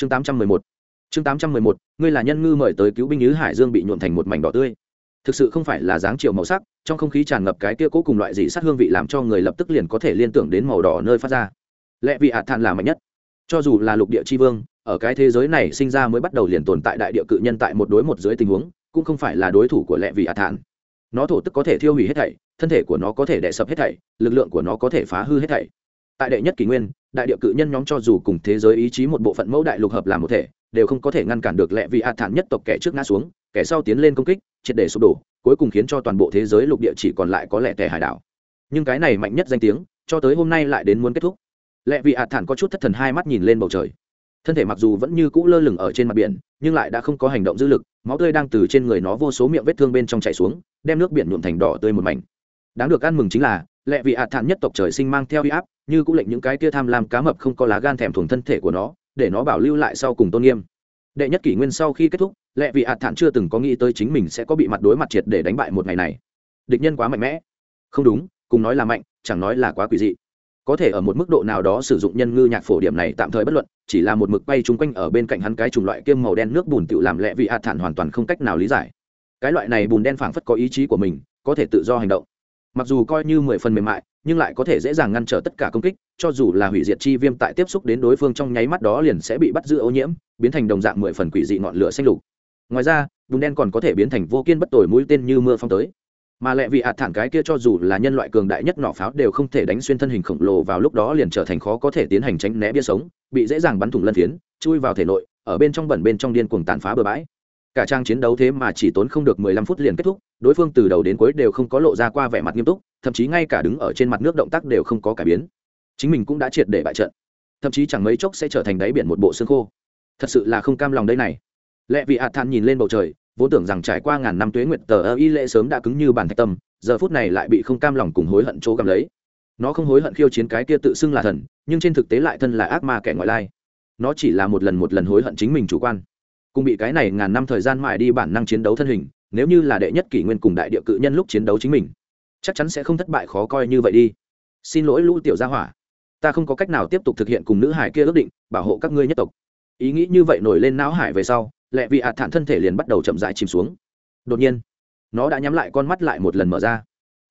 chương tám trăm mười một. Chương tám trăm mười một, ngươi là nhân ngư mời tới cứu binh nhứ hải dương bị nhuộn thành một mảnh đỏ tươi. Thực sự không phải là dáng chiều màu sắc, trong không khí tràn ngập cái kia cố cùng loại dị sát hương vị làm cho người lập tức liền có thể liên tưởng đến màu đỏ nơi phát ra. Lẽ vị hạt thản là mạnh nhất. Cho dù là lục địa chi vương, ở cái thế giới này sinh ra mới bắt đầu liền tồn tại đại địa cự nhân tại một đối một dưới tình huống, cũng không phải là đối thủ của lẹ vị hạt thản. Nó thổ tức có thể thiêu hủy hết thảy, thân thể của nó có thể đè sập hết thảy, lực lượng của nó có thể phá hư hết thảy. Tại đệ nhất kỷ nguyên đại địa cự nhân nhóm cho dù cùng thế giới ý chí một bộ phận mẫu đại lục hợp làm một thể, đều không có thể ngăn cản được lẹ vị hạt thản nhất tộc kẻ trước ngã xuống, kẻ sau tiến lên công kích, triệt để sụp đổ, cuối cùng khiến cho toàn bộ thế giới lục địa chỉ còn lại có lẻ tẻ hải đảo. Nhưng cái này mạnh nhất danh tiếng, cho tới hôm nay lại đến muốn kết thúc. Lẹ vị hạt thản có chút thất thần hai mắt nhìn lên bầu trời. Thân thể mặc dù vẫn như cũ lơ lửng ở trên mặt biển, nhưng lại đã không có hành động dữ lực, máu tươi đang từ trên người nó vô số miệng vết thương bên trong chảy xuống, đem nước biển nhuộm thành đỏ tươi một mảnh. Đáng được ăn mừng chính là Lệ vị hạt thản nhất tộc trời sinh mang theo huy áp, như cũng lệnh những cái tia tham lam cá mập không có lá gan thèm thuồng thân thể của nó, để nó bảo lưu lại sau cùng tôn nghiêm. Đệ nhất kỷ nguyên sau khi kết thúc, lệ vị hạt thản chưa từng có nghĩ tới chính mình sẽ có bị mặt đối mặt triệt để đánh bại một ngày này. Địch nhân quá mạnh mẽ. Không đúng, cùng nói là mạnh, chẳng nói là quá quỷ dị. Có thể ở một mức độ nào đó sử dụng nhân ngư nhạc phổ điểm này tạm thời bất luận, chỉ là một mực bay chung quanh ở bên cạnh hắn cái chủng loại kiêm màu đen nước bùn tự làm lẹ vị hạt thản hoàn toàn không cách nào lý giải. Cái loại này bùn đen phảng phất có ý chí của mình, có thể tự do hành động mặc dù coi như mười phần mềm mại, nhưng lại có thể dễ dàng ngăn trở tất cả công kích, cho dù là hủy diệt chi viêm tại tiếp xúc đến đối phương trong nháy mắt đó liền sẽ bị bắt giữ ô nhiễm, biến thành đồng dạng mười phần quỷ dị ngọn lửa xanh lục. Ngoài ra, bùn đen còn có thể biến thành vô kiên bất tồi mũi tên như mưa phong tới. Mà lẹ vị hạt thản cái kia cho dù là nhân loại cường đại nhất nỏ pháo đều không thể đánh xuyên thân hình khổng lồ vào lúc đó liền trở thành khó có thể tiến hành tránh né bia sống, bị dễ dàng bắn thủng lân phiến, chui vào thể nội, ở bên trong bẩn bên trong điên cuồng tàn phá bừa bãi cả trang chiến đấu thế mà chỉ tốn không được mười lăm phút liền kết thúc, đối phương từ đầu đến cuối đều không có lộ ra qua vẻ mặt nghiêm túc, thậm chí ngay cả đứng ở trên mặt nước động tác đều không có cải biến. Chính mình cũng đã triệt để bại trận. Thậm chí chẳng mấy chốc sẽ trở thành đáy biển một bộ xương khô. Thật sự là không cam lòng đây này. Lẽ vị hạt than nhìn lên bầu trời, vốn tưởng rằng trải qua ngàn năm tuế nguyệt tờ ơ y lệ sớm đã cứng như bàn thạch tâm, giờ phút này lại bị không cam lòng cùng hối hận chỗ gặm lấy. Nó không hối hận khiêu chiến cái kia tự xưng là thần, nhưng trên thực tế lại thân là ác ma kẻ ngoại lai. Nó chỉ là một lần một lần hối hận chính mình chủ quan cùng bị cái này ngàn năm thời gian mài đi bản năng chiến đấu thân hình, nếu như là đệ nhất kỷ nguyên cùng đại địa cự nhân lúc chiến đấu chính mình, chắc chắn sẽ không thất bại khó coi như vậy đi. Xin lỗi lũ tiểu gia hỏa. Ta không có cách nào tiếp tục thực hiện cùng nữ hải kia ước định, bảo hộ các ngươi nhất tộc. Ý nghĩ như vậy nổi lên não hải về sau lẹ vị ạt thản thân thể liền bắt đầu chậm dại chìm xuống. Đột nhiên, nó đã nhắm lại con mắt lại một lần mở ra.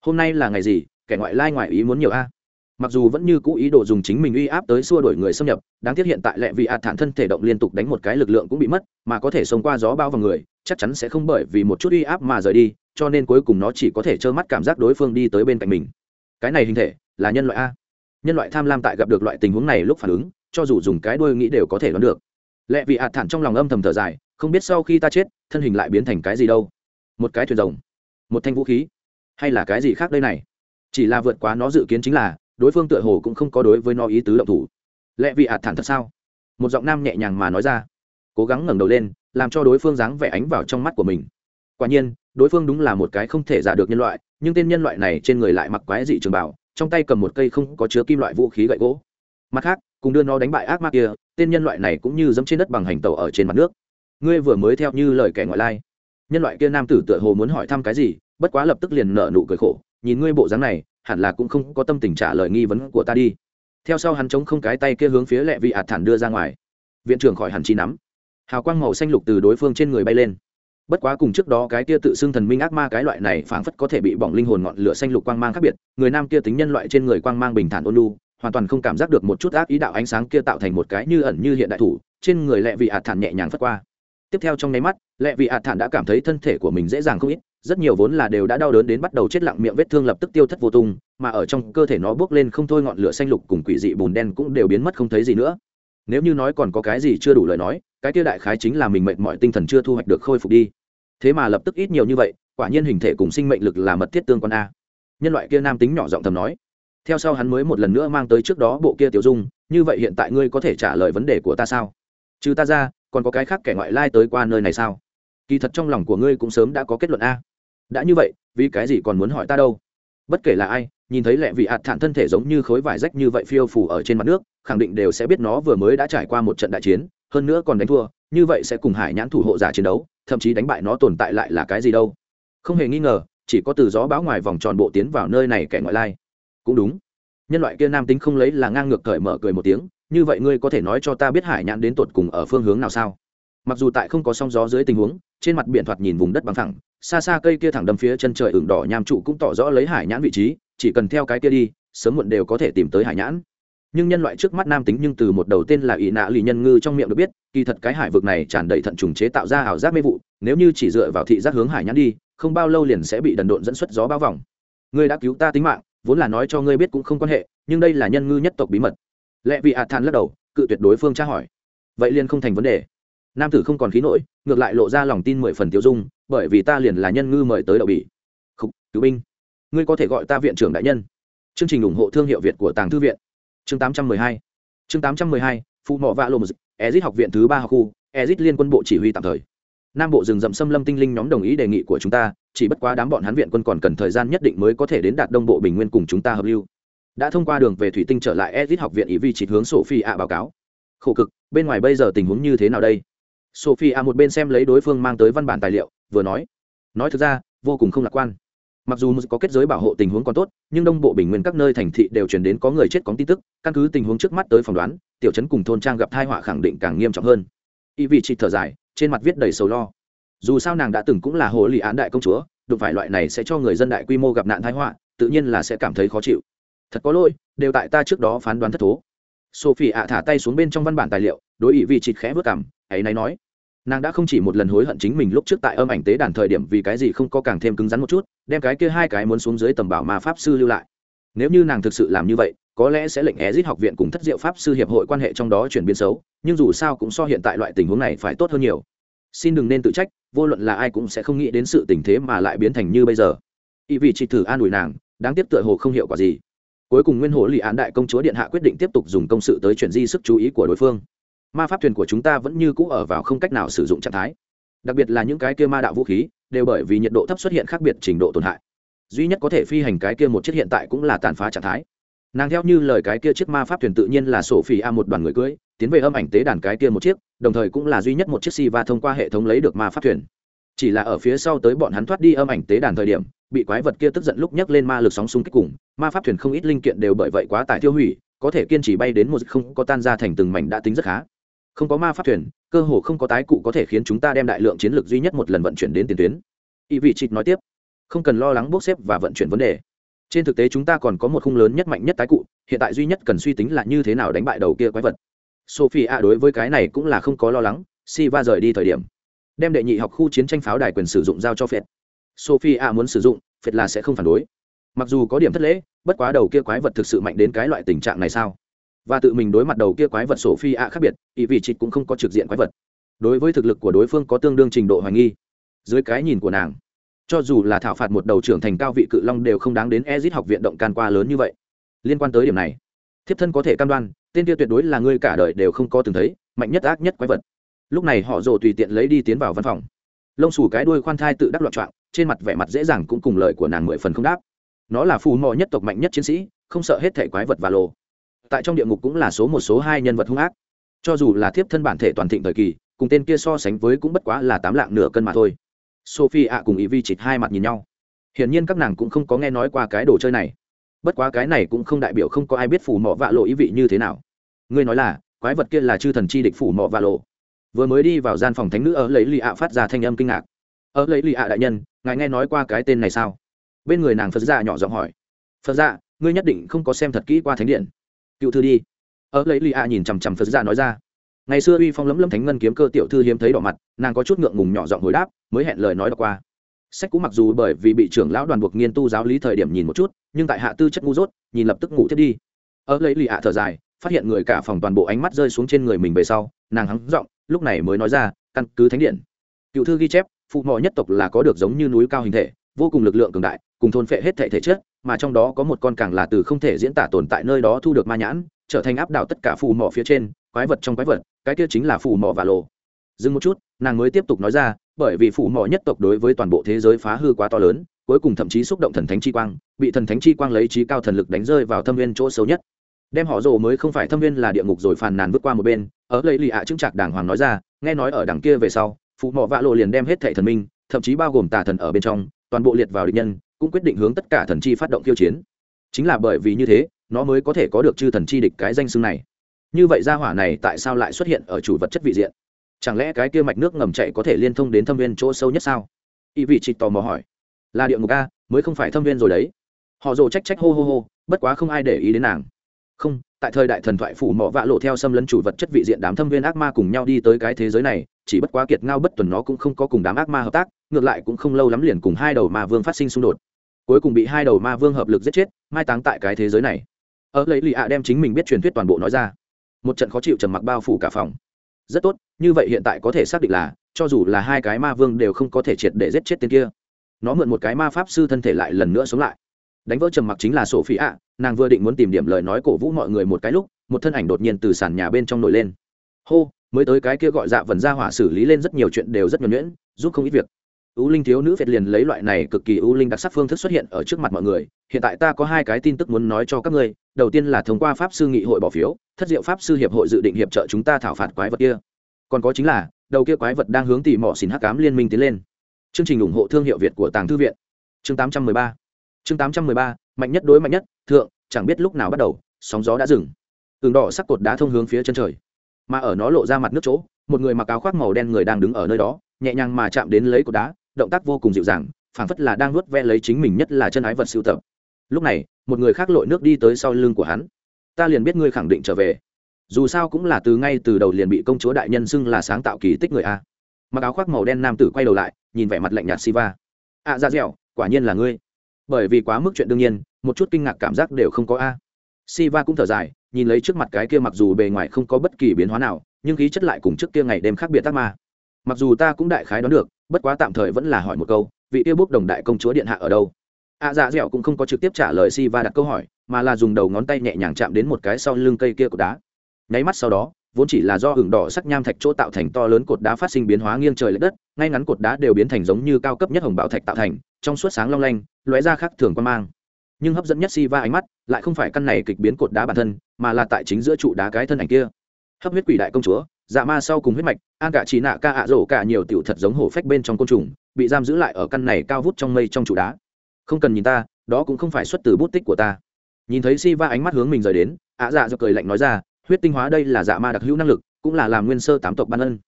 Hôm nay là ngày gì? Kẻ ngoại lai ngoại ý muốn nhiều a mặc dù vẫn như cũ ý đồ dùng chính mình uy áp tới xua đuổi người xâm nhập, đáng tiếc hiện tại lẹ vị ạt thản thân thể động liên tục đánh một cái lực lượng cũng bị mất, mà có thể xông qua gió bao vào người, chắc chắn sẽ không bởi vì một chút uy áp mà rời đi, cho nên cuối cùng nó chỉ có thể trơ mắt cảm giác đối phương đi tới bên cạnh mình. Cái này hình thể là nhân loại a. Nhân loại tham lam tại gặp được loại tình huống này lúc phản ứng, cho dù dùng cái đôi nghĩ đều có thể đoán được. Lẹ vì ạt thản trong lòng âm thầm thở dài, không biết sau khi ta chết, thân hình lại biến thành cái gì đâu. Một cái thuyền rồng, một thanh vũ khí, hay là cái gì khác đây này? Chỉ là vượt quá nó dự kiến chính là đối phương tựa hồ cũng không có đối với nó ý tứ động thủ. Lẽ vì ạt thản thật sao? Một giọng nam nhẹ nhàng mà nói ra, cố gắng ngẩng đầu lên, làm cho đối phương dáng vẻ ánh vào trong mắt của mình. Quả nhiên, đối phương đúng là một cái không thể giả được nhân loại, nhưng tên nhân loại này trên người lại mặc quái dị trường bảo, trong tay cầm một cây không có chứa kim loại vũ khí gậy gỗ. Mặt khác, cùng đưa nó đánh bại ác ma kia, tên nhân loại này cũng như dẫm trên đất bằng hành tàu ở trên mặt nước. Ngươi vừa mới theo như lời kẻ ngoại lai. Nhân loại kia nam tử tựa hồ muốn hỏi thăm cái gì, bất quá lập tức liền nở nụ cười khổ, nhìn ngươi bộ dáng này hẳn là cũng không có tâm tình trả lời nghi vấn của ta đi. Theo sau hắn chống không cái tay kia hướng phía lệ vị ạt thản đưa ra ngoài. Viện trưởng khỏi hẳn chi nắm. Hào quang màu xanh lục từ đối phương trên người bay lên. Bất quá cùng trước đó cái kia tự xưng thần minh ác ma cái loại này phảng phất có thể bị bỏng linh hồn ngọn lửa xanh lục quang mang khác biệt, người nam kia tính nhân loại trên người quang mang bình thản ôn lu hoàn toàn không cảm giác được một chút ác ý đạo ánh sáng kia tạo thành một cái như ẩn như hiện đại thủ, trên người lệ vị ạt thản nhẹ nhàng phất qua. Tiếp theo trong nháy mắt, lệ vị ạt thản đã cảm thấy thân thể của mình dễ dàng không ít rất nhiều vốn là đều đã đau đớn đến bắt đầu chết lặng, miệng vết thương lập tức tiêu thất vô tung, mà ở trong cơ thể nó bước lên không thôi ngọn lửa xanh lục cùng quỷ dị bùn đen cũng đều biến mất không thấy gì nữa. Nếu như nói còn có cái gì chưa đủ lời nói, cái kia đại khái chính là mình mệnh mọi tinh thần chưa thu hoạch được khôi phục đi. Thế mà lập tức ít nhiều như vậy, quả nhiên hình thể cùng sinh mệnh lực là mật thiết tương quan a. Nhân loại kia nam tính nhỏ giọng thầm nói, theo sau hắn mới một lần nữa mang tới trước đó bộ kia tiểu dung, như vậy hiện tại ngươi có thể trả lời vấn đề của ta sao? Trừ ta ra, còn có cái khác kẻ ngoại lai tới qua nơi này sao? Kỳ thật trong lòng của ngươi cũng sớm đã có kết luận a đã như vậy, vì cái gì còn muốn hỏi ta đâu? Bất kể là ai, nhìn thấy lẹ vị hạt thản thân thể giống như khối vải rách như vậy phiêu phủ ở trên mặt nước, khẳng định đều sẽ biết nó vừa mới đã trải qua một trận đại chiến, hơn nữa còn đánh thua, như vậy sẽ cùng hải nhãn thủ hộ giả chiến đấu, thậm chí đánh bại nó tồn tại lại là cái gì đâu? Không hề nghi ngờ, chỉ có từ gió bão ngoài vòng tròn bộ tiến vào nơi này kẻ ngoại lai. Cũng đúng. Nhân loại kia nam tính không lấy là ngang ngược cởi mở cười một tiếng, như vậy ngươi có thể nói cho ta biết hải nhãn đến tột cùng ở phương hướng nào sao? Mặc dù tại không có sóng gió dưới tình huống, trên mặt biển thoạt nhìn vùng đất bằng thẳng xa xa cây kia thẳng đâm phía chân trời ửng đỏ nham trụ cũng tỏ rõ lấy hải nhãn vị trí, chỉ cần theo cái kia đi, sớm muộn đều có thể tìm tới hải nhãn. Nhưng nhân loại trước mắt nam tính nhưng từ một đầu tên là ỷ nạ lì nhân ngư trong miệng được biết, kỳ thật cái hải vực này tràn đầy thận trùng chế tạo ra ảo giác mê vụ, nếu như chỉ dựa vào thị giác hướng hải nhãn đi, không bao lâu liền sẽ bị đần độn dẫn xuất gió bao vòng. Ngươi đã cứu ta tính mạng, vốn là nói cho ngươi biết cũng không quan hệ, nhưng đây là nhân ngư nhất tộc bí mật. Lẽ vì hạ than lắc đầu, cự tuyệt đối phương tra hỏi. Vậy liền không thành vấn đề nam tử không còn khí nỗi, ngược lại lộ ra lòng tin mười phần tiêu dung, bởi vì ta liền là nhân ngư mời tới đậu bỉ. Không cứu binh. Ngươi có thể gọi ta viện trưởng đại nhân. Chương trình ủng hộ thương hiệu việt của tàng thư viện. Chương tám trăm mười hai. Chương tám trăm mười hai phụ mỏ vạ lộ một ezit học viện thứ ba học khu, ezit liên quân bộ chỉ huy tạm thời. Nam bộ rừng rậm xâm lâm tinh linh nhóm đồng ý đề nghị của chúng ta, chỉ bất quá đám bọn hắn viện quân còn cần thời gian nhất định mới có thể đến đạt đông bộ bình nguyên cùng chúng ta hợp lưu. Đã thông qua đường về thủy tinh trở lại ezit học viện ý vi chỉ hướng sổ phi ạ báo cáo. Khổ cực, bên ngoài bây giờ tình huống như thế nào đây? Sophie ạ một bên xem lấy đối phương mang tới văn bản tài liệu, vừa nói nói thực ra, vô cùng không lạc quan. Mặc dù có kết giới bảo hộ tình huống còn tốt, nhưng đông bộ bình nguyên các nơi thành thị đều chuyển đến có người chết có tin tức, căn cứ tình huống trước mắt tới phỏng đoán, tiểu chấn cùng thôn trang gặp thai họa khẳng định càng nghiêm trọng hơn. Y vị chị thở dài, trên mặt viết đầy sầu lo. Dù sao nàng đã từng cũng là hồ lì án đại công chúa, đụng phải loại này sẽ cho người dân đại quy mô gặp nạn thái họa, tự nhiên là sẽ cảm thấy khó chịu. Thật có lỗi, đều tại ta trước đó phán đoán thất thố. Sophie ạ thả tay xuống bên trong văn bản tài liệu, đối ý vị chịt khẽ vớt cảm ấy nay nói nàng đã không chỉ một lần hối hận chính mình lúc trước tại âm ảnh tế đàn thời điểm vì cái gì không có càng thêm cứng rắn một chút, đem cái kia hai cái muốn xuống dưới tầm bảo mà pháp sư lưu lại. Nếu như nàng thực sự làm như vậy, có lẽ sẽ lệnh é giết học viện cùng thất diệu pháp sư hiệp hội quan hệ trong đó chuyển biến xấu, nhưng dù sao cũng so hiện tại loại tình huống này phải tốt hơn nhiều. Xin đừng nên tự trách, vô luận là ai cũng sẽ không nghĩ đến sự tình thế mà lại biến thành như bây giờ. Ý vị chị thử an ủi nàng, đáng tiếc tựa hồ không hiệu quả gì. Cuối cùng nguyên hồ lì án đại công chúa điện hạ quyết định tiếp tục dùng công sự tới chuyển di sức chú ý của đối phương ma pháp thuyền của chúng ta vẫn như cũ ở vào không cách nào sử dụng trạng thái. Đặc biệt là những cái kia ma đạo vũ khí, đều bởi vì nhiệt độ thấp xuất hiện khác biệt trình độ tổn hại. Duy nhất có thể phi hành cái kia một chiếc hiện tại cũng là tàn phá trạng thái. Nàng theo như lời cái kia chiếc ma pháp thuyền tự nhiên là sổ phi a một đoàn người cưới, tiến về âm ảnh tế đàn cái kia một chiếc, đồng thời cũng là duy nhất một chiếc si va thông qua hệ thống lấy được ma pháp thuyền. Chỉ là ở phía sau tới bọn hắn thoát đi âm ảnh tế đàn thời điểm, bị quái vật kia tức giận lúc nhấc lên ma lực sóng xung kích cùng, ma pháp thuyền không ít linh kiện đều bởi vậy quá tải tiêu hủy, có thể kiên trì bay đến một không có tan ra thành từng mảnh đã tính rất khá không có ma pháp thuyền, cơ hồ không có tái cụ có thể khiến chúng ta đem đại lượng chiến lược duy nhất một lần vận chuyển đến tiền tuyến. Y vị trịt nói tiếp, không cần lo lắng bốc xếp và vận chuyển vấn đề. Trên thực tế chúng ta còn có một khung lớn nhất mạnh nhất tái cụ, hiện tại duy nhất cần suy tính là như thế nào đánh bại đầu kia quái vật. Sophie a đối với cái này cũng là không có lo lắng si va rời đi thời điểm, đem đệ nhị học khu chiến tranh pháo đài quyền sử dụng giao cho phệt. Sophie a muốn sử dụng, phệt là sẽ không phản đối. Mặc dù có điểm thất lễ, bất quá đầu kia quái vật thực sự mạnh đến cái loại tình trạng này sao? Và tự mình đối mặt đầu kia quái vật sổ phi ạ khác biệt, ý vị trịt cũng không có trực diện quái vật. Đối với thực lực của đối phương có tương đương trình độ hoài nghi. Dưới cái nhìn của nàng, cho dù là thảo phạt một đầu trưởng thành cao vị cự long đều không đáng đến ezit học viện động can qua lớn như vậy. Liên quan tới điểm này, thiếp thân có thể cam đoan, tên kia tuyệt đối là ngươi cả đời đều không có từng thấy, mạnh nhất ác nhất quái vật. Lúc này họ rồ tùy tiện lấy đi tiến vào văn phòng. Lông xù cái đuôi khoan thai tự đắc loạn trọng, trên mặt vẻ mặt dễ dàng cũng cùng lời của nàng mười phần không đáp. Nó là phù mò nhất tộc mạnh nhất chiến sĩ, không sợ hết thể quái vật và lồ tại trong địa ngục cũng là số một số hai nhân vật hung ác. Cho dù là thiếp thân bản thể toàn thịnh thời kỳ, cùng tên kia so sánh với cũng bất quá là tám lạng nửa cân mà thôi. Sophie ạ cùng ý vi chịt hai mặt nhìn nhau. Hiển nhiên các nàng cũng không có nghe nói qua cái đồ chơi này. Bất quá cái này cũng không đại biểu không có ai biết phủ mỏ vạ lộ ý vị như thế nào. Ngươi nói là, quái vật kia là chư thần chi địch phủ mỏ vạ lộ. Vừa mới đi vào gian phòng thánh nữ ở lấy lì ạ phát ra thanh âm kinh ngạc. Ở lấy lì ạ đại nhân, ngài nghe nói qua cái tên này sao? Bên người nàng phật gia nhỏ giọng hỏi. Phật gia ngươi nhất định không có xem thật kỹ qua thánh điện cựu thư đi. Ở lấy lì a nhìn chằm chằm phật ra nói ra. Ngày xưa uy phong lấm lấm thánh ngân kiếm cơ tiểu thư hiếm thấy đỏ mặt, nàng có chút ngượng ngùng nhỏ giọng hồi đáp, mới hẹn lời nói đọc qua. Sách cũ mặc dù bởi vì bị trưởng lão đoàn buộc nghiên tu giáo lý thời điểm nhìn một chút, nhưng tại hạ tư chất ngu dốt, nhìn lập tức ngủ thiết đi. Ở lấy lì ạ thở dài, phát hiện người cả phòng toàn bộ ánh mắt rơi xuống trên người mình về sau, nàng hắng giọng, lúc này mới nói ra, căn cứ thánh điện. Cựu thư ghi chép, phụ mò nhất tộc là có được giống như núi cao hình thể, vô cùng lực lượng cường đại, cùng thôn phệ hết thể thể chất mà trong đó có một con càng là từ không thể diễn tả tồn tại nơi đó thu được ma nhãn, trở thành áp đảo tất cả phù mỏ phía trên, quái vật trong quái vật, cái kia chính là phù mỏ và lộ dừng một chút, nàng mới tiếp tục nói ra, bởi vì phù mỏ nhất tộc đối với toàn bộ thế giới phá hư quá to lớn, cuối cùng thậm chí xúc động thần thánh chi quang, bị thần thánh chi quang lấy trí cao thần lực đánh rơi vào thâm viên chỗ xấu nhất. Đem họ rồ mới không phải thâm viên là địa ngục rồi phàn nàn vượt qua một bên, ở lấy lì ạ chứng trạc đàng hoàng nói ra, nghe nói ở đằng kia về sau phụ mỏ vạ lộ liền đem hết thệ thần minh, thậm chí bao gồm tà thần ở bên trong, toàn bộ liệt vào địch nhân cũng quyết định hướng tất cả thần chi phát động khiêu chiến. Chính là bởi vì như thế, nó mới có thể có được chư thần chi địch cái danh xưng này. Như vậy ra hỏa này tại sao lại xuất hiện ở chủ vật chất vị diện? Chẳng lẽ cái kia mạch nước ngầm chạy có thể liên thông đến thâm viên chỗ sâu nhất sao? Y vị chị tò mò hỏi. Là địa ngục a, mới không phải thâm viên rồi đấy. Họ rồ trách trách hô hô hô, bất quá không ai để ý đến nàng. Không, tại thời đại thần thoại phủ mỏ vạ lộ theo xâm lấn chủ vật chất vị diện đám thâm viên ác ma cùng nhau đi tới cái thế giới này, chỉ bất quá kiệt ngao bất tuần nó cũng không có cùng đám ác ma hợp tác ngược lại cũng không lâu lắm liền cùng hai đầu ma vương phát sinh xung đột. Cuối cùng bị hai đầu ma vương hợp lực giết chết, mai táng tại cái thế giới này. Ở lấy lì ạ đem chính mình biết truyền thuyết toàn bộ nói ra. Một trận khó chịu trầm mặc bao phủ cả phòng. Rất tốt, như vậy hiện tại có thể xác định là, cho dù là hai cái ma vương đều không có thể triệt để giết chết tên kia. Nó mượn một cái ma pháp sư thân thể lại lần nữa sống lại. Đánh vỡ trầm mặc chính là sổ phi ạ, nàng vừa định muốn tìm điểm lời nói cổ vũ mọi người một cái lúc, một thân ảnh đột nhiên từ sàn nhà bên trong nổi lên. Hô, mới tới cái kia gọi dạ vần ra hỏa xử lý lên rất nhiều chuyện đều rất nhuẩn nhuyễn, giúp không ít việc. U Linh thiếu nữ Việt liền lấy loại này cực kỳ U Linh đặc sắc phương thức xuất hiện ở trước mặt mọi người. Hiện tại ta có hai cái tin tức muốn nói cho các ngươi. Đầu tiên là thông qua Pháp sư nghị hội bỏ phiếu, Thất Diệu Pháp sư hiệp hội dự định hiệp trợ chúng ta thảo phạt quái vật kia. Còn có chính là, đầu kia quái vật đang hướng tỉ mỏ xỉn hắc ám liên minh tiến lên. Chương trình ủng hộ thương hiệu Việt của Tàng Thư viện. Chương 813. Chương 813, mạnh nhất đối mạnh nhất, thượng, chẳng biết lúc nào bắt đầu, sóng gió đã dừng. Tường đỏ sắc cột đá thông hướng phía chân trời. Mà ở nó lộ ra mặt nước chỗ, một người mặc áo khoác màu đen người đang đứng ở nơi đó, nhẹ nhàng mà chạm đến lấy cột đá, động tác vô cùng dịu dàng phảng phất là đang nuốt ve lấy chính mình nhất là chân ái vật sưu tập. Lúc này một người khác lội nước đi tới sau lưng của hắn. Ta liền biết ngươi khẳng định trở về. Dù sao cũng là từ ngay từ đầu liền bị công chúa đại nhân xưng là sáng tạo kỳ tích người a. Mặc áo khoác màu đen nam tử quay đầu lại nhìn vẻ mặt lạnh nhạt siva. A à, ra dẻo quả nhiên là ngươi. Bởi vì quá mức chuyện đương nhiên một chút kinh ngạc cảm giác đều không có a. Siva cũng thở dài nhìn lấy trước mặt cái kia mặc dù bề ngoài không có bất kỳ biến hóa nào nhưng khí chất lại cùng trước kia ngày đêm khác biệt tác ma mặc dù ta cũng đại khái đoán được bất quá tạm thời vẫn là hỏi một câu, vị tiêu bốc đồng đại công chúa điện hạ ở đâu? Ạ dạ dẻo cũng không có trực tiếp trả lời si va đặt câu hỏi, mà là dùng đầu ngón tay nhẹ nhàng chạm đến một cái sau lưng cây kia cột đá. Nháy mắt sau đó, vốn chỉ là do hưởng đỏ sắc nham thạch chỗ tạo thành to lớn cột đá phát sinh biến hóa nghiêng trời l ệ đất, ngay ngắn cột đá đều biến thành giống như cao cấp nhất hồng bảo thạch tạo thành, trong suốt sáng long lanh, lóe ra khác thường quan mang. Nhưng hấp dẫn nhất si va ánh mắt, lại không phải căn này kịch biến cột đá bản thân, mà là tại chính giữa trụ đá cái thân ảnh kia. Hấp huyết quỷ đại công chúa dạ ma sau cùng huyết mạch, an cả chỉ nạ ca ạ rổ cả nhiều tiểu thật giống hổ phách bên trong côn trùng, bị giam giữ lại ở căn này cao vút trong mây trong trụ đá. Không cần nhìn ta, đó cũng không phải xuất từ bút tích của ta. Nhìn thấy si va ánh mắt hướng mình rời đến, ạ dạ do cười lạnh nói ra, huyết tinh hóa đây là dạ ma đặc hữu năng lực, cũng là làm nguyên sơ tám tộc ban ân.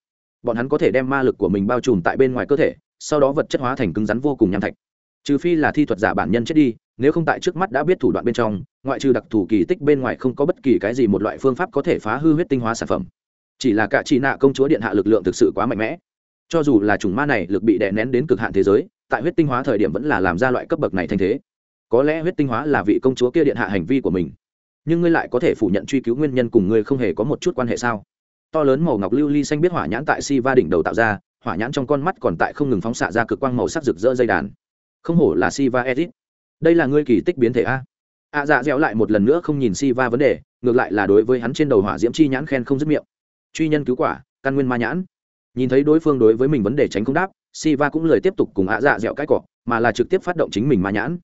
Bọn hắn có thể đem ma lực của mình bao trùm tại bên ngoài cơ thể, sau đó vật chất hóa thành cứng rắn vô cùng nham thạch. Trừ phi là thi thuật giả bản nhân chết đi, nếu không tại trước mắt đã biết thủ đoạn bên trong, ngoại trừ đặc thù kỳ tích bên ngoài không có bất kỳ cái gì một loại phương pháp có thể phá hư huyết tinh hóa sản phẩm chỉ là cả chị nạ công chúa điện hạ lực lượng thực sự quá mạnh mẽ. Cho dù là chủng ma này lực bị đè nén đến cực hạn thế giới tại huyết tinh hóa thời điểm vẫn là làm ra loại cấp bậc này thành thế. Có lẽ huyết tinh hóa là vị công chúa kia điện hạ hành vi của mình. Nhưng ngươi lại có thể phủ nhận truy cứu nguyên nhân cùng ngươi không hề có một chút quan hệ sao? To lớn màu ngọc lưu ly xanh biết hỏa nhãn tại si va đỉnh đầu tạo ra hỏa nhãn trong con mắt còn tại không ngừng phóng xạ ra cực quang màu sắc rực rỡ dây đàn. Không hổ là si va edit. Đây là ngươi kỳ tích biến thể a? A à, dạ dẻo lại một lần nữa không nhìn si va vấn đề ngược lại là đối với hắn trên đầu hỏa diễm chi nhãn khen không dứt miệng truy nhân cứu quả, căn nguyên ma nhãn. Nhìn thấy đối phương đối với mình vấn đề tránh không đáp, Siva cũng lời tiếp tục cùng ạ dạ dẻo cái cọ, mà là trực tiếp phát động chính mình ma nhãn.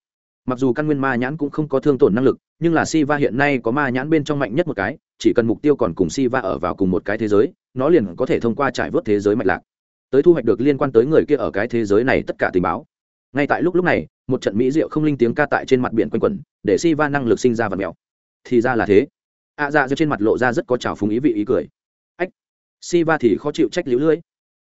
Mặc dù căn nguyên ma nhãn cũng không có thương tổn năng lực, nhưng là Siva hiện nay có ma nhãn bên trong mạnh nhất một cái, chỉ cần mục tiêu còn cùng Siva ở vào cùng một cái thế giới, nó liền có thể thông qua trải vớt thế giới mạch lạc. Tới thu hoạch được liên quan tới người kia ở cái thế giới này tất cả tình báo. Ngay tại lúc lúc này, một trận mỹ diệu không linh tiếng ca tại trên mặt biển quanh quẩn, để Siva năng lực sinh ra và mèo. Thì ra là thế. ạ dạ dẻo trên mặt lộ ra rất có trào phúng ý vị ý cười. Siva thì khó chịu trách liễu lưỡi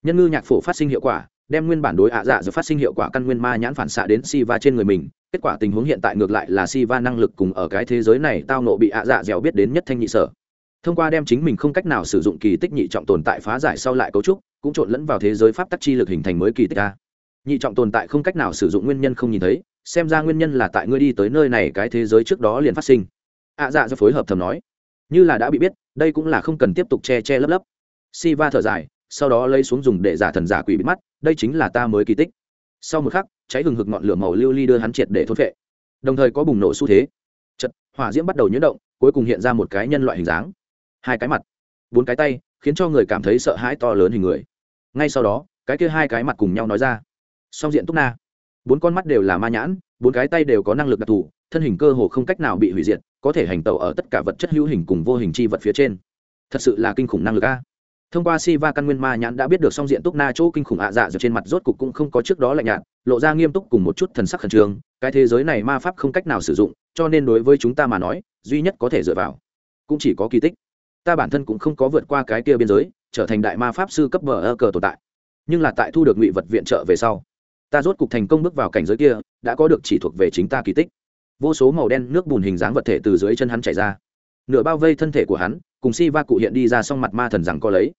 nhân ngư nhạc phổ phát sinh hiệu quả, đem nguyên bản đối ạ dạ giờ phát sinh hiệu quả căn nguyên ma nhãn phản xạ đến Siva trên người mình. Kết quả tình huống hiện tại ngược lại là Siva năng lực cùng ở cái thế giới này tao nộ bị ạ dạ dẻo biết đến nhất thanh nhị sở. Thông qua đem chính mình không cách nào sử dụng kỳ tích nhị trọng tồn tại phá giải sau lại cấu trúc, cũng trộn lẫn vào thế giới pháp tắc chi lực hình thành mới kỳ tích a. Nhị trọng tồn tại không cách nào sử dụng nguyên nhân không nhìn thấy, xem ra nguyên nhân là tại ngươi đi tới nơi này cái thế giới trước đó liền phát sinh. Ạ dạ do phối hợp thầm nói. Như là đã bị biết, đây cũng là không cần tiếp tục che che lấp lấp. Siva thở dài, sau đó lấy xuống dùng để giả thần giả quỷ bịt mắt, đây chính là ta mới kỳ tích. Sau một khắc, cháy hừng hực ngọn lửa màu lưu ly đưa hắn triệt để thốt vệ Đồng thời có bùng nổ xu thế. chật hỏa diễm bắt đầu nhuyễn động, cuối cùng hiện ra một cái nhân loại hình dáng. Hai cái mặt, bốn cái tay, khiến cho người cảm thấy sợ hãi to lớn hình người. Ngay sau đó, cái kia hai cái mặt cùng nhau nói ra. Song diện Túc Na. Bốn con mắt đều là ma nhãn, bốn cái tay đều có năng lực đặc thù, thân hình cơ hồ không cách nào bị hủy diệt, có thể hành tẩu ở tất cả vật chất hữu hình cùng vô hình chi vật phía trên. Thật sự là kinh khủng năng lực a thông qua si va căn nguyên ma nhãn đã biết được song diện túc na chỗ kinh khủng ạ dạ dược trên mặt rốt cục cũng không có trước đó lạnh nhạt, lộ ra nghiêm túc cùng một chút thần sắc khẩn trương, cái thế giới này ma pháp không cách nào sử dụng, cho nên đối với chúng ta mà nói, duy nhất có thể dựa vào cũng chỉ có kỳ tích. Ta bản thân cũng không có vượt qua cái kia biên giới, trở thành đại ma pháp sư cấp bờ ơ cờ tồn tại. Nhưng là tại thu được ngụy vật viện trợ về sau, ta rốt cục thành công bước vào cảnh giới kia, đã có được chỉ thuộc về chính ta kỳ tích. Vô số màu đen nước bùn hình dáng vật thể từ dưới chân hắn chảy ra nửa bao vây thân thể của hắn, cùng si va cụ hiện đi ra xong mặt ma thần rằng có lấy.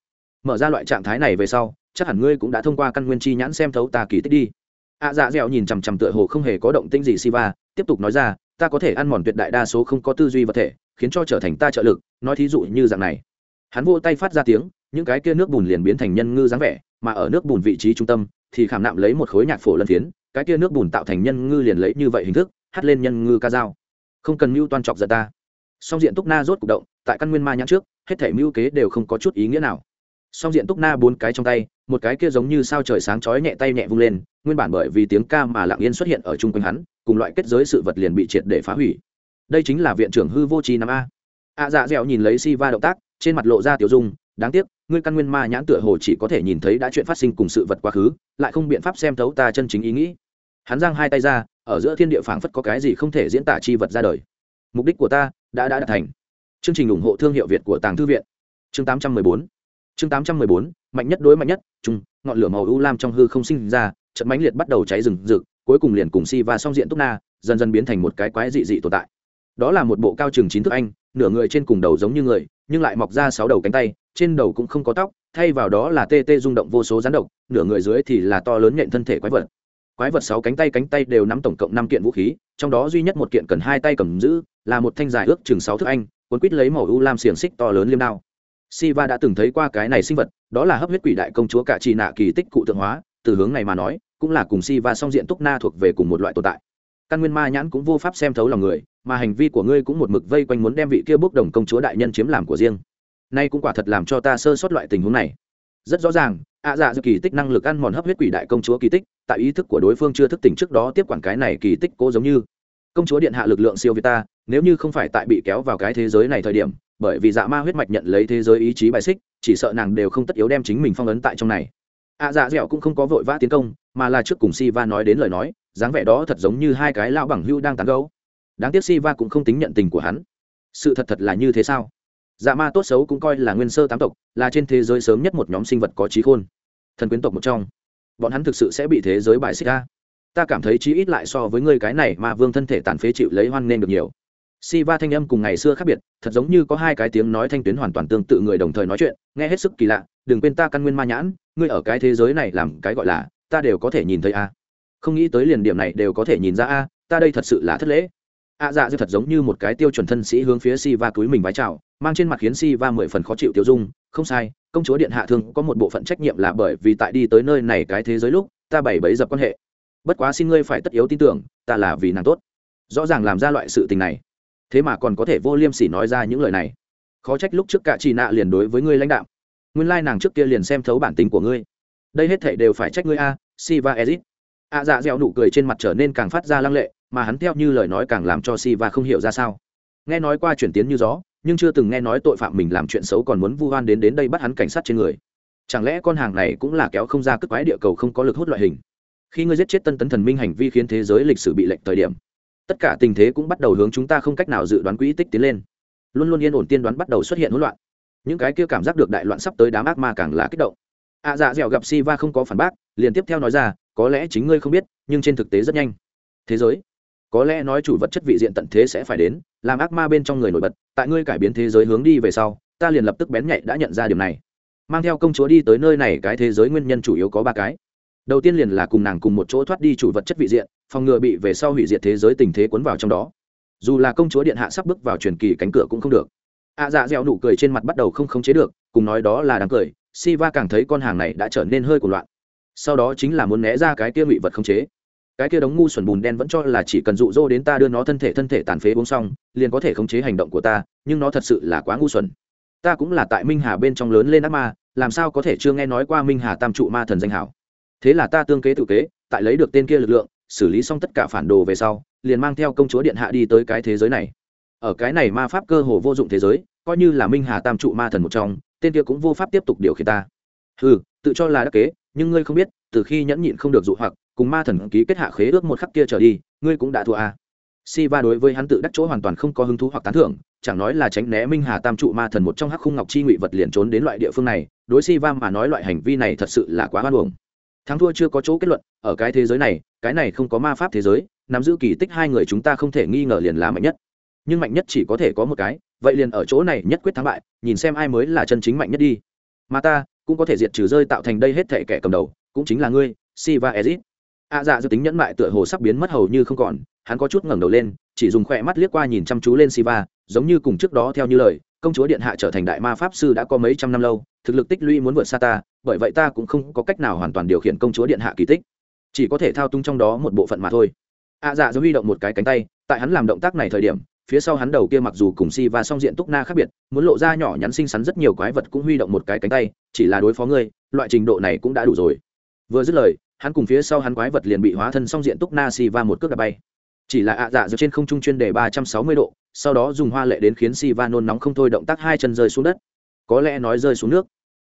Mở ra loại trạng thái này về sau, chắc hẳn ngươi cũng đã thông qua căn nguyên chi nhãn xem thấu ta kỳ tích đi. Ạ dạ dẻo nhìn chằm chằm tựa hồ không hề có động tĩnh gì si va, tiếp tục nói ra, ta có thể ăn mòn tuyệt đại đa số không có tư duy vật thể, khiến cho trở thành ta trợ lực, nói thí dụ như dạng này. Hắn vô tay phát ra tiếng, những cái kia nước bùn liền biến thành nhân ngư dáng vẻ, mà ở nước bùn vị trí trung tâm, thì khảm nạm lấy một khối nhạc phổ lân phiến, cái kia nước bùn tạo thành nhân ngư liền lấy như vậy hình thức, hắt lên nhân ngư ca dao. Không cần mưu toan chọc giật ta song diện túc na rốt cục động, tại căn nguyên ma nhãn trước, hết thể mưu kế đều không có chút ý nghĩa nào. Song diện túc na bốn cái trong tay, một cái kia giống như sao trời sáng chói nhẹ tay nhẹ vung lên, nguyên bản bởi vì tiếng ca mà lặng yên xuất hiện ở chung quanh hắn, cùng loại kết giới sự vật liền bị triệt để phá hủy. Đây chính là viện trưởng hư vô trí năm a. A dạ dẻo nhìn lấy si va động tác, trên mặt lộ ra tiểu dung, đáng tiếc, ngươi căn nguyên ma nhãn tựa hồ chỉ có thể nhìn thấy đã chuyện phát sinh cùng sự vật quá khứ, lại không biện pháp xem thấu ta chân chính ý nghĩ. Hắn giang hai tay ra, ở giữa thiên địa phảng phất có cái gì không thể diễn tả chi vật ra đời. Mục đích của ta đã đã đạt thành. Chương trình ủng hộ thương hiệu việt của tàng thư viện. Chương 814 chương 814 mạnh nhất đối mạnh nhất, chung, ngọn lửa màu u lam trong hư không sinh ra, trận mãnh liệt bắt đầu cháy rừng rực, cuối cùng liền cùng si và song diện túc na, dần dần biến thành một cái quái dị dị tồn tại. Đó là một bộ cao chừng chín thước anh, nửa người trên cùng đầu giống như người, nhưng lại mọc ra sáu đầu cánh tay, trên đầu cũng không có tóc, thay vào đó là tê tê rung động vô số rắn độc, nửa người dưới thì là to lớn nhện thân thể quái vật quái vật sáu cánh tay cánh tay đều nắm tổng cộng năm kiện vũ khí, trong đó duy nhất một kiện cần hai tay cầm giữ, là một thanh dài ước chừng sáu thước anh, cuốn quít lấy màu u lam xiềng xích to lớn liêm đao. Siva đã từng thấy qua cái này sinh vật, đó là hấp huyết quỷ đại công chúa cả trì nạ kỳ tích cụ tượng hóa, từ hướng này mà nói, cũng là cùng siva song diện túc na thuộc về cùng một loại tồn tại. Căn nguyên ma nhãn cũng vô pháp xem thấu lòng người, mà hành vi của ngươi cũng một mực vây quanh muốn đem vị kia bốc đồng công chúa đại nhân chiếm làm của riêng. Nay cũng quả thật làm cho ta sơ sót loại tình huống này. Rất rõ ràng, ạ dạ dự kỳ tích năng lực ăn mòn hấp huyết quỷ đại công chúa kỳ tích tại ý thức của đối phương chưa thức tỉnh trước đó tiếp quản cái này kỳ tích cố giống như. Công chúa điện hạ lực lượng siêu việt ta, nếu như không phải tại bị kéo vào cái thế giới này thời điểm, bởi vì dạ ma huyết mạch nhận lấy thế giới ý chí bài xích, chỉ sợ nàng đều không tất yếu đem chính mình phong ấn tại trong này. Ạ dạ dẻo cũng không có vội vã tiến công, mà là trước cùng si va nói đến lời nói, dáng vẻ đó thật giống như hai cái lao bằng hưu đang tán gấu đáng tiếc si va cũng không tính nhận tình của hắn. Sự thật thật là như thế sao? Dạ ma tốt xấu cũng coi là nguyên sơ tám tộc, là trên thế giới sớm nhất một nhóm sinh vật có trí khôn. Thần quyến tộc một trong bọn hắn thực sự sẽ bị thế giới bại xích ra. Ta cảm thấy chí ít lại so với ngươi cái này mà vương thân thể tàn phế chịu lấy hoan nên được nhiều. Si va thanh âm cùng ngày xưa khác biệt, thật giống như có hai cái tiếng nói thanh tuyến hoàn toàn tương tự người đồng thời nói chuyện, nghe hết sức kỳ lạ, đừng quên ta căn nguyên ma nhãn, ngươi ở cái thế giới này làm cái gọi là, ta đều có thể nhìn thấy a. Không nghĩ tới liền điểm này đều có thể nhìn ra a, ta đây thật sự là thất lễ. A dạ dư thật giống như một cái tiêu chuẩn thân sĩ hướng phía si va túi mình vái chào, mang trên mặt khiến si va mười phần khó chịu tiêu dung, không sai công chúa điện hạ thương có một bộ phận trách nhiệm là bởi vì tại đi tới nơi này cái thế giới lúc, ta bảy bấy dập quan hệ. Bất quá xin ngươi phải tất yếu tin tưởng, ta là vì nàng tốt. Rõ ràng làm ra loại sự tình này. Thế mà còn có thể vô liêm sỉ nói ra những lời này. Khó trách lúc trước cả chị nạ liền đối với ngươi lãnh đạo nguyên lai nàng trước kia liền xem thấu bản tính của ngươi. Đây hết thể đều phải trách ngươi a si va ezit. A dạ dẻo nụ cười trên mặt trở nên càng phát ra lăng lệ, mà hắn theo như lời nói càng làm cho si va không hiểu ra sao. Nghe nói qua chuyển tiến như gió nhưng chưa từng nghe nói tội phạm mình làm chuyện xấu còn muốn vu oan đến đến đây bắt hắn cảnh sát trên người. Chẳng lẽ con hàng này cũng là kéo không ra cất quái địa cầu không có lực hút loại hình? Khi ngươi giết chết tân tấn thần minh hành vi khiến thế giới lịch sử bị lệnh thời điểm tất cả tình thế cũng bắt đầu hướng chúng ta không cách nào dự đoán quỹ tích tiến lên. Luôn luôn yên ổn tiên đoán bắt đầu xuất hiện hỗn loạn. Những cái kia cảm giác được đại loạn sắp tới đám ác ma càng là kích động. Ạ à, dạ dẻo gặp si va không có phản bác liền tiếp theo nói ra có lẽ chính ngươi không biết nhưng trên thực tế rất nhanh. Thế giới có lẽ nói chủ vật chất vị diện tận thế sẽ phải đến, làm ác ma bên trong người nổi bật, tại ngươi cải biến thế giới hướng đi về sau, ta liền lập tức bén nhạy đã nhận ra điều này. Mang theo công chúa đi tới nơi này, cái thế giới nguyên nhân chủ yếu có ba cái. Đầu tiên liền là cùng nàng cùng một chỗ thoát đi chủ vật chất vị diện, phòng ngừa bị về sau hủy diệt thế giới tình thế cuốn vào trong đó. Dù là công chúa điện hạ sắp bước vào truyền kỳ cánh cửa cũng không được. Ạ dạ dẻo nụ cười trên mặt bắt đầu không khống chế được, cùng nói đó là đáng cười si va càng thấy con hàng này đã trở nên hơi cuộc loạn. Sau đó chính là muốn né ra cái tiêu ngụy vật khống chế cái kia đống ngu xuẩn bùn đen vẫn cho là chỉ cần dụ dỗ đến ta đưa nó thân thể thân thể tàn phế uống xong, liền có thể khống chế hành động của ta, nhưng nó thật sự là quá ngu xuẩn. Ta cũng là tại minh hà bên trong lớn lên ác ma, làm sao có thể chưa nghe nói qua minh hà tam trụ ma thần danh hảo. Thế là ta tương kế tự kế, tại lấy được tên kia lực lượng, xử lý xong tất cả phản đồ về sau, liền mang theo công chúa điện hạ đi tới cái thế giới này. Ở cái này ma pháp cơ hồ vô dụng thế giới, coi như là minh hà tam trụ ma thần một trong, tên kia cũng vô pháp tiếp tục điều khiển ta. Ừ tự cho là đắc kế, nhưng ngươi không biết, từ khi nhẫn nhịn không được dụ hoặc cùng ma thần ký kết hạ khế ước một khắc kia trở đi ngươi cũng đã thua à. Siva đối với hắn tự đắc chỗ hoàn toàn không có hứng thú hoặc tán thưởng, chẳng nói là tránh né Minh Hà Tam trụ ma thần một trong hắc khung ngọc chi ngụy vật liền trốn đến loại địa phương này, đối Siva mà nói loại hành vi này thật sự là quá hoan hồng Thắng thua chưa có chỗ kết luận, ở cái thế giới này, cái này không có ma pháp thế giới, nắm giữ kỳ tích hai người chúng ta không thể nghi ngờ liền là mạnh nhất. Nhưng mạnh nhất chỉ có thể có một cái, vậy liền ở chỗ này nhất quyết thắng bại, nhìn xem ai mới là chân chính mạnh nhất đi. Mà ta cũng có thể diệt trừ rơi tạo thành đây hết thể kẻ cầm đầu, cũng chính là ngươi, Siva Ezit. A dạ dự tính nhẫn mại tựa hồ sắp biến mất hầu như không còn, hắn có chút ngẩng đầu lên chỉ dùng khỏe mắt liếc qua nhìn chăm chú lên siva giống như cùng trước đó theo như lời công chúa điện hạ trở thành đại ma pháp sư đã có mấy trăm năm lâu thực lực tích lũy muốn vượt xa ta bởi vậy ta cũng không có cách nào hoàn toàn điều khiển công chúa điện hạ kỳ tích. Chỉ có thể thao túng trong đó một bộ phận mà thôi. A dạ dự huy động một cái cánh tay tại hắn làm động tác này thời điểm phía sau hắn đầu kia mặc dù cùng si và song diện túc na khác biệt muốn lộ ra nhỏ nhắn xinh xắn rất nhiều quái vật cũng huy động một cái cánh tay chỉ là đối phó ngươi loại trình độ này cũng đã đủ rồi. Vừa dứt lời hắn cùng phía sau hắn quái vật liền bị hóa thân xong diện túc na si va một cước đạp bay. Chỉ là ạ dạ dựa trên không trung chuyên đề ba trăm sáu mươi độ, sau đó dùng hoa lệ đến khiến si va nôn nóng không thôi động tác hai chân rơi xuống đất. Có lẽ nói rơi xuống nước.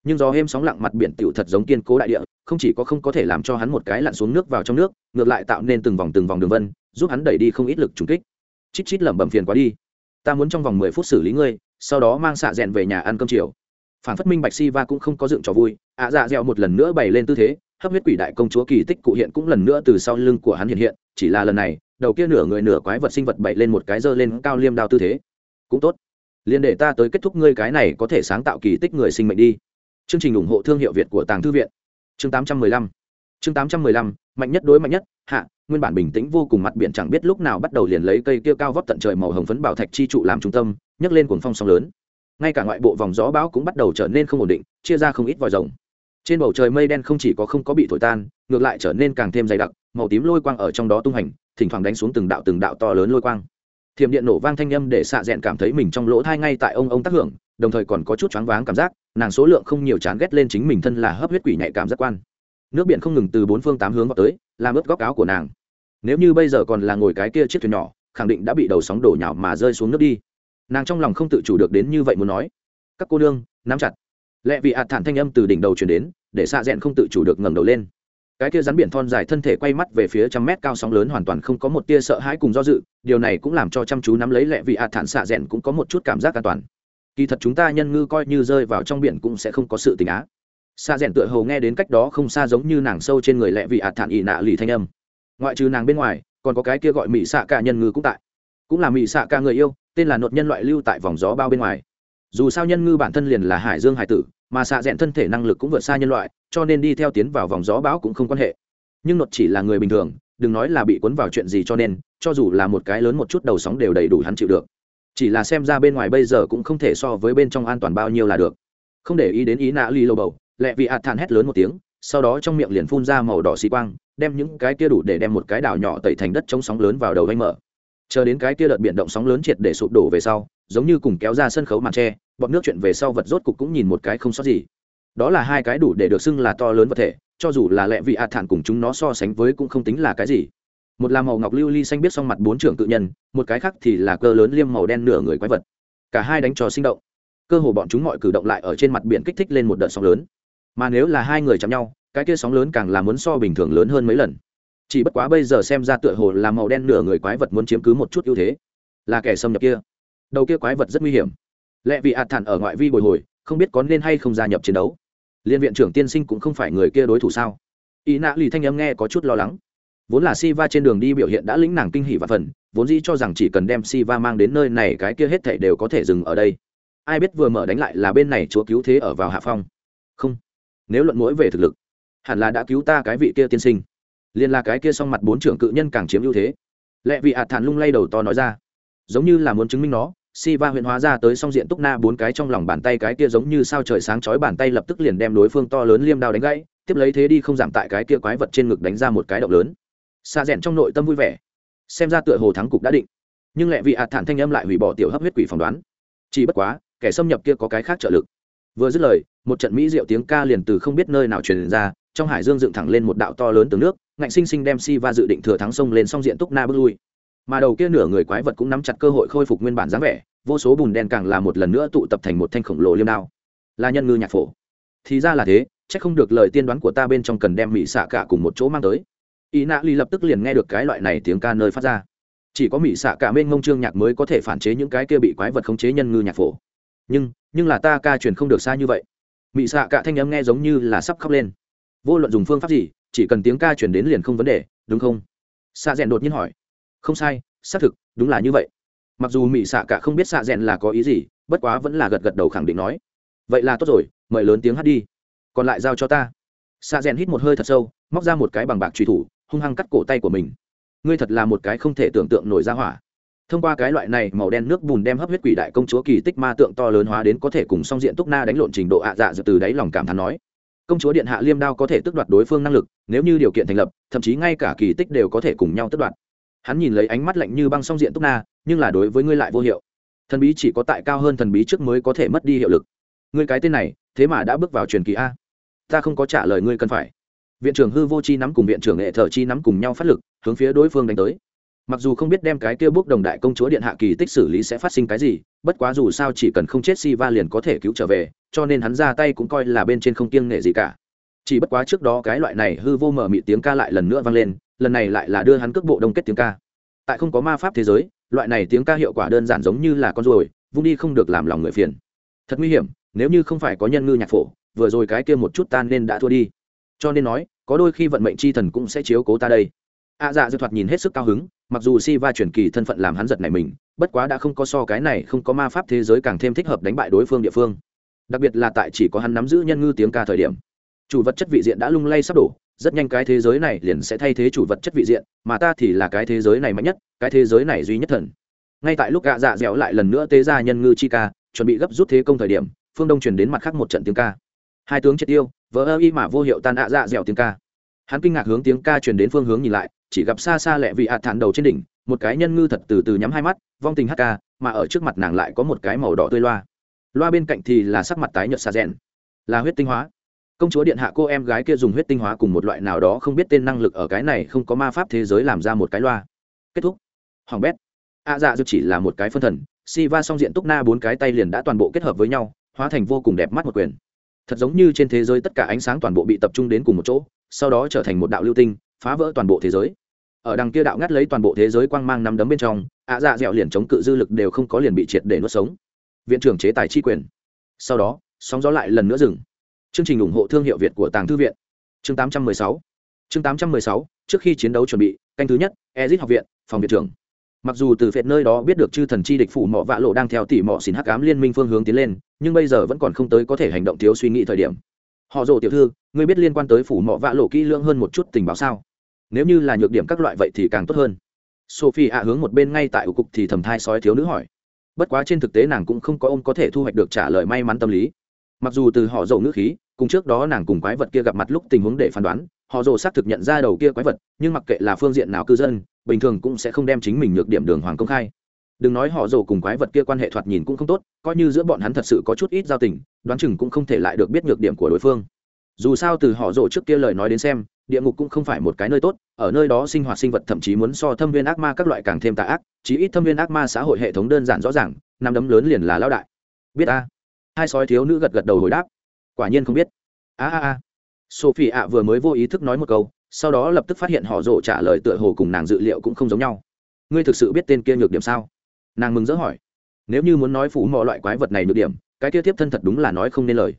Nhưng gió êm sóng lặng mặt biển tựu thật giống kiên cố đại địa, không chỉ có không có thể làm cho hắn một cái lặn xuống nước vào trong nước, ngược lại tạo nên từng vòng từng vòng đường vân, giúp hắn đẩy đi không ít lực trùng kích. Chít chít lẩm bẩm phiền quá đi. Ta muốn trong vòng mười phút xử lý ngươi, sau đó mang xạ rèn về nhà ăn cơm chiều. Phản phất minh bạch si va cũng không có dựng trò vui, ạ dạ dẹo một lần nữa bày lên tư thế hấp huyết quỷ đại công chúa kỳ tích cụ hiện cũng lần nữa từ sau lưng của hắn hiện hiện, chỉ là lần này, đầu kia nửa người nửa quái vật sinh vật bậy lên một cái dơ lên cao liêm đao tư thế. Cũng tốt. Liền để ta tới kết thúc ngươi cái này có thể sáng tạo kỳ tích người sinh mệnh đi. Chương trình ủng hộ thương hiệu việt của tàng thư viện. Chương 815 chương 815 mạnh nhất đối mạnh nhất, hạ, nguyên bản bình tĩnh vô cùng mặt biển chẳng biết lúc nào bắt đầu liền lấy cây kia cao vóc tận trời màu hồng phấn bảo thạch chi trụ làm trung tâm, nhấc lên cuồng phong sóng lớn. Ngay cả ngoại bộ vòng gió bão cũng bắt đầu trở nên không ổn định, chia ra không ít vòi rồng trên bầu trời mây đen không chỉ có không có bị thổi tan, ngược lại trở nên càng thêm dày đặc, màu tím lôi quang ở trong đó tung hành, thỉnh thoảng đánh xuống từng đạo từng đạo to lớn lôi quang. Thiểm điện nổ vang thanh â m để xạ rẽn cảm thấy mình trong lỗ thai ngay tại ông ông tác hưởng, đồng thời còn có chút choáng váng cảm giác, nàng số lượng không nhiều chán ghét lên chính mình thân là hấp huyết quỷ nhạy cảm giác quan. Nước biển không ngừng từ bốn phương tám hướng vào tới, làm ướt góc áo của nàng. Nếu như bây giờ còn là ngồi cái kia chiếc thuyền nhỏ, khẳng định đã bị đầu sóng đổ nhào mà rơi xuống nước đi. Nàng trong lòng không tự chủ được đến như vậy muốn nói. Các cô nương, nắm chặt lẹ vị ạt thản thanh âm từ đỉnh đầu chuyển đến, để xạ rẽn không tự chủ được ngẩng đầu lên. Cái kia rắn biển thon dài thân thể quay mắt về phía trăm mét cao sóng lớn hoàn toàn không có một tia sợ hãi cùng do dự, điều này cũng làm cho chăm chú nắm lấy lẹ vị ạt thản xạ rẽn cũng có một chút cảm giác an toàn. Kỳ thật chúng ta nhân ngư coi như rơi vào trong biển cũng sẽ không có sự tình á. Xạ rẽn tựa hồ nghe đến cách đó không xa giống như nàng sâu trên người lẹ vị ạt thản ị nạ lì thanh âm. Ngoại trừ nàng bên ngoài, còn có cái kia gọi mỹ xạ cả nhân ngư cũng tại. Cũng là mỹ xạ cả người yêu, tên là nột nhân loại lưu tại vòng gió bao bên ngoài. Dù sao nhân ngư bản thân liền là hải dương hải tử mà xạ rẽn thân thể năng lực cũng vượt xa nhân loại, cho nên đi theo tiến vào vòng gió bão cũng không quan hệ. Nhưng nột chỉ là người bình thường, đừng nói là bị cuốn vào chuyện gì cho nên, cho dù là một cái lớn một chút đầu sóng đều đầy đủ hắn chịu được. Chỉ là xem ra bên ngoài bây giờ cũng không thể so với bên trong an toàn bao nhiêu là được. Không để ý đến ý nạ ly lâu bầu lẹ vị ạt thản hét lớn một tiếng, sau đó trong miệng liền phun ra màu đỏ xì quang, đem những cái kia đủ để đem một cái đảo nhỏ tẩy thành đất chống sóng lớn vào đầu anh mở. Chờ đến cái kia đợt biển động sóng lớn triệt để sụp đổ về sau, giống như cùng kéo ra sân khấu màn tre bọn nước chuyện về sau vật rốt cục cũng nhìn một cái không sót gì. Đó là hai cái đủ để được xưng là to lớn vật thể, cho dù là lẹ vị ạt thản cùng chúng nó so sánh với cũng không tính là cái gì. Một là màu ngọc lưu ly xanh biết xong mặt bốn trưởng tự nhân, một cái khác thì là cơ lớn liêm màu đen nửa người quái vật. Cả hai đánh trò sinh động. Cơ hồ bọn chúng mọi cử động lại ở trên mặt biển kích thích lên một đợt sóng lớn. Mà nếu là hai người chạm nhau, cái kia sóng lớn càng là muốn so bình thường lớn hơn mấy lần. Chỉ bất quá bây giờ xem ra tựa hồ là màu đen nửa người quái vật muốn chiếm cứ một chút ưu thế. Là kẻ xâm nhập kia. Đầu kia quái vật rất nguy hiểm lẽ vì ạt thản ở ngoại vi bồi hồi, không biết có nên hay không gia nhập chiến đấu. Liên viện trưởng tiên sinh cũng không phải người kia đối thủ sao? Ý nạ lì thanh âm nghe có chút lo lắng. Vốn là si va trên đường đi biểu hiện đã lĩnh nàng kinh hỷ và phần, vốn dĩ cho rằng chỉ cần đem si va mang đến nơi này cái kia hết thảy đều có thể dừng ở đây. Ai biết vừa mở đánh lại là bên này chúa cứu thế ở vào hạ phong. Không. Nếu luận mỗi về thực lực, hẳn là đã cứu ta cái vị kia tiên sinh. Liên là cái kia song mặt bốn trưởng cự nhân càng chiếm ưu thế. Lẽ vì ạt thản lung lay đầu to nói ra. Giống như là muốn chứng minh nó si va huyện hóa ra tới song diện túc na bốn cái trong lòng bàn tay cái kia giống như sao trời sáng chói bàn tay lập tức liền đem đối phương to lớn liêm đao đánh gãy, tiếp lấy thế đi không giảm tại cái kia quái vật trên ngực đánh ra một cái động lớn. Xa rẽn trong nội tâm vui vẻ. Xem ra tựa hồ thắng cục đã định. Nhưng lại vị ạt thản thanh âm lại hủy bỏ tiểu hấp huyết quỷ phỏng đoán. Chỉ bất quá, kẻ xâm nhập kia có cái khác trợ lực. Vừa dứt lời, một trận mỹ diệu tiếng ca liền từ không biết nơi nào truyền ra, trong hải dương dựng thẳng lên một đạo to lớn từ nước, ngạnh sinh sinh đem si va dự định thừa thắng sông lên song diện túc na bước lui mà đầu kia nửa người quái vật cũng nắm chặt cơ hội khôi phục nguyên bản dáng vẻ, vô số bùn đen càng là một lần nữa tụ tập thành một thanh khổng lồ liêm đao. Là nhân ngư nhạc phổ. Thì ra là thế, chắc không được lời tiên đoán của ta bên trong cần đem mỹ xạ cả cùng một chỗ mang tới. Ý nạ ly lập tức liền nghe được cái loại này tiếng ca nơi phát ra. Chỉ có mỹ xạ cả mênh ngông trương nhạc mới có thể phản chế những cái kia bị quái vật khống chế nhân ngư nhạc phổ. Nhưng nhưng là ta ca truyền không được xa như vậy. Mỹ xạ cả thanh âm nghe giống như là sắp khóc lên. Vô luận dùng phương pháp gì, chỉ cần tiếng ca chuyển đến liền không vấn đề, đúng không? Xạ rèn đột nhiên hỏi không sai, xác thực, đúng là như vậy. Mặc dù mỹ xạ cả không biết xạ rèn là có ý gì, bất quá vẫn là gật gật đầu khẳng định nói. Vậy là tốt rồi, mời lớn tiếng hát đi. Còn lại giao cho ta. Xạ rèn hít một hơi thật sâu, móc ra một cái bằng bạc truy thủ, hung hăng cắt cổ tay của mình. Ngươi thật là một cái không thể tưởng tượng nổi ra hỏa. Thông qua cái loại này màu đen nước bùn đem hấp huyết quỷ đại công chúa kỳ tích ma tượng to lớn hóa đến có thể cùng song diện túc na đánh lộn trình độ ạ dạ dập từ đáy lòng cảm thán nói. Công chúa điện hạ liêm đao có thể tước đoạt đối phương năng lực, nếu như điều kiện thành lập, thậm chí ngay cả kỳ tích đều có thể cùng nhau tước đoạt hắn nhìn lấy ánh mắt lạnh như băng song diện túc na, nhưng là đối với ngươi lại vô hiệu. Thần bí chỉ có tại cao hơn thần bí trước mới có thể mất đi hiệu lực. Ngươi cái tên này, thế mà đã bước vào truyền kỳ a. Ta không có trả lời ngươi cần phải. Viện trưởng hư vô chi nắm cùng viện trưởng nghệ thờ chi nắm cùng nhau phát lực, hướng phía đối phương đánh tới. Mặc dù không biết đem cái kia bước đồng đại công chúa điện hạ kỳ tích xử lý sẽ phát sinh cái gì, bất quá dù sao chỉ cần không chết si va liền có thể cứu trở về, cho nên hắn ra tay cũng coi là bên trên không kiêng nghệ gì cả. Chỉ bất quá trước đó cái loại này hư vô mở mị tiếng ca lại lần nữa vang lên lần này lại là đưa hắn cước bộ đông kết tiếng ca. Tại không có ma pháp thế giới loại này tiếng ca hiệu quả đơn giản giống như là con ruồi vung đi không được làm lòng người phiền. Thật nguy hiểm nếu như không phải có nhân ngư nhạc phổ vừa rồi cái kia một chút tan nên đã thua đi. Cho nên nói có đôi khi vận mệnh chi thần cũng sẽ chiếu cố ta đây. Ạ à, dạ dư thoạt nhìn hết sức cao hứng mặc dù si va chuyển kỳ thân phận làm hắn giật này mình bất quá đã không có so cái này không có ma pháp thế giới càng thêm thích hợp đánh bại đối phương địa phương. Đặc biệt là tại chỉ có hắn nắm giữ nhân ngư tiếng ca thời điểm. Chủ vật chất vị diện đã lung lay sắp đổ rất nhanh cái thế giới này liền sẽ thay thế chủ vật chất vị diện, mà ta thì là cái thế giới này mạnh nhất, cái thế giới này duy nhất thần. Ngay tại lúc gạ dạ dẻo lại lần nữa tế ra nhân ngư chi ca, chuẩn bị gấp rút thế công thời điểm, phương đông truyền đến mặt khác một trận tiếng ca. Hai tướng triệt tiêu, vỡ ơ y mà vô hiệu tan ạ dạ dẻo tiếng ca. Hắn kinh ngạc hướng tiếng ca truyền đến phương hướng nhìn lại, chỉ gặp xa xa lẹ vị ạ thản đầu trên đỉnh, một cái nhân ngư thật từ từ nhắm hai mắt, vong tình hát ca, mà ở trước mặt nàng lại có một cái màu đỏ tươi loa. Loa bên cạnh thì là sắc mặt tái nhợt xa rèn, là huyết tinh hóa công chúa điện hạ cô em gái kia dùng huyết tinh hóa cùng một loại nào đó không biết tên năng lực ở cái này không có ma pháp thế giới làm ra một cái loa. Kết thúc. Hoàng bét. A dạ dù chỉ là một cái phân thần, si va song diện túc na bốn cái tay liền đã toàn bộ kết hợp với nhau, hóa thành vô cùng đẹp mắt một quyền. Thật giống như trên thế giới tất cả ánh sáng toàn bộ bị tập trung đến cùng một chỗ, sau đó trở thành một đạo lưu tinh, phá vỡ toàn bộ thế giới. Ở đằng kia đạo ngắt lấy toàn bộ thế giới quang mang nắm đấm bên trong ạ dạ dẻo liền chống cự dư lực đều không có liền bị triệt để nuốt sống. Viện trưởng chế tài chi quyền. Sau đó, sóng gió lại lần nữa dừng chương trình ủng hộ thương hiệu việt của tàng thư viện. Chương 816 chương 816 trước khi chiến đấu chuẩn bị, canh thứ nhất ezit học viện, phòng viện trưởng. Mặc dù từ phệt nơi đó biết được chư thần chi địch phủ mỏ vạ lộ đang theo tỉ mỏ xin hắc ám liên minh phương hướng tiến lên, nhưng bây giờ vẫn còn không tới có thể hành động thiếu suy nghĩ thời điểm. Họ rồ tiểu thư, ngươi biết liên quan tới phủ mỏ vạ lộ kỹ lưỡng hơn một chút tình báo sao? Nếu như là nhược điểm các loại vậy thì càng tốt hơn. Sophie ạ hướng một bên ngay tại ủ cục thì thầm thai sói thiếu nữ hỏi. Bất quá trên thực tế nàng cũng không có ông có thể thu hoạch được trả lời may mắn tâm lý. Mặc dù từ họ dầu ngữ khí cùng trước đó nàng cùng quái vật kia gặp mặt lúc tình huống để phán đoán, họ rồ xác thực nhận ra đầu kia quái vật, nhưng mặc kệ là phương diện nào cư dân, bình thường cũng sẽ không đem chính mình nhược điểm đường hoàng công khai. Đừng nói họ rồ cùng quái vật kia quan hệ thoạt nhìn cũng không tốt, coi như giữa bọn hắn thật sự có chút ít giao tình, đoán chừng cũng không thể lại được biết nhược điểm của đối phương. Dù sao từ họ rồ trước kia lời nói đến xem, địa ngục cũng không phải một cái nơi tốt, ở nơi đó sinh hoạt sinh vật thậm chí muốn so thâm viên ác ma các loại càng thêm tà ác, chí ít thâm viên ác ma xã hội hệ thống đơn giản rõ ràng, năm đấm lớn liền là lao đại. Biết a hai sói thiếu nữ gật gật đầu hồi đáp quả nhiên không biết. A a a. Sophie ạ vừa mới vô ý thức nói một câu, sau đó lập tức phát hiện họ rộ trả lời tựa hồ cùng nàng dự liệu cũng không giống nhau. Ngươi thực sự biết tên kia nhược điểm sao? Nàng mừng rỡ hỏi. Nếu như muốn nói phủ mọi loại quái vật này nhược điểm, cái kia tiếp thân thật đúng là nói không nên lời.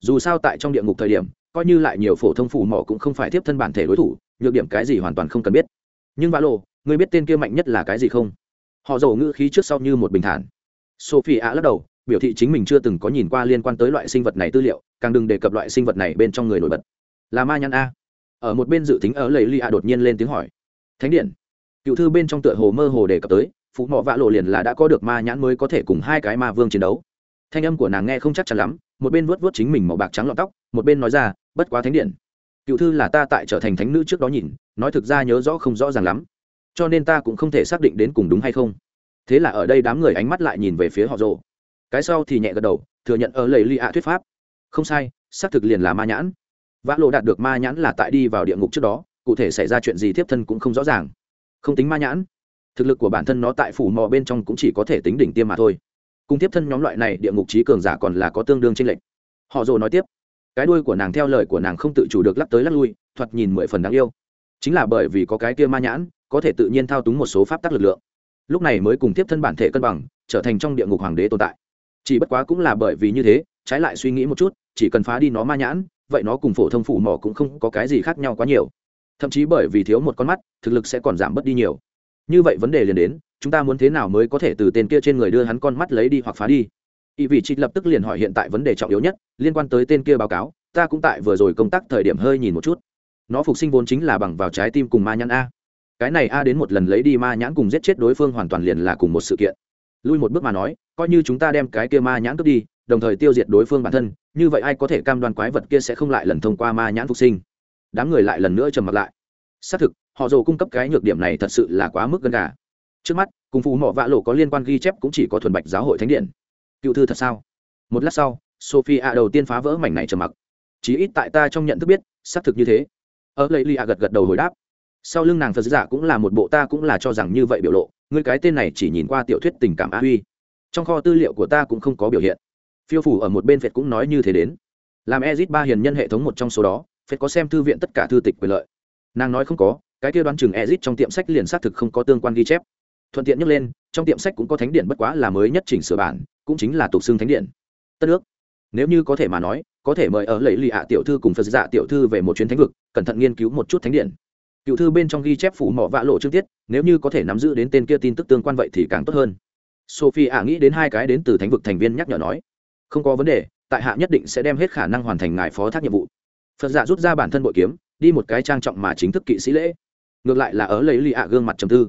Dù sao tại trong địa ngục thời điểm, coi như lại nhiều phổ thông phủ mỏ cũng không phải tiếp thân bản thể đối thủ, nhược điểm cái gì hoàn toàn không cần biết. Nhưng vã lộ ngươi biết tên kia mạnh nhất là cái gì không? Họ dầu ngữ khí trước sau như một bình thản. Sophie ạ lắc đầu biểu thị chính mình chưa từng có nhìn qua liên quan tới loại sinh vật này tư liệu, càng đừng đề cập loại sinh vật này bên trong người nổi bật. Là ma nhãn a. Ở một bên dự tính ở lầy li a đột nhiên lên tiếng hỏi. Thánh điện. Cựu thư bên trong tựa hồ mơ hồ đề cập tới phụ mọ vạ lộ liền là đã có được ma nhãn mới có thể cùng hai cái ma vương chiến đấu. Thanh âm của nàng nghe không chắc chắn lắm, một bên vuốt vuốt chính mình màu bạc trắng lọn tóc, một bên nói ra, bất quá thánh điện. Cựu thư là ta tại trở thành thánh nữ trước đó nhìn, nói thực ra nhớ rõ không rõ ràng lắm, cho nên ta cũng không thể xác định đến cùng đúng hay không. Thế là ở đây đám người ánh mắt lại nhìn về phía họ rồ cái sau thì nhẹ gật đầu, thừa nhận ở lầy li ạ thuyết pháp. Không sai, xác thực liền là ma nhãn. Vã lộ đạt được ma nhãn là tại đi vào địa ngục trước đó, cụ thể xảy ra chuyện gì tiếp thân cũng không rõ ràng. Không tính ma nhãn, thực lực của bản thân nó tại phủ mò bên trong cũng chỉ có thể tính đỉnh tiêm mà thôi. Cùng tiếp thân nhóm loại này, địa ngục trí cường giả còn là có tương đương tranh lệch. Họ rồ nói tiếp, cái đuôi của nàng theo lời của nàng không tự chủ được lắc tới lắc lui, thoạt nhìn mười phần đáng yêu. Chính là bởi vì có cái kia ma nhãn, có thể tự nhiên thao túng một số pháp tắc lực lượng. Lúc này mới cùng tiếp thân bản thể cân bằng, trở thành trong địa ngục hoàng đế tồn tại chỉ bất quá cũng là bởi vì như thế, trái lại suy nghĩ một chút, chỉ cần phá đi nó ma nhãn, vậy nó cùng phổ thông phủ mỏ cũng không có cái gì khác nhau quá nhiều. Thậm chí bởi vì thiếu một con mắt, thực lực sẽ còn giảm bớt đi nhiều. Như vậy vấn đề liền đến, chúng ta muốn thế nào mới có thể từ tên kia trên người đưa hắn con mắt lấy đi hoặc phá đi? Ý vị chị lập tức liền hỏi hiện tại vấn đề trọng yếu nhất, liên quan tới tên kia báo cáo, ta cũng tại vừa rồi công tác thời điểm hơi nhìn một chút. Nó phục sinh vốn chính là bằng vào trái tim cùng ma nhãn a. Cái này a đến một lần lấy đi ma nhãn cùng giết chết đối phương hoàn toàn liền là cùng một sự kiện lui một bước mà nói, coi như chúng ta đem cái kia ma nhãn cướp đi, đồng thời tiêu diệt đối phương bản thân, như vậy ai có thể cam đoan quái vật kia sẽ không lại lần thông qua ma nhãn phục sinh? Đám người lại lần nữa trầm mặt lại. Xác thực, họ dồ cung cấp cái nhược điểm này thật sự là quá mức gần gà. Trước mắt, cùng phù mỏ vạ lộ có liên quan ghi chép cũng chỉ có thuần bạch giáo hội thánh điện. Cựu thư thật sao? Một lát sau sophie a đầu tiên phá vỡ mảnh này trầm mặc. Chí ít tại ta trong nhận thức biết, xác thực như thế. Ở lấy lia gật gật đầu hồi đáp. Sau lưng nàng phật giả dạ cũng là một bộ ta cũng là cho rằng như vậy biểu lộ. Ngươi cái tên này chỉ nhìn qua tiểu thuyết tình cảm á huy. Trong kho tư liệu của ta cũng không có biểu hiện. Phiêu phủ ở một bên phệt cũng nói như thế đến. Làm ezit ba hiền nhân hệ thống một trong số đó, phệt có xem thư viện tất cả thư tịch quyền lợi. Nàng nói không có, cái kia đoán chừng ezit trong tiệm sách liền xác thực không có tương quan ghi chép. Thuận tiện nhắc lên, trong tiệm sách cũng có thánh điện bất quá là mới nhất chỉnh sửa bản, cũng chính là tục xương thánh điện. Tất ước. Nếu như có thể mà nói, có thể mời ở lấy lì ạ tiểu thư cùng phật dạ tiểu thư về một chuyến thánh vực, cẩn thận nghiên cứu một chút thánh điện cựu thư bên trong ghi chép phủ mỏ vạ lộ trương tiết, nếu như có thể nắm giữ đến tên kia tin tức tương quan vậy thì càng tốt hơn. Sophie ạ nghĩ đến hai cái đến từ thánh vực thành viên nhắc nhở nói, không có vấn đề, tại hạ nhất định sẽ đem hết khả năng hoàn thành ngài phó thác nhiệm vụ. Phật giả rút ra bản thân bội kiếm, đi một cái trang trọng mà chính thức kỵ sĩ lễ. Ngược lại là ở lấy lì ạ gương mặt trầm tư.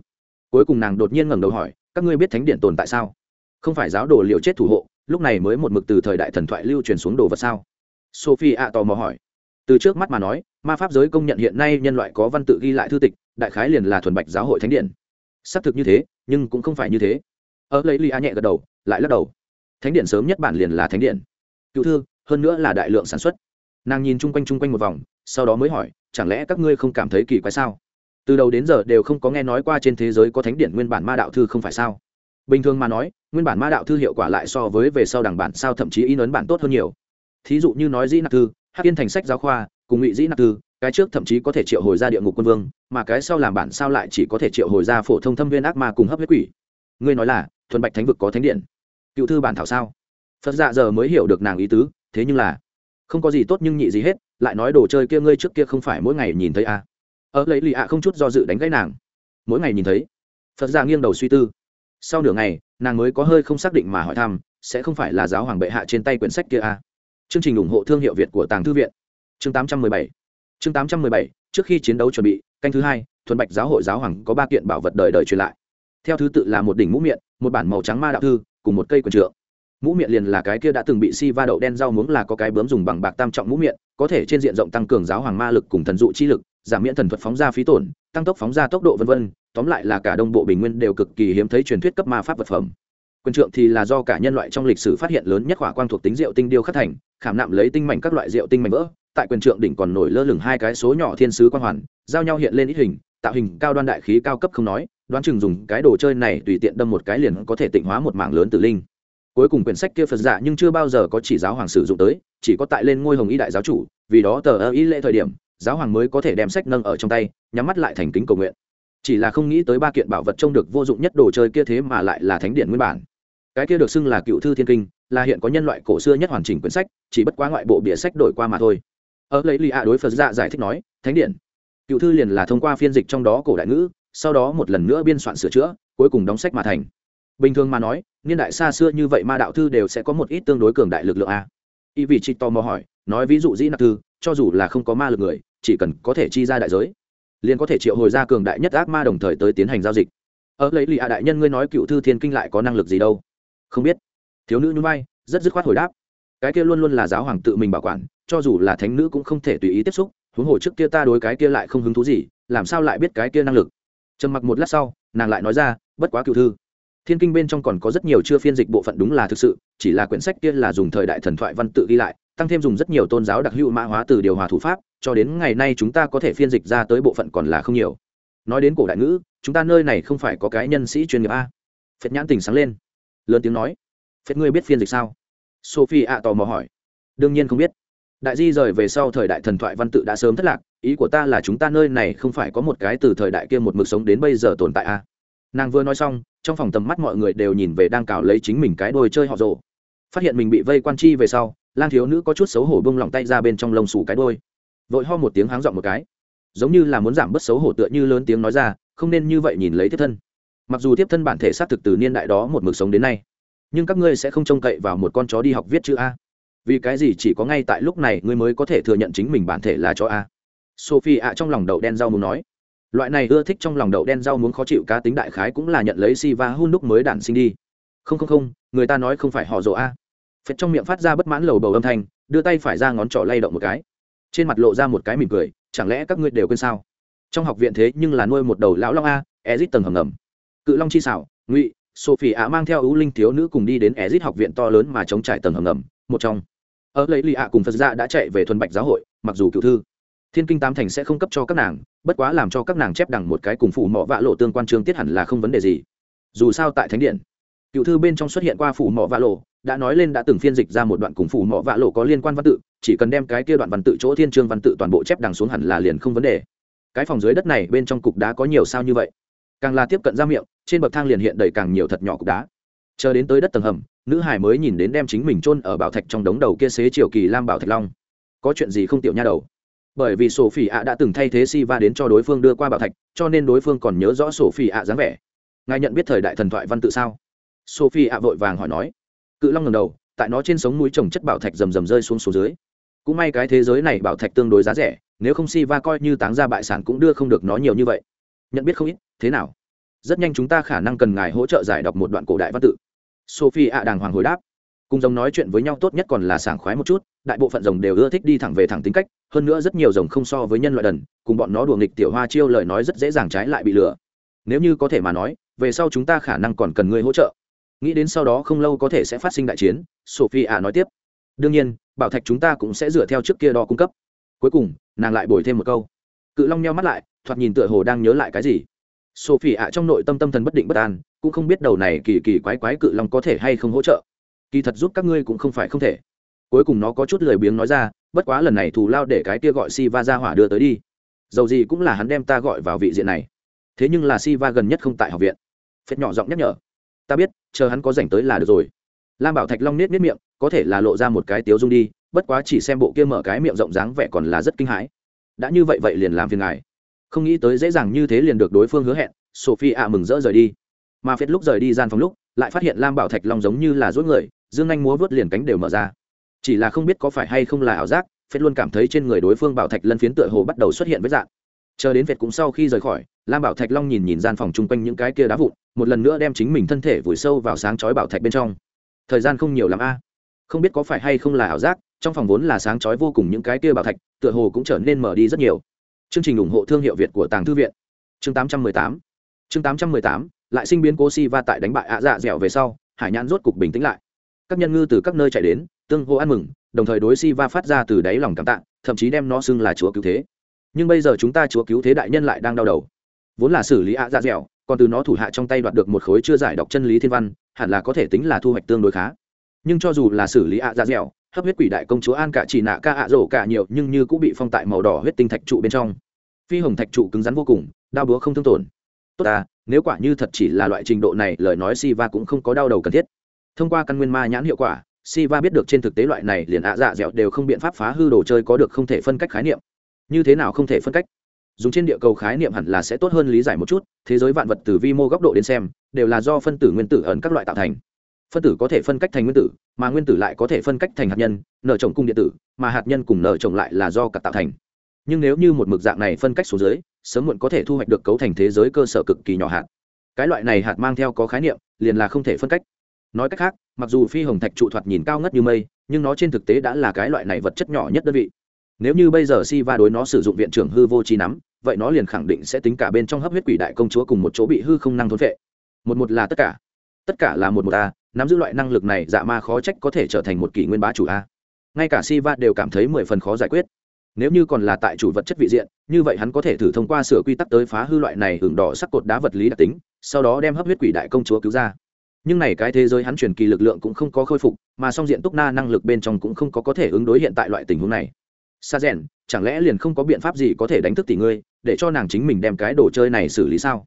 Cuối cùng nàng đột nhiên ngẩng đầu hỏi, các ngươi biết thánh điện tồn tại sao? Không phải giáo đồ liệu chết thủ hộ, lúc này mới một mực từ thời đại thần thoại lưu truyền xuống đồ vật sao? Sophie ạ tò mò hỏi, từ trước mắt mà nói ma pháp giới công nhận hiện nay nhân loại có văn tự ghi lại thư tịch, đại khái liền là thuần bạch giáo hội thánh điện. Xác thực như thế, nhưng cũng không phải như thế. Ở lấy ly nhẹ gật đầu, lại lắc đầu. Thánh điện sớm nhất bản liền là thánh điện. Cựu thư, hơn nữa là đại lượng sản xuất. Nàng nhìn chung quanh chung quanh một vòng, sau đó mới hỏi, chẳng lẽ các ngươi không cảm thấy kỳ quái sao? Từ đầu đến giờ đều không có nghe nói qua trên thế giới có thánh điện nguyên bản ma đạo thư không phải sao? Bình thường mà nói, nguyên bản ma đạo thư hiệu quả lại so với về sau đằng bản sao thậm chí in ấn bản tốt hơn nhiều. Thí dụ như nói dĩ nạp thư hát yên thành sách giáo khoa cùng ngụy dĩ nạp thư, cái trước thậm chí có thể triệu hồi ra địa ngục quân vương, mà cái sau làm bản sao lại chỉ có thể triệu hồi ra phổ thông thâm viên ác ma cùng hấp huyết quỷ. Ngươi nói là, thuần bạch thánh vực có thánh điện. Cựu thư bản thảo sao? Phật dạ giờ mới hiểu được nàng ý tứ, thế nhưng là, không có gì tốt nhưng nhị gì hết, lại nói đồ chơi kia ngươi trước kia không phải mỗi ngày nhìn thấy à. ở lấy lì ạ không chút do dự đánh gãy nàng. Mỗi ngày nhìn thấy. Phật dạ nghiêng đầu suy tư. Sau nửa ngày, nàng mới có hơi không xác định mà hỏi thăm, sẽ không phải là giáo hoàng bệ hạ trên tay quyển sách kia à. chương trình ủng hộ thương hiệu việt của tàng thư viện chương 817 chương 817 trước khi chiến đấu chuẩn bị, canh thứ hai, thuần bạch giáo hội giáo hoàng có ba kiện bảo vật đời đời truyền lại. Theo thứ tự là một đỉnh mũ miệng, một bản màu trắng ma đạo thư, cùng một cây quần trượng. Mũ miệng liền là cái kia đã từng bị si va đậu đen rau muống là có cái bướm dùng bằng bạc tam trọng mũ miệng, có thể trên diện rộng tăng cường giáo hoàng ma lực cùng thần dụ chi lực, giảm miễn thần thuật phóng ra phí tổn, tăng tốc phóng ra tốc độ vân vân, tóm lại là cả đông bộ bình nguyên đều cực kỳ hiếm thấy truyền thuyết cấp ma pháp vật phẩm. Quyền trượng thì là do cả nhân loại trong lịch sử phát hiện lớn nhất hỏa quang thuộc tính rượu tinh điêu khắc thành, khảm nạm lấy tinh mảnh các loại rượu tinh mảnh vỡ tại quyền trượng đỉnh còn nổi lơ lửng hai cái số nhỏ thiên sứ quang hoàn, giao nhau hiện lên ít hình, tạo hình cao đoan đại khí cao cấp không nói, đoán chừng dùng cái đồ chơi này tùy tiện đâm một cái liền có thể tịnh hóa một mảng lớn tử linh. Cuối cùng quyển sách kia phật dạ nhưng chưa bao giờ có chỉ giáo hoàng sử dụng tới, chỉ có tại lên ngôi hồng y đại giáo chủ, vì đó tờ ơ ý lễ thời điểm, giáo hoàng mới có thể đem sách nâng ở trong tay, nhắm mắt lại thành kính cầu nguyện. Chỉ là không nghĩ tới ba kiện bảo vật trông được vô dụng nhất đồ chơi kia thế mà lại là thánh điện nguyên bản. Cái kia được xưng là cựu thư thiên kinh, là hiện có nhân loại cổ xưa nhất hoàn chỉnh quyển sách, chỉ bất quá ngoại bộ bìa sách đổi qua mà thôi ở lấy lì ạ đối phật dạ giải thích nói, thánh điện. Cựu thư liền là thông qua phiên dịch trong đó cổ đại ngữ, sau đó một lần nữa biên soạn sửa chữa, cuối cùng đóng sách mà thành. Bình thường mà nói, niên đại xa xưa như vậy ma đạo thư đều sẽ có một ít tương đối cường đại lực lượng a. Y vị chị tò mò hỏi, nói ví dụ dĩ nạp thư, cho dù là không có ma lực người, chỉ cần có thể chi ra đại giới, liền có thể triệu hồi ra cường đại nhất ác ma đồng thời tới tiến hành giao dịch. Ở lấy lì ạ đại nhân ngươi nói cựu thư thiên kinh lại có năng lực gì đâu? Không biết. Thiếu nữ nhún vai, rất dứt khoát hồi đáp, cái kia luôn luôn là giáo hoàng tự mình bảo quản cho dù là thánh nữ cũng không thể tùy ý tiếp xúc, huống hồ trước kia ta đối cái kia lại không hứng thú gì, làm sao lại biết cái kia năng lực? Trầm mặc một lát sau, nàng lại nói ra, bất quá cựu thư, thiên kinh bên trong còn có rất nhiều chưa phiên dịch bộ phận đúng là thực sự, chỉ là quyển sách kia là dùng thời đại thần thoại văn tự ghi lại, tăng thêm dùng rất nhiều tôn giáo đặc hữu mã hóa từ điều hòa thủ pháp, cho đến ngày nay chúng ta có thể phiên dịch ra tới bộ phận còn là không nhiều. Nói đến cổ đại ngữ, chúng ta nơi này không phải có cái nhân sĩ chuyên nghiệp a? Phết nhãn tình sáng lên. Lớn tiếng nói. Phết ngươi biết phiên dịch sao? Sophie ạ tò mò hỏi. Đương nhiên không biết đại di rời về sau thời đại thần thoại văn tự đã sớm thất lạc, ý của ta là chúng ta nơi này không phải có một cái từ thời đại kia một mực sống đến bây giờ tồn tại a nàng vừa nói xong, trong phòng tầm mắt mọi người đều nhìn về đang cào lấy chính mình cái đôi chơi họ rồ. Phát hiện mình bị vây quan chi về sau, lang thiếu nữ có chút xấu hổ bông lỏng tay ra bên trong lông xù cái đôi. Vội ho một tiếng háng dọn một cái. Giống như là muốn giảm bớt xấu hổ tựa như lớn tiếng nói ra, không nên như vậy nhìn lấy tiếp thân. Mặc dù tiếp thân bản thể xác thực từ niên đại đó một mực sống đến nay, nhưng các ngươi sẽ không trông cậy vào một con chó đi học viết chữ a vì cái gì chỉ có ngay tại lúc này ngươi mới có thể thừa nhận chính mình bản thể là cho a? Sophie ạ trong lòng đậu đen rau muốn nói. Loại này ưa thích trong lòng đậu đen rau muốn khó chịu cá tính đại khái cũng là nhận lấy si va hun đúc mới đản sinh đi. Không không không, người ta nói không phải họ rộ a. Phật trong miệng phát ra bất mãn lầu bầu âm thanh, đưa tay phải ra ngón trỏ lay động một cái. Trên mặt lộ ra một cái mỉm cười, chẳng lẽ các ngươi đều quên sao? Trong học viện thế nhưng là nuôi một đầu lão long a ezit tầng hầm ngầm. Cự long chi xảo, ngụy, sophie ạ mang theo ưu linh thiếu nữ cùng đi đến ezit học viện to lớn mà chống trải tầng hầm ngầm, một trong ở lấy lì ạ cùng phật gia đã chạy về thuần bạch giáo hội, mặc dù cựu thư. Thiên kinh tam thành sẽ không cấp cho các nàng, bất quá làm cho các nàng chép đằng một cái cùng phủ mỏ vạ lộ tương quan trương tiết hẳn là không vấn đề gì. Dù sao tại thánh điện cựu thư bên trong xuất hiện qua phủ mỏ vạ lộ, đã nói lên đã từng phiên dịch ra một đoạn cùng phủ mỏ vạ lộ có liên quan văn tự, chỉ cần đem cái kia đoạn văn tự chỗ thiên trương văn tự toàn bộ chép đằng xuống hẳn là liền không vấn đề. Cái phòng dưới đất này bên trong cục đá có nhiều sao như vậy. Càng là tiếp cận ra miệng, trên bậc thang liền hiện đầy càng nhiều thật nhỏ cục đá. Chờ đến tới đất tầng hầm nữ hải mới nhìn đến đem chính mình chôn ở bảo thạch trong đống đầu kia xế chiều kỳ lam bảo thạch long. Có chuyện gì không tiểu nha đầu? Bởi vì sổ phỉ ạ đã từng thay thế si va đến cho đối phương đưa qua bảo thạch, cho nên đối phương còn nhớ rõ sổ phỉ ạ dáng vẻ. Ngài nhận biết thời đại thần thoại văn tự sao? Sophie ạ vội vàng hỏi nói. Cự long ngầm đầu, tại nó trên sống núi trồng chất bảo thạch rầm rầm rơi xuống số dưới. Cũng may cái thế giới này bảo thạch tương đối giá rẻ, nếu không si va coi như táng ra bại sản cũng đưa không được nó nhiều như vậy. Nhận biết không ít, thế nào? Rất nhanh chúng ta khả năng cần ngài hỗ trợ giải đọc một đoạn cổ đại văn tự sophie ạ đàng hoàng hồi đáp. Cùng rồng nói chuyện với nhau tốt nhất còn là sảng khoái một chút, đại bộ phận rồng đều ưa thích đi thẳng về thẳng tính cách, hơn nữa rất nhiều rồng không so với nhân loại đần, cùng bọn nó đùa nghịch tiểu hoa chiêu lời nói rất dễ dàng trái lại bị lừa. Nếu như có thể mà nói, về sau chúng ta khả năng còn cần người hỗ trợ. Nghĩ đến sau đó không lâu có thể sẽ phát sinh đại chiến, sophie ạ nói tiếp. Đương nhiên, bảo thạch chúng ta cũng sẽ dựa theo trước kia đo cung cấp. Cuối cùng, nàng lại bồi thêm một câu. Cự long nheo mắt lại, thoạt nhìn tựa hồ đang nhớ lại cái gì sophie ạ, trong nội tâm tâm thần bất định bất an, cũng không biết đầu này kỳ kỳ quái quái cự long có thể hay không hỗ trợ. Kỳ thật giúp các ngươi cũng không phải không thể. Cuối cùng nó có chút lười biếng nói ra, bất quá lần này thù lao để cái kia gọi si va ra hỏa đưa tới đi. Dầu gì cũng là hắn đem ta gọi vào vị diện này. Thế nhưng là si va gần nhất không tại học viện. Phết nhỏ giọng nhắc nhở. Ta biết, chờ hắn có rảnh tới là được rồi. Lam bảo thạch long nết nết miệng, có thể là lộ ra một cái tiếu dung đi, bất quá chỉ xem bộ kia mở cái miệng rộng dáng vẻ còn là rất kinh hãi. Đã như vậy vậy liền làm phiền ngài không nghĩ tới dễ dàng như thế liền được đối phương hứa hẹn, sophie ạ mừng rỡ rời đi. Mà phết lúc rời đi gian phòng lúc, lại phát hiện lam bảo thạch long giống như là rối người, dương anh múa vớt liền cánh đều mở ra. Chỉ là không biết có phải hay không là ảo giác, phết luôn cảm thấy trên người đối phương bảo thạch lân phiến tựa hồ bắt đầu xuất hiện với dạng chờ đến phết cũng sau khi rời khỏi, lam bảo thạch long nhìn nhìn gian phòng chung quanh những cái kia đá vụn, một lần nữa đem chính mình thân thể vùi sâu vào sáng chói bảo thạch bên trong. Thời gian không nhiều l a. Không biết có phải hay không là ảo giác, trong phòng vốn là sáng chói vô cùng những cái kia bảo thạch, tựa hồ cũng trở nên mở đi rất nhiều chương trình ủng hộ thương hiệu việt của tàng thư viện. Chương 818 chương 818 lại sinh biến cố si va tại đánh bại ạ dạ dẻo về sau, hải nhãn rốt cục bình tĩnh lại. Các nhân ngư từ các nơi chạy đến, tương hô ăn mừng, đồng thời đối si va phát ra từ đáy lòng cảm tạ, thậm chí đem nó xưng là chúa cứu thế. Nhưng bây giờ chúng ta chúa cứu thế đại nhân lại đang đau đầu. Vốn là xử lý ạ dạ dẻo, còn từ nó thủ hạ trong tay đoạt được một khối chưa giải đọc chân lý thiên văn, hẳn là có thể tính là thu hoạch tương đối khá. Nhưng cho dù là xử lý ạ dạ dẻo hấp huyết quỷ đại công chúa an cả chỉ nạ ca ạ rổ cả nhiều, nhưng như cũng bị phong tại màu đỏ huyết tinh thạch trụ bên trong. Phi hồng thạch trụ cứng rắn vô cùng, đau búa không thương tổn. Tốt ta, nếu quả như thật chỉ là loại trình độ này, lời nói si va cũng không có đau đầu cần thiết. Thông qua căn nguyên ma nhãn hiệu quả si va biết được trên thực tế loại này liền ạ dạ dẻo đều không biện pháp phá hư đồ chơi có được không thể phân cách khái niệm. Như thế nào không thể phân cách? Dùng trên địa cầu khái niệm hẳn là sẽ tốt hơn lý giải một chút, thế giới vạn vật từ vi mô góc độ đến xem, đều là do phân tử nguyên tử ẩn các loại tạo thành phân tử có thể phân cách thành nguyên tử, mà nguyên tử lại có thể phân cách thành hạt nhân, nở trồng cung điện tử, mà hạt nhân cùng nở trồng lại là do cặp tạo thành. Nhưng nếu như một mực dạng này phân cách xuống dưới, sớm muộn có thể thu hoạch được cấu thành thế giới cơ sở cực kỳ nhỏ hạt. Cái loại này hạt mang theo có khái niệm, liền là không thể phân cách. Nói cách khác, mặc dù phi hồng thạch trụ thoạt nhìn cao ngất như mây, nhưng nó trên thực tế đã là cái loại này vật chất nhỏ nhất đơn vị. Nếu như bây giờ si va đối nó sử dụng viện trưởng hư vô chi nắm, vậy nó liền khẳng định sẽ tính cả bên trong hấp huyết quỷ đại công chúa cùng một chỗ bị hư không năng thốn vệ một một là tất cả. Tất cả là một một a nắm giữ loại năng lực này dạ ma khó trách có thể trở thành một kỷ nguyên bá chủ a. Ngay cả si va đều cảm thấy mười phần khó giải quyết. Nếu như còn là tại chủ vật chất vị diện như vậy hắn có thể thử thông qua sửa quy tắc tới phá hư loại này hưởng đỏ sắc cột đá vật lý đặc tính sau đó đem hấp huyết quỷ đại công chúa cứu ra. Nhưng này cái thế giới hắn truyền kỳ lực lượng cũng không có khôi phục mà song diện túc na năng lực bên trong cũng không có có thể ứng đối hiện tại loại tình huống này. Sa rèn chẳng lẽ liền không có biện pháp gì có thể đánh thức tỷ ngươi để cho nàng chính mình đem cái đồ chơi này xử lý sao?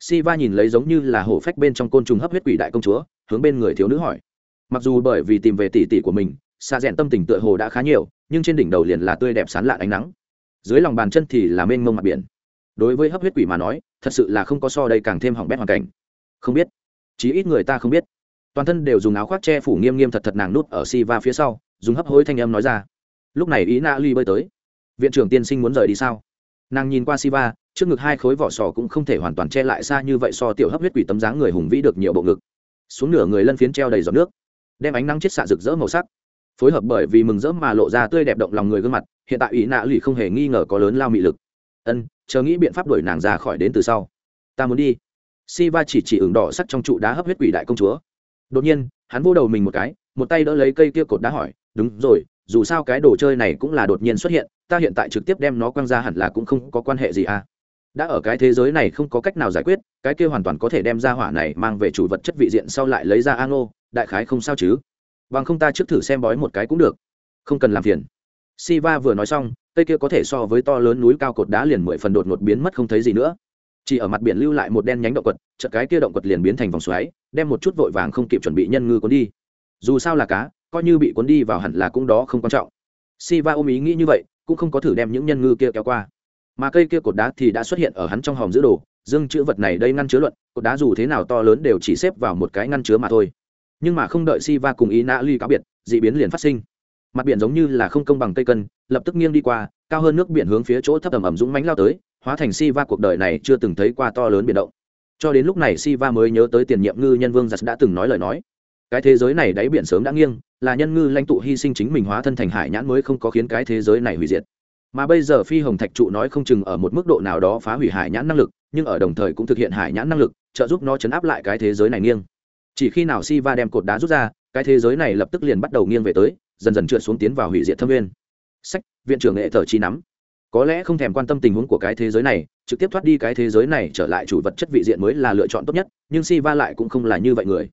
Siva nhìn lấy giống như là hổ phách bên trong côn trùng hấp huyết quỷ đại công chúa, hướng bên người thiếu nữ hỏi. Mặc dù bởi vì tìm về tỷ tỷ của mình, xa rẽn tâm tình tựa hồ đã khá nhiều, nhưng trên đỉnh đầu liền là tươi đẹp sán lạn ánh nắng. Dưới lòng bàn chân thì là mênh mông mặt biển. Đối với hấp huyết quỷ mà nói, thật sự là không có so đây càng thêm hỏng bét hoàn cảnh. Không biết, chí ít người ta không biết. Toàn thân đều dùng áo khoác che phủ nghiêm nghiêm thật thật nàng nút ở Siva phía sau, dùng hấp hối thanh âm nói ra. Lúc này ý Na Ly bơi tới. Viện trưởng tiên sinh muốn rời đi sao? Nàng nhìn qua Siva, trước ngực hai khối vỏ sò cũng không thể hoàn toàn che lại xa như vậy so tiểu hấp huyết quỷ tấm dáng người hùng vĩ được nhiều bộ ngực xuống nửa người lân phiến treo đầy giọt nước, đem ánh nắng chết xạ rực rỡ màu sắc, phối hợp bởi vì mừng rỡ mà lộ ra tươi đẹp động lòng người gương mặt, hiện tại ý nạ lụy không hề nghi ngờ có lớn lao mị lực. Ân, chờ nghĩ biện pháp đuổi nàng ra khỏi đến từ sau. Ta muốn đi. Siva chỉ chỉ ửng đỏ sắc trong trụ đá hấp huyết quỷ đại công chúa. Đột nhiên, hắn vô đầu mình một cái, một tay đỡ lấy cây kia cột đá hỏi, đúng rồi, dù sao cái đồ chơi này cũng là đột nhiên xuất hiện, ta hiện tại trực tiếp đem nó quăng ra hẳn là cũng không có quan hệ gì à? Đã ở cái thế giới này không có cách nào giải quyết, cái kia hoàn toàn có thể đem ra hỏa này mang về chủ vật chất vị diện sau lại lấy ra a ngô đại khái không sao chứ? Bằng không ta trước thử xem bói một cái cũng được. Không cần làm phiền. Siva vừa nói xong, cây kia có thể so với to lớn núi cao cột đá liền mười phần đột ngột biến mất không thấy gì nữa. Chỉ ở mặt biển lưu lại một đen nhánh động quật, chợt cái kia động quật liền biến thành vòng xoáy, đem một chút vội vàng không kịp chuẩn bị nhân ngư cuốn đi. Dù sao là cá, coi như bị cuốn đi vào hẳn là cũng đó không quan trọng. Siva ôm ý nghĩ như vậy, cũng không có thử đem những nhân ngư kia kéo qua mà cây kia cột đá thì đã xuất hiện ở hắn trong hòm giữ đồ, dương chữ vật này đây ngăn chứa luận, cột đá dù thế nào to lớn đều chỉ xếp vào một cái ngăn chứa mà thôi. Nhưng mà không đợi si va cùng ý nã ly cáo biệt d ị biến liền phát sinh. Mặt biển giống như là không công bằng cây cân, lập tức nghiêng đi qua, cao hơn nước biển hướng phía chỗ thấp ẩm ẩm dũng mánh lao tới, hóa thành si va cuộc đời này chưa từng thấy qua to lớn biển động. Cho đến lúc này si va mới nhớ tới tiền nhiệm ngư nhân vương giặt đã từng nói lời nói. Cái thế giới này đáy biển sớm đã nghiêng, là nhân ngư lãnh tụ hy sinh chính mình hóa thân thành hải nhãn mới không có khiến cái thế giới này hủy diệt mà bây giờ phi hồng thạch trụ nói không chừng ở một mức độ nào đó phá hủy hải nhãn năng lực, nhưng ở đồng thời cũng thực hiện hải nhãn năng lực, trợ giúp nó chấn áp lại cái thế giới này nghiêng. Chỉ khi nào si va đem cột đá rút ra, cái thế giới này lập tức liền bắt đầu nghiêng về tới, dần dần trượt xuống tiến vào hủy diệt thâm viên sách, viện trưởng nghệ thờ chi nắm. Có lẽ không thèm quan tâm tình huống của cái thế giới này, trực tiếp thoát đi cái thế giới này trở lại chủ vật chất vị diện mới là lựa chọn tốt nhất, nhưng si va lại cũng không là như vậy người.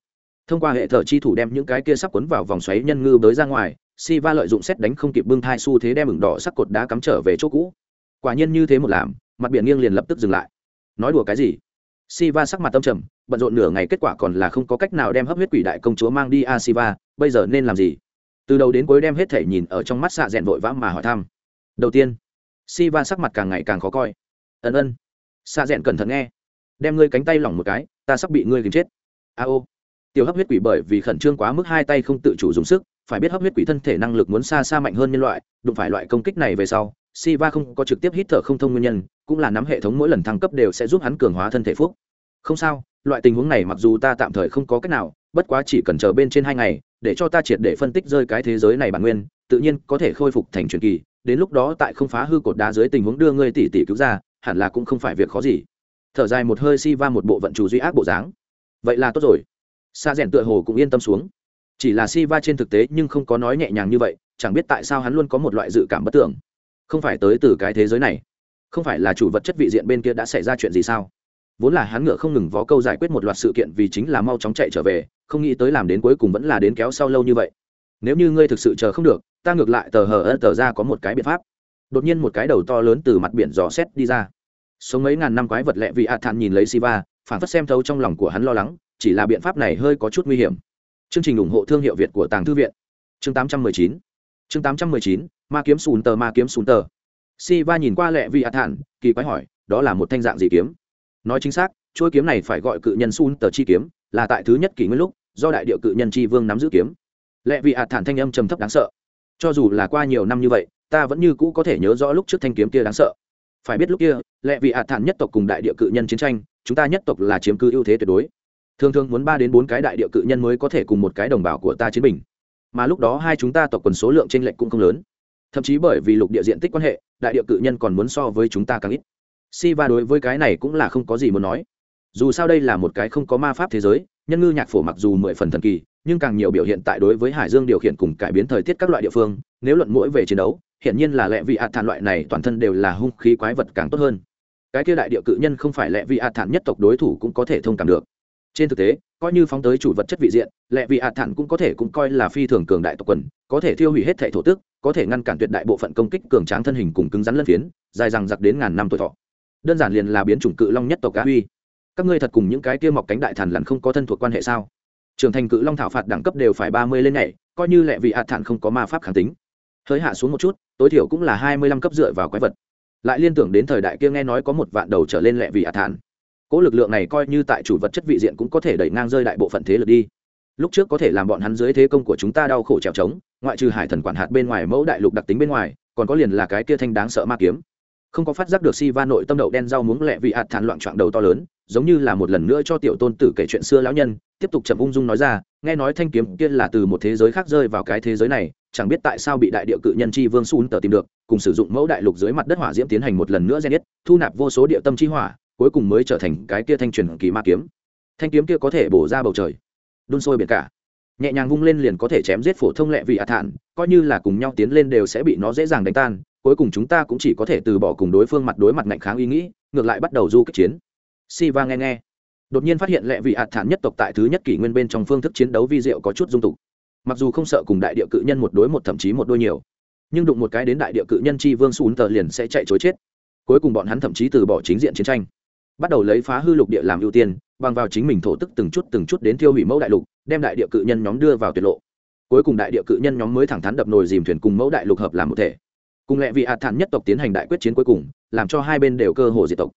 Thông qua hệ thờ chi thủ đem những cái kia sắp quấn vào vòng xoáy nhân ngư bới ra ngoài si va lợi dụng xét đánh không kịp bưng thai xu thế đem ửng đỏ sắc cột đá cắm trở về chỗ cũ. Quả nhiên như thế một làm, mặt biển nghiêng liền lập tức dừng lại. Nói đùa cái gì? Si va sắc mặt tâm trầm, bận rộn nửa ngày kết quả còn là không có cách nào đem hấp huyết quỷ đại công chúa mang đi a si va bây giờ nên làm gì? Từ đầu đến cuối đem hết thể nhìn ở trong mắt xạ rẽn vội vã mà hỏi thăm. Đầu tiên si va sắc mặt càng ngày càng khó coi. Ân ân. Xạ rẽn cẩn thận nghe. Đem ngươi cánh tay lỏng một cái, ta sắp bị ngươi kìm chết. A ô tiểu hấp huyết quỷ bởi vì khẩn trương quá mức hai tay không tự chủ dùng sức phải biết hấp huyết quỷ thân thể năng lực muốn xa xa mạnh hơn nhân loại đụng phải loại công kích này về sau Siva không có trực tiếp hít thở không thông nguyên nhân, cũng là nắm hệ thống mỗi lần thăng cấp đều sẽ giúp hắn cường hóa thân thể phúc. Không sao, loại tình huống này mặc dù ta tạm thời không có cách nào, bất quá chỉ cần chờ bên trên hai ngày, để cho ta triệt để phân tích rơi cái thế giới này bản nguyên, tự nhiên có thể khôi phục thành truyền kỳ, đến lúc đó tại không phá hư cột đá dưới tình huống đưa ngươi tỷ tỷ cứu ra, hẳn là cũng không phải việc khó gì. Thở dài một hơi Siva một bộ vận chủ duy ác bộ dáng. Vậy là tốt rồi. Sa rèn tựa hồ cũng yên tâm xuống. Chỉ là si va trên thực tế nhưng không có nói nhẹ nhàng như vậy, chẳng biết tại sao hắn luôn có một loại dự cảm bất tưởng không phải tới từ cái thế giới này. Không phải là chủ vật chất vị diện bên kia đã xảy ra chuyện gì sao? Vốn là hắn ngựa không ngừng vó câu giải quyết một loạt sự kiện vì chính là mau chóng chạy trở về, không nghĩ tới làm đến cuối cùng vẫn là đến kéo sau lâu như vậy. Nếu như ngươi thực sự chờ không được, ta ngược lại tờ hờ ơ tờ ra có một cái biện pháp. Đột nhiên một cái đầu to lớn từ mặt biển dò xét đi ra. Sống mấy ngàn năm quái vật lẹ vì a thản nhìn lấy siva, phản phất xem thấu trong lòng của hắn lo lắng chỉ là biện pháp này hơi có chút nguy hiểm. Chương trình ủng hộ thương hiệu việt của tàng thư viện. Chương 819 chương 819 ma kiếm sùn tờ, ma kiếm sùn tờ. Si va nhìn qua lẹ vi ạt thản kỳ quái hỏi, đó là một thanh dạng gì kiếm? Nói chính xác, chuôi kiếm này phải gọi cự nhân sun tờ chi kiếm, là tại thứ nhất kỷ nguyên lúc, do đại điệu cự nhân chi vương nắm giữ kiếm. Lẹ vị hạt thản thanh âm trầm thấp đáng sợ. Cho dù là qua nhiều năm như vậy, ta vẫn như cũ có thể nhớ rõ lúc trước thanh kiếm kia đáng sợ. Phải biết lúc kia lẹ vị hạt thản nhất tộc cùng đại địa cự nhân chiến tranh, chúng ta nhất tộc là chiếm cứ ưu thế tuyệt đối thường thường muốn ba đến bốn cái đại địa cự nhân mới có thể cùng một cái đồng bào của ta chiến bình. Mà lúc đó hai chúng ta tộc quần số lượng t r ê n lệch cũng không lớn. Thậm chí bởi vì lục địa diện tích quan hệ, đại địa cự nhân còn muốn so với chúng ta càng ít. Si va đối với cái này cũng là không có gì muốn nói. Dù sao đây là một cái không có ma pháp thế giới, nhân ngư nhạc phổ mặc dù mười phần thần kỳ, nhưng càng nhiều biểu hiện tại đối với hải dương điều khiển cùng cải biến thời tiết các loại địa phương, nếu luận mũi về chiến đấu, hiển nhiên là lẹ vị ạt thản loại này toàn thân đều là hung khí quái vật càng tốt hơn. Cái kia đại địa cự nhân không phải lẹ vị ạt thản nhất tộc đối thủ cũng có thể thông cảm được trên thực tế, coi như phóng tới chủ vật chất vị diện, lệ vị hạt thản cũng có thể cũng coi là phi thường cường đại tộc quần, có thể thiêu hủy hết thể thổ tức, có thể ngăn cản tuyệt đại bộ phận công kích cường tráng thân hình cùng cứng rắn lân phiến, dài rằng giặc đến ngàn năm tuổi thọ. Đơn giản liền là biến chủng cự long nhất tộc cá huy. Các ngươi thật cùng những cái kia mọc cánh đại thần lằn không có thân thuộc quan hệ sao? Trưởng thành cự long thảo phạt đẳng cấp đều phải ba mươi lên nhảy, coi như lẹ vị hạt thản không có ma pháp kháng tính. Hơi hạ xuống một chút, tối thiểu cũng là hai mươi lăm cấp dựa vào quái vật. Lại liên tưởng đến thời đại kia nghe nói có một vạn đầu trở lên lẹ vị hạt thản cỗ lực lượng này coi như tại chủ vật chất vị diện cũng có thể đẩy ngang rơi đại bộ phận thế lực đi. Lúc trước có thể làm bọn hắn dưới thế công của chúng ta đau khổ trèo trống, ngoại trừ hải thần quản hạt bên ngoài mẫu đại lục đặc tính bên ngoài, còn có liền là cái kia thanh đáng sợ ma kiếm. Không có phát giác được si va nội tâm đậu đen rau muống lẹ vị hạt thản loạn trạng đầu to lớn, giống như là một lần nữa cho tiểu tôn tử kể chuyện xưa lão nhân, tiếp tục chậm ung dung nói ra, nghe nói thanh kiếm kia là từ một thế giới khác rơi vào cái thế giới này, chẳng biết tại sao bị đại địa cự nhân chi vương sun tờ tìm được, cùng sử dụng mẫu đại lục dưới mặt đất hỏa diễm tiến hành một lần nữa gen nhất thu nạp vô số địa tâm chi hỏa cuối cùng mới trở thành cái kia thanh truyền kỳ ma kiếm. Thanh kiếm kia có thể bổ ra bầu trời, đun sôi biển cả. Nhẹ nhàng vung lên liền có thể chém giết phổ thông lẹ vị hạ thản, coi như là cùng nhau tiến lên đều sẽ bị nó dễ dàng đánh tan, cuối cùng chúng ta cũng chỉ có thể từ bỏ cùng đối phương mặt đối mặt ngạnh kháng ý nghĩ, ngược lại bắt đầu du kích chiến. Si va nghe nghe. Đột nhiên phát hiện lẹ vị hạ thản nhất tộc tại thứ nhất kỷ nguyên bên trong phương thức chiến đấu vi diệu có chút dung tục. Mặc dù không sợ cùng đại địa cự nhân một đối một thậm chí một đôi nhiều, nhưng đụng một cái đến đại địa cự nhân chi vương xuống tờ liền sẽ chạy chối chết. Cuối cùng bọn hắn thậm chí từ bỏ chính diện chiến tranh bắt đầu lấy phá hư lục địa làm ưu tiên, bằng vào chính mình thổ tức từng chút từng chút đến tiêu hủy mẫu đại lục, đem đại địa cự nhân nhóm đưa vào tuyệt lộ. Cuối cùng đại địa cự nhân nhóm mới thẳng thắn đập nồi dìm thuyền cùng mẫu đại lục hợp làm một thể. Cùng lẽ vị hạt thản nhất tộc tiến hành đại quyết chiến cuối cùng, làm cho hai bên đều cơ hồ diệt tộc.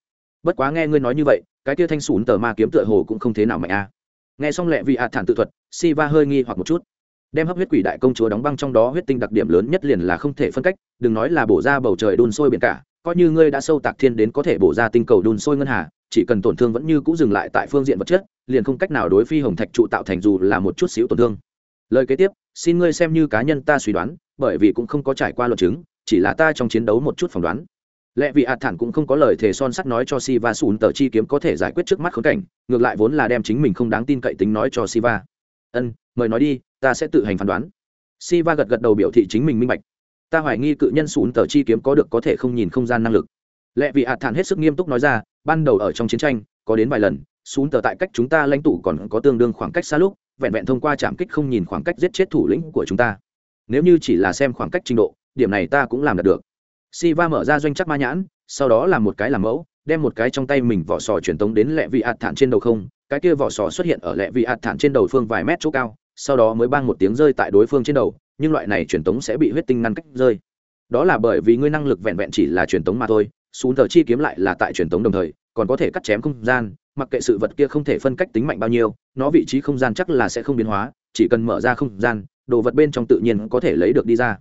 Bất quá nghe ngươi nói như vậy, cái tia thanh sủn tờ ma kiếm tựa hồ cũng không thế nào mạnh a. Nghe xong lẽ vị hạt thản tự thuật, si va hơi nghi hoặc một chút. Đem hấp huyết quỷ đại công chúa đóng băng trong đó huyết tinh đặc điểm lớn nhất liền là không thể phân cách, đừng nói là bổ ra bầu trời đun sôi biển cả coi như ngươi đã sâu tạc thiên đến có thể bổ ra tinh cầu đun sôi ngân hà, chỉ cần tổn thương vẫn như cũng dừng lại tại phương diện vật chất, liền không cách nào đối phi hồng thạch trụ tạo thành dù là một chút xíu tổn thương. Lời kế tiếp, xin ngươi xem như cá nhân ta suy đoán, bởi vì cũng không có trải qua luận chứng, chỉ là ta trong chiến đấu một chút phỏng đoán. Lẽ vì hạt thản cũng không có lời thề son sắt nói cho si va sùn tờ chi kiếm có thể giải quyết trước mắt khốn cảnh, ngược lại vốn là đem chính mình không đáng tin cậy tính nói cho si va ân, mời nói đi, ta sẽ tự hành phán đoán. Si va gật gật đầu biểu thị chính mình minh bạch ta hoài nghi cự nhân sùn tờ chi kiếm có được có thể không nhìn không gian năng lực. Lẽ vì hạt thản hết sức nghiêm túc nói ra, ban đầu ở trong chiến tranh, có đến vài lần, sùn tờ tại cách chúng ta lãnh tụ còn có tương đương khoảng cách xa lúc, vẹn vẹn thông qua trảm kích không nhìn khoảng cách giết chết thủ lĩnh của chúng ta. Nếu như chỉ là xem khoảng cách trình độ, điểm này ta cũng làm được. Si va mở ra doanh chắc ma nhãn, sau đó làm một cái làm mẫu, đem một cái trong tay mình vỏ sò truyền tống đến lẹ vị Hạt thản trên đầu không, cái kia vỏ sò xuất hiện ở lẹ vị Hạt thản trên đầu phương vài mét chỗ cao, sau đó mới bang một tiếng rơi tại đối phương trên đầu nhưng loại này truyền tống sẽ bị huyết tinh ngăn cách rơi. Đó là bởi vì ngươi năng lực vẹn vẹn chỉ là truyền tống mà thôi, xuống tờ chi kiếm lại là tại truyền tống đồng thời, còn có thể cắt chém không gian, mặc kệ sự vật kia không thể phân cách tính mạnh bao nhiêu, nó vị trí không gian chắc là sẽ không biến hóa, chỉ cần mở ra không gian, đồ vật bên trong tự nhiên có thể lấy được đi ra.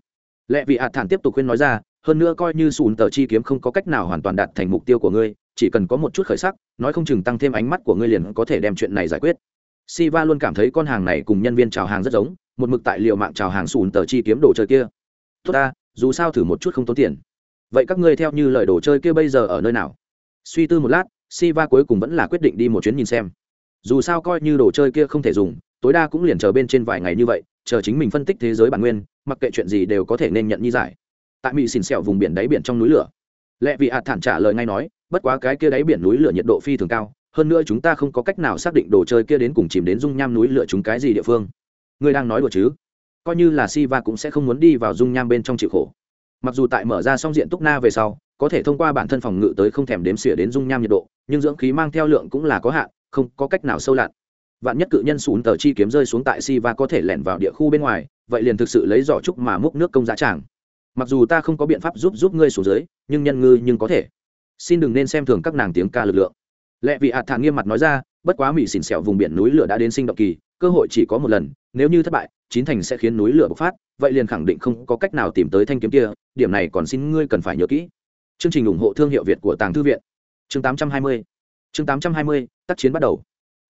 Lẽ vì hạt thản tiếp tục khuyên nói ra, hơn nữa coi như sùn tờ chi kiếm không có cách nào hoàn toàn đạt thành mục tiêu của ngươi, chỉ cần có một chút khởi sắc, nói không chừng tăng thêm ánh mắt của ngươi liền có thể đem chuyện này giải quyết. Siva luôn cảm thấy con hàng này cùng nhân viên chào hàng rất giống một mực tại liệu mạng chào hàng sùn tờ chi kiếm đồ chơi kia. Tốt ta, dù sao thử một chút không tốn tiền. Vậy các ngươi theo như lời đồ chơi kia bây giờ ở nơi nào? Suy tư một lát, siva cuối cùng vẫn là quyết định đi một chuyến nhìn xem. Dù sao coi như đồ chơi kia không thể dùng, tối đa cũng liền chờ bên trên vài ngày như vậy, chờ chính mình phân tích thế giới bản nguyên, mặc kệ chuyện gì đều có thể nên nhận như giải. Tại mỹ xìn xẹo vùng biển đáy biển trong núi lửa. Lẽ vì hạt thản trả lời ngay nói, bất quá cái kia đáy biển núi lửa nhiệt độ phi thường cao, hơn nữa chúng ta không có cách nào xác định đồ chơi kia đến cùng chìm đến dung nham núi lửa chúng cái gì địa phương ngươi đang nói đùa chứ? Coi như là si va cũng sẽ không muốn đi vào dung nham bên trong chịu khổ. Mặc dù tại mở ra xong diện túc na về sau, có thể thông qua bản thân phòng ngự tới không thèm đếm xỉa đến dung nham nhiệt độ, nhưng dưỡng khí mang theo lượng cũng là có hạn, không có cách nào sâu lặn. Vạn nhất cự nhân sùn tờ chi kiếm rơi xuống tại si va có thể lẻn vào địa khu bên ngoài, vậy liền thực sự lấy giỏ trúc mà múc nước công giá tràng. Mặc dù ta không có biện pháp giúp giúp ngươi xuống dưới, nhưng nhân ngư nhưng có thể. Xin đừng nên xem thường các nàng tiếng ca lực lượng. Lẽ vì hạt thản nghiêm mặt nói ra bất quá mỹ xỉn xẻo vùng biển núi lửa đã đến sinh động kỳ cơ hội chỉ có một lần nếu như thất bại chín thành sẽ khiến núi lửa bộc phát vậy liền khẳng định không có cách nào tìm tới thanh kiếm kia điểm này còn xin ngươi cần phải nhớ kỹ. Chương trình ủng hộ thương hiệu việt của tàng thư viện. Chương 820 chương 820, tác chiến bắt đầu.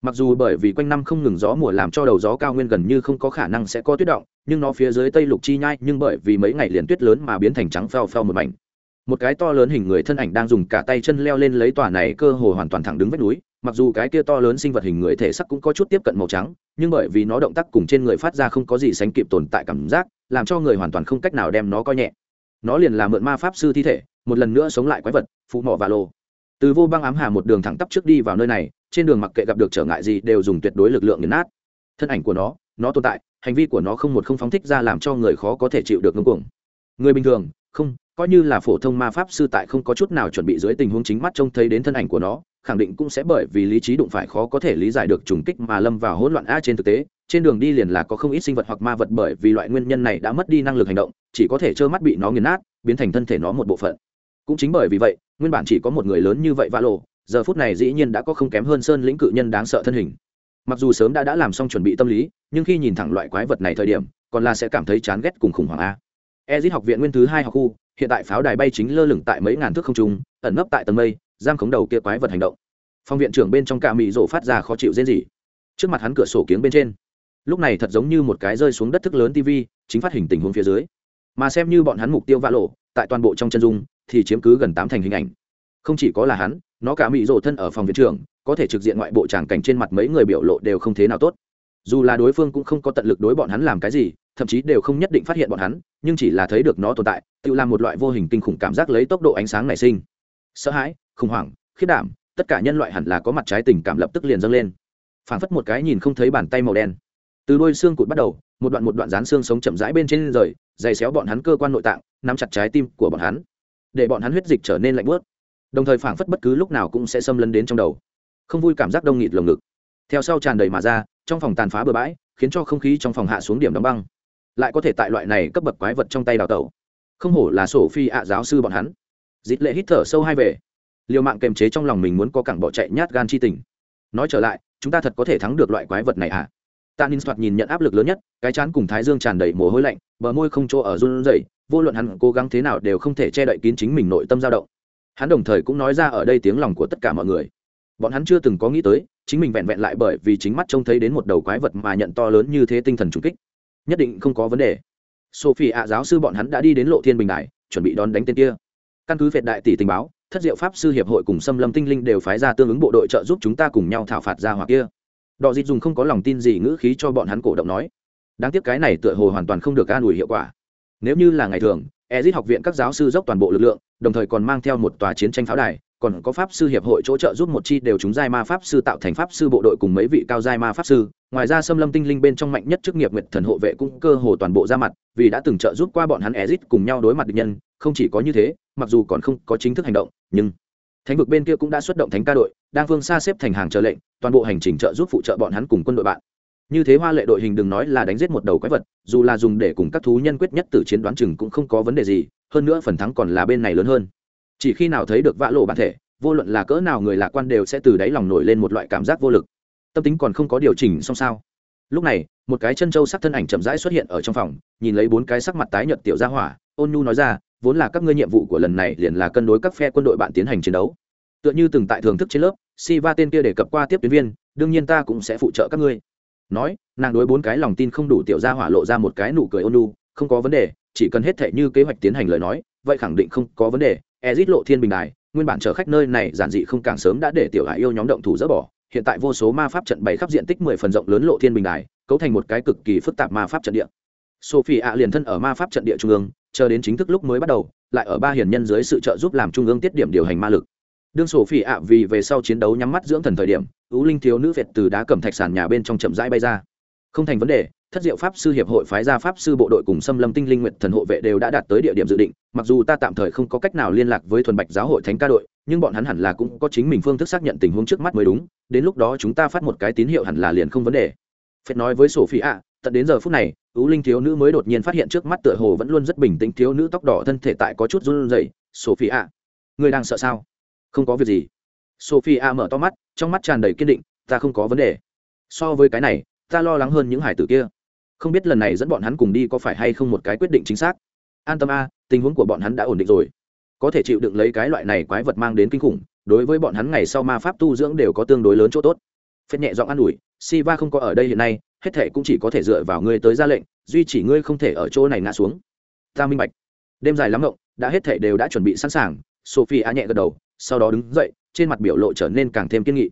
Mặc dù bởi vì quanh năm không ngừng gió mùa làm cho đầu gió cao nguyên gần như không có khả năng sẽ có tuyết động nhưng nó phía dưới tây lục chi nhai nhưng bởi vì mấy ngày liền tuyết lớn mà biến thành trắng phèo phèo một mảnh một cái to lớn hình người thân ảnh đang dùng cả tay chân leo lên lấy tòa này cơ hồ hoàn toàn thẳng đứng vách núi, mặc dù cái kia to lớn sinh vật hình người thể sắc cũng có chút tiếp cận màu trắng, nhưng bởi vì nó động tác cùng trên người phát ra không có gì sánh kịp tồn tại cảm giác, làm cho người hoàn toàn không cách nào đem nó coi nhẹ. Nó liền là mượn ma pháp sư thi thể, một lần nữa sống lại quái vật phụ mỏ và lô. Từ vô băng ám hà một đường thẳng tắp trước đi vào nơi này, trên đường mặc kệ gặp được trở ngại gì đều dùng tuyệt đối lực lượng nghiền nát. Thân ảnh của nó nó tồn tại, hành vi của nó không một không phóng thích ra làm cho người khó có thể chịu được ngưng cuồng. Người bình thường, không coi như là phổ thông ma pháp sư tại không có chút nào chuẩn bị dưới tình huống chính mắt trông thấy đến thân ảnh của nó, khẳng định cũng sẽ bởi vì lý trí đụng phải khó có thể lý giải được trùng kích mà lâm vào hỗn loạn a trên thực tế. Trên đường đi liền là có không ít sinh vật hoặc ma vật bởi vì loại nguyên nhân này đã mất đi năng lực hành động, chỉ có thể trơ mắt bị nó nghiền nát, biến thành thân thể nó một bộ phận. Cũng chính bởi vì vậy, nguyên bản chỉ có một người lớn như vậy vạ lộ giờ phút này dĩ nhiên đã có không kém hơn sơn lĩnh cự nhân đáng sợ thân hình. Mặc dù sớm đã đã làm xong chuẩn bị tâm lý, nhưng khi nhìn thẳng loại quái vật này thời điểm, còn là sẽ cảm thấy chán ghét cùng khủng hoảng a ezit học viện nguyên thứ hai học khu, hiện tại pháo đài bay chính lơ lửng tại mấy ngàn thước không trung, ẩn nấp tại tầng mây, giam khống đầu kia quái vật hành động. Phòng viện trưởng bên trong cả mị rổ phát ra khó chịu rên rỉ. Trước mặt hắn cửa sổ kiếng bên trên. Lúc này thật giống như một cái rơi xuống đất thức lớn tv chính phát hình tình huống phía dưới. Mà xem như bọn hắn mục tiêu vạ lộ, tại toàn bộ trong chân dung, thì chiếm cứ gần tám thành hình ảnh. Không chỉ có là hắn, nó cả mị rổ thân ở phòng viện trưởng, có thể trực diện ngoại bộ tràng cảnh trên mặt mấy người biểu lộ đều không thế nào tốt dù là đối phương cũng không có tận lực đối bọn hắn làm cái gì, thậm chí đều không nhất định phát hiện bọn hắn, nhưng chỉ là thấy được nó tồn tại, tự làm một loại vô hình kinh khủng cảm giác lấy tốc độ ánh sáng nảy sinh. Sợ hãi, khủng hoảng khiết đảm, tất cả nhân loại hẳn là có mặt trái tình cảm lập tức liền dâng lên. Phảng phất một cái nhìn không thấy bàn tay màu đen. Từ đôi xương cụt bắt đầu, một đoạn một đoạn dán xương sống chậm rãi bên trên rời, dày xéo bọn hắn cơ quan nội tạng, nắm chặt trái tim của bọn hắn, để bọn hắn huyết dịch trở nên lạnh bớt đồng thời phảng phất bất cứ lúc nào cũng sẽ xâm lấn đến trong đầu. Không vui cảm giác đông nghịt lồng ngực. Theo sau tràn đầy mà ra trong phòng tàn phá bừa bãi, khiến cho không khí trong phòng hạ xuống điểm đóng băng. Lại có thể tại loại này cấp bậc quái vật trong tay đào tẩu. Không hổ là sổ phi ạ giáo sư bọn hắn. Dịp lệ hít thở sâu hai về. Liều mạng kềm chế trong lòng mình muốn có cẳng bỏ chạy nhát gan chi tình. Nói trở lại, chúng ta thật có thể thắng được loại quái vật này à tạ ninh soạt nhìn nhận áp lực lớn nhất, cái chán cùng thái dương tràn đầy mồ hôi lạnh, bờ môi không chỗ ở run rẩy, vô luận hắn cố gắng thế nào đều không thể che đậy kín chính mình nội tâm dao động. Hắn đồng thời cũng nói ra ở đây tiếng lòng của tất cả mọi người bọn hắn chưa từng có nghĩ tới, chính mình vẹn vẹn lại bởi vì chính mắt trông thấy đến một đầu quái vật mà nhận to lớn như thế tinh thần trung kích. Nhất định không có vấn đề. Sophie ạ giáo sư bọn hắn đã đi đến lộ thiên bình đại chuẩn bị đón đánh tên kia. Căn cứ việt đại tỷ tình báo, thất diệu pháp sư hiệp hội cùng xâm lâm tinh linh đều phái ra tương ứng bộ đội trợ giúp chúng ta cùng nhau thảo phạt ra hoặc kia. Đò dịt dùng không có lòng tin gì ngữ khí cho bọn hắn cổ động nói. Đáng tiếc cái này tựa hồ hoàn toàn không được an ủi hiệu quả. Nếu như là ngày thường, ezit học viện các giáo sư dốc toàn bộ lực lượng, đồng thời còn mang theo một tòa chiến tranh pháo đài còn có pháp sư hiệp hội chỗ trợ giúp một chi đều chúng giai ma pháp sư tạo thành pháp sư bộ đội cùng mấy vị cao giai ma pháp sư. Ngoài ra xâm lâm tinh linh bên trong mạnh nhất chức nghiệp nguyệt thần hộ vệ cũng cơ hồ toàn bộ ra mặt, vì đã từng trợ giúp qua bọn hắn ezit cùng nhau đối mặt địch nhân, không chỉ có như thế, mặc dù còn không có chính thức hành động, nhưng thánh vực bên kia cũng đã xuất động thánh ca đội, đang phương xa xếp thành hàng chờ lệnh, toàn bộ hành trình trợ giúp phụ trợ bọn hắn cùng quân đội bạn. Như thế hoa lệ đội hình đừng nói là đánh giết một đầu quái vật, dù là dùng để cùng các thú nhân quyết nhất từ chiến đoán chừng cũng không có vấn đề gì, hơn nữa phần thắng còn là bên này lớn hơn chỉ khi nào thấy được vã lộ bản thể, vô luận là cỡ nào người lạc quan đều sẽ từ đáy lòng nổi lên một loại cảm giác vô lực. Tâm tính còn không có điều chỉnh xong sao? Lúc này, một cái chân trâu sắc thân ảnh chậm rãi xuất hiện ở trong phòng, nhìn lấy bốn cái sắc mặt tái nhợt tiểu ra hỏa, ôn nhu nói ra, vốn là các ngươi nhiệm vụ của lần này liền là cân đối các phe quân đội bạn tiến hành chiến đấu. Tựa như từng tại thưởng thức trên lớp, si va tên kia đề cập qua tiếp tuyến viên, đương nhiên ta cũng sẽ phụ trợ các ngươi. Nói, nàng đối bốn cái lòng tin không đủ tiểu ra hỏa lộ ra một cái nụ cười ôn nhu, không có vấn đề, chỉ cần hết thể như kế hoạch tiến hành lời nói, vậy khẳng định không có vấn đề ezit lộ thiên bình đài, nguyên bản chở khách nơi này giản dị không càng sớm đã để tiểu hải yêu nhóm động thủ dỡ bỏ. Hiện tại vô số ma pháp trận bày khắp diện tích mười phần rộng lớn lộ thiên bình đài, cấu thành một cái cực kỳ phức tạp ma pháp trận địa. Sophie ạ liền thân ở ma pháp trận địa trung ương, chờ đến chính thức lúc mới bắt đầu, lại ở ba hiền nhân dưới sự trợ giúp làm trung ương tiết điểm điều hành ma lực. Đương sophie ạ vì về sau chiến đấu nhắm mắt dưỡng thần thời điểm ú linh thiếu nữ việt từ đá cẩm thạch sàn nhà bên trong chậm rãi bay ra. Không thành vấn đề thất diệu pháp sư hiệp hội phái ra pháp sư bộ đội cùng xâm lâm tinh linh nguyện thần hộ vệ đều đã đạt tới địa điểm dự định, mặc dù ta tạm thời không có cách nào liên lạc với thuần bạch giáo hội thánh ca đội, nhưng bọn hắn hẳn là cũng có chính mình phương thức xác nhận tình huống trước mắt mới đúng, đến lúc đó chúng ta phát một cái tín hiệu hẳn là liền không vấn đề. Phép nói với Sophie ạ tận đến giờ phút này ú linh thiếu nữ mới đột nhiên phát hiện trước mắt tựa hồ vẫn luôn rất bình tĩnh thiếu nữ tóc đỏ thân thể tại có chút run rẩy. Sophie ạ người đang sợ sao? Không có việc gì. Sophie ạ mở to mắt, trong mắt tràn đầy kiên định, ta không có vấn đề. So với cái này, ta lo lắng hơn những hải tử kia không biết lần này dẫn bọn hắn cùng đi có phải hay không một cái quyết định chính xác. An tâm a, tình huống của bọn hắn đã ổn định rồi. Có thể chịu đựng lấy cái loại này quái vật mang đến kinh khủng, đối với bọn hắn ngày sau ma pháp tu dưỡng đều có tương đối lớn chỗ tốt. Phết nhẹ giọng an ủi si va không có ở đây hiện nay, hết thể cũng chỉ có thể dựa vào ngươi tới ra lệnh, duy chỉ ngươi không thể ở chỗ này ngã xuống. Ta minh bạch. Đêm dài lắm ngộng, đã hết thể đều đã chuẩn bị sẵn sàng sophie a nhẹ gật đầu, sau đó đứng dậy, trên mặt biểu lộ trở nên càng thêm kiên nghị.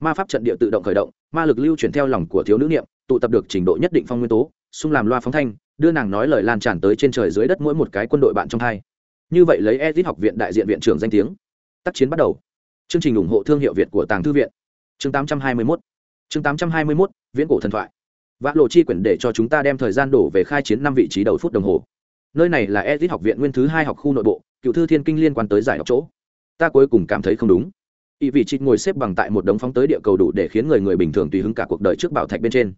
Ma pháp trận địa tự động khởi động, ma lực lưu chuyển theo lòng của thiếu nữ niệm tụ tập được trình độ nhất định phong nguyên tố, xung làm loa phóng thanh, đưa nàng nói lời lan tràn tới trên trời dưới đất mỗi một cái quân đội bạn trong hai. Như vậy lấy edit học viện đại diện viện trưởng danh tiếng. Tác chiến bắt đầu. Chương trình ủng hộ thương hiệu việt của tàng thư viện. Chương 821 chương 821 viễn cổ thần thoại. Vã lộ chi quyển để cho chúng ta đem thời gian đổ về khai chiến năm vị trí đầu phút đồng hồ. Nơi này là edit học viện nguyên thứ hai học khu nội bộ, cựu thư thiên kinh liên quan tới giải học chỗ. Ta cuối cùng cảm thấy không đúng. Ý vị chị ngồi xếp bằng tại một đống phóng tới địa cầu đủ để khiến người người bình thường tùy hứng cả cuộc đời trước bảo thạch bên trên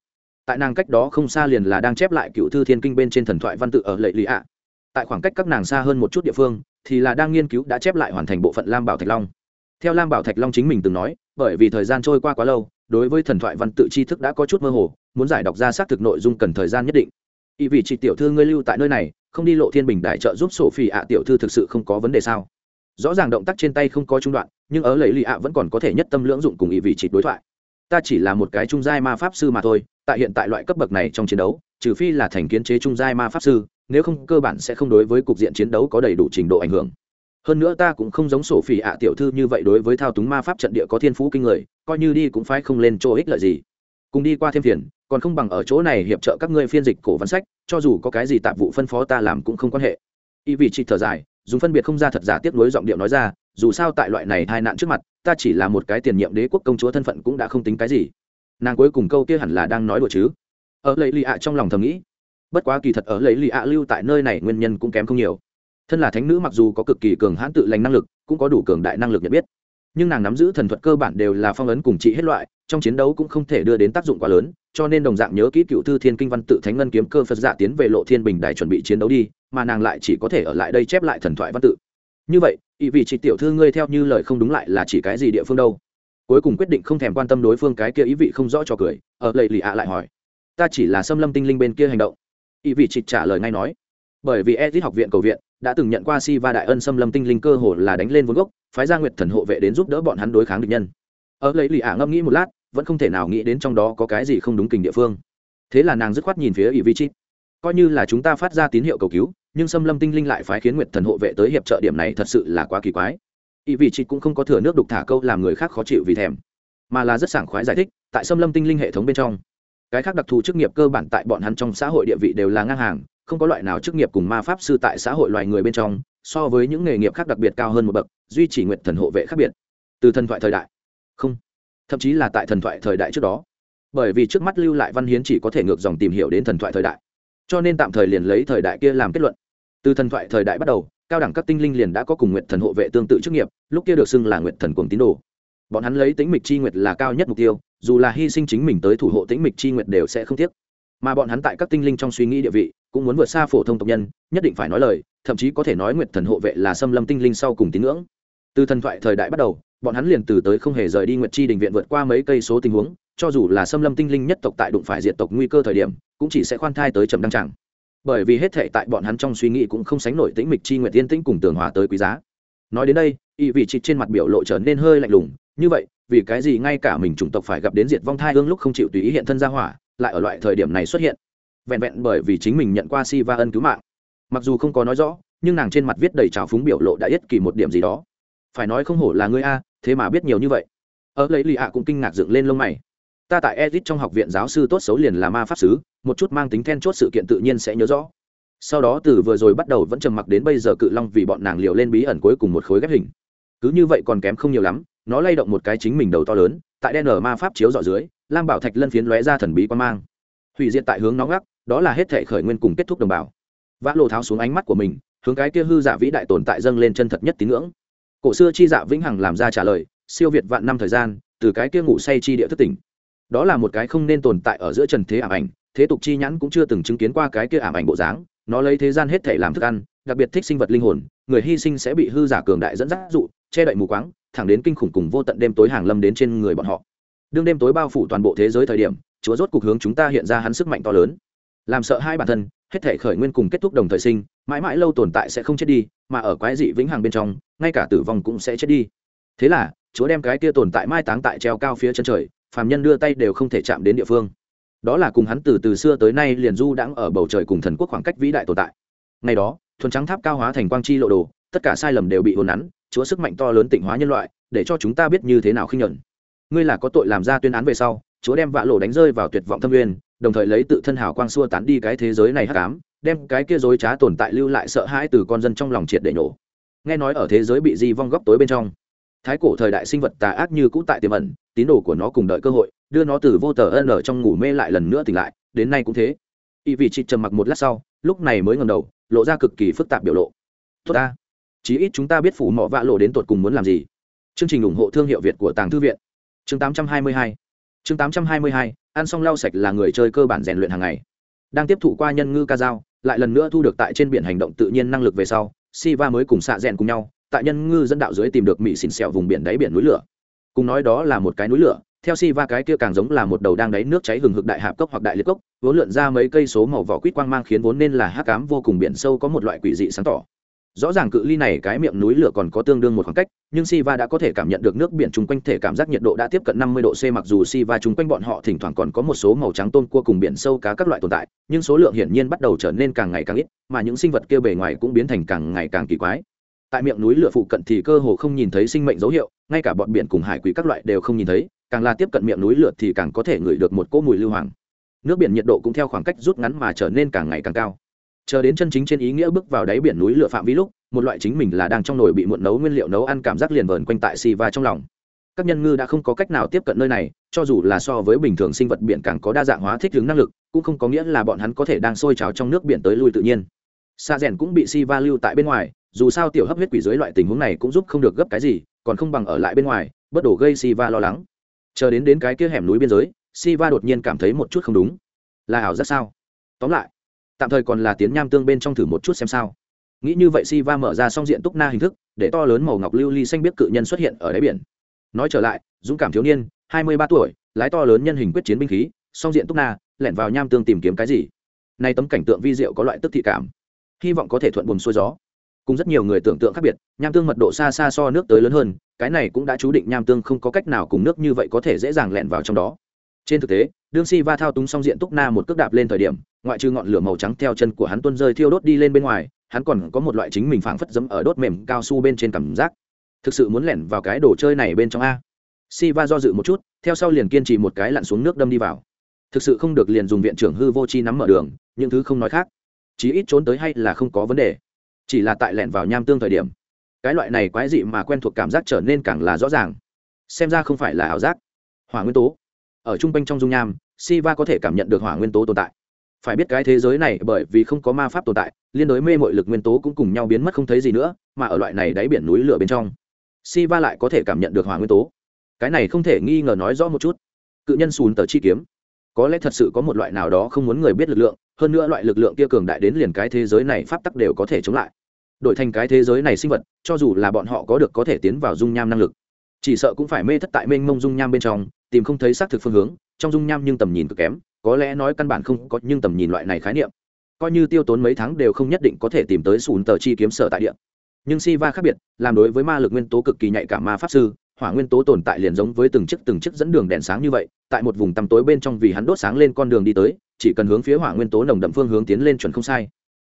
tại nàng cách đó không xa liền là đang chép lại cựu thư thiên kinh bên trên thần thoại văn tự ở lệ lì ạ. Tại khoảng cách các nàng xa hơn một chút địa phương, thì là đang nghiên cứu đã chép lại hoàn thành bộ phận lam bảo thạch long. Theo lam bảo thạch long chính mình từng nói, bởi vì thời gian trôi qua quá lâu, đối với thần thoại văn tự tri thức đã có chút mơ hồ, muốn giải đọc ra xác thực nội dung cần thời gian nhất định. Ý vị chị tiểu thư ngươi lưu tại nơi này, không đi lộ thiên bình đại trợ giúp sổ phi ạ tiểu thư thực sự không có vấn đề sao? Rõ ràng động tác trên tay không có trung đoạn, nhưng ở lấy lì ạ vẫn còn có thể nhất tâm lưỡng dụng cùng ý vị chị đối thoại ta chỉ là một cái trung giai ma pháp sư mà thôi, tại hiện tại loại cấp bậc này trong chiến đấu, trừ phi là thành kiến chế trung giai ma pháp sư, nếu không cơ bản sẽ không đối với cục diện chiến đấu có đầy đủ trình độ ảnh hưởng. Hơn nữa ta cũng không giống sổ phỉ ạ tiểu thư như vậy đối với thao túng ma pháp trận địa có thiên phú kinh người, coi như đi cũng phải không lên chỗ ích lợi gì. Cùng đi qua thêm phiền, còn không bằng ở chỗ này hiệp trợ các ngươi phiên dịch cổ văn sách, cho dù có cái gì tạp vụ phân phó ta làm cũng không quan hệ. Y vị chị thở dài, dùng phân biệt không ra thật giả tiếp nối giọng điệu nói ra dù sao tại loại này tai nạn trước mặt, ta chỉ là một cái tiền nhiệm đế quốc công chúa thân phận cũng đã không tính cái gì. Nàng cuối cùng câu kia hẳn là đang nói đùa chứ? Ở lấy lì ạ trong lòng thầm nghĩ. Bất quá kỳ thật ở lấy lì ạ lưu tại nơi này nguyên nhân cũng kém không nhiều. Thân là thánh nữ mặc dù có cực kỳ cường hãn tự lành năng lực, cũng có đủ cường đại năng lực nhận biết. Nhưng nàng nắm giữ thần thuật cơ bản đều là phong ấn cùng trị hết loại, trong chiến đấu cũng không thể đưa đến tác dụng quá lớn, cho nên đồng dạng nhớ kỹ cựu thư thiên kinh văn tự thánh ngân kiếm cơ phật dạ tiến về lộ thiên bình đài chuẩn bị chiến đấu đi, mà nàng lại chỉ có thể ở lại đây chép lại thần thoại văn tự như vậy ý vị chị tiểu thư ngươi theo như lời không đúng lại là chỉ cái gì địa phương đâu. Cuối cùng quyết định không thèm quan tâm đối phương cái kia ý vị không rõ cho cười, ở lệ lì ạ lại hỏi. Ta chỉ là xâm lâm tinh linh bên kia hành động. Ý vị chị trả lời ngay nói. Bởi vì edit học viện cầu viện, đã từng nhận qua si va đại ân xâm lâm tinh linh cơ hồ là đánh lên vốn gốc, phái gia nguyệt thần hộ vệ đến giúp đỡ bọn hắn đối kháng địch nhân. Ở lấy lì ả ngẫm nghĩ một lát, vẫn không thể nào nghĩ đến trong đó có cái gì không đúng kình địa phương. Thế là nàng dứt khoát nhìn phía ỷ vi chít coi như là chúng ta phát ra tín hiệu cầu cứu nhưng xâm lâm tinh linh lại phái khiến nguyệt thần hộ vệ tới hiệp trợ điểm này thật sự là quá kỳ quái. Ý vị chị cũng không có thừa nước đục thả câu làm người khác khó chịu vì thèm, mà là rất sảng khoái giải thích, tại xâm lâm tinh linh hệ thống bên trong, cái khác đặc thù chức nghiệp cơ bản tại bọn hắn trong xã hội địa vị đều là ngang hàng, không có loại nào chức nghiệp cùng ma pháp sư tại xã hội loài người bên trong, so với những nghề nghiệp khác đặc biệt cao hơn một bậc, duy trì nguyện thần hộ vệ khác biệt. Từ thần thoại thời đại. Không. Thậm chí là tại thần thoại thời đại trước đó. Bởi vì trước mắt lưu lại văn hiến chỉ có thể ngược dòng tìm hiểu đến thần thoại thời đại. Cho nên tạm thời liền lấy thời đại kia làm kết luận từ thần thoại thời đại bắt đầu, cao đẳng các tinh linh liền đã có cùng nguyện thần hộ vệ tương tự chức nghiệp, lúc kia được xưng là nguyện thần cùng tín đồ. Bọn hắn lấy tính mịch chi nguyệt là cao nhất mục tiêu, dù là hy sinh chính mình tới thủ hộ tính mịch chi nguyệt đều sẽ không tiếc. Mà bọn hắn tại các tinh linh trong suy nghĩ địa vị, cũng muốn vượt xa phổ thông tộc nhân, nhất định phải nói lời, thậm chí có thể nói nguyệt thần hộ vệ là xâm lâm tinh linh sau cùng tín ngưỡng. Từ thần thoại thời đại bắt đầu, bọn hắn liền từ tới không hề rời đi nguyệt chi đình viện vượt qua mấy cây số tình huống, cho dù là xâm lâm tinh linh nhất tộc tại đụng phải diệt tộc nguy cơ thời điểm, cũng chỉ sẽ khoan thai tới trầm đăng chẳng bởi vì hết thệ tại bọn hắn trong suy nghĩ cũng không sánh nổi tĩnh mịch chi nguyệt tiên tĩnh cùng tường hòa tới quý giá. Nói đến đây, y vị trịt trên mặt biểu lộ trở nên hơi lạnh lùng, như vậy, vì cái gì ngay cả mình chủng tộc phải gặp đến diệt vong thai hương lúc không chịu tùy ý hiện thân ra hỏa, lại ở loại thời điểm này xuất hiện. Vẹn vẹn bởi vì chính mình nhận qua si va ân cứu mạng. Mặc dù không có nói rõ, nhưng nàng trên mặt viết đầy trào phúng biểu lộ đã yết kỳ một điểm gì đó. Phải nói không hổ là ngươi a, thế mà biết nhiều như vậy. Ở lấy lì ạ cũng kinh ngạc dựng lên lông mày ta tại edit trong học viện giáo sư tốt xấu liền là ma pháp sứ, một chút mang tính then chốt sự kiện tự nhiên sẽ nhớ rõ. Sau đó từ vừa rồi bắt đầu vẫn trầm mặc đến bây giờ cự long vì bọn nàng liều lên bí ẩn cuối cùng một khối ghép hình. Cứ như vậy còn kém không nhiều lắm, nó lay động một cái chính mình đầu to lớn, tại đen ở ma pháp chiếu dọ dưới, lam bảo thạch lân phiến lóe ra thần bí quan mang. Hủy diệt tại hướng nó gác đó là hết thể khởi nguyên cùng kết thúc đồng bào. Vã lộ tháo xuống ánh mắt của mình, hướng cái kia hư giả vĩ đại tồn tại dâng lên chân thật nhất tín ngưỡng. Cổ xưa chi dạ vĩnh hằng làm ra trả lời, siêu việt vạn năm thời gian, từ cái kia ngủ say chi địa thất tỉnh đó là một cái không nên tồn tại ở giữa trần thế ảm ảnh, thế tục chi nhãn cũng chưa từng chứng kiến qua cái kia ảm ảnh bộ dáng, nó lấy thế gian hết thể làm thức ăn, đặc biệt thích sinh vật linh hồn, người hy sinh sẽ bị hư giả cường đại dẫn dắt dụ, che đậy mù quáng, thẳng đến kinh khủng cùng vô tận đêm tối hàng lâm đến trên người bọn họ. Đương đêm tối bao phủ toàn bộ thế giới thời điểm, chúa rốt cục hướng chúng ta hiện ra hắn sức mạnh to lớn. Làm sợ hai bản thân, hết thể khởi nguyên cùng kết thúc đồng thời sinh, mãi mãi lâu tồn tại sẽ không chết đi, mà ở quái dị vĩnh hằng bên trong, ngay cả tử vong cũng sẽ chết đi. Thế là, chúa đem cái kia tồn tại mai táng tại treo cao phía chân trời phàm nhân đưa tay đều không thể chạm đến địa phương. Đó là cùng hắn từ từ xưa tới nay liền du đãng ở bầu trời cùng thần quốc khoảng cách vĩ đại tồn tại. Ngày đó, thuần trắng tháp cao hóa thành quang chi lộ đồ, tất cả sai lầm đều bị hồn nắn, chúa sức mạnh to lớn tịnh hóa nhân loại, để cho chúng ta biết như thế nào khinh nhuận. Ngươi là có tội làm ra tuyên án về sau, chúa đem vạ lộ đánh rơi vào tuyệt vọng thâm nguyên đồng thời lấy tự thân hào quang xua tán đi cái thế giới này hắc ám, đem cái kia dối trá tồn tại lưu lại sợ hãi từ con dân trong lòng triệt để nổ nghe nói ở thế giới bị di vong góc tối bên trong, thái cổ thời đại sinh vật tà ác như cũ tại tiềm ẩn tín đồ của nó cùng đợi cơ hội, đưa nó từ vô tờ ân ở trong ngủ mê lại lần nữa tỉnh lại, đến nay cũng thế. Y vị chị trầm mặc một lát sau, lúc này mới ngầm đầu, lộ ra cực kỳ phức tạp biểu lộ. Tốt ta. Chí ít chúng ta biết phủ mỏ vạ lộ đến tột cùng muốn làm gì. Chương trình ủng hộ thương hiệu việt của tàng thư viện. Chương 822 chương 822 ăn xong lau sạch là người chơi cơ bản rèn luyện hàng ngày. Đang tiếp thụ qua nhân ngư ca dao, lại lần nữa thu được tại trên biển hành động tự nhiên năng lực về sau, Siva mới cùng xạ rèn cùng nhau, tại nhân ngư dẫn đạo dưới tìm được mỹ xỉn xẹo vùng biển đáy biển núi lửa cùng nói đó là một cái núi lửa, theo Siva cái kia càng giống là một đầu đang đáy nước cháy hừng hực đại hạp cốc hoặc đại liệt cốc, vốn lượn ra mấy cây số màu vỏ quýt quang mang khiến vốn nên là hắc ám vô cùng biển sâu có một loại quỷ dị sáng tỏ. Rõ ràng cự ly này cái miệng núi lửa còn có tương đương một khoảng cách, nhưng siva đã có thể cảm nhận được nước biển chung quanh thể cảm giác nhiệt độ đã tiếp cận 50 độ c, mặc dù siva chung quanh bọn họ thỉnh thoảng còn có một số màu trắng tôm cua cùng biển sâu cá các loại tồn tại, nhưng số lượng hiển nhiên bắt đầu trở nên càng ngày càng ít, mà những sinh vật kia bề ngoài cũng biến thành càng ngày càng kỳ quái tại miệng núi lửa phụ cận thì cơ hồ không nhìn thấy sinh mệnh dấu hiệu, ngay cả bọn biển cùng hải quỷ các loại đều không nhìn thấy, càng là tiếp cận miệng núi lửa thì càng có thể ngửi được một cỗ mùi lưu hoàng. Nước biển nhiệt độ cũng theo khoảng cách rút ngắn mà trở nên càng ngày càng cao. Chờ đến chân chính trên ý nghĩa bước vào đáy biển núi lửa phạm vi lúc, một loại chính mình là đang trong nồi bị muộn nấu nguyên liệu nấu ăn cảm giác liền vờn quanh tại xì va trong lòng. Các nhân ngư đã không có cách nào tiếp cận nơi này, cho dù là so với bình thường sinh vật biển càng có đa dạng hóa thích ứng năng lực, cũng không có nghĩa là bọn hắn có thể đang sôi trào trong nước biển tới lui tự nhiên sa rèn cũng bị si va lưu tại bên ngoài, dù sao tiểu hấp huyết quỷ dưới loại tình huống này cũng giúp không được gấp cái gì, còn không bằng ở lại bên ngoài, bất đổ gây si va lo lắng. Chờ đến đến cái kia hẻm núi biên giới si va đột nhiên cảm thấy một chút không đúng. Là ảo ra sao? Tóm lại, tạm thời còn là tiến nham tương bên trong thử một chút xem sao. Nghĩ như vậy si va mở ra song diện túc na hình thức, để to lớn màu ngọc lưu ly xanh biết cự nhân xuất hiện ở đáy biển. Nói trở lại, dũng cảm thiếu niên, hai mươi ba tuổi, lái to lớn nhân hình quyết chiến binh khí, song diện túc na, lẻn vào nham tương tìm kiếm cái gì? Nay tấm cảnh tượng vi diệu có loại tức thị cảm hy vọng có thể thuận buồm xuôi gió. Cùng rất nhiều người tưởng tượng khác biệt, nham tương mật độ xa xa so nước tới lớn hơn, cái này cũng đã chú định nham tương không có cách nào cùng nước như vậy có thể dễ dàng lẻn vào trong đó. Trên thực tế, đương si va thao túng xong diện túc na một cước đạp lên thời điểm, ngoại trừ ngọn lửa màu trắng theo chân của hắn tuân rơi thiêu đốt đi lên bên ngoài, hắn còn có một loại chính mình phảng phất dấm ở đốt mềm cao su bên trên cảm giác. Thực sự muốn lẻn vào cái đồ chơi này bên trong a. Si va do dự một chút, theo sau liền kiên trì một cái lặn xuống nước đâm đi vào. Thực sự không được liền dùng viện trưởng hư vô chi nắm mở đường, những thứ không nói khác chí ít trốn tới hay là không có vấn đề. Chỉ là tại lẻn vào nham tương thời điểm, cái loại này quái dị mà quen thuộc cảm giác trở nên càng là rõ ràng. Xem ra không phải là ảo giác. Hỏa nguyên tố. Ở trung quanh trong dung nham, Siva có thể cảm nhận được hỏa nguyên tố tồn tại. Phải biết cái thế giới này bởi vì không có ma pháp tồn tại, liên đối mê mội lực nguyên tố cũng cùng nhau biến mất không thấy gì nữa, mà ở loại này đáy biển núi lửa bên trong, Siva lại có thể cảm nhận được hỏa nguyên tố. Cái này không thể nghi ngờ nói rõ một chút. Cự nhân sùn tờ chi kiếm. Có lẽ thật sự có một loại nào đó không muốn người biết lực lượng hơn nữa loại lực lượng kia cường đại đến liền cái thế giới này pháp tắc đều có thể chống lại. Đổi thành cái thế giới này sinh vật, cho dù là bọn họ có được có thể tiến vào dung nham năng lực, chỉ sợ cũng phải mê thất tại mênh mông dung nham bên trong, tìm không thấy xác thực phương hướng, trong dung nham nhưng tầm nhìn cực kém, có lẽ nói căn bản không có, nhưng tầm nhìn loại này khái niệm, coi như tiêu tốn mấy tháng đều không nhất định có thể tìm tới sùn tờ chi kiếm sở tại địa. Nhưng si va khác biệt, làm đối với ma lực nguyên tố cực kỳ nhạy cảm ma pháp sư hỏa nguyên tố tồn tại liền giống với từng chiếc từng chiếc dẫn đường đèn sáng như vậy, tại một vùng tăm tối bên trong vì hắn đốt sáng lên con đường đi tới, chỉ cần hướng phía hỏa nguyên tố nồng đậm phương hướng tiến lên chuẩn không sai.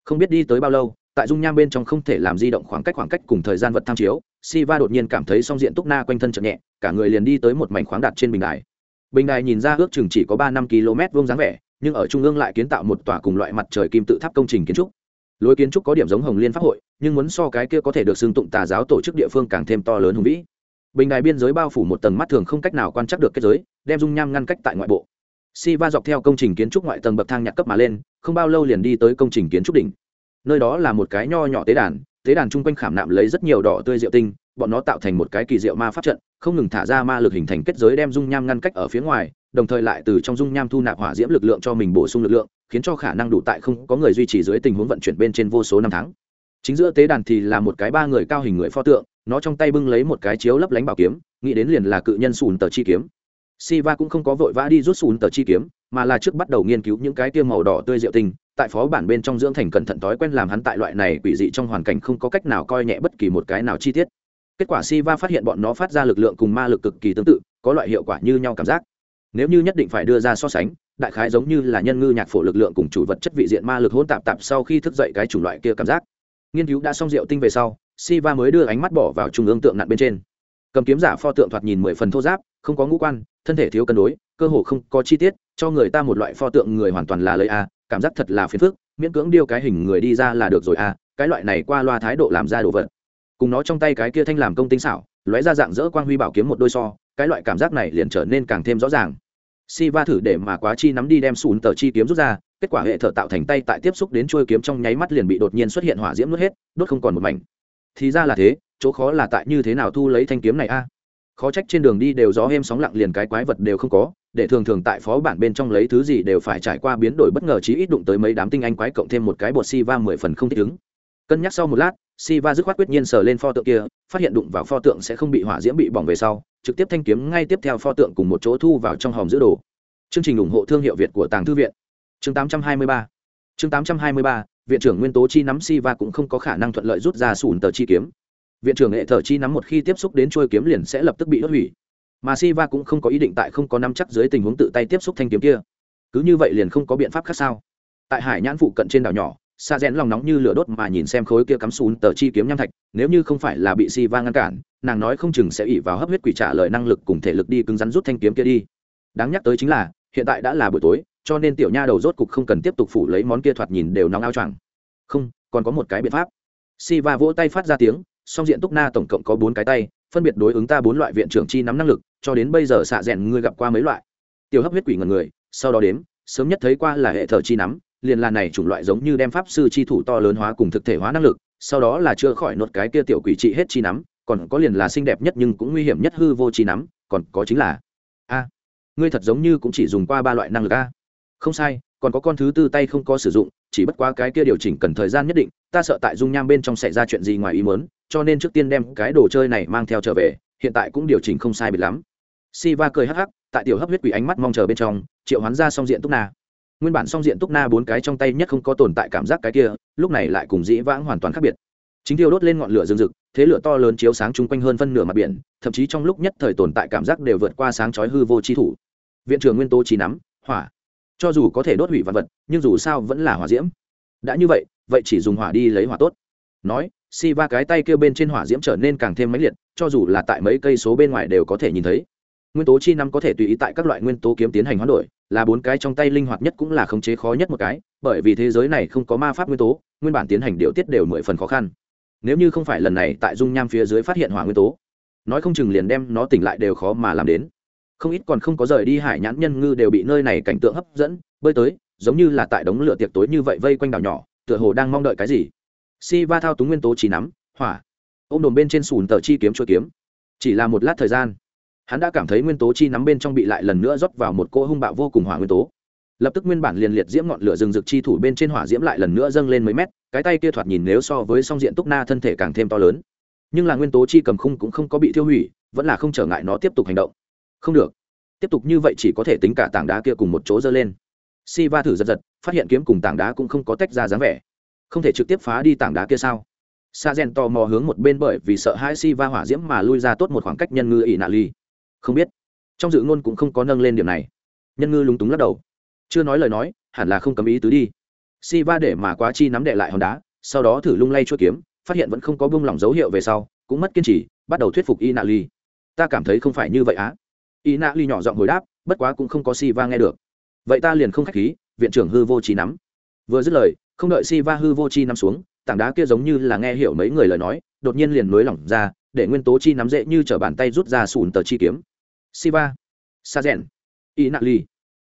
Không biết đi tới bao lâu, tại dung nham bên trong không thể làm di động khoảng cách khoảng cách cùng thời gian vật tham chiếu si va đột nhiên cảm thấy song diện túc na quanh thân chậm nhẹ, cả người liền đi tới một mảnh khoáng đặt trên bình đài. Bình đài nhìn ra ước chừng chỉ có ba năm km vuông dáng vẻ, nhưng ở trung ương lại kiến tạo một tòa cùng loại mặt trời kim tự tháp công trình kiến trúc. Lối kiến trúc có điểm giống hồng liên pháp hội, nhưng muốn so cái kia có thể được xưng tụng tà giáo tổ chức địa phương càng thêm to lớn hùng vĩ bình đài biên giới bao phủ một tầng mắt thường không cách nào quan trắc được kết giới, đem dung nham ngăn cách tại ngoại bộ. Si va dọc theo công trình kiến trúc ngoại tầng bậc thang nhạc cấp mà lên, không bao lâu liền đi tới công trình kiến trúc đỉnh. Nơi đó là một cái nho nhỏ tế đàn tế đàn chung quanh khảm nạm lấy rất nhiều đỏ tươi rượu tinh, bọn nó tạo thành một cái kỳ diệu ma pháp trận, không ngừng thả ra ma lực hình thành kết giới đem dung nham ngăn cách ở phía ngoài, đồng thời lại từ trong dung nham thu nạp hỏa diễm lực lượng cho mình bổ sung lực lượng, khiến cho khả năng đủ tại không có người duy trì dưới tình huống vận chuyển bên trên vô số năm tháng chính giữa tế đàn thì là một cái ba người cao hình người pho tượng nó trong tay bưng lấy một cái chiếu lấp lánh bảo kiếm nghĩ đến liền là cự nhân sùn tờ chi kiếm Siva cũng không có vội vã đi rút sùn tờ chi kiếm, mà là trước bắt đầu nghiên cứu những cái tiêm màu đỏ tươi diệu tinh, tại phó bản bên trong dưỡng thành cẩn thận thói quen làm hắn tại loại này quỷ dị trong hoàn cảnh không có cách nào coi nhẹ bất kỳ một cái nào chi tiết. Kết quả Siva phát hiện bọn nó phát ra lực lượng cùng ma lực cực kỳ tương tự, có loại hiệu quả như nhau cảm giác. Nếu như nhất định phải đưa ra so sánh, đại khái giống như là nhân ngư nhạc phổ lực lượng cùng chủ vật chất vị diện ma lực hỗn tạp tạp sau khi thức dậy cái chủng loại kia cảm giác. Nghiên cứu đã xong rượu tinh về sau, Siva mới đưa ánh mắt bỏ vào trung ương tượng nặn bên trên. Cầm kiếm giả pho tượng thoạt nhìn mười phần thô giáp, không có ngũ quan, thân thể thiếu cân đối cơ hồ không có chi tiết cho người ta một loại pho tượng người hoàn toàn là lời a cảm giác thật là phiền phức miễn cưỡng điêu cái hình người đi ra là được rồi a cái loại này qua loa thái độ làm ra đồ vật cùng nó trong tay cái kia thanh làm công tinh xảo lóe ra dạng dỡ quang huy bảo kiếm một đôi so cái loại cảm giác này liền trở nên càng thêm rõ ràng si va thử để mà quá chi nắm đi đem sùn tờ chi kiếm rút ra kết quả hệ thở tạo thành tay tại tiếp xúc đến chuôi kiếm trong nháy mắt liền bị đột nhiên xuất hiện hỏa diễm nuốt hết, đốt không còn một mảnh. Thì ra là thế, chỗ khó là tại như thế nào thu lấy thanh kiếm này a? Khó trách trên đường đi đều gió êm sóng lặng liền cái quái vật đều không có, để thường thường tại phó bản bên trong lấy thứ gì đều phải trải qua biến đổi bất ngờ chí ít đụng tới mấy đám tinh anh quái cộng thêm một cái bột si va mười phần không thích ứng. Cân nhắc sau một lát si va dứt khoát quyết nhiên sờ lên pho tượng kia, phát hiện đụng vào pho tượng sẽ không bị hỏa diễm bị bỏng về sau, trực tiếp thanh kiếm ngay tiếp theo pho tượng cùng một chỗ thu vào trong hòm giữ đồ. Chương trình ủng hộ thương hiệu việt của tàng thư viện chương 823 chương 823 viện trưởng nguyên tố chi nắm si và cũng không có khả năng thuận lợi rút ra sủn tờ chi kiếm. Viện trưởng hệ thờ chi nắm một khi tiếp xúc đến trôi kiếm liền sẽ lập tức bị đốt hủy. Mà si va cũng không có ý định tại không có nắm chắc dưới tình huống tự tay tiếp xúc thanh kiếm kia. Cứ như vậy liền không có biện pháp khác sao? Tại hải nhãn phụ cận trên đảo nhỏ xa rẽn lòng nóng như lửa đốt mà nhìn xem khối kia cắm xuống tờ chi kiếm nham thạch, nếu như không phải là bị si va ngăn cản, nàng nói không chừng sẽ ỉ vào hấp huyết quỷ trả lời năng lực cùng thể lực đi cứng rắn rút thanh kiếm kia đi. Đáng nhắc tới chính là, hiện tại đã là buổi tối cho nên tiểu nha đầu rốt cục không cần tiếp tục phủ lấy món kia thoạt nhìn đều nóng ao choàng. Không, còn có một cái biện pháp. Si va vỗ tay phát ra tiếng, song diện túc na tổng cộng có bốn cái tay, phân biệt đối ứng ta bốn loại viện trưởng chi nắm năng lực, cho đến bây giờ xạ rẽn ngươi gặp qua mấy loại. Tiểu hấp huyết quỷ ngần người, sau đó đếm, sớm nhất thấy qua là hệ thờ chi nắm, liền là này chủng loại giống như đem pháp sư chi thủ to lớn hóa cùng thực thể hóa năng lực, sau đó là chưa khỏi nốt cái kia tiểu quỷ trị hết chi nắm, còn có liền là xinh đẹp nhất nhưng cũng nguy hiểm nhất hư vô chi nắm, còn có chính là, a, ngươi thật giống như cũng chỉ dùng qua ba loại năng lực a không sai, còn có con thứ tư tay không có sử dụng, chỉ bất quá cái kia điều chỉnh cần thời gian nhất định, ta sợ tại dung nham bên trong xảy ra chuyện gì ngoài ý muốn, cho nên trước tiên đem cái đồ chơi này mang theo trở về, hiện tại cũng điều chỉnh không sai biệt lắm. Siva cười hắc hắc, tại tiểu hấp huyết quỷ ánh mắt mong chờ bên trong, triệu hoán ra song diện túc na. Nguyên bản song diện túc na bốn cái trong tay nhất không có tồn tại cảm giác cái kia, lúc này lại cùng dĩ vãng hoàn toàn khác biệt. Chính tiêu đốt lên ngọn lửa rừng rực, thế lửa to lớn chiếu sáng chung quanh hơn phân nửa mặt biển, thậm chí trong lúc nhất thời tồn tại cảm giác đều vượt qua sáng chói hư vô chi thủ. Viện trưởng nguyên tố trí nắm, hỏa cho dù có thể đốt hủy vật vật, nhưng dù sao vẫn là hỏa diễm. Đã như vậy vậy chỉ dùng hỏa đi lấy hỏa tốt. Nói si va cái tay kêu bên trên hỏa diễm trở nên càng thêm mãnh liệt, cho dù là tại mấy cây số bên ngoài đều có thể nhìn thấy. Nguyên tố chi năm có thể tùy ý tại các loại nguyên tố kiếm tiến hành hoán đổi, là bốn cái trong tay linh hoạt nhất cũng là khống chế khó nhất một cái, bởi vì thế giới này không có ma pháp nguyên tố, nguyên bản tiến hành điều tiết đều mười phần khó khăn. Nếu như không phải lần này tại dung nham phía dưới phát hiện hỏa nguyên tố, nói không chừng liền đem nó tỉnh lại đều khó mà làm đến không ít còn không có rời đi hải nhãn nhân ngư đều bị nơi này cảnh tượng hấp dẫn, bơi tới, giống như là tại đống lửa tiệc tối như vậy vây quanh đảo nhỏ, tựa hồ đang mong đợi cái gì. Si va thao túng nguyên tố chỉ nắm, hỏa. Ô m đồn bên trên sùn tờ chi kiếm chua kiếm. Chỉ là một lát thời gian, hắn đã cảm thấy nguyên tố chi nắm bên trong bị lại lần nữa rót vào một cỗ hung bạo vô cùng hỏa nguyên tố. Lập tức nguyên bản liền liệt diễm ngọn lửa rừng rực chi thủ bên trên hỏa diễm lại lần nữa dâng lên mấy mét, cái tay kia thoạt nhìn nếu so với song diện túc na thân thể càng thêm to lớn. Nhưng là nguyên tố chi cầm khung cũng không có bị thiêu hủy, vẫn là không trở ngại nó tiếp tục hành động không được. Tiếp tục như vậy chỉ có thể tính cả tảng đá kia cùng một chỗ dơ lên. Si va thử giật giật, phát hiện kiếm cùng tảng đá cũng không có tách ra dáng vẻ. Không thể trực tiếp phá đi tảng đá kia sao? Sa gen tò mò hướng một bên bởi vì sợ hai si va hỏa diễm mà lui ra tốt một khoảng cách nhân ngư ỷ nạ ly không biết. Trong dự ngôn cũng không có nâng lên điểm này. Nhân ngư lúng túng lắc đầu. Chưa nói lời nói, hẳn là không cấm ý tứ đi. Si va để mà quá chi nắm đệ lại hòn đá, sau đó thử lung lay chuỗi kiếm, phát hiện vẫn không có bông lỏng dấu hiệu về sau, cũng mất kiên trì, bắt đầu thuyết phục y nạ ly ta cảm thấy không phải như vậy á y nạ ly nhỏ giọng hồi đáp, bất quá cũng không có si va nghe được. Vậy ta liền không k h á c h khí, viện trưởng hư vô trí nắm. Vừa dứt lời, không đợi si va hư vô chi nắm xuống, tảng đá kia giống như là nghe hiểu mấy người lời nói, đột nhiên liền nới lỏng ra, để nguyên tố chi nắm dễ như t bàn tay rút ra sùn tờ chi kiếm. Si va sa rèn y nạ ly.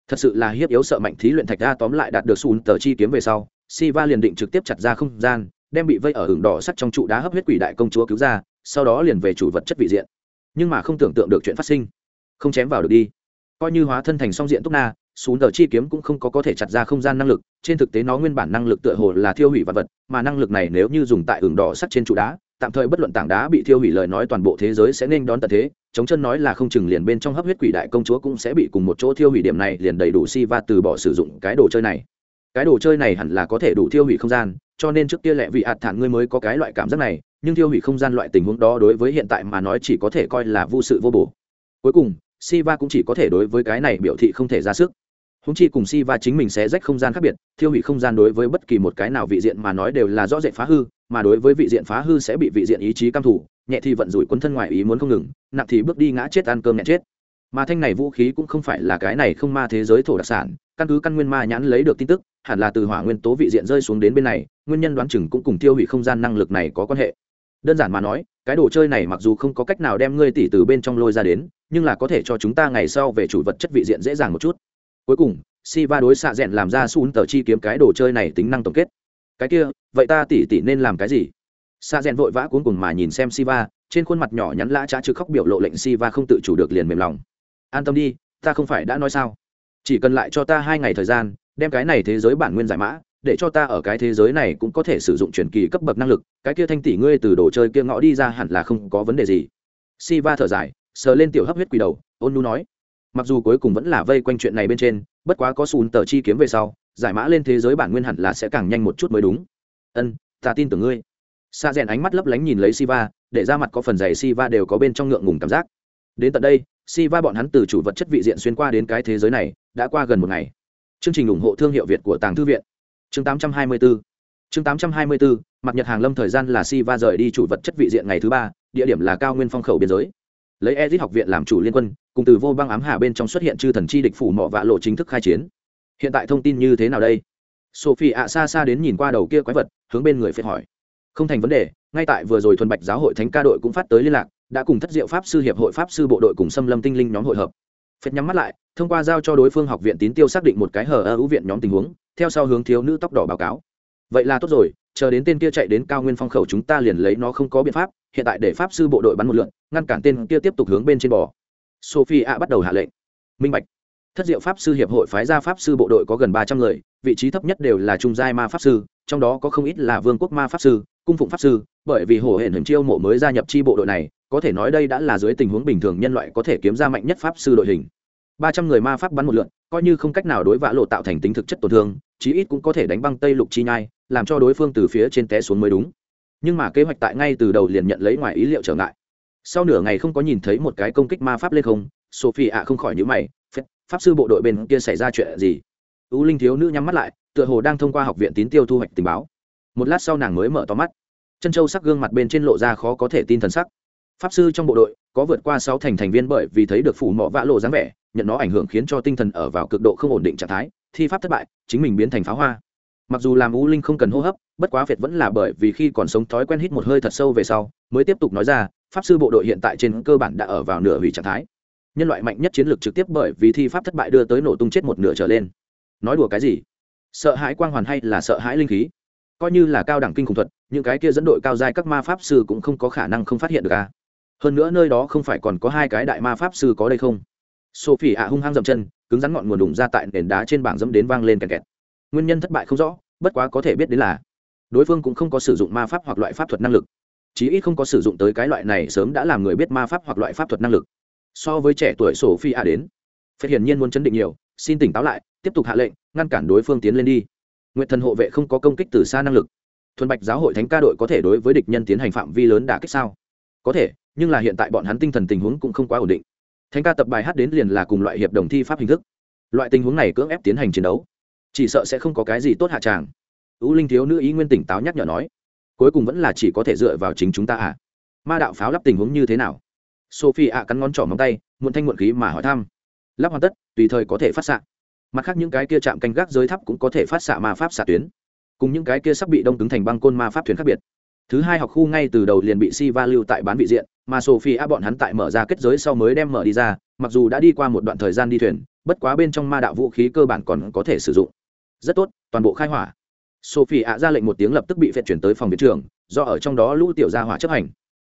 Thật sự là hiếp yếu sợ mạnh thí luyện thạch ra tóm lại đạt được sùn tờ chi kiếm về sau si va liền định trực tiếp chặt ra không gian, đem bị vây ở hưởng đỏ sắt trong trụ đá hấp huyết quỷ đại công chúa cứu ra, sau đó liền về chủ vật chất vị diện. Nhưng mà không tưởng tượng được chuyện phát sinh không chém vào được đi. Coi như hóa thân thành song diện túc na, xuống tờ chi kiếm cũng không có có thể chặt ra không gian năng lực, trên thực tế nó nguyên bản năng lực tựa hồ là thiêu hủy vật vật, mà năng lực này nếu như dùng tại hưởng đỏ sắt trên trụ đá, tạm thời bất luận tảng đá bị thiêu hủy lời nói toàn bộ thế giới sẽ nên đón tận thế, chống chân nói là không chừng liền bên trong hấp huyết quỷ đại công chúa cũng sẽ bị cùng một chỗ thiêu hủy điểm này liền đầy đủ si va từ bỏ sử dụng cái đồ chơi này. Cái đồ chơi này hẳn là có thể đủ thiêu hủy không gian, cho nên trước kia lẹ vị hạt thản ngươi mới có cái loại cảm giác này, nhưng thiêu hủy không gian loại tình huống đó đối với hiện tại mà nói chỉ có thể coi là vô sự vô bổ cuối cùng Siva cũng chỉ có thể đối với cái này biểu thị không thể ra sức. Húng chi cùng Siva chính mình sẽ rách không gian khác biệt, thiêu hủy không gian đối với bất kỳ một cái nào vị diện mà nói đều là rõ rệt phá hư, mà đối với vị diện phá hư sẽ bị vị diện ý chí cam thủ, nhẹ thì vận rủi quân thân ngoài ý muốn không ngừng, nặng thì bước đi ngã chết ăn cơm nhẹ chết. Mà thanh này vũ khí cũng không phải là cái này không ma thế giới thổ đặc sản, căn cứ căn nguyên ma nhãn lấy được tin tức, hẳn là từ hỏa nguyên tố vị diện rơi xuống đến bên này, nguyên nhân đoán chừng cũng cùng tiêu hủy không gian năng lực này có quan hệ. Đơn giản mà nói, cái đồ chơi này mặc dù không có cách nào đem ngươi tỷ từ bên trong lôi ra đến, nhưng là có thể cho chúng ta ngày sau về chủ vật chất vị diện dễ dàng một chút. Cuối cùng si va đối xạ rẽn làm ra xuống tờ chi kiếm cái đồ chơi này tính năng tổng kết. Cái kia vậy ta tỉ tỉ nên làm cái gì? Sa rẽn vội vã cuốn cùng mà nhìn xem siva trên khuôn mặt nhỏ nhắn lã trá chứ khóc biểu lộ lệnh siva không tự chủ được liền mềm lòng. An tâm đi ta không phải đã nói sao? Chỉ cần lại cho ta hai ngày thời gian đem cái này thế giới bản nguyên giải mã để cho ta ở cái thế giới này cũng có thể sử dụng truyền kỳ cấp bậc năng lực, cái kia thanh tỷ ngươi từ đồ chơi kia ngõ đi ra hẳn là không có vấn đề gì. Siva thở dài, sờ lên tiểu hấp huyết quỷ đầu, ôn nu nói. Mặc dù cuối cùng vẫn là vây quanh chuyện này bên trên, bất quá có sùn tờ chi kiếm về sau, giải mã lên thế giới bản nguyên hẳn là sẽ càng nhanh một chút mới đúng. Ân, ta tin tưởng ngươi. Xa rèn ánh mắt lấp lánh nhìn lấy siva, để ra mặt có phần giày siva đều có bên trong ngượng ngùng cảm giác. Đến tận đây, siva bọn hắn từ chủ vật chất vị diện xuyên qua đến cái thế giới này, đã qua gần một ngày. Chương trình ủng hộ thương hiệu việt của tàng thư viện chương 824 chương 824 mặt nhật hàng lâm thời gian là siva rời đi chủ vật chất vị diện ngày thứ ba, địa điểm là cao nguyên phong khẩu biên giới. Lấy ezit học viện làm chủ liên quân, cùng từ vô băng ám hà bên trong xuất hiện chư thần chi địch phủ mỏ vạ lộ chính thức khai chiến. Hiện tại thông tin như thế nào đây? Sophie ạ xa xa đến nhìn qua đầu kia quái vật, hướng bên người phiệt hỏi. Không thành vấn đề, ngay tại vừa rồi thuần bạch giáo hội thánh ca đội cũng phát tới liên lạc, đã cùng thất diệu pháp sư hiệp hội pháp sư bộ đội cùng xâm lâm tinh linh nhóm hội hợp. Phết nhắm mắt lại, thông qua giao cho đối phương học viện tín tiêu xác định một cái hở ơ ưu viện nhóm tình huống theo sau hướng thiếu nữ tóc đỏ báo cáo. Vậy là tốt rồi, chờ đến tên kia chạy đến cao nguyên phong khẩu chúng ta liền lấy nó không có biện pháp, hiện tại để pháp sư bộ đội bắn một lượn, ngăn cản tên kia tiếp tục hướng bên trên bò. Sophie a bắt đầu hạ lệnh. Minh bạch. Thất diệu pháp sư hiệp hội phái ra pháp sư bộ đội có gần ba trăm người, vị trí thấp nhất đều là trung giai ma pháp sư, trong đó có không ít là vương quốc ma pháp sư, cung phụng pháp sư, bởi vì hồ hển hình chiêu mộ mới gia nhập chi bộ đội này, có thể nói đây đã là dưới tình huống bình thường nhân loại có thể kiếm ra mạnh nhất pháp sư đội hình ba trăm người ma pháp bắn một lượn, coi như không cách nào đối vã lộ tạo thành tính thực chất tổn thương, chí ít cũng có thể đánh băng tây lục chi nhai, làm cho đối phương từ phía trên té xuống mới đúng. Nhưng mà kế hoạch tại ngay từ đầu liền nhận lấy ngoài ý liệu trở ngại. Sau nửa ngày không có nhìn thấy một cái công kích ma pháp lên không, sophie ạ không khỏi nhữ mày pháp sư bộ đội bên kia xảy ra chuyện gì? U linh thiếu nữ nhắm mắt lại, tựa hồ đang thông qua học viện tín tiêu thu hoạch tình báo. Một lát sau nàng mới mở to mắt. Chân châu sắc gương mặt bên trên lộ ra khó có thể tin thần sắc. Pháp sư trong bộ đội có vượt qua sáu thành thành viên bởi vì thấy được phủ mỏ vã lộ dáng vẻ nhận nó ảnh hưởng khiến cho tinh thần ở vào cực độ không ổn định trạng thái, thi pháp thất bại, chính mình biến thành pháo hoa. Mặc dù làm u linh không cần hô hấp, bất quá việt vẫn là bởi vì khi còn sống thói quen hít một hơi thật sâu về sau, mới tiếp tục nói ra, pháp sư bộ đội hiện tại trên cơ bản đã ở vào nửa hủy trạng thái. Nhân loại mạnh nhất chiến lược trực tiếp bởi vì thi pháp thất bại đưa tới nổ tung chết một nửa trở lên. Nói đùa cái gì? Sợ hãi quang hoàn hay là sợ hãi linh khí? Coi như là cao đẳng kinh khủng thuật, những cái kia dẫn đội cao giai các ma pháp sư cũng không có khả năng không phát hiện được a hơn nữa nơi đó không phải còn có hai cái đại ma pháp sư có đây không? Sophie ạ hung hăng dậm chân, cứng rắn ngọn nguồn đùng ra tại nền đá trên bảng dẫm đến vang lên kẹt kẹt. Nguyên nhân thất bại không rõ, bất quá có thể biết đến là đối phương cũng không có sử dụng ma pháp hoặc loại pháp thuật năng lực. Chí ít không có sử dụng tới cái loại này sớm đã làm người biết ma pháp hoặc loại pháp thuật năng lực. So với trẻ tuổi sổ phi a đến phật hiển nhiên muốn chấn định nhiều, xin tỉnh táo lại, tiếp tục hạ lệnh, ngăn cản đối phương tiến lên đi. Nguyện thần hộ vệ không có công kích từ xa năng lực. Thuần bạch giáo hội thánh ca đội có thể đối với địch nhân tiến hành phạm vi lớn đả kích sao? Có thể, nhưng là hiện tại bọn hắn tinh thần tình huống cũng không quá ổn định thánh ca tập bài hát đến liền là cùng loại hiệp đồng thi pháp hình thức. Loại tình huống này cưỡng ép tiến hành chiến đấu. Chỉ sợ sẽ không có cái gì tốt hạ tràng. Ưu linh thiếu nữ ý nguyên tỉnh táo nhắc nhở nói, cuối cùng vẫn là chỉ có thể dựa vào chính chúng ta à? Ma đạo pháo lắp tình huống như thế nào? Sophie ạ cắn ngón trỏ móng tay, muộn thanh muộn khí mà hỏi thăm. Lắp hoàn tất, tùy thời có thể phát xạ. Mặt khác những cái kia chạm canh gác giới thấp cũng có thể phát xạ ma pháp xạ tuyến. Cùng những cái kia sắp bị đông cứng thành băng côn ma pháp thuyền khác biệt. Thứ hai học khu ngay từ đầu liền bị si va lưu tại bán vị diện mà sophie a bọn hắn tại mở ra kết giới sau mới đem mở đi ra, mặc dù đã đi qua một đoạn thời gian đi thuyền, bất quá bên trong ma đạo vũ khí cơ bản còn có thể sử dụng. Rất tốt, toàn bộ khai hỏa. Sophie A ra lệnh một tiếng lập tức bị phệt chuyển tới phòng viện trưởng, do ở trong đó lũ tiểu gia hỏa chấp hành.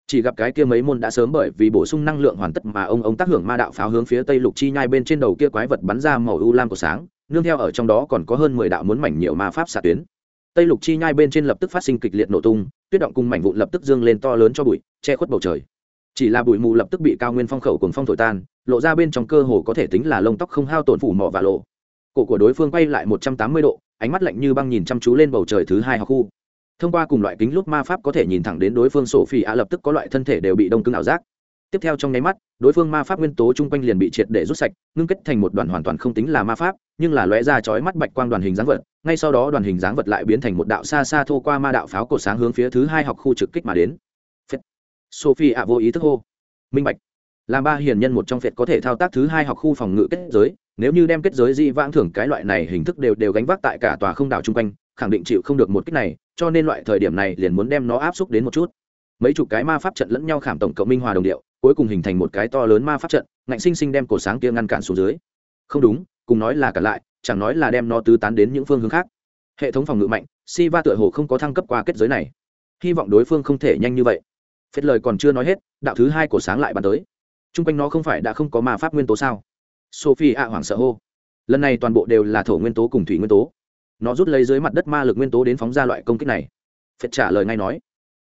Chỉ gặp cái kia mấy môn đã sớm bởi vì bổ sung năng lượng hoàn tất mà ông ông tác hưởng ma đạo pháo hướng phía tây lục chi nhai bên trên đầu kia quái vật bắn ra màu u lam của sáng, nương theo ở trong đó còn có hơn mười đạo muốn mảnh nhiều ma pháp xạ tuyến. Tây lục chi nhai bên trên lập tức phát sinh kịch liệt nổ tung, tuyết động cùng mảnh vụn lập tức dương lên to lớn cho bụi, che khuất bầu trời chỉ là bụi mù lập tức bị cao nguyên phong khẩu cùng phong thổi tan, lộ ra bên trong cơ hồ có thể tính là lông tóc không hao tổn phủ mỏ và lộ. Cổ của đối phương quay lại một trăm tám mươi độ, ánh mắt lạnh như băng nhìn chăm chú lên bầu trời thứ hai học khu. Thông qua cùng loại kính lúc ma pháp có thể nhìn thẳng đến đối phương sổ phi ạ lập tức có loại thân thể đều bị đông cứng ảo giác. Tiếp theo trong nháy mắt, đối phương ma pháp nguyên tố chung quanh liền bị triệt để rút sạch, ngưng kết thành một đoàn hoàn toàn không tính là ma pháp, nhưng là lóe ra chói mắt bạch quang đoàn hình dáng vật, ngay sau đó đoàn hình dáng vật lại biến thành một đạo xa xa thô qua ma đạo pháo cột sáng hướng phía thứ hai học khu trực kích mà đến sophie ạ vô ý thức hô. Minh bạch, làm ba hiền nhân một trong phệt có thể thao tác thứ hai học khu phòng ngự kết giới, nếu như đem kết giới di vãng thưởng cái loại này hình thức đều đều gánh vác tại cả tòa không đảo chung quanh, khẳng định chịu không được một cách này, cho nên loại thời điểm này liền muốn đem nó áp xúc đến một chút. Mấy chục cái ma pháp trận lẫn nhau khảm tổng cộng minh hòa đồng điệu, cuối cùng hình thành một cái to lớn ma pháp trận, ngạnh sinh sinh đem cổ sáng kia ngăn cản xuống dưới. Không đúng, cùng nói là cả lại, chẳng nói là đem nó tứ tán đến những phương hướng khác. Hệ thống phòng ngự mạnh si va tựa hồ không có thăng cấp qua kết giới này. Hy vọng đối phương không thể nhanh như vậy phết lời còn chưa nói hết, đạo thứ hai của sáng lại bàn tới. T r u n g quanh nó không phải đã không có ma pháp nguyên tố sao? Sophie ạ hoảng sợ hô. Lần này toàn bộ đều là thổ nguyên tố cùng thủy nguyên tố. Nó rút lấy dưới mặt đất ma lực nguyên tố đến phóng ra loại công kích này. Phết trả lời ngay nói.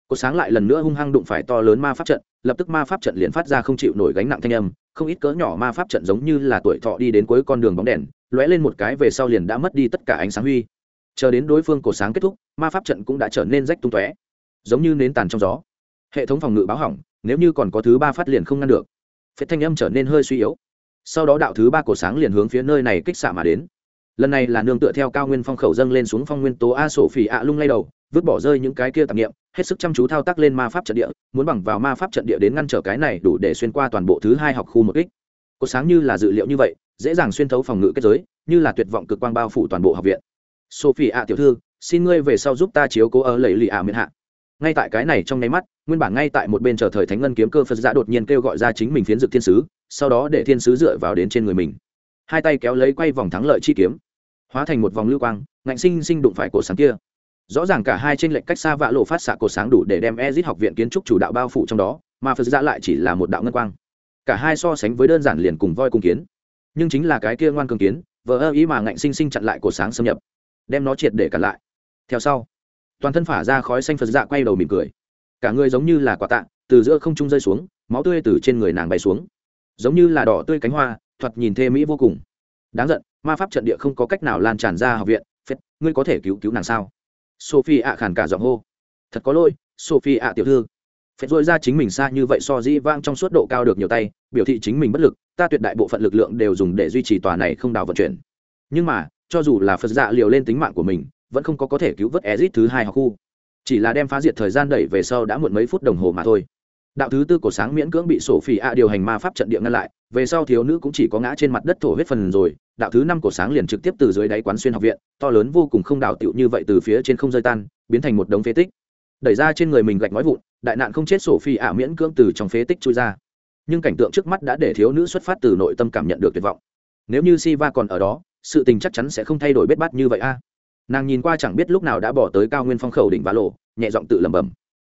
Cô sáng lại lần nữa hung hăng đụng phải to lớn ma pháp trận, lập tức ma pháp trận liền phát ra không chịu nổi gánh nặng thanh âm, không ít cỡ nhỏ ma pháp trận giống như là tuổi thọ đi đến cuối con đường bóng đèn, lóe lên một cái về sau liền đã mất đi tất cả ánh sáng huy. Chờ đến đối phương cổ sáng kết thúc, ma pháp trận cũng đã trở nên rách tung tóe, giống như nến tàn trong gió hệ thống phòng ngự báo hỏng nếu như còn có thứ ba phát liền không ngăn được phết thanh âm trở nên hơi suy yếu sau đó đạo thứ ba cổ sáng liền hướng phía nơi này kích xạ mà đến lần này là nương tựa theo cao nguyên phong khẩu dâng lên xuống phong nguyên tố a sổ phỉ ạ lung lay đầu vứt bỏ rơi những cái kia tạp nghiệm hết sức chăm chú thao tác lên ma pháp trận địa muốn bằng vào ma pháp trận địa đến ngăn trở cái này đủ để xuyên qua toàn bộ thứ hai học khu một kích có sáng như là dự liệu như vậy dễ dàng xuyên thấu phòng ngự kết giới như là tuyệt vọng cực quang bao phủ toàn bộ học viện sophie ạ tiểu thư xin ngươi về sau giúp ta chiếu cố ở lầy lì ạ miền hạ ngay tại cái này trong nháy mắt, nguyên bản ngay tại một bên chờ thời thánh ngân kiếm cơ phật giả đột nhiên kêu gọi ra chính mình phiến dược thiên sứ, sau đó để thiên sứ dựa vào đến trên người mình. Hai tay kéo lấy quay vòng thắng lợi chi kiếm, hóa thành một vòng lưu quang, ngạnh sinh sinh đụng phải cổ sáng kia. Rõ ràng cả hai trên lệnh cách xa vạ lộ phát xạ cổ sáng đủ để đem ezit học viện kiến trúc chủ đạo bao phủ trong đó, mà phật giả lại chỉ là một đạo ngân quang. Cả hai so sánh với đơn giản liền cùng voi cùng kiến. Nhưng chính là cái kia ngoan cường kiến, vờ ơ ý mà ngạnh sinh sinh chặn lại cổ sáng xâm nhập, đem nó triệt để cản lại. Theo sau toàn thân phả ra khói xanh phật dạ quay đầu mỉm cười. Cả người giống như là quả tạ, từ giữa không trung rơi xuống, máu tươi từ trên người nàng bay xuống. Giống như là đỏ tươi cánh hoa, thoạt nhìn thê mỹ vô cùng. Đáng giận, ma pháp trận địa không có cách nào lan tràn ra học viện. Phết, ngươi có thể cứu cứu nàng sao? Sophie ạ khàn cả giọng hô. Thật có lỗi, sophie ạ tiểu thư. Phết dội ra chính mình xa như vậy so dĩ vang trong suốt độ cao được nhiều tay, biểu thị chính mình bất lực, ta tuyệt đại bộ phận lực lượng đều dùng để duy trì tòa này không đào vận chuyển. Nhưng mà, cho dù là phật dạ liều lên tính mạng của mình vẫn không có có thể cứu vớt Ezic thứ hai học khu. Chỉ là đem phá diệt thời gian đẩy về sau đã muộn mấy phút đồng hồ mà thôi. Đạo thứ tư của sáng miễn cưỡng bị sổ phỉ ạ điều hành ma pháp trận địa ngăn lại, về sau thiếu nữ cũng chỉ có ngã trên mặt đất thổ huyết phần rồi. Đạo thứ năm của sáng liền trực tiếp từ dưới đáy quán xuyên học viện, to lớn vô cùng không đạo tiểu như vậy từ phía trên không rơi tan, biến thành một đống phế tích. Đẩy ra trên người mình gạch nói vụn, đại nạn không chết sổ phi ạ miễn cưỡng từ trong phế tích chui ra. Nhưng cảnh tượng trước mắt đã để thiếu nữ xuất phát từ nội tâm cảm nhận được tuyệt vọng. Nếu như Siva còn ở đó, sự tình chắc chắn sẽ không thay đổi bết bát như vậy a nàng nhìn qua chẳng biết lúc nào đã bỏ tới cao nguyên phong khẩu đỉnh vá lộ, nhẹ giọng tự lẩm bẩm.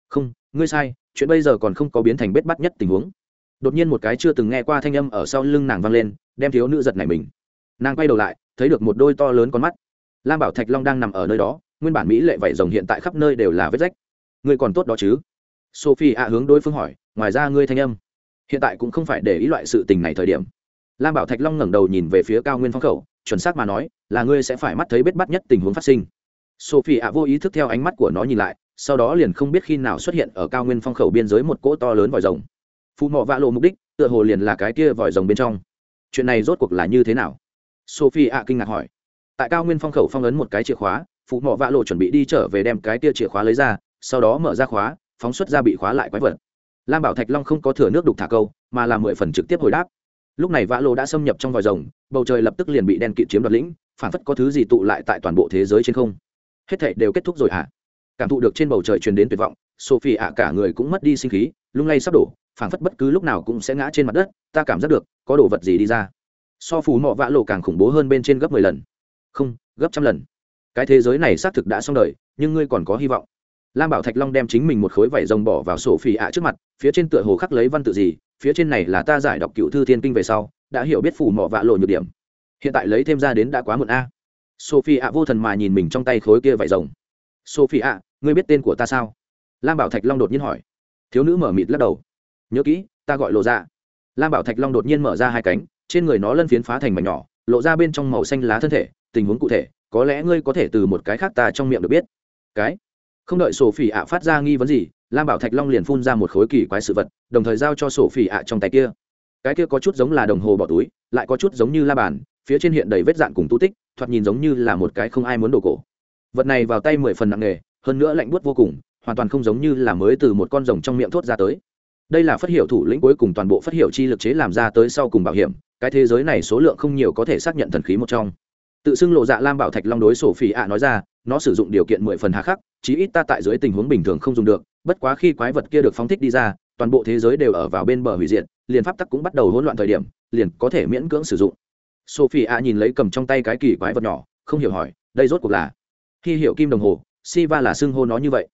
Không, ngươi sai, chuyện bây giờ còn không có biến thành bết bắt nhất tình huống. Đột nhiên một cái chưa từng nghe qua thanh âm ở sau lưng nàng vang lên, đem thiếu nữ giật này mình. Nàng quay đầu lại, thấy được một đôi to lớn con mắt. Lam bảo thạch long đang nằm ở nơi đó, nguyên bản mỹ lệ vảy rồng hiện tại khắp nơi đều là vết rách. Ngươi còn tốt đó chứ? Sophie ạ hướng đối phương hỏi, ngoài ra ngươi thanh âm, hiện tại cũng không phải để ý loại sự tình này thời điểm. Lam bảo thạch long ngẩng đầu nhìn về phía cao nguyên phong khẩu chuẩn xác mà nói, là ngươi sẽ phải mắt thấy bết bắt nhất tình huống phát sinh. Sophie ạ vô ý thức theo ánh mắt của nó nhìn lại, sau đó liền không biết khi nào xuất hiện ở cao nguyên phong khẩu biên giới một cỗ to lớn vòi rồng. Phù mọ vạ lộ mục đích, tựa hồ liền là cái kia vòi rồng bên trong. Chuyện này rốt cuộc là như thế nào? Sophie ạ kinh ngạc hỏi. Tại cao nguyên phong khẩu phong ấn một cái chìa khóa phụ mọ vạ lộ chuẩn bị đi trở về đem cái kia chìa khóa lấy ra, sau đó mở ra khóa, phóng xuất ra bị khóa lại quái vật. Lam bảo thạch long không có thừa nước đục thả câu, mà là mười phần trực tiếp hồi đáp lúc này vã lô đã xâm nhập trong vòi rồng, bầu trời lập tức liền bị đen kịt chiếm đoạt lĩnh, phản phất có thứ gì tụ lại tại toàn bộ thế giới trên không. Hết thảy đều kết thúc rồi hả? À? cảm thụ được trên bầu trời truyền đến tuyệt vọng, sophie ạ cả người cũng mất đi sinh khí, lung lay sắp đổ, phản phất bất cứ lúc nào cũng sẽ ngã trên mặt đất, ta cảm giác được, có đồ vật gì đi ra. So phù mọ vã lộ càng khủng bố hơn bên trên gấp mười lần. Không, gấp trăm lần. Cái thế giới này xác thực đã xong đời, nhưng ngươi còn có hy vọng lam bảo thạch long đem chính mình một khối vải rồng bỏ vào sổ phỉ ạ trước mặt, phía trên tựa hồ khắc lấy văn tự gì, phía trên này là ta giải đọc cựu thư thiên kinh về sau, đã hiểu biết phủ mỏ vạ lộ nhược điểm. Hiện tại lấy thêm ra đến đã quá muộn a. Sophie ạ vô thần mà nhìn mình trong tay khối kia vải rồng. Sophie ạ, ngươi biết tên của ta sao? Lam bảo thạch long đột nhiên hỏi. Thiếu nữ mở mịt lắc đầu. Nhớ kỹ, ta gọi lộ ra lam bảo thạch long đột nhiên mở ra hai cánh, trên người nó lân phiến phá thành mảnh nhỏ, lộ ra bên trong màu xanh lá thân thể, tình huống cụ thể, có lẽ ngươi có thể từ một cái khác ta trong miệng được biết. Cái? Không đợi sổ phỉ ạ phát ra nghi vấn gì, lam bảo thạch long liền phun ra một khối kỳ quái sự vật, đồng thời giao cho sổ phỉ ạ trong tay kia. Cái kia có chút giống là đồng hồ bỏ túi, lại có chút giống như la bàn, phía trên hiện đầy vết dạn cùng tu tích, thoạt nhìn giống như là một cái không ai muốn đổ cổ. Vật này vào tay mười phần nặng nghề hơn nữa lạnh buốt vô cùng, hoàn toàn không giống như là mới từ một con rồng trong miệng thốt ra tới. Đây là phát hiệu thủ lĩnh cuối cùng toàn bộ phát hiệu chi lực chế làm ra tới sau cùng bảo hiểm, cái thế giới này số lượng không nhiều có thể xác nhận thần khí một trong tự xưng lộ dạ lam bảo thạch long đối sổ phỉ ạ nói ra, nó sử dụng điều kiện mười phần hà khắc, chí ít ta tại dưới tình huống bình thường không dùng được, bất quá khi quái vật kia được phóng thích đi ra, toàn bộ thế giới đều ở vào bên bờ hủy diệt, liền pháp tắc cũng bắt đầu hỗn loạn thời điểm, liền có thể miễn cưỡng sử dụng. Sophie a nhìn lấy cầm trong tay cái kỳ quái vật nhỏ, không hiểu hỏi, đây rốt cuộc là khi hiểu kim đồng hồ si va là xưng hô nó như vậy.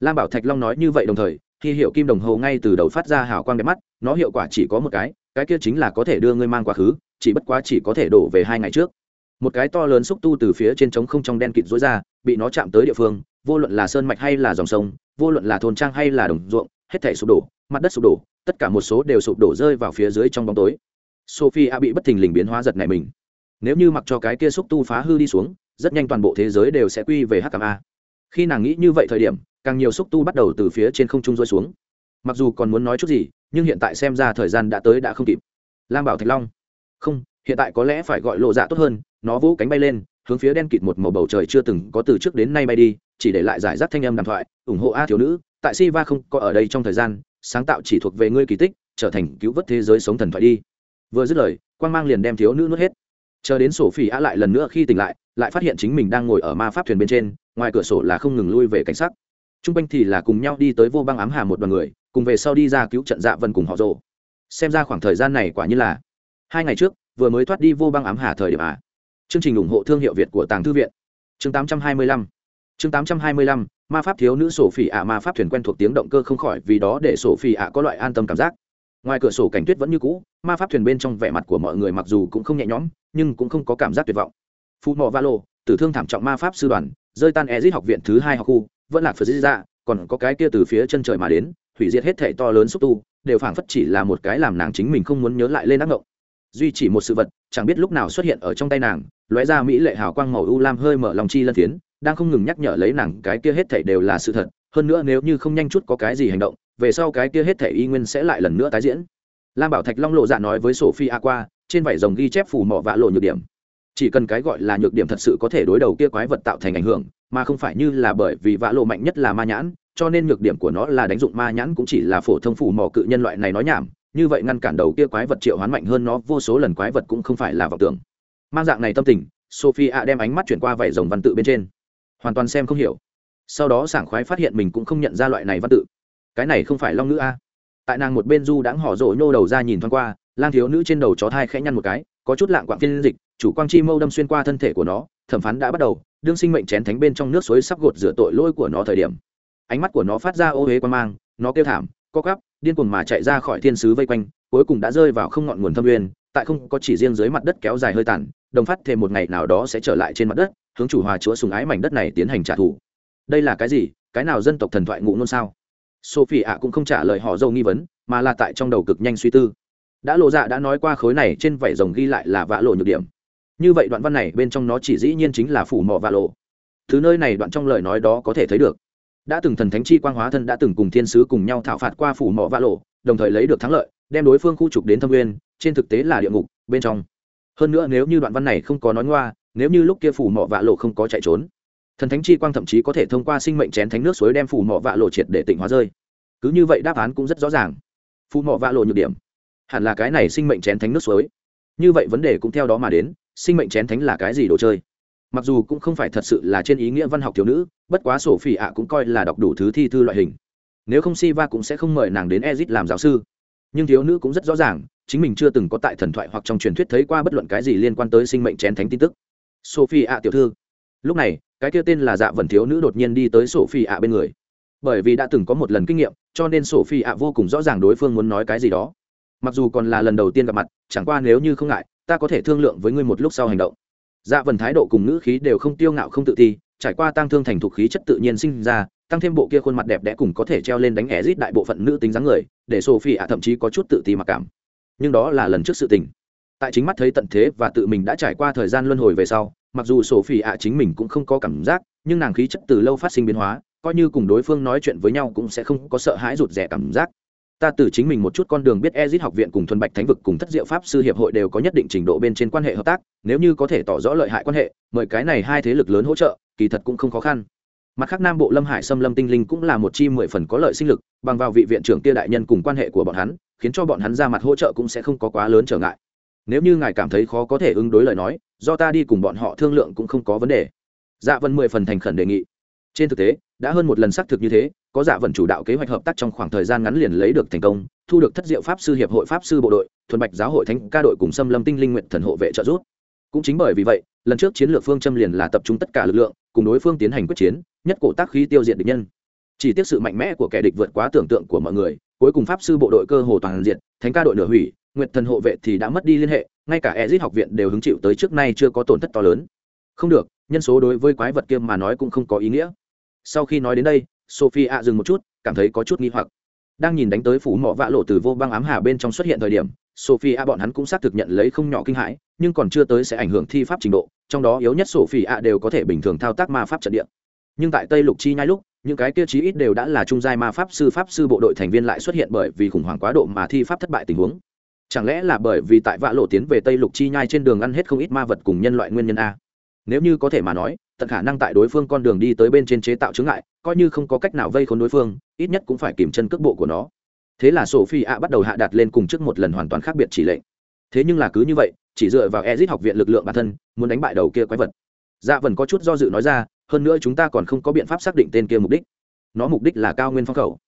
Lam bảo thạch long nói như vậy đồng thời khi hiệu kim đồng hồ ngay từ đầu phát ra hào quang đẹp mắt, nó hiệu quả chỉ có một cái cái kia chính là có thể đưa ngươi mang quá khứ, chỉ bất quá chỉ có thể đổ về hai ngày trước một cái to lớn xúc tu từ phía trên trống không trong đen kịt rối ra, bị nó chạm tới địa phương, vô luận là sơn mạch hay là dòng sông, vô luận là thôn trang hay là đồng ruộng, hết thể sụp đổ, mặt đất sụp đổ, tất cả một số đều sụp đổ rơi vào phía dưới trong bóng tối. Sophie bị bất thình lình biến hóa giật này mình. Nếu như mặc cho cái kia xúc tu phá hư đi xuống, rất nhanh toàn bộ thế giới đều sẽ quy về hkm a. Khi nàng nghĩ như vậy thời điểm, càng nhiều xúc tu bắt đầu từ phía trên không trung rơi xuống. Mặc dù còn muốn nói chút gì, nhưng hiện tại xem ra thời gian đã tới đã không kịp. Lam bảo thạch long. Không hiện tại có lẽ phải gọi lộ dạ tốt hơn, nó vỗ cánh bay lên, hướng phía đen kịt một màu bầu trời chưa từng có từ trước đến nay bay đi, chỉ để lại giải rác thanh âm đàm thoại, ủng hộ a thiếu nữ, tại si va không có ở đây trong thời gian, sáng tạo chỉ thuộc về ngươi kỳ tích, trở thành cứu vớt thế giới sống thần thoại đi. Vừa dứt lời quan g mang liền đem thiếu nữ nuốt hết. Chờ đến sổ phỉ a lại lần nữa khi tỉnh lại lại phát hiện chính mình đang ngồi ở ma pháp thuyền bên trên, ngoài cửa sổ là không ngừng lui về cảnh sắc. T r u n g quanh thì là cùng nhau đi tới vô băng ám hà một đoàn người, cùng về sau đi ra cứu trận dạ vân cùng họ rộ xem ra khoảng thời gian này quả như là hai ngày trước vừa mới thoát đi vô băng ám hà thời điểm à. chương trình ủng hộ thương hiệu việt của tàng thư viện. Chương tám trăm hai mươi lăm. Chương tám trăm hai mươi lăm, ma pháp thiếu nữ sổ phỉ ạ, ma pháp thuyền quen thuộc tiếng động cơ không khỏi vì đó để sổ phỉ ạ có loại an tâm cảm giác. Ngoài cửa sổ cảnh tuyết vẫn như cũ, ma pháp thuyền bên trong vẻ mặt của mọi người mặc dù cũng không nhẹ nhõm, nhưng cũng không có cảm giác tuyệt vọng. Phụ mò va lô tử thương thảm trọng ma pháp sư đoàn, rơi tan ezit học viện thứ hai học khu vẫn là phật ra dạ, còn có cái kia từ phía chân trời mà đến, hủy diệt hết thể to lớn xúc tu, đều phảng phất chỉ là một cái làm nàng chính mình không muốn nhớ lại lên ác ngộng duy chỉ một sự vật chẳng biết lúc nào xuất hiện ở trong tay nàng lóe ra mỹ lệ hào quang màu u lam hơi mở lòng chi lân tiến, đang không ngừng nhắc nhở lấy nàng cái kia hết thảy đều là sự thật hơn nữa nếu như không nhanh chút có cái gì hành động về sau cái kia hết thảy y nguyên sẽ lại lần nữa tái diễn. Lam bảo thạch long lộ dạ nói với sophie qua trên vảy rồng ghi chép phủ mỏ vạ lộ nhược điểm. Chỉ cần cái gọi là nhược điểm thật sự có thể đối đầu kia quái vật tạo thành ảnh hưởng mà không phải như là bởi vì vạ lộ mạnh nhất là ma nhãn cho nên nhược điểm của nó là đánh dụng ma nhãn cũng chỉ là phổ thông phủ mỏ cự nhân loại này nói nhảm như vậy ngăn cản đầu kia quái vật triệu hoán mạnh hơn nó, vô số lần quái vật cũng không phải là vọng tưởng. Mang dạng này tâm tình sophie a đem ánh mắt chuyển qua vảy rồng văn tự bên trên. Hoàn toàn xem không hiểu. Sau đó sảng khoái phát hiện mình cũng không nhận ra loại này văn tự. Cái này không phải long nữ a. Tại nàng một bên du đãng họ rộ nhô đầu ra nhìn thoáng qua, lang thiếu nữ trên đầu chó thai khẽ nhăn một cái, có chút lạng quạng phiên dịch, chủ quang chi mâu đâm xuyên qua thân thể của nó, thẩm phán đã bắt đầu, đương sinh mệnh chén thánh bên trong nước suối sắp gột rửa tội lỗi của nó thời điểm. Ánh mắt của nó phát ra ô huế quan mang, nó kêu thảm, co cắp điên cuồng mà chạy ra khỏi thiên sứ vây quanh, cuối cùng đã rơi vào không ngọn nguồn thâm uyên tại không có chỉ riêng dưới mặt đất kéo dài hơi tàn, đồng phát thêm một ngày nào đó sẽ trở lại trên mặt đất, hướng chủ hòa chúa sùng ái mảnh đất này tiến hành trả thù. Đây là cái gì? Cái nào dân tộc thần thoại ngụ ngôn sao? Sophie ạ cũng không trả lời họ dâu nghi vấn, mà là tại trong đầu cực nhanh suy tư. Đã lộ dạ đã nói qua khối này trên vảy rồng ghi lại là vạ lộ nhược điểm. Như vậy đoạn văn này bên trong nó chỉ dĩ nhiên chính là phủ mỏ vạ lộ. Thứ nơi này đoạn trong lời nói đó có thể thấy được đã từng thần thánh chi quang hóa thân đã từng cùng thiên sứ cùng nhau thảo phạt qua phủ mỏ vạ lộ, đồng thời lấy được thắng lợi, đem đối phương khu trục đến thâm nguyên, trên thực tế là địa ngục, bên trong. Hơn nữa nếu như đoạn văn này không có nói ngoa, nếu như lúc kia phủ mỏ vạ lộ không có chạy trốn, thần thánh chi quang thậm chí có thể thông qua sinh mệnh chén thánh nước suối đem phủ mỏ vạ lộ triệt để tỉnh hóa rơi. Cứ như vậy đáp án cũng rất rõ ràng. Phủ mỏ vạ lộ nhược điểm. Hẳn là cái này sinh mệnh chén thánh nước suối. Như vậy vấn đề cũng theo đó mà đến, sinh mệnh chén thánh là cái gì đồ chơi? Mặc dù cũng không phải thật sự là trên ý nghĩa văn học thiếu nữ, bất quá sổ phỉ ạ cũng coi là đọc đủ thứ thi thư loại hình. Nếu không si va cũng sẽ không mời nàng đến ezit làm giáo sư. Nhưng thiếu nữ cũng rất rõ ràng, chính mình chưa từng có tại thần thoại hoặc trong truyền thuyết thấy qua bất luận cái gì liên quan tới sinh mệnh chén thánh tin tức. Sophie ạ tiểu thư. Lúc này, cái kia tên là dạ vần thiếu nữ đột nhiên đi tới sophie ạ bên người. Bởi vì đã từng có một lần kinh nghiệm, cho nên sophie ạ vô cùng rõ ràng đối phương muốn nói cái gì đó. Mặc dù còn là lần đầu tiên gặp mặt, chẳng qua nếu như không ngại, ta có thể thương lượng với ngươi một lúc sau hành động dạ vần thái độ cùng ngữ khí đều không tiêu ngạo không tự ti, trải qua tăng thương thành thục khí chất tự nhiên sinh ra, tăng thêm bộ kia khuôn mặt đẹp đẽ cùng có thể treo lên đánh é rít đại bộ phận nữ tính dáng người, để sophie ạ thậm chí có chút tự ti mặc cảm. Nhưng đó là lần trước sự tình. Tại chính mắt thấy tận thế và tự mình đã trải qua thời gian luân hồi về sau, mặc dù sophie ạ chính mình cũng không có cảm giác, nhưng nàng khí chất từ lâu phát sinh biến hóa, coi như cùng đối phương nói chuyện với nhau cũng sẽ không có sợ hãi rụt rẻ cảm giác ta từ chính mình một chút con đường biết Ezit học viện cùng thuần bạch thánh vực cùng thất diệu pháp sư hiệp hội đều có nhất định trình độ bên trên quan hệ hợp tác, nếu như có thể tỏ rõ lợi hại quan hệ, mời cái này hai thế lực lớn hỗ trợ, kỳ thật cũng không khó khăn. Mặt khác Nam Bộ Lâm Hải Sâm Lâm Tinh Linh cũng là một chi mười phần có lợi sinh lực, bằng vào vị viện trưởng kia đại nhân cùng quan hệ của bọn hắn, khiến cho bọn hắn ra mặt hỗ trợ cũng sẽ không có quá lớn trở ngại. Nếu như ngài cảm thấy khó có thể ứng đối lời nói, do ta đi cùng bọn họ thương lượng cũng không có vấn đề. Dạ Vân mười phần thành khẩn đề nghị. Trên thực tế, đã hơn một lần xác thực như thế, có dạ giả vận chủ đạo kế hoạch hợp tác trong khoảng thời gian ngắn liền lấy được thành công, thu được thất diệu pháp sư hiệp hội pháp sư bộ đội, thuần bạch giáo hội thánh ca đội cùng xâm lâm tinh linh nguyện thần hộ vệ trợ giúp. Cũng chính bởi vì vậy, lần trước chiến lược phương châm liền là tập trung tất cả lực lượng, cùng đối phương tiến hành quyết chiến, nhất cổ tác khí tiêu diệt địch nhân. Chỉ tiếc sự mạnh mẽ của kẻ địch vượt quá tưởng tượng của mọi người, cuối cùng pháp sư bộ đội cơ hồ toàn diện, thánh ca đội nửa hủy nguyệt thần hộ vệ thì đã mất đi liên hệ, ngay cả ezit học viện đều hứng chịu tới trước nay chưa có tổn thất to lớn. Không được, nhân số đối với quái vật kia mà nói cũng không có ý nghĩa. Sau khi nói đến đây sophie ạ dừng một chút, cảm thấy có chút nghi hoặc. Đang nhìn đánh tới phủ mỏ vạ lộ từ vô băng ám hà bên trong xuất hiện thời điểm sophie ạ bọn hắn cũng xác thực nhận lấy không nhỏ kinh hãi, nhưng còn chưa tới sẽ ảnh hưởng thi pháp trình độ, trong đó yếu nhất sophie ạ đều có thể bình thường thao tác ma pháp trận địa. Nhưng tại tây lục chi nhai lúc, những cái kia chí ít đều đã là trung giai ma pháp sư pháp sư bộ đội thành viên lại xuất hiện bởi vì khủng hoảng quá độ mà thi pháp thất bại tình huống. Chẳng lẽ là bởi vì tại vạ lộ tiến về tây lục chi nhai trên đường ăn hết không ít ma vật cùng nhân loại nguyên nhân a? Nếu như có thể mà nói, tận khả năng tại đối phương con đường đi tới bên trên chế tạo chướng ngại, coi như không có cách nào vây khốn đối phương, ít nhất cũng phải kiểm chân cước bộ của nó. Thế là sophie ạ bắt đầu hạ đặt lên cùng trước một lần hoàn toàn khác biệt chỉ lệnh. Thế nhưng là cứ như vậy, chỉ dựa vào ezit học viện lực lượng bản thân, muốn đánh bại đầu kia quái vật. Dạ vẫn có chút do dự nói ra, hơn nữa chúng ta còn không có biện pháp xác định tên kia mục đích. Nó mục đích là cao nguyên phong khẩu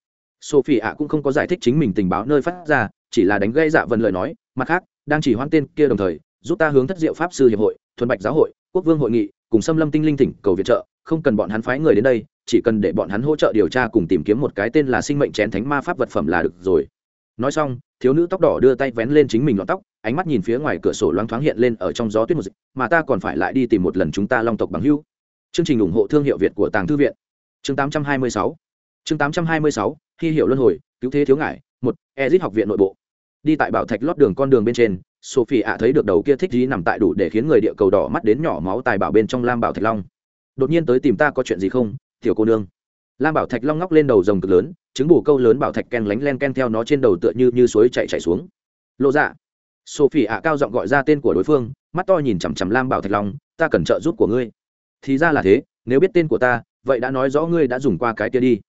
sophie ạ cũng không có giải thích chính mình tình báo nơi phát ra, chỉ là đánh gây dạ vần lời nói, mặt khác, đang chỉ hoãn tên kia đồng thời, giúp ta hướng thất diệu pháp sư hiệp hội, thuần bạch giáo hội quốc vương hội nghị, cùng xâm lâm tinh linh thỉnh cầu viện trợ, không cần bọn hắn phái người đến đây, chỉ cần để bọn hắn hỗ trợ điều tra cùng tìm kiếm một cái tên là sinh mệnh chén thánh ma pháp vật phẩm là được rồi. Nói xong, thiếu nữ tóc đỏ đưa tay vén lên chính mình lọn tóc, ánh mắt nhìn phía ngoài cửa sổ loáng thoáng hiện lên ở trong gió tuyết một dịch, mà ta còn phải lại đi tìm một lần chúng ta long tộc bằng hưu chương trình ủng hộ thương hiệu việt của tàng thư viện. Chương 826 chương 826 khi hiệu luân hồi, cứu thế thiếu ngại một, ezit học viện nội bộ. Đi tại bảo thạch lót đường con đường bên trên sophie ạ thấy được đầu kia thích gì nằm tại đủ để khiến người địa cầu đỏ mắt đến nhỏ máu tài bảo bên trong lam bảo thạch long. Đột nhiên tới tìm ta có chuyện gì không, tiểu cô nương? Lam bảo thạch long ngóc lên đầu rồng cực lớn, trứng bù câu lớn bảo thạch ken lánh len ken theo nó trên đầu tựa như như suối chạy chạy xuống. Lộ dạ. Sophie ạ cao giọng gọi ra tên của đối phương, mắt to nhìn chằm chằm lam bảo thạch long, ta cần trợ giúp của ngươi. Thì ra là thế, nếu biết tên của ta, vậy đã nói rõ ngươi đã dùng qua cái kia đi.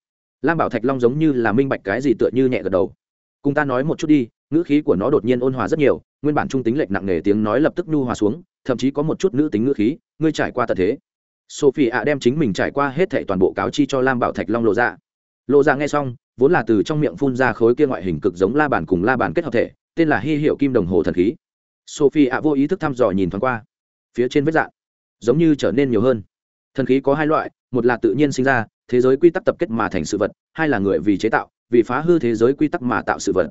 Lam bảo thạch long giống như là minh bạch cái gì tựa như nhẹ gật đầu. Cùng ta nói một chút đi ngữ khí của nó đột nhiên ôn hòa rất nhiều, nguyên bản trung tính lệch nặng nề tiếng nói lập tức nhu hòa xuống, thậm chí có một chút nữ tính ngữ khí, ngươi trải qua tật thế. Sophie ạ đem chính mình trải qua hết thệ toàn bộ cáo chi cho lam bảo thạch long lộ ra. Lộ ra nghe xong, vốn là từ trong miệng phun ra khối kia ngoại hình cực giống la bàn cùng la bàn kết hợp thể, tên là hy hiệu kim đồng hồ thần khí. Sophie ạ vô ý thức thăm dò nhìn thoáng qua. Phía trên vết dạng, giống như trở nên nhiều hơn. Thần khí có hai loại, một là tự nhiên sinh ra, thế giới quy tắc tập kết mà thành sự vật, hai là người vì chế tạo, vì phá hư thế giới quy tắc mà tạo sự vật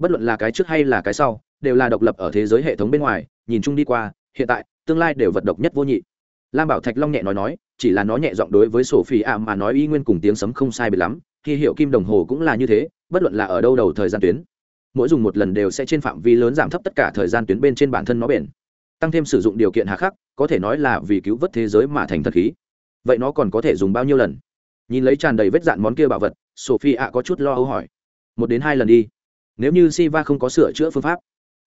bất luận là cái trước hay là cái sau, đều là độc lập ở thế giới hệ thống bên ngoài, nhìn chung đi qua, hiện tại, tương lai đều vật độc nhất vô nhị. Lam bảo thạch long nhẹ nói nói, chỉ là nó nhẹ giọng đối với sổ phi ạ mà nói y nguyên cùng tiếng sấm không sai bị lắm, khi hiệu kim đồng hồ cũng là như thế, bất luận là ở đâu đầu thời gian tuyến, mỗi dùng một lần đều sẽ trên phạm vi lớn giảm thấp tất cả thời gian tuyến bên trên bản thân nó bền. Tăng thêm sử dụng điều kiện hà khắc, có thể nói là vì cứu vớt thế giới mà thành thật khí. Vậy nó còn có thể dùng bao nhiêu lần? Nhìn lấy tràn đầy vết dạn món kia bảo vật, sophie ạ có chút lo âu hỏi. Một đến hai lần đi nếu như Siva không có sửa chữa phương pháp,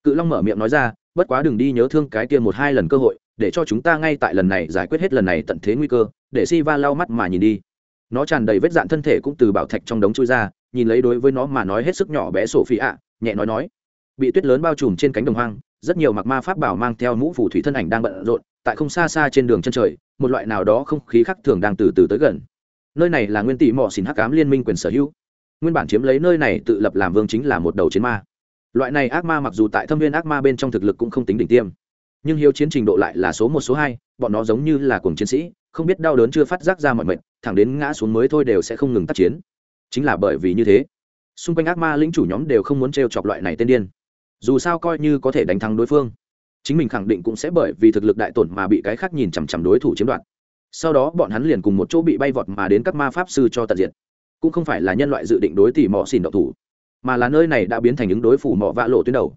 cự long mở miệng nói ra, bất quá đừng đi nhớ thương cái kia một hai lần cơ hội, để cho chúng ta ngay tại lần này giải quyết hết lần này tận thế nguy cơ, để Siva lau mắt mà nhìn đi. Nó tràn đầy vết dạn thân thể cũng từ bảo thạch trong đống chui ra, nhìn lấy đối với nó mà nói hết sức nhỏ bé sổ phi ạ nhẹ nói nói, bị tuyết lớn bao trùm trên cánh đồng hoang, rất nhiều mặc ma pháp bảo mang theo mũ phủ thủy thân ảnh đang bận rộn, tại không xa xa trên đường chân trời, một loại nào đó không khí khác thường đang từ từ tới gần. Nơi này là nguyên tỷ mỏ xin hắc cám liên minh quyền sở hữu nguyên bản chiếm lấy nơi này tự lập làm vương chính là một đầu chiến ma. Loại này ác ma mặc dù tại thâm viên ác ma bên trong thực lực cũng không tính đỉnh tiêm, nhưng hiếu chiến trình độ lại là số một, số hai, bọn nó giống như là cùng chiến sĩ, không biết đau đớn chưa phát giác ra mọi mệnh, thẳng đến ngã xuống mới thôi đều sẽ không ngừng tác chiến. Chính là bởi vì như thế, xung quanh ác ma lính chủ nhóm đều không muốn t chọc loại này tên điên. Dù sao coi như có thể đánh thắng đối phương, chính mình khẳng định cũng sẽ bởi vì thực lực đại tổn mà bị cái khác nhìn chằm chằm đối thủ chiếm đoạt. Sau đó bọn hắn liền cùng một chỗ bị bay vọt mà đến các ma pháp sư cho tận diện cũng không phải là nhân loại dự định đối tỉ mỏ xỉn độc thủ, mà là nơi này đã biến thành những đối phủ mỏ vạ lộ tuyến đầu.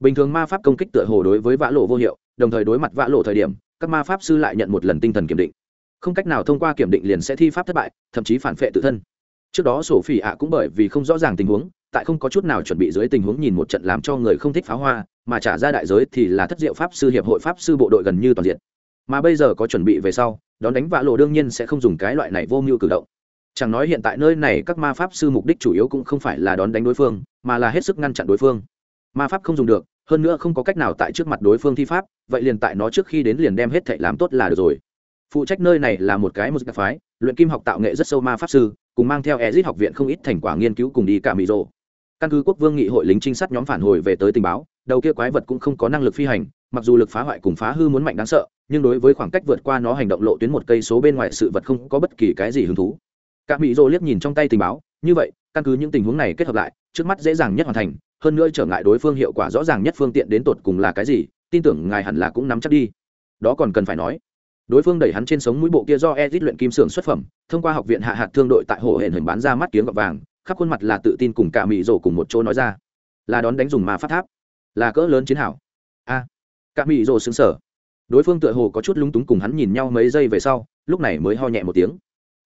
Bình thường ma pháp công kích tựa hồ đối với vạ lộ vô hiệu, đồng thời đối mặt vạ lộ thời điểm, các ma pháp sư lại nhận một lần tinh thần kiểm định. Không cách nào thông qua kiểm định liền sẽ thi pháp thất bại, thậm chí phản phệ tự thân. Trước đó sổ phỉ ạ cũng bởi vì không rõ ràng tình huống, tại không có chút nào chuẩn bị dưới tình huống nhìn một trận làm cho người không thích pháo hoa, mà trả ra đại giới thì là thất diệu pháp sư, hiệp hội pháp sư bộ đội gần như toàn diện. Mà bây giờ có chuẩn bị về sau, đón đánh vạ lộ đương nhiên sẽ không dùng cái loại này vô mưu cử động chẳng nói hiện tại nơi này các ma pháp sư mục đích chủ yếu cũng không phải là đón đánh đối phương, mà là hết sức ngăn chặn đối phương. Ma pháp không dùng được, hơn nữa không có cách nào tại trước mặt đối phương thi pháp, vậy liền tại nó trước khi đến liền đem hết thệ làm tốt là được rồi. Phụ trách nơi này là một cái một cái phái, luyện kim học tạo nghệ rất sâu ma pháp sư, cùng mang theo ezit học viện không ít thành quả nghiên cứu cùng đi cả mỹ rộ căn cứ quốc vương nghị hội lính trinh sát nhóm phản hồi về tới tình báo, đầu kia quái vật cũng không có năng lực phi hành, mặc dù lực phá hoại cùng phá hư muốn mạnh đáng sợ, nhưng đối với khoảng cách vượt qua nó hành động lộ tuyến một cây số bên ngoài sự vật không có bất kỳ cái gì hứng thú cả mỹ rồ liếc nhìn trong tay tình báo như vậy căn cứ những tình huống này kết hợp lại trước mắt dễ dàng nhất hoàn thành hơn nữa trở ngại đối phương hiệu quả rõ ràng nhất phương tiện đến tột cùng là cái gì tin tưởng ngài hẳn là cũng nắm chắc đi. Đó còn cần phải nói. Đối phương đẩy hắn trên sống mũi bộ kia do ezit luyện kim xưởng xuất phẩm thông qua học viện hạ hạt thương đội tại hồ hển hình bán ra mắt kiếm gọt vàng khắp khuôn mặt là tự tin cùng cả mỹ rồ cùng một chỗ nói ra. Là đón đánh dùng ma phát tháp là cỡ lớn chiến hảo a. À, cả mỹ rồ xứng sở đối phương tựa hồ có chút lúng túng cùng hắn nhìn nhau mấy giây về sau lúc này mới ho nhẹ một tiếng.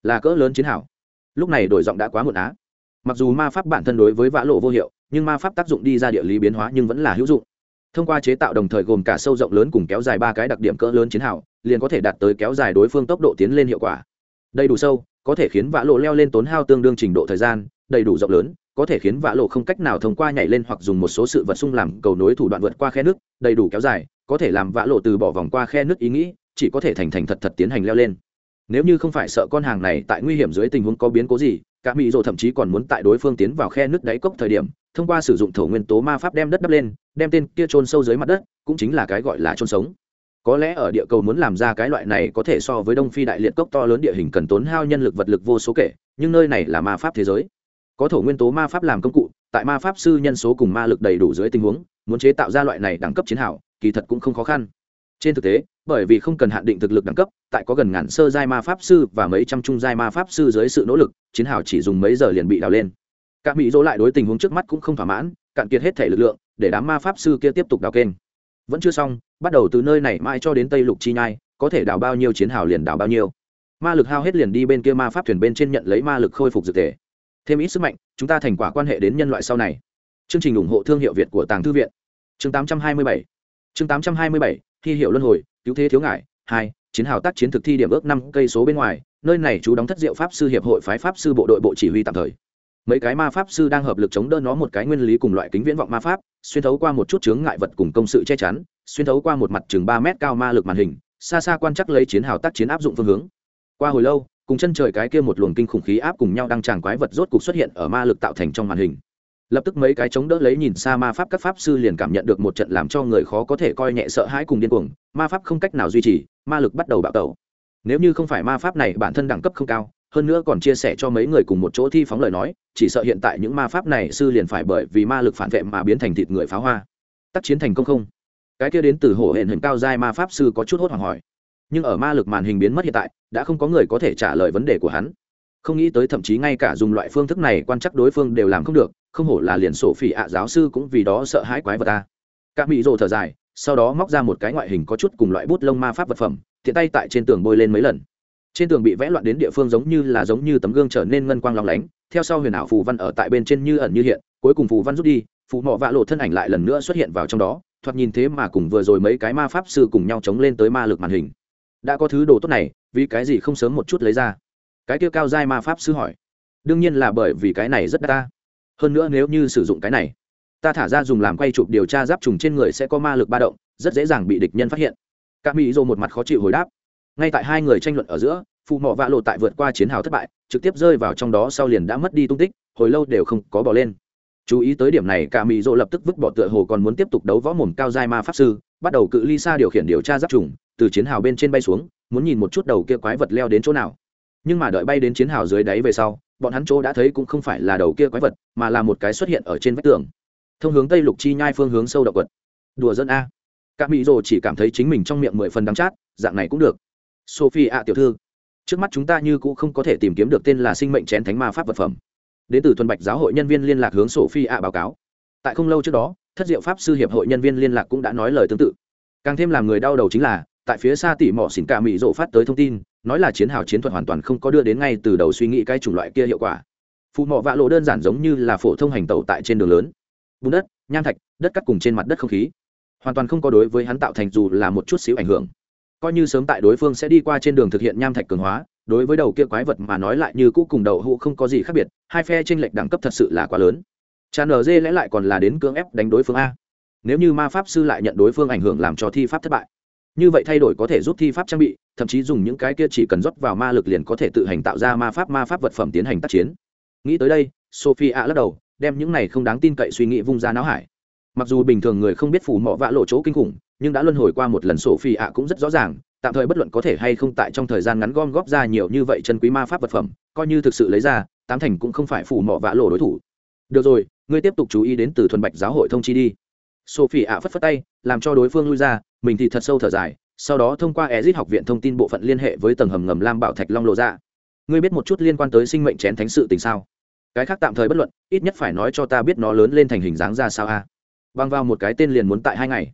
Là cỡ lớn chiến hảo lúc này đổi giọng đã quá muộn á. Mặc dù ma pháp bản thân đối với vã lộ vô hiệu, nhưng ma pháp tác dụng đi ra địa lý biến hóa nhưng vẫn là hữu dụng. Thông qua chế tạo đồng thời gồm cả sâu rộng lớn cùng kéo dài ba cái đặc điểm cỡ lớn chiến hào, liền có thể đạt tới kéo dài đối phương tốc độ tiến lên hiệu quả. Đầy đủ sâu, có thể khiến vã lộ leo lên tốn hao tương đương trình độ thời gian, đầy đủ rộng lớn, có thể khiến vã lộ không cách nào thông qua nhảy lên hoặc dùng một số sự vật sung làm cầu nối thủ đoạn vượt qua khe nước, đầy đủ kéo dài, có thể làm vã lộ từ bỏ vòng qua khe nước ý nghĩ, chỉ có thể thành thành thật thật tiến hành leo lên nếu như không phải sợ con hàng này tại nguy hiểm dưới tình huống có biến cố gì, cả mỹ rồ thậm chí còn muốn tại đối phương tiến vào khe nước đáy cốc thời điểm, thông qua sử dụng thổ nguyên tố ma pháp đem đất đắp lên, đem tên kia trôn sâu dưới mặt đất, cũng chính là cái gọi là trôn sống. Có lẽ ở địa cầu muốn làm ra cái loại này có thể so với đông phi đại liệt cốc to lớn địa hình cần tốn hao nhân lực vật lực vô số kể, nhưng nơi này là ma pháp thế giới. Có thổ nguyên tố ma pháp làm công cụ, tại ma pháp sư nhân số cùng ma lực đầy đủ dưới tình huống, muốn chế tạo ra loại này đẳng cấp chiến hảo kỳ thật cũng không khó khăn trên thực tế, bởi vì không cần hạn định thực lực đẳng cấp, tại có gần ngàn sơ giai ma pháp sư và mấy trăm trung giai ma pháp sư dưới sự nỗ lực, chiến hào chỉ dùng mấy giờ liền bị đào lên. Các mỹ dỗ lại đối tình huống trước mắt cũng không thỏa mãn, cạn kiệt hết thể lực lượng, để đám ma pháp sư kia tiếp tục đào kênh. Vẫn chưa xong, bắt đầu từ nơi này mãi cho đến tây lục chi nhai, có thể đào bao nhiêu chiến hào liền đào bao nhiêu. Ma lực hao hết liền đi bên kia ma pháp thuyền bên trên nhận lấy ma lực khôi phục dược thể. Thêm ít sức mạnh, chúng ta thành quả quan hệ đến nhân loại sau này. Chương trình ủng hộ thương hiệu việt của tàng thư viện. Chương 827 chương 827 thi hiệu luân hồi, cứu thế thiếu ngại, hai, chiến hào tác chiến thực thi điểm ước năm cây số bên ngoài, nơi này chú đóng thất diệu pháp sư hiệp hội phái pháp sư bộ đội bộ chỉ huy tạm thời. Mấy cái ma pháp sư đang hợp lực chống đỡ nó một cái nguyên lý cùng loại kính viễn vọng ma pháp, xuyên thấu qua một chút chướng ngại vật cùng công sự che chắn, xuyên thấu qua một mặt chừng ba mét cao ma lực màn hình, xa xa quan chắc lấy chiến hào tác chiến áp dụng phương hướng. Qua hồi lâu, cùng chân trời cái kia một luồng kinh khủng khí áp cùng nhau đang tràng quái vật rốt cục xuất hiện ở ma lực tạo thành trong màn hình lập tức mấy cái chống đỡ lấy nhìn xa ma pháp các pháp sư liền cảm nhận được một trận làm cho người khó có thể coi nhẹ sợ hãi cùng điên cuồng, ma pháp không cách nào duy trì, ma lực bắt đầu bạo tẩu. Nếu như không phải ma pháp này bản thân đẳng cấp không cao, hơn nữa còn chia sẻ cho mấy người cùng một chỗ thi phóng lời nói, chỉ sợ hiện tại những ma pháp này sư liền phải bởi vì ma lực phản vệ mà biến thành thịt người pháo hoa. Tác chiến thành công không? Cái kia đến từ hổ hển hình cao giai ma pháp sư có chút hốt hoảng hỏi. Nhưng ở ma lực màn hình biến mất hiện tại, đã không có người có thể trả lời vấn đề của hắn. Không nghĩ tới thậm chí ngay cả dùng loại phương thức này quan chắc đối phương đều làm không được không hổ là liền sổ phỉ ạ giáo sư cũng vì đó sợ hãi quái vật ta. Các mỹ rồ thở dài, sau đó móc ra một cái ngoại hình có chút cùng loại bút lông ma pháp vật phẩm, tiện tay tại trên tường bôi lên mấy lần. Trên tường bị vẽ loạn đến địa phương giống như là giống như tấm gương trở nên ngân quang lóng lánh, theo sau huyền ảo phù văn ở tại bên trên như ẩn như hiện, cuối cùng phù văn rút đi, phù mọ vạ lộ thân ảnh lại lần nữa xuất hiện vào trong đó, thoạt nhìn thế mà cùng vừa rồi mấy cái ma pháp sư cùng nhau chống lên tới ma lực màn hình. Đã có thứ đồ tốt này, vì cái gì không sớm một chút lấy ra? Cái kia cao giai ma pháp sư hỏi. Đương nhiên là bởi vì cái này rất đắt ta hơn nữa nếu như sử dụng cái này, ta thả ra dùng làm quay chụp điều tra giáp trùng trên người sẽ có ma lực ba động, rất dễ dàng bị địch nhân phát hiện. Các mỹ dô một mặt khó chịu hồi đáp. Ngay tại hai người tranh luận ở giữa, phụ mỏ vạ lộ tại vượt qua chiến hào thất bại, trực tiếp rơi vào trong đó sau liền đã mất đi tung tích, hồi lâu đều không có bỏ lên. Chú ý tới điểm này, cả mỹ dô lập tức vứt bỏ tựa hồ còn muốn tiếp tục đấu võ mồm cao giai ma pháp sư, bắt đầu cự ly xa điều khiển điều tra giáp trùng, từ chiến hào bên trên bay xuống, muốn nhìn một chút đầu kia quái vật leo đến chỗ nào. Nhưng mà đợi bay đến chiến hào dưới đáy về sau bọn hắn chỗ đã thấy cũng không phải là đầu kia quái vật, mà là một cái xuất hiện ở trên vách tường. Thông hướng tây lục chi nhai phương hướng sâu động vật đùa dân a. Các mỹ rồ chỉ cảm thấy chính mình trong miệng mười phần đắng chát, dạng này cũng được. Sophie ạ tiểu thư, trước mắt chúng ta như cũng không có thể tìm kiếm được tên là sinh mệnh chén thánh ma pháp vật phẩm. Đến từ thuần bạch giáo hội nhân viên liên lạc hướng sophie ạ báo cáo. Tại không lâu trước đó, thất diệu pháp sư hiệp hội nhân viên liên lạc cũng đã nói lời tương tự. Càng thêm làm người đau đầu chính là, tại phía xa tỉ mỏ xỉn cả mỹ rộ phát tới thông tin nói là chiến hào chiến thuật hoàn toàn không có đưa đến ngay từ đầu suy nghĩ cái chủng loại kia hiệu quả. Phụ mỏ vạ lộ đơn giản giống như là phổ thông hành tẩu tại trên đường lớn. Bùn đất, nham thạch, đất cắt cùng trên mặt đất không khí. Hoàn toàn không có đối với hắn tạo thành dù là một chút xíu ảnh hưởng. Coi như sớm tại đối phương sẽ đi qua trên đường thực hiện nham thạch cường hóa, đối với đầu kia quái vật mà nói lại như cũ cùng đầu hụ không có gì khác biệt, hai phe tranh lệch đẳng cấp thật sự là quá lớn. Tràn ở lẽ lại còn là đến cưỡng ép đánh đối phương a. Nếu như ma pháp sư lại nhận đối phương ảnh hưởng làm cho thi pháp thất bại như vậy thay đổi có thể giúp thi pháp trang bị, thậm chí dùng những cái kia chỉ cần rót vào ma lực liền có thể tự hành tạo ra ma pháp ma pháp vật phẩm tiến hành tác chiến. Nghĩ tới đây sophie ạ lắc đầu, đem những này không đáng tin cậy suy nghĩ vung ra não hải. Mặc dù bình thường người không biết phủ mọ vạ lộ chỗ kinh khủng, nhưng đã luân hồi qua một lần sophie ạ cũng rất rõ ràng, tạm thời bất luận có thể hay không tại trong thời gian ngắn gom góp ra nhiều như vậy chân quý ma pháp vật phẩm, coi như thực sự lấy ra, tám thành cũng không phải phủ mỏ vạ lộ đối thủ. Được rồi, ngươi tiếp tục chú ý đến từ thuần bạch giáo hội thông chi đi sophie ạ phất phất tay, làm cho đối phương lui ra, mình thì thật sâu thở dài, sau đó thông qua ezit học viện thông tin bộ phận liên hệ với tầng hầm ngầm lam bảo thạch long lộ ra ngươi biết một chút liên quan tới sinh mệnh chén thánh sự tình sao cái khác tạm thời bất luận, ít nhất phải nói cho ta biết nó lớn lên thành hình dáng ra sao a à? băng vào một cái tên liền muốn tại hai ngày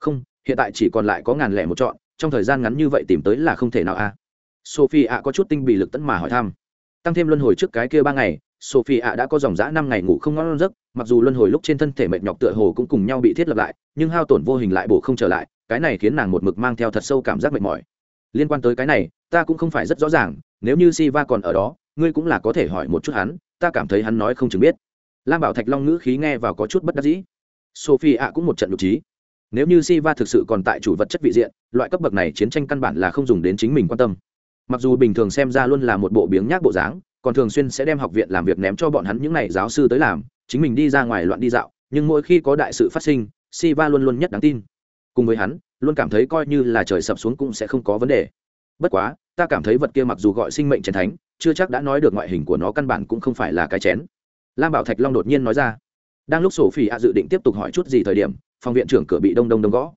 không, hiện tại chỉ còn lại có ngàn lẻ một chọn trong thời gian ngắn như vậy tìm tới là không thể nào a à? sophie ạ có chút tinh bị lực tẫn mà hỏi thăm tăng thêm luân hồi trước cái kia ba ngày sophie ạ đã có dòng dã năm ngày ngủ không ngon giấc, mặc dù luân hồi lúc trên thân thể mệt nhọc tựa hồ cũng cùng nhau bị thiết lập lại, nhưng hao tổn vô hình lại bổ không trở lại, cái này khiến nàng một mực mang theo thật sâu cảm giác mệt mỏi. Liên quan tới cái này, ta cũng không phải rất rõ ràng, nếu như Siva còn ở đó, ngươi cũng là có thể hỏi một chút hắn, ta cảm thấy hắn nói không chừng biết. Lam bảo thạch long ngữ khí nghe vào có chút bất đắc dĩ. Sophie ạ cũng một trận nhục trí nếu như Siva thực sự còn tại chủ vật chất vị diện, loại cấp bậc này chiến tranh căn bản là không dùng đến chính mình quan tâm. Mặc dù bình thường xem ra luôn là một bộ biếng nhác bộ dáng còn thường xuyên sẽ đem học viện làm việc ném cho bọn hắn những n à y giáo sư tới làm, chính mình đi ra ngoài loạn đi dạo, nhưng mỗi khi có đại sự phát sinh, Siva luôn luôn nhất đáng tin. Cùng với hắn, luôn cảm thấy coi như là trời sập xuống cũng sẽ không có vấn đề. Bất quá, ta cảm thấy vật kia mặc dù gọi sinh mệnh chén thánh, chưa chắc đã nói được ngoại hình của nó căn bản cũng không phải là cái chén. Lam bảo thạch long đột nhiên nói ra. Đang lúc sổ phi ạ dự định tiếp tục hỏi chút gì thời điểm, phòng viện trưởng cửa bị đông đông đông gõ.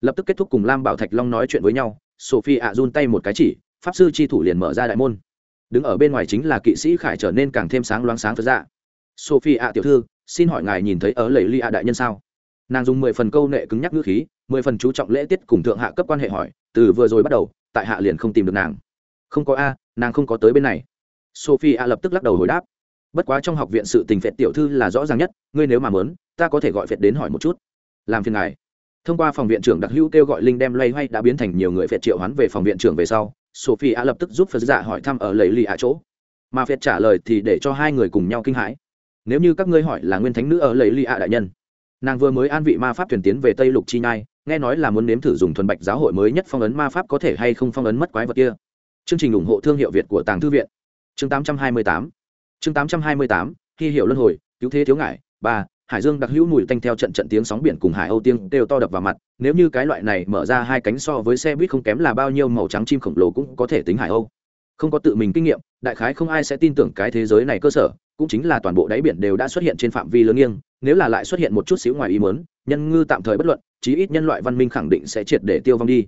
Lập tức kết thúc cùng lam bảo thạch long nói chuyện với nhau sophie ạ run tay một cái chỉ, pháp sư chi thủ liền mở ra đại môn đứng ở bên ngoài chính là kỵ sĩ khải trở nên càng thêm sáng loáng sáng phật dạ. Sophie ạ, tiểu thư, xin hỏi ngài nhìn thấy ở lầy ly ạ đại nhân sao? Nàng dùng mười phần câu nệ cứng nhắc ngữ khí, mười phần chú trọng lễ tiết cùng thượng hạ cấp quan hệ hỏi, từ vừa rồi bắt đầu, tại hạ liền không tìm được nàng. Không có a, nàng không có tới bên này. Sophie a lập tức lắc đầu hồi đáp. Bất quá trong học viện sự tình phệt tiểu thư là rõ ràng nhất, ngươi nếu mà mớn ta có thể gọi phệt đến hỏi một chút. Làm phiền ngài. Thông qua phòng viện trưởng đặc hữu kêu gọi linh đem loay hoay đã biến thành nhiều người phệt triệu hoán về phòng viện trưởng về sau sophie a lập tức giúp phật dạ hỏi thăm ở lầy lì ạ chỗ. Mà Phật trả lời thì để cho hai người cùng nhau kinh hãi. Nếu như các ngươi hỏi là nguyên thánh nữ ở lầy lì ạ đại nhân, nàng vừa mới an vị ma pháp thuyền tiến về tây lục chi nhai, nghe nói là muốn nếm thử dùng thuần bạch giáo hội mới nhất phong ấn ma pháp có thể hay không phong ấn mất quái vật kia. Chương trình ủng hộ thương hiệu việt của tàng thư viện. Chương 828 chương 828 khi hiệu luân hồi, cứu thế thiếu ngại ba, hải dương đặc hữu mùi tanh theo trận trận tiếng sóng biển cùng hải âu tiếng đều to đập vào mặt nếu như cái loại này mở ra hai cánh so với xe buýt không kém là bao nhiêu màu trắng chim khổng lồ cũng có thể tính hải âu. Không có tự mình kinh nghiệm, đại khái không ai sẽ tin tưởng cái thế giới này cơ sở, cũng chính là toàn bộ đáy biển đều đã xuất hiện trên phạm vi lớn nghiêng, nếu là lại xuất hiện một chút xíu ngoài ý mớn nhân ngư tạm thời bất luận, chí ít nhân loại văn minh khẳng định sẽ triệt để tiêu vong đi.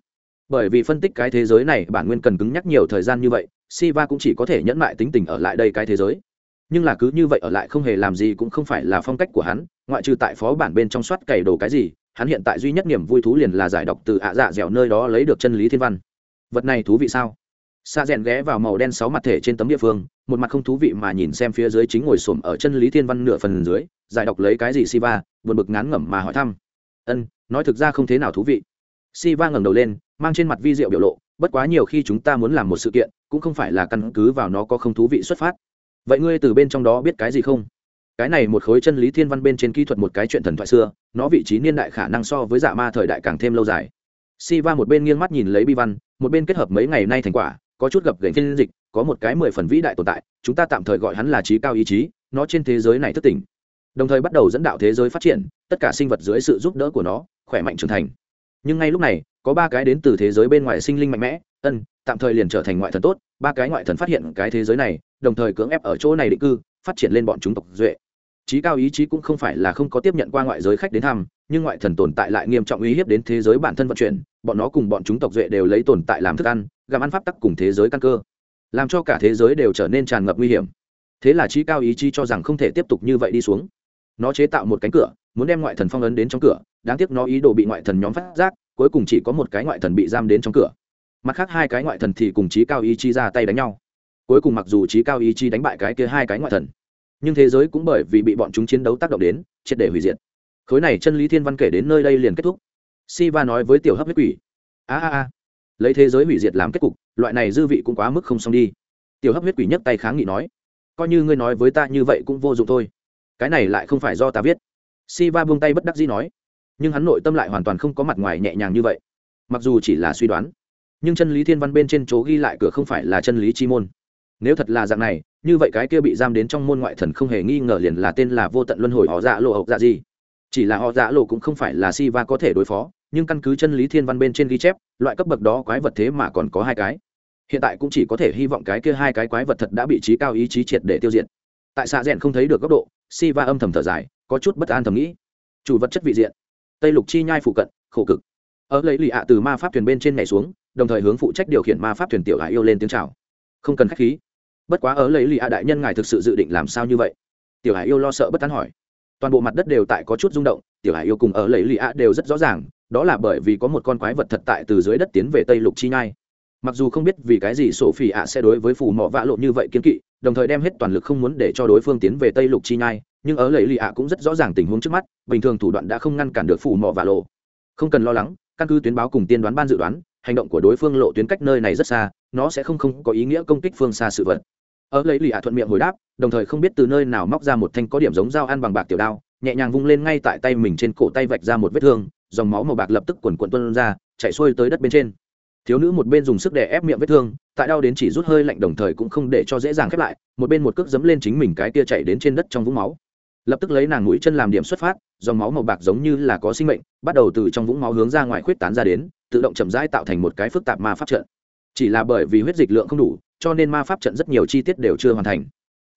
Bởi vì phân tích cái thế giới này, bản nguyên cần cứng nhắc nhiều thời gian như vậy, siva cũng chỉ có thể nhẫn mại tính tình ở lại đây cái thế giới. Nhưng là cứ như vậy ở lại không hề làm gì cũng không phải là phong cách của hắn, ngoại trừ tại phó bản bên trong soát cày đồ cái gì hắn hiện tại duy nhất niềm vui thú liền là giải đọc từ ạ dạ dẻo nơi đó lấy được chân lý thiên văn. Vật này thú vị sao? Xa rèn ghé vào màu đen sáu mặt thể trên tấm địa phương, một mặt không thú vị mà nhìn xem phía dưới chính ngồi xổm ở chân lý thiên văn nửa phần dưới, giải đọc lấy cái gì siva, buồn bực ngán ngẩm mà hỏi thăm. Ân, nói thực ra không thế nào thú vị. Siva ngẩng đầu lên, mang trên mặt vi diệu biểu lộ, bất quá nhiều khi chúng ta muốn làm một sự kiện, cũng không phải là căn cứ vào nó có không thú vị xuất phát. Vậy ngươi từ bên trong đó biết cái gì không? Cái này một khối chân lý thiên văn bên trên kỹ thuật một cái chuyện thần thoại xưa, nó vị trí niên đại khả năng so với dạ ma thời đại càng thêm lâu dài. Siva một bên nghiêng mắt nhìn lấy bi văn, một bên kết hợp mấy ngày nay thành quả, có chút gập gành phiên dịch, có một cái mười phần vĩ đại tồn tại, chúng ta tạm thời gọi hắn là trí cao ý chí, nó trên thế giới này thức tỉnh. Đồng thời bắt đầu dẫn đạo thế giới phát triển, tất cả sinh vật dưới sự giúp đỡ của nó, khỏe mạnh trưởng thành. Nhưng ngay lúc này, có ba cái đến từ thế giới bên ngoài sinh linh mạnh mẽ, ân, tạm thời liền trở thành ngoại thần tốt, ba cái ngoại thần phát hiện cái thế giới này, đồng thời cưỡng ép ở chỗ này định cư, phát triển lên bọn chúng tộc duệ trí cao ý chí cũng không phải là không có tiếp nhận qua ngoại giới khách đến thăm, nhưng ngoại thần tồn tại lại nghiêm trọng uy hiếp đến thế giới bản thân vận chuyển, bọn nó cùng bọn chúng tộc duệ đều lấy tồn tại làm thức ăn, gặm ăn pháp tắc cùng thế giới căn cơ, làm cho cả thế giới đều trở nên tràn ngập nguy hiểm. Thế là trí cao ý chí cho rằng không thể tiếp tục như vậy đi xuống. Nó chế tạo một cánh cửa, muốn đem ngoại thần phong ấn đến trong cửa, đáng tiếc nó ý đồ bị ngoại thần nhóm phát giác, cuối cùng chỉ có một cái ngoại thần bị giam đến trong cửa. Mặt khác hai cái ngoại thần thì cùng trí cao ý chí ra tay đánh nhau. Cuối cùng mặc dù trí cao ý chí đánh bại cái kia hai cái ngoại thần nhưng thế giới cũng bởi vì bị bọn chúng chiến đấu tác động đến triệt để hủy diệt. Khối này chân lý thiên văn kể đến nơi đây liền kết thúc. Siva nói với tiểu hấp huyết quỷ. A a a. Lấy thế giới hủy diệt làm kết cục loại này dư vị cũng quá mức không xong đi. Tiểu hấp huyết quỷ nhấc tay kháng nghị nói. Coi như ngươi nói với ta như vậy cũng vô dụng thôi. Cái này lại không phải do ta viết. Siva buông tay bất đắc dĩ nói, nhưng hắn nội tâm lại hoàn toàn không có mặt ngoài nhẹ nhàng như vậy. Mặc dù chỉ là suy đoán, nhưng chân lý thiên văn bên trên chỗ ghi lại cửa không phải là chân lý chi môn. Nếu thật là dạng này, như vậy cái kia bị giam đến trong môn ngoại thần không hề nghi ngờ liền là tên là vô tận luân hồi họ dạ lộ hộc dạ gì. chỉ là họ dạ lộ cũng không phải là si va có thể đối phó nhưng căn cứ chân lý thiên văn bên trên ghi chép loại cấp bậc đó quái vật thế mà còn có hai cái. Hiện tại cũng chỉ có thể hy vọng cái kia hai cái quái vật thật đã bị trí cao ý chí triệt để tiêu diệt. Tại xạ rẽn không thấy được góc độ si va âm thầm thở dài có chút bất an thầm nghĩ. Chủ vật chất vị diện. Tây lục chi nhai phụ cận khổ cực. Ở lấy lì ạ từ ma pháp thuyền bên trên nhảy xuống đồng thời hướng phụ trách điều khiển ma pháp thuyền tiểu hạ yêu lên tiếng chào không cần khách khí. Bất quá ở lấy lì ạ đại nhân ngài thực sự dự định làm sao như vậy? Tiểu hải yêu lo sợ bất tán hỏi. Toàn bộ mặt đất đều tại có chút rung động, tiểu hải yêu cùng ở lấy lì ạ đều rất rõ ràng, đó là bởi vì có một con quái vật thật tại từ dưới đất tiến về tây lục chi nhai. Mặc dù không biết vì cái gì sổ phỉ ạ sẽ đối với phù mọ vạ lộ như vậy kiên kỵ, đồng thời đem hết toàn lực không muốn để cho đối phương tiến về tây lục chi nhai, nhưng ở lấy lì ạ cũng rất rõ ràng tình huống trước mắt, bình thường thủ đoạn đã không ngăn cản được phù mọ vạ lộ. Không cần lo lắng, căn cứ tuyến báo cùng tiên đoán ban dự đoán hành động của đối phương lộ tuyến cách nơi này rất xa, nó sẽ không không có ý nghĩa công kích phương xa sự vật. Ở lấy lì ạ thuận miệng hồi đáp, đồng thời không biết từ nơi nào móc ra một thanh có điểm giống dao ăn bằng bạc tiểu đao, nhẹ nhàng vung lên ngay tại tay mình trên cổ tay vạch ra một vết thương, dòng máu màu bạc lập tức quần quần tuân ra, chạy xuôi tới đất bên trên. Thiếu nữ một bên dùng sức để ép miệng vết thương, tại đau đến chỉ rút hơi lạnh đồng thời cũng không để cho dễ dàng khép lại, một bên một cước dấm lên chính mình cái kia chạy đến trên đất trong vũng máu lập tức lấy nàng mũi chân làm điểm xuất phát, dòng máu màu bạc giống như là có sinh mệnh, bắt đầu từ trong vũng máu hướng ra ngoài khuyết tán ra đến, tự động chậm rãi tạo thành một cái phức tạp ma pháp trận. Chỉ là bởi vì huyết dịch lượng không đủ, cho nên ma pháp trận rất nhiều chi tiết đều chưa hoàn thành.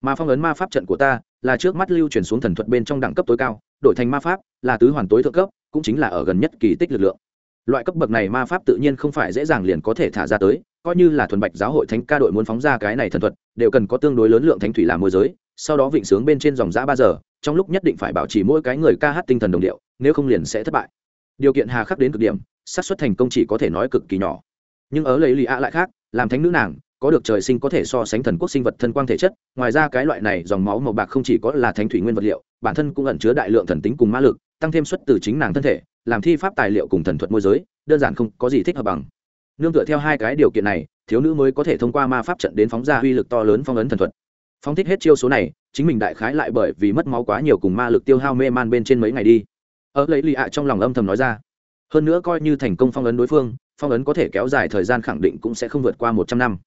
Mà phong ấn ma pháp trận của ta là trước mắt lưu chuyển xuống thần thuật bên trong đẳng cấp tối cao, đổi thành ma pháp là tứ hoàn tối thượng cấp, cũng chính là ở gần nhất kỳ tích lực lượng. Loại cấp bậc này ma pháp tự nhiên không phải dễ dàng liền có thể thả ra tới, coi như là thuần bạch giáo hội thánh ca đội muốn phóng ra cái này thần thuật, đều cần có tương đối lớn lượng thánh thủy làm môi giới, sau đó vịnh sướng bên trên dòng giã ba giờ trong lúc nhất định phải bảo trì mỗi cái người ca hát tinh thần đồng điệu, nếu không liền sẽ thất bại. Điều kiện hà khắc đến cực điểm, xác suất thành công chỉ có thể nói cực kỳ nhỏ. Nhưng ở lấy lì ạ lại khác, làm thánh nữ nàng, có được trời sinh có thể so sánh thần quốc sinh vật thân quang thể chất, ngoài ra cái loại này dòng máu màu bạc không chỉ có là thánh thủy nguyên vật liệu, bản thân cũng ẩn chứa đại lượng thần tính cùng ma lực, tăng thêm suất từ chính nàng thân thể, làm thi pháp tài liệu cùng thần thuật môi giới, đơn giản không có gì thích hợp bằng. Nương tựa theo hai cái điều kiện này, thiếu nữ mới có thể thông qua ma pháp trận đến phóng ra uy lực to lớn phong ấn thần thuật. Phóng thích hết chiêu số này chính mình đại khái lại bởi vì mất máu quá nhiều cùng ma lực tiêu hao mê man bên trên mấy ngày đi. Ở lấy lì ạ trong lòng âm thầm nói ra. Hơn nữa coi như thành công phong ấn đối phương, phong ấn có thể kéo dài thời gian khẳng định cũng sẽ không vượt qua một trăm năm.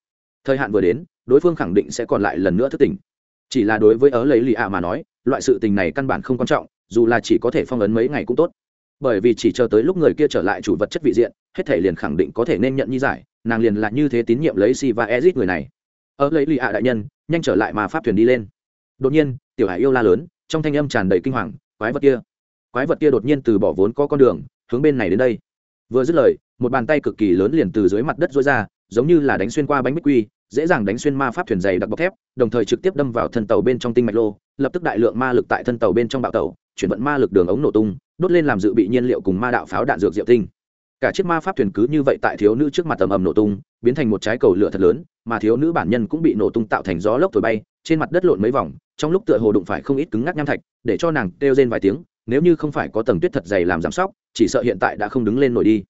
Thời hạn vừa đến, đối phương khẳng định sẽ còn lại lần nữa thức tỉnh. Chỉ là đối với ớ lấy lì ạ mà nói, loại sự tình này căn bản không quan trọng, dù là chỉ có thể phong ấn mấy ngày cũng tốt. Bởi vì chỉ chờ tới lúc người kia trở lại chủ vật chất vị diện, hết thể liền khẳng định có thể nên nhận như giải, nàng liền là như thế tín nhiệm lấy si và ezit người này. Ớ lấy lì ạ đại nhân, nhanh trở lại mà pháp thuyền đi lên đột nhiên, tiểu hải yêu la lớn, trong thanh âm tràn đầy kinh hoàng, quái vật kia, quái vật kia đột nhiên từ bỏ vốn có con đường, hướng bên này đến đây. Vừa dứt lời, một bàn tay cực kỳ lớn liền từ dưới mặt đất dối ra, giống như là đánh xuyên qua bánh bích quy, dễ dàng đánh xuyên ma pháp thuyền dày đặc bọc thép, đồng thời trực tiếp đâm vào thân tàu bên trong tinh mạch lô, lập tức đại lượng ma lực tại thân tàu bên trong bạo tàu chuyển vận ma lực đường ống nổ tung, đốt lên làm dự bị nhiên liệu cùng ma đạo pháo đạn dược diệu tinh. Cả chiếc ma pháp thuyền cứ như vậy tại thiếu nữ trước mặt tầm ầm nổ tung, biến thành một trái cầu lửa thật lớn, mà thiếu nữ bản nhân cũng bị nổ tung tạo thành gió lốc thổi bay trên mặt đất lộn mấy vòng, trong lúc tựa hồ đụng phải không ít cứng ngắc nham thạch, để cho nàng kêu rên vài tiếng, nếu như không phải có tầng tuyết thật dày làm giảm sóc, chỉ sợ hiện tại đã không đứng lên nổi đi.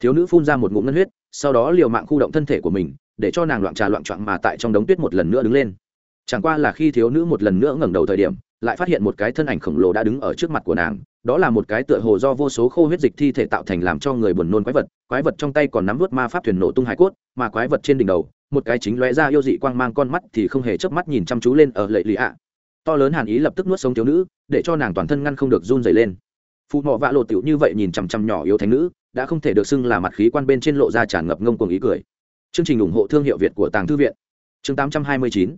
Thiếu nữ phun ra một ngụm ngân huyết, sau đó liều mạng khu động thân thể của mình, để cho nàng loạn trà loạn trọn mà tại trong đống tuyết một lần nữa đứng lên. Chẳng qua là khi thiếu nữ một lần nữa ngẩng đầu thời điểm lại phát hiện một cái thân ảnh khổng lồ đã đứng ở trước mặt của nàng, đó là một cái tựa hồ do vô số khô huyết dịch thi thể tạo thành làm cho người buồn nôn quái vật quái vật trong tay còn nắm vớt ma pháp thuyền nổ tung hải cốt, mà quái vật trên đỉnh đầu, một cái chính lóe ra yêu dị quang mang con mắt thì không hề chớp mắt nhìn chăm chú lên ở lệ lì ạ. To lớn hàn ý lập tức nuốt sống thiếu nữ, để cho nàng toàn thân ngăn không được run dày lên. Phụ mọ vạ lộ tiểu như vậy nhìn chằm chằm nhỏ yếu thánh nữ, đã không thể được xưng là mặt khí quan bên trên lộ ra tràn ngập ngông cuồng ý cười. Chương trình ủng hộ thương hiệu việt của tàng thư viện. Chương 829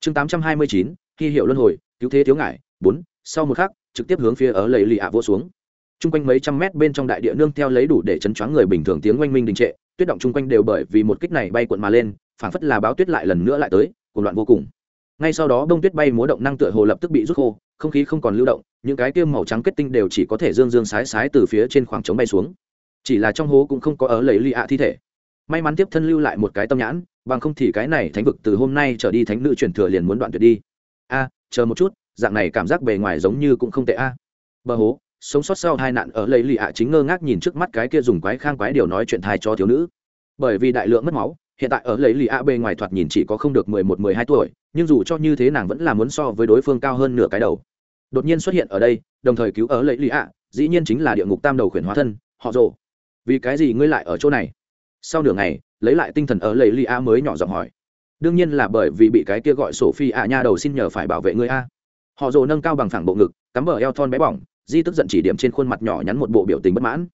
chương 829 khi hiệu luân hồi, cứu thế thiếu ngại bốn, sau một khắc, trực tiếp hướng phía ở lầy lì ạ vô xuống. Chung quanh mấy trăm mét bên trong đại địa nương theo lấy đủ để chấn choáng người bình thường tiếng oanh minh đình trệ, tuyết động chung quanh đều bởi vì một kích này bay cuộn mà lên, phảng phất là báo tuyết lại lần nữa lại tới, cuồng loạn vô cùng. Ngay sau đó bông tuyết bay múa động năng tựa hồ lập tức bị rút khô, không khí không còn lưu động, những cái tiêm màu trắng kết tinh đều chỉ có thể dương dương sái sái từ phía trên khoảng trống bay xuống. Chỉ là trong hố cũng không có ở lấy lì ạ thi thể. May mắn tiếp thân lưu lại một cái tâm nhãn, bằng không thì cái này thánh vực từ hôm nay trở đi thánh nữ truyền thừa liền muốn đoạn tuyệt đi a, chờ một chút, dạng này cảm giác bề ngoài giống như cũng không tệ a. Bờ hố, sống sót sau hai nạn ở lấy lì ạ chính ngơ ngác nhìn trước mắt cái kia dùng quái khang quái điều nói chuyện thai cho thiếu nữ. Bởi vì đại lượng mất máu, hiện tại ở lấy lì ạ bề ngoài thoạt nhìn chỉ có không được mười một, mười hai tuổi, nhưng dù cho như thế nàng vẫn là muốn so với đối phương cao hơn nửa cái đầu. Đột nhiên xuất hiện ở đây, đồng thời cứu ở lấy lì ạ, dĩ nhiên chính là địa ngục tam đầu khuyển hóa thân, họ rồ. Vì cái gì ngươi lại ở chỗ này? Sau nửa ngày, lấy lại tinh thần ở lấy lì ạ mới nhỏ giọng hỏi đương nhiên là bởi vì bị cái kia gọi sổ phi ạ nha đầu xin nhờ phải bảo vệ ngươi a. Họ rồ nâng cao bằng phẳng bộ ngực, cắm bờ eo thon bé bỏng, di tức giận chỉ điểm trên khuôn mặt nhỏ nhắn một bộ biểu tình bất mãn.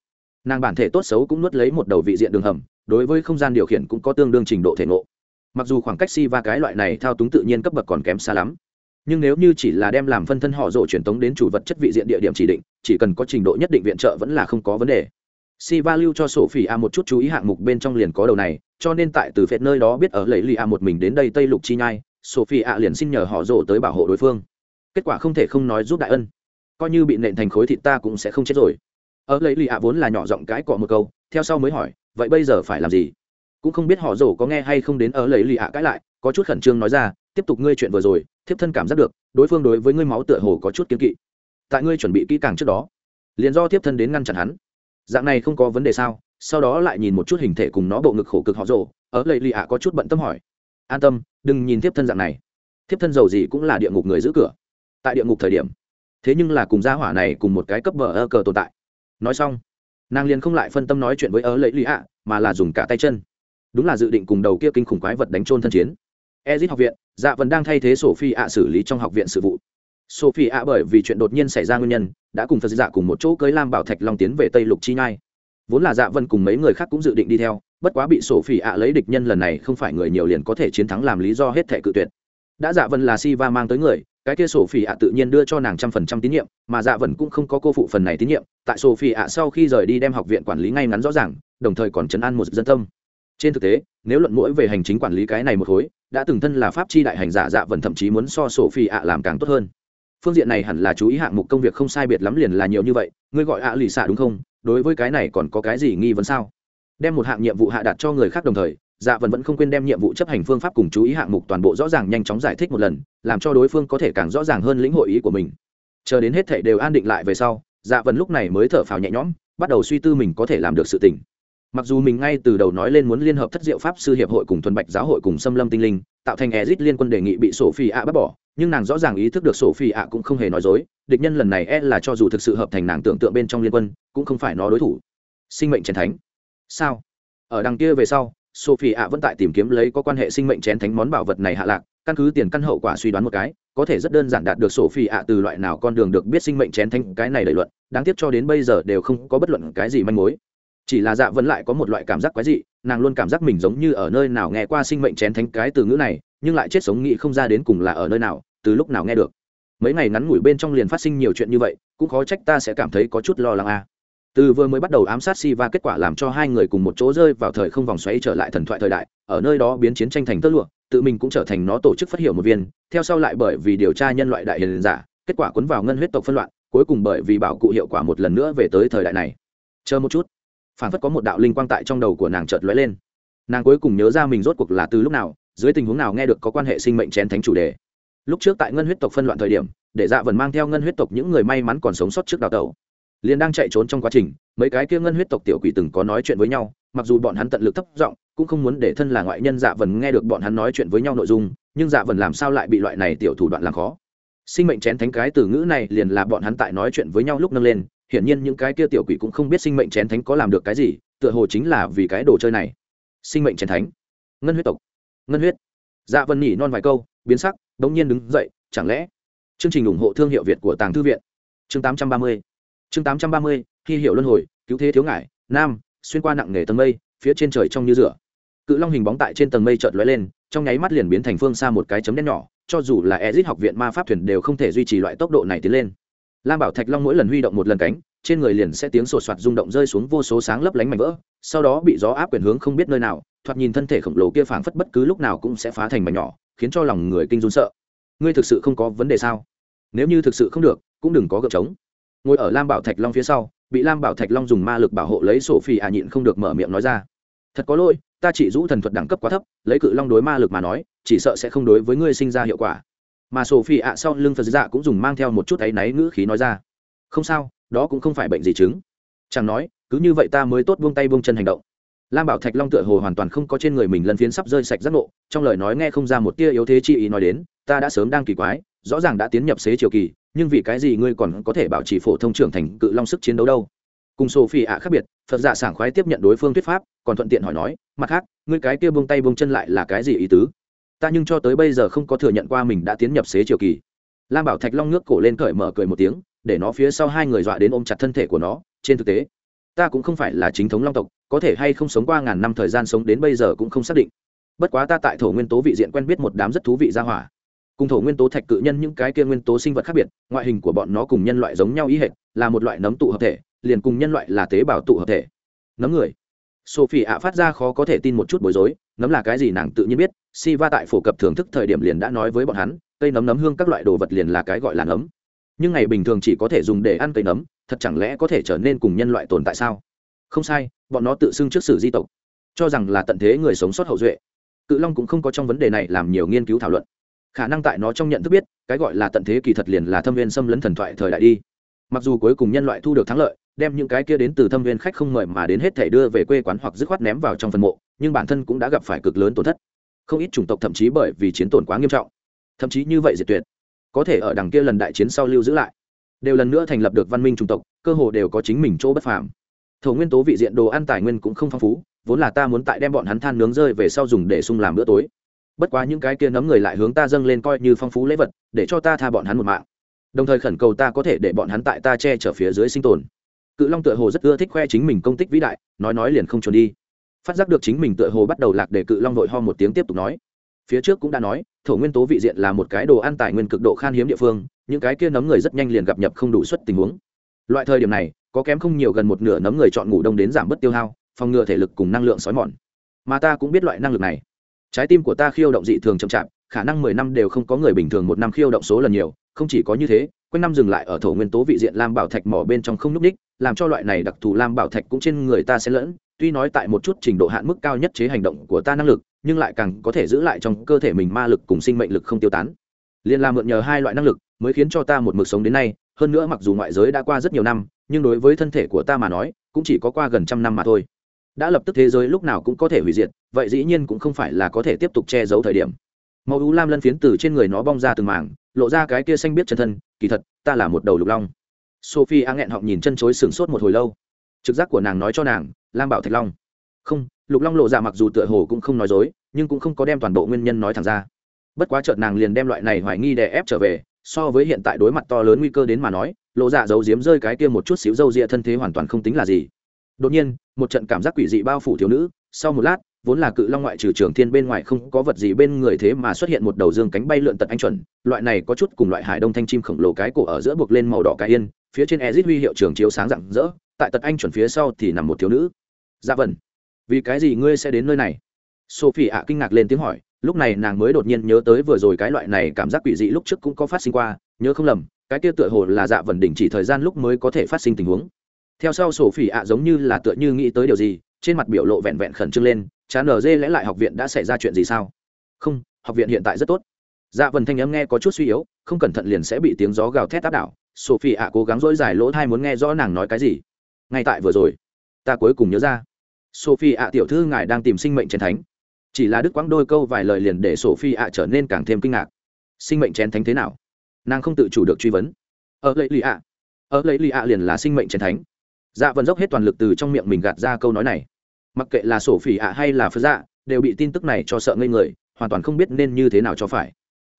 Nàng bản thể tốt xấu cũng nuốt lấy một đầu vị diện đường hầm, đối với không gian điều khiển cũng có tương đương trình độ thể ngộ. Mặc dù khoảng cách si va cái loại này thao túng tự nhiên cấp bậc còn kém xa lắm, nhưng nếu như chỉ là đem làm phân thân họ rộ truyền tống đến chủ vật chất vị diện địa điểm chỉ định, chỉ cần có trình độ nhất định viện trợ vẫn là không có vấn đề si va lưu cho sổ Phi a một chút chú ý hạng mục bên trong liền có đầu này, cho nên tại từ phệt nơi đó biết ở lấy lì a một mình đến đây tây lục chi nhai sophie A liền xin nhờ họ rổ tới bảo hộ đối phương. Kết quả không thể không nói giúp đại ân. Coi như bị nện thành khối thịt ta cũng sẽ không chết rồi. Ở lấy lì A vốn là nhỏ giọng cãi cọ một câu, theo sau mới hỏi, vậy bây giờ phải làm gì? Cũng không biết họ rổ có nghe hay không đến ở lấy lì A cãi lại, có chút khẩn trương nói ra, tiếp tục ngươi chuyện vừa rồi, thiếp thân cảm giác được, đối phương đối với ngươi máu tựa hồ có chút kiến kỵ. Tại ngươi chuẩn bị kỹ càng trước đó, liền do tiếp thân đến ngăn chặn hắn dạng này không có vấn đề sao? Sau đó lại nhìn một chút hình thể cùng nó bộ ngực khổ cực họ rồ, ở lấy lì ạ có chút bận tâm hỏi. An tâm đừng nhìn tiếp thân dạng này. Thiếp thân giàu gì cũng là địa ngục người giữ cửa. Tại địa ngục thời điểm thế nhưng là cùng gia hỏa này cùng một cái cấp bờ ơ cờ tồn tại. Nói xong nàng liền không lại phân tâm nói chuyện với ớ lấy lì ạ mà là dùng cả tay chân. Đúng là dự định cùng đầu kia kinh khủng quái vật đánh trôn thân chiến. Ezit học viện dạ vẫn đang thay thế sophie ạ xử lý trong học viện sự vụ sophie ạ bởi vì chuyện đột nhiên xảy ra nguyên nhân, đã cùng phật dạ cùng một chỗ cưới lam bảo thạch long tiến về tây lục chi nhai. Vốn là dạ vân cùng mấy người khác cũng dự định đi theo, bất quá bị sổ ạ lấy địch nhân lần này không phải người nhiều liền có thể chiến thắng làm lý do hết thệ cự tuyệt. Đã dạ vân là si va mang tới người, cái kia sổ ạ tự nhiên đưa cho nàng trăm phần trăm tín nhiệm, mà dạ vân cũng không có cô phụ phần này tín nhiệm, tại sổ ạ sau khi rời đi đem học viện quản lý ngay ngắn rõ ràng, đồng thời còn chấn an một dân tâm. Trên thực tế, nếu luận mũi về hành chính quản lý cái này một khối, đã từng thân là pháp chi đại hành giả dạ vần thậm chí muốn so sổ Phi ạ làm càng tốt hơn phương diện này hẳn là chú ý hạng mục công việc không sai biệt lắm liền là nhiều như vậy. Ngươi gọi ạ lì xạ đúng không? Đối với cái này còn có cái gì nghi vấn sao? Đem một hạng nhiệm vụ hạ đặt cho người khác đồng thời dạ vần vẫn không quên đem nhiệm vụ chấp hành phương pháp cùng chú ý hạng mục toàn bộ rõ ràng nhanh chóng giải thích một lần, làm cho đối phương có thể càng rõ ràng hơn lĩnh hội ý của mình. Chờ đến hết thệ đều an định lại về sau dạ vần lúc này mới thở phào nhẹ nhõm, bắt đầu suy tư mình có thể làm được sự tình mặc dù mình ngay từ đầu nói lên muốn liên hợp thất diệu pháp sư hiệp hội cùng thuần bạch giáo hội cùng xâm lâm tinh linh, tạo thành ezit liên quân đề nghị bị sổ phi ạ bác bỏ, nhưng nàng rõ ràng ý thức được sổ phi ạ cũng không hề nói dối, địch nhân lần này e là cho dù thực sự hợp thành nàng tưởng tượng bên trong liên quân, cũng không phải nó đối thủ. Sinh mệnh chén thánh. Sao? Ở đằng kia về sau, sophie ạ vẫn tại tìm kiếm lấy có quan hệ sinh mệnh chén thánh món bảo vật này hạ lạc, căn cứ tiền căn hậu quả suy đoán một cái, có thể rất đơn giản đạt được sophie ạ từ loại nào con đường được biết sinh mệnh chén thánh, cái này lợi luận, đáng tiếc cho đến bây giờ đều không có bất luận cái gì manh mối chỉ là dạ vẫn lại có một loại cảm giác quái dị, nàng luôn cảm giác mình giống như ở nơi nào nghe qua sinh mệnh chén thánh cái từ ngữ này, nhưng lại chết sống nghĩ không ra đến cùng là ở nơi nào, từ lúc nào nghe được. Mấy ngày ngắn ngủi bên trong liền phát sinh nhiều chuyện như vậy, cũng khó trách ta sẽ cảm thấy có chút lo lắng a. À. từ vừa mới bắt đầu ám sát si va kết quả làm cho hai người cùng một chỗ rơi vào thời không vòng xoáy trở lại thần thoại thời đại, ở nơi đó biến chiến tranh thành tơ lụa, tự mình cũng trở thành nó tổ chức phát hiểu một viên, theo sau lại bởi vì điều tra nhân loại đại hiền giả, kết quả cuốn vào ngân huyết tộc phân loạn, cuối cùng bởi vì bảo cụ hiệu quả một lần nữa về tới thời đại này. Chờ một chút phản phất có một đạo linh quang tại trong đầu của nàng chợt lóe lên. Nàng cuối cùng nhớ ra mình rốt cuộc là từ lúc nào, dưới tình huống nào nghe được có quan hệ sinh mệnh chén thánh chủ đề. Lúc trước tại ngân huyết tộc phân loạn thời điểm, để dạ vần mang theo ngân huyết tộc những người may mắn còn sống sót trước đào tẩu. Liền đang chạy trốn trong quá trình, mấy cái kia ngân huyết tộc tiểu quỷ từng có nói chuyện với nhau, mặc dù bọn hắn tận lực thấp giọng, cũng không muốn để thân là ngoại nhân dạ vần nghe được bọn hắn nói chuyện với nhau nội dung, nhưng dạ vần làm sao lại bị loại này tiểu thủ đoạn làm khó? Sinh mệnh chén thánh cái từ ngữ này liền là bọn hắn tại nói chuyện với nhau lúc nâng lên hiển nhiên những cái kia tiểu quỷ cũng không biết sinh mệnh chén thánh có làm được cái gì, tựa hồ chính là vì cái đồ chơi này. Sinh mệnh chén thánh. Ngân huyết tộc. Ngân huyết. Dạ vân nhỉ non vài câu, biến sắc, đống nhiên đứng dậy, chẳng lẽ chương trình ủng hộ thương hiệu việt của tàng thư viện? Chương 830 chương 830 khi hiệu luân hồi, cứu thế thiếu ngại nam, xuyên qua nặng nghề tầng mây, phía trên trời trong như rửa. Cự long hình bóng tại trên tầng mây chợt lóe lên, trong nháy mắt liền biến thành phương xa một cái chấm đen nhỏ, cho dù là ezit học viện ma pháp thuyền đều không thể duy trì loại tốc độ này tiến lên lam bảo thạch long mỗi lần huy động một lần cánh, trên người liền sẽ tiếng sột soạt rung động rơi xuống vô số sáng lấp lánh mảnh vỡ, sau đó bị gió áp quyển hướng không biết nơi nào, thoạt nhìn thân thể khổng lồ kia phảng phất bất cứ lúc nào cũng sẽ phá thành mảnh nhỏ, khiến cho lòng người kinh run sợ. Ngươi thực sự không có vấn đề sao? Nếu như thực sự không được, cũng đừng có gợp trống. Ngồi ở lam bảo thạch long phía sau, bị lam bảo thạch long dùng ma lực bảo hộ lấy sổ phi à nhịn không được mở miệng nói ra. Thật có lỗi, ta chỉ rũ thần thuật đẳng cấp quá thấp, lấy cự long đối ma lực mà nói, chỉ sợ sẽ không đối với ngươi sinh ra hiệu quả mà sổ phi ạ sau lưng phật dạ cũng dùng mang theo một chút áy náy ngữ khí nói ra. Không sao, đó cũng không phải bệnh gì chứng. Chẳng nói, cứ như vậy ta mới tốt buông tay buông chân hành động. Lam bảo thạch long tựa hồ hoàn toàn không có trên người mình lần phiến sắp rơi sạch giác ngộ, trong lời nói nghe không ra một tia yếu thế chi ý nói đến, ta đã sớm đang kỳ quái, rõ ràng đã tiến nhập xế triều kỳ, nhưng vì cái gì ngươi còn có thể bảo trì phổ thông trưởng thành cự long sức chiến đấu đâu? Cùng sophie ạ khác biệt, phật dạ sảng khoái tiếp nhận đối phương thuyết pháp, còn thuận tiện hỏi nói, mặt khác, ngươi cái kia buông tay buông chân lại là cái gì ý tứ? Ta nhưng cho tới bây giờ không có thừa nhận qua mình đã tiến nhập xế chiều kỳ. Lam bảo thạch long ngước cổ lên cởi mở cười một tiếng, để nó phía sau hai người dọa đến ôm chặt thân thể của nó, trên thực tế, ta cũng không phải là chính thống long tộc, có thể hay không sống qua ngàn năm thời gian sống đến bây giờ cũng không xác định. Bất quá ta tại thổ nguyên tố vị diện quen biết một đám rất thú vị ra hỏa. Cùng thổ nguyên tố thạch cự nhân những cái kia nguyên tố sinh vật khác biệt, ngoại hình của bọn nó cùng nhân loại giống nhau ý hệt, là một loại nấm tụ hợp thể, liền cùng nhân loại là tế bào tụ hợp thể. Nấm người. Sophie ạ phát ra khó có thể tin một chút bối rối, nấm là cái gì nàng tự nhiên biết si va tại phổ cập thưởng thức thời điểm liền đã nói với bọn hắn, cây nấm nấm hương các loại đồ vật liền là cái gọi là nấm. Nhưng ngày bình thường chỉ có thể dùng để ăn cây nấm, thật chẳng lẽ có thể trở nên cùng nhân loại tồn tại sao? Không sai, bọn nó tự xưng trước sử di tộc, cho rằng là tận thế người sống sót hậu duệ. Cự long cũng không có trong vấn đề này làm nhiều nghiên cứu thảo luận. Khả năng tại nó trong nhận thức biết, cái gọi là tận thế kỳ thật liền là thâm viên xâm lấn thần thoại thời đại đi. Mặc dù cuối cùng nhân loại thu được thắng lợi, đem những cái kia đến từ thâm viên khách không mời mà đến hết thể đưa về quê quán hoặc dứt khoát ném vào trong phần mộ, nhưng bản thân cũng đã gặp phải cực lớn tổn thất không ít chủng tộc thậm chí bởi vì chiến tổn quá nghiêm trọng. Thậm chí như vậy diệt tuyệt. Có thể ở đằng kia lần đại chiến sau lưu giữ lại. Đều lần nữa thành lập được văn minh chủng tộc, cơ hồ đều có chính mình chỗ bất phàm. Thổ nguyên tố vị diện đồ ăn tài nguyên cũng không phong phú, vốn là ta muốn tại đem bọn hắn than nướng rơi về sau dùng để sung làm bữa tối. Bất quá những cái kia nấm người lại hướng ta dâng lên coi như phong phú lễ vật, để cho ta tha bọn hắn một mạng. Đồng thời khẩn cầu ta có thể để bọn hắn tại ta che chở phía dưới sinh tồn. Cự long tựa hồ rất ưa thích khoe chính mình công tích vĩ đại, nói nói liền không trốn đi phát giác được chính mình tựa hồ bắt đầu lạc để cự long vội ho một tiếng tiếp tục nói. Phía trước cũng đã nói, thổ nguyên tố vị diện là một cái đồ ăn tài nguyên cực độ khan hiếm địa phương, những cái kia nấm người rất nhanh liền gặp nhập không đủ suất tình huống. Loại thời điểm này, có kém không nhiều gần một nửa nấm người chọn ngủ đông đến giảm bớt tiêu hao, phòng ngừa thể lực cùng năng lượng xói mòn. Mà ta cũng biết loại năng lực này. Trái tim của ta khiêu động dị thường chậm chạp, khả năng mười năm đều không có người bình thường một năm khiêu động số lần nhiều, không chỉ có như thế quanh năm dừng lại ở thổ nguyên tố vị diện lam bảo thạch mỏ bên trong không n ú c ních làm cho loại này đặc thù lam bảo thạch cũng trên người ta sẽ lẫn, tuy nói tại một chút trình độ hạn mức cao nhất chế hành động của ta năng lực, nhưng lại càng có thể giữ lại trong cơ thể mình ma lực cùng sinh mệnh lực không tiêu tán. Liên la mượn nhờ hai loại năng lực mới khiến cho ta một mực sống đến nay, hơn nữa mặc dù ngoại giới đã qua rất nhiều năm, nhưng đối với thân thể của ta mà nói, cũng chỉ có qua gần trăm năm mà thôi. Đã lập tức thế giới lúc nào cũng có thể hủy diệt, vậy dĩ nhiên cũng không phải là có thể tiếp tục che giấu thời điểm màu u lam lân phiến từ trên người nó bong ra từng mảng, lộ ra cái kia xanh biết chân thân, kỳ thật, ta là một đầu lục long. Sophie a nghẹn họng nhìn chân chối sửng sốt một hồi lâu. Trực giác của nàng nói cho nàng, lam bảo thạch long. Không, lục long lộ ra mặc dù tựa hồ cũng không nói dối, nhưng cũng không có đem toàn bộ nguyên nhân nói thẳng ra. Bất quá chợt nàng liền đem loại này hoài nghi đè ép trở về, so với hiện tại đối mặt to lớn nguy cơ đến mà nói, lộ dạ giấu giếm rơi cái kia một chút xíu dâu ria thân thế hoàn toàn không tính là gì. Đột nhiên, một trận cảm giác quỷ dị bao phủ thiếu nữ, sau một lát vốn là cự long ngoại trừ trường thiên bên ngoài không có vật gì bên người thế mà xuất hiện một đầu dương cánh bay lượn tật anh chuẩn, loại này có chút cùng loại hải đông thanh chim khổng lồ cái cổ ở giữa buộc lên màu đỏ cái yên, phía trên ezit huy hiệu trường chiếu sáng rạng rỡ, tại tật anh chuẩn phía sau thì nằm một thiếu nữ. Dạ vần, vì cái gì ngươi sẽ đến nơi này? Sophie ạ kinh ngạc lên tiếng hỏi, lúc này nàng mới đột nhiên nhớ tới vừa rồi cái loại này cảm giác quỷ dị lúc trước cũng có phát sinh qua, nhớ không lầm, cái kia tựa hồ là dạ vần đỉnh chỉ thời gian lúc mới có thể phát sinh tình huống. Theo sau sổ phỉ ạ giống như là tựa như nghĩ tới điều gì trên mặt biểu lộ vẹn vẹn khẩn trương lên, chán nở dê, lẽ lại học viện đã xảy ra chuyện gì sao? Không, học viện hiện tại rất tốt. Dạ vần thanh âm nghe có chút suy yếu, không cẩn thận liền sẽ bị tiếng gió gào thét áp đảo. Sophie ạ cố gắng dỗi dài lỗ thai muốn nghe rõ nàng nói cái gì. Ngay tại vừa rồi, ta cuối cùng nhớ ra. Sophie ạ tiểu thư ngài đang tìm sinh mệnh chiến thánh. Chỉ là đức quãng đôi câu vài lời liền để sophie ạ trở nên càng thêm kinh ngạc. Sinh mệnh chén thánh thế nào? Nàng không tự chủ được truy vấn. Ở lấy lì ạ. Ở lấy lì ạ liền là sinh mệnh chén thánh dạ vần dốc hết toàn lực từ trong miệng mình gạt ra câu nói này. Mặc kệ là sổ phỉ ạ hay là phật dạ đều bị tin tức này cho sợ ngây người, hoàn toàn không biết nên như thế nào cho phải.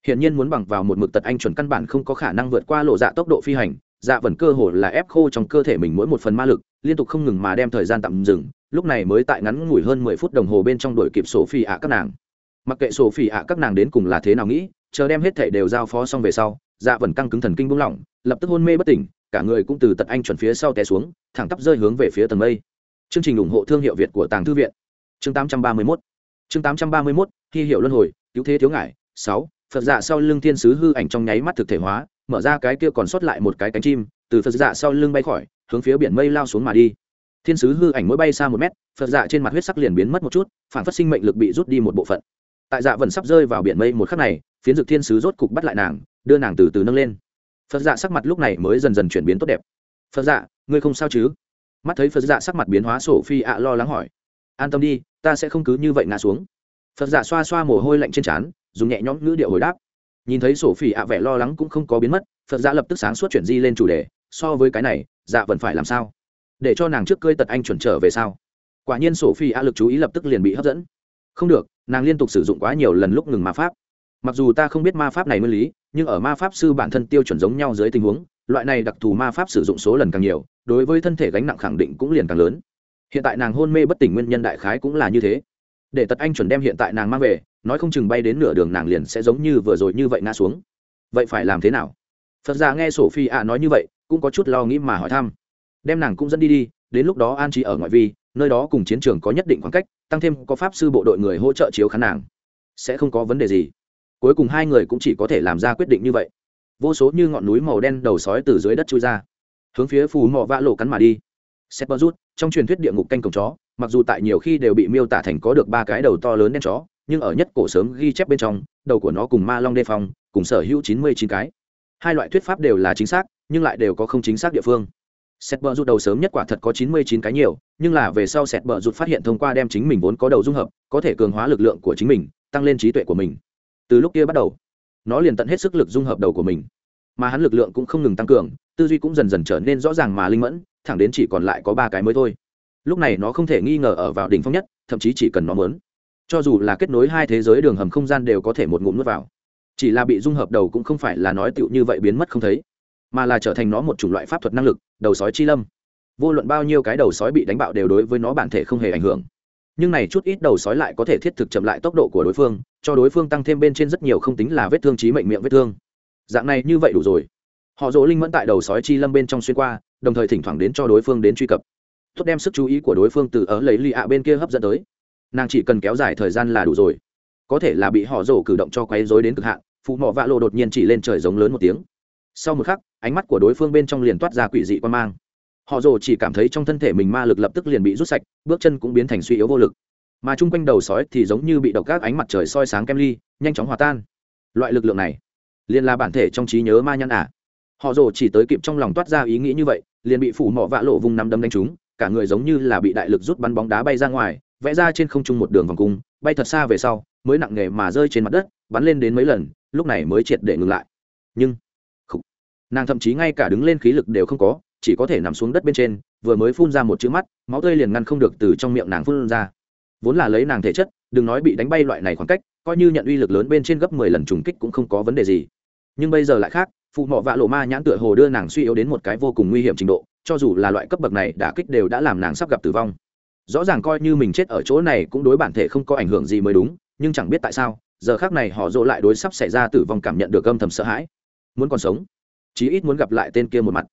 Hiện nhiên muốn bằng vào một mực tật anh chuẩn căn bản không có khả năng vượt qua lộ dạ tốc độ phi hành dạ vần cơ hồ là ép khô trong cơ thể mình mỗi một phần ma lực, liên tục không ngừng mà đem thời gian tạm dừng, lúc này mới tại ngắn ngủi hơn mười phút đồng hồ bên trong đuổi kịp sổ phi ạ các nàng. Mặc kệ sổ phi ạ các nàng đến cùng là thế nào nghĩ, chờ đem hết thể đều giao phó xong về sau dạ vần căng cứng thần kinh buông lỏng, lập tức hôn mê bất tỉnh cả người cũng từ tật anh chuẩn phía sau té xuống, thẳng tắp rơi hướng về phía tầng mây. Chương trình ủng hộ thương hiệu việt của tàng thư viện. Chương 831 chương 831 khi hiệu luân hồi, cứu thế thiếu ngại, sáu. Phật dạ sau lưng thiên sứ hư ảnh trong nháy mắt thực thể hóa, mở ra cái kia còn sót lại một cái cánh chim, từ phật dạ sau lưng bay khỏi, hướng phía biển mây lao xuống mà đi. Thiên sứ hư ảnh mỗi bay xa một mét, phật dạ trên mặt huyết sắc liền biến mất một chút, phản phát sinh mệnh lực bị rút đi một bộ phận. Tại dạ vẫn sắp rơi vào biển mây một khắc này, phiến dực thiên sứ rốt cục bắt lại nàng, đưa nàng từ từ nâng lên phật dạ sắc mặt lúc này mới dần dần chuyển biến tốt đẹp. Phật dạ ngươi không sao chứ? Mắt thấy phật dạ sắc mặt biến hóa sổ phi ạ lo lắng hỏi. An tâm đi, ta sẽ không cứ như vậy ngã xuống. Phật dạ xoa xoa mồ hôi lạnh trên trán, dùng nhẹ nhõm ngữ điệu hồi đáp. Nhìn thấy sổ phi ạ vẻ lo lắng cũng không có biến mất, phật dạ lập tức sáng suốt chuyển di lên chủ đề. So với cái này dạ vẫn phải làm sao? Để cho nàng trước cơi tật anh chuẩn trở về sao? Quả nhiên sổ phi ạ lực chú ý lập tức liền bị hấp dẫn. Không được, nàng liên tục sử dụng quá nhiều lần lúc ngừng ma pháp mặc dù ta không biết ma pháp này nguyên lý, nhưng ở ma pháp sư bản thân tiêu chuẩn giống nhau dưới tình huống, loại này đặc thù ma pháp sử dụng số lần càng nhiều, đối với thân thể gánh nặng khẳng định cũng liền càng lớn. Hiện tại nàng hôn mê bất tỉnh nguyên nhân đại khái cũng là như thế. Để tật anh chuẩn đem hiện tại nàng mang về, nói không chừng bay đến nửa đường nàng liền sẽ giống như vừa rồi như vậy ngã xuống. Vậy phải làm thế nào? Phật già nghe sổ phi ạ nói như vậy, cũng có chút lo nghĩ mà hỏi thăm. Đem nàng cũng dẫn đi đi, đến lúc đó an trí ở ngoại vi, nơi đó cùng chiến trường có nhất định khoảng cách, tăng thêm có pháp sư bộ đội người hỗ trợ chiếu khán nàng. Sẽ không có vấn đề gì cuối cùng hai người cũng chỉ có thể làm ra quyết định như vậy. Vô số như ngọn núi màu đen đầu sói từ dưới đất trôi ra, hướng phía phù mò vã lộ cắn mà đi. Sep rút, trong truyền thuyết địa ngục canh cổng chó, mặc dù tại nhiều khi đều bị miêu tả thành có được ba cái đầu to lớn đen chó, nhưng ở nhất cổ sớm ghi chép bên trong, đầu của nó cùng ma long đề phòng cùng sở hữu chín mươi chín cái. Hai loại thuyết pháp đều là chính xác, nhưng lại đều có không chính xác địa phương. Sẹt bờ rụt đầu sớm nhất quả thật có chín mươi chín cái nhiều, nhưng là về sau sẹt bờ rụt phát hiện thông qua đem chính mình vốn có đầu dung hợp, có thể cường hóa lực lượng của chính mình, tăng lên trí tuệ của mình từ lúc kia bắt đầu, nó liền tận hết sức lực dung hợp đầu của mình. Mà hắn lực lượng cũng không ngừng tăng cường, tư duy cũng dần dần trở nên rõ ràng mà linh mẫn, thẳng đến chỉ còn lại có ba cái mới thôi. Lúc này nó không thể nghi ngờ ở vào đỉnh phong nhất, thậm chí chỉ cần nó muốn. Cho dù là kết nối hai thế giới đường hầm không gian đều có thể một ngụm nuốt vào. Chỉ là bị dung hợp đầu cũng không phải là nói tựu như vậy biến mất không thấy, mà là trở thành nó một chủng loại pháp thuật năng lực, đầu sói chi lâm. Vô luận bao nhiêu cái đầu sói bị đánh bạo đều đối với nó bản thể không hề ảnh hưởng. Nhưng này chút ít đầu sói lại có thể thiết thực chậm lại tốc độ của đối phương cho đối phương tăng thêm bên trên rất nhiều không tính là vết thương trí mệnh miệng vết thương. Dạng này như vậy đủ rồi. Họ dỗ linh mẫn tại đầu sói chi lâm bên trong xuyên qua, đồng thời thỉnh thoảng đến cho đối phương đến truy cập. Tốt đem sức chú ý của đối phương từ ở lấy lì ạ bên kia hấp dẫn tới. Nàng chỉ cần kéo dài thời gian là đủ rồi. Có thể là bị họ rổ cử động cho quấy rối đến cực hạn phụ mọ vạ lộ đột nhiên chỉ lên trời giống lớn một tiếng. Sau một khắc, ánh mắt của đối phương bên trong liền toát ra quỷ dị quan mang. Họ rồ chỉ cảm thấy trong thân thể mình ma lực lập tức liền bị rút sạch, bước chân cũng biến thành suy yếu vô lực mà chung quanh đầu sói thì giống như bị độc các ánh mặt trời soi sáng kem ly, nhanh chóng hòa tan loại lực lượng này, liền là bản thể trong trí nhớ ma nhăn ả à. họ rồ chỉ tới kịp trong lòng toát ra ý nghĩ như vậy, liền bị phủ mỏ vạ lộ vùng nắm đấm đánh trúng, cả người giống như là bị đại lực rút bắn bóng đá bay ra ngoài, vẽ ra trên không trung một đường vòng cung, bay thật xa về sau, mới nặng nề mà rơi trên mặt đất, bắn lên đến mấy lần, lúc này mới triệt để ngừng lại nhưng không. nàng thậm chí ngay cả đứng lên khí lực đều không có, chỉ có thể nằm xuống đất bên trên, vừa mới phun ra một chữ mắt, máu tươi liền ngăn không được từ trong miệng nàng phun ra vốn là lấy nàng thể chất, đừng nói bị đánh bay loại này khoảng cách, coi như nhận uy lực lớn bên trên gấp mười lần trùng kích cũng không có vấn đề gì. Nhưng bây giờ lại khác, phụ mọ vạ lộ ma nhãn tựa hồ đưa nàng suy yếu đến một cái vô cùng nguy hiểm trình độ, cho dù là loại cấp bậc này đả kích đều đã làm nàng sắp gặp tử vong. Rõ ràng coi như mình chết ở chỗ này cũng đối bản thể không có ảnh hưởng gì mới đúng, nhưng chẳng biết tại sao, giờ khác này họ dỗ lại đối sắp xảy ra tử vong cảm nhận được âm thầm sợ hãi. Muốn còn sống, chí ít muốn gặp lại tên kia một mặt.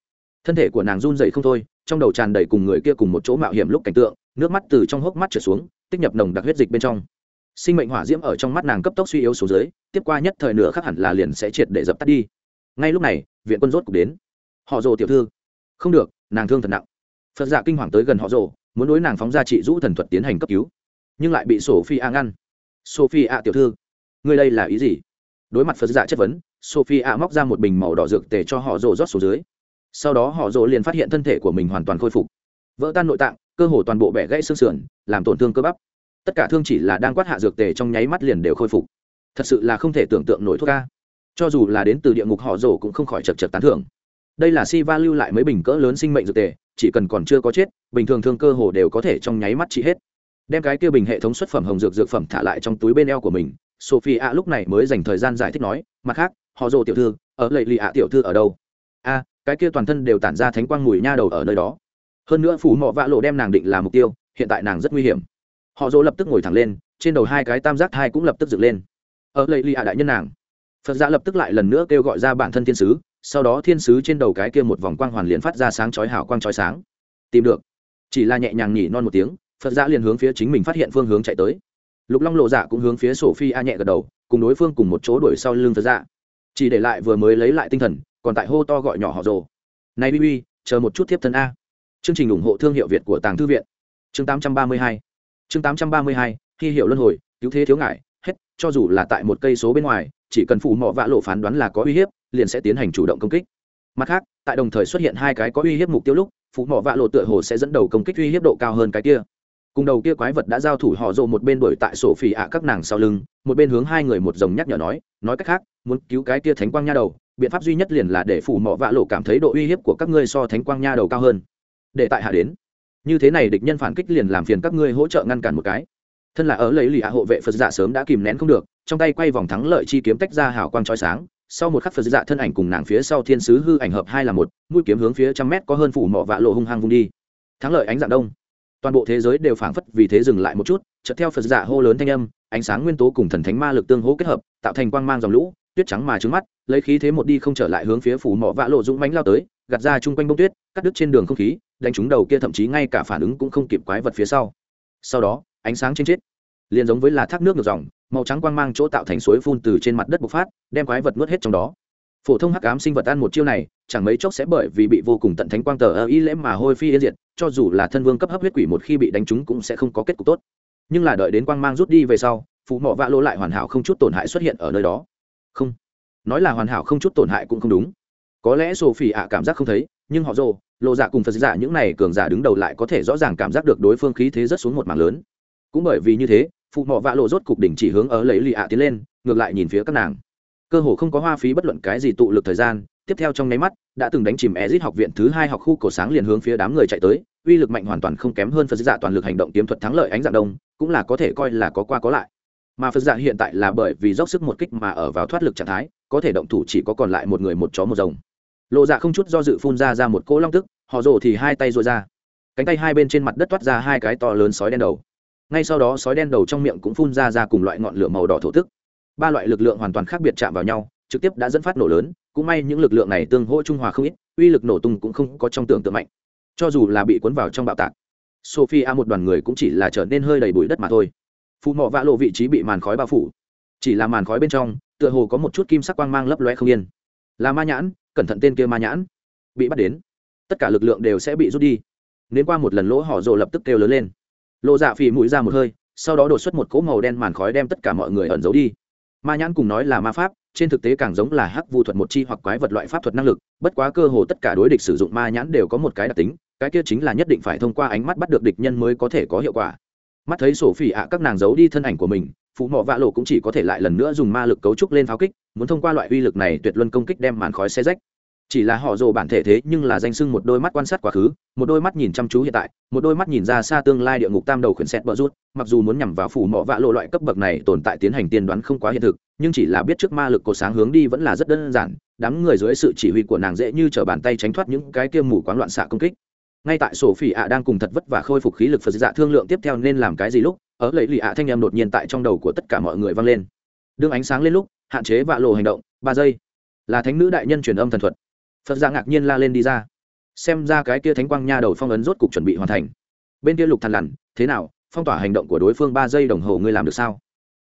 Thân thể của nàng run dậy không thôi, trong đầu tràn đầy cùng người kia cùng một chỗ mạo hiểm lúc cảnh tượng, nước mắt từ trong hốc mắt trở xuống tích nhập nồng đặc huyết dịch bên trong. Sinh mệnh hỏa diễm ở trong mắt nàng cấp tốc suy yếu xuống dưới, tiếp qua nhất thời nửa khác hẳn là liền sẽ triệt để dập tắt đi. Ngay lúc này, viện quân rốt cục đến. Họ rồ tiểu thư. Không được, nàng thương thật nặng. Phật giả kinh hoàng tới gần họ rồ muốn đối nàng phóng ra trị rũ thần thuật tiến hành cấp cứu. Nhưng lại bị sophie a ngăn. Sophie a tiểu thư, ngươi đây là ý gì? Đối mặt phật giả chất vấn, sophie a móc ra một bình màu đỏ dược tề cho họ rồ rót xuống dưới. Sau đó họ rồ liền phát hiện thân thể của mình hoàn toàn khôi phục. Vỡ tan nội tạng cơ hồ toàn bộ bẻ gãy xương sườn, làm tổn thương cơ bắp. Tất cả thương chỉ là đang quát hạ dược tề trong nháy mắt liền đều khôi phục. Thật sự là không thể tưởng tượng nổi thuốc ca. Cho dù là đến từ địa ngục họ rồ cũng không khỏi chật chật tán thưởng. Đây là si va lưu lại mấy bình cỡ lớn sinh mệnh dược tề, chỉ cần còn chưa có chết, bình thường thương cơ hồ đều có thể trong nháy mắt trị hết. Đem cái kia bình hệ thống xuất phẩm hồng dược dược phẩm thả lại trong túi bên eo của mình sophie a lúc này mới dành thời gian giải thích nói, mặt khác, họ rồ tiểu thư, ở lệ lì ạ tiểu thư ở đâu? A, cái kia toàn thân đều tản ra thánh quang mùi nha đầu ở nơi đó hơn nữa phủ mọ vạ lộ đem nàng định là mục tiêu, hiện tại nàng rất nguy hiểm. Họ dỗ lập tức ngồi thẳng lên, trên đầu hai cái tam giác hai cũng lập tức dựng lên. Ở lệ lì ạ đại nhân nàng. Phật giả lập tức lại lần nữa kêu gọi ra bản thân thiên sứ, sau đó thiên sứ trên đầu cái kia một vòng quang hoàn liền phát ra sáng chói hào quang chói sáng. Tìm được. Chỉ là nhẹ nhàng nhỉ non một tiếng, phật giả liền hướng phía chính mình phát hiện phương hướng chạy tới. Lục long lộ dạ cũng hướng phía sổ phi a nhẹ gật đầu, cùng đối phương cùng một chỗ đuổi sau lưng phật giả. Chỉ để lại vừa mới lấy lại tinh thần, còn tại hô to gọi nhỏ họ rồ. Này bi bi, chờ một chút tiếp thân a chương trình ủng hộ thương hiệu việt của tàng thư viện. Chương 832 chương 832 khi hiệu luân hồi, cứu thế thiếu ngại, hết, cho dù là tại một cây số bên ngoài, chỉ cần phụ mọ vạ lộ phán đoán là có uy hiếp, liền sẽ tiến hành chủ động công kích. Mặt khác, tại đồng thời xuất hiện hai cái có uy hiếp mục tiêu lúc, phụ mọ vạ lộ tựa hồ sẽ dẫn đầu công kích uy hiếp độ cao hơn cái kia. Cùng đầu kia quái vật đã giao thủ họ rộ một bên đuổi tại sổ phỉ ạ các nàng sau lưng, một bên hướng hai người một dòng nhắc nhở nói nói cách khác, muốn cứu cái kia thánh quang nha đầu, biện pháp duy nhất liền là để phủ mỏ vạ lộ cảm thấy độ uy hiếp của các ngươi so thánh quang nha đầu cao hơn để tại hạ đến. Như thế này địch nhân phản kích liền làm phiền các ngươi hỗ trợ ngăn cản một cái. Thân là ở lấy lì hạ hộ vệ phật giả sớm đã kìm nén không được, trong tay quay vòng thắng lợi chi kiếm tách ra hào quang trói sáng, sau một khắc phật dạ thân ảnh cùng nàng phía sau thiên sứ hư ảnh hợp hai là một, mũi kiếm hướng phía trăm mét có hơn phủ mỏ vạ lộ hung hăng vung đi. Thắng lợi ánh dạng đông. Toàn bộ thế giới đều phảng phất vì thế dừng lại một chút, chợt theo phật dạ hô lớn thanh âm, ánh sáng nguyên tố cùng thần thánh ma lực tương hỗ kết hợp, tạo thành quang mang dòng lũ, tuyết trắng mà trứng mắt, lấy khí thế một đi không trở lại hướng phía phủ mỏ vạ lộ dũng mánh lao tới gạt ra chung quanh bông tuyết, cắt đứt trên đường không khí, đánh trúng đầu kia thậm chí ngay cả phản ứng cũng không kịp quái vật phía sau. Sau đó, ánh sáng trên chết liền giống với là thác nước ngược dòng, màu trắng quang mang chỗ tạo thành suối phun từ trên mặt đất bộc phát, đem quái vật nuốt hết trong đó. Phổ thông hắc ám sinh vật ăn một chiêu này, chẳng mấy chốc sẽ bởi vì bị vô cùng tận thánh quang tờ ơ ý lễ mà hôi phi yên diệt, cho dù là thân vương cấp hấp huyết quỷ một khi bị đánh trúng cũng sẽ không có kết cục tốt. Nhưng là đợi đến quang mang rút đi về sau phụ mọ vạ lỗ lại hoàn hảo không chút tổn hại xuất hiện ở nơi đó. Không, nói là hoàn hảo không chút tổn hại cũng không đúng có lẽ sophie ạ cảm giác không thấy, nhưng họ rồ lộ dạ cùng phật giả những này cường giả đứng đầu lại có thể rõ ràng cảm giác được đối phương khí thế rất xuống một mảng lớn. Cũng bởi vì như thế, phụ mọ vạ lộ rốt cục đỉnh chỉ hướng ở lấy lì ạ tiến lên, ngược lại nhìn phía các nàng. Cơ hồ không có hoa phí bất luận cái gì tụ lực thời gian, tiếp theo trong nháy mắt, đã từng đánh chìm ezit học viện thứ hai học khu cổ sáng liền hướng phía đám người chạy tới, uy lực mạnh hoàn toàn không kém hơn phật giả toàn lực hành động kiếm thuật thắng lợi ánh dạng đông, cũng là có thể coi là có qua có lại. Mà phật giả hiện tại là bởi vì dốc sức một kích mà ở vào thoát lực trạng thái, có thể động thủ chỉ có còn lại một người một chó một rồng lộ dạ không chút do dự phun ra ra một cỗ long tức, họ rồ thì hai tay rội ra. Cánh tay hai bên trên mặt đất toát ra hai cái to lớn sói đen đầu. Ngay sau đó sói đen đầu trong miệng cũng phun ra ra cùng loại ngọn lửa màu đỏ thổ tức. Ba loại lực lượng hoàn toàn khác biệt chạm vào nhau, trực tiếp đã dẫn phát nổ lớn, cũng may những lực lượng này tương hỗ trung hòa không ít, uy lực nổ tung cũng không có trong tưởng tượng mạnh. Cho dù là bị cuốn vào trong bạo tạc sophie a một đoàn người cũng chỉ là trở nên hơi đầy bụi đất mà thôi. Phụ mọ vạ lộ vị trí bị màn khói bao phủ. Chỉ là màn khói bên trong, tựa hồ có một chút kim sắc quang mang lấp loe không yên. Là ma nhãn cẩn thận tên kia ma nhãn. Bị bắt đến, tất cả lực lượng đều sẽ bị rút đi. Nếu qua một lần lỗ họ rồ lập tức kêu lớn lên. Lộ dạ phì mũi ra một hơi, sau đó đột xuất một cỗ màu đen màn khói đem tất cả mọi người ẩn giấu đi. Ma nhãn cùng nói là ma pháp, trên thực tế càng giống là hắc vu thuật một chi hoặc quái vật loại pháp thuật năng lực, bất quá cơ hồ tất cả đối địch sử dụng ma nhãn đều có một cái đặc tính, cái kia chính là nhất định phải thông qua ánh mắt bắt được địch nhân mới có thể có hiệu quả. Mắt thấy sổ phỉ ạ, các nàng giấu đi thân ảnh của mình phụ mỏ vạ lộ cũng chỉ có thể lại lần nữa dùng ma lực cấu trúc lên pháo kích, muốn thông qua loại uy lực này tuyệt luân công kích đem màn khói xe rách. Chỉ là họ rồ bản thể thế nhưng là danh sưng một đôi mắt quan sát quá khứ, một đôi mắt nhìn chăm chú hiện tại, một đôi mắt nhìn ra xa tương lai địa ngục tam đầu khuyển xét bờ rút. Mặc dù muốn nhằm vào phủ mỏ vạ lộ loại cấp bậc này tồn tại tiến hành tiên đoán không quá hiện thực, nhưng chỉ là biết trước ma lực cột sáng hướng đi vẫn là rất đơn giản, đám người dưới sự chỉ huy của nàng dễ như t bàn tay tránh thoát những cái kia mù quán loạn xạ công kích. Ngay tại sổ phỉ ạ đang cùng thật vất và khôi phục khí lực phật dạ thương lượng tiếp theo nên làm cái gì lúc ở lấy lì ạ thanh em đột nhiên tại trong đầu của tất cả mọi người vang lên. Đương ánh sáng lên lúc, hạn chế vạ lộ hành động, ba giây. Là thánh nữ đại nhân truyền âm thần thuật. Phật ra ngạc nhiên la lên đi ra. Xem ra cái kia thánh quang nha đầu phong ấn rốt cục chuẩn bị hoàn thành. Bên kia lục thằn lằn, thế nào, phong tỏa hành động của đối phương ba giây đồng hồ ngươi làm được sao?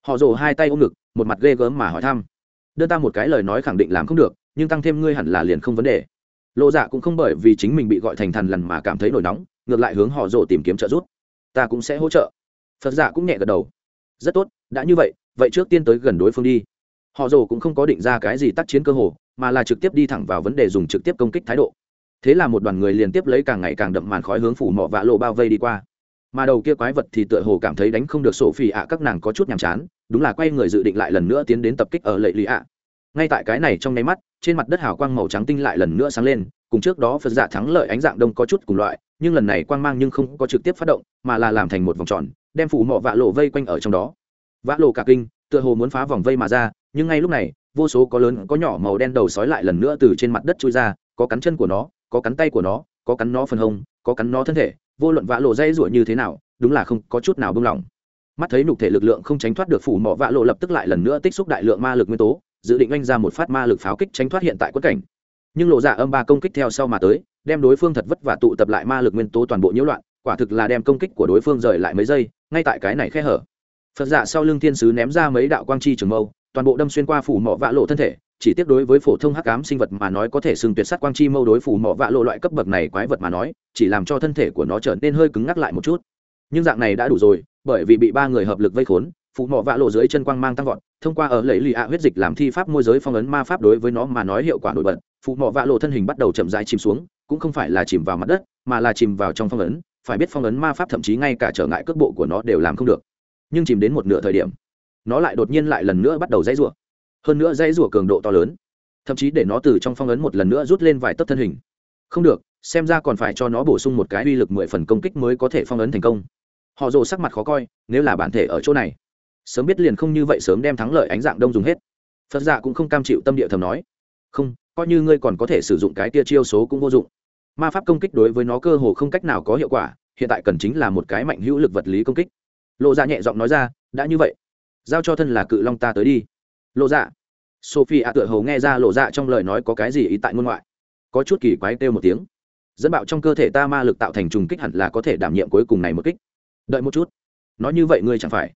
Họ rồ hai tay ôm ngực, một mặt ghê gớm mà hỏi thăm. Đưa ta một cái lời nói khẳng định làm không được, nhưng tăng thêm ngươi hẳn là liền không vấn đề. Lộ dạ cũng không bởi vì chính mình bị gọi thành thần lần mà cảm thấy nổi nóng, ngược lại hướng họ rồ tìm kiếm trợ giúp. Ta cũng sẽ hỗ trợ phật dạ cũng nhẹ gật đầu. Rất tốt, đã như vậy vậy trước tiên tới gần đối phương đi. Họ rồ cũng không có định ra cái gì tác chiến cơ hồ, mà là trực tiếp đi thẳng vào vấn đề dùng trực tiếp công kích thái độ. Thế là một đoàn người liên tiếp lấy càng ngày càng đậm màn khói hướng phủ mỏ vạ lộ bao vây đi qua. Mà đầu kia quái vật thì tựa hồ cảm thấy đánh không được sổ phỉ ạ, các nàng có chút nhàm chán, đúng là quay người dự định lại lần nữa tiến đến tập kích ở lệ lụy ạ. Ngay tại cái này trong nháy mắt, trên mặt đất hào quang màu trắng tinh lại lần nữa sáng lên, cùng trước đó phật giả thắng lợi ánh dạng đông có chút cùng loại, nhưng lần này quang mang nhưng không có trực tiếp phát động, mà là làm thành một vòng tròn đem phủ mọ vạ lộ vây quanh ở trong đó. Vạ lộ cả kinh, tựa hồ muốn phá vòng vây mà ra, nhưng ngay lúc này, vô số có lớn, có nhỏ màu đen đầu sói lại lần nữa từ trên mặt đất chui ra, có cắn chân của nó, có cắn tay của nó, có cắn nó phần hông, có cắn nó thân thể, vô luận vạ lộ dây rủa như thế nào, đúng là không có chút nào buông lỏng. Mắt thấy nhục thể lực lượng không tránh thoát được phủ mỏ vạ lộ lập tức lại lần nữa tích xúc đại lượng ma lực nguyên tố, dự định oanh ra một phát ma lực pháo kích tránh thoát hiện tại quất cảnh. Nhưng lộ dạ âm ba công kích theo sau mà tới, đem đối phương thật vất và tụ tập lại ma lực nguyên tố toàn bộ nhiễu loạn, quả thực là đem công kích của đối phương rời lại mấy giây ngay tại cái này khe hở, phật dạ sau lưng thiên sứ ném ra mấy đạo quang chi trường mâu, toàn bộ đâm xuyên qua phủ mỏ vạ lộ thân thể, chỉ tiếp đối với phổ thông hắc ám sinh vật mà nói có thể xưng tuyệt sát quang chi mâu đối phủ mỏ vạ lộ loại cấp bậc này quái vật mà nói, chỉ làm cho thân thể của nó trở nên hơi cứng ngắc lại một chút. Nhưng dạng này đã đủ rồi, bởi vì bị ba người hợp lực vây khốn phụ mỏ vạ lộ dưới chân quang mang tăng vọt, thông qua ở lấy lì ạ huyết dịch làm thi pháp môi giới phong ấn ma pháp đối với nó mà nói hiệu quả nổi bật phụ mỏ vạ lộ thân hình bắt đầu chậm rãi chìm xuống, cũng không phải là chìm vào mặt đất, mà là chìm vào trong phong ấn phải biết phong ấn ma pháp thậm chí ngay cả trở ngại cước bộ của nó đều làm không được. Nhưng chìm đến một nửa thời điểm, nó lại đột nhiên lại lần nữa bắt đầu dãy rủa. Hơn nữa dãy rủa cường độ to lớn, thậm chí để nó từ trong phong ấn một lần nữa rút lên vài tấc thân hình. Không được, xem ra còn phải cho nó bổ sung một cái uy lực mười phần công kích mới có thể phong ấn thành công. Họ rồ sắc mặt khó coi, nếu là bản thể ở chỗ này, sớm biết liền không như vậy sớm đem thắng lợi ánh dạng đông dùng hết. Phật giả cũng không cam chịu tâm địa thầm nói. Không, coi như ngươi còn có thể sử dụng cái tia chiêu số cũng vô dụng. Ma pháp công kích đối với nó cơ hồ không cách nào có hiệu quả hiện tại cần chính là một cái mạnh hữu lực vật lý công kích. Lộ dạ nhẹ giọng nói ra, đã như vậy, giao cho thân là cự long ta tới đi. Lộ dạ sophie ạ tựa hầu nghe ra lộ dạ trong lời nói có cái gì ý tại ngôn ngoại, có chút kỳ quái kêu một tiếng. Dẫn bạo trong cơ thể ta ma lực tạo thành trùng kích hẳn là có thể đảm nhiệm cuối cùng này một kích. Đợi một chút, nói như vậy ngươi chẳng phải.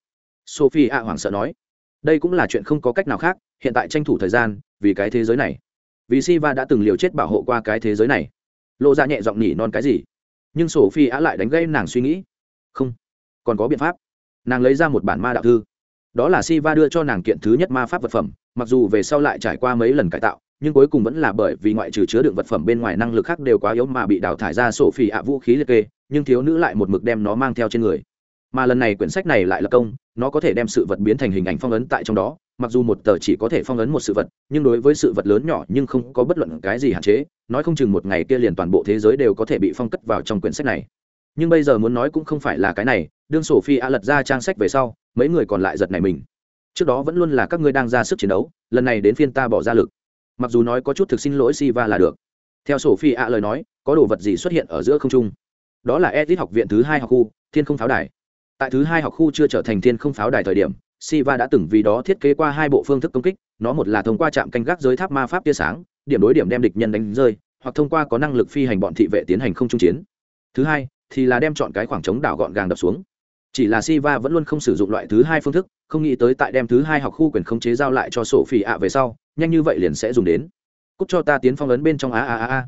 Sophie ạ hoảng sợ nói, đây cũng là chuyện không có cách nào khác, hiện tại tranh thủ thời gian, vì cái thế giới này. Vì Siva đã từng liều chết bảo hộ qua cái thế giới này. Lộ ra nhẹ giọng nhỉ non cái gì? Nhưng sophie á lại đánh gây nàng suy nghĩ. Không, còn có biện pháp. Nàng lấy ra một bản ma đạo thư. Đó là Siva đưa cho nàng kiện thứ nhất ma pháp vật phẩm, mặc dù về sau lại trải qua mấy lần cải tạo, nhưng cuối cùng vẫn là bởi vì ngoại trừ chứa đựng vật phẩm bên ngoài năng lực khác đều quá yếu mà bị đào thải ra sổ phi ạ vũ khí liệt kê, nhưng thiếu nữ lại một mực đem nó mang theo trên người. Mà lần này quyển sách này lại là công nó có thể đem sự vật biến thành hình ảnh phong ấn tại trong đó, mặc dù một tờ chỉ có thể phong ấn một sự vật, nhưng đối với sự vật lớn nhỏ nhưng không có bất luận cái gì hạn chế, nói không chừng một ngày kia liền toàn bộ thế giới đều có thể bị phong cất vào trong quyển sách này. Nhưng bây giờ muốn nói cũng không phải là cái này, đương sổ phi a lật ra trang sách về sau, mấy người còn lại giật này mình. Trước đó vẫn luôn là các ngươi đang ra sức chiến đấu, lần này đến phiên ta bỏ ra lực. Mặc dù nói có chút thực xin lỗi si va là được. Theo sổ phi a lời nói, có đồ vật gì xuất hiện ở giữa không trung? Đó là edit học viện thứ hai học khu, thiên không pháo đài tại thứ hai học khu chưa trở thành thiên không pháo đài thời điểm, siva đã từng vì đó thiết kế qua hai bộ phương thức công kích, nó một là thông qua trạm canh gác giới tháp ma pháp tia sáng, điểm đối điểm đem địch nhân đánh rơi, hoặc thông qua có năng lực phi hành bọn thị vệ tiến hành không trung chiến. Thứ hai, thì là đem chọn cái khoảng trống đảo gọn gàng đập xuống. Chỉ là siva vẫn luôn không sử dụng loại thứ hai phương thức, không nghĩ tới tại đem thứ hai học khu quyền khống chế giao lại cho sổ phi ạ về sau, nhanh như vậy liền sẽ dùng đến. Cúc cho ta tiến phong ấn bên trong a a a a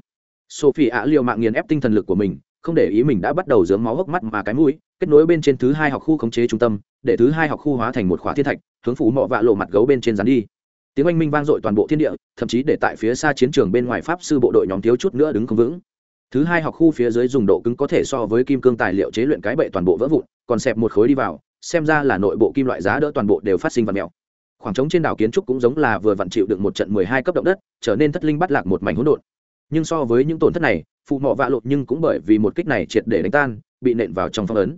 sophie ạ liều mạng nghiền ép tinh thần lực của mình không để ý mình đã bắt đầu dướng máu hốc mắt mà cái mũi, kết nối bên trên thứ hai học khu khống chế trung tâm, để thứ hai học khu hóa thành một khóa thiên thạch, hướng phủ mọ vạ lộ mặt gấu bên trên dán đi. Tiếng oanh minh vang dội toàn bộ thiên địa, thậm chí để tại phía xa chiến trường bên ngoài pháp sư bộ đội nhóm thiếu chút nữa đứng không vững. Thứ hai học khu phía dưới dùng độ cứng có thể so với kim cương tài liệu chế luyện cái bệ toàn bộ vỡ vụn, còn xẹp một khối đi vào, xem ra là nội bộ kim loại giá đỡ toàn bộ đều phát sinh vật mèo. Khoảng trống trên đảo kiến trúc cũng giống là vừa vặn chịu được một trận mười hai cấp động đất, trở nên thất linh bắt lạc một mảnh hỗn độn. Nhưng so với những tổn thất này phụ mỏ vạ lột nhưng cũng bởi vì một kích này triệt để đánh tan, bị nện vào trong phong ấn.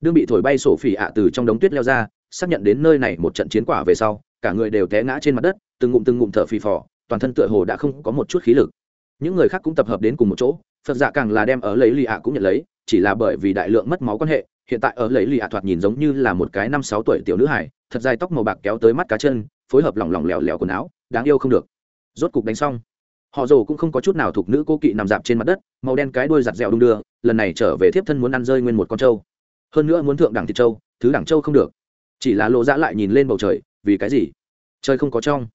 Đương bị thổi bay sổ phỉ ạ từ trong đống tuyết leo ra, xác nhận đến nơi này một trận chiến quả về sau, cả người đều té ngã trên mặt đất, từng ngụm từng ngụm thở phì phò, toàn thân tựa hồ đã không có một chút khí lực. Những người khác cũng tập hợp đến cùng một chỗ, phật dạ càng là đem ở lấy lì ạ cũng nhận lấy, chỉ là bởi vì đại lượng mất máu quan hệ, hiện tại ở lấy lì ạ thoạt nhìn giống như là một cái năm sáu tuổi tiểu nữ hải thật dài tóc màu bạc kéo tới mắt cá chân, phối hợp lỏng lỏng lẻo lẻo quần áo, đáng yêu không được. Rốt cục đánh xong họ rồ cũng không có chút nào thuộc nữ cô kỵ nằm dạp trên mặt đất, màu đen cái đuôi giặt dẻo đung đưa, lần này trở về thiếp thân muốn ăn rơi nguyên một con trâu. Hơn nữa muốn thượng đẳng thịt trâu, thứ đẳng trâu không được. Chỉ là lộ dã lại nhìn lên bầu trời, vì cái gì? Trời không có trong.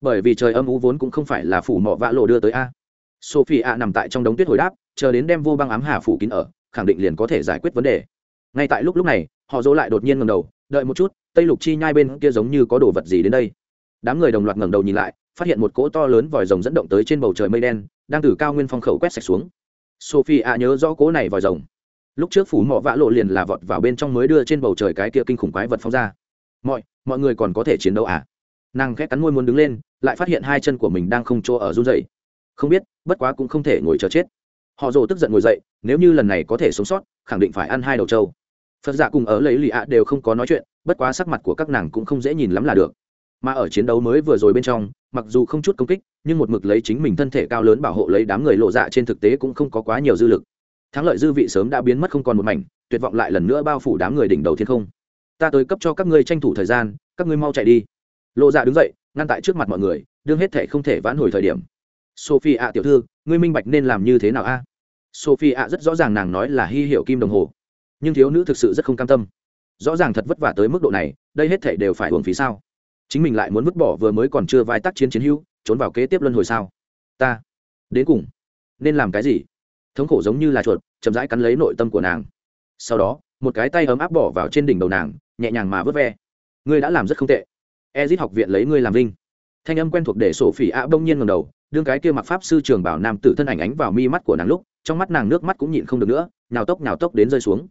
Bởi vì trời âm u vốn cũng không phải là phủ mỏ vạ lộ đưa tới a. Sophie a nằm tại trong đống tuyết hồi đáp, chờ đến đem vô băng ám hà phủ kín ở, khẳng định liền có thể giải quyết vấn đề. Ngay tại lúc lúc này, họ dỗ lại đột nhiên ngầm đầu, đợi một chút, tây lục chi nhai bên kia giống như có đồ vật gì đến đây. Đám người đồng loạt ngẩng đầu nhìn lại phát hiện một cỗ to lớn vòi rồng dẫn động tới trên bầu trời mây đen, đang từ cao nguyên phong khẩu quét sạch xuống. Sophie ạ nhớ rõ cỗ này vòi rồng. Lúc trước phủ mỏ vã lộ liền là vọt vào bên trong mới đưa trên bầu trời cái kia kinh khủng quái vật phóng ra. Mọi mọi người còn có thể chiến đấu à? Nàng khét cắn môi muốn đứng lên, lại phát hiện hai chân của mình đang không chỗ ở run dậy không biết, bất quá cũng không thể ngồi chờ chết. Họ rồ tức giận ngồi dậy, nếu như lần này có thể sống sót, khẳng định phải ăn hai đầu trâu. Phật giả cùng ở lấy lì ạ đều không có nói chuyện, bất quá sắc mặt của các nàng cũng không dễ nhìn lắm là được mà ở chiến đấu mới vừa rồi bên trong, mặc dù không chút công kích, nhưng một mực lấy chính mình thân thể cao lớn bảo hộ lấy đám người lộ dạ trên thực tế cũng không có quá nhiều dư lực. Thắng lợi dư vị sớm đã biến mất không còn một mảnh, tuyệt vọng lại lần nữa bao phủ đám người đỉnh đầu thiên không. Ta tới cấp cho các ngươi tranh thủ thời gian, các ngươi mau chạy đi. Lộ dạ đứng dậy, ngăn tại trước mặt mọi người, đương hết thể không thể vãn hồi thời điểm. Sophie ạ, tiểu thư, ngươi minh bạch nên làm như thế nào a? Sophie ạ, rất rõ ràng nàng nói là hy hiệu kim đồng hồ. Nhưng thiếu nữ thực sự rất không cam tâm. Rõ ràng thật vất vả tới mức độ này, đây hết thể đều phải uổng phí sao? Chính mình lại muốn vứt bỏ vừa mới còn chưa vai tác chiến chiến hữu, trốn vào kế tiếp luân hồi sao? Ta, đến cùng, nên làm cái gì? Thống khổ giống như là chuột, chậm rãi cắn lấy nội tâm của nàng. Sau đó, một cái tay ấm áp bỏ vào trên đỉnh đầu nàng, nhẹ nhàng mà vớt ve. Ngươi đã làm rất không tệ. Ezit học viện lấy ngươi làm linh. thanh âm quen thuộc để sổ phỉ ạ bỗng nhiên ngầm đầu, đương cái kia mặc pháp sư trường bảo nam tử thân ảnh ánh vào mi mắt của nàng lúc, trong mắt nàng nước mắt cũng nhịn không được nữa nào tốc nào tốc đến rơi xuống.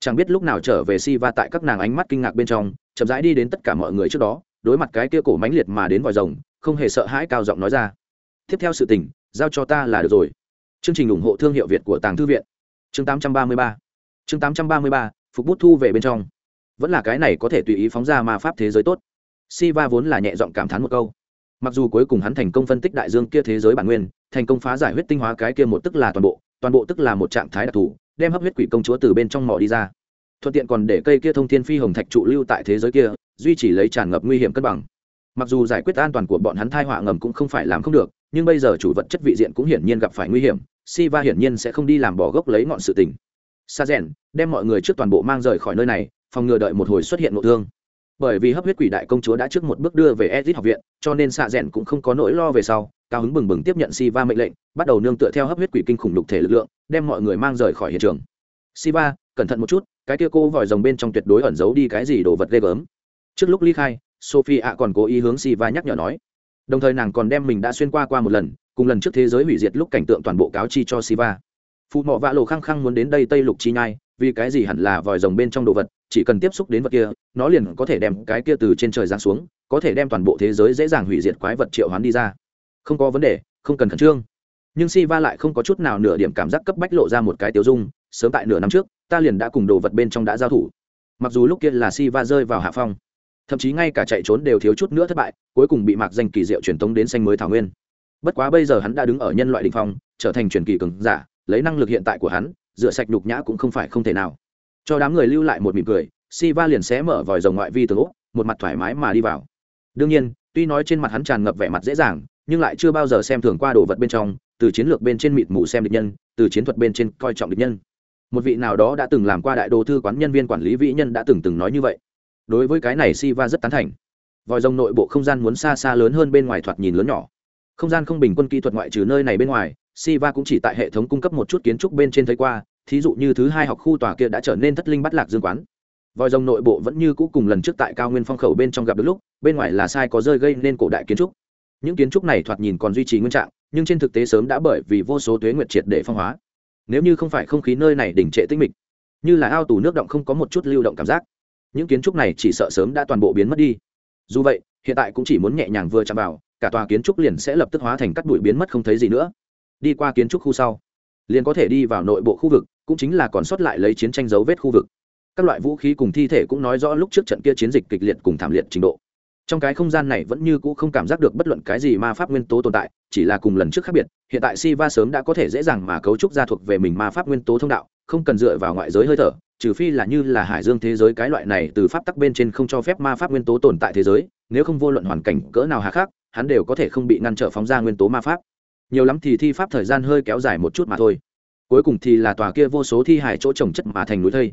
Chẳng biết lúc nào trở về si va tại các nàng ánh mắt kinh ngạc bên trong, chậm rãi đi đến tất cả mọi người trước đó đối mặt cái kia cổ mãnh liệt mà đến vòi rồng, không hề sợ hãi cao giọng nói ra. Tiếp theo sự tình, giao cho ta là được rồi. Chương trình ủng hộ thương hiệu việt của tàng thư viện. Chương 833 chương 833 phục bút thu về bên trong. Vẫn là cái này có thể tùy ý phóng ra ma pháp thế giới tốt. Siva vốn là nhẹ giọng cảm thán một câu. Mặc dù cuối cùng hắn thành công phân tích đại dương kia thế giới bản nguyên, thành công phá giải huyết tinh hóa cái kia một tức là toàn bộ toàn bộ tức là một trạng thái đặc thù, đem hấp huyết quỷ công chúa từ bên trong mỏ đi ra. Thuận tiện còn để cây kia thông thiên phi hồng thạch trụ lưu tại thế giới kia duy trì lấy tràn ngập nguy hiểm cân bằng mặc dù giải quyết an toàn của bọn hắn thai họa ngầm cũng không phải làm không được nhưng bây giờ chủ vật chất vị diện cũng hiển nhiên gặp phải nguy hiểm Siva hiển nhiên sẽ không đi làm bỏ gốc lấy ngọn sự tình. Sa rèn, đem mọi người trước toàn bộ mang rời khỏi nơi này, phòng ngừa đợi một hồi xuất hiện nội thương. Bởi vì hấp huyết quỷ đại công chúa đã trước một bước đưa về Ezic học viện, cho nên Sa rèn cũng không có nỗi lo về sau, cao hứng bừng bừng tiếp nhận Siva mệnh lệnh, bắt đầu nương tựa theo hấp huyết quỷ kinh khủng lục thể lực lượng, đem mọi người mang rời khỏi hiện trường. Siva, cẩn thận một chút, cái kia cô vòi rồng bên trong tuyệt đối ẩn giấu đi cái gì đồ vật ghê gớm. Trước lúc ly khai, Sophie ạ còn cố ý hướng Siva nhắc nhở nói. Đồng thời nàng còn đem mình đã xuyên qua qua một lần, cùng lần trước thế giới hủy diệt lúc cảnh tượng toàn bộ cáo chi cho Siva. Phụ mọ vạ lộ khăng khăng muốn đến đây Tây Lục chi nhai, vì cái gì hẳn là vòi rồng bên trong đồ vật, chỉ cần tiếp xúc đến vật kia, nó liền có thể đem cái kia từ trên trời giáng xuống, có thể đem toàn bộ thế giới dễ dàng hủy diệt quái vật triệu hoán đi ra. Không có vấn đề, không cần khẩn trương. Nhưng Siva lại không có chút nào nửa điểm cảm giác cấp bách lộ ra một cái tiêu dung, sớm tại nửa năm trước, ta liền đã cùng đồ vật bên trong đã giao thủ. Mặc dù lúc kia là Siva rơi vào hạ phong, thậm chí ngay cả chạy trốn đều thiếu chút nữa thất bại, cuối cùng bị Mạc Danh kỳ diệu truyền tống đến xanh mới thảo nguyên. Bất quá bây giờ hắn đã đứng ở nhân loại đ ỉ n h phong trở thành truyền kỳ cường giả lấy năng lực hiện tại của hắn rửa sạch nhục nhã cũng không phải không thể nào. Cho đám người lưu lại một mỉm cười si va liền xé mở vòi rồng ngoại vi từ úc một mặt thoải mái mà đi vào. Đương nhiên tuy nói trên mặt hắn tràn ngập vẻ mặt dễ dàng nhưng lại chưa bao giờ xem thường qua đồ vật bên trong từ chiến lược bên trên mịt mù xem địch nhân từ chiến thuật bên trên coi trọng địch nhân. Một vị nào đó đã từng làm qua đại đồ thư quán nhân viên quản lý vĩ nhân đã từng từng nói như vậy đối với cái này si va rất tán thành. Vòi rồng nội bộ không gian muốn xa xa lớn hơn bên ngoài thoạt nhìn lớn nhỏ. Không gian không bình quân kỹ thuật ngoại trừ nơi này bên ngoài, siva cũng chỉ tại hệ thống cung cấp một chút kiến trúc bên trên thấy qua, thí dụ như thứ hai học khu tòa kia đã trở nên thất linh bắt lạc dương quán. Vòi rồng nội bộ vẫn như cũ cùng lần trước tại cao nguyên phong khẩu bên trong gặp được lúc, bên ngoài là sai có rơi gây nên cổ đại kiến trúc. Những kiến trúc này thoạt nhìn còn duy trì nguyên trạng, nhưng trên thực tế sớm đã bởi vì vô số tuế nguyệt triệt để phong hóa. Nếu như không phải không khí nơi này đỉnh trệ tinh mịch, như là ao tù nước động không có một chút lưu động cảm giác những kiến trúc này chỉ sợ sớm đã toàn bộ biến mất đi. Dù vậy, hiện tại cũng chỉ muốn nhẹ nhàng vừa chạm vào, cả tòa kiến trúc liền sẽ lập tức hóa thành cắt bụi biến mất không thấy gì nữa. Đi qua kiến trúc khu sau, liền có thể đi vào nội bộ khu vực, cũng chính là còn sót lại lấy chiến tranh dấu vết khu vực. Các loại vũ khí cùng thi thể cũng nói rõ lúc trước trận kia chiến dịch kịch liệt cùng thảm liệt trình độ. Trong cái không gian này vẫn như cũ không cảm giác được bất luận cái gì ma pháp nguyên tố tồn tại, chỉ là cùng lần trước khác biệt, hiện tại si va sớm đã có thể dễ dàng mà cấu trúc ra thuộc về mình ma pháp nguyên tố thông đạo, không cần dựa vào ngoại giới hơi thở trừ phi là như là hải dương thế giới cái loại này từ pháp tắc bên trên không cho phép ma pháp nguyên tố tồn tại thế giới, nếu không vô luận hoàn cảnh cỡ nào hà khác hắn đều có thể không bị ngăn trở phóng ra nguyên tố ma pháp. Nhiều lắm thì thi pháp thời gian hơi kéo dài một chút mà thôi. Cuối cùng thì là tòa kia vô số thi hải chỗ trồng chất mà thành núi thây.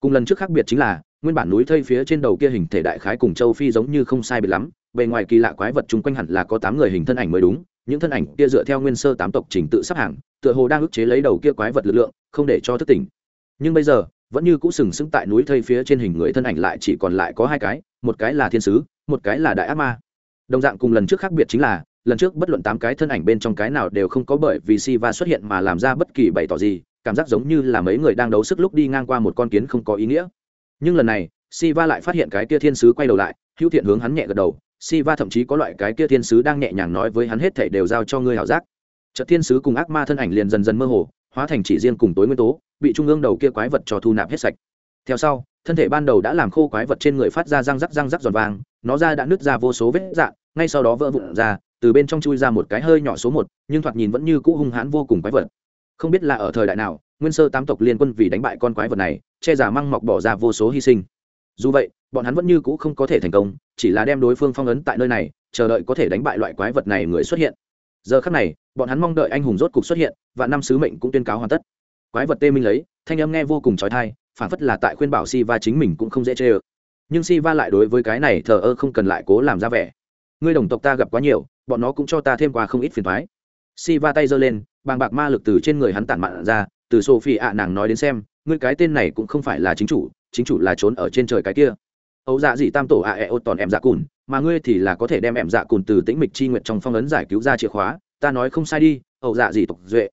Cùng lần trước khác biệt chính là, nguyên bản núi thây phía trên đầu kia hình thể đại khái cùng châu phi giống như không sai biệt lắm, bề ngoài kỳ lạ quái vật chung quanh hẳn là có tám người hình thân ảnh mới đúng, những thân ảnh kia dựa theo nguyên sơ tám tộc trình tự sắp hàng, tựa hồ đang ức chế lấy đầu kia quái vật lực lượng, không để cho thức tỉnh. Nhưng bây giờ vẫn như cũ sừng sững tại núi thây phía trên hình người thân ảnh lại chỉ còn lại có hai cái, một cái là thiên sứ, một cái là đại ác ma. Đồng dạng cùng lần trước khác biệt chính là, lần trước bất luận tám cái thân ảnh bên trong cái nào đều không có bởi vì si va xuất hiện mà làm ra bất kỳ bày tỏ gì, cảm giác giống như là mấy người đang đấu sức lúc đi ngang qua một con kiến không có ý nghĩa. Nhưng lần này si va lại phát hiện cái kia thiên sứ quay đầu lại, hữu thiện hướng hắn nhẹ gật đầu si va thậm chí có loại cái kia thiên sứ đang nhẹ nhàng nói với hắn hết thảy đều giao cho ngươi hảo giác. Trận thiên sứ cùng ác ma thân ảnh liền dần dần mơ hồ hóa thành chỉ riêng cùng tối nguyên tố, bị trung ương đầu kia quái vật cho thu nạp hết sạch. Theo sau, thân thể ban đầu đã làm khô quái vật trên người phát ra răng rắc răng rắc giòn vàng, nó ra đã nứt ra vô số vết dạn ngay sau đó vỡ vụn ra, từ bên trong chui ra một cái hơi nhỏ số một, nhưng thoạt nhìn vẫn như cũ hung hãn vô cùng quái vật. Không biết là ở thời đại nào, nguyên sơ tám tộc liên quân vì đánh bại con quái vật này, che giả măng mọc bỏ ra vô số hy sinh. Dù vậy, bọn hắn vẫn như cũ không có thể thành công, chỉ là đem đối phương phong ấn tại nơi này, chờ đợi có thể đánh bại loại quái vật này người xuất hiện giờ khắc này, bọn hắn mong đợi anh hùng rốt cục xuất hiện, và năm sứ mệnh cũng tuyên cáo hoàn tất. Quái vật tê minh lấy, thanh âm nghe vô cùng trói thai phản phất là tại khuyên bảo si va chính mình cũng không dễ chê ơ. Nhưng si va lại đối với cái này thờ ơ không cần lại cố làm ra vẻ. Ngươi đồng tộc ta gặp quá nhiều, bọn nó cũng cho ta thêm qua không ít phiền thoái si va tay giơ lên, bàng bạc ma lực từ trên người hắn tản mạn ra, từ sophie ạ nàng nói đến xem, ngươi cái tên này cũng không phải là chính chủ chính chủ là trốn ở trên trời cái kia. Ấu dạ dị tam tổ ạ ẹ ốt toàn em dạ cùn mà ngươi thì là có thể đem em dạ cùn từ tĩnh mịch chi nguyện trong phong ấn giải cứu ra chìa khóa, ta nói không sai đi, ẩu dạ dị tộc duệ.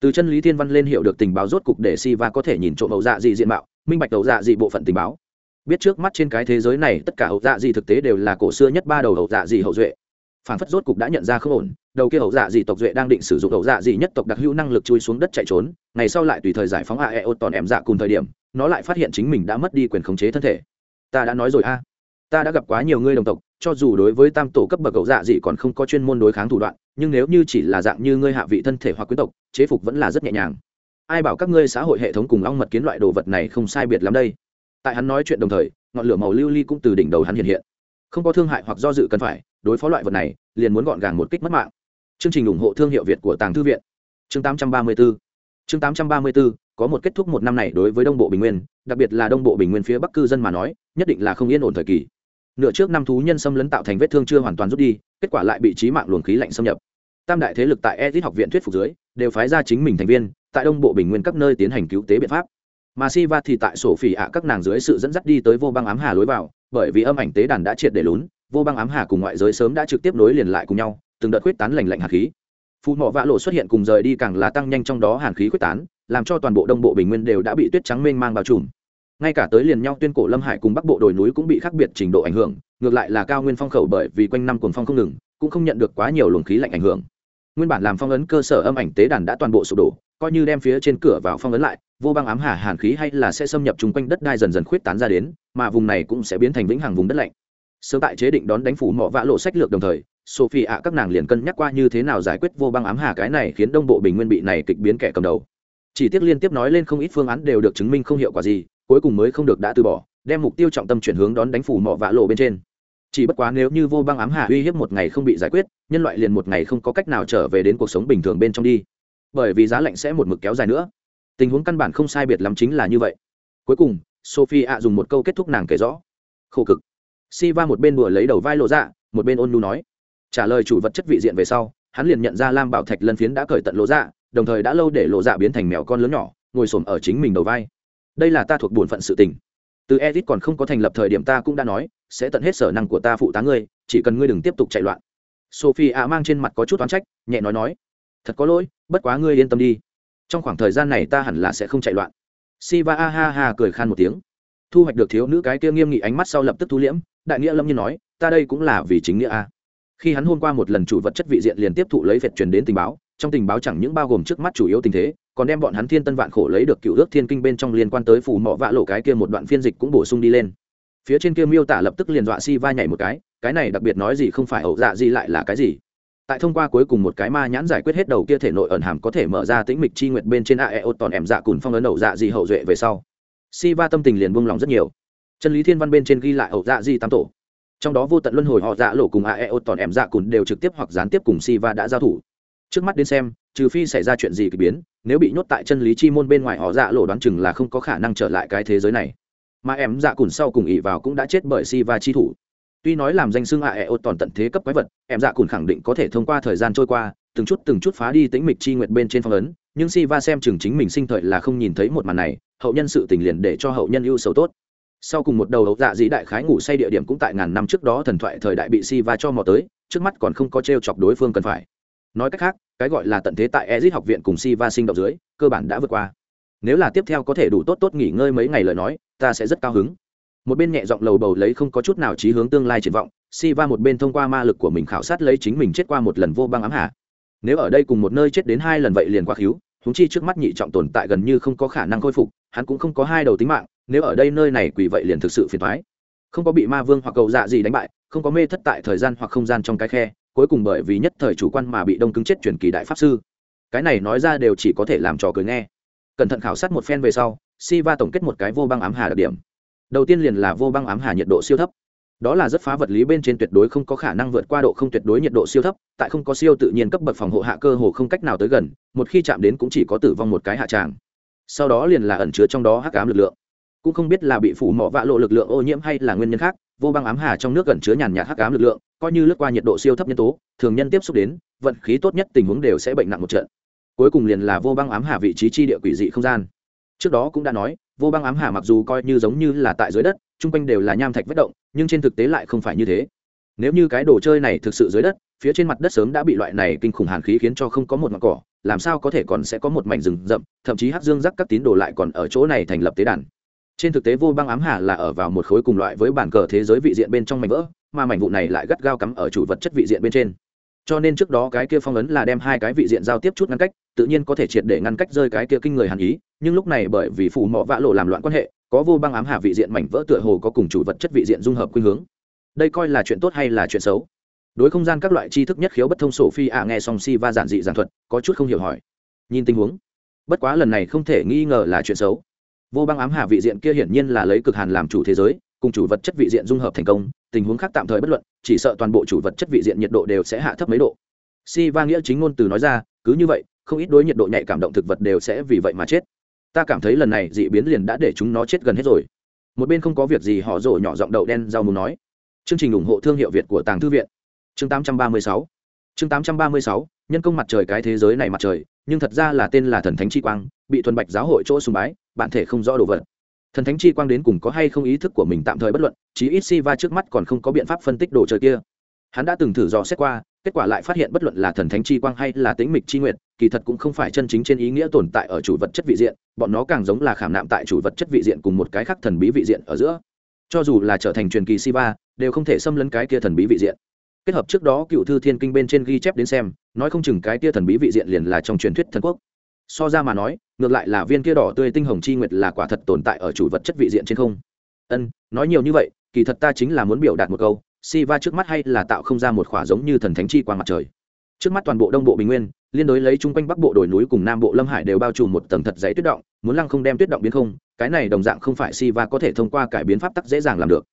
Từ chân lý thiên văn lên hiệu được tình báo rốt cục để si va có thể nhìn trộm ẩu dạ dị diện mạo, minh bạch ẩu dạ dị bộ phận tình báo. Biết trước mắt trên cái thế giới này tất cả ẩu dạ dị thực tế đều là cổ xưa nhất ba đầu ẩu dạ dị hậu duệ. Phản phất rốt cục đã nhận ra không ổn, đầu kia ẩu dạ dị tộc duệ đang định sử dụng ẩu dạ dị nhất tộc đặc hữu năng lực chui xuống đất chạy trốn, ngày sau lại tùy thời giải phóng aeo e toàn em dạ cùng thời điểm, nó lại phát hiện chính mình đã mất đi quyền khống chế thân thể. Ta đã nói rồi a. Ta đã gặp quá nhiều ngươi đồng tộc cho dù đối với tam tổ cấp bậc cậu dạ dị còn không có chuyên môn đối kháng thủ đoạn, nhưng nếu như chỉ là dạng như ngươi hạ vị thân thể hoặc quyến tộc, chế phục vẫn là rất nhẹ nhàng. Ai bảo các ngươi xã hội hệ thống cùng long mật kiến loại đồ vật này không sai biệt lắm đây? Tại hắn nói chuyện đồng thời, ngọn lửa màu lưu ly cũng từ đỉnh đầu hắn hiện hiện. Không có thương hại hoặc do dự cần phải, đối phó loại vật này, liền muốn gọn gàng một kích mất mạng. Chương trình ủng hộ thương hiệu việt của tàng thư viện. Chương 834 chương 834 có một kết thúc một năm này đối với đông bộ bình nguyên, đặc biệt là đông bộ bình nguyên phía bắc cư dân mà nói, nhất định là không yên ổn thời kỳ nửa trước năm thú nhân xâm lấn tạo thành vết thương chưa hoàn toàn rút đi, kết quả lại bị trí mạng luồng khí lạnh xâm nhập. Tam đại thế lực tại edit học viện thuyết phục dưới, đều phái ra chính mình thành viên, tại đông bộ bình nguyên các nơi tiến hành cứu tế biện pháp. Mà si va thì tại sổ phỉ ạ các nàng dưới sự dẫn dắt đi tới vô băng ám hà lối vào, bởi vì âm ảnh tế đàn đã triệt để lún, vô băng ám hà cùng ngoại giới sớm đã trực tiếp nối liền lại cùng nhau, từng đợt quyết tán lành lạnh hạt khí. Phù mỏ vạ lộ xuất hiện cùng rời đi càng là tăng nhanh trong đó hàn khí quyết tán, làm cho toàn bộ đông bộ bình nguyên đều đã bị tuyết trắng mênh mang bao trùm ngay cả tới liền nhau tuyên cổ lâm hải cùng bắc bộ đồi núi cũng bị khác biệt trình độ ảnh hưởng, ngược lại là cao nguyên phong khẩu bởi vì quanh năm cồn phong không ngừng, cũng không nhận được quá nhiều luồng khí lạnh ảnh hưởng. Nguyên bản làm phong ấn cơ sở âm ảnh tế đàn đã toàn bộ sụp đổ, coi như đem phía trên cửa vào phong ấn lại, vô băng ám hà hàn khí hay là sẽ xâm nhập chung quanh đất đai dần dần khuyết tán ra đến, mà vùng này cũng sẽ biến thành vĩnh hằng vùng đất lạnh. Sớm tại chế định đón đánh phủ mỏ vã lộ sách lược đồng thời, sophie ạ, các nàng liền cân nhắc qua như thế nào giải quyết vô băng ám hà cái này khiến đông bộ bình nguyên bị này kịch biến kẻ cầm đầu chỉ tiếc liên tiếp nói lên không ít phương án đều được chứng minh không hiệu quả gì, cuối cùng mới không được đã từ bỏ, đem mục tiêu trọng tâm chuyển hướng đón đánh phủ mỏ vạ lộ bên trên. Chỉ bất quá nếu như vô băng ám hà uy hiếp một ngày không bị giải quyết, nhân loại liền một ngày không có cách nào trở về đến cuộc sống bình thường bên trong đi. Bởi vì giá lạnh sẽ một mực kéo dài nữa. Tình huống căn bản không sai biệt lắm chính là như vậy. Cuối cùng sophie ạ dùng một câu kết thúc nàng kể rõ. Khổ cực. Si va một bên đùa lấy đầu vai lộ dạ một bên ôn nu nói. Trả lời chủ vật chất vị diện về sau, hắn liền nhận ra lam bảo thạch lân phiến đã cởi tận lộ dạ đồng thời đã lâu để lộ dạ biến thành mèo con lớn nhỏ, ngồi xổm ở chính mình đầu vai. Đây là ta thuộc bổn phận sự tình. Từ edit còn không có thành lập thời điểm ta cũng đã nói, sẽ tận hết sở năng của ta phụ tá ngươi, chỉ cần ngươi đừng tiếp tục chạy loạn. Sophie ạ mang trên mặt có chút oán trách, nhẹ nói nói, thật có lỗi, bất quá ngươi yên tâm đi. Trong khoảng thời gian này ta hẳn là sẽ không chạy loạn. Siva a ha ha cười khan một tiếng. Thu hoạch được thiếu nữ cái kia nghiêm nghị ánh mắt sau lập tức thu liễm, đại nghĩa lâm nhiên nói, ta đây cũng là vì chính nghĩa a. Khi hắn hôm qua một lần chủ vật chất vị diện liền tiếp thụ lấy vẹt truyền đến tình báo trong tình báo chẳng những bao gồm trước mắt chủ yếu tình thế, còn đem bọn hắn thiên tân vạn khổ lấy được cựu ước thiên kinh bên trong liên quan tới phù mọ vạ lộ cái kia một đoạn phiên dịch cũng bổ sung đi lên. Phía trên kia miêu tả lập tức liền dọa si va nhảy một cái cái này đặc biệt nói gì không phải ẩu dạ gì lại là cái gì? Tại thông qua cuối cùng một cái ma nhãn giải quyết hết đầu kia thể nội ẩn hàm có thể mở ra tĩnh mịch chi nguyệt bên trên aeo toàn em dạ cùn phong ấn ẩu dạ gì hậu duệ về sau. Si va tâm tình liền buông lòng rất nhiều. Chân lý thiên văn bên trên ghi lại ẩu dạ gì tam tổ. Trong đó vô tận luân hồi họ dạ lộ cùng aeo toàn em dạ cùn đều trực tiếp hoặc gián tiếp cùng si va đã giao thủ trước mắt đến xem, trừ phi xảy ra chuyện gì kỳ biến, nếu bị nhốt tại chân lý chi môn bên ngoài họ dạ lộ đoán chừng là không có khả năng trở lại cái thế giới này. Mà em dạ cùn sau cùng ỉ vào cũng đã chết bởi si va chi thủ. Tuy nói làm danh xưng ạ ẹ ột toàn tận thế cấp quái vật, em dạ cùn khẳng định có thể thông qua thời gian trôi qua, từng chút từng chút phá đi tính mịch chi nguyệt bên trên phong ấn, nhưng si va xem chừng chính mình sinh thời là không nhìn thấy một màn này, hậu nhân sự tình liền để cho hậu nhân ưu sầu tốt. Sau cùng một đầu ấu dạ dĩ đại khái ngủ say địa điểm cũng tại ngàn năm trước đó thần thoại thời đại bị si va cho mò tới, trước mắt còn không có t r e o chọc đối phương cần phải. Nói cách khác cái gọi là tận thế tại Ezic học viện cùng Siva sinh động dưới, cơ bản đã vượt qua. Nếu là tiếp theo có thể đủ tốt tốt nghỉ ngơi mấy ngày lời nói, ta sẽ rất cao hứng. Một bên nhẹ giọng lầu bầu lấy không có chút nào trí hướng tương lai triển vọng, Siva một bên thông qua ma lực của mình khảo sát lấy chính mình chết qua một lần vô băng ám hạ nếu ở đây cùng một nơi chết đến hai lần vậy liền quá khíu huống chi trước mắt nhị trọng tồn tại gần như không có khả năng khôi phục, hắn cũng không có hai đầu tính mạng, nếu ở đây nơi này quỷ vậy liền thực sự phiền toái. không có bị ma vương hoặc cầu dạ gì đánh bại, không có mê thất tại thời gian hoặc không gian trong cái khe cuối cùng bởi vì nhất thời chủ quan mà bị đông cứng chết truyền kỳ đại pháp sư. Cái này nói ra đều chỉ có thể làm trò cười nghe. Cẩn thận khảo sát một phen về sau si va tổng kết một cái vô băng ám hà đặc điểm. Đầu tiên liền là vô băng ám hà nhiệt độ siêu thấp. Đó là rất phá vật lý bên trên tuyệt đối không có khả năng vượt qua độ không tuyệt đối nhiệt độ siêu thấp, tại không có siêu tự nhiên cấp bậc phòng hộ hạ cơ hồ không cách nào tới gần, một khi chạm đến cũng chỉ có tử vong một cái hạ tràng. Sau đó liền là ẩn chứa trong đó hắc ám lực lượng. Cũng không biết là bị phủ mỏ vạ lộ lực lượng ô nhiễm hay là nguyên nhân khác, vô băng ám hà trong nước ẩn chứa nhàn nhạt hắc ám lực lượng coi như lướt qua nhiệt độ siêu thấp nhân tố, thường nhân tiếp xúc đến, vận khí tốt nhất tình huống đều sẽ bệnh nặng một trận. Cuối cùng liền là vô băng ám hà vị trí chi địa quỷ dị không gian. Trước đó cũng đã nói, vô băng ám hà mặc dù coi như giống như là tại dưới đất, chung quanh đều là nham thạch vết động, nhưng trên thực tế lại không phải như thế. Nếu như cái đồ chơi này thực sự dưới đất, phía trên mặt đất sớm đã bị loại này kinh khủng hàn khí khiến cho không có một mặt cỏ, làm sao có thể còn sẽ có một mảnh rừng rậm, thậm chí hát dương rắc các tín đồ lại còn ở chỗ này thành lập tế đàn. Trên thực tế vô băng ám hà là ở vào một khối cùng loại với bản cờ thế giới vị diện bên trong mảnh vỡ mà mảnh vụ này lại gắt gao cắm ở chủ vật chất vị diện bên trên. Cho nên trước đó cái kia phong ấn là đem hai cái vị diện giao tiếp chút ngăn cách, tự nhiên có thể triệt để ngăn cách rơi cái kia kinh người hàn ý, nhưng lúc này bởi vì phủ mọ vã lộ làm loạn quan hệ, có vô băng ám hà vị diện mảnh vỡ tựa hồ có cùng chủ vật chất vị diện dung hợp khuynh hướng. Đây coi là chuyện tốt hay là chuyện xấu? Đối không gian các loại tri thức nhất khiếu bất thông sổ phi ạ nghe song si va giản dị giản thuật, có chút không hiểu hỏi. Nhìn tình huống, bất quá lần này không thể nghi ngờ là chuyện xấu. Vô băng ám hạ vị diện kia hiển nhiên là lấy cực hàn làm chủ thế giới cùng chủ vật chất vị diện dung hợp thành công, tình huống khác tạm thời bất luận, chỉ sợ toàn bộ chủ vật chất vị diện nhiệt độ đều sẽ hạ thấp mấy độ. Si va nghĩa chính ngôn từ nói ra, cứ như vậy, không ít đối nhiệt độ nhạy cảm động thực vật đều sẽ vì vậy mà chết. Ta cảm thấy lần này dị biến liền đã để chúng nó chết gần hết rồi. Một bên không có việc gì, họ rổ nhỏ giọng đậu đen rau muốn nói. Chương trình ủng hộ thương hiệu việt của tàng thư viện. Chương 836 chương 836 nhân công mặt trời cái thế giới này mặt trời, nhưng thật ra là tên là thần thánh chi quang, bị thuần bạch giáo hội chỗ sùng bái bạn thể không rõ đồ vật thần thánh chi quang đến cùng có hay không ý thức của mình tạm thời bất luận, chí ít si va trước mắt còn không có biện pháp phân tích đồ chơi kia. Hắn đã từng thử dò xét qua, kết quả lại phát hiện bất luận là thần thánh chi quang hay là tính mịch chi nguyệt, kỳ thật cũng không phải chân chính trên ý nghĩa tồn tại ở chủ vật chất vị diện, bọn nó càng giống là khảm nạm tại chủ vật chất vị diện cùng một cái khác thần bí vị diện ở giữa. Cho dù là trở thành truyền kỳ si va đều không thể xâm lấn cái kia thần bí vị diện. Kết hợp trước đó cựu thư thiên kinh bên trên ghi chép đến xem, nói không chừng cái kia thần bí vị diện liền là trong truyền thuyết thần quốc. So ra mà nói ngược lại là viên kia đỏ tươi tinh hồng chi nguyệt là quả thật tồn tại ở chủ vật chất vị diện trên không. Ân, nói nhiều như vậy, kỳ thật ta chính là muốn biểu đạt một câu si va trước mắt hay là tạo không ra một khỏa giống như thần thánh chi quang mặt trời. Trước mắt toàn bộ đông bộ bình nguyên, liên đối lấy chung quanh bắc bộ đồi núi cùng nam bộ lâm hải đều bao trùm một tầng thật giấy tuyết động, muốn lăng không đem tuyết động biến không, cái này đồng dạng không phải si va có thể thông qua cải biến pháp tắc dễ dàng làm được.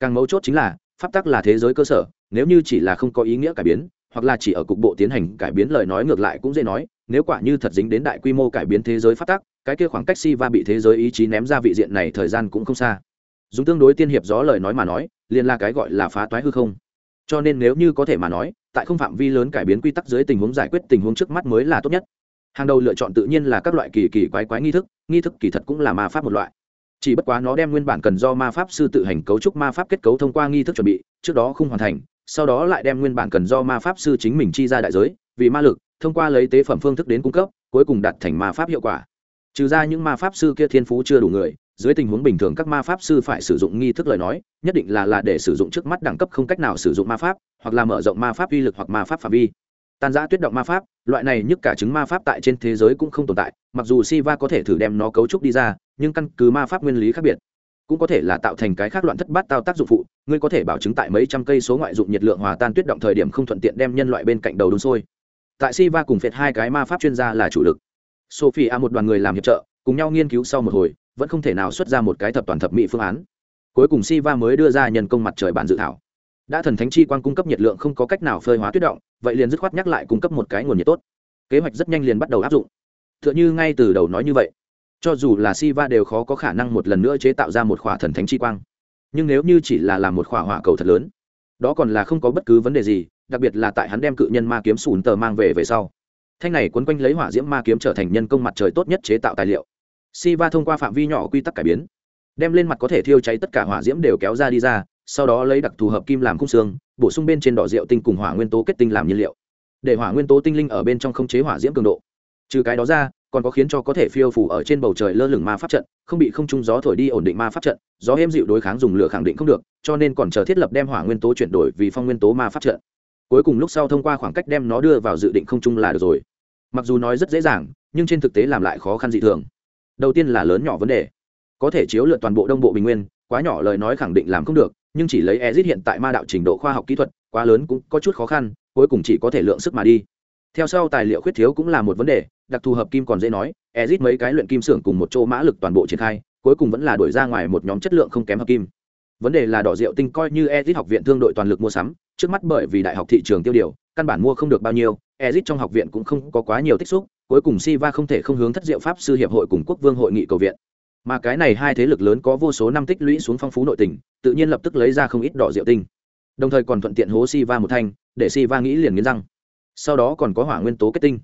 Càng mấu chốt chính là, pháp tắc là thế giới cơ sở, nếu như chỉ là không có ý nghĩa cải biến, hoặc là chỉ ở cục bộ tiến hành cải biến lời nói ngược lại cũng dễ nói nếu quả như thật dính đến đại quy mô cải biến thế giới phát tắc, cái kia khoảng cách si va bị thế giới ý chí ném ra vị diện này thời gian cũng không xa. Dùng tương đối tiên hiệp gió lời nói mà nói, liền là cái gọi là phá toái hư không. Cho nên nếu như có thể mà nói, tại không phạm vi lớn cải biến quy tắc dưới tình huống giải quyết tình huống trước mắt mới là tốt nhất. Hàng đầu lựa chọn tự nhiên là các loại kỳ kỳ quái quái nghi thức nghi thức kỳ thật cũng là ma pháp một loại. Chỉ bất quá nó đem nguyên bản cần do ma pháp sư tự hành cấu trúc ma pháp kết cấu thông qua nghi thức chuẩn bị, trước đó không hoàn thành, sau đó lại đem nguyên bản cần do ma pháp sư chính mình chi ra đại giới, vì ma lực thông qua lấy tế phẩm phương thức đến cung cấp, cuối cùng đạt thành ma pháp hiệu quả. Trừ ra những ma pháp sư kia thiên phú chưa đủ người, dưới tình huống bình thường các ma pháp sư phải sử dụng nghi thức lời nói, nhất định là là để sử dụng trước mắt đẳng cấp không cách nào sử dụng ma pháp, hoặc là mở rộng ma pháp uy lực hoặc ma pháp phạm vi. Tan giã tuyết động ma pháp, loại này nhất cả chứng ma pháp tại trên thế giới cũng không tồn tại, mặc dù siva có thể thử đem nó cấu trúc đi ra, nhưng căn cứ ma pháp nguyên lý khác biệt, cũng có thể là tạo thành cái khác loạn thất bát tao tác dụng phụ, ngươi có thể bảo chứng tại mấy trăm cây số ngoại dụng nhiệt lượng hòa tan tuyết động thời điểm không thuận tiện đem nhân loại bên cạnh đầu đun sôi tại siva cùng phệt hai cái ma pháp chuyên gia là chủ lực. Sophie A một đoàn người làm hiệp trợ, cùng nhau nghiên cứu sau một hồi, vẫn không thể nào xuất ra một cái thập toàn thập mỹ phương án. Cuối cùng siva mới đưa ra nhân công mặt trời bản dự thảo. Đã thần thánh chi quan cung cấp nhiệt lượng không có cách nào phơi hóa tuyết động, vậy liền dứt khoát nhắc lại cung cấp một cái nguồn nhiệt tốt. Kế hoạch rất nhanh liền bắt đầu áp dụng. T h ư ợ n h ư ngay từ đầu nói như vậy, cho dù là Siva đều khó có khả năng một lần nữa chế tạo ra một khỏa thần thánh chi quang. Nhưng nếu như chỉ là làm một khỏa hỏa cầu thật lớn đó còn là không có bất cứ vấn đề gì, đặc biệt là tại hắn đem cự nhân ma kiếm sùn tờ mang về về sau. Thanh này quấn quanh lấy hỏa diễm ma kiếm trở thành nhân công mặt trời tốt nhất chế tạo tài liệu. Siva thông qua phạm vi nhỏ quy tắc cải biến, đem lên mặt có thể thiêu cháy tất cả hỏa diễm đều kéo ra đi ra, sau đó lấy đặc thù hợp kim làm khung xương, bổ sung bên trên đỏ rượu tinh cùng hỏa nguyên tố kết tinh làm nhiên liệu. Để hỏa nguyên tố tinh linh ở bên trong không chế hỏa diễm cường độ. Trừ cái đó ra còn có khiến cho có thể phiêu phủ ở trên bầu trời lơ lửng ma pháp trận không bị không trung gió thổi đi ổn định ma pháp trận gió êm dịu đối kháng dùng lửa khẳng định không được cho nên còn chờ thiết lập đem hỏa nguyên tố chuyển đổi vì phong nguyên tố ma pháp trận. Cuối cùng lúc sau thông qua khoảng cách đem nó đưa vào dự định không trung là được rồi. Mặc dù nói rất dễ dàng nhưng trên thực tế làm lại khó khăn dị thường. Đầu tiên là lớn nhỏ vấn đề. Có thể chiếu lượt toàn bộ đông bộ bình nguyên quá nhỏ lời nói khẳng định làm không được nhưng chỉ lấy Ezic hiện tại ma đạo trình độ khoa học kỹ thuật, quá lớn cũng có chút khó khăn, cuối cùng chỉ có thể lượng sức mà đi. Theo sau tài liệu khuyết thiếu cũng là một vấn đề, đặc thù hợp kim còn dễ nói, ezit mấy cái luyện kim xưởng cùng một chỗ mã lực toàn bộ triển khai, cuối cùng vẫn là đổi ra ngoài một nhóm chất lượng không kém hợp kim. Vấn đề là đỏ rượu tinh coi như ezit học viện thương đội toàn lực mua sắm, trước mắt bởi vì đại học thị trường tiêu điều, căn bản mua không được bao nhiêu, ezit trong học viện cũng không có quá nhiều tích xúc, cuối cùng Siva không thể không hướng thất diệu pháp sư hiệp hội cùng quốc vương hội nghị cầu viện. Mà cái này hai thế lực lớn có vô số năm tích lũy xuống phong phú nội tình tự nhiên lập tức lấy ra không ít đỏ rượu tinh. Đồng thời còn thuận tiện hố si va một thanh để si va nghĩ liền nghiến răng. Sau đó còn có hỏa nguyên tố kết tinh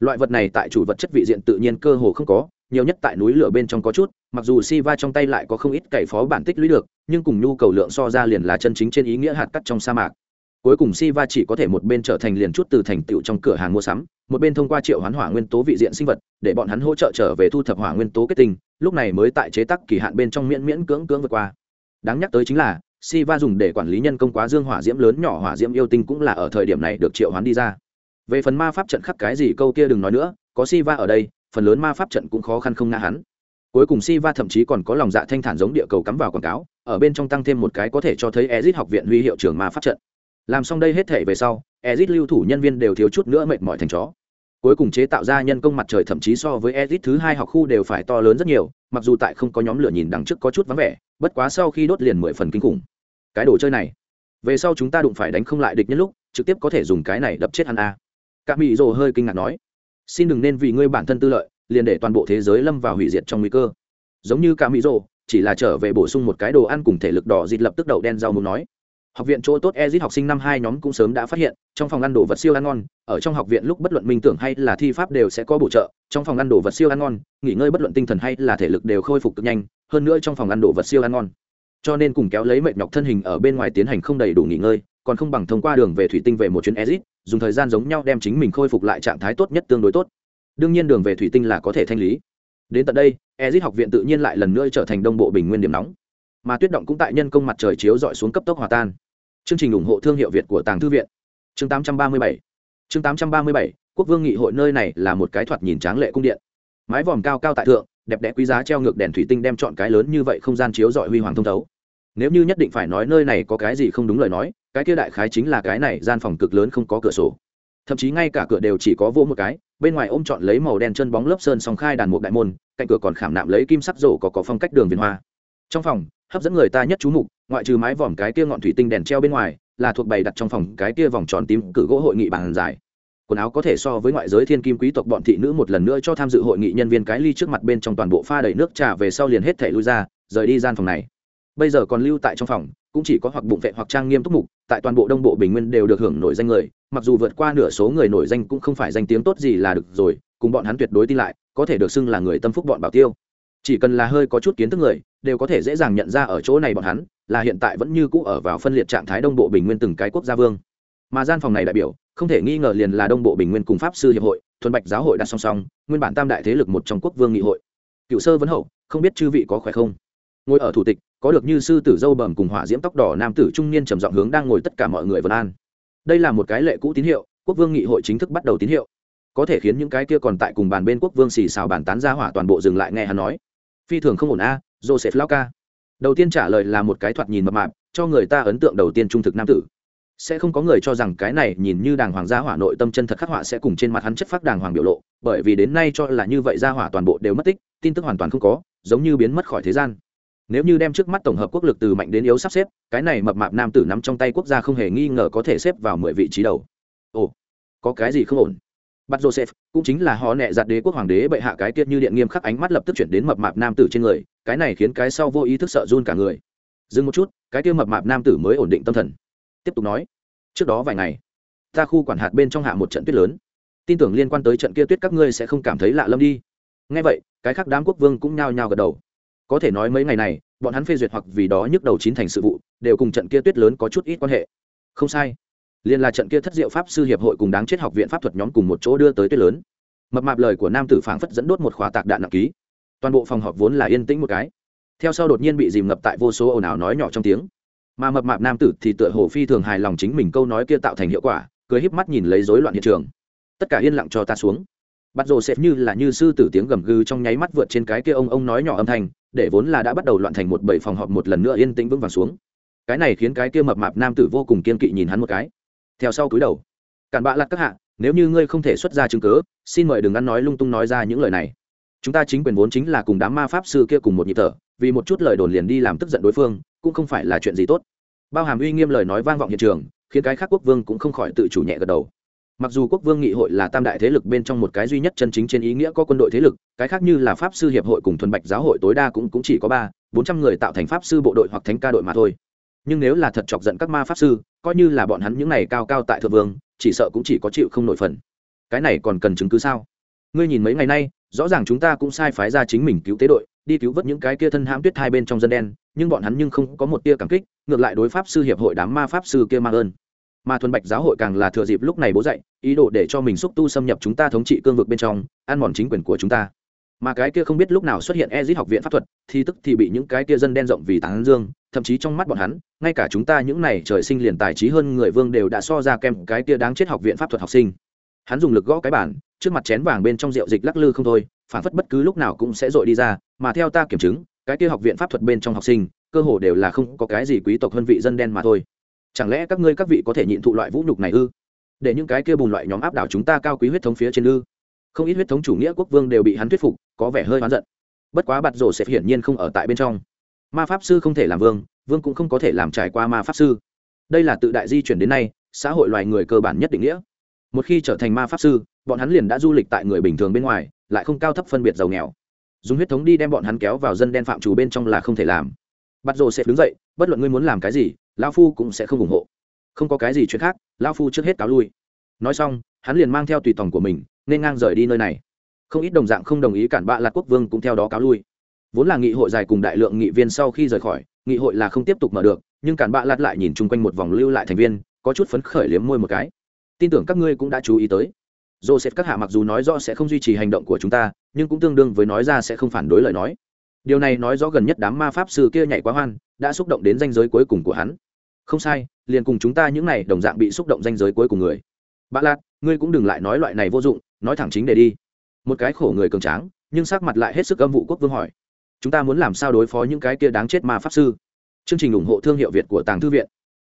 loại vật này tại chủ vật chất vị diện tự nhiên cơ hồ không có, nhiều nhất tại núi lửa bên trong có chút, mặc dù si va trong tay lại có không ít cậy phó bản tích lũy được, nhưng cùng nhu cầu lượng so ra liền là chân chính trên ý nghĩa hạt cắt trong sa mạc. Cuối cùng si va chỉ có thể một bên trở thành liền chút từ thành tựu trong cửa hàng mua sắm, một bên thông qua triệu hoán hỏa nguyên tố vị diện sinh vật, để bọn hắn hỗ trợ trở về thu thập hỏa nguyên tố kết tinh, lúc này mới tại chế tác kỳ hạn bên trong miễn miễn cưỡng cưỡng vượt qua. Đáng nhắc tới chính là Siva dùng để quản lý nhân công quá dương hỏa diễm lớn nhỏ hỏa diễm yêu tinh cũng là ở thời điểm này được triệu hoán đi ra về phần ma pháp trận khắc cái gì câu kia đừng nói nữa, có Siva ở đây, phần lớn ma pháp trận cũng khó khăn không ngã hắn. Cuối cùng Siva thậm chí còn có lòng dạ thanh thản giống địa cầu cắm vào quảng cáo, ở bên trong tăng thêm một cái có thể cho thấy Ezit học viện huy hiệu trưởng ma pháp trận. Làm xong đây hết thể về sau, Ezit lưu thủ nhân viên đều thiếu chút nữa mệt mỏi thành chó. Cuối cùng chế tạo ra nhân công mặt trời thậm chí so với Ezit thứ hai học khu đều phải to lớn rất nhiều, mặc dù tại không có nhóm lửa nhìn đằng trước có chút vắng vẻ, bất quá sau khi đốt liền mười phần kinh khủng. Cái đồ chơi này, về sau chúng ta đụng phải đánh không lại địch nhân lúc, trực tiếp có thể dùng cái này đập chết hắn a. à cả mỹ rồ hơi kinh ngạc nói, xin đừng nên vì ngươi bản thân tư lợi, liền để toàn bộ thế giới lâm vào hủy diệt trong nguy cơ. Giống như cả mỹ rồ, chỉ là trở về bổ sung một cái đồ ăn cùng thể lực đỏ dịt lập tức đậu đen rau muốn nói, học viện chỗ tốt ezit học sinh năm hai nhóm cũng sớm đã phát hiện, trong phòng ăn đồ vật siêu ăn ngon, ở trong học viện lúc bất luận minh tưởng hay là thi pháp đều sẽ có bổ trợ, trong phòng ăn đồ vật siêu ăn ngon, nghỉ ngơi bất luận tinh thần hay là thể lực đều khôi phục cực nhanh, hơn nữa trong phòng ăn đồ vật siêu ăn ngon cho nên cùng kéo lấy mệt nhọc thân hình ở bên ngoài tiến hành không đầy đủ nghỉ ngơi, còn không bằng thông qua đường về thủy tinh về một chuyến exit dùng thời gian giống nhau đem chính mình khôi phục lại trạng thái tốt nhất tương đối tốt. Đương nhiên đường về thủy tinh là có thể thanh lý. Đến tận đây exit học viện tự nhiên lại lần nữa trở thành đông bộ bình nguyên điểm nóng. Mà tuyết động cũng tại nhân công mặt trời chiếu dọi xuống cấp tốc hòa tan. Chương trình ủng hộ thương hiệu việt của tàng thư viện. Chương 837 chương 837 quốc vương nghị hội nơi này là một cái thoạt nhìn tráng lệ cung điện. Mái vòm cao cao tại thượng đẹp đẽ quý giá treo ngược đèn thủy tinh đem chọn cái lớn như vậy không gian chiếu dọi huy hoàng thông thấu. Nếu như nhất định phải nói nơi này có cái gì không đúng lời nói, cái kia đại khái chính là cái này, gian phòng cực lớn không có cửa sổ. Thậm chí ngay cả cửa đều chỉ có vô một cái, bên ngoài ôm chọn lấy màu đen chân bóng lớp sơn song khai đàn một đại môn, cạnh cửa còn khảm nạm lấy kim sắc rổ có có phong cách đường viền hoa. Trong phòng, hấp dẫn người ta nhất chú mục, ngoại trừ mái vòm cái kia ngọn thủy tinh đèn treo bên ngoài, là thuộc bày đặt trong phòng cái kia vòng tròn tím cử gỗ hội nghị bàn dài quần áo có thể so với ngoại giới thiên kim quý tộc bọn thị nữ một lần nữa cho tham dự hội nghị nhân viên cái ly trước mặt bên trong toàn bộ pha đầy nước trà về sau liền hết thể lui ra, rời đi gian phòng này. Bây giờ còn lưu tại trong phòng, cũng chỉ có hoặc bụng vệ hoặc trang nghiêm túc mục, tại toàn bộ đông bộ bình nguyên đều được hưởng nổi danh người, mặc dù vượt qua nửa số người nổi danh cũng không phải danh tiếng tốt gì là được rồi, cùng bọn hắn tuyệt đối tin lại, có thể được xưng là người tâm phúc bọn bảo tiêu. Chỉ cần là hơi có chút kiến thức người, đều có thể dễ dàng nhận ra ở chỗ này bọn hắn, là hiện tại vẫn như cũ ở vào phân liệt trạng thái đông bộ bình nguyên từng cái quốc gia vương. Mà gian phòng này đại biểu không thể nghi ngờ liền là đông bộ bình nguyên cùng pháp sư hiệp hội, thuần bạch giáo hội đặt song song, nguyên bản tam đại thế lực một trong quốc vương nghị hội. Cựu sơ vấn hậu, không biết chư vị có khỏe không? Ngồi ở thủ tịch, có được như sư tử dâu bẩm cùng hỏa diễm tóc đỏ nam tử trung niên trầm giọng hướng đang ngồi tất cả mọi người vân an. Đây là một cái lệ cũ tín hiệu, quốc vương nghị hội chính thức bắt đầu tín hiệu. Có thể khiến những cái kia còn tại cùng bàn bên quốc vương xì xào bàn tán ra hỏa toàn bộ dừng lại nghe hắn nói. Phi thường không ổn a, joseph lao ca đầu tiên trả lời là một cái thoạt nhìn mập mạp, cho người ta ấn tượng đầu tiên trung thực nam tử sẽ không có người cho rằng cái này nhìn như đàng hoàng gia hỏa nội tâm chân thật khắc họa sẽ cùng trên mặt hắn chất phác đàng hoàng biểu lộ, bởi vì đến nay cho là như vậy gia hỏa toàn bộ đều mất tích, tin tức hoàn toàn không có, giống như biến mất khỏi thế gian. Nếu như đem trước mắt tổng hợp quốc lực từ mạnh đến yếu sắp xếp, cái này mập mạp nam tử nắm trong tay quốc gia không hề nghi ngờ có thể xếp vào mười vị trí đầu. Ồ, có cái gì không ổn? Bắt joseph, cũng chính là họ nẹ giặt đế quốc hoàng đế bệ hạ cái tiết như điện nghiêm khắc ánh mắt lập tức chuyển đến mập mạp nam tử trên người, cái này khiến cái sau vô ý thức sợ run cả người. Dừng một chút, cái kia mập mạp nam tử mới ổn định tâm thần tiếp tục nói. Trước đó vài ngày, ta khu quản hạt bên trong hạ một trận tuyết lớn. Tin tưởng liên quan tới trận kia tuyết các ngươi sẽ không cảm thấy lạ lâm đi. Ngay vậy, cái khác đám quốc vương cũng nhao nhao gật đầu. Có thể nói mấy ngày này, bọn hắn phê duyệt hoặc vì đó nhức đầu chín thành sự vụ, đều cùng trận kia tuyết lớn có chút ít quan hệ. Không sai. Liên là trận kia thất diệu pháp sư hiệp hội cùng đáng chết học viện pháp thuật nhóm cùng một chỗ đưa tới tuyết lớn. Mập mạp lời của nam tử phảng phất dẫn đốt một khóa tạc đạn nặng ký. Toàn bộ phòng họp vốn là yên tĩnh một cái. Theo sau đột nhiên bị dìm ngập tại vô số ồn ào nói nhỏ trong tiếng mà mập mạp nam tử thì tựa hồ phi thường hài lòng chính mình câu nói kia tạo thành hiệu quả, cười híp mắt nhìn lấy rối loạn hiện trường. Tất cả yên lặng cho ta xuống. Bắt rồ xếp như là như sư tử tiếng gầm gừ trong nháy mắt vượt trên cái kia ông ông nói nhỏ âm thanh, để vốn là đã bắt đầu loạn thành một bảy phòng họp một lần nữa yên tĩnh vững vàng xuống. Cái này khiến cái kia mập mạp nam tử vô cùng kiên kỵ nhìn hắn một cái. Theo sau cúi đầu. Cản bạ lặt các hạ, nếu như ngươi không thể xuất ra chứng cớ xin mời đừng ăn nói lung tung nói ra những lời này. Chúng ta chính quyền vốn chính là cùng đám ma pháp sư kia cùng một nhịp thở vì một chút lời đồn liền đi làm tức giận đối phương cũng không phải là chuyện gì tốt. Bao hàm uy nghiêm lời nói vang vọng hiện trường khiến cái khác quốc vương cũng không khỏi tự chủ nhẹ gật đầu. Mặc dù quốc vương nghị hội là tam đại thế lực bên trong một cái duy nhất chân chính trên ý nghĩa có quân đội thế lực cái khác như là pháp sư hiệp hội cùng thuần bạch giáo hội tối đa cũng, cũng chỉ có ba bốn trăm người tạo thành pháp sư bộ đội hoặc thánh ca đội mà thôi. Nhưng nếu là thật chọc giận các ma pháp sư coi như là bọn hắn những này cao cao tại thượng vương chỉ sợ cũng chỉ có chịu không nổi phần. Cái này còn cần chứng cứ sao? Ngươi nhìn mấy ngày nay rõ ràng chúng ta cũng sai phái ra chính mình cứu tế đội đi cứu vớt những cái kia thân hãm tuyết hai bên trong dân đen nhưng bọn hắn nhưng không có một tia cảm kích ngược lại đối pháp sư hiệp hội đám ma pháp sư kia mang ơn. Mà thuần bạch giáo hội càng là thừa dịp lúc này bố dạy, ý đồ để cho mình xúc tu xâm nhập chúng ta thống trị cương vực bên trong ăn mòn chính quyền của chúng ta. Mà cái kia không biết lúc nào xuất hiện ezit học viện pháp thuật thì tức thì bị những cái kia dân đen rộng vì tán dương thậm chí trong mắt bọn hắn ngay cả chúng ta những này trời sinh liền tài trí hơn người vương đều đã so ra kèm cái kia đáng chết học viện pháp thuật học sinh. Hắn dùng lực gõ cái bản trước mặt chén vàng bên trong rượu dịch lắc lư không thôi phản phất bất cứ lúc nào cũng sẽ dội đi ra, mà theo ta kiểm chứng, cái kia học viện pháp thuật bên trong học sinh, cơ hồ đều là không có cái gì quý tộc hơn vị dân đen mà thôi. Chẳng lẽ các ngươi các vị có thể nhịn thụ loại vũ nhục này ư? Để những cái kia bùn loại nhóm áp đảo chúng ta cao quý huyết thống phía trên ư? Không ít huyết thống chủ nghĩa quốc vương đều bị hắn thuyết phục, có vẻ hơi oán giận. Bất quá bạt rổ sẽ hiển nhiên không ở tại bên trong. Ma pháp sư không thể làm vương vương cũng không có thể làm trải qua ma pháp sư. Đây là tự đại di chuyển đến nay, xã hội loài người cơ bản nhất định nghĩa. Một khi trở thành ma pháp sư, bọn hắn liền đã du lịch tại người bình thường bên ngoài lại không cao thấp phân biệt giàu nghèo. Dùng huyết thống đi đem bọn hắn kéo vào dân đen phạm chủ bên trong là không thể làm. Bắt rồ sẽ đứng dậy, bất luận ngươi muốn làm cái gì lao phu cũng sẽ không ủng hộ. Không có cái gì chuyện khác lao phu trước hết cáo lui. Nói xong, hắn liền mang theo tùy tòng của mình, nên ngang rời đi nơi này. Không ít đồng dạng không đồng ý cản bạ lạc quốc vương cũng theo đó cáo lui. Vốn là nghị hội dài cùng đại lượng nghị viên sau khi rời khỏi, nghị hội là không tiếp tục mở được, nhưng cản bạ lạt lại nhìn chung quanh một vòng lưu lại thành viên, có chút phấn khởi liếm môi một cái. Tin tưởng các ngươi cũng đã chú ý tới joseph các hạ mặc dù nói rõ sẽ không duy trì hành động của chúng ta, nhưng cũng tương đương với nói ra sẽ không phản đối lời nói. Điều này nói rõ gần nhất đám ma pháp sư kia nhảy quá hoan, đã xúc động đến danh giới cuối cùng của hắn. Không sai, liền cùng chúng ta những này đồng dạng bị xúc động danh giới cuối cùng người. Bạ lạt, ngươi cũng đừng lại nói loại này vô dụng, nói thẳng chính để đi. Một cái khổ người cường tráng, nhưng sắc mặt lại hết sức âm vụ quốc vương hỏi. Chúng ta muốn làm sao đối phó những cái kia đáng chết ma pháp sư? Chương trình ủng hộ thương hiệu việt của tàng thư viện.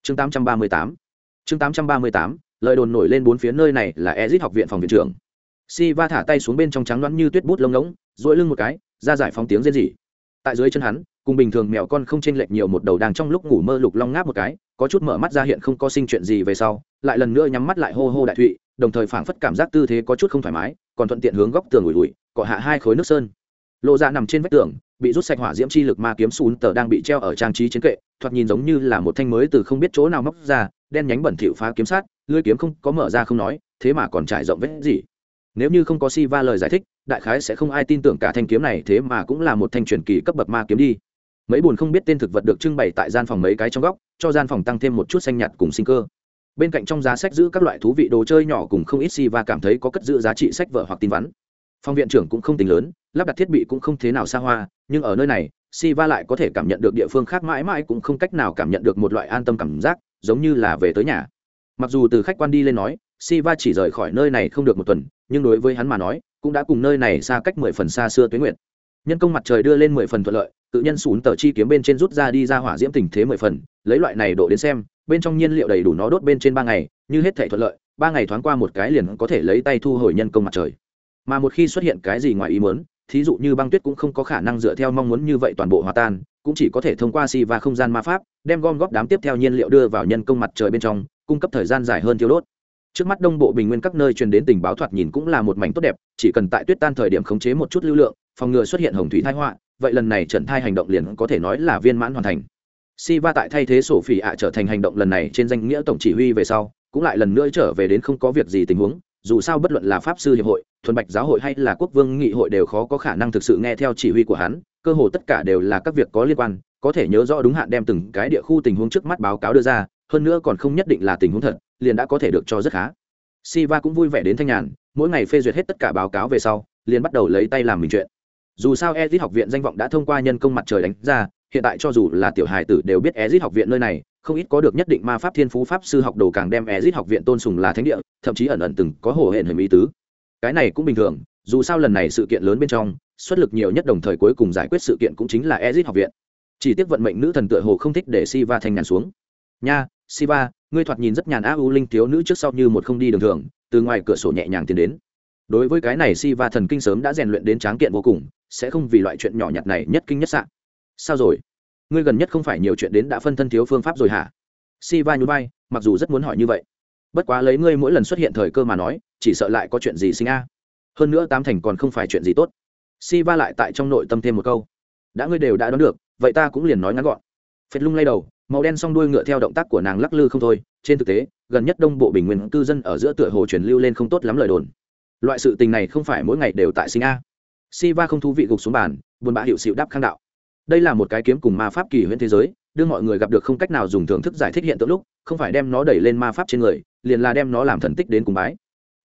Chương 838 chương 838 lời đồn nổi lên bốn phía nơi này là ezit học viện phòng viện trưởng. Si va thả tay xuống bên trong trắng loãng như tuyết bút lông ngỗng, duỗi lưng một cái, ra giải phóng tiếng rên rỉ. Tại dưới chân hắn, cùng bình thường mèo con không chênh lệch nhiều một đầu đang trong lúc ngủ mơ lục long ngáp một cái, có chút mở mắt ra hiện không có sinh chuyện gì về sau, lại lần nữa nhắm mắt lại hô hô đại thụy, đồng thời phảng phất cảm giác tư thế có chút không thoải mái, còn thuận tiện hướng góc tường ủi ủi cọ hạ hai khối nước sơn. Lộ ra dạ nằm trên vách tường bị rút sạch hỏa diễm chi lực ma kiếm sùn tờ đang bị treo ở trang trí chiến kệ, thoạt nhìn giống như là một thanh mới từ không biết chỗ nào móc ra, đen nhánh bẩn thỉu phá kiếm sát, lưỡi kiếm không có mở ra không nói, thế mà còn trải rộng vết gì. Nếu như không có si va lời giải thích, đại khái sẽ không ai tin tưởng cả thanh kiếm này, thế mà cũng là một thanh truyền kỳ cấp bậc ma kiếm đi. Mấy buồn không biết tên thực vật được trưng bày tại gian phòng mấy cái trong góc, cho gian phòng tăng thêm một chút xanh nhạt cùng sinh cơ. Bên cạnh trong giá sách giữ các loại thú vị đồ chơi nhỏ cùng không ít si va cảm thấy có cất giữ giá trị sách vở hoặc tin vắn. Phòng viện trưởng cũng không tính lớn, lắp đặt thiết bị cũng không thế nào xa hoa nhưng ở nơi này si va lại có thể cảm nhận được địa phương khác mãi mãi cũng không cách nào cảm nhận được một loại an tâm cảm giác, giống như là về tới nhà. Mặc dù từ khách quan đi lên nói si va chỉ rời khỏi nơi này không được một tuần, nhưng đối với hắn mà nói, cũng đã cùng nơi này xa cách mười phần xa xưa tuyến nguyện nhân công mặt trời đưa lên mười phần thuận lợi, tự nhân sủn tờ chi kiếm bên trên rút ra đi ra hỏa diễm tình thế mười phần, lấy loại này độ đến xem, bên trong nhiên liệu đầy đủ nó đốt bên trên ba ngày, như hết thể thuận lợi, ba ngày thoáng qua một cái liền có thể lấy tay thu hồi nhân công mặt trời. Mà một khi xuất hiện cái gì ngoài ý muốn thí dụ như băng tuyết cũng không có khả năng dựa theo mong muốn như vậy toàn bộ hòa tan, cũng chỉ có thể thông qua si và không gian ma pháp, đem gom góp đám tiếp theo nhiên liệu đưa vào nhân công mặt trời bên trong, cung cấp thời gian dài hơn thiếu đốt. Trước mắt đông bộ bình nguyên các nơi truyền đến tình báo thoạt nhìn cũng là một mảnh tốt đẹp, chỉ cần tại tuyết tan thời điểm khống chế một chút lưu lượng, phòng ngừa xuất hiện hồng thủy thái họa, vậy lần này trận thai hành động liền có thể nói là viên mãn hoàn thành. Si va tại thay thế sổ phỉ ạ trở thành hành động lần này trên danh nghĩa tổng chỉ huy về sau, cũng lại lần nữa trở về đến không có việc gì tình huống dù sao bất luận là pháp sư hiệp hội, thuần bạch giáo hội hay là quốc vương nghị hội đều khó có khả năng thực sự nghe theo chỉ huy của hắn, cơ hồ tất cả đều là các việc có liên quan, có thể nhớ rõ đúng hạn đem từng cái địa khu tình huống trước mắt báo cáo đưa ra, hơn nữa còn không nhất định là tình huống thật, liền đã có thể được cho rất khá. Siva cũng vui vẻ đến thanh nhàn, mỗi ngày phê duyệt hết tất cả báo cáo về sau, liền bắt đầu lấy tay làm mình chuyện. Dù sao ezit học viện danh vọng đã thông qua nhân công mặt trời đánh ra, hiện tại cho dù là tiểu hài tử đều biết ezit học viện nơi này không ít có được nhất định ma pháp thiên phú pháp sư học đồ càng đem ezit học viện tôn sùng là thánh địa, thậm chí ẩn ẩn từng có hồ hển hình ý tứ. Cái này cũng bình thường, dù sao lần này sự kiện lớn bên trong, xuất lực nhiều nhất đồng thời cuối cùng giải quyết sự kiện cũng chính là ezit học viện. Chỉ tiếc vận mệnh nữ thần tựa hồ không thích để siva thanh nhàn xuống. Nha, siva, ngươi thoạt nhìn rất nhàn á u linh thiếu nữ trước sau như một không đi đường thường, từ ngoài cửa sổ nhẹ nhàng tiến đến. Đối với cái này siva thần kinh sớm đã rèn luyện đến tráng kiện vô cùng, sẽ không vì loại chuyện nhỏ nhặt này nhất kinh nhất sạn sao rồi? Ngươi gần nhất không phải nhiều chuyện đến đã phân thân thiếu phương pháp rồi hả? Si Va nhún vai, mặc dù rất muốn hỏi như vậy. Bất quá lấy ngươi mỗi lần xuất hiện thời cơ mà nói, chỉ sợ lại có chuyện gì sinh a. Hơn nữa tám thành còn không phải chuyện gì tốt. Si Va lại tại trong nội tâm thêm một câu. Đã ngươi đều đã đoán được, vậy ta cũng liền nói ngắn gọn. Phệt lung lay đầu, màu đen song đuôi ngựa theo động tác của nàng lắc lư không thôi. Trên thực tế, gần nhất đông bộ bình nguyên cư dân ở giữa tựa hồ truyền lưu lên không tốt lắm lời đồn. Loại sự tình này không phải mỗi ngày đều tại sinh a. Si va không thú vị gục xuống bàn, buồn bã hiệu xịu đáp khang đạo đây là một cái kiếm cùng ma pháp kỳ huyễn thế giới, đưa mọi người gặp được không cách nào dùng thưởng thức giải thích hiện tượng lúc, không phải đem nó đẩy lên ma pháp trên người, liền là đem nó làm thần tích đến cùng bái.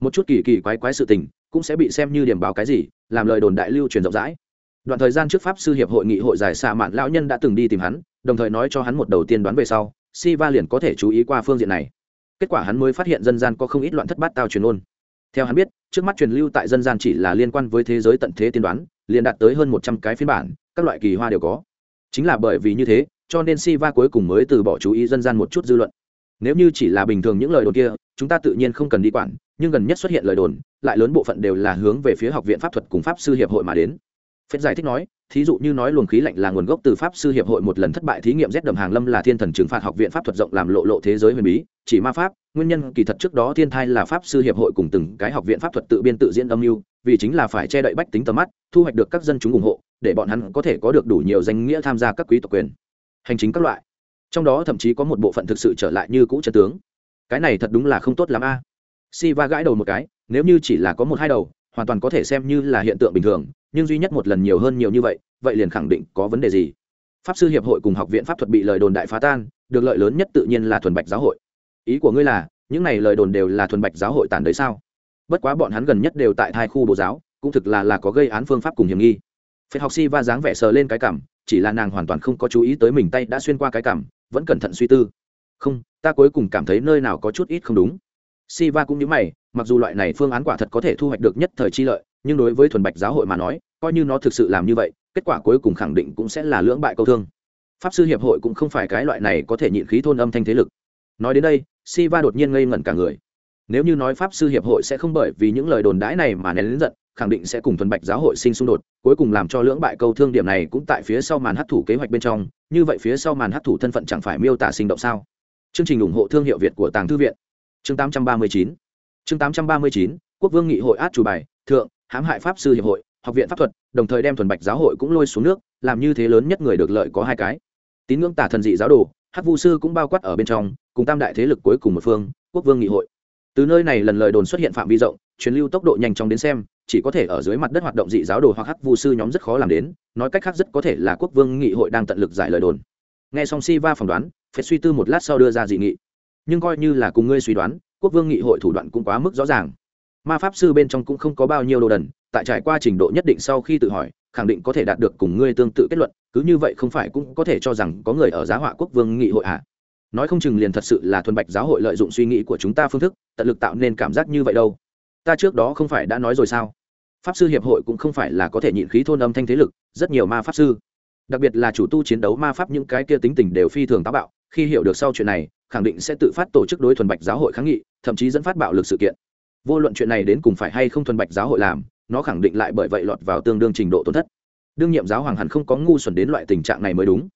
Một chút kỳ kỳ quái quái sự tình, cũng sẽ bị xem như điểm báo cái gì, làm lời đồn đại lưu truyền rộng rãi. Đoạn thời gian trước pháp sư hiệp hội nghị hội giải xạ mạn lão nhân đã từng đi tìm hắn, đồng thời nói cho hắn một đầu tiên đoán về sau si va liền có thể chú ý qua phương diện này. Kết quả hắn mới phát hiện dân gian có không ít loạn thất bát tao truyền ôn theo hắn biết, trước mắt truyền lưu tại dân gian chỉ là liên quan với thế giới tận thế tiên đoán, liền đạt tới hơn một trăm cái phiên bản các loại kỳ hoa đều có. Chính là bởi vì như thế, cho nên Siva cuối cùng mới từ bỏ chú ý dân gian một chút dư luận. Nếu như chỉ là bình thường những lời đồn kia, chúng ta tự nhiên không cần đi quản, nhưng gần nhất xuất hiện lời đồn, lại lớn bộ phận đều là hướng về phía học viện pháp thuật cùng pháp sư hiệp hội mà đến. Phết giải thích nói, thí dụ như nói luồng khí lạnh là nguồn gốc từ pháp sư hiệp hội một lần thất bại thí nghiệm rét đầm hàng lâm là thiên thần trừng phạt học viện pháp thuật rộng làm lộ lộ thế giới huyền bí, chỉ ma pháp, nguyên nhân kỳ thật trước đó thiên thai là pháp sư hiệp hội cùng từng cái học viện pháp thuật tự biên tự diễn âm mưu, vì chính là phải che đậy bách tính tầm mắt, thu hoạch được các dân chúng ủng hộ để bọn hắn có thể có được đủ nhiều danh nghĩa tham gia các quý tộc quyền, hành chính các loại. Trong đó thậm chí có một bộ phận thực sự trở lại như cũ chân tướng. Cái này thật đúng là không tốt lắm a. À. si va gãi đầu một cái, nếu như chỉ là có một hai đầu, hoàn toàn có thể xem như là hiện tượng bình thường, nhưng duy nhất một lần nhiều hơn nhiều như vậy vậy liền khẳng định có vấn đề gì. Pháp sư hiệp hội cùng học viện pháp thuật bị lời đồn đại phá tan, được lợi lớn nhất tự nhiên là thuần bạch giáo hội. Ý của ngươi là, những này lời đồn đều là thuần bạch giáo hội tàn đấy sao? Bất quá bọn hắn gần nhất đều tại thai khu bồ giáo, cũng thực là là có gây án phương pháp cùng hiểm nghi phệt học si va dáng vẻ sờ lên cái cảm, chỉ là nàng hoàn toàn không có chú ý tới mình tay đã xuyên qua cái cảm, vẫn cẩn thận suy tư. Không, ta cuối cùng cảm thấy nơi nào có chút ít không đúng. Si va cũng như mày, mặc dù loại này phương án quả thật có thể thu hoạch được nhất thời chi lợi, nhưng đối với thuần bạch giáo hội mà nói, coi như nó thực sự làm như vậy, kết quả cuối cùng khẳng định cũng sẽ là lưỡng bại câu thương. Pháp sư hiệp hội cũng không phải cái loại này có thể nhịn khí thôn âm thanh thế lực. Nói đến đây, si va đột nhiên ngây ngẩn cả người. Nếu như nói pháp sư hiệp hội sẽ không bởi vì những lời đồn đãi này mà nén lớn giận khẳng định sẽ cùng thuần bạch giáo hội sinh xung đột, cuối cùng làm cho lưỡng bại câu thương điểm này cũng tại phía sau màn hấp thụ kế hoạch bên trong, như vậy phía sau màn hấp thụ thân phận chẳng phải miêu tả sinh động sao? Chương trình ủng hộ thương hiệu việt của tàng thư viện. Chương 839 chương 839 quốc vương nghị hội át chủ bài, thượng, hãm hại pháp sư hiệp hội, học viện pháp thuật, đồng thời đem thuần bạch giáo hội cũng lôi xuống nước, làm như thế lớn nhất người được lợi có hai cái. Tín ngưỡng tả thần dị giáo đồ hát vu sư cũng bao quát ở bên trong, cùng tam đại thế lực cuối cùng một phương, quốc vương nghị hội. Từ nơi này lần lời đồn xuất hiện phạm vi rộng, truyền lưu tốc độ nhanh chóng đến xem chỉ có thể ở dưới mặt đất hoạt động dị giáo đồ hoặc hắc vu sư nhóm rất khó làm đến, nói cách khác rất có thể là quốc vương nghị hội đang tận lực giải lời đồn. Nghe xong si va phỏng đoán phải suy tư một lát sau đưa ra dị nghị. Nhưng coi như là cùng ngươi suy đoán, quốc vương nghị hội thủ đoạn cũng quá mức rõ ràng. Ma pháp sư bên trong cũng không có bao nhiêu đồ đần, tại trải qua trình độ nhất định sau khi tự hỏi, khẳng định có thể đạt được cùng ngươi tương tự kết luận, cứ như vậy không phải cũng có thể cho rằng có người ở giá họa quốc vương nghị hội ạ à. nói không chừng liền thật sự là thuần bạch giáo hội lợi dụng suy nghĩ của chúng ta phương thức, tận lực tạo nên cảm giác như vậy đâu. Ta trước đó không phải đã nói rồi sao? Pháp sư hiệp hội cũng không phải là có thể nhịn khí thôn âm thanh thế lực, rất nhiều ma pháp sư, đặc biệt là chủ tu chiến đấu ma pháp những cái kia tính tình đều phi thường táo bạo, khi hiểu được sau chuyện này, khẳng định sẽ tự phát tổ chức đối thuần bạch giáo hội kháng nghị, thậm chí dẫn phát bạo lực sự kiện. Vô luận chuyện này đến cùng phải hay không thuần bạch giáo hội làm, nó khẳng định lại bởi vậy lọt vào tương đương trình độ tổn thất. Đương nhiệm giáo hoàng hẳn không có ngu xuẩn đến loại tình trạng này mới đúng.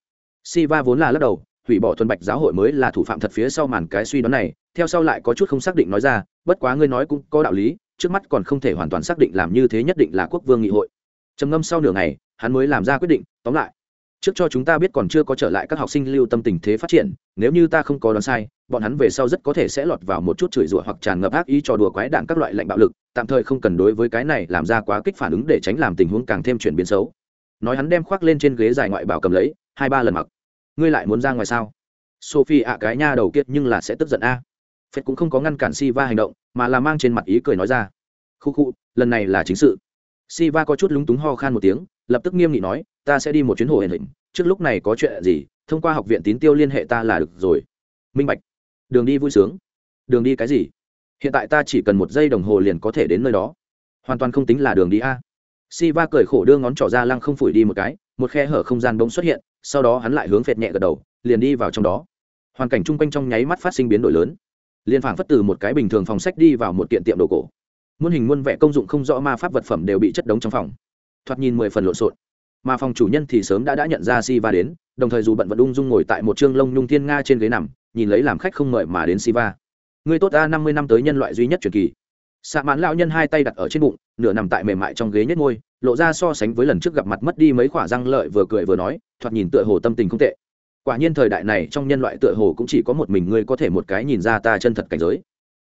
Siva vốn là lắc đầu, hủy bỏ thuần bạch giáo hội mới là thủ phạm thật phía sau màn cái suy đoán này, theo sau lại có chút không xác định nói ra, bất quá ngươi nói cũng có đạo lý trước mắt còn không thể hoàn toàn xác định làm như thế nhất định là quốc vương nghị hội. Trầm ngâm sau nửa ngày, hắn mới làm ra quyết định, tóm lại, trước cho chúng ta biết còn chưa có trở lại các học sinh lưu tâm tình thế phát triển, nếu như ta không có đoán sai, bọn hắn về sau rất có thể sẽ lọt vào một chút chửi rủa hoặc tràn ngập ác ý trò đùa quái đạn các loại lệnh bạo lực, tạm thời không cần đối với cái này làm ra quá kích phản ứng để tránh làm tình huống càng thêm chuyển biến xấu. Nói hắn đem khoác lên trên ghế dài ngoại bảo cầm lấy, hai ba lần mặc. Ngươi lại muốn ra ngoài sao? Sophie ạ, cái nha đầu kiệt nhưng là sẽ tức giận a phết cũng không có ngăn cản si va hành động, mà là mang trên mặt ý cười nói ra. Khu khu, lần này là chính sự. Si va có chút lúng túng ho khan một tiếng, lập tức nghiêm nghị nói, ta sẽ đi một chuyến hồ hển hình, trước lúc này có chuyện gì, thông qua học viện tín tiêu liên hệ ta là được rồi. Minh bạch. Đường đi vui sướng. Đường đi cái gì? Hiện tại ta chỉ cần một giây đồng hồ liền có thể đến nơi đó. Hoàn toàn không tính là đường đi a. Si va cười khổ đưa ngón trỏ ra lăng không phủi đi một cái, một khe hở không gian bỗng xuất hiện, sau đó hắn lại hướng phệt nhẹ gật đầu, liền đi vào trong đó. Hoàn cảnh chung quanh trong nháy mắt phát sinh biến đổi lớn liền phảng phất từ một cái bình thường phòng sách đi vào một kiện tiệm đồ cổ. Muôn hình muôn vẻ công dụng không rõ ma pháp vật phẩm đều bị chất đống trong phòng. Thoạt nhìn mười phần lộn xộn. Mà phòng chủ nhân thì sớm đã đã nhận ra Siva đến, đồng thời dù bận vận ung dung ngồi tại một trương lông nhung thiên nga trên ghế nằm, nhìn lấy làm khách không mời mà đến Siva. người tốt ta năm mươi năm tới nhân loại duy nhất truyền kỳ. Xạ mãn lão nhân hai tay đặt ở trên bụng, nửa nằm tại mềm mại trong ghế nhất môi, lộ ra so sánh với lần trước gặp mặt mất đi mấy khoả răng lợi vừa cười vừa nói, thoạt nhìn tựa hồ tâm tình không tệ quả nhiên thời đại này trong nhân loại tựa hồ cũng chỉ có một mình ngươi có thể một cái nhìn ra ta chân thật cảnh giới.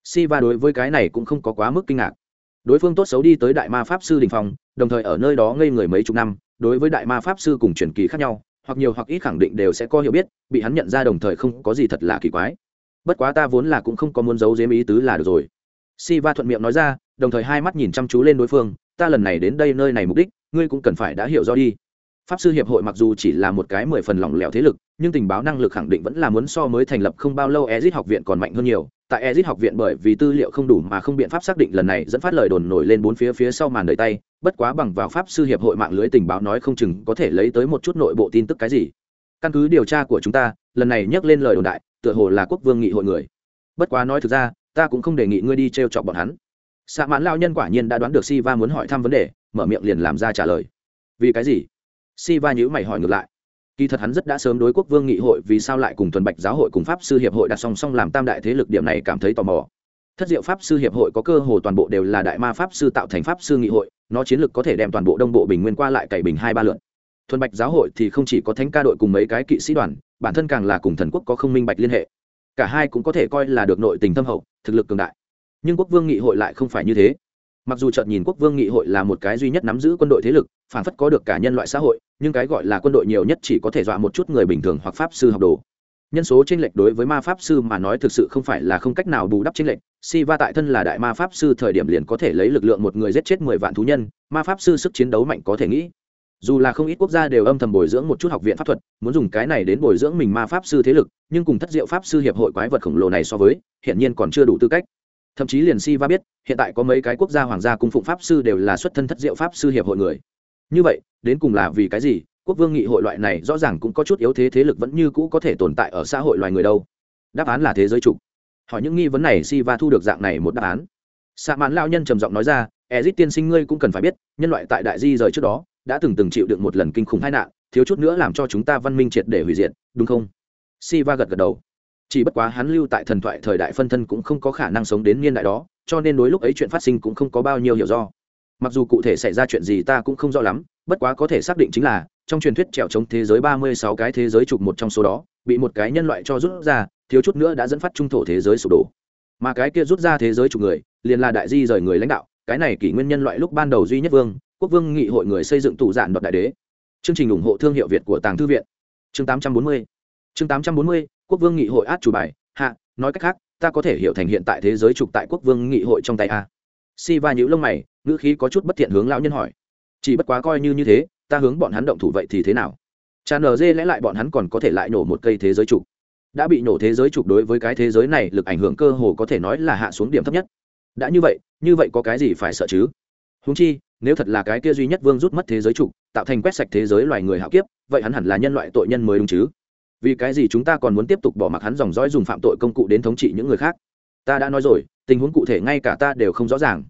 Siva đối với cái này cũng không có quá mức kinh ngạc. Đối phương tốt xấu đi tới đại ma pháp sư đình phong đồng thời ở nơi đó ngây người mấy chục năm, đối với đại ma pháp sư cùng truyền kỳ khác nhau, hoặc nhiều hoặc ít khẳng định đều sẽ có hiểu biết, bị hắn nhận ra đồng thời không có gì thật là kỳ quái. Bất quá ta vốn là cũng không có muốn giấu giếm ý tứ là được rồi. Si va thuận miệng nói ra, đồng thời hai mắt nhìn chăm chú lên đối phương, ta lần này đến đây nơi này mục đích, ngươi cũng cần phải đã hiểu do đi pháp sư hiệp hội mặc dù chỉ là một cái mười phần lỏng lẻo thế lực, nhưng tình báo năng lực khẳng định vẫn là muốn so mới thành lập không bao lâu ezit học viện còn mạnh hơn nhiều. Tại ezit học viện bởi vì tư liệu không đủ mà không biện pháp xác định lần này dẫn phát lời đồn nổi lên bốn phía phía sau màn đời tay, bất quá bằng vào pháp sư hiệp hội mạng lưới tình báo nói không chừng có thể lấy tới một chút nội bộ tin tức cái gì. Căn cứ điều tra của chúng ta, lần này nhắc lên lời đồn đại, tựa hồ là quốc vương nghị hội người. Bất quá nói thực ra, ta cũng không đề nghị ngươi đi t r e o chọc bọn hắn. Xạ mãn lao nhân quả nhiên đã đoán được si va muốn hỏi thăm vấn đề, mở miệng liền làm ra trả lời. Vì cái gì? Si va nhữ mày hỏi ngược lại. Kỳ thật hắn rất đã sớm đối quốc vương nghị hội vì sao lại cùng thuần bạch giáo hội cùng pháp sư hiệp hội đặt song song làm tam đại thế lực, điểm này cảm thấy tò mò. Thất diệu pháp sư hiệp hội có cơ hồ toàn bộ đều là đại ma pháp sư tạo thành pháp sư nghị hội, nó chiến lược có thể đem toàn bộ đông bộ bình nguyên qua lại cày bình hai ba lượn thuần bạch giáo hội thì không chỉ có thánh ca đội cùng mấy cái kỵ sĩ đoàn, bản thân càng là cùng thần quốc có không minh bạch liên hệ. Cả hai cũng có thể coi là được nội tình thâm hậu, thực lực cường đại. Nhưng quốc vương nghị hội lại không phải như thế mặc dù chợt nhìn quốc vương nghị hội là một cái duy nhất nắm giữ quân đội thế lực phản phất có được cả nhân loại xã hội, nhưng cái gọi là quân đội nhiều nhất chỉ có thể dọa một chút người bình thường hoặc pháp sư học đồ. Nhân số tranh lệch đối với ma pháp sư mà nói thực sự không phải là không cách nào bù đắp tranh lệch. Si va tại thân là đại ma pháp sư thời điểm liền có thể lấy lực lượng một người giết chết mười vạn thú nhân, ma pháp sư sức chiến đấu mạnh có thể nghĩ. Dù là không ít quốc gia đều âm thầm bồi dưỡng một chút học viện pháp thuật, muốn dùng cái này đến bồi dưỡng mình ma pháp sư thế lực, nhưng cùng thất diệu pháp sư hiệp hội quái vật khổng lồ này so với hiện nhiên còn chưa đủ tư cách thậm chí liền si va biết, hiện tại có mấy cái quốc gia hoàng gia cung phụng pháp sư đều là xuất thân thất diệu pháp sư hiệp hội người. Như vậy, đến cùng là vì cái gì? Quốc vương nghị hội loại này rõ ràng cũng có chút yếu thế thế lực vẫn như cũ có thể tồn tại ở xã hội loài người đâu. Đáp án là thế giới trục. Hỏi những nghi vấn này si va thu được dạng này một đáp án. Xạ mãn lao nhân trầm giọng nói ra, ezit tiên sinh ngươi cũng cần phải biết, nhân loại tại đại di rời trước đó, đã từng từng chịu được một lần kinh khủng tai nạn, thiếu chút nữa làm cho chúng ta văn minh triệt để hủy diệt, đúng không? Si va gật gật đầu chỉ bất quá hắn lưu tại thần thoại thời đại phân thân cũng không có khả năng sống đến niên đại đó, cho nên đối lúc ấy chuyện phát sinh cũng không có bao nhiêu hiểu do. Mặc dù cụ thể xảy ra chuyện gì ta cũng không rõ lắm, bất quá có thể xác định chính là, trong truyền thuyết trèo chống thế giới ba mươi sáu cái thế giới trục một trong số đó, bị một cái nhân loại cho rút ra, thiếu chút nữa đã dẫn phát trung thổ thế giới sụp đổ. Mà cái kia rút ra thế giới trục người, liền là đại di rời người lãnh đạo, cái này kỷ nguyên nhân loại lúc ban đầu duy nhất vương, quốc vương nghị hội người xây dựng tủ giản đoạt đại đế. Chương trình ủng hộ thương hiệu việt của tàng thư viện. Chương tám trăm bốn mươi. Chương tám trăm bốn mươi quốc vương nghị hội át chủ bài, hạ, nói cách khác, ta có thể hiểu thành hiện tại thế giới trục tại quốc vương nghị hội trong tay a. Si va nhữ lông mày, ngữ khí có chút bất thiện hướng lão nhân hỏi. Chỉ bất quá coi như như thế, ta hướng bọn hắn động thủ vậy thì thế nào? Cha nờ dê lẽ lại bọn hắn còn có thể lại nổ một cây thế giới trục. Đã bị nổ thế giới trục đối với cái thế giới này lực ảnh hưởng cơ hồ có thể nói là hạ xuống điểm thấp nhất. Đã như vậy như vậy có cái gì phải sợ chứ? Húng chi, nếu thật là cái kia duy nhất vương rút mất thế giới trục, tạo thành quét sạch thế giới loài người hạo kiếp, vậy hắn hẳn là nhân loại tội nhân mới đúng chứ? Vì cái gì chúng ta còn muốn tiếp tục bỏ mặc hắn dòng dõi dùng phạm tội công cụ đến thống trị những người khác? Ta đã nói rồi, tình huống cụ thể ngay cả ta đều không rõ ràng.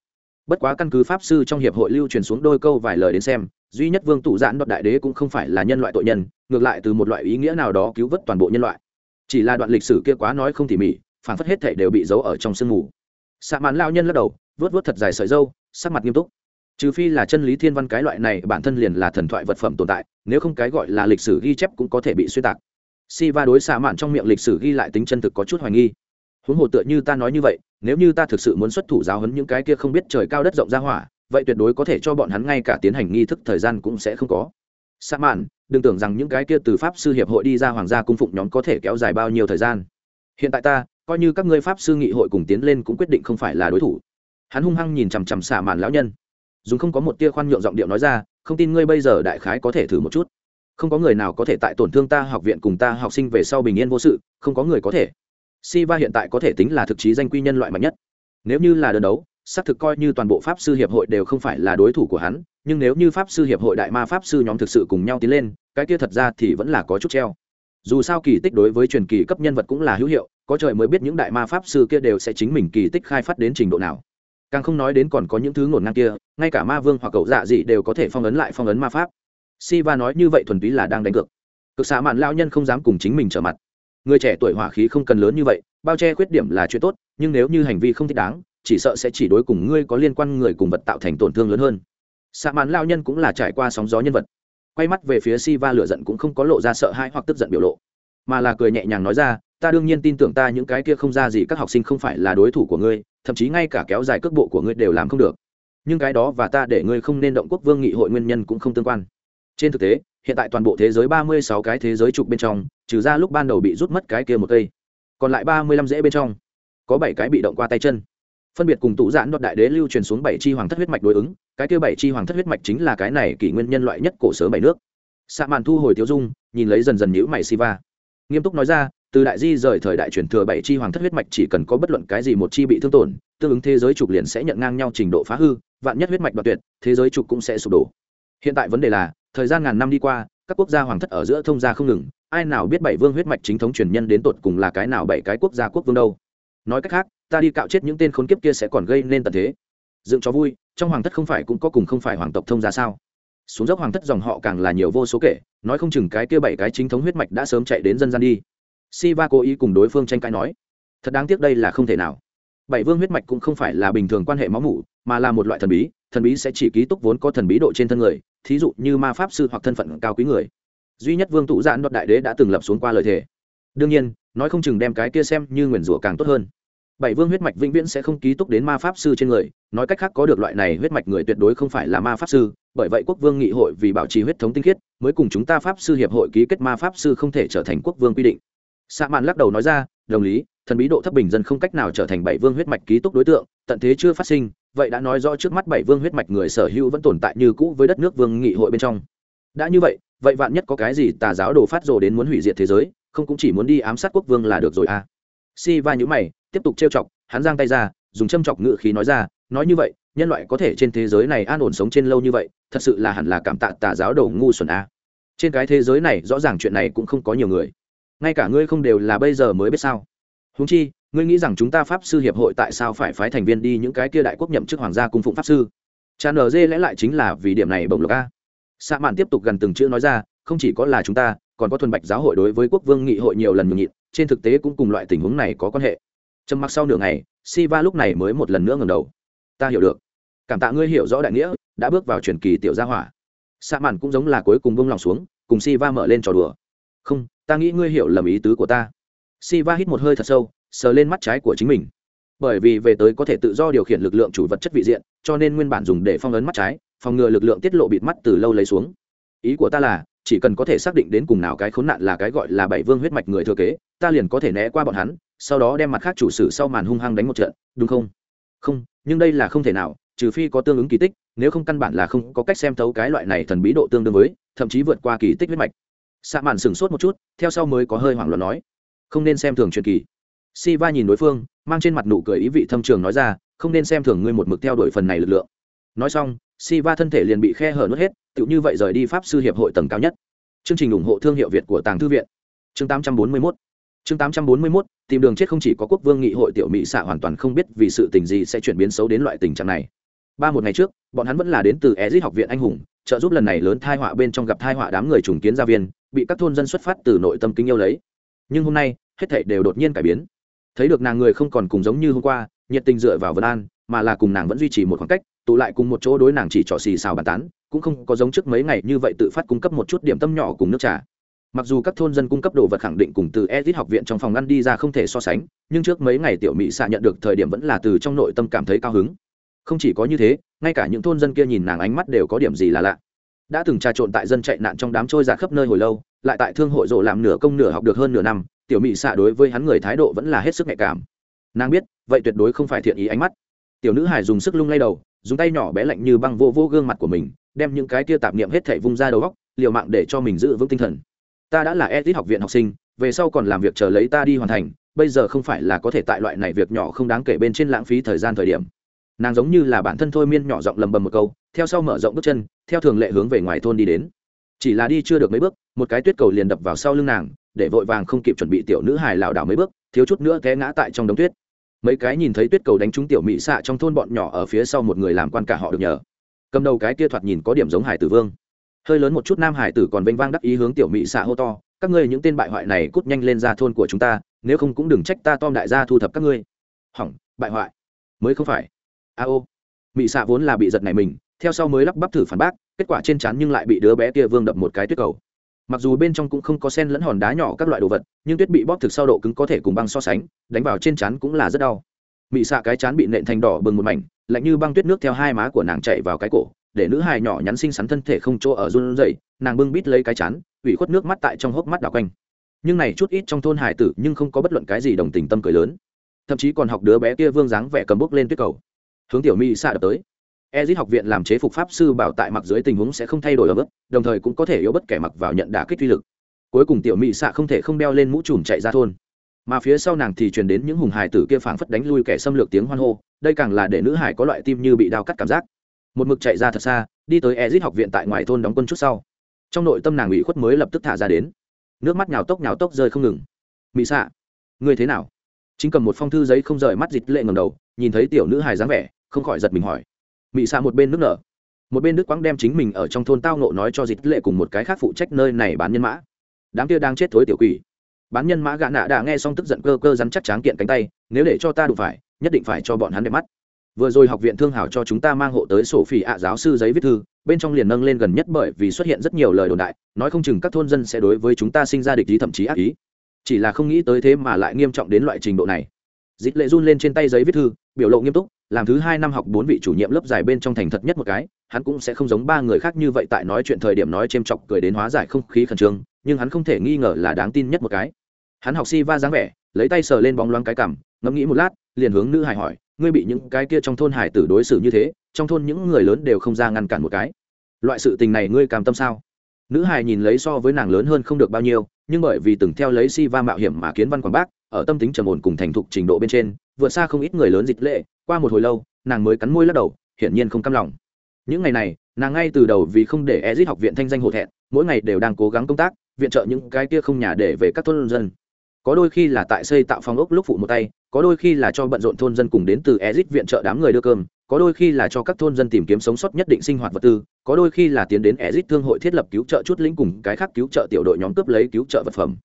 Bất quá căn cứ pháp sư trong hiệp hội lưu truyền xuống đôi câu vài lời đến xem, duy nhất vương tụ giãn đoạt đại đế cũng không phải là nhân loại tội nhân, ngược lại từ một loại ý nghĩa nào đó cứu vớt toàn bộ nhân loại. Chỉ là đoạn lịch sử kia quá nói không tỉ mỉ phản phất hết thể đều bị giấu ở trong sương mù. Xạ màn lao nhân lắc đầu vớt vớt thật dài sợi dâu, sắc mặt nghiêm túc. Trừ phi là chân lý thiên văn cái loại này, bản thân liền là thần thoại vật phẩm tồn tại, nếu không cái gọi là lịch sử ghi chép cũng có thể bị xuyên tạc si va đối xạ mạn trong miệng lịch sử ghi lại tính chân thực có chút hoài nghi. Huống hồ tựa như ta nói như vậy, nếu như ta thực sự muốn xuất thủ giáo hấn những cái kia không biết trời cao đất rộng ra hỏa, vậy tuyệt đối có thể cho bọn hắn ngay cả tiến hành nghi thức thời gian cũng sẽ không có. Sa mạn, đừng tưởng rằng những cái kia từ pháp sư hiệp hội đi ra hoàng gia cung phụng nhóm có thể kéo dài bao nhiêu thời gian. Hiện tại ta, coi như các ngươi pháp sư nghị hội cùng tiến lên cũng quyết định không phải là đối thủ. Hắn hung hăng nhìn chằm chằm xạ mạn lão nhân. Dùng không có một tia khoan nhượng giọng điệu nói ra, không tin ngươi bây giờ đại khái có thể thử một chút không có người nào có thể tại tổn thương ta học viện cùng ta học sinh về sau bình yên vô sự, không có người có thể. Si va hiện tại có thể tính là thực chí danh quy nhân loại mạnh nhất. Nếu như là đơn đấu, xác thực coi như toàn bộ pháp sư hiệp hội đều không phải là đối thủ của hắn, nhưng nếu như pháp sư hiệp hội đại ma pháp sư nhóm thực sự cùng nhau tiến lên, cái kia thật ra thì vẫn là có chút treo. Dù sao kỳ tích đối với truyền kỳ cấp nhân vật cũng là hữu hiệu, có trời mới biết những đại ma pháp sư kia đều sẽ chính mình kỳ tích khai phát đến trình độ nào. Càng không nói đến còn có những thứ ngổn ngang kia, ngay cả ma vương hoặc cậu dạ dị đều có thể phong ấn lại phong ấn ma pháp si va nói như vậy thuần túy là đang đánh cược. Cực xạ mạn lao nhân không dám cùng chính mình trở mặt. Người trẻ tuổi hỏa khí không cần lớn như vậy, bao che khuyết điểm là chuyện tốt, nhưng nếu như hành vi không thích đáng, chỉ sợ sẽ chỉ đối cùng ngươi có liên quan người cùng vật tạo thành tổn thương lớn hơn. Xạ mạn lao nhân cũng là trải qua sóng gió nhân vật. Quay mắt về phía si va lựa giận cũng không có lộ ra sợ hãi hoặc tức giận biểu lộ, mà là cười nhẹ nhàng nói ra, ta đương nhiên tin tưởng ta những cái kia không ra gì các học sinh không phải là đối thủ của ngươi, thậm chí ngay cả kéo dài cước bộ của ngươi đều làm không được. Nhưng cái đó và ta để ngươi không nên động quốc vương nghị hội nguyên nhân cũng không tương quan trên thực tế, hiện tại toàn bộ thế giới ba mươi sáu cái thế giới trục bên trong, trừ ra lúc ban đầu bị rút mất cái kia một cây, còn lại ba mươi lăm rễ bên trong, có bảy cái bị động qua tay chân. Phân biệt cùng tụ giãn đoạt đại đế lưu truyền xuống bảy chi hoàng thất huyết mạch đối ứng, cái kia bảy chi hoàng thất huyết mạch chính là cái này kỷ nguyên nhân loại nhất cổ sớ bảy nước. Xạ màn thu hồi tiêu dung, nhìn lấy dần dần nhữ mày siva. Nghiêm túc nói ra, từ đại di rời thời đại truyền thừa bảy chi hoàng thất huyết mạch chỉ cần có bất luận cái gì một chi bị thương tổn, tương ứng thế giới trục liền sẽ nhận ngang nhau trình độ phá hư, vạn nhất huyết mạch đoạt tuyệt, thế giới trục cũng sẽ sụp đổ. Hiện tại vấn đề là thời gian ngàn năm đi qua các quốc gia hoàng thất ở giữa thông gia không ngừng ai nào biết bảy vương huyết mạch chính thống truyền nhân đến tột cùng là cái nào bảy cái quốc gia quốc vương đâu. Nói cách khác ta đi cạo chết những tên khốn kiếp kia sẽ còn gây nên tận thế. Dựng cho vui trong hoàng thất không phải cũng có cùng không phải hoàng tộc thông gia sao? Xuống dốc hoàng thất dòng họ càng là nhiều vô số kể nói không chừng cái kia bảy cái chính thống huyết mạch đã sớm chạy đến dân gian đi. Siva cố ý cùng đối phương tranh cãi nói, thật đáng tiếc đây là không thể nào. Bảy vương huyết mạch cũng không phải là bình thường quan hệ máu mủ, mà là một loại thần bí, thần bí sẽ chỉ ký túc vốn có thần bí độ trên thân người, thí dụ như ma pháp sư hoặc thân phận cao quý người. Duy nhất vương tụ giãn đoạt đại đế đã từng lập xuống qua lời thề. Đương nhiên, nói không chừng đem cái kia xem như nguyền rủa càng tốt hơn. Bảy vương huyết mạch vĩnh viễn sẽ không ký túc đến ma pháp sư trên người, nói cách khác có được loại này huyết mạch người tuyệt đối không phải là ma pháp sư, bởi vậy quốc vương nghị hội vì bảo trì huyết thống tinh khiết, mới cùng chúng ta pháp sư hiệp hội ký kết ma pháp sư không thể trở thành quốc vương quy định Sa mạn lắc đầu nói ra đồng lý thần bí độ thấp bình dân không cách nào trở thành bảy vương huyết mạch ký túc đối tượng, tận thế chưa phát sinh, vậy đã nói rõ trước mắt bảy vương huyết mạch người sở hữu vẫn tồn tại như cũ với đất nước vương nghị hội bên trong. Đã như vậy vậy vạn nhất có cái gì tà giáo đồ phát rồ đến muốn hủy diệt thế giới, không cũng chỉ muốn đi ám sát quốc vương là được rồi à. Si va nhữ mày, tiếp tục trêu chọc, hắn giang tay ra, dùng châm chọc ngự khí nói ra, nói như vậy, nhân loại có thể trên thế giới này an ổn sống trên lâu như vậy, thật sự là hẳn là cảm tạ tà giáo đồ ngu xuẩn à. trên cái thế giới này rõ ràng chuyện này cũng không có nhiều người. Ngay cả ngươi không đều là bây giờ mới biết sao húng chi, ngươi nghĩ rằng chúng ta pháp sư hiệp hội tại sao phải phái thành viên đi những cái kia đại quốc nhậm chức hoàng gia cung phụng pháp sư? Cha nở dê lẽ lại chính là vì điểm này bổng lộc a. Sa mạn tiếp tục gần từng chữ nói ra, không chỉ có là chúng ta, còn có thuần bạch giáo hội đối với quốc vương nghị hội nhiều lần nhường nhịn, trên thực tế cũng cùng loại tình huống này có quan hệ. Trầm mặc sau nửa ngày, Siva lúc này mới một lần nữa ngẩng đầu. Ta hiểu được. Cảm tạ ngươi hiểu rõ đại nghĩa, đã bước vào truyền kỳ tiểu gia hỏa. Sa mạn cũng giống là cuối cùng bông lòng xuống, cùng Siva mở lên trò đùa. Không, ta nghĩ ngươi hiểu lầm ý tứ của ta. Siva hít một hơi thật sâu, sờ lên mắt trái của chính mình. Bởi vì về tới có thể tự do điều khiển lực lượng chủ vật chất vị diện, cho nên nguyên bản dùng để phong ấn mắt trái, phòng ngừa lực lượng tiết lộ bịt mắt từ lâu lấy xuống. Ý của ta là, chỉ cần có thể xác định đến cùng nào cái khốn nạn là cái gọi là bảy vương huyết mạch người thừa kế, ta liền có thể né qua bọn hắn, sau đó đem mặt khác chủ sử sau màn hung hăng đánh một trận, đúng không? Không, nhưng đây là không thể nào, trừ phi có tương ứng kỳ tích, nếu không căn bản là không có cách xem thấu cái loại này thần bí độ tương đương với, thậm chí vượt qua kỳ tích huyết mạch. Sạ mạn sửng sốt một chút, theo sau mới có hơi hoảng loạn nói không nên xem thường truyền kỳ. Si va nhìn đối phương, mang trên mặt nụ cười ý vị thâm trường nói ra, không nên xem thường ngươi một mực theo đuổi phần này lực lượng. Nói xong si va thân thể liền bị khe hở nuốt hết tự như vậy rời đi pháp sư hiệp hội tầng cao nhất. Chương trình ủng hộ thương hiệu việt của tàng thư viện. Chương 841 chương 841 tìm đường chết không chỉ có quốc vương nghị hội tiểu mỹ xạ hoàn toàn không biết vì sự tình gì sẽ chuyển biến xấu đến loại tình trạng này. Ba một ngày trước, bọn hắn vẫn là đến từ ezit học viện anh hùng, trợ giúp lần này lớn thai họa bên trong gặp thai họa đám người trùng kiến gia viên, bị các thôn dân xuất phát từ nội tâm kính yêu lấy nhưng hôm nay, hết thảy đều đột nhiên cải biến. Thấy được nàng người không còn cùng giống như hôm qua, nhiệt tình dựa vào vân an, mà là cùng nàng vẫn duy trì một khoảng cách, tụ lại cùng một chỗ đối nàng chỉ trỏ xì xào bàn tán, cũng không có giống trước mấy ngày như vậy tự phát cung cấp một chút điểm tâm nhỏ cùng nước trà. Mặc dù các thôn dân cung cấp đồ vật khẳng định cùng từ edit học viện trong phòng ngăn đi ra không thể so sánh, nhưng trước mấy ngày tiểu mỹ xạ nhận được thời điểm vẫn là từ trong nội tâm cảm thấy cao hứng. Không chỉ có như thế, ngay cả những thôn dân kia nhìn nàng ánh mắt đều có điểm gì là lạ. Đã từng trà trộn tại dân chạy nạn trong đám trôi giạt khắp nơi hồi lâu lại tại thương hội rộ làm nửa công nửa học được hơn nửa năm, tiểu mỹ xạ đối với hắn người thái độ vẫn là hết sức nhạy cảm. Nàng biết, vậy tuyệt đối không phải thiện ý ánh mắt. Tiểu nữ hải dùng sức lung lay đầu, dùng tay nhỏ bé lạnh như băng vô vô gương mặt của mình, đem những cái tia tạp niệm hết thảy vung ra đầu góc liều mạng để cho mình giữ vững tinh thần. Ta đã là edit học viện học sinh, về sau còn làm việc chờ lấy ta đi hoàn thành, bây giờ không phải là có thể tại loại này việc nhỏ không đáng kể bên trên lãng phí thời gian thời điểm. Nàng giống như là bản thân thôi miên nhỏ giọng lầm bầm một câu, theo sau mở rộng bước chân, theo thường lệ hướng về ngoài thôn đi đến chỉ là đi chưa được mấy bước, một cái tuyết cầu liền đập vào sau lưng nàng, để vội vàng không kịp chuẩn bị tiểu nữ hài lảo đảo mấy bước, thiếu chút nữa té ngã tại trong đống tuyết. Mấy cái nhìn thấy tuyết cầu đánh trúng tiểu mỹ xạ trong thôn bọn nhỏ ở phía sau một người làm quan cả họ được nhờ. Cầm đầu cái kia thoạt nhìn có điểm giống hải tử vương. Hơi lớn một chút nam hải tử còn vênh vang đắc ý hướng tiểu mỹ xạ hô to, các ngươi những tên bại hoại này cút nhanh lên ra thôn của chúng ta, nếu không cũng đừng trách ta tom đại gia thu thập các ngươi. Hỏng, bại hoại. Mới không phải. A ô. Mỹ xạ vốn là bị giật này mình, theo sau mới lắp bắp thử phản bác kết quả trên chán nhưng lại bị đứa bé kia vương đập một cái tuyết cầu. Mặc dù bên trong cũng không có sen lẫn hòn đá nhỏ các loại đồ vật, nhưng tuyết bị bóp thực sau độ cứng có thể cùng băng so sánh, đánh vào trên chán cũng là rất đau. Mị xạ cái chán bị nện thành đỏ bừng một mảnh, lạnh như băng tuyết nước theo hai má của nàng chạy vào cái cổ, để nữ hài nhỏ nhắn xinh xắn thân thể không chỗ ở run rẩy, nàng bưng bít lấy cái chán ủy khuất nước mắt tại trong hốc mắt đảo quanh. Nhưng này chút ít trong thôn hải tử nhưng không có bất luận cái gì đồng tình tâm cười lớn. Thậm chí còn học đứa bé kia vương dáng vẻ cầm bốc lên tuyết cầu. Hướng tiểu mị xạ đập tới. Ezit học viện làm chế phục pháp sư bảo tại mặc dưới tình huống sẽ không thay đổi ở mức, đồng thời cũng có thể yếu bất kẻ mặc vào nhận đả kích uy lực. cuối cùng tiểu mỹ xạ không thể không đeo lên mũ trùm chạy ra thôn. Mà phía sau nàng thì truyền đến những hùng hải tử kia phảng phất đánh lui kẻ xâm lược tiếng hoan hô đây càng là để nữ hải có loại tim như bị dao cắt cảm giác. Một mực chạy ra thật xa đi tới ezit học viện tại ngoài thôn đóng quân chút sau. Trong nội tâm nàng ủy khuất mới lập tức thả ra đến. Nước mắt nhào tốc nhào tốc rơi không ngừng. Mỹ xạ ngươi thế nào? Chính cầm một phong thư giấy không rời mắt dịch lệ ngẩng đầu nhìn thấy tiểu nữ hài dáng vẻ không khỏi giật mình hỏi mỹ xạ một bên nước nở. Một bên đức quang đem chính mình ở trong thôn tao nộ nói cho dịch lệ cùng một cái khác phụ trách nơi này bán nhân mã. Đám kia đang chết thối tiểu quỷ. Bán nhân mã gạ nạ đã nghe xong tức giận cơ cơ rắn chắc tráng kiện cánh tay, nếu để cho ta đụng phải, nhất định phải cho bọn hắn đẹp mắt. Vừa rồi học viện thương hảo cho chúng ta mang hộ tới sổ phỉ ạ giáo sư giấy viết thư, bên trong liền nâng lên gần nhất bởi vì xuất hiện rất nhiều lời đồn đại, nói không chừng các thôn dân sẽ đối với chúng ta sinh ra địch ý thậm chí ác ý. Chỉ là không nghĩ tới thế mà lại nghiêm trọng đến loại trình độ này. Dịch lệ run lên trên tay giấy viết thư, biểu lộ nghiêm túc làm thứ hai năm học bốn vị chủ nhiệm lớp giải bên trong thành thật nhất một cái, hắn cũng sẽ không giống ba người khác như vậy tại nói chuyện thời điểm nói c h ê m chọc cười đến hóa giải không khí khẩn trương, nhưng hắn không thể nghi ngờ là đáng tin nhất một cái. Hắn học si va dáng vẻ, lấy tay sờ lên bóng loáng cái cằm, ngẫm nghĩ một lát, liền hướng nữ hải hỏi, ngươi bị những cái kia trong thôn hải tử đối xử như thế, trong thôn những người lớn đều không ra ngăn cản một cái. Loại sự tình này ngươi cảm tâm sao? Nữ hải nhìn lấy so với nàng lớn hơn không được bao nhiêu, nhưng bởi vì từng theo lấy si va mạo hiểm mà kiến văn quảng bác ở tâm tính trầm ổn cùng thành thục trình độ bên trên, vượt xa không ít người lớn dịch lệ, qua một hồi lâu, nàng mới cắn môi lắc đầu, hiển nhiên không căm lòng. Những ngày này, nàng ngay từ đầu vì không để ezit học viện thanh danh hổ thẹn, mỗi ngày đều đang cố gắng công tác, viện trợ những cái kia không nhà để về các thôn dân. Có đôi khi là tại xây tạo phòng ốc lúc phụ một tay, có đôi khi là cho bận rộn thôn dân cùng đến từ ezit viện trợ đám người đưa cơm, có đôi khi là cho các thôn dân tìm kiếm sống sót nhất định sinh hoạt vật tư, có đôi khi là tiến đến ezit thương hội thiết lập cứu trợ chút lĩnh cùng cái khác cứu trợ tiểu đội nhóm cướp lấy cứu trợ vật phẩm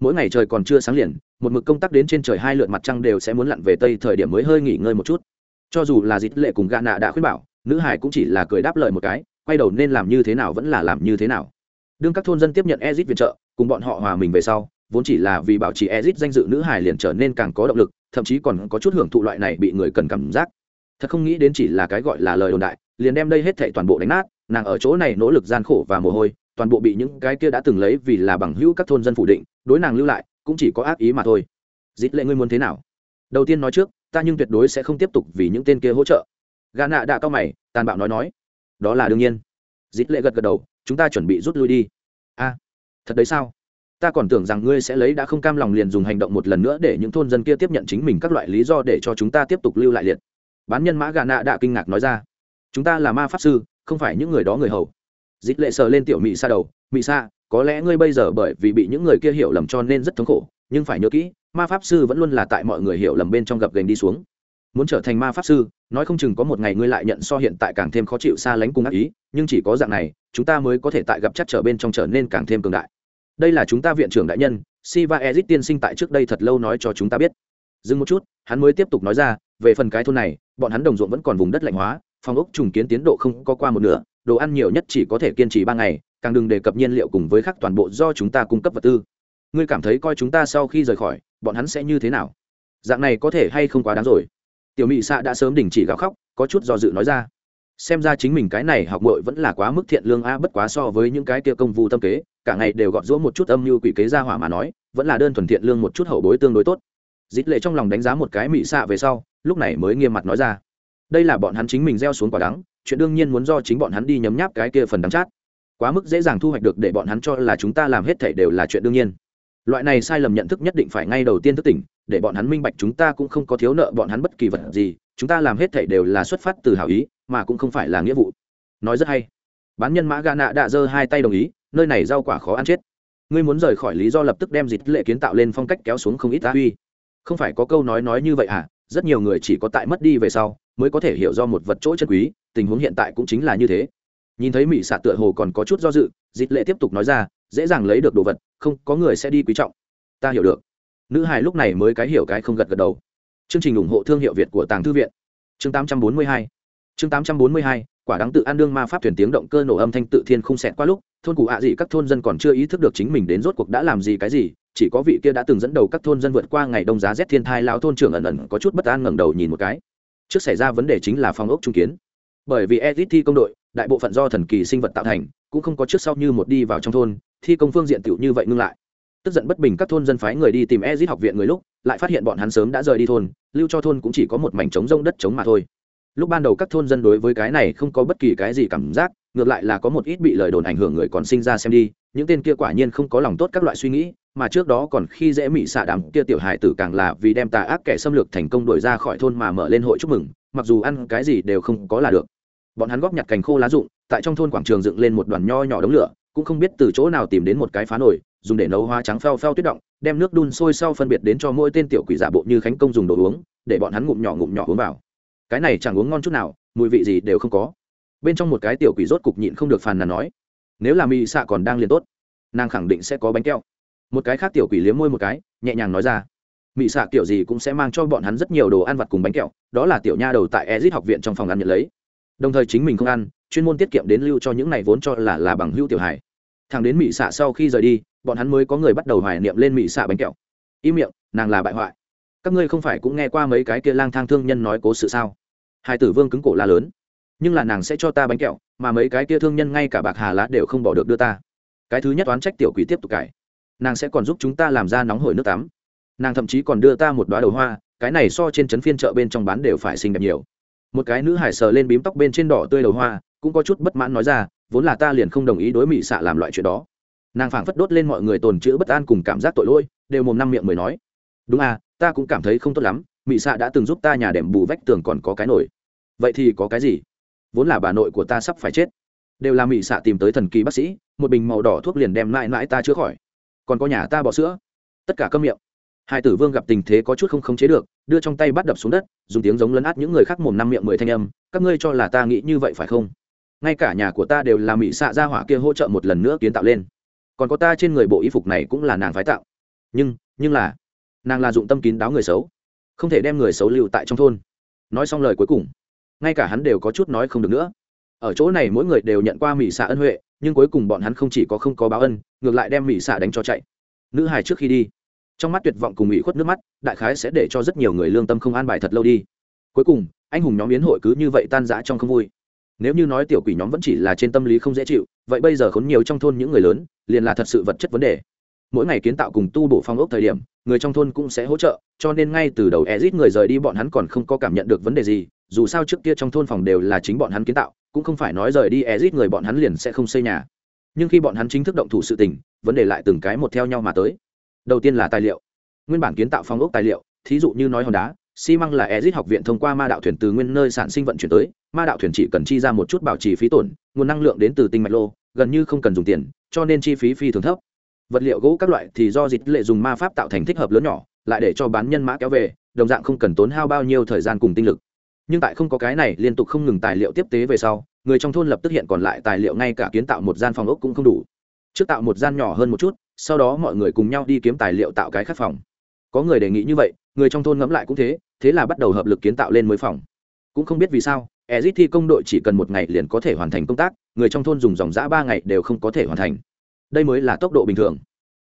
mỗi ngày trời còn chưa sáng liền, một mực công tác đến trên trời hai lượt mặt trăng đều sẽ muốn lặn về tây thời điểm mới hơi nghỉ ngơi một chút. Cho dù là dịp lệ cùng gạ nạ đã khuyên bảo, nữ hải cũng chỉ là cười đáp lời một cái, quay đầu nên làm như thế nào vẫn là làm như thế nào. Đương các thôn dân tiếp nhận ezit viện trợ, cùng bọn họ hòa mình về sau, vốn chỉ là vì bảo trì ezit danh dự nữ hải liền trở nên càng có động lực, thậm chí còn có chút hưởng thụ loại này bị người cần cảm giác. Thật không nghĩ đến chỉ là cái gọi là lời đồn đại, liền đem đây hết thệ toàn bộ đánh nát, nàng ở chỗ này nỗ lực gian khổ và mồ hôi toàn bộ bị những cái kia đã từng lấy vì là bằng hữu các thôn dân phủ định, đối nàng lưu lại, cũng chỉ có ác ý mà thôi. Dịp lệ ngươi muốn thế nào? Đầu tiên nói trước, ta nhưng tuyệt đối sẽ không tiếp tục vì những tên kia hỗ trợ. Gà nạ đã cao mày, tàn bạo nói nói. Đó là đương nhiên. Dịp lệ gật gật đầu, chúng ta chuẩn bị rút lui đi. A, thật đấy sao? Ta còn tưởng rằng ngươi sẽ lấy đã không cam lòng liền dùng hành động một lần nữa để những thôn dân kia tiếp nhận chính mình các loại lý do để cho chúng ta tiếp tục lưu lại liệt. Bán nhân mã gà nạ đã kinh ngạc nói ra. Chúng ta là ma pháp sư, không phải những người đó người hầu. Dịch lệ sờ lên tiểu mỹ xa đầu mỹ xa, có lẽ ngươi bây giờ bởi vì bị những người kia hiểu lầm cho nên rất thống khổ nhưng phải nhớ kỹ ma pháp sư vẫn luôn là tại mọi người hiểu lầm bên trong gập gành đi xuống. Muốn trở thành ma pháp sư nói không chừng có một ngày ngươi lại nhận so hiện tại càng thêm khó chịu xa lánh cùng ác ý nhưng chỉ có dạng này chúng ta mới có thể tại gặp chắc trở bên trong trở nên càng thêm cường đại. Đây là chúng ta viện trưởng đại nhân siva ezit tiên sinh tại trước đây thật lâu nói cho chúng ta biết. Dừng một chút hắn mới tiếp tục nói ra về phần cái thôn này bọn hắn đồng ruộng vẫn còn vùng đất lạnh hóa phòng ốc trùng kiến tiến độ không có qua một nửa đồ ăn nhiều nhất chỉ có thể kiên trì ba ngày, càng đừng đề cập nhiên liệu cùng với khác toàn bộ do chúng ta cung cấp vật tư. Ngươi cảm thấy coi chúng ta sau khi rời khỏi, bọn hắn sẽ như thế nào? Dạng này có thể hay không quá đáng rồi? Tiểu mị xạ đã sớm đình chỉ gào khóc, có chút do dự nói ra. Xem ra chính mình cái này học bội vẫn là quá mức thiện lương a, bất quá so với những cái kia công vụ tâm kế, cả ngày đều gọt rũa một chút âm mưu quỷ kế ra hỏa mà nói, vẫn là đơn thuần thiện lương một chút hậu bối tương đối tốt. Dít lệ trong lòng đánh giá một cái mị xạ về sau, lúc này mới nghiêm mặt nói ra. Đây là bọn hắn chính mình gieo xuống quả đắng chuyện đương nhiên muốn do chính bọn hắn đi nhấm nháp cái kia phần đắng chát. Quá mức dễ dàng thu hoạch được để bọn hắn cho là chúng ta làm hết thể đều là chuyện đương nhiên. Loại này sai lầm nhận thức nhất định phải ngay đầu tiên thức tỉnh, để bọn hắn minh bạch chúng ta cũng không có thiếu nợ bọn hắn bất kỳ vật gì, chúng ta làm hết thể đều là xuất phát từ hảo ý, mà cũng không phải là nghĩa vụ. Nói rất hay. Bán nhân mã gà nạ đã giơ hai tay đồng ý, nơi này rau quả khó ăn chết. Ngươi muốn rời khỏi lý do lập tức đem dịch lệ kiến tạo lên phong cách kéo xuống không ít ta uy không phải có câu nói nói như vậy à rất nhiều người chỉ có tại mất đi về sau, mới có thể hiểu do một vật chỗ chân quý tình huống hiện tại cũng chính là như thế. Nhìn thấy mỹ xạ tựa hồ còn có chút do dự, dịch lệ tiếp tục nói ra, dễ dàng lấy được đồ vật, không, có người sẽ đi quý trọng. Ta hiểu được. Nữ hài lúc này mới cái hiểu cái không gật gật đầu. Chương trình ủng hộ thương hiệu việt của tàng thư viện. Chương 842 chương 842 quả đáng tự an đương ma pháp thuyền tiếng động cơ nổ âm thanh tự thiên không xẹt qua lúc, thôn cụ ạ à gì các thôn dân còn chưa ý thức được chính mình đến rốt cuộc đã làm gì cái gì, chỉ có vị kia đã từng dẫn đầu các thôn dân vượt qua ngày đông giá rét thiên thai lão thôn trưởng ẩn ẩn có chút bất an ngẩng đầu nhìn một cái. Trước xảy ra vấn đề chính là phong ốc trung kiến bởi vì edit thi công đội, đại bộ phận do thần kỳ sinh vật tạo thành, cũng không có trước sau như một đi vào trong thôn, thi công phương diện tiểu như vậy ngưng lại. Tức giận bất bình các thôn dân phái người đi tìm ezit học viện người lúc, lại phát hiện bọn hắn sớm đã rời đi thôn, lưu cho thôn cũng chỉ có một mảnh trống rông đất trống mà thôi. Lúc ban đầu các thôn dân đối với cái này không có bất kỳ cái gì cảm giác, ngược lại là có một ít bị lời đồn ảnh hưởng người còn sinh ra xem đi, những tên kia quả nhiên không có lòng tốt các loại suy nghĩ, mà trước đó còn khi dễ mỹ xạ đám kia tiểu hài tử càng là vì đem tà ác kẻ xâm lược thành công đuổi ra khỏi thôn mà mở lên hội chúc mừng, mặc dù ăn cái gì đều không có là được bọn hắn góp nhặt cành khô lá rụng, tại trong thôn quảng trường dựng lên một đoàn nho nhỏ đống lửa, cũng không biết từ chỗ nào tìm đến một cái phá nổi dùng để nấu hoa trắng phao phao tuyết động, đem nước đun sôi sau phân biệt đến cho mỗi tên tiểu quỷ giả bộ như khánh công dùng đồ uống, để bọn hắn ngụm nhỏ ngụm nhỏ uống vào. Cái này chẳng uống ngon chút nào, mùi vị gì đều không có. Bên trong một cái tiểu quỷ rốt cục nhịn không được phàn nàn nói, nếu là mỹ xạ còn đang liền tốt, nàng khẳng định sẽ có bánh keo một cái khác tiểu quỷ liếm môi một cái, nhẹ nhàng nói ra mỹ xạ kiểu gì cũng sẽ mang cho bọn hắn rất nhiều đồ ăn vặt cùng bánh kẹo, đó là tiểu nha đầu tại ezit học viện trong phòng ăn nhận lấy đồng thời chính mình không ăn, chuyên môn tiết kiệm đến lưu cho những này vốn cho là là bằng hưu tiểu hải thằng đến mỹ xạ sau khi rời đi, bọn hắn mới có người bắt đầu hoài niệm lên mỹ xạ bánh kẹo. Im miệng, nàng là bại hoại. Các ngươi không phải cũng nghe qua mấy cái kia lang thang thương nhân nói cố sự sao? Hai tử vương cứng cổ la lớn. Nhưng là nàng sẽ cho ta bánh kẹo, mà mấy cái kia thương nhân ngay cả bạc hà lá đều không bỏ được đưa ta. Cái thứ nhất oán trách tiểu quỷ tiếp tục cải nàng sẽ còn giúp chúng ta làm ra nóng hổi nước tắm. Nàng thậm chí còn đưa ta một đoá đầu hoa, cái này so trên trấn phiên chợ bên trong bán đều phải xinh đẹp nhiều một cái nữ hải sờ lên bím tóc bên trên đỏ tươi đầu hoa, cũng có chút bất mãn nói ra, vốn là ta liền không đồng ý đối mỹ xạ làm loại chuyện đó. Nàng phảng phất đốt lên mọi người tồn chữ bất an cùng cảm giác tội lỗi, đều mồm năm miệng mới nói, đúng à ta cũng cảm thấy không tốt lắm, mỹ xạ đã từng giúp ta nhà đệm bù vách tường còn có cái nổi. Vậy thì có cái gì? Vốn là bà nội của ta sắp phải chết. Đều là mỹ xạ tìm tới thần kỳ bác sĩ, một bình màu đỏ thuốc liền đem mãi mãi ta chữa khỏi. Còn có nhà ta bỏ sữa. Tất cả cơm miệng hai tử vương gặp tình thế có chút không khống chế được, đưa trong tay bắt đập xuống đất, dùng tiếng giống lấn át những người khác mồm năm miệng mười thanh âm, các ngươi cho là ta nghĩ như vậy phải không? Ngay cả nhà của ta đều là mỹ xạ ra hỏa kia hỗ trợ một lần nữa kiến tạo lên. Còn có ta trên người bộ y phục này cũng là nàng phái tạo. Nhưng nhưng là, nàng là dụng tâm kín đáo người xấu, không thể đem người xấu lưu tại trong thôn. Nói xong lời cuối cùng, ngay cả hắn đều có chút nói không được nữa. Ở chỗ này mỗi người đều nhận qua mỹ xạ ân huệ, nhưng cuối cùng bọn hắn không chỉ có không có báo ân, ngược lại đem mỹ xạ đánh cho chạy. Nữ hài trước khi đi trong mắt tuyệt vọng cùng ủy khuất nước mắt, đại khái sẽ để cho rất nhiều người lương tâm không an bài thật lâu đi. Cuối cùng, anh hùng nhóm biến hội cứ như vậy tan rã trong không vui. Nếu như nói tiểu quỷ nhóm vẫn chỉ là trên tâm lý không dễ chịu, vậy bây giờ khốn nhiều trong thôn những người lớn, liền là thật sự vật chất vấn đề. Mỗi ngày kiến tạo cùng tu bổ phong ốc thời điểm, người trong thôn cũng sẽ hỗ trợ, cho nên ngay từ đầu ezit người rời đi bọn hắn còn không có cảm nhận được vấn đề gì, dù sao trước kia trong thôn phòng đều là chính bọn hắn kiến tạo, cũng không phải nói rời đi ezit người bọn hắn liền sẽ không xây nhà. Nhưng khi bọn hắn chính thức động thủ sự tình, vấn đề lại từng cái một theo nhau mà tới đầu tiên là tài liệu. Nguyên bản kiến tạo phong ốc tài liệu, thí dụ như nói hòn đá, xi măng là ezit học viện thông qua ma đạo thuyền từ nguyên nơi sản sinh vận chuyển tới, ma đạo thuyền chỉ cần chi ra một chút bảo trì phí tổn, nguồn năng lượng đến từ tinh mạch lô, gần như không cần dùng tiền, cho nên chi phí phi thường thấp. Vật liệu gỗ các loại thì do dịch lệ dùng ma pháp tạo thành thích hợp lớn nhỏ, lại để cho bán nhân mã kéo về, đồng dạng không cần tốn hao bao nhiêu thời gian cùng tinh lực. Nhưng tại không có cái này, liên tục không ngừng tài liệu tiếp tế về sau, người trong thôn lập tức hiện còn lại tài liệu, ngay cả kiến tạo một gian phòng ốc cũng không đủ. Trước tạo một gian nhỏ hơn một chút sau đó mọi người cùng nhau đi kiếm tài liệu tạo cái khắc phòng. Có người đề nghị như vậy, người trong thôn ngẫm lại cũng thế thế là bắt đầu hợp lực kiến tạo lên mới phòng. Cũng không biết vì sao ezit thi công đội chỉ cần một ngày liền có thể hoàn thành công tác, người trong thôn dùng dòng giã ba ngày đều không có thể hoàn thành. Đây mới là tốc độ bình thường.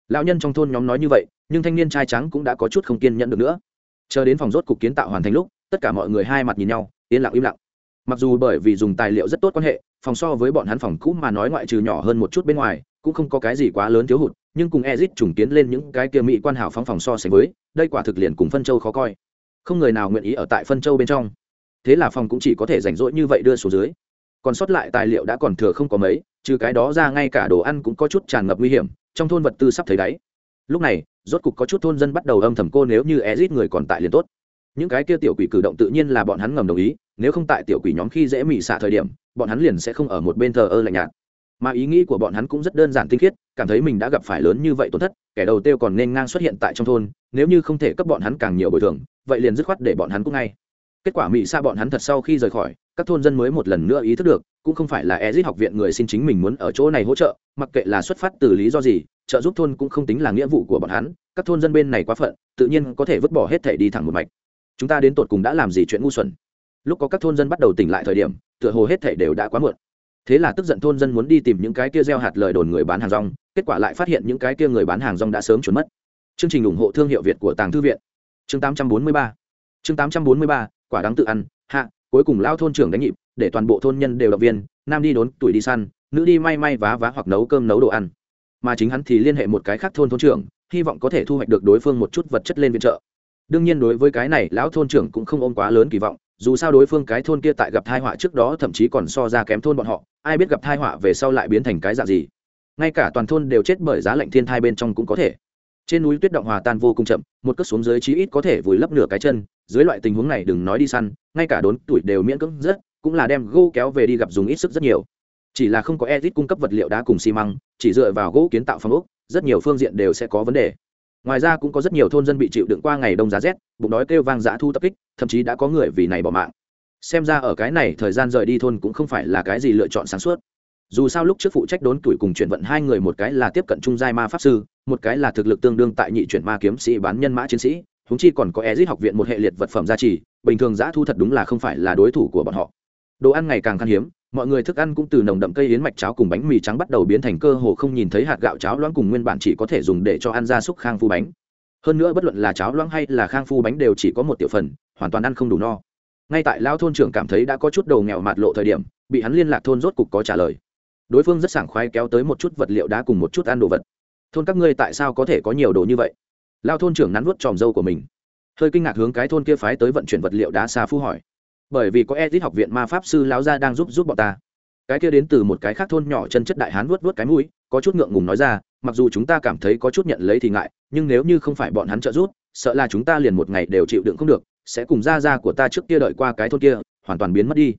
Lão nhân trong thôn nhóm nói như vậy, nhưng thanh niên trai trắng cũng đã có chút không kiên nhẫn được nữa. Chờ đến phòng rốt cục kiến tạo hoàn thành lúc, tất cả mọi người hai mặt nhìn nhau, yên lặng im lặng. Mặc dù bởi vì dùng tài liệu rất tốt quan hệ, phòng so với bọn hắn phòng cũ mà nói ngoại trừ nhỏ hơn một chút bên ngoài, cũng không có cái gì quá lớn thiếu hụt nhưng cùng Ezic trùng kiến lên những cái kia mỹ quan hảo phóng phòng so sánh với, đây quả thực liền cùng phân châu khó coi. Không người nào nguyện ý ở tại phân châu bên trong. Thế là phòng cũng chỉ có thể rảnh rỗi như vậy đưa xuống dưới. Còn sót lại tài liệu đã còn thừa không có mấy, trừ cái đó ra ngay cả đồ ăn cũng có chút tràn ngập nguy hiểm, trong thôn vật tư sắp thấy đáy. Lúc này, rốt cục có chút thôn dân bắt đầu âm thầm cô nếu như Ezic người còn tại liền tốt. Những cái kia tiểu quỷ cử động tự nhiên là bọn hắn ngầm đồng ý, nếu không tại tiểu quỷ nhóm khi dễ mị xạ thời điểm, bọn hắn liền sẽ không ở một bên thờ ơ lạnh nhạt mà ý nghĩ của bọn hắn cũng rất đơn giản tinh khiết, cảm thấy mình đã gặp phải lớn như vậy tổn thất, kẻ đầu tiêu còn nên ngang xuất hiện tại trong thôn, nếu như không thể cấp bọn hắn càng nhiều bồi thường, vậy liền dứt khoát để bọn hắn cũng ngay. Kết quả mỹ xa bọn hắn thật sau khi rời khỏi, các thôn dân mới một lần nữa ý thức được, cũng không phải là ezit học viện người xin chính mình muốn ở chỗ này hỗ trợ, mặc kệ là xuất phát từ lý do gì, trợ giúp thôn cũng không tính là nghĩa vụ của bọn hắn, các thôn dân bên này quá phận, tự nhiên có thể vứt bỏ hết thể đi thẳng một mạch. Chúng ta đến tột cùng đã làm gì chuyện ngu xuẩn? Lúc có các thôn dân bắt đầu tỉnh lại thời điểm, tựa hồ hết thể đều đã quá muộn thế là tức giận thôn dân muốn đi tìm những cái kia gieo hạt lời đồn người bán hàng rong, kết quả lại phát hiện những cái kia người bán hàng rong đã sớm trốn mất. Chương trình ủng hộ thương hiệu việt của tàng thư viện. Chương 843 chương 843 quả đáng tự ăn. Hạ, cuối cùng lao thôn trưởng đánh nhịp, để toàn bộ thôn nhân đều động viên, nam đi đốn, tuổi đi săn, nữ đi may may vá vá hoặc nấu cơm nấu đồ ăn. Mà chính hắn thì liên hệ một cái khác thôn thôn trưởng, hy vọng có thể thu hoạch được đối phương một chút vật chất lên viện trợ. Đương nhiên đối với cái này, lão thôn trưởng cũng không ôm quá lớn kỳ vọng dù sao đối phương cái thôn kia tại gặp thai họa trước đó thậm chí còn so ra kém thôn bọn họ, ai biết gặp thai họa về sau lại biến thành cái dạng gì. Ngay cả toàn thôn đều chết bởi giá lạnh thiên thai bên trong cũng có thể. Trên núi tuyết động hòa tan vô cùng chậm, một cất xuống dưới chí ít có thể vùi lấp nửa cái chân, dưới loại tình huống này đừng nói đi săn, ngay cả đốn tuổi đều miễn cưỡng rất, cũng là đem gỗ kéo về đi gặp dùng ít sức rất nhiều. Chỉ là không có edit cung cấp vật liệu đá cùng xi măng, chỉ dựa vào gỗ kiến tạo phong ốc, rất nhiều phương diện đều sẽ có vấn đề ngoài ra cũng có rất nhiều thôn dân bị chịu đựng qua ngày đông giá rét, bụng đói kêu vang dã thu tập kích, thậm chí đã có người vì này bỏ mạng. Xem ra ở cái này thời gian rời đi thôn cũng không phải là cái gì lựa chọn sáng suốt. Dù sao lúc trước phụ trách đốn tuổi cùng chuyển vận hai người, một cái là tiếp cận trung giai ma pháp sư, một cái là thực lực tương đương tại nhị chuyển ma kiếm sĩ bán nhân mã chiến sĩ húng chi còn có ezit học viện một hệ liệt vật phẩm gia trì, bình thường giã thu thật đúng là không phải là đối thủ của bọn họ. Đồ ăn ngày càng khan hiếm mọi người thức ăn cũng từ nồng đậm cây yến mạch cháo cùng bánh mì trắng bắt đầu biến thành cơ hồ không nhìn thấy hạt gạo cháo loãng cùng nguyên bản chỉ có thể dùng để cho ăn ra súc khang phu bánh. Hơn nữa bất luận là cháo loãng hay là khang phu bánh đều chỉ có một tiểu phần, hoàn toàn ăn không đủ no. Ngay tại lao thôn trưởng cảm thấy đã có chút đầu nghèo mạt lộ thời điểm, bị hắn liên lạc thôn rốt cục có trả lời. Đối phương rất sảng khoái kéo tới một chút vật liệu đá cùng một chút ăn đồ vật. Thôn các ngươi tại sao có thể có nhiều đồ như vậy? Lao thôn trưởng nắn vuốt tròm dâu của mình. Hơi kinh ngạc hướng cái thôn kia phái tới vận chuyển vật liệu đá xa phu hỏi bởi vì có edit học viện ma pháp sư lão gia đang giúp giúp bọn ta. Cái kia đến từ một cái khác thôn nhỏ chân chất đại hán vuốt vuốt cái mũi, có chút ngượng ngùng nói ra, mặc dù chúng ta cảm thấy có chút nhận lấy thì ngại, nhưng nếu như không phải bọn hắn trợ giúp, sợ là chúng ta liền một ngày đều chịu đựng không được, sẽ cùng gia gia của ta trước kia đợi qua cái thôn kia, hoàn toàn biến mất đi.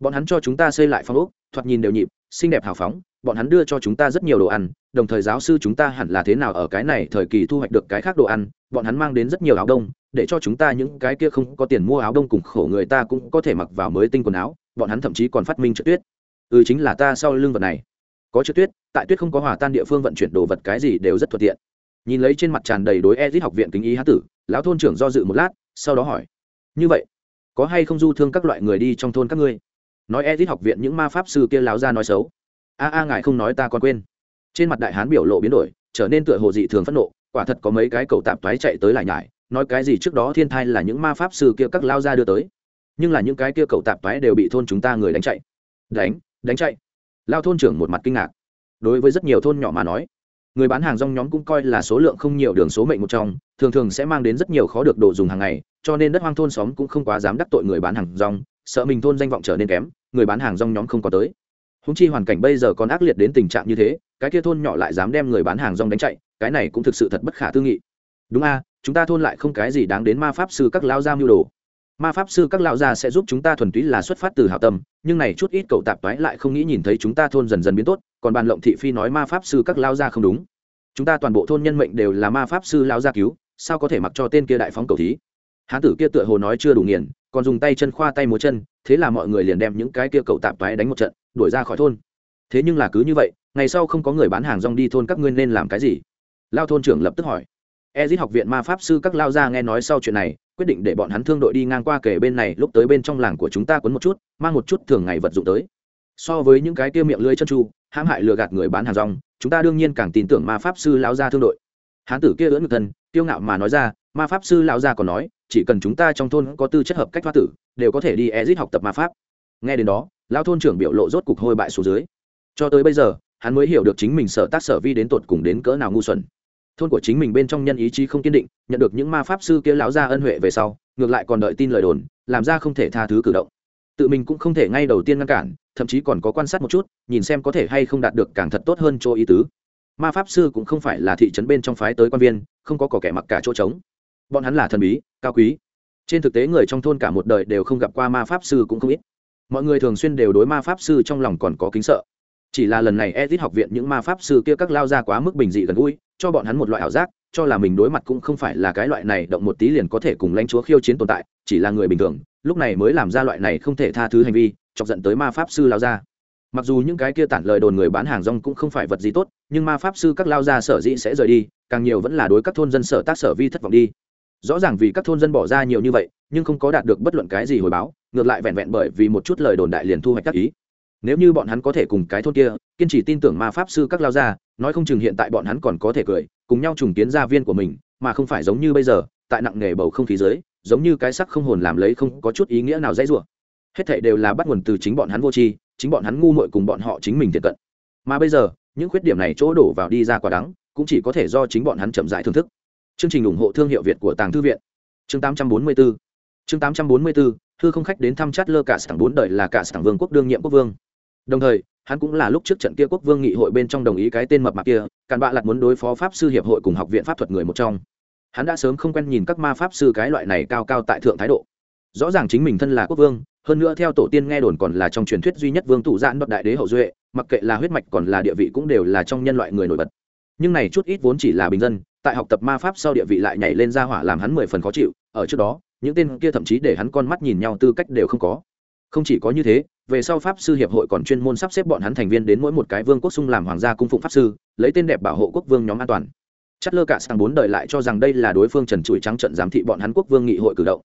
Bọn hắn cho chúng ta xây lại phong ốc, thoạt nhìn đều nhịp, xinh đẹp hào phóng, bọn hắn đưa cho chúng ta rất nhiều đồ ăn, đồng thời giáo sư chúng ta hẳn là thế nào ở cái này thời kỳ thu hoạch được cái khác đồ ăn, bọn hắn mang đến rất nhiều áo đông để cho chúng ta những cái kia không có tiền mua áo đông cùng khổ người ta cũng có thể mặc vào mới tinh quần áo, bọn hắn thậm chí còn phát minh trượt tuyết. Ừ chính là ta sau lưng vật này. Có trượt tuyết, tại tuyết không có hòa tan địa phương vận chuyển đồ vật cái gì đều rất thuận tiện. Nhìn lấy trên mặt tràn đầy đối ezit học viện kính ý há tử, lão thôn trưởng do dự một lát, sau đó hỏi, như vậy, có hay không du thương các loại người đi trong thôn các ngươi? Nói ezit học viện những ma pháp sư kia láo ra nói xấu. A a, ngài không nói ta còn quên. Trên mặt đại hán biểu lộ biến đổi, trở nên tựa hồ dị thường phẫn nộ, quả thật có mấy cái cầu tạp thoái chạy tới lại nhải nói cái gì trước đó thiên thai là những ma pháp sư kia các lao ra đưa tới. Nhưng là những cái kia cầu tạp toái đều bị thôn chúng ta người đánh chạy. Đánh đánh chạy. Lao thôn trưởng một mặt kinh ngạc. Đối với rất nhiều thôn nhỏ mà nói, người bán hàng rong nhóm cũng coi là số lượng không nhiều, đường số mệnh một trong, thường thường sẽ mang đến rất nhiều khó được đồ dùng hàng ngày, cho nên đất hoang thôn xóm cũng không quá dám đắc tội người bán hàng rong, sợ mình thôn danh vọng trở nên kém, người bán hàng rong nhóm không có tới. Húng chi hoàn cảnh bây giờ còn ác liệt đến tình trạng như thế, cái kia thôn nhỏ lại dám đem người bán hàng rong đánh chạy, cái này cũng thực sự thật bất khả tư nghị. Đúng a chúng ta thôn lại không cái gì đáng đến ma pháp sư các lao gia mưu đồ. Ma pháp sư các lão gia sẽ giúp chúng ta thuần túy là xuất phát từ hảo tâm, nhưng này chút ít cậu tạp toái lại không nghĩ nhìn thấy chúng ta thôn dần dần biến tốt, còn bàn lộng thị phi nói ma pháp sư các lão gia không đúng. Chúng ta toàn bộ thôn nhân mệnh đều là ma pháp sư lão gia cứu, sao có thể mặc cho tên kia đại phóng cầu thí? Hán tử kia tựa hồ nói chưa đủ nghiền, còn dùng tay chân khoa tay múa chân, thế là mọi người liền đem những cái kia cậu tạp toái đánh một trận, đuổi ra khỏi thôn. Thế nhưng là cứ như vậy, ngày sau không có người bán hàng rong đi thôn các ngươi nên làm cái gì? Lao thôn trưởng lập tức hỏi ezit học viện ma pháp sư các lao gia nghe nói sau chuyện này, quyết định để bọn hắn thương đội đi ngang qua kể bên này, lúc tới bên trong làng của chúng ta quấn một chút, mang một chút thường ngày vật dụng tới. So với những cái kia miệng lưỡi chân tru hãm hại lừa gạt người bán hàng rong, chúng ta đương nhiên càng tin tưởng ma pháp sư lao gia thương đội. Hán tử kia ưỡn ngực thân, kiêu ngạo mà nói ra, ma pháp sư lao gia còn nói, chỉ cần chúng ta trong thôn có tư chất hợp cách thoát tử, đều có thể đi ezit học tập ma pháp. Nghe đến đó, lao thôn trưởng biểu lộ rốt cục hôi bại xuống dưới. Cho tới bây giờ, hắn mới hiểu được chính mình sở tác sở vi đến tột cùng đến cỡ nào ngu xuẩn thôn của chính mình bên trong nhân ý chí không kiên định, nhận được những ma pháp sư kia lão ra ân huệ về sau, ngược lại còn đợi tin lời đồn, làm ra không thể tha thứ cử động. Tự mình cũng không thể ngay đầu tiên ngăn cản, thậm chí còn có quan sát một chút, nhìn xem có thể hay không đạt được càng thật tốt hơn chỗ ý tứ. Ma pháp sư cũng không phải là thị trấn bên trong phái tới quan viên, không có cỏ kẻ mặc cả chỗ trống. Bọn hắn là thần bí, cao quý. Trên thực tế người trong thôn cả một đời đều không gặp qua ma pháp sư cũng không ít. Mọi người thường xuyên đều đối ma pháp sư trong lòng còn có kính sợ chỉ là lần này edit học viện những ma pháp sư kia các lao ra quá mức bình dị gần gũi, cho bọn hắn một loại ảo giác, cho là mình đối mặt cũng không phải là cái loại này động một tí liền có thể cùng lãnh chúa khiêu chiến tồn tại, chỉ là người bình thường, lúc này mới làm ra loại này không thể tha thứ hành vi, chọc giận tới ma pháp sư lao ra. Mặc dù những cái kia tản lời đồn người bán hàng rong cũng không phải vật gì tốt, nhưng ma pháp sư các lao ra sở dĩ sẽ rời đi, càng nhiều vẫn là đối các thôn dân sở tác sở vi thất vọng đi. Rõ ràng vì các thôn dân bỏ ra nhiều như vậy, nhưng không có đạt được bất luận cái gì hồi báo, ngược lại vẹn vẹn bởi vì một chút lời đồn đại liền thu hoạch các ý nếu như bọn hắn có thể cùng cái thôn kia, kiên trì tin tưởng ma pháp sư các lao ra nói không chừng hiện tại bọn hắn còn có thể cười, cùng nhau trùng kiến gia viên của mình, mà không phải giống như bây giờ, tại nặng nghề bầu không khí dưới, giống như cái sắc không hồn làm lấy không có chút ý nghĩa nào dễ dùa hết thảy đều là bắt nguồn từ chính bọn hắn vô tri, chính bọn hắn ngu muội cùng bọn họ chính mình tiện cận. Mà bây giờ, những khuyết điểm này chỗ đổ vào đi ra quả đắng, cũng chỉ có thể do chính bọn hắn chậm rãi thưởng thức. Chương trình ủng hộ thương hiệu việt của tàng thư viện. Chương 844 chương 844 thư không khách đến thăm chát lơ cả sảng bốn đời là cả sảng vương quốc đương nhiệm quốc vương đồng thời, hắn cũng là lúc trước trận kia quốc vương nghị hội bên trong đồng ý cái tên mập mạp kia, càn bạ lặt muốn đối phó pháp sư hiệp hội cùng học viện pháp thuật người một trong. Hắn đã sớm không quen nhìn các ma pháp sư cái loại này cao cao tại thượng thái độ. Rõ ràng chính mình thân là quốc vương, hơn nữa theo tổ tiên nghe đồn còn là trong truyền thuyết duy nhất vương thủ giãn đoạt đại đế hậu duệ, mặc kệ là huyết mạch còn là địa vị cũng đều là trong nhân loại người nổi bật. Nhưng này chút ít vốn chỉ là bình dân, tại học tập ma pháp sau địa vị lại nhảy lên ra hỏa làm hắn mười phần khó chịu, ở trước đó, những tên kia thậm chí để hắn con mắt nhìn nhau tư cách đều không có không chỉ có như thế, về sau pháp sư hiệp hội còn chuyên môn sắp xếp bọn hắn thành viên đến mỗi một cái vương quốc xung làm hoàng gia cung phụng pháp sư, lấy tên đẹp bảo hộ quốc vương nhóm an toàn. Chất lơ cả sang bốn đời lại cho rằng đây là đối phương trần trụi trắng trận giám thị bọn hắn quốc vương nghị hội cử động.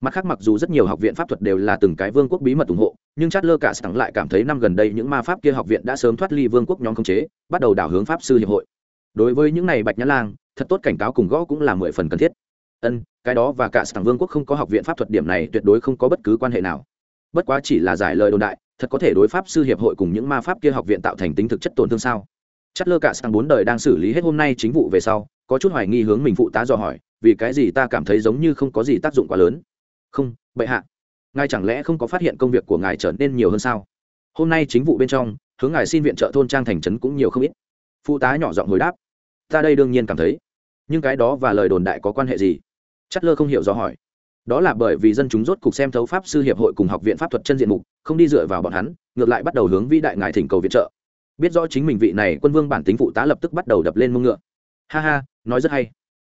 Mặt khác mặc dù rất nhiều học viện pháp thuật đều là từng cái vương quốc bí mật ủng hộ, nhưng chát lơ cả sẵn lại cảm thấy năm gần đây những ma pháp kia học viện đã sớm thoát ly vương quốc nhóm khống chế, bắt đầu đảo hướng pháp sư hiệp hội. Đối với những này bạch nhã lang, thật tốt cảnh cáo cùng gõ cũng là mười phần cần thiết. Ân, cái đó và cả sẵn vương quốc không có học viện pháp thuật điểm này tuyệt đối không có bất cứ quan hệ nào bất quá chỉ là giải lời đồn đại, thật có thể đối pháp sư hiệp hội cùng những ma pháp kia học viện tạo thành tính thực chất tổn thương sao? Chất lơ cả sang bốn đời đang xử lý hết hôm nay chính vụ về sau, có chút hoài nghi hướng mình phụ tá dò hỏi, vì cái gì ta cảm thấy giống như không có gì tác dụng quá lớn? Không, bệ hạ. Ngài chẳng lẽ không có phát hiện công việc của ngài trở nên nhiều hơn sao? Hôm nay chính vụ bên trong, hướng ngài xin viện trợ thôn trang thành trấn cũng nhiều không ít. Phụ tá nhỏ giọng hồi đáp. Ta đây đương nhiên cảm thấy. Nhưng cái đó và lời đồn đại có quan hệ gì? Chất lơ không hiểu do hỏi đó là bởi vì dân chúng rốt cục xem thấu pháp sư hiệp hội cùng học viện pháp thuật chân diện mục, không đi dựa vào bọn hắn, ngược lại bắt đầu hướng vĩ đại ngài thỉnh cầu viện trợ. Biết rõ chính mình vị này quân vương bản tính phụ tá lập tức bắt đầu đập lên mông ngựa. Ha ha, nói rất hay.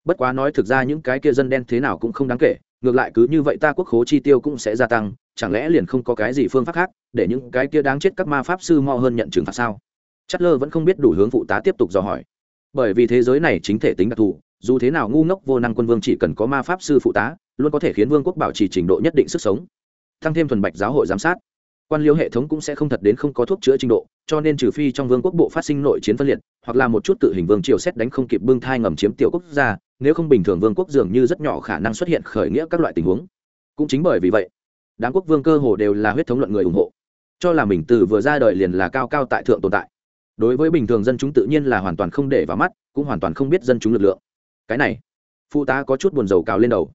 Bất quá nói thực ra những cái kia dân đen thế nào cũng không đáng kể, ngược lại cứ như vậy ta quốc khố chi tiêu cũng sẽ gia tăng, chẳng lẽ liền không có cái gì phương pháp khác, để những cái kia đáng chết các ma pháp sư mo hơn nhận trừng phạt sao? Chất lơ vẫn không biết đủ hướng phụ tá tiếp tục dò hỏi. Bởi vì thế giới này chính thể tính đặc thù, dù thế nào ngu ngốc vô năng quân vương chỉ cần có ma pháp sư phụ tá luôn có thể khiến vương quốc bảo trì trình độ nhất định sức sống. Tăng thêm thuần bạch giáo hội giám sát. Quan liêu hệ thống cũng sẽ không thật đến không có thuốc chữa trình độ, cho nên trừ phi trong vương quốc bộ phát sinh nội chiến phân liệt, hoặc là một chút tự hình vương triều xét đánh không kịp bưng thai ngầm chiếm tiểu quốc gia, nếu không bình thường vương quốc dường như rất nhỏ khả năng xuất hiện khởi nghĩa các loại tình huống. Cũng chính bởi vì vậy, đám quốc vương cơ hồ đều là huyết thống luận người ủng hộ. Cho là mình từ vừa ra đời liền là cao cao tại thượng tồn tại. Đối với bình thường dân chúng tự nhiên là hoàn toàn không để vào mắt, cũng hoàn toàn không biết dân chúng lực lượng. Cái này, phụ tá có chút buồn dầu cào lên đầu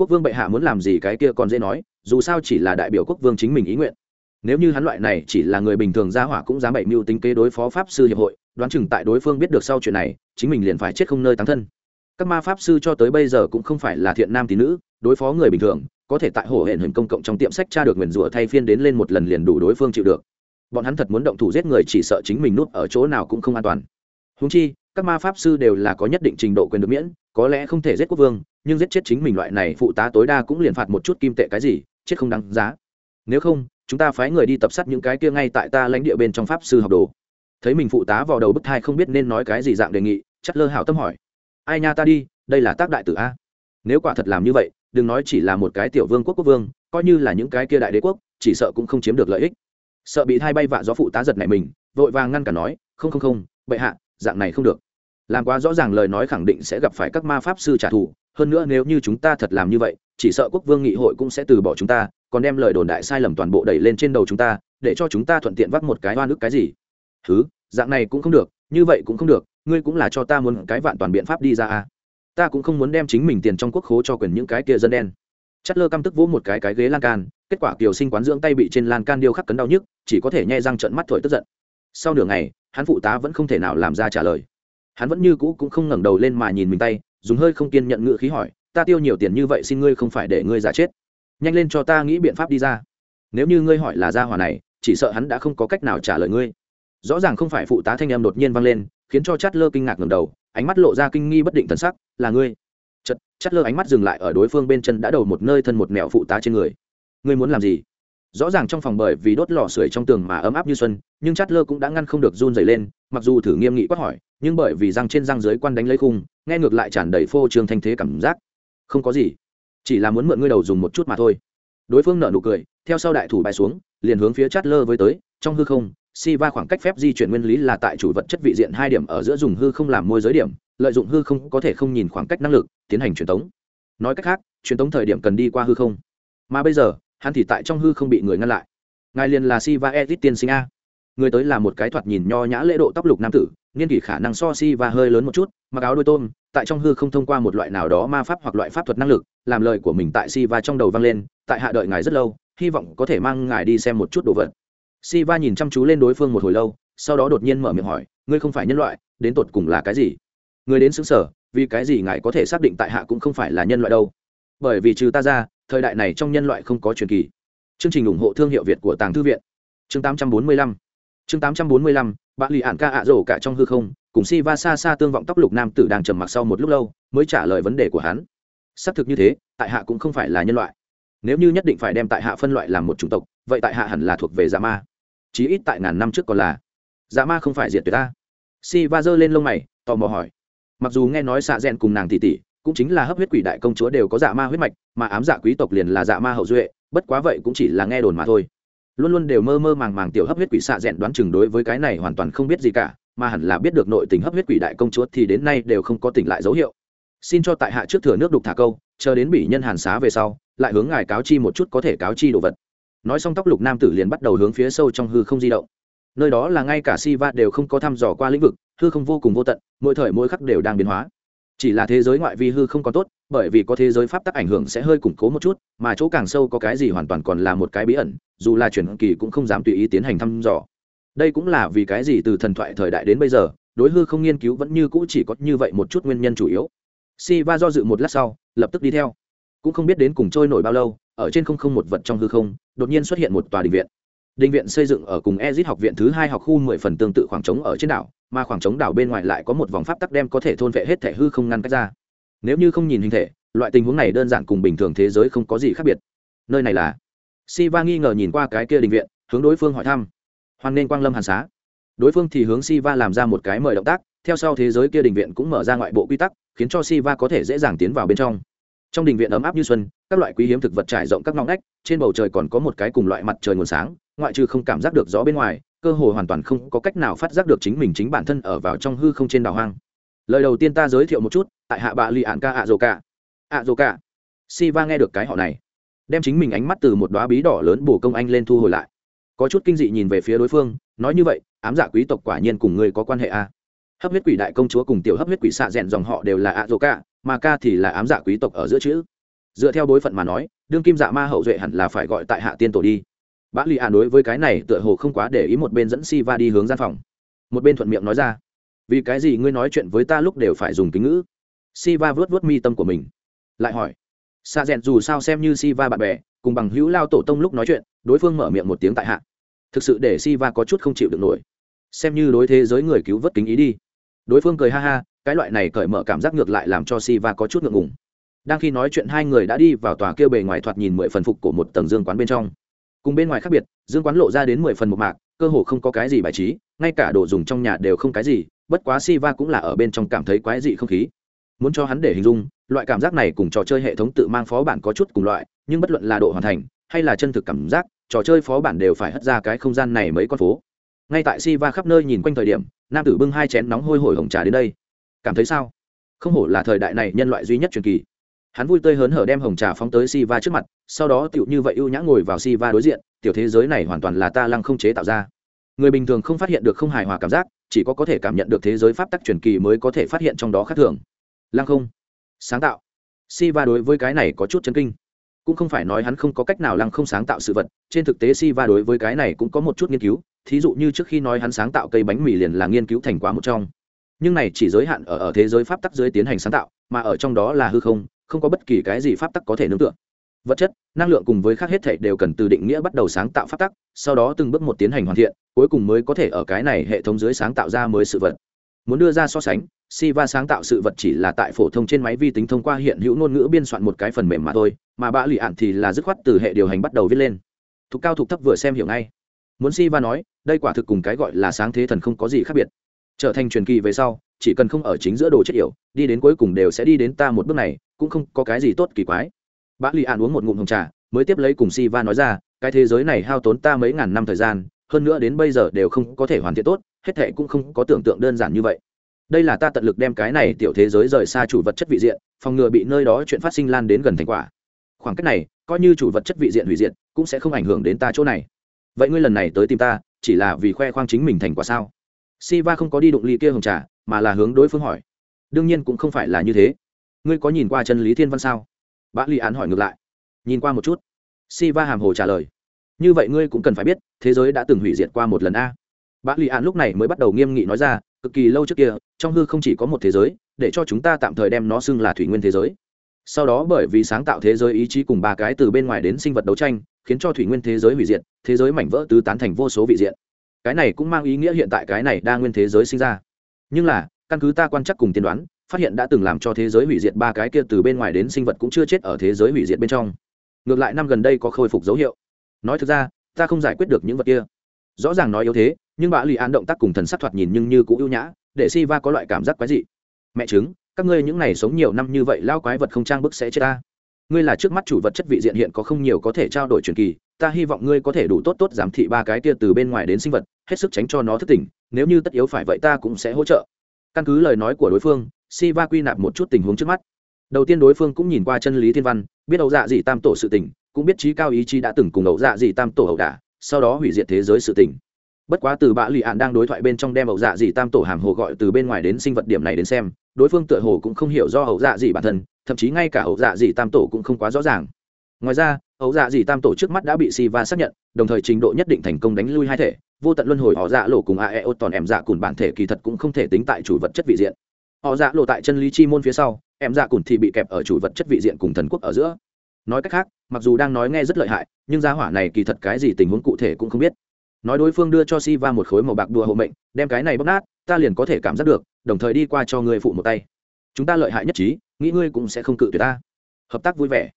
quốc vương bệ hạ muốn làm gì cái kia còn dễ nói, dù sao chỉ là đại biểu quốc vương chính mình ý nguyện. Nếu như hắn loại này chỉ là người bình thường ra hỏa cũng dám bậy mưu tính kế đối phó pháp sư hiệp hội, đoán chừng tại đối phương biết được sau chuyện này, chính mình liền phải chết không nơi tán thân. Các ma pháp sư cho tới bây giờ cũng không phải là thiện nam tín nữ, đối phó người bình thường, có thể tại hồ hển hình công cộng trong tiệm sách tra được nguyền rủa thay phiên đến lên một lần liền đủ đối phương chịu được. Bọn hắn thật muốn động thủ giết người chỉ sợ chính mình nút ở chỗ nào cũng không an toàn. Húng chi, các ma pháp sư đều là có nhất định trình độ quyền được miễn có lẽ không thể giết quốc vương, nhưng giết chết chính mình loại này phụ tá tối đa cũng liền phạt một chút kim tệ cái gì, chết không đáng giá. Nếu không, chúng ta phái người đi tập sát những cái kia ngay tại ta lãnh địa bên trong pháp sư học đồ. Thấy mình phụ tá vào đầu bức thai không biết nên nói cái gì dạng đề nghị, chắc lơ hảo tâm hỏi. Ai nha ta đi, đây là tác đại tử a. Nếu quả thật làm như vậy, đừng nói chỉ là một cái tiểu vương quốc quốc vương, coi như là những cái kia đại đế quốc, chỉ sợ cũng không chiếm được lợi ích. Sợ bị thai bay vạ gió phụ tá giật này mình, vội vàng ngăn cả nói, không không không, bệ hạ, dạng này không được làm quá rõ ràng lời nói khẳng định sẽ gặp phải các ma pháp sư trả thù, hơn nữa nếu như chúng ta thật làm như vậy, chỉ sợ quốc vương nghị hội cũng sẽ từ bỏ chúng ta, còn đem lời đồn đại sai lầm toàn bộ đẩy lên trên đầu chúng ta, để cho chúng ta thuận tiện vắt một cái oan ức cái gì. Thứ dạng này cũng không được, như vậy cũng không được, ngươi cũng là cho ta muốn cái vạn toàn biện pháp đi ra à. Ta cũng không muốn đem chính mình tiền trong quốc khố cho quyền những cái kia dân đen. Chất lơ căm tức vỗ một cái cái ghế lan can, kết quả kiều sinh quán dưỡng tay bị trên lan can điêu khắc cấn đau nhức, chỉ có thể nhai răng trận mắt thổi tức giận. Sau nửa ngày, hắn phụ tá vẫn không thể nào làm ra trả lời hắn vẫn như cũ cũng không ngẩng đầu lên mà nhìn mình tay, dùng hơi không kiên nhận ngự khí hỏi, ta tiêu nhiều tiền như vậy xin ngươi không phải để ngươi giả chết. Nhanh lên cho ta nghĩ biện pháp đi ra. Nếu như ngươi hỏi là gia hỏa này, chỉ sợ hắn đã không có cách nào trả lời ngươi. Rõ ràng không phải phụ tá thanh em đột nhiên vang lên, khiến cho chát lơ kinh ngạc ngầm đầu, ánh mắt lộ ra kinh nghi bất định thần sắc, là ngươi? Chật chát lơ ánh mắt dừng lại ở đối phương bên chân đã đầu một nơi thân một mẹo phụ tá trên người. Ngươi muốn làm gì? Rõ ràng trong phòng bởi vì đốt lò sưởi trong tường mà ấm áp như xuân, nhưng chát lơ cũng đã ngăn không được run dày lên, mặc dù thử nghiêm nghị quát hỏi, nhưng bởi vì răng trên răng dưới quan đánh lấy khung, nghe ngược lại tràn đầy phô trương thanh thế cảm giác. Không có gì, chỉ là muốn mượn ngươi đầu dùng một chút mà thôi. Đối phương nở nụ cười, theo sau đại thủ bài xuống, liền hướng phía chát lơ với tới, trong hư không, si va khoảng cách phép di chuyển nguyên lý là tại chủ vật chất vị diện hai điểm ở giữa dùng hư không làm môi giới điểm, lợi dụng hư không có thể không nhìn khoảng cách năng lực, tiến hành truyền tống. Nói cách khác, truyền tống thời điểm cần đi qua hư không. Mà bây giờ hắn thì tại trong hư không bị người ngăn lại. Ngài liền là si va edit tiên sinh a. Người tới là một cái thoạt nhìn nho nhã lễ độ tóc lục nam tử, niên kỷ khả năng so si và hơi lớn một chút, mặc áo đôi tôm, tại trong hư không thông qua một loại nào đó ma pháp hoặc loại pháp thuật năng lực, làm lời của mình tại si va trong đầu vang lên, tại hạ đợi ngài rất lâu, hy vọng có thể mang ngài đi xem một chút đồ vật. Si va nhìn chăm chú lên đối phương một hồi lâu, sau đó đột nhiên mở miệng hỏi, ngươi không phải nhân loại, đến tột cùng là cái gì? Người đến xứng sở, vì cái gì ngài có thể xác định tại hạ cũng không phải là nhân loại đâu? Bởi vì trừ ta ra thời đại này trong nhân loại không có truyền kỳ. Chương trình ủng hộ thương hiệu việt của tàng thư viện. Chương 845 chương 845 bạn lì ạn ca ạ rổ cả trong hư không, cùng si va xa xa tương vọng tóc lục nam tử đang trầm mặc sau một lúc lâu, mới trả lời vấn đề của hắn. Xác thực như thế, tại hạ cũng không phải là nhân loại. Nếu như nhất định phải đem tại hạ phân loại làm một chủng tộc, vậy tại hạ hẳn là thuộc về dạ ma. Chí ít tại ngàn năm trước còn là. Dạ ma không phải diệt tuyệt ta. Si va giơ lên lông mày, tò mò hỏi. Mặc dù nghe nói xạ rẽn cùng nàng tỷ tỷ cũng chính là hấp huyết quỷ đại công chúa đều có dạ ma huyết mạch, mà ám dạ quý tộc liền là dạ ma hậu duệ, bất quá vậy cũng chỉ là nghe đồn mà thôi. Luôn luôn đều mơ mơ màng màng tiểu hấp huyết quỷ xạ rẽn đoán chừng đối với cái này hoàn toàn không biết gì cả, mà hẳn là biết được nội tình hấp huyết quỷ đại công chúa thì đến nay đều không có tỉnh lại dấu hiệu. Xin cho tại hạ trước thừa nước đục thả câu, chờ đến bị nhân hàn xá về sau, lại hướng ngài cáo chi một chút có thể cáo chi đồ vật. Nói xong tóc lục nam tử liền bắt đầu hướng phía sâu trong hư không di động. Nơi đó là ngay cả si va đều không có thăm dò qua lĩnh vực, hư không vô cùng vô tận, mỗi thời mỗi khắc đều đang biến hóa chỉ là thế giới ngoại vi hư không còn tốt, bởi vì có thế giới pháp tắc ảnh hưởng sẽ hơi củng cố một chút, mà chỗ càng sâu có cái gì hoàn toàn còn là một cái bí ẩn, dù là chuyển kỳ cũng không dám tùy ý tiến hành thăm dò. Đây cũng là vì cái gì từ thần thoại thời đại đến bây giờ, đối hư không nghiên cứu vẫn như cũ chỉ có như vậy một chút nguyên nhân chủ yếu. Si va do dự một lát sau, lập tức đi theo. Cũng không biết đến cùng trôi nổi bao lâu, ở trên không không một vật trong hư không, đột nhiên xuất hiện một tòa đình viện. Đình viện xây dựng ở cùng ezit học viện thứ hai học khu mười phần tương tự khoảng trống ở trên đảo mà khoảng trống đảo bên ngoài lại có một vòng pháp tắc đem có thể thôn vệ hết thể hư không ngăn cách ra. Nếu như không nhìn hình thể, loại tình huống này đơn giản cùng bình thường thế giới không có gì khác biệt. Nơi này là si va nghi ngờ nhìn qua cái kia đình viện, hướng đối phương hỏi thăm. Hoan nên quang lâm hàn xá. Đối phương thì hướng si va làm ra một cái mời động tác, theo sau thế giới kia đình viện cũng mở ra ngoại bộ quy tắc, khiến cho si va có thể dễ dàng tiến vào bên trong. Trong đình viện ấm áp như xuân, các loại quý hiếm thực vật trải rộng các ngõ ngách, trên bầu trời còn có một cái cùng loại mặt trời nguồn sáng, ngoại trừ không cảm giác được gió bên ngoài cơ hội hoàn toàn không có cách nào phát giác được chính mình chính bản thân ở vào trong hư không trên đảo hoang. Lời đầu tiên ta giới thiệu một chút, tại hạ bạ lì ạn ca ạ dồ cả ạ dồ cả si va nghe được cái họ này, đem chính mình ánh mắt từ một đoá bí đỏ lớn bổ công anh lên thu hồi lại. Có chút kinh dị nhìn về phía đối phương, nói như vậy, ám giả quý tộc quả nhiên cùng ngươi có quan hệ a à. hấp huyết quỷ đại công chúa cùng tiểu hấp huyết quỷ xạ rèn dòng họ đều là ạ dồ cả mà ca thì là ám giả quý tộc ở giữa chữ. Dựa theo bối phận mà nói, đương kim dạ ma hậu duệ hẳn là phải gọi tại hạ tiên tổ đi bã lì ạ đối với cái này tựa hồ không quá để ý, một bên dẫn si va đi hướng gian phòng. Một bên thuận miệng nói ra, vì cái gì ngươi nói chuyện với ta lúc đều phải dùng kính ngữ? Si va vớt vớt mi tâm của mình, lại hỏi xa rèn dù sao xem như si va bạn bè, cùng bằng hữu lao tổ tông lúc nói chuyện, đối phương mở miệng một tiếng tại hạ. Thực sự để si va có chút không chịu được nổi. Xem như đối thế giới người cứu vớt kính ý đi. Đối phương cười ha ha, cái loại này cởi mở cảm giác ngược lại làm cho si va có chút ngượng ngùng. Đang khi nói chuyện, hai người đã đi vào tòa kêu bề ngoài thoạt nhìn mười phần phục của một tầng dương quán bên trong cùng bên ngoài khác biệt, dương quán lộ ra đến mười phần một mạc, cơ hồ không có cái gì bài trí, ngay cả đồ dùng trong nhà đều không cái gì, bất quá si va cũng là ở bên trong cảm thấy quái dị không khí. Muốn cho hắn để hình dung, loại cảm giác này cùng trò chơi hệ thống tự mang phó bản có chút cùng loại, nhưng bất luận là độ hoàn thành, hay là chân thực cảm giác, trò chơi phó bản đều phải hất ra cái không gian này mấy con phố. Ngay tại si va khắp nơi nhìn quanh thời điểm, nam tử bưng hai chén nóng hôi hổi hồng trà đến đây. Cảm thấy sao? Không hổ là thời đại này nhân loại duy nhất truyền kỳ hắn vui tươi hớn hở đem hồng trà phóng tới si va trước mặt, sau đó tựu như vậy ưu nhã ngồi vào si va đối diện, tiểu thế giới này hoàn toàn là ta lăng không chế tạo ra. Người bình thường không phát hiện được không hài hòa cảm giác, chỉ có có thể cảm nhận được thế giới pháp tắc truyền kỳ mới có thể phát hiện trong đó khác thường. Lăng không. Sáng tạo. Si va đối với cái này có chút chân kinh. Cũng không phải nói hắn không có cách nào lăng không sáng tạo sự vật, trên thực tế si va đối với cái này cũng có một chút nghiên cứu, thí dụ như trước khi nói hắn sáng tạo cây bánh mì liền là nghiên cứu thành quả một trong. Nhưng này chỉ giới hạn ở ở thế giới pháp tắc dưới tiến hành sáng tạo, mà ở trong đó là hư không không có bất kỳ cái gì pháp tắc có thể nương tựa vật chất năng lượng cùng với khác hết thể đều cần từ định nghĩa bắt đầu sáng tạo pháp tắc sau đó từng bước một tiến hành hoàn thiện cuối cùng mới có thể ở cái này hệ thống dưới sáng tạo ra mới sự vật muốn đưa ra so sánh Siva sáng tạo sự vật chỉ là tại phổ thông trên máy vi tính thông qua hiện hữu ngôn ngữ biên soạn một cái phần mềm mà thôi, mà bã lì ạn thì là dứt khoát từ hệ điều hành bắt đầu viết lên. Thục cao thục thấp vừa xem hiểu ngay. Muốn Siva nói, đây quả thực cùng cái gọi là sáng thế thần không có gì khác biệt. Trở thành truyền kỳ về sau, chỉ cần không ở chính giữa đồ chất yểu, đi đến cuối cùng đều sẽ đi đến ta một bước này, cũng không có cái gì tốt kỳ quái. bác lì ạn uống một ngụm hồng trà, mới tiếp lấy cùng Si Va nói ra, cái thế giới này hao tốn ta mấy ngàn năm thời gian, hơn nữa đến bây giờ đều không có thể hoàn thiện tốt, hết thệ cũng không có tưởng tượng đơn giản như vậy. Đây là ta tận lực đem cái này tiểu thế giới rời xa chủ vật chất vị diện phòng ngừa bị nơi đó chuyện phát sinh lan đến gần thành quả. Khoảng cách này coi như chủ vật chất vị diện hủy diện cũng sẽ không ảnh hưởng đến ta chỗ này. Vậy ngươi lần này tới tìm ta chỉ là vì khoe khoang chính mình thành quả sao? Si Va không có đi đụng ly kia hồng trà mà là hướng đối phương hỏi. Đương nhiên cũng không phải là như thế. Ngươi có nhìn qua chân lý thiên văn sao? Bã ly án hỏi ngược lại. Nhìn qua một chút. Si Va hàm hồ trả lời. Như vậy ngươi cũng cần phải biết, thế giới đã từng hủy diệt qua một lần a. Bã ly án lúc này mới bắt đầu nghiêm nghị nói ra, cực kỳ lâu trước kia, trong hư không chỉ có một thế giới, để cho chúng ta tạm thời đem nó xưng là thủy nguyên thế giới. Sau đó bởi vì sáng tạo thế giới ý chí cùng ba cái từ bên ngoài đến sinh vật đấu tranh, khiến cho thủy nguyên thế giới hủy diệt, thế giới mảnh vỡ tứ tán thành vô số vị diện. Cái này cũng mang ý nghĩa hiện tại cái này đa nguyên thế giới sinh ra nhưng là, căn cứ ta quan chắc cùng tiên đoán, phát hiện đã từng làm cho thế giới hủy diệt ba cái kia từ bên ngoài đến sinh vật cũng chưa chết ở thế giới hủy diệt bên trong. Ngược lại năm gần đây có khôi phục dấu hiệu. Nói thực ra, ta không giải quyết được những vật kia. Rõ ràng nói yếu thế, nhưng bà lì an động tác cùng thần sắc thoạt nhìn nhưng như cũng ưu nhã, để si va có loại cảm giác quái dị. Mẹ chứng các ngươi những này sống nhiều năm như vậy, lao quái vật không trang bức sẽ chết ta ngươi là trước mắt chủ vật chất vị diện hiện có không nhiều có thể trao đổi truyền kỳ, ta hy vọng ngươi có thể đủ tốt tốt giám thị ba cái kia từ bên ngoài đến sinh vật, hết sức tránh cho nó thức tỉnh, nếu như tất yếu phải vậy ta cũng sẽ hỗ trợ. Căn cứ lời nói của đối phương si va quy nạp một chút tình huống trước mắt. Đầu tiên đối phương cũng nhìn qua chân lý thiên văn, biết ấu dạ dị tam tổ sự tỉnh cũng biết trí cao ý chí đã từng cùng ấu dạ dị tam tổ ẩu đả, sau đó hủy diệt thế giới sự tỉnh bất quá từ bạ lụy ạn đang đối thoại bên trong đem ẩu dạ dị tam tổ hàm hồ gọi từ bên ngoài đến sinh vật điểm này đến xem đối phương tựa hồ cũng không hiểu do hậu dạ gì bản thân, thậm chí ngay cả hậu dạ gì tam tổ cũng không quá rõ ràng. Ngoài ra hậu dạ gì tam tổ trước mắt đã bị si va xác nhận, đồng thời trình độ nhất định thành công đánh lui hai thể, vô tận luân hồi họ dạ lộ cùng AEo toàn em dạ cùn bản thể kỳ thật cũng không thể tính tại chủ vật chất vị diện. Họ dạ lộ tại chân lý chi môn phía sau, em dạ cùn thì bị kẹp ở chủ vật chất vị diện cùng thần quốc ở giữa. Nói cách khác, mặc dù đang nói nghe rất lợi hại, nhưng gia hỏa này kỳ thật cái gì tình huống cụ thể cũng không biết. Nói đối phương đưa cho si va một khối màu bạc đùa hộ mệnh, đem cái này bóc nát ta liền có thể cảm giác được, đồng thời đi qua cho người phụ một tay. Chúng ta lợi hại nhất trí, nghĩ ngươi cũng sẽ không cự tuyệt ta. Hợp tác vui vẻ.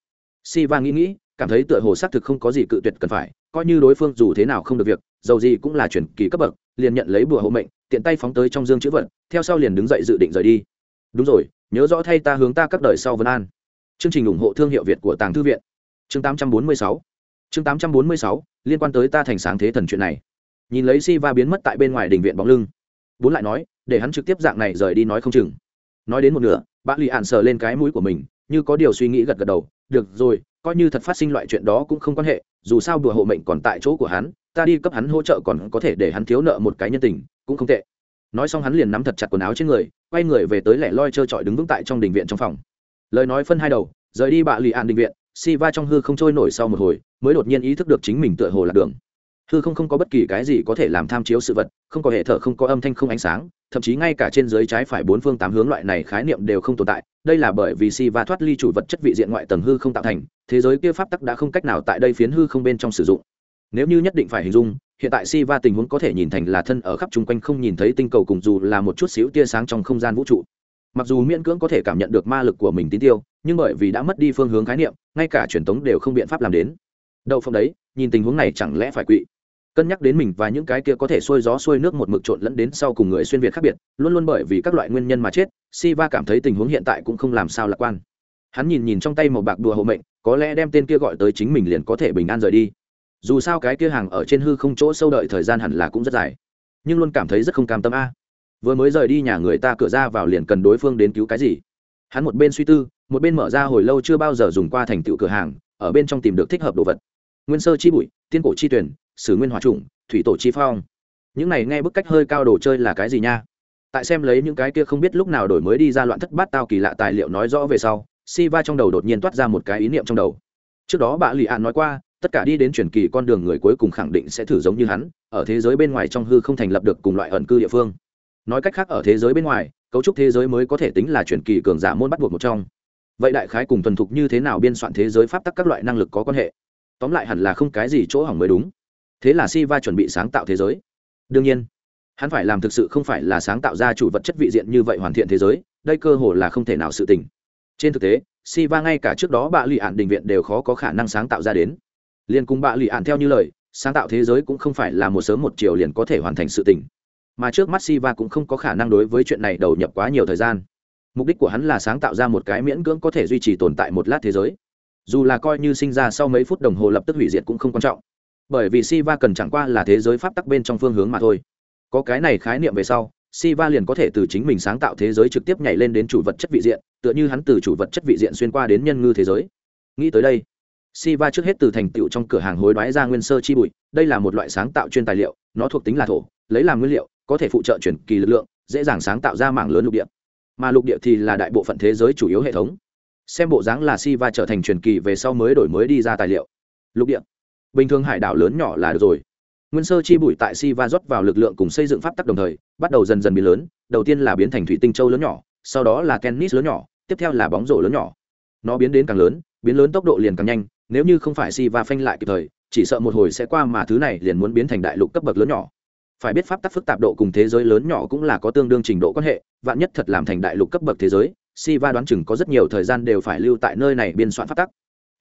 Si va nghĩ nghĩ, cảm thấy tựa hồ xác thực không có gì cự tuyệt cần phải, coi như đối phương dù thế nào không được việc, dầu gì cũng là chuyển kỳ cấp bậc, liền nhận lấy bùa hộ mệnh, tiện tay phóng tới trong dương chữ vật, theo sau liền đứng dậy dự định rời đi. Đúng rồi, nhớ rõ thay ta hướng ta các đời sau vân an. Chương trình ủng hộ thương hiệu việt của tàng thư viện. Chương 846 chương 846 liên quan tới ta thành sáng thế thần chuyện này. Nhìn lấy si va biến mất tại bên ngoài đình viện bóng lưng bốn lại nói, để hắn trực tiếp dạng này rời đi nói không chừng. Nói đến một nửa bác lì ạn sờ lên cái mũi của mình, như có điều suy nghĩ gật gật đầu, được rồi, coi như thật phát sinh loại chuyện đó cũng không quan hệ, dù sao đùa hộ mệnh còn tại chỗ của hắn, ta đi cấp hắn hỗ trợ còn có thể để hắn thiếu nợ một cái nhân tình, cũng không tệ. Nói xong hắn liền nắm thật chặt quần áo trên người, quay người về tới lẻ loi trơ trọi đứng vững tại trong đình viện trong phòng. Lời nói phân hai đầu, rời đi bạ lì ạn đình viện si va trong hư không trôi nổi sau một hồi, mới đột nhiên ý thức được chính mình tựa hồ lạc đường hư không không có bất kỳ cái gì có thể làm tham chiếu sự vật, không có hệ thở, không có âm thanh, không ánh sáng, thậm chí ngay cả trên dưới trái phải bốn phương tám hướng loại này khái niệm đều không tồn tại. Đây là bởi vì si va thoát ly chủ vật chất vị diện ngoại tầng hư không tạo thành, thế giới kia pháp tắc đã không cách nào tại đây phiến hư không bên trong sử dụng. Nếu như nhất định phải hình dung, hiện tại si va tình huống có thể nhìn thành là thân ở khắp chung quanh không nhìn thấy tinh cầu cùng dù là một chút xíu tia sáng trong không gian vũ trụ. Mặc dù miễn cưỡng có thể cảm nhận được ma lực của mình tín tiêu, nhưng bởi vì đã mất đi phương hướng khái niệm, ngay cả truyền thống đều không biện pháp làm đến. Đậu phong đấy, nhìn tình huống này chẳng lẽ phải quỵ? Cân nhắc đến mình và những cái kia có thể xuôi gió xuôi nước một mực trộn lẫn đến sau cùng người xuyên việt khác biệt, luôn luôn bởi vì các loại nguyên nhân mà chết si va cảm thấy tình huống hiện tại cũng không làm sao lạc quan. Hắn nhìn nhìn trong tay một bạc đùa hộ mệnh, có lẽ đem tên kia gọi tới chính mình liền có thể bình an rời đi. Dù sao cái kia hàng ở trên hư không chỗ sâu đợi thời gian hẳn là cũng rất dài, nhưng luôn cảm thấy rất không cam tâm a. À. Vừa mới rời đi nhà người ta cửa ra vào liền cần đối phương đến cứu cái gì? Hắn một bên suy tư, một bên mở ra hồi lâu chưa bao giờ dùng qua thành tựu cửa hàng, ở bên trong tìm được thích hợp đồ vật. Nguyên sơ chi bụi, tiên cổ chi tuyển sử nguyên hòa trùng thủy tổ chi phong. Những này nghe bức cách hơi cao đồ chơi là cái gì nha? Tại xem lấy những cái kia không biết lúc nào đổi mới đi ra loạn thất bát tao kỳ lạ tài liệu nói rõ về sau si va trong đầu đột nhiên toát ra một cái ý niệm trong đầu. Trước đó bà lì an nói qua, tất cả đi đến truyền kỳ con đường người cuối cùng khẳng định sẽ thử giống như hắn, ở thế giới bên ngoài trong hư không thành lập được cùng loại ẩn cư địa phương. Nói cách khác ở thế giới bên ngoài, cấu trúc thế giới mới có thể tính là truyền kỳ cường giả môn bắt buộc một trong. Vậy đại khái cùng thuần thục như thế nào biên soạn thế giới pháp tắc các loại năng lực có quan hệ? Tóm lại hẳn là không cái gì chỗ hỏng mới đúng thế là si va chuẩn bị sáng tạo thế giới đương nhiên, hắn phải làm thực sự không phải là sáng tạo ra chủ vật chất vị diện như vậy hoàn thiện thế giới, đây cơ hồ là không thể nào sự tình trên thực tế si va ngay cả trước đó bạ lụy ạn đình viện đều khó có khả năng sáng tạo ra đến liền cùng bạ lụy ạn theo như lời, sáng tạo thế giới cũng không phải là một sớm một chiều liền có thể hoàn thành sự tình mà trước mắt Si Va cũng không có khả năng đối với chuyện này đầu nhập quá nhiều thời gian. Mục đích của hắn là sáng tạo ra một cái miễn cưỡng có thể duy trì tồn tại một lát thế giới. Dù là coi như sinh ra sau mấy phút đồng hồ lập tức hủy diệt cũng không quan trọng. Bởi vì Siva cần chẳng qua là thế giới pháp tắc bên trong phương hướng mà thôi. Có cái này khái niệm về sau, Siva liền có thể từ chính mình sáng tạo thế giới trực tiếp nhảy lên đến chủ vật chất vị diện, tựa như hắn từ chủ vật chất vị diện xuyên qua đến nhân ngư thế giới. Nghĩ tới đây, Siva trước hết từ thành tựu trong cửa hàng hối đoái ra nguyên sơ chi bụi, đây là một loại sáng tạo chuyên tài liệu, nó thuộc tính là thổ, lấy làm nguyên liệu, có thể phụ trợ chuyển kỳ lực lượng dễ dàng sáng tạo ra mảng lớn lục địa mà lục địa thì là đại bộ phận thế giới chủ yếu hệ thống xem bộ dáng là si va trở thành truyền kỳ về sau mới đổi mới đi ra tài liệu lục địa bình thường hải đảo lớn nhỏ là được rồi. Nguyên sơ chi bụi tại si va rót vào lực lượng cùng xây dựng pháp tắc đồng thời, bắt đầu dần dần biến lớn, đầu tiên là biến thành thủy tinh châu lớn nhỏ, sau đó là tennis lớn nhỏ, tiếp theo là bóng rổ lớn nhỏ. Nó biến đến càng lớn, biến lớn tốc độ liền càng nhanh, nếu như không phải si va phanh lại kịp thời, chỉ sợ một hồi sẽ qua mà thứ này liền muốn biến thành đại lục cấp bậc lớn nhỏ. Phải biết pháp tắc phức tạp độ cùng thế giới lớn nhỏ cũng là có tương đương trình độ quan hệ, vạn nhất thật làm thành đại lục cấp bậc thế giới si va đoán chừng có rất nhiều thời gian đều phải lưu tại nơi này biên soạn pháp tắc.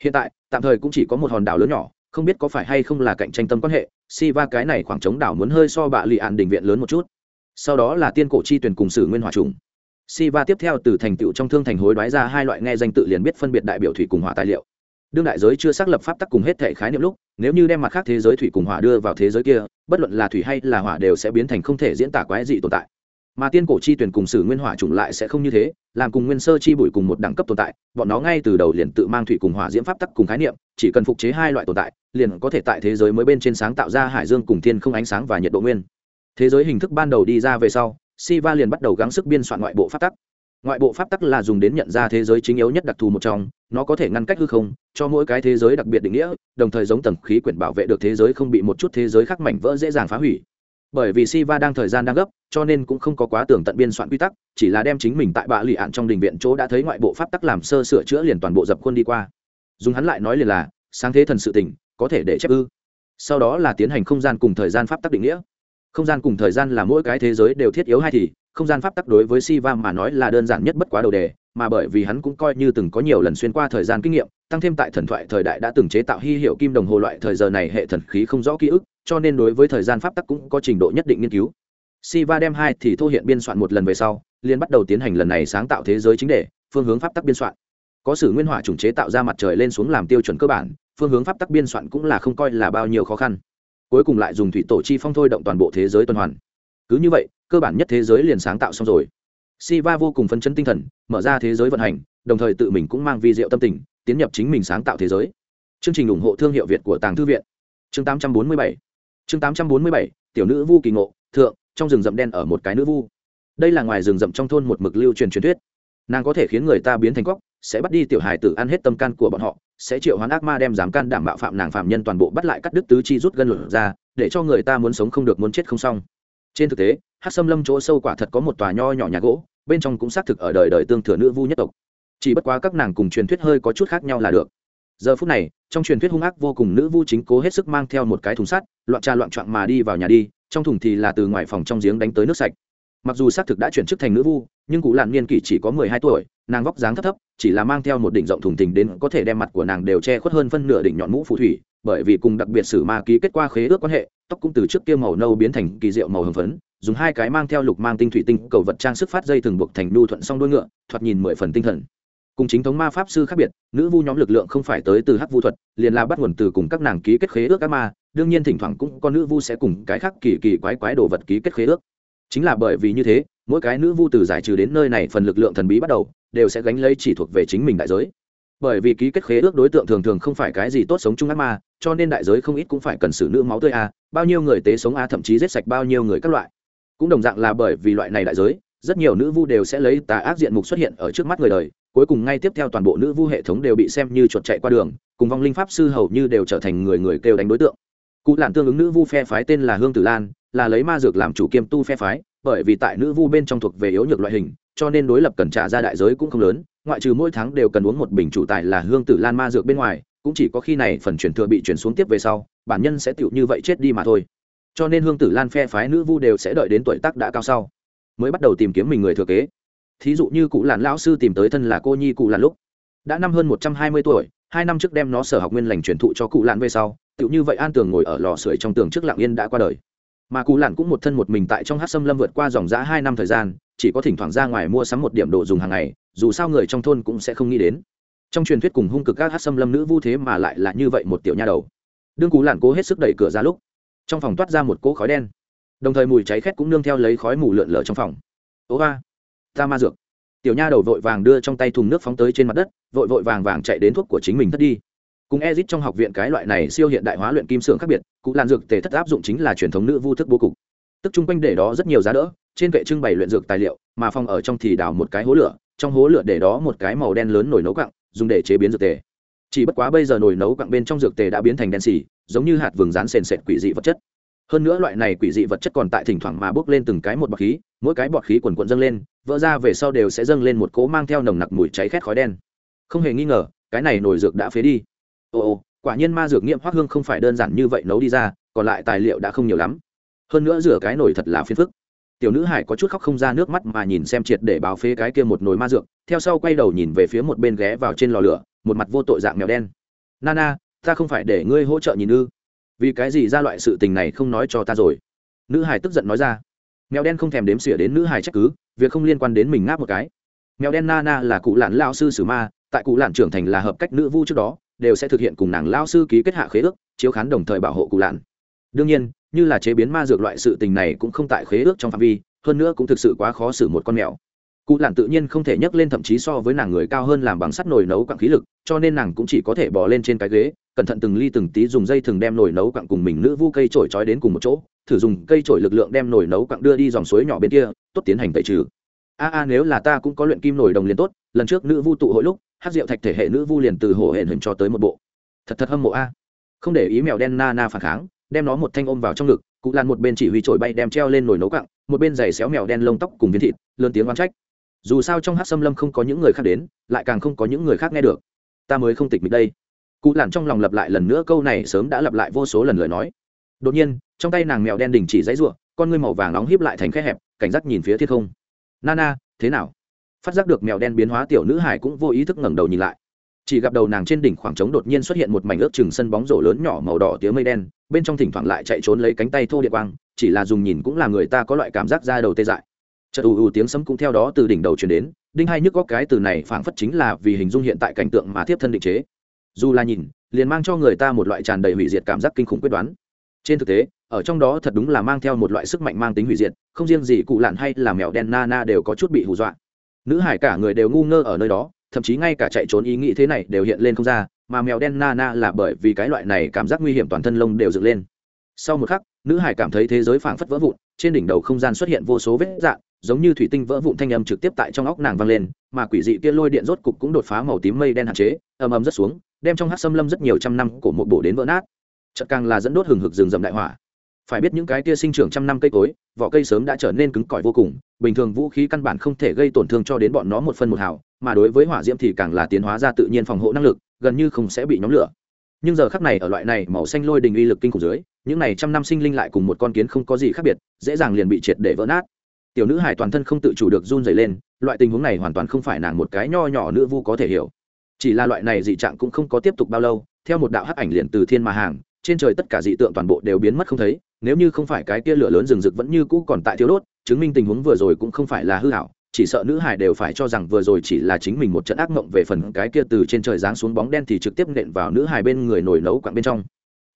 Hiện tại, tạm thời cũng chỉ có một hòn đảo lớn nhỏ không biết có phải hay không là cạnh tranh tâm quan hệ si va cái này khoảng trống đảo muốn hơi so bạ lì ạn đình viện lớn một chút. Sau đó là tiên cổ chi tuyển cùng sử nguyên hỏa trùng. Si va tiếp theo từ thành tựu trong thương thành hối đoái ra hai loại nghe danh tự liền biết phân biệt đại biểu thủy cùng hỏa tài liệu. Đương đại giới chưa xác lập pháp tắc cùng hết thể khái niệm lúc, nếu như đem mặt khác thế giới thủy cùng hỏa đưa vào thế giới kia, bất luận là thủy hay là hỏa đều sẽ biến thành không thể diễn tả quái dị tồn tại mà tiên cổ chi tuyển cùng sử nguyên hỏa chủng lại sẽ không như thế, làm cùng nguyên sơ chi bụi cùng một đẳng cấp tồn tại, bọn nó ngay từ đầu liền tự mang thủy cùng hỏa diễm pháp tắc cùng khái niệm, chỉ cần phục chế hai loại tồn tại, liền có thể tại thế giới mới bên trên sáng tạo ra hải dương cùng thiên không ánh sáng và nhiệt độ nguyên. Thế giới hình thức ban đầu đi ra về sau, Siva liền bắt đầu gắng sức biên soạn ngoại bộ pháp tắc. Ngoại bộ pháp tắc là dùng đến nhận ra thế giới chính yếu nhất đặc thù một trong, nó có thể ngăn cách hư không, cho mỗi cái thế giới đặc biệt định nghĩa, đồng thời giống tầng khí quyển bảo vệ được thế giới không bị một chút thế giới khác mảnh vỡ dễ dàng phá hủy bởi vì Siva đang thời gian đang gấp cho nên cũng không có quá tưởng tận biên soạn quy tắc chỉ là đem chính mình tại bạ lì ạn trong đình viện chỗ đã thấy ngoại bộ pháp tắc làm sơ sửa chữa liền toàn bộ dập khuôn đi qua. Dùng hắn lại nói liền là sáng thế thần sự tình có thể để chép ư. Sau đó là tiến hành không gian cùng thời gian pháp tắc định nghĩa. Không gian cùng thời gian là mỗi cái thế giới đều thiết yếu hay thì không gian pháp tắc đối với Siva mà nói là đơn giản nhất bất quá đầu đề, mà bởi vì hắn cũng coi như từng có nhiều lần xuyên qua thời gian kinh nghiệm, tăng thêm tại thần thoại thời đại đã từng chế tạo hy hiệu kim đồng hồ loại thời giờ này hệ thần khí không rõ ký ức, cho nên đối với thời gian pháp tắc cũng có trình độ nhất định nghiên cứu. Siva đem hai thì thô hiện biên soạn một lần về sau, liền bắt đầu tiến hành lần này sáng tạo thế giới chính đề, phương hướng pháp tắc biên soạn. Có sử nguyên hỏa chủng chế tạo ra mặt trời lên xuống làm tiêu chuẩn cơ bản, phương hướng pháp tắc biên soạn cũng là không coi là bao nhiêu khó khăn. Cuối cùng lại dùng thủy tổ chi phong thôi động toàn bộ thế giới tuần hoàn cứ như vậy cơ bản nhất thế giới liền sáng tạo xong rồi Siva vô cùng phấn chấn tinh thần, mở ra thế giới vận hành, đồng thời tự mình cũng mang vi diệu tâm tình, tiến nhập chính mình sáng tạo thế giới. Chương trình ủng hộ thương hiệu việt của tàng thư viện. Chương 847 chương 847 tiểu nữ vu kỳ ngộ, thượng, trong rừng rậm đen ở một cái nữ vu. Đây là ngoài rừng rậm trong thôn một mực lưu truyền truyền thuyết. Nàng có thể khiến người ta biến thành cóc, sẽ bắt đi tiểu hài tử ăn hết tâm can của bọn họ, sẽ triệu hoán ác ma đem dám can đảm bạo phạm nàng phạm nhân toàn bộ bắt lại cắt đứt tứ chi rút gân luận ra, để cho người ta muốn sống không được muốn chết không xong. Trên thực tế, hắc sâm lâm chỗ sâu quả thật có một tòa nho nhỏ nhà gỗ bên trong cũng xác thực ở đời đời tương thừa nữ vu nhất tộc. Chỉ bất quá các nàng cùng truyền thuyết hơi có chút khác nhau là được. Giờ phút này, trong truyền thuyết hung ác vô cùng nữ vu chính cố hết sức mang theo một cái thùng sắt, loạn trà loạn trọn mà đi vào nhà đi, trong thùng thì là từ ngoài phòng trong giếng đánh tới nước sạch. Mặc dù xác thực đã chuyển chức thành nữ vu, nhưng cụ lạn niên kỷ chỉ có mười hai tuổi, nàng vóc dáng thấp thấp, chỉ là mang theo một đỉnh rộng thùng thình đến có thể đem mặt của nàng đều che khuất hơn phân nửa đỉnh nhọn mũ phù thủy bởi vì cùng đặc biệt sử ma ký kết qua khế ước quan hệ, tóc cũng từ trước kia màu nâu biến thành kỳ diệu màu hồng phấn, dùng hai cái mang theo lục mang tinh thủy tinh cầu vật trang sức phát dây thường buộc thành đu thuận song đuôi ngựa, thoạt nhìn mười phần tinh thần. Cùng chính thống ma pháp sư khác biệt, nữ vu nhóm lực lượng không phải tới từ hắc vu thuật, liền là bắt nguồn từ cùng các nàng ký kết khế ước các ma, đương nhiên thỉnh thoảng cũng có nữ vu sẽ cùng cái khác kỳ kỳ quái quái đồ vật ký kết khế ước. Chính là bởi vì như thế, mỗi cái nữ vu từ giải trừ đến nơi này phần lực lượng thần bí bắt đầu, đều sẽ gánh lấy chỉ thuộc về chính mình đại giới bởi vì ký kết khế ước đối tượng thường thường không phải cái gì tốt sống chung ác ma, cho nên đại giới không ít cũng phải cần xử nữ máu tươi a, bao nhiêu người tế sống a, thậm chí giết sạch bao nhiêu người các loại. Cũng đồng dạng là bởi vì loại này đại giới, rất nhiều nữ vu đều sẽ lấy tà ác diện mục xuất hiện ở trước mắt người đời, cuối cùng ngay tiếp theo toàn bộ nữ vu hệ thống đều bị xem như chuột chạy qua đường, cùng vong linh pháp sư hầu như đều trở thành người người kêu đánh đối tượng. Cụ làn tương ứng nữ vu phe phái tên là hương tử lan, là lấy ma dược làm chủ kiêm tu phe phái, bởi vì tại nữ vu bên trong thuộc về yếu nhược loại hình, cho nên đối lập cần trả ra đại giới cũng không lớn ngoại trừ mỗi tháng đều cần uống một bình chủ tài là hương tử lan ma dược bên ngoài, cũng chỉ có khi này phần chuyển thừa bị chuyển xuống tiếp về sau, bản nhân sẽ tựu như vậy chết đi mà thôi. Cho nên hương tử lan phe phái nữ vu đều sẽ đợi đến tuổi tác đã cao sau, mới bắt đầu tìm kiếm mình người thừa kế. Thí dụ như cụ làn lão sư tìm tới thân là cô nhi cụ làn lúc, đã năm hơn một trăm hai mươi tuổi, hai năm trước đem nó sở học nguyên lành truyền thụ cho cụ làn về sau, tựu như vậy an tường ngồi ở lò sưởi trong tường trước lạng yên đã qua đời. Mà cụ làn cũng một thân một mình tại trong hát xâm lâm vượt qua dòng giã hai năm thời gian, chỉ có thỉnh thoảng ra ngoài mua sắm một điểm đồ dùng hàng ngày dù sao người trong thôn cũng sẽ không nghĩ đến. Trong truyền thuyết cùng hung cực các hát xâm lâm nữ vu thế mà lại là như vậy một tiểu nha đầu. Đương cú làn cố hết sức đẩy cửa ra lúc, trong phòng toát ra một cỗ khói đen. Đồng thời mùi cháy khét cũng nương theo lấy khói mù lượn lở trong phòng. Ố ba ta ma dược. Tiểu nha đầu vội vàng đưa trong tay thùng nước phóng tới trên mặt đất, vội vội vàng vàng chạy đến thuốc của chính mình thất đi. Cùng ezit trong học viện cái loại này siêu hiện đại hóa luyện kim xưởng khác biệt cụ làn dược tề thất áp dụng chính là truyền thống nữ vu thức bố cục. Tức chung quanh để đó rất nhiều giá đỡ, trên kệ trưng bày luyện dược tài liệu, mà phòng ở trong thì đào một cái hố lửa trong hố lửa để đó một cái màu đen lớn nồi nấu cặng dùng để chế biến dược tề. Chỉ bất quá bây giờ nồi nấu cặng bên trong dược tề đã biến thành đen xì giống như hạt vừng rán sền sệt quỷ dị vật chất. Hơn nữa loại này quỷ dị vật chất còn tại thỉnh thoảng mà bốc lên từng cái một bọt khí, mỗi cái bọt khí quần quận dâng lên, vỡ ra về sau đều sẽ dâng lên một cỗ mang theo nồng nặc mùi cháy khét khói đen. Không hề nghi ngờ, cái này nồi dược đã phế đi. Ồ ồ quả nhiên ma dược nghiệm hoác hương không phải đơn giản như vậy nấu đi ra, còn lại tài liệu đã không nhiều lắm. Hơn nữa rửa cái nồi thật là phiền phức tiểu nữ hải có chút khóc không ra nước mắt mà nhìn xem triệt để báo phế cái kia một nồi ma dược, theo sau quay đầu nhìn về phía một bên ghé vào trên lò lửa, một mặt vô tội dạng mèo đen. Nana, ta không phải để ngươi hỗ trợ nhìn ư? Vì cái gì ra loại sự tình này không nói cho ta rồi? Nữ hải tức giận nói ra. Mèo đen không thèm đếm xỉa đến nữ hải trách cứ, việc không liên quan đến mình ngáp một cái. Mèo đen nana là cụ lạn lao sư sử ma, tại cụ lạn trưởng thành là hợp cách nữ vu trước đó, đều sẽ thực hiện cùng nàng lao sư ký kết hạ khế ước, chiếu khán đồng thời bảo hộ cụ lạn. Đương nhiên như là chế biến ma dược loại sự tình này cũng không tại khế ước trong phạm vi, hơn nữa cũng thực sự quá khó xử một con mèo. Cụ lạn tự nhiên không thể nhấc lên thậm chí so với nàng người cao hơn làm bằng sắt nồi nấu quặng khí lực, cho nên nàng cũng chỉ có thể bỏ lên trên cái ghế, cẩn thận từng ly từng tí dùng dây thừng đem nồi nấu quặng cùng mình nữ vu cây trổi trói đến cùng một chỗ, thử dùng cây trổi lực lượng đem nồi nấu quặng đưa đi dòng suối nhỏ bên kia, tốt tiến hành tẩy trừ. A a, nếu là ta cũng có luyện kim nồi đồng liền tốt, lần trước nữ vu tụ hội lúc, hát rượu thạch thể hệ nữ vu liền từ hổ hển hình cho tới một bộ. Thật thật hâm mộ a. Không để ý mèo đen na na phản kháng đem nó một thanh ôm vào trong ngực, cụ lan một bên chỉ huy trổi bay đem treo lên nồi nấu cặng một bên giày xéo mèo đen lông tóc cùng viên thịt, lớn tiếng oán trách. Dù sao trong hát xâm lâm không có những người khác đến, lại càng không có những người khác nghe được. Ta mới không tịch mịch đây. Cụ lan trong lòng lặp lại lần nữa câu này sớm đã lặp lại vô số lần lời nói. Đột nhiên, trong tay nàng mèo đen đình chỉ dãy ruộng con ngươi màu vàng nóng híp lại thành khe hẹp, cảnh giác nhìn phía thiên không. Nana, thế nào? Phát giác được mèo đen biến hóa tiểu nữ hải cũng vô ý thức ngẩng đầu nhìn lại chỉ gặp đầu nàng trên đỉnh khoảng trống đột nhiên xuất hiện một mảnh ướp chừng sân bóng rổ lớn nhỏ màu đỏ tía mây đen, bên trong thỉnh thoảng lại chạy trốn lấy cánh tay thô điện quang, chỉ là dùng nhìn cũng là người ta có loại cảm giác ra đầu tê dại. Chợt ù ù tiếng sấm cũng theo đó từ đỉnh đầu truyền đến, đinh hai nhức góc cái từ này phảng phất chính là vì hình dung hiện tại cảnh tượng mà thiếp thân định chế. Dù là nhìn, liền mang cho người ta một loại tràn đầy hủy diệt cảm giác kinh khủng quyết đoán. Trên thực tế, ở trong đó thật đúng là mang theo một loại sức mạnh mang tính hủy diệt, không riêng gì cụ lạn hay là mèo đen na na đều có chút bị hù dọa. Nữ hải cả người đều ngu ngơ ở nơi đó thậm chí ngay cả chạy trốn ý nghĩ thế này đều hiện lên không ra, mà mèo đen na na là bởi vì cái loại này cảm giác nguy hiểm toàn thân lông đều dựng lên. Sau một khắc, nữ hải cảm thấy thế giới phảng phất vỡ vụn, trên đỉnh đầu không gian xuất hiện vô số vết dạn giống như thủy tinh vỡ vụn thanh âm trực tiếp tại trong óc nàng vang lên, mà quỷ dị kia lôi điện rốt cục cũng đột phá màu tím mây đen hạn chế, ầm ầm rất xuống, đem trong hát xâm lâm rất nhiều trăm năm của một bộ đến vỡ nát. Chợt càng là dẫn đốt hừng hực rừng rậm đại hỏa phải biết những cái kia sinh trưởng trăm năm cây cối, vỏ cây sớm đã trở nên cứng cỏi vô cùng, bình thường vũ khí căn bản không thể gây tổn thương cho đến bọn nó một phân một hào, mà đối với hỏa diễm thì càng là tiến hóa ra tự nhiên phòng hộ năng lực, gần như không sẽ bị nhóm lửa. Nhưng giờ khắc này ở loại này màu xanh lôi đình uy lực kinh khủng dưới, những này trăm năm sinh linh lại cùng một con kiến không có gì khác biệt, dễ dàng liền bị triệt để vỡ nát. Tiểu nữ hải toàn thân không tự chủ được run dày lên, loại tình huống này hoàn toàn không phải nàng một cái nho nhỏ nữ vu có thể hiểu. Chỉ là loại này dị trạng cũng không có tiếp tục bao lâu, theo một đạo hắc ảnh liền từ thiên mà hàng trên trời tất cả dị tượng toàn bộ đều biến mất không thấy, nếu như không phải cái kia lửa lớn rừng rực vẫn như cũ còn tại thiếu đốt, chứng minh tình huống vừa rồi cũng không phải là hư hảo chỉ sợ nữ hải đều phải cho rằng vừa rồi chỉ là chính mình một trận ác mộng về phần cái kia từ trên trời giáng xuống bóng đen thì trực tiếp nện vào nữ hải bên người nồi nấu quặng bên trong.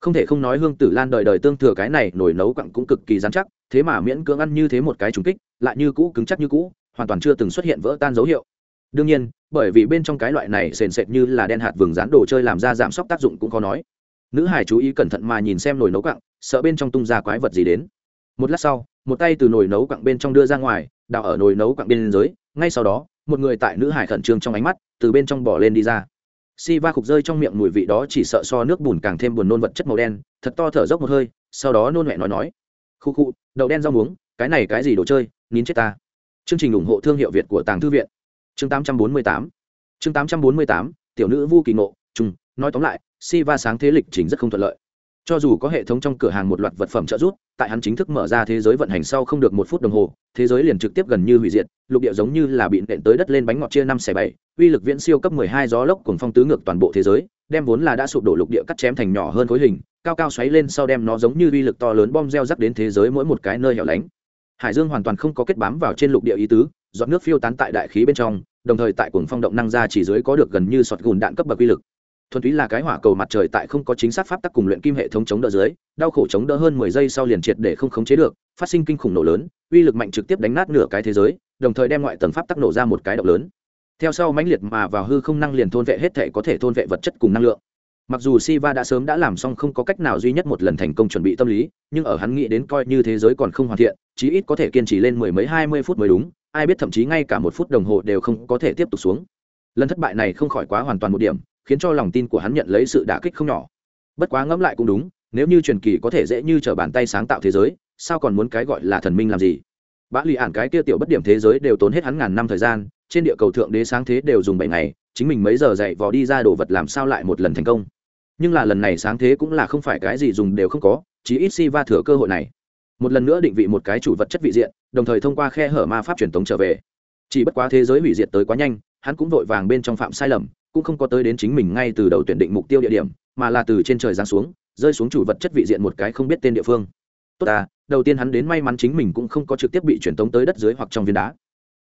Không thể không nói hương tử lan đời đời tương thừa cái này nồi nấu quặng cũng cực kỳ dán chắc, thế mà miễn cưỡng ăn như thế một cái trùng kích, lại như cũ, cứng chắc như cũ, hoàn toàn chưa từng xuất hiện vỡ tan dấu hiệu. Đương nhiên, bởi vì bên trong cái loại này sền sệt như là đen hạt vừng rán đồ chơi làm ra giảm sốc tác dụng cũng khó nói nữ hải chú ý cẩn thận mà nhìn xem nồi nấu quặng, sợ bên trong tung ra quái vật gì đến. Một lát sau, một tay từ nồi nấu quặng bên trong đưa ra ngoài, đào ở nồi nấu quặng bên dưới, ngay sau đó, một người tại nữ hải khẩn trương trong ánh mắt, từ bên trong bỏ lên đi ra. Si va khục rơi trong miệng mùi vị đó chỉ sợ so nước bùn càng thêm buồn nôn vật chất màu đen, thật to thở dốc một hơi, sau đó nôn mẹ nói nói. Khu khu, đậu đen rau muống, cái này cái gì đồ chơi, nín chết ta. Chương trình ủng hộ thương hiệu việt của tàng thư viện. Chương 848 chương 848 tiểu nữ vu kỳ ngộ, trùng, nói tóm lại si va sáng thế lịch trình rất không thuận lợi. Cho dù có hệ thống trong cửa hàng một loạt vật phẩm trợ giúp, tại hắn chính thức mở ra thế giới vận hành sau không được một phút đồng hồ, thế giới liền trực tiếp gần như hủy diệt, lục địa giống như là bị nện tới đất lên bánh ngọt chia năm xẻ bảy, uy lực viễn siêu cấp mười hai gió lốc cùng phong tứ ngược toàn bộ thế giới, đem vốn là đã sụp đổ lục địa cắt chém thành nhỏ hơn khối hình, cao cao xoáy lên sau đem nó giống như uy lực to lớn bom gieo rắc đến thế giới mỗi một cái nơi hẻo lánh. Hải dương hoàn toàn không có kết bám vào trên lục địa ý tứ dọn nước phiêu tán tại đại khí bên trong, đồng thời tại cuồng phong động năng ra chỉ dưới có được gần như sọt gùn đạn cấp bậc uy lực thuần túy là cái hỏa cầu mặt trời tại không có chính xác pháp tắc cùng luyện kim hệ thống chống đỡ dưới, đau khổ chống đỡ hơn mười giây sau liền triệt để không khống chế được, phát sinh kinh khủng nổ lớn, uy lực mạnh trực tiếp đánh nát nửa cái thế giới, đồng thời đem ngoại tầng pháp tắc nổ ra một cái động lớn. Theo sau mãnh liệt mà vào hư không năng liền thôn vệ hết thể có thể thôn vệ vật chất cùng năng lượng. Mặc dù siva đã sớm đã làm xong không có cách nào duy nhất một lần thành công chuẩn bị tâm lý, nhưng ở hắn nghĩ đến coi như thế giới còn không hoàn thiện, chí ít có thể kiên trì lên mười mấy hai mươi phút mới đúng, ai biết thậm chí ngay cả một phút đồng hồ đều không có thể tiếp tục xuống. Lần thất bại này không khỏi quá hoàn toàn một điểm khiến cho lòng tin của hắn nhận lấy sự đả kích không nhỏ. Bất quá ngẫm lại cũng đúng, nếu như truyền kỳ có thể dễ như t r ở bàn tay sáng tạo thế giới, sao còn muốn cái gọi là thần minh làm gì? Bã lì ản cái kia tiểu bất điểm thế giới đều tốn hết hắn ngàn năm thời gian, trên địa cầu thượng đế sáng thế đều dùng bảy ngày, chính mình mấy giờ dậy vò đi ra đồ vật làm sao lại một lần thành công? Nhưng là lần này sáng thế cũng là không phải cái gì dùng đều không có chỉ ít si va thừa cơ hội này. Một lần nữa định vị một cái chủ vật chất vị diện, đồng thời thông qua khe hở ma pháp truyền tống trở về. Chỉ bất quá thế giới hủy diệt tới quá nhanh, hắn cũng vội vàng bên trong phạm sai lầm cũng không có tới đến chính mình ngay từ đầu tuyển định mục tiêu địa điểm, mà là từ trên trời giáng xuống, rơi xuống chủ vật chất vị diện một cái không biết tên địa phương. Tốt à đầu tiên hắn đến may mắn chính mình cũng không có trực tiếp bị truyền tống tới đất dưới hoặc trong viên đá.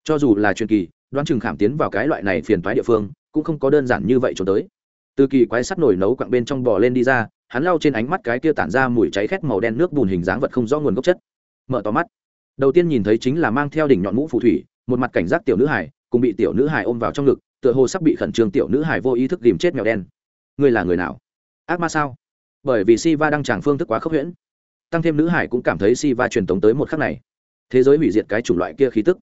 Cho dù là truyền kỳ, đoán chừng khảm tiến vào cái loại này phiền toái địa phương, cũng không có đơn giản như vậy cho tới. Từ kỳ quái sắt nổi nấu quặng bên trong bò lên đi ra, hắn lau trên ánh mắt cái kia tản ra mùi cháy khét màu đen nước bùn hình dáng vật không rõ nguồn gốc chất. Mở to mắt. Đầu tiên nhìn thấy chính là mang theo đỉnh nhọn mũ phù thủy, một mặt cảnh giác tiểu nữ hải cùng bị tiểu nữ hải ôm vào trong ngực tựa hồ sắp bị khẩn trương tiểu nữ hải vô ý thức tìm chết mèo đen. Ngươi là người nào? Ác ma sao? Bởi vì si va đang tràng phương thức quá khốc huyễn. Tăng thêm nữ hải cũng cảm thấy si va truyền tống tới một khắc này. Thế giới hủy diệt cái chủng loại kia khí tức.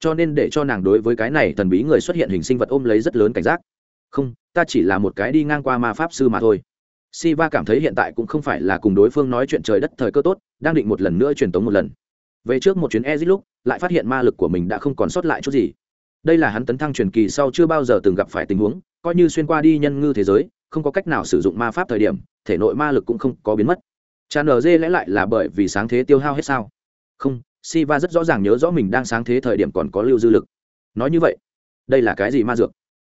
Cho nên để cho nàng đối với cái này thần bí người xuất hiện hình sinh vật ôm lấy rất lớn cảnh giác. Không, ta chỉ là một cái đi ngang qua ma pháp sư mà thôi. Si va cảm thấy hiện tại cũng không phải là cùng đối phương nói chuyện trời đất thời cơ tốt, đang định một lần nữa truyền tống một lần. Về trước một chuyến ezit lúc, lại phát hiện ma lực của mình đã không còn sót lại chút gì đây là hắn tấn thăng truyền kỳ sau chưa bao giờ từng gặp phải tình huống, coi như xuyên qua đi nhân ngư thế giới, không có cách nào sử dụng ma pháp thời điểm, thể nội ma lực cũng không có biến mất. Cha nở dê lẽ lại là bởi vì sáng thế tiêu hao hết sao? Không si va rất rõ ràng nhớ rõ mình đang sáng thế thời điểm còn có lưu dư lực. Nói như vậy, đây là cái gì ma dược?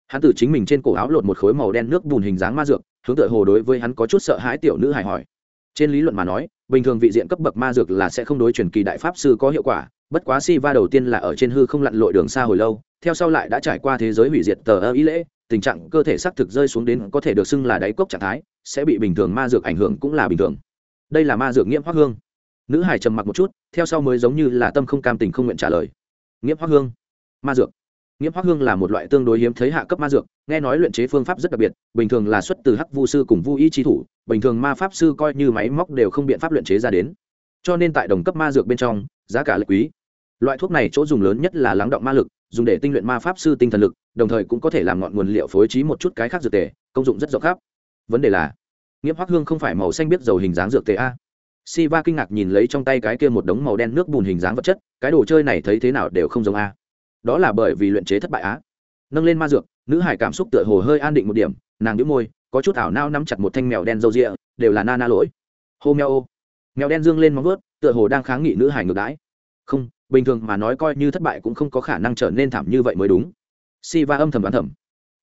Hắn từ chính mình trên cổ áo lột một khối màu đen nước bùn hình dáng ma dược, hướng tựa hồ đối với hắn có chút sợ hãi tiểu nữ hài hỏi. Trên lý luận mà nói, bình thường vị diện cấp bậc ma dược là sẽ không đối truyền kỳ đại pháp sư có hiệu quả bất quá si va đầu tiên là ở trên hư không lặn lội đường xa hồi lâu, theo sau lại đã trải qua thế giới hủy diệt tờ ơ ý lễ, tình trạng cơ thể xác thực rơi xuống đến có thể được xưng là đáy cốc trạng thái, sẽ bị bình thường ma dược ảnh hưởng cũng là bình thường. Đây là ma dược nghiễm hoác hương. Nữ hải trầm mặc một chút, theo sau mới giống như là tâm không cam tình không nguyện trả lời. Nghiễm hoác hương. Ma dược. Nghiễm hoác hương là một loại tương đối hiếm thấy hạ cấp ma dược, nghe nói luyện chế phương pháp rất đặc biệt, bình thường là xuất từ hắc vu sư cùng vu ý chi thủ, bình thường ma pháp sư coi như máy móc đều không biện pháp luyện chế ra đến. Cho nên tại đồng cấp ma dược bên trong giá cả lợi quý. Loại thuốc này chỗ dùng lớn nhất là lắng động ma lực, dùng để tinh luyện ma pháp sư tinh thần lực, đồng thời cũng có thể làm ngọn nguồn liệu phối trí một chút cái khác dược tề, công dụng rất rộng khắp. Vấn đề là nghiễm hoắc hương không phải màu xanh biết dầu hình dáng dược tề a. Si va kinh ngạc nhìn lấy trong tay cái kia một đống màu đen nước bùn hình dáng vật chất, cái đồ chơi này thấy thế nào đều không giống a. Đó là bởi vì luyện chế thất bại á nâng lên ma dược, nữ hải cảm xúc tựa hồ hơi an định một điểm, nàng đĩu môi, có chút ảo nao nắm chặt một thanh mèo đen râu rịa, đều là na na lỗi. Hô mèo ô. Mèo đen dương lên móng vớt tựa hồ đang kháng nghị nữ hải ngược đãi. Không, bình thường mà nói coi như thất bại cũng không có khả năng trở nên thảm như vậy mới đúng. Si va âm thầm đoán thầm.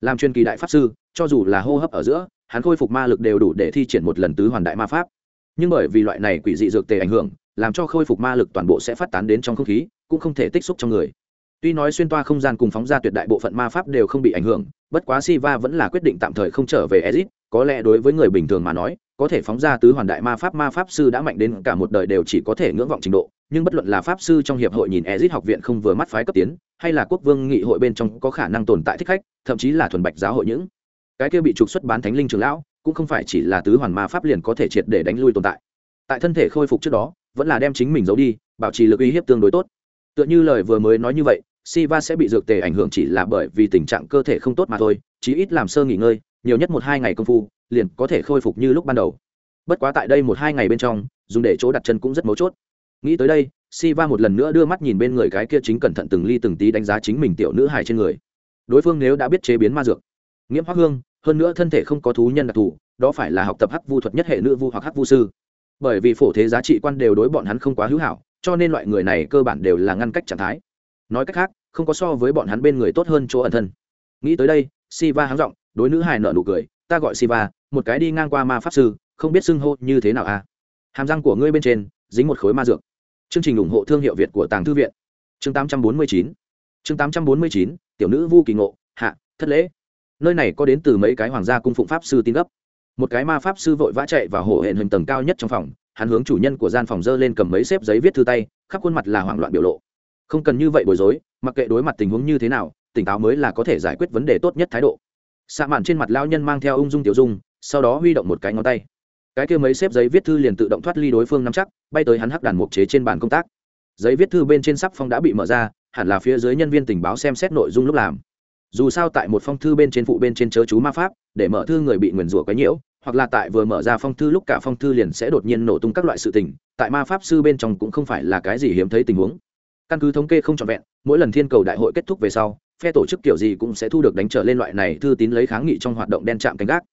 Làm truyền kỳ đại pháp sư, cho dù là hô hấp ở giữa, hắn khôi phục ma lực đều đủ để thi triển một lần tứ hoàn đại ma pháp. Nhưng bởi vì loại này quỷ dị dược tề ảnh hưởng, làm cho khôi phục ma lực toàn bộ sẽ phát tán đến trong không khí, cũng không thể tích xúc trong người. Tuy nói xuyên toa không gian cùng phóng ra tuyệt đại bộ phận ma pháp đều không bị ảnh hưởng, bất quá siva vẫn là quyết định tạm thời không trở về ezit có lẽ đối với người bình thường mà nói có thể phóng ra tứ hoàn đại ma pháp ma pháp sư đã mạnh đến cả một đời đều chỉ có thể ngưỡng vọng trình độ nhưng bất luận là pháp sư trong hiệp hội nhìn ezit học viện không vừa mắt phái cấp tiến hay là quốc vương nghị hội bên trong có khả năng tồn tại thích khách thậm chí là thuần bạch giáo hội những cái kia bị trục xuất bán thánh linh trường lão cũng không phải chỉ là tứ hoàn ma pháp liền có thể triệt để đánh lui tồn tại. Tại thân thể khôi phục trước đó vẫn là đem chính mình giấu đi bảo trì lực uy hiếp tương đối tốt. Tựa như lời vừa mới nói như vậy Siva sẽ bị dược tề ảnh hưởng chỉ là bởi vì tình trạng cơ thể không tốt mà thôi, chí ít làm sơ nghỉ ngơi, nhiều nhất một hai ngày công phu, liền có thể khôi phục như lúc ban đầu. Bất quá tại đây một hai ngày bên trong, dùng để chỗ đặt chân cũng rất mấu chốt. Nghĩ tới đây, Siva một lần nữa đưa mắt nhìn bên người cái kia chính cẩn thận từng ly từng tí đánh giá chính mình tiểu nữ hài trên người. Đối phương nếu đã biết chế biến ma dược, nghiễm hoắc hương, hơn nữa thân thể không có thú nhân đặc thù, đó phải là học tập hắc vu thuật nhất hệ nữ vu hoặc hắc vu sư. Bởi vì phổ thế giá trị quan đều đối bọn hắn không quá hữu hảo, cho nên loại người này cơ bản đều là ngăn cách trạng thái nói cách khác không có so với bọn hắn bên người tốt hơn chỗ ẩn thân nghĩ tới đây siva háng r n g đối nữ hài nợ nụ cười ta gọi siva một cái đi ngang qua ma pháp sư, không biết xưng hô như thế nào à? Hàm răng của ngươi bên trên, dính một khối ma dược. Chương trình ủng hộ thương hiệu việt của tàng thư viện. Chương tám trăm bốn mươi chín. Chương tám trăm bốn mươi chín, tiểu nữ vu kỳ ngộ, hạ, thất lễ. Nơi này có đến từ mấy cái hoàng gia cung phụng pháp sư tin gấp. Một cái ma pháp sư vội vã chạy vào hổ hẹn hình tầng cao nhất trong phòng, hắn hướng chủ nhân của gian phòng dơ lên cầm mấy xếp giấy viết thư tay, khắp khuôn mặt là hoảng loạn biểu lộ. Không cần như vậy bối rối, mặc kệ đối mặt tình huống như thế nào, tỉnh táo mới là có thể giải quyết vấn đề tốt nhất thái độ. Xạ mạn trên mặt lao nhân mang theo ung dung tiểu dung sau đó huy động một cái ngón tay. Cái kia mấy xếp giấy viết thư liền tự động thoát ly đối phương nắm chắc, bay tới hắn hắc đàn mục chế trên bàn công tác. Giấy viết thư bên trên sắp phong đã bị mở ra, hẳn là phía dưới nhân viên tình báo xem xét nội dung lúc làm. Dù sao tại một phong thư bên trên phụ bên trên chớ chú ma pháp, để mở thư người bị nguyền rủa quấy nhiễu, hoặc là tại vừa mở ra phong thư lúc cả phong thư liền sẽ đột nhiên nổ tung các loại sự tình, tại ma pháp sư bên trong cũng không phải là cái gì hiếm thấy tình huống. Căn cứ thống kê không trọn vẹn, mỗi lần thiên cầu đại hội kết thúc về sau, phe tổ chức kiểu gì cũng sẽ thu được đánh trở lên loại này thư tín lấy kháng nghị trong hoạt động đen chạm canh gác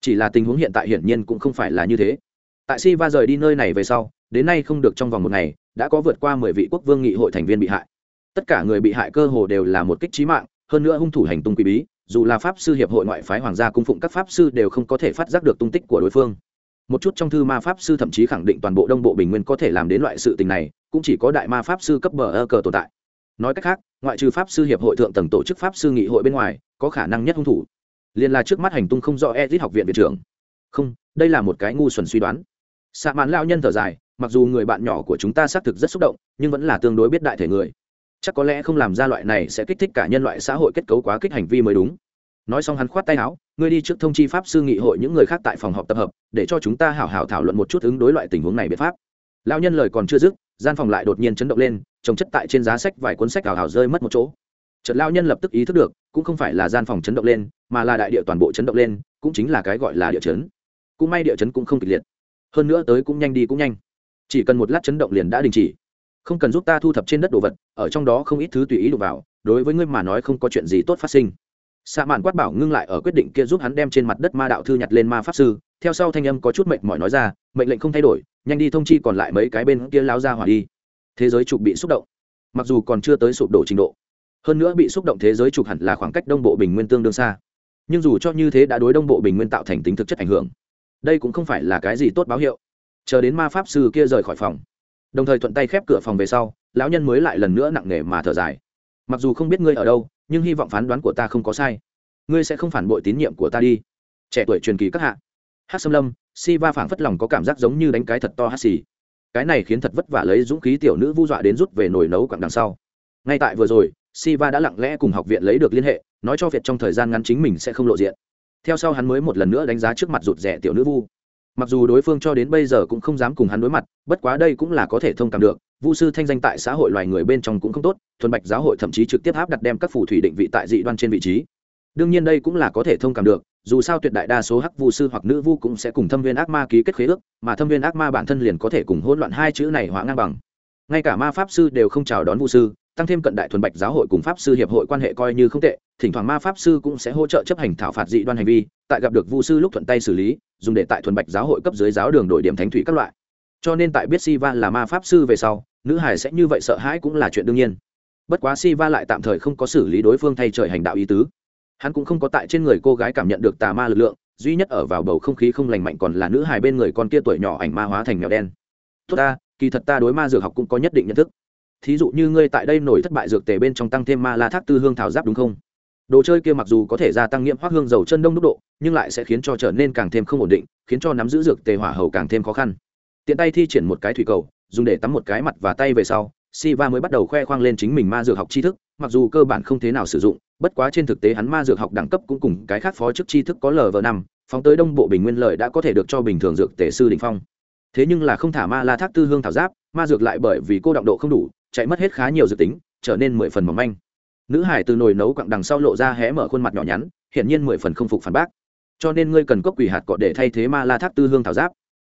chỉ là tình huống hiện tại hiển nhiên cũng không phải là như thế. Tại si va rời đi nơi này về sau, đến nay không được trong vòng một ngày, đã có vượt qua mười vị quốc vương nghị hội thành viên bị hại. Tất cả người bị hại cơ hồ đều là một kích trí mạng, hơn nữa hung thủ hành tung quý bí, dù là pháp sư hiệp hội ngoại phái hoàng gia cung phụng các pháp sư đều không có thể phát giác được tung tích của đối phương. Một chút trong thư ma pháp sư thậm chí khẳng định toàn bộ đông bộ bình nguyên có thể làm đến loại sự tình này, cũng chỉ có đại ma pháp sư cấp bờ ơ cờ tồn tại. Nói cách khác, ngoại trừ pháp sư hiệp hội thượng tầng tổ chức pháp sư nghị hội bên ngoài, có khả năng nhất hung thủ liền là trước mắt hành tung không rõ edit học viện viện trưởng. Không, đây là một cái ngu xuẩn suy đoán. Xạ mãn lao nhân thở dài, mặc dù người bạn nhỏ của chúng ta xác thực rất xúc động, nhưng vẫn là tương đối biết đại thể người. Chắc có lẽ không làm ra loại này sẽ kích thích cả nhân loại xã hội kết cấu quá kích hành vi mới đúng. Nói xong hắn khoát tay áo, ngươi đi trước thông chi pháp sư nghị hội những người khác tại phòng họp tập hợp, để cho chúng ta hảo hảo thảo luận một chút ứng đối loại tình huống này biện pháp. Lao nhân lời còn chưa dứt, gian phòng lại đột nhiên chấn động lên, trồng chất tại trên giá sách vài cuốn sách hào hào rơi mất một chỗ. Chợt lao nhân lập tức ý thức được, cũng không phải là gian phòng chấn động lên mà là đại địa toàn bộ chấn động lên, cũng chính là cái gọi là địa chấn. Cũng may địa chấn cũng không kịch liệt. Hơn nữa tới cũng nhanh đi cũng nhanh. Chỉ cần một lát chấn động liền đã đình chỉ. Không cần giúp ta thu thập trên đất đồ vật, ở trong đó không ít thứ tùy ý đụng vào, đối với ngươi mà nói không có chuyện gì tốt phát sinh. Xạ mạn quát bảo ngưng lại ở quyết định kia giúp hắn đem trên mặt đất ma đạo thư nhặt lên ma pháp sư, theo sau thanh âm có chút mệnh mỏi nói ra, mệnh lệnh không thay đổi, nhanh đi thông chi còn lại mấy cái bên kia lao ra hỏa đi. Thế giới trục bị xúc động. Mặc dù còn chưa tới sụp đổ trình độ, hơn nữa bị xúc động thế giới trục hẳn là khoảng cách đông bộ bình nguyên tương đương xa nhưng dù cho như thế đã đối đông bộ bình nguyên tạo thành tính thực chất ảnh hưởng, đây cũng không phải là cái gì tốt báo hiệu. Chờ đến ma pháp sư kia rời khỏi phòng, đồng thời thuận tay khép cửa phòng về sau, lão nhân mới lại lần nữa nặng nề mà thở dài. Mặc dù không biết ngươi ở đâu, nhưng hy vọng phán đoán của ta không có sai. Ngươi sẽ không phản bội tín nhiệm của ta đi. Trẻ tuổi truyền kỳ các hạ. Hát xâm lâm, si va phảng phất lòng có cảm giác giống như đánh cái thật to hát xì. Cái này khiến thật vất vả lấy dũng khí tiểu nữ vu dọa đến rút về nồi nấu quặng đằng sau. Ngay tại vừa rồi, si va đã lặng lẽ cùng học viện lấy được liên hệ nói cho việt trong thời gian ngắn chính mình sẽ không lộ diện. Theo sau hắn mới một lần nữa đánh giá trước mặt rụt rẻ tiểu nữ vu. Mặc dù đối phương cho đến bây giờ cũng không dám cùng hắn đối mặt, bất quá đây cũng là có thể thông cảm được, vu sư thanh danh tại xã hội loài người bên trong cũng không tốt, thuần bạch giáo hội thậm chí trực tiếp áp đặt đem các phù thủy định vị tại dị đoan trên vị trí. Đương nhiên đây cũng là có thể thông cảm được, dù sao tuyệt đại đa số hắc vu sư hoặc nữ vu cũng sẽ cùng thâm viên ác ma ký kết khế ước, mà thâm viên ác ma bản thân liền có thể cùng hỗn loạn hai chữ này hóa ngang bằng. Ngay cả ma pháp sư đều không chào đón vu sư, tăng thêm cận đại thuần bạch giáo hội cùng pháp sư hiệp hội quan hệ coi như không tệ thỉnh thoảng ma pháp sư cũng sẽ hỗ trợ chấp hành thảo phạt dị đoan hành vi, tại gặp được vu sư lúc thuận tay xử lý, dùng để tại thuần bạch giáo hội cấp dưới giáo đường đổi điểm thánh thủy các loại. Cho nên tại biết si va là ma pháp sư về sau, nữ hải sẽ như vậy sợ hãi cũng là chuyện đương nhiên. Bất quá si va lại tạm thời không có xử lý đối phương thay trời hành đạo ý tứ. Hắn cũng không có tại trên người cô gái cảm nhận được tà ma lực lượng, duy nhất ở vào bầu không khí không lành mạnh còn là nữ hài bên người con kia tuổi nhỏ ảnh ma hóa thành mèo đen. Tốt ta, kỳ thật ta đối ma dược học cũng có nhất định nhận thức. Thí dụ như ngươi tại đây nổi thất bại dược tề bên trong tăng thêm ma la thác tư hương thảo giáp đúng không? Đồ chơi kia mặc dù có thể gia tăng nghiệm hoác hương dầu chân đông đúc độ nhưng lại sẽ khiến cho trở nên càng thêm không ổn định khiến cho nắm giữ dược tề hỏa hầu càng thêm khó khăn tiện tay thi triển một cái thủy cầu dùng để tắm một cái mặt và tay về sau Siva mới bắt đầu khoe khoang lên chính mình ma dược học tri thức, mặc dù cơ bản không thế nào sử dụng, bất quá trên thực tế hắn ma dược học đẳng cấp cũng cùng cái khác phó chức tri thức có lv năm, phóng tới đông bộ bình nguyên lợi đã có thể được cho bình thường dược tề sư đỉnh phong. Thế nhưng là không thả ma la thác tư hương thảo giáp, ma dược lại bởi vì cô động độ không đủ, chạy mất hết khá nhiều dược tính, trở nên mười phần mỏng manh. Nữ hải từ nồi nấu quặng đằng sau lộ ra hé mở khuôn mặt nhỏ nhắn, hiển nhiên mười phần không phục phản bác. Cho nên ngươi cần cốc quỷ hạt cọ để thay thế ma la thác tư hương thảo giáp.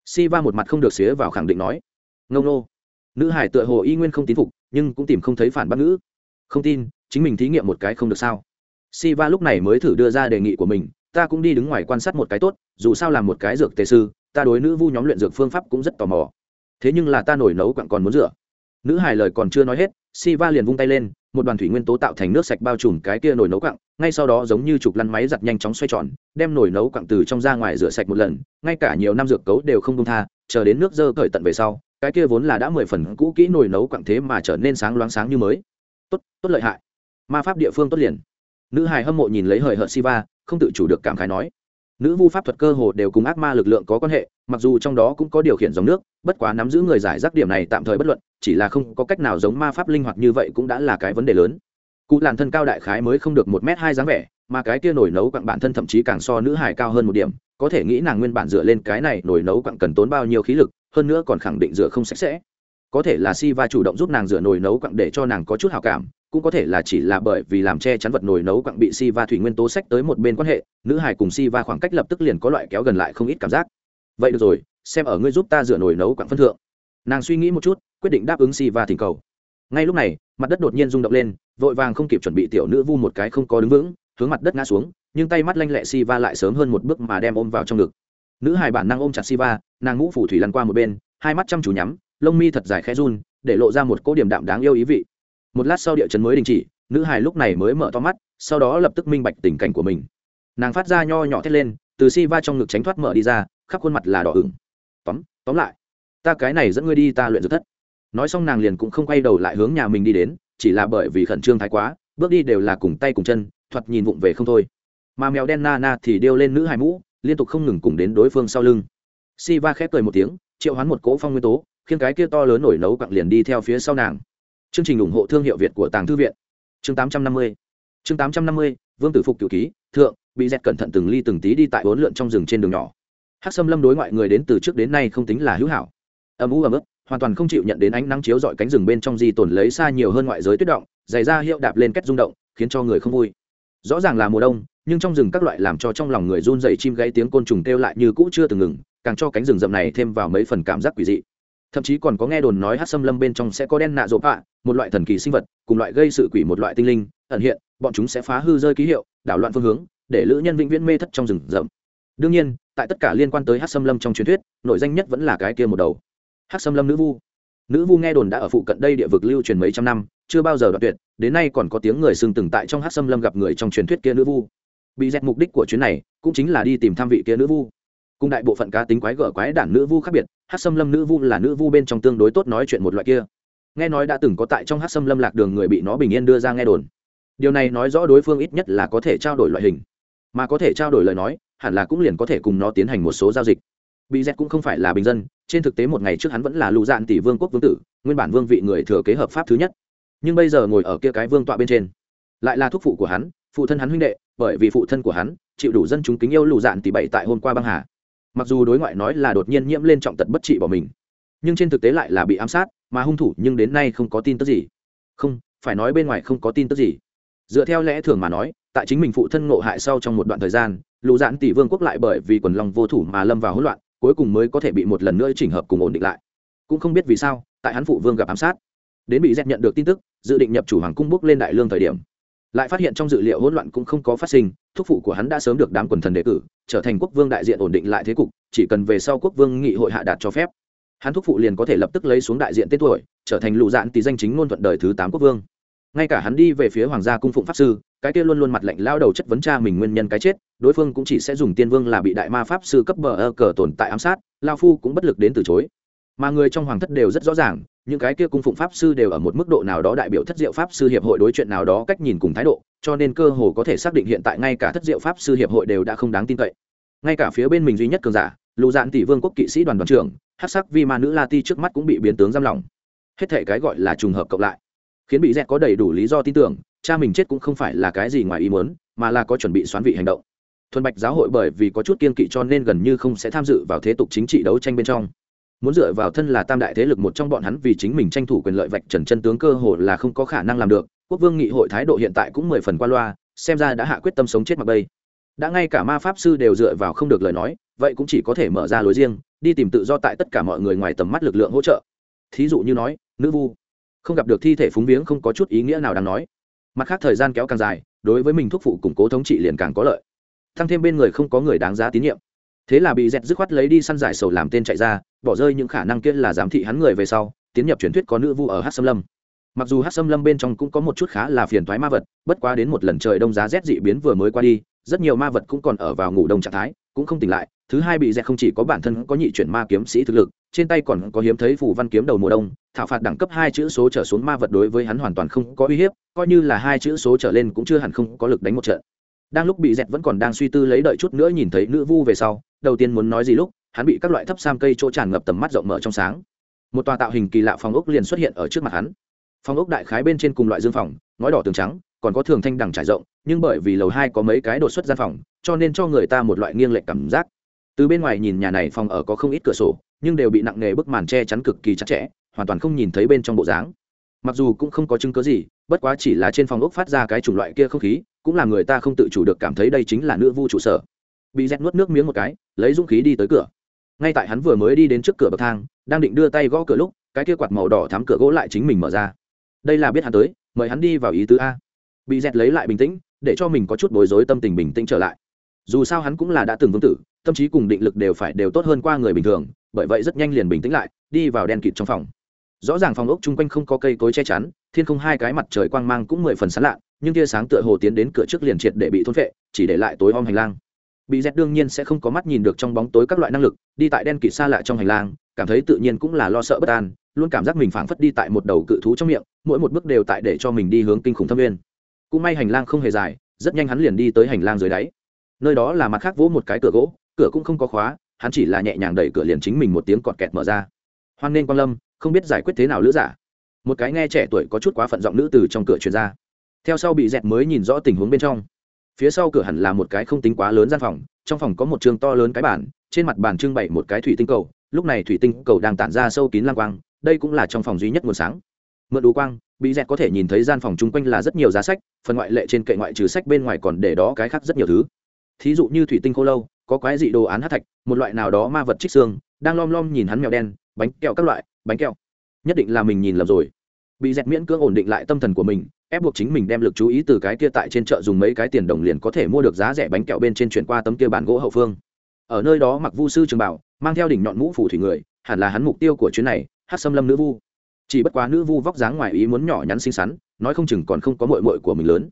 Siva một mặt không được xía vào khẳng định nói. Ngông nô nữ hải tựa hồ y nguyên không tín phục nhưng cũng tìm không thấy phản bác ngữ không tin chính mình thí nghiệm một cái không được sao si va lúc này mới thử đưa ra đề nghị của mình ta cũng đi đứng ngoài quan sát một cái tốt dù sao làm một cái dược tề sư ta đối nữ vu nhóm luyện dược phương pháp cũng rất tò mò thế nhưng là ta nổi nấu quặng còn muốn rửa nữ hải lời còn chưa nói hết si va liền vung tay lên một đoàn thủy nguyên tố tạo thành nước sạch bao trùm cái kia nồi nấu quặng, ngay sau đó giống như trục lăn máy giặt nhanh chóng xoay tròn, đem nồi nấu quặng từ trong ra ngoài rửa sạch một lần, ngay cả nhiều năm dược cấu đều không công tha, chờ đến nước dơ cởi tận về sau, cái kia vốn là đã mười phần cũ kỹ nồi nấu quặng thế mà trở nên sáng loáng sáng như mới. Tốt tốt lợi hại. Ma pháp địa phương tốt liền. Nữ hài hâm mộ nhìn lấy hời hợt siva, không tự chủ được cảm khái nói. Nữ vu pháp thuật cơ hồ đều cùng ác ma lực lượng có quan hệ, mặc dù trong đó cũng có điều khiển dòng nước, bất quá nắm giữ người giải rác điểm này tạm thời bất luận chỉ là không có cách nào giống ma pháp linh hoạt như vậy cũng đã là cái vấn đề lớn. Cụ làn thân cao đại khái mới không được một m hai dáng vẻ, mà cái kia nổi nấu quặng bản thân thậm chí càng so nữ hài cao hơn một điểm, có thể nghĩ nàng nguyên bản dựa lên cái này nồi nấu quặng cần tốn bao nhiêu khí lực, hơn nữa còn khẳng định dựa không sạch sẽ. Có thể là si va chủ động giúp nàng rửa nồi nấu quặng để cho nàng có chút hào cảm, cũng có thể là chỉ là bởi vì làm che chắn vật nồi nấu quặng bị si va thủy nguyên tố sách tới một bên quan hệ, nữ hải cùng si va khoảng cách lập tức liền có loại kéo gần lại không ít cảm giác. Vậy được rồi, xem ở ngươi giúp ta rửa nồi nấu quặng phân thượng. Nàng suy nghĩ một chút quyết định đáp ứng si va thỉnh cầu. Ngay lúc này, mặt đất đột nhiên rung động lên, vội vàng không kịp chuẩn bị tiểu nữ vu một cái không có đứng vững, hướng mặt đất ngã xuống, nhưng tay mắt lanh lẹ si va lại sớm hơn một bước mà đem ôm vào trong ngực. Nữ hài bản năng ôm chặt si va, nàng ngũ phủ thủy lăn qua một bên, hai mắt chăm chú nhắm, lông mi thật dài khẽ run, để lộ ra một cỗ điểm đạm đáng yêu ý vị. Một lát sau địa chấn mới đình chỉ, nữ hài lúc này mới mở to mắt, sau đó lập tức minh bạch tình cảnh của mình. Nàng phát ra nho nhỏ thét lên, từ si va trong ngực tránh thoát mở đi ra, khắp khuôn mặt là đỏ ửng. Tóm tóm lại, ta cái này dẫn ngươi đi ta luyện dược thất nói xong nàng liền cũng không quay đầu lại hướng nhà mình đi đến, chỉ là bởi vì khẩn trương thái quá, bước đi đều là cùng tay cùng chân, thoạt nhìn vụng về không thôi. Mà mèo đen na na thì điêu lên nữ hài mũ, liên tục không ngừng cùng đến đối phương sau lưng. Si va khép cười một tiếng, triệu hoán một cỗ phong nguyên tố, khiến cái kia to lớn nổi nấu quặng liền đi theo phía sau nàng. Chương trình ủng hộ thương hiệu việt của tàng thư viện. Chương 850 chương 850 vương tử phục cựu ký, thượng, bị dẹt cẩn thận từng ly từng tí đi tại bốn lượn trong rừng trên đường nhỏ. Hát xâm lâm đối ngoại người đến từ trước đến nay không tính là hữu hảo. Âm u ấm ức hoàn toàn không chịu nhận đến ánh nắng chiếu dọi cánh rừng bên trong di tồn lấy xa nhiều hơn ngoại giới tuyết động, dày ra hiệu đạp lên cách rung động, khiến cho người không vui. Rõ ràng là mùa đông, nhưng trong rừng các loại làm cho trong lòng người run dày chim gáy tiếng côn trùng kêu lại như cũ chưa từng ngừng, càng cho cánh rừng rậm này thêm vào mấy phần cảm giác quỷ dị. Thậm chí còn có nghe đồn nói hát xâm lâm bên trong sẽ có đen nạ rộp ạ, một loại thần kỳ sinh vật, cùng loại gây sự quỷ một loại tinh linh, ẩn hiện, bọn chúng sẽ phá hư rơi ký hiệu, đảo loạn phương hướng, để lữ nhân vĩnh viễn mê thất trong rừng rậm. Đương nhiên, tại tất cả liên quan tới hát xâm lâm trong truyền thuyết nội danh nhất vẫn là cái kia một đầu. Hắc xâm lâm nữ vu. Nữ vu nghe đồn đã ở phụ cận đây địa vực lưu truyền mấy trăm năm, chưa bao giờ đoạn tuyệt, đến nay còn có tiếng người xưng từng tại trong Hắc xâm lâm gặp người trong truyền thuyết kia nữ vu. Bị dẹt mục đích của chuyến này, cũng chính là đi tìm tham vị kia nữ vu. Cùng đại bộ phận cá tính quái gở quái đản nữ vu khác biệt hát xâm lâm nữ vu là nữ vu bên trong tương đối tốt nói chuyện một loại kia. Nghe nói đã từng có tại trong hát xâm lâm lạc đường người bị nó bình yên đưa ra nghe đồn. Điều này nói rõ đối phương ít nhất là có thể trao đổi loại hình. Mà có thể trao đổi lời nói, hẳn là cũng liền có thể cùng nó tiến hành một số giao dịch bị dẹt cũng không phải là bình dân, trên thực tế một ngày trước hắn vẫn là lụ dạn tỷ vương quốc vương tử, nguyên bản vương vị người thừa kế hợp pháp thứ nhất. Nhưng bây giờ ngồi ở kia cái vương tọa bên trên, lại là thúc phụ của hắn, phụ thân hắn huynh đệ, bởi vì phụ thân của hắn chịu đủ dân chúng kính yêu lụ dạn tỷ bảy tại hôm qua băng hà. Mặc dù đối ngoại nói là đột nhiên nhiễm lên trọng tật bất trị bỏ mình, nhưng trên thực tế lại là bị ám sát, mà hung thủ nhưng đến nay không có tin tức gì. Không, phải nói bên ngoài không có tin tức gì. Dựa theo lẽ thường mà nói, tại chính mình phụ thân ngộ hại sau trong một đoạn thời gian lụ dạn tỷ vương quốc lại bởi vì quần lòng vô thủ mà lâm vào hỗn loạn cuối cùng mới có thể bị một lần nữa chỉnh hợp cùng ổn định lại. Cũng không biết vì sao, tại hắn phụ vương gặp ám sát, đến bị dẹp nhận được tin tức, dự định nhập chủ hoàng cung bước lên đại lương thời điểm. Lại phát hiện trong dự liệu hỗn loạn cũng không có phát sinh, thúc phụ của hắn đã sớm được đám quần thần đề cử, trở thành quốc vương đại diện ổn định lại thế cục, chỉ cần về sau quốc vương nghị hội hạ đạt cho phép. Hắn thúc phụ liền có thể lập tức lấy xuống đại diện tên tuổi, trở thành lụ dạn tỷ danh chính ngôn thuận đời thứ tám quốc vương ngay cả hắn đi về phía hoàng gia cung phụng pháp sư, cái kia luôn luôn mặt lạnh lao đầu chất vấn cha mình nguyên nhân cái chết, đối phương cũng chỉ sẽ dùng tiên vương là bị đại ma pháp sư cấp bờ ơ cờ tồn tại ám sát, lao phu cũng bất lực đến từ chối. Mà người trong hoàng thất đều rất rõ ràng, những cái kia cung phụng pháp sư đều ở một mức độ nào đó đại biểu thất diệu pháp sư hiệp hội đối chuyện nào đó cách nhìn cùng thái độ, cho nên cơ hồ có thể xác định hiện tại ngay cả thất diệu pháp sư hiệp hội đều đã không đáng tin cậy. Ngay cả phía bên mình duy nhất cường giả lụ dạn tỷ vương quốc kỵ sĩ đoàn đoàn trưởng hát sắc vi ma nữ la ti trước mắt cũng bị biến tướng giam lỏng. Hết thể cái gọi là trùng hợp cộng lại khiến bị dẹt có đầy đủ lý do tin tưởng, cha mình chết cũng không phải là cái gì ngoài ý muốn, mà là có chuẩn bị xoán vị hành động. Thuần bạch giáo hội bởi vì có chút kiên kỵ cho nên gần như không sẽ tham dự vào thế tục chính trị đấu tranh bên trong. Muốn dựa vào thân là tam đại thế lực một trong bọn hắn vì chính mình tranh thủ quyền lợi vạch trần chân tướng cơ hồ là không có khả năng làm được, quốc vương nghị hội thái độ hiện tại cũng mười phần qua loa, xem ra đã hạ quyết tâm sống chết mặc bây. Đã ngay cả ma pháp sư đều dựa vào không được lời nói, vậy cũng chỉ có thể mở ra lối riêng, đi tìm tự do tại tất cả mọi người ngoài tầm mắt lực lượng hỗ trợ. Thí dụ như nói, nữ vu không gặp được thi thể phúng viếng không có chút ý nghĩa nào đáng nói. Mặt khác, thời gian kéo càng dài, đối với mình thuốc phụ củng cố thống trị liền càng có lợi. Thăng thêm bên người không có người đáng giá tín nhiệm. Thế là bị dẹt dứt khoát lấy đi săn giải sầu làm tên chạy ra, bỏ rơi những khả năng kia là giám thị hắn người về sau, tiến nhập truyền thuyết có nữ vu ở hát xâm lâm. Mặc dù hát xâm lâm bên trong cũng có một chút khá là phiền thoái ma vật, bất quá đến một lần trời đông giá rét dị biến vừa mới qua đi, rất nhiều ma vật cũng còn ở vào ngủ đông trạng thái, cũng không tỉnh lại. Thứ hai bị dẹt không chỉ có bản thân có nhị chuyển ma kiếm sĩ thực lực trên tay còn có hiếm thấy phủ văn kiếm đầu mùa đông, thảo phạt đẳng cấp hai chữ số trở xuống ma vật đối với hắn hoàn toàn không có uy hiếp, coi như là hai chữ số trở lên cũng chưa hẳn không có lực đánh một trận. Đang lúc bị dẹt vẫn còn đang suy tư lấy đợi chút nữa nhìn thấy nữ vu về sau, đầu tiên muốn nói gì lúc, hắn bị các loại thấp sam cây chỗ tràn ngập tầm mắt rộng mở trong sáng. Một tòa tạo hình kỳ lạ phòng ốc liền xuất hiện ở trước mặt hắn. Phòng ốc đại khái bên trên cùng loại dương phòng, ngói đỏ tường trắng, còn có thường thanh đằng trải rộng, nhưng bởi vì lầu hai có mấy cái đột xuất gian phòng, cho nên cho người ta một loại nghiêng lệch cảm giác từ bên ngoài nhìn nhà này phòng ở có không ít cửa sổ, nhưng đều bị nặng nề bức màn che chắn cực kỳ chặt chẽ, hoàn toàn không nhìn thấy bên trong bộ dáng. Mặc dù cũng không có chứng cớ gì, bất quá chỉ là trên phòng ốc phát ra cái chủng loại kia không khí, cũng là người ta không tự chủ được cảm thấy đây chính là nữ vu trụ sở. Bị dẹt nuốt nước miếng một cái, lấy dũng khí đi tới cửa. Ngay tại hắn vừa mới đi đến trước cửa bậc thang, đang định đưa tay gõ cửa lúc, cái kia quạt màu đỏ thắm cửa gỗ lại chính mình mở ra. Đây là biết hắn tới, mời hắn đi vào ý tứ a. Bị dẹt lấy lại bình tĩnh, để cho mình có chút bối rối tâm tình bình tĩnh trở lại dù sao hắn cũng là đã từng vương tử, tâm trí cùng định lực đều phải đều tốt hơn qua người bình thường, bởi vậy rất nhanh liền bình tĩnh lại, đi vào đen kịt trong phòng. Rõ ràng phòng ốc chung quanh không có cây cối che chắn, thiên không hai cái mặt trời quang mang cũng mười phần sán lạ, nhưng tia sáng tựa hồ tiến đến cửa trước liền triệt để bị thôn phệ, chỉ để lại tối om hành lang. Bị dẹt đương nhiên sẽ không có mắt nhìn được trong bóng tối các loại năng lực, đi tại đen kịt xa lạ trong hành lang, cảm thấy tự nhiên cũng là lo sợ bất an, luôn cảm giác mình phảng phất đi tại một đầu cự thú trong miệng, mỗi một bước đều tại để cho mình đi hướng kinh khủng thâm viên. Cũng may hành lang không hề dài, rất nhanh hắn liền đi tới hành lang dưới đáy nơi đó là mặt khác vỗ một cái cửa gỗ, cửa cũng không có khóa, hắn chỉ là nhẹ nhàng đẩy cửa liền chính mình một tiếng cọt kẹt mở ra. Hoan nên quan lâm, không biết giải quyết thế nào lữ giả. Một cái nghe trẻ tuổi có chút quá phận giọng nữ từ trong cửa truyền ra. Theo sau bị dẹt mới nhìn rõ tình huống bên trong. Phía sau cửa hẳn là một cái không tính quá lớn gian phòng, trong phòng có một trường to lớn cái bàn, trên mặt bàn trưng bày một cái thủy tinh cầu. Lúc này thủy tinh cầu đang tản ra sâu kín lang quang, đây cũng là trong phòng duy nhất nguồn sáng. Mượn đủ quang, bị dẹt có thể nhìn thấy gian phòng chung quanh là rất nhiều giá sách, phần ngoại lệ trên kệ ngoại trừ sách bên ngoài còn để đó cái khác rất nhiều thứ thí dụ như thủy tinh khô lâu, có quái dị đồ án hát thạch, một loại nào đó ma vật trích xương, đang lom lom nhìn hắn mèo đen, bánh kẹo các loại, bánh kẹo. Nhất định là mình nhìn lầm rồi. Bị dẹt miễn cưỡng ổn định lại tâm thần của mình, ép buộc chính mình đem lực chú ý từ cái kia tại trên chợ dùng mấy cái tiền đồng liền có thể mua được giá rẻ bánh kẹo bên trên chuyển qua tấm kia bàn gỗ hậu phương. Ở nơi đó mặc vu sư trường bảo, mang theo đỉnh nhọn mũ phủ thủy người, hẳn là hắn mục tiêu của chuyến này, hát xâm lâm nữ vu. Chỉ bất quá nữ vu vóc dáng ngoài ý muốn nhỏ nhắn xinh xắn, nói không chừng còn không có mội mội của mình lớn.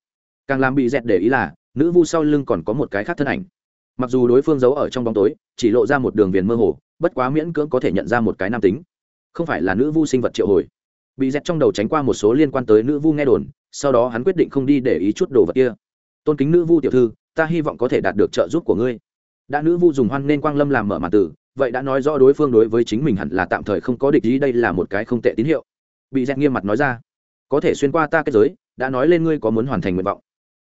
Càng làm bị dẹt để ý là nữ vu sau lưng còn có một cái khác thân ảnh. Mặc dù đối phương giấu ở trong bóng tối, chỉ lộ ra một đường viền mơ hồ, bất quá miễn cưỡng có thể nhận ra một cái nam tính. Không phải là nữ vu sinh vật triệu hồi. Bị dẹt trong đầu tránh qua một số liên quan tới nữ vu nghe đồn, sau đó hắn quyết định không đi để ý chút đồ vật kia. Tôn kính nữ vu tiểu thư, ta hy vọng có thể đạt được trợ giúp của ngươi. Đã nữ vu dùng hoan nên quang lâm làm mở màn tử, vậy đã nói rõ đối phương đối với chính mình hẳn là tạm thời không có địch ý, đây là một cái không tệ tín hiệu. Bị dẹt nghiêm mặt nói ra, có thể xuyên qua ta kết giới, đã nói lên ngươi có muốn hoàn thành nguyện vọng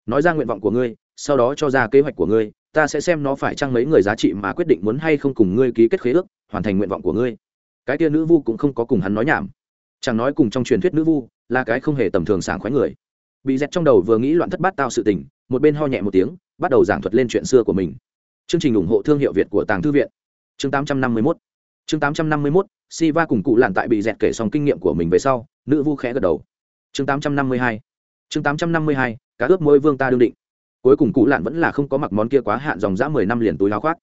nói ra nguyện vọng của ngươi, sau đó cho ra kế hoạch của ngươi, ta sẽ xem nó phải trăng mấy người giá trị mà quyết định muốn hay không cùng ngươi ký kết khế ước, hoàn thành nguyện vọng của ngươi. Cái tia nữ vu cũng không có cùng hắn nói nhảm. Chẳng nói cùng trong truyền thuyết nữ vu, là cái không hề tầm thường sảng khoái người. Bị dẹt trong đầu vừa nghĩ loạn thất bát tao sự tình, một bên ho nhẹ một tiếng, bắt đầu giảng thuật lên chuyện xưa của mình. Chương trình ủng hộ thương hiệu việt của tàng thư viện. Chương 851 chương 851 Siva cùng cụ lạn tại bị dẹt kể xong kinh nghiệm của mình về sau, nữ vu khẽ gật đầu. Chương 852 chương 852 cá ướp môi vương ta đương định. Cuối cùng cụ lạn vẫn là không có mặc món kia quá hạn dòng dã mười năm liền túi lao khoác.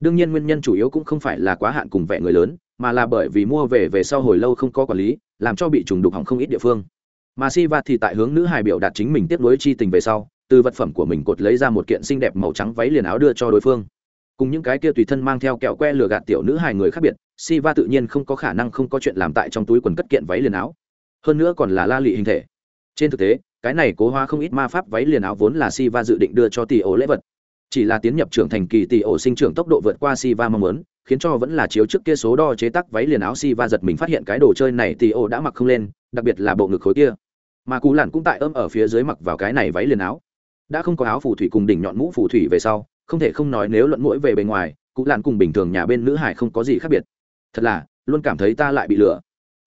Đương nhiên nguyên nhân chủ yếu cũng không phải là quá hạn cùng vẻ người lớn, mà là bởi vì mua về về sau hồi lâu không có quản lý, làm cho bị trùng đục hỏng không ít địa phương. Mà si va thì tại hướng nữ hài biểu đạt chính mình tiếp nối chi tình về sau, từ vật phẩm của mình cột lấy ra một kiện xinh đẹp màu trắng váy liền áo đưa cho đối phương. Cùng những cái kia tùy thân mang theo kẹo que lừa gạt tiểu nữ hài người khác biệt si va tự nhiên không có khả năng không có chuyện làm tại trong túi quần cất kiện váy liền áo. Hơn nữa còn là la lị hình thể. Trên thực tế cái này cố hóa không ít ma pháp váy liền áo vốn là si va dự định đưa cho tỷ ổ lễ vật. Chỉ là tiến nhập trưởng thành kỳ tỷ ổ sinh trưởng tốc độ vượt qua si va mong muốn, khiến cho vẫn là chiếu trước kia số đo chế tác váy liền áo si va giật mình phát hiện cái đồ chơi này tỷ ổ đã mặc không lên, đặc biệt là bộ ngực khối kia. Mà cú lặn cũng tại ôm ở phía dưới mặc vào cái này váy liền áo. Đã không có áo phù thủy cùng đỉnh nhọn mũ phù thủy về sau, không thể không nói nếu luận mũi về bề ngoài, cú lặn cùng bình thường nhà bên nữ hải không có gì khác biệt. Thật là, luôn cảm thấy ta lại bị lừa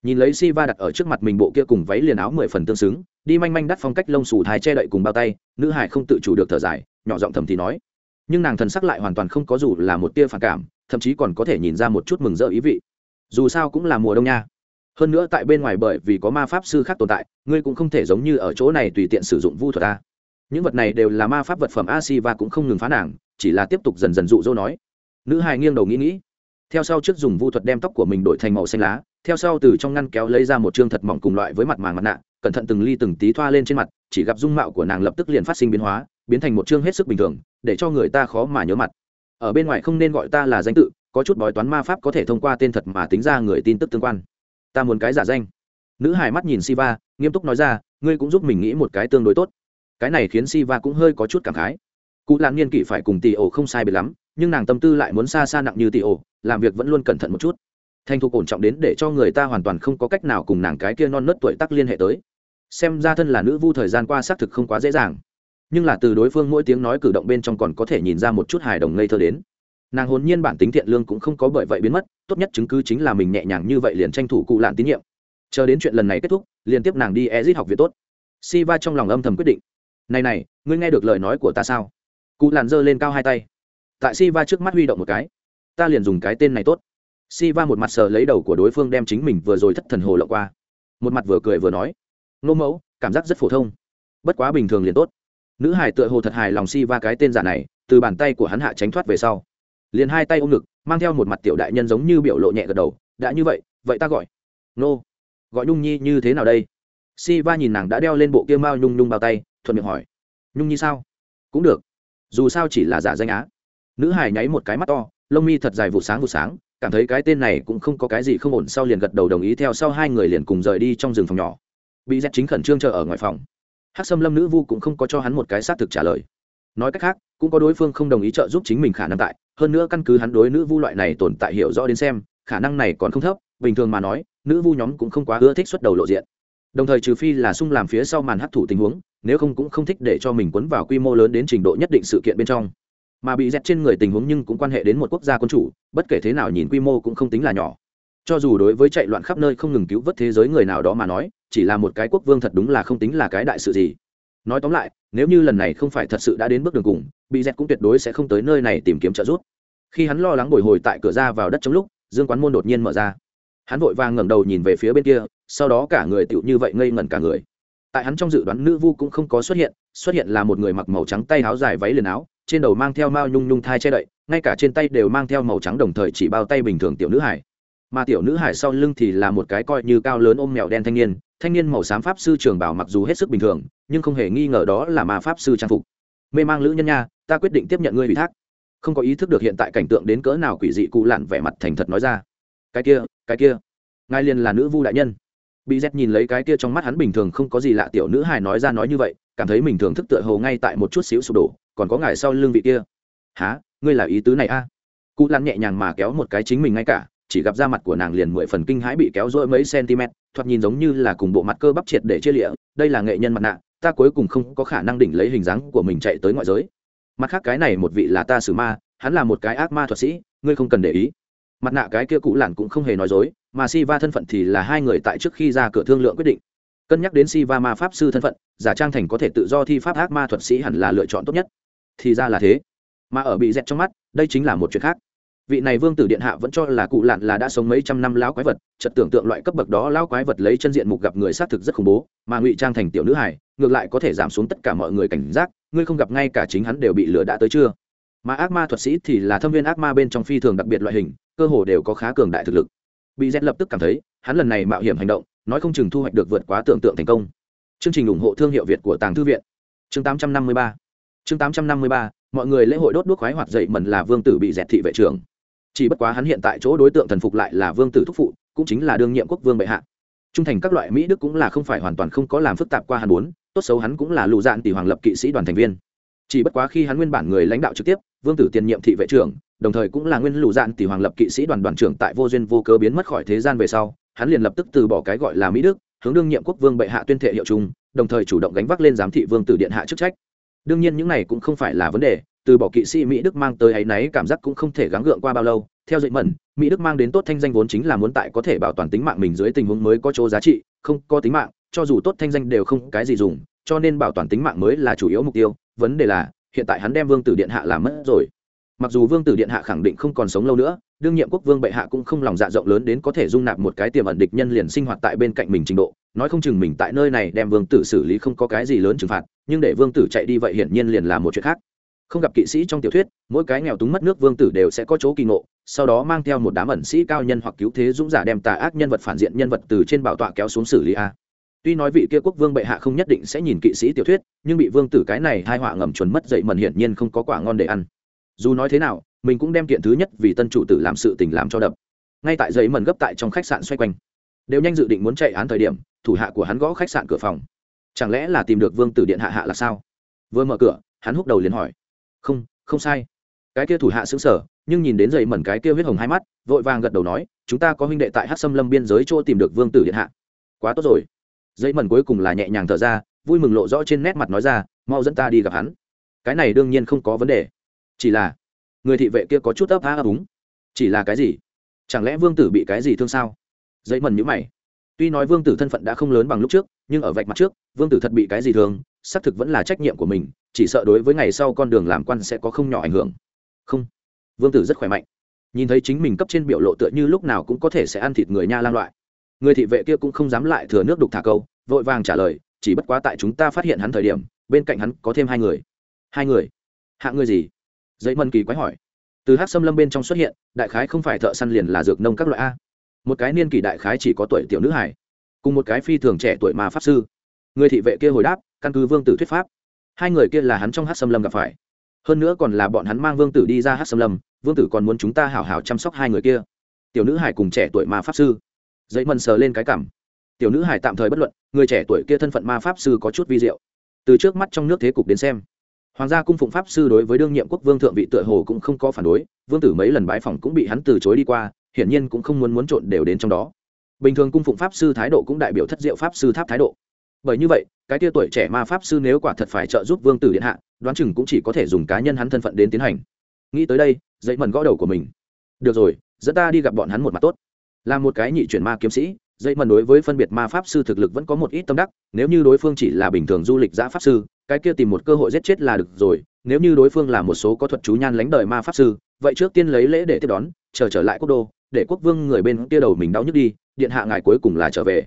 nhìn lấy si va đặt ở trước mặt mình bộ kia cùng váy liền áo mười phần tương xứng, đi manh manh đắt phong cách lông xù thái che đậy cùng bao tay, nữ hải không tự chủ được thở dài, nhỏ giọng thầm thì nói. Nhưng nàng thần sắc lại hoàn toàn không có dù là một tia phản cảm, thậm chí còn có thể nhìn ra một chút mừng rỡ ý vị. Dù sao cũng là mùa đông nha. Hơn nữa tại bên ngoài bởi vì có ma pháp sư khác tồn tại, ngươi cũng không thể giống như ở chỗ này tùy tiện sử dụng vu thuật ta. Những vật này đều là ma pháp vật phẩm a si va cũng không ngừng phá nàng, chỉ là tiếp tục dần dần dụ dỗ nói. Nữ hài nghiêng đầu nghĩ nghĩ theo sau trước dùng vu thuật đem tóc của mình đổi thành màu xanh lá, theo sau từ trong ngăn kéo lấy ra một chương thật mỏng cùng loại với mặt màng mặt nạ, cẩn thận từng ly từng tí thoa lên trên mặt, chỉ gặp dung mạo của nàng lập tức liền phát sinh biến hóa, biến thành một chương hết sức bình thường, để cho người ta khó mà nhớ mặt. Ở bên ngoài không nên gọi ta là danh tự, có chút bói toán ma pháp có thể thông qua tên thật mà tính ra người tin tức tương quan. Ta muốn cái giả danh. Nữ hải mắt nhìn siva, nghiêm túc nói ra, ngươi cũng giúp mình nghĩ một cái tương đối tốt. Cái này khiến siva cũng hơi có chút cảm khái cụ lan niên kỷ phải cùng tỷ ổ không sai biệt lắm, nhưng nàng tâm tư lại muốn xa xa nặng như tỷ ổ, làm việc vẫn luôn cẩn thận một chút. Thành thục ổn trọng đến để cho người ta hoàn toàn không có cách nào cùng nàng cái kia non nớt tuổi tắc liên hệ tới. Xem ra thân là nữ vu thời gian qua xác thực không quá dễ dàng. Nhưng là từ đối phương mỗi tiếng nói cử động bên trong còn có thể nhìn ra một chút hài đồng ngây thơ đến. Nàng hồn nhiên bản tính thiện lương cũng không có bởi vậy biến mất, tốt nhất chứng cứ chính là mình nhẹ nhàng như vậy liền tranh thủ cụ lạn tín nhiệm. Chờ đến chuyện lần này kết thúc liên tiếp nàng đi exit học viện tốt. Si va trong lòng âm thầm quyết định. Này này, ngươi nghe được lời nói của ta sao? Cụ làn giơ lên cao hai tay. Tại si va trước mắt huy động một cái. Ta liền dùng cái tên này tốt. Si va một mặt sờ lấy đầu của đối phương đem chính mình vừa rồi thất thần hồ lộ qua. Một mặt vừa cười vừa nói. Nô mẫu, cảm giác rất phổ thông. Bất quá bình thường liền tốt. Nữ hải tựa hồ thật hài lòng si va cái tên giả này, từ bàn tay của hắn hạ tránh thoát về sau. Liền hai tay ôm ngực, mang theo một mặt tiểu đại nhân giống như biểu lộ nhẹ gật đầu. Đã như vậy vậy ta gọi. Nô. Gọi nhung nhi như thế nào đây? Si va nhìn nàng đã đeo lên bộ kia mao nhung nhung bao tay, thuận miệng hỏi. Nhung nhi sao? Cũng được dù sao chỉ là giả danh á. Nữ hải nháy một cái mắt to, lông mi thật dài vụ sáng vụ sáng, cảm thấy cái tên này cũng không có cái gì không ổn sau liền gật đầu đồng ý theo sau hai người liền cùng rời đi trong rừng phòng nhỏ. Bị dép chính khẩn trương chờ ở ngoài phòng. Hắc sâm lâm nữ vu cũng không có cho hắn một cái xác thực trả lời. Nói cách khác, cũng có đối phương không đồng ý trợ giúp chính mình khả năng tại, hơn nữa căn cứ hắn đối nữ vu loại này tồn tại hiểu rõ đến xem, khả năng này còn không thấp, bình thường mà nói, nữ vu nhóm cũng không quá ưa thích xuất đầu lộ diện đồng thời trừ phi là sung làm phía sau màn hấp thụ tình huống, nếu không cũng không thích để cho mình quấn vào quy mô lớn đến trình độ nhất định sự kiện bên trong. Mà bị dẹt trên người tình huống nhưng cũng quan hệ đến một quốc gia quân chủ, bất kể thế nào nhìn quy mô cũng không tính là nhỏ. Cho dù đối với chạy loạn khắp nơi không ngừng cứu vớt thế giới người nào đó mà nói, chỉ là một cái quốc vương thật đúng là không tính là cái đại sự gì. Nói tóm lại, nếu như lần này không phải thật sự đã đến bước đường cùng, bị dẹt cũng tuyệt đối sẽ không tới nơi này tìm kiếm trợ giúp. Khi hắn lo lắng bồi hồi tại cửa ra vào đất trong lúc, dương quán môn đột nhiên mở ra hắn vội vàng ngẩng đầu nhìn về phía bên kia, sau đó cả người tựu như vậy ngây ngẩn cả người. Tại hắn trong dự đoán, nữ vu cũng không có xuất hiện xuất hiện là một người mặc màu trắng tay áo dài váy liền áo, trên đầu mang theo mao nhung nhung thai che đậy, ngay cả trên tay đều mang theo màu trắng đồng thời chỉ bao tay bình thường tiểu nữ hải. Mà tiểu nữ hải sau lưng thì là một cái coi như cao lớn ôm mèo đen thanh niên thanh niên màu xám pháp sư trường bảo mặc dù hết sức bình thường, nhưng không hề nghi ngờ đó là ma pháp sư trang phục. Mê mang lữ nhân nha, ta quyết định tiếp nhận ngươi ủy thác. Không có ý thức được hiện tại cảnh tượng đến cỡ nào quỷ dị cụ lặn vẻ mặt thành thật nói ra cái kia cái kia. Ngài liền là nữ vu đại nhân. Bị z nhìn lấy cái kia trong mắt hắn bình thường không có gì lạ tiểu nữ hài nói ra nói như vậy, cảm thấy mình thường thức tựa hồ ngay tại một chút xíu sụp đổ, còn có ngài sau lưng vị kia. Há ngươi là ý tứ này a? À? cụ lan nhẹ nhàng mà kéo một cái chính mình ngay cả, chỉ gặp da mặt của nàng liền mười phần kinh hãi bị kéo rỗi mấy cm thoạt nhìn giống như là cùng bộ mặt cơ bắp triệt để chia lịa, đây là nghệ nhân mặt nạ, ta cuối cùng không có khả năng đỉnh lấy hình dáng của mình chạy tới ngoại giới. Mặt khác cái này một vị là ta xử ma, hắn là một cái ác ma thuật sĩ, ngươi không cần để ý mặt nạ cái kia cụ lản cũng không hề nói dối, mà si va thân phận thì là hai người tại trước khi ra cửa thương lượng quyết định. Cân nhắc đến si va ma pháp sư thân phận, giả trang thành có thể tự do thi pháp ác ma thuật sĩ hẳn là lựa chọn tốt nhất. Thì ra là thế. Mà ở bị dẹt trong mắt, đây chính là một chuyện khác. Vị này vương tử điện hạ vẫn cho là cụ lạn là đã sống mấy trăm năm lão quái vật chật tưởng tượng loại cấp bậc đó lão quái vật lấy chân diện mục gặp người xác thực rất khủng bố, mà ngụy trang thành tiểu nữ hải ngược lại có thể giảm xuống tất cả mọi người cảnh giác, ngươi không gặp ngay cả chính hắn đều bị lừa đã tới chưa? Mà ác ma thuật sĩ thì là thâm viên ác ma bên trong phi thường đặc biệt loại hình cơ hồ đều có khá cường đại thực lực. Bị z lập tức cảm thấy, hắn lần này mạo hiểm hành động, nói không chừng thu hoạch được vượt quá tưởng tượng thành công. Chương trình ủng hộ thương hiệu việt của tàng thư viện. Chương 853 chương 853 mọi người lễ hội đốt đuốc khoái hoạt dậy mần là vương tử bị dẹt thị vệ trưởng. Chỉ bất quá hắn hiện tại chỗ đối tượng thần phục lại là vương tử thúc phụ, cũng chính là đương nhiệm quốc vương bệ hạ. Trung thành các loại mỹ đức cũng là không phải hoàn toàn không có làm phức tạp qua hắn bốn tốt xấu hắn cũng là lụ dạn tỷ hoàng lập kỵ sĩ đoàn thành viên. Chỉ bất quá khi hắn nguyên bản người lãnh đạo trực tiếp vương tử tiền nhiệm thị vệ trưởng, đồng thời cũng là nguyên lũ dạn tỷ hoàng lập kỵ sĩ đoàn đoàn trưởng tại vô duyên vô cớ biến mất khỏi thế gian về sau, hắn liền lập tức từ bỏ cái gọi là mỹ đức, hướng đương nhiệm quốc vương bệ hạ tuyên thệ hiệu chung đồng thời chủ động gánh vác lên giám thị vương tử điện hạ chức trách. Đương nhiên những này cũng không phải là vấn đề, từ bỏ kỵ sĩ mỹ đức mang tới áy náy cảm giác cũng không thể gắng gượng qua bao lâu. Theo dạy mẩn, mỹ đức mang đến tốt thanh danh vốn chính là muốn tại có thể bảo toàn tính mạng mình dưới tình huống mới có chỗ giá trị, không có tính mạng, cho dù tốt thanh danh đều không cái gì dùng, cho nên bảo toàn tính mạng mới là chủ yếu mục tiêu. Vấn đề là hiện tại hắn đem vương tử điện hạ làm mất rồi. Mặc dù vương tử điện hạ khẳng định không còn sống lâu nữa, đương nhiệm quốc vương bệ hạ cũng không lòng dạ rộng lớn đến có thể dung nạp một cái tiềm ẩn địch nhân liền sinh hoạt tại bên cạnh mình trình độ. Nói không chừng mình tại nơi này đem vương tử xử lý không có cái gì lớn trừng phạt, nhưng để vương tử chạy đi vậy hiển nhiên liền là một chuyện khác. Không gặp kỵ sĩ trong tiểu thuyết, mỗi cái nghèo túng mất nước vương tử đều sẽ có chỗ kỳ ngộ, sau đó mang theo một đám ẩn sĩ cao nhân hoặc cứu thế dũng giả đem tà ác nhân vật phản diện nhân vật từ trên bảo tọa kéo xuống xử lý a tuy nói vị kia quốc vương bệ hạ không nhất định sẽ nhìn kỵ sĩ tiểu thuyết, nhưng bị vương tử cái này hai họa ngầm chuẩn mất dậy mần hiển nhiên không có quả ngon để ăn. Dù nói thế nào, mình cũng đem kiện thứ nhất vì tân chủ tử làm sự tình làm cho đập. Ngay tại giấy mần gấp tại trong khách sạn xoay quanh, đều nhanh dự định muốn chạy án thời điểm, thủ hạ của hắn gõ khách sạn cửa phòng. Chẳng lẽ là tìm được vương tử điện hạ hạ là sao? Vừa mở cửa, hắn húc đầu liền hỏi. Không không sai. Cái kia thủ hạ xứng sở nhưng nhìn đến dậy mẩn cái kia huyết hồng hai mắt, vội vàng gật đầu nói, chúng ta có huynh đệ tại hát xâm lâm biên giới chỗ tìm được vương tử điện hạ. Quá tốt rồi dây mẩn cuối cùng là nhẹ nhàng thở ra, vui mừng lộ rõ trên nét mặt nói ra, mau dẫn ta đi gặp hắn. Cái này đương nhiên không có vấn đề. Chỉ là, người thị vệ kia có chút ấp á ấp úng. Chỉ là cái gì? Chẳng lẽ vương tử bị cái gì thương sao? Dây mần nhữ mày. Tuy nói vương tử thân phận đã không lớn bằng lúc trước, nhưng ở vạch mặt trước, vương tử thật bị cái gì thương, xác thực vẫn là trách nhiệm của mình, chỉ sợ đối với ngày sau con đường làm quan sẽ có không nhỏ ảnh hưởng. Không. Vương tử rất khỏe mạnh. Nhìn thấy chính mình cấp trên biểu lộ tựa như lúc nào cũng có thể sẽ ăn thịt người nha lan loại. Người thị vệ kia cũng không dám lại thừa nước đục thả câu vội vàng trả lời, chỉ bất quá tại chúng ta phát hiện hắn thời điểm, bên cạnh hắn có thêm hai người. Hai người? Hạ người gì? Giấy mân kỳ quái hỏi. Từ hát xâm lâm bên trong xuất hiện, đại khái không phải thợ săn liền là dược nông các loại a. Một cái niên kỷ đại khái chỉ có tuổi tiểu nữ hải cùng một cái phi thường trẻ tuổi mà pháp sư. Người thị vệ kia hồi đáp, căn cứ vương tử thuyết pháp. Hai người kia là hắn trong hát xâm lâm gặp phải. Hơn nữa còn là bọn hắn mang vương tử đi ra hát xâm lâm, vương tử còn muốn chúng ta hảo hảo chăm sóc hai người kia. Tiểu nữ hải cùng trẻ tuổi ma pháp sư. Giấy mần sờ lên cái cảm tiểu nữ hải tạm thời bất luận, người trẻ tuổi kia thân phận ma pháp sư có chút vi diệu. Từ trước mắt trong nước thế cục đến xem, hoàng gia cung phụng pháp sư đối với đương nhiệm quốc vương thượng vị tựa hồ cũng không có phản đối, vương tử mấy lần bãi phòng cũng bị hắn từ chối đi qua, hiển nhiên cũng không muốn muốn trộn đều đến trong đó. Bình thường cung phụng pháp sư thái độ cũng đại biểu thất diệu pháp sư tháp thái độ. Bởi như vậy, cái tia tuổi trẻ ma pháp sư nếu quả thật phải trợ giúp vương tử điện hạ, đoán chừng cũng chỉ có thể dùng cá nhân hắn thân phận đến tiến hành. Nghĩ tới đây, dậy mần gõ đầu của mình. Được rồi, dẫn ta đi gặp bọn hắn một mặt tốt. Là một cái nhị chuyển ma kiếm sĩ dây mần đối với phân biệt ma pháp sư thực lực vẫn có một ít tâm đắc, nếu như đối phương chỉ là bình thường du lịch giã pháp sư, cái kia tìm một cơ hội giết chết là được rồi, nếu như đối phương là một số có thuật chú nhan lánh đời ma pháp sư, vậy trước tiên lấy lễ để tiếp đón, chờ trở lại quốc đô, để quốc vương người bên kia đầu mình đau nhức đi, điện hạ ngài cuối cùng là trở về.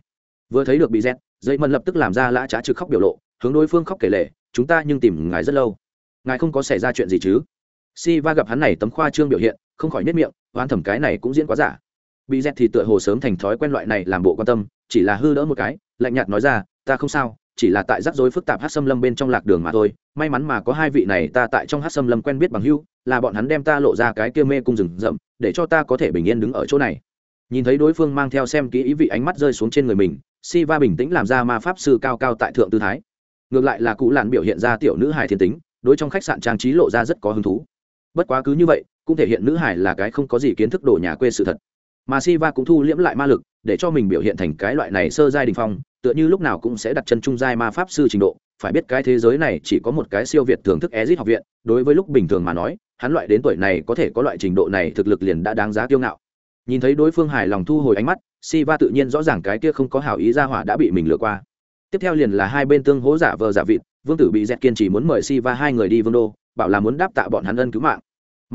Vừa thấy được bị rét dây mần lập tức làm ra lã trá trực khóc biểu lộ, hướng đối phương khóc kể lệ chúng ta nhưng tìm ngài rất lâu. Ngài không có xảy ra chuyện gì chứ? Si va gặp hắn này tấm khoa trương biểu hiện, không khỏi nhất miệng, oán thẩm cái này cũng diễn quá giả bị dẹt thì tựa hồ sớm thành thói quen loại này làm bộ quan tâm, chỉ là hư đỡ một cái, lạnh nhạt nói ra, ta không sao, chỉ là tại rắc rối phức tạp hát xâm lâm bên trong lạc đường mà thôi. May mắn mà có hai vị này ta tại trong hát xâm lâm quen biết bằng hưu là bọn hắn đem ta lộ ra cái kia mê cung rừng rậm, để cho ta có thể bình yên đứng ở chỗ này. Nhìn thấy đối phương mang theo xem kỹ ý vị ánh mắt rơi xuống trên người mình, si va bình tĩnh làm ra ma pháp sư cao cao tại thượng tư thái. Ngược lại là cụ làn biểu hiện ra tiểu nữ hài thiên tính, đối trong khách sạn trang trí lộ ra rất có hứng thú. Bất quá cứ như vậy, cũng thể hiện nữ hải là cái không có gì kiến thức đổ nhà quê sự thật mà si va cũng thu liễm lại ma lực, để cho mình biểu hiện thành cái loại này sơ giai đình phong, tựa như lúc nào cũng sẽ đặt chân trung giai ma pháp sư trình độ. Phải biết cái thế giới này chỉ có một cái siêu việt thưởng thức ezit học viện, đối với lúc bình thường mà nói, hắn loại đến tuổi này có thể có loại trình độ này thực lực liền đã đáng giá kiêu ngạo. Nhìn thấy đối phương hài lòng thu hồi ánh mắt si va tự nhiên rõ ràng cái kia không có hảo ý ra hỏa đã bị mình lừa qua. Tiếp theo liền là hai bên tương hỗ giả vờ giả vịt, vương tử bị dẹt kiên chỉ muốn mời si va hai người đi vương đô, bảo là muốn đáp tạ bọn hắn ân cứu mạng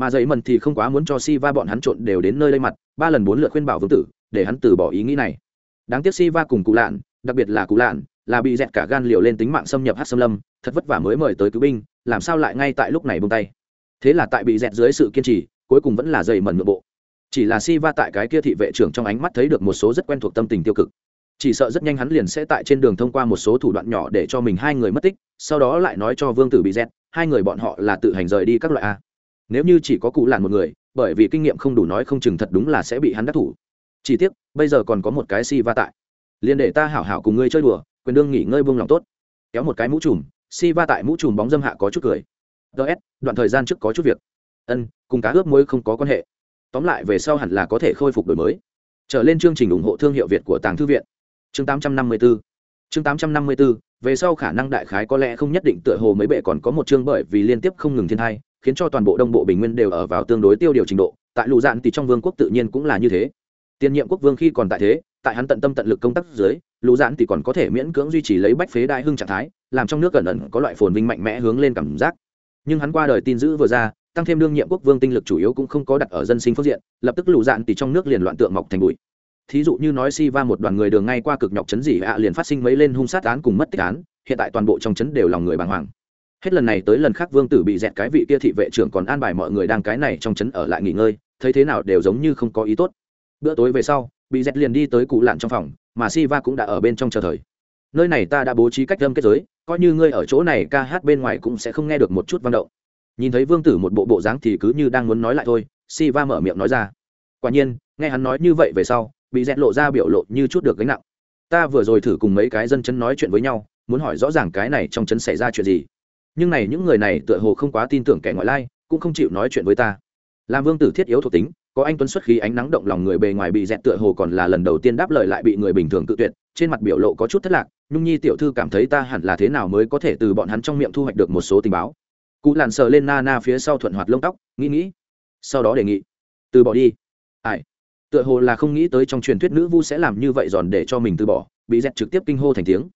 mà dậy mần thì không quá muốn cho si va bọn hắn trộn đều đến nơi lây mặt, ba lần bốn lượt khuyên bảo vương tử, để hắn từ bỏ ý nghĩ này. Đáng tiếc si va cùng cụ lạn, đặc biệt là cụ lạn, là bị dẹt cả gan liều lên tính mạng xâm nhập hát xâm lâm, thật vất vả mới mời tới cứu binh, làm sao lại ngay tại lúc này bông tay? Thế là tại bị dẹt dưới sự kiên trì, cuối cùng vẫn là dậy mần nội bộ. Chỉ là si va tại cái kia thị vệ trưởng trong ánh mắt thấy được một số rất quen thuộc tâm tình tiêu cực. Chỉ sợ rất nhanh hắn liền sẽ tại trên đường thông qua một số thủ đoạn nhỏ để cho mình hai người mất tích, sau đó lại nói cho vương tử bị dẹt, hai người bọn họ là tự hành rời đi các loại a nếu như chỉ có cụ làn một người, bởi vì kinh nghiệm không đủ nói không chừng thật đúng là sẽ bị hắn đắc thủ. Chỉ tiếc, bây giờ còn có một cái si va tại. Liền để ta hảo hảo cùng ngươi chơi đùa, quyền đương nghỉ ngơi buông lòng tốt. Kéo một cái mũ trùm, si va tại mũ trùm bóng dâm hạ có chút cười. Ts đoạn thời gian trước có chút việc. Ân, cùng cá ướp muối không có quan hệ. Tóm lại về sau hẳn là có thể khôi phục đổi mới. Trở lên chương trình ủng hộ thương hiệu việt của tàng thư viện. Chương 854 chương 854 về sau khả năng đại khái có lẽ không nhất định tựa hồ mấy bệ còn có một chương bởi vì liên tiếp không ngừng thiên thai khiến cho toàn bộ đông bộ bình nguyên đều ở vào tương đối tiêu điều trình độ, tại lụ dạn thì trong vương quốc tự nhiên cũng là như thế. Tiền nhiệm quốc vương khi còn tại thế, tại hắn tận tâm tận lực công tác dưới lụ dạn thì còn có thể miễn cưỡng duy trì lấy bách phế đại hưng trạng thái, làm trong nước cẩn ẩn có loại phồn vinh mạnh mẽ hướng lên cảm giác. Nhưng hắn qua đời tin dữ vừa ra, tăng thêm đương nhiệm quốc vương tinh lực chủ yếu cũng không có đặt ở dân sinh phương diện, lập tức lụ dạn thì trong nước liền loạn tượng mọc thành bụi. Thí dụ như nói si va một đoàn người đường ngay qua cực nhọc chấn gì ạ liền phát sinh mấy lên hung sát án cùng mất tích án, hiện tại toàn bộ trong chấn đều lòng người bàng hoàng hết lần này tới lần khác vương tử bị dẹt cái vị kia thị vệ trưởng còn an bài mọi người đang cái này trong trấn ở lại nghỉ ngơi, thấy thế nào đều giống như không có ý tốt. Bữa tối về sau, bị dẹt liền đi tới cụ lạn trong phòng, mà si va cũng đã ở bên trong chờ thời. Nơi này ta đã bố trí cách âm kết giới, coi như ngươi ở chỗ này ca hát bên ngoài cũng sẽ không nghe được một chút văn động. Nhìn thấy vương tử một bộ bộ dáng thì cứ như đang muốn nói lại thôi si va mở miệng nói ra. Quả nhiên, nghe hắn nói như vậy về sau, bị dẹt lộ ra biểu lộ như chút được gánh nặng. Ta vừa rồi thử cùng mấy cái dân chân nói chuyện với nhau, muốn hỏi rõ ràng cái này trong chấn xảy ra chuyện gì nhưng này những người này tựa hồ không quá tin tưởng kẻ ngoại lai, cũng không chịu nói chuyện với ta. Làm vương tử thiết yếu thuộc tính, có anh tuấn xuất khí ánh nắng động lòng người bề ngoài bị dẹt tựa hồ còn là lần đầu tiên đáp lời lại bị người bình thường tự tuyệt, trên mặt biểu lộ có chút thất lạc, nhung nhi tiểu thư cảm thấy ta hẳn là thế nào mới có thể từ bọn hắn trong miệng thu hoạch được một số tình báo. Cụ làn sờ lên na na phía sau thuận hoạt lông tóc, nghĩ nghĩ, sau đó đề nghị, từ bỏ đi. Ai? Tựa hồ là không nghĩ tới trong truyền thuyết nữ vu sẽ làm như vậy giòn để cho mình từ bỏ, bị dẹt trực tiếp kinh hô thành tiếng.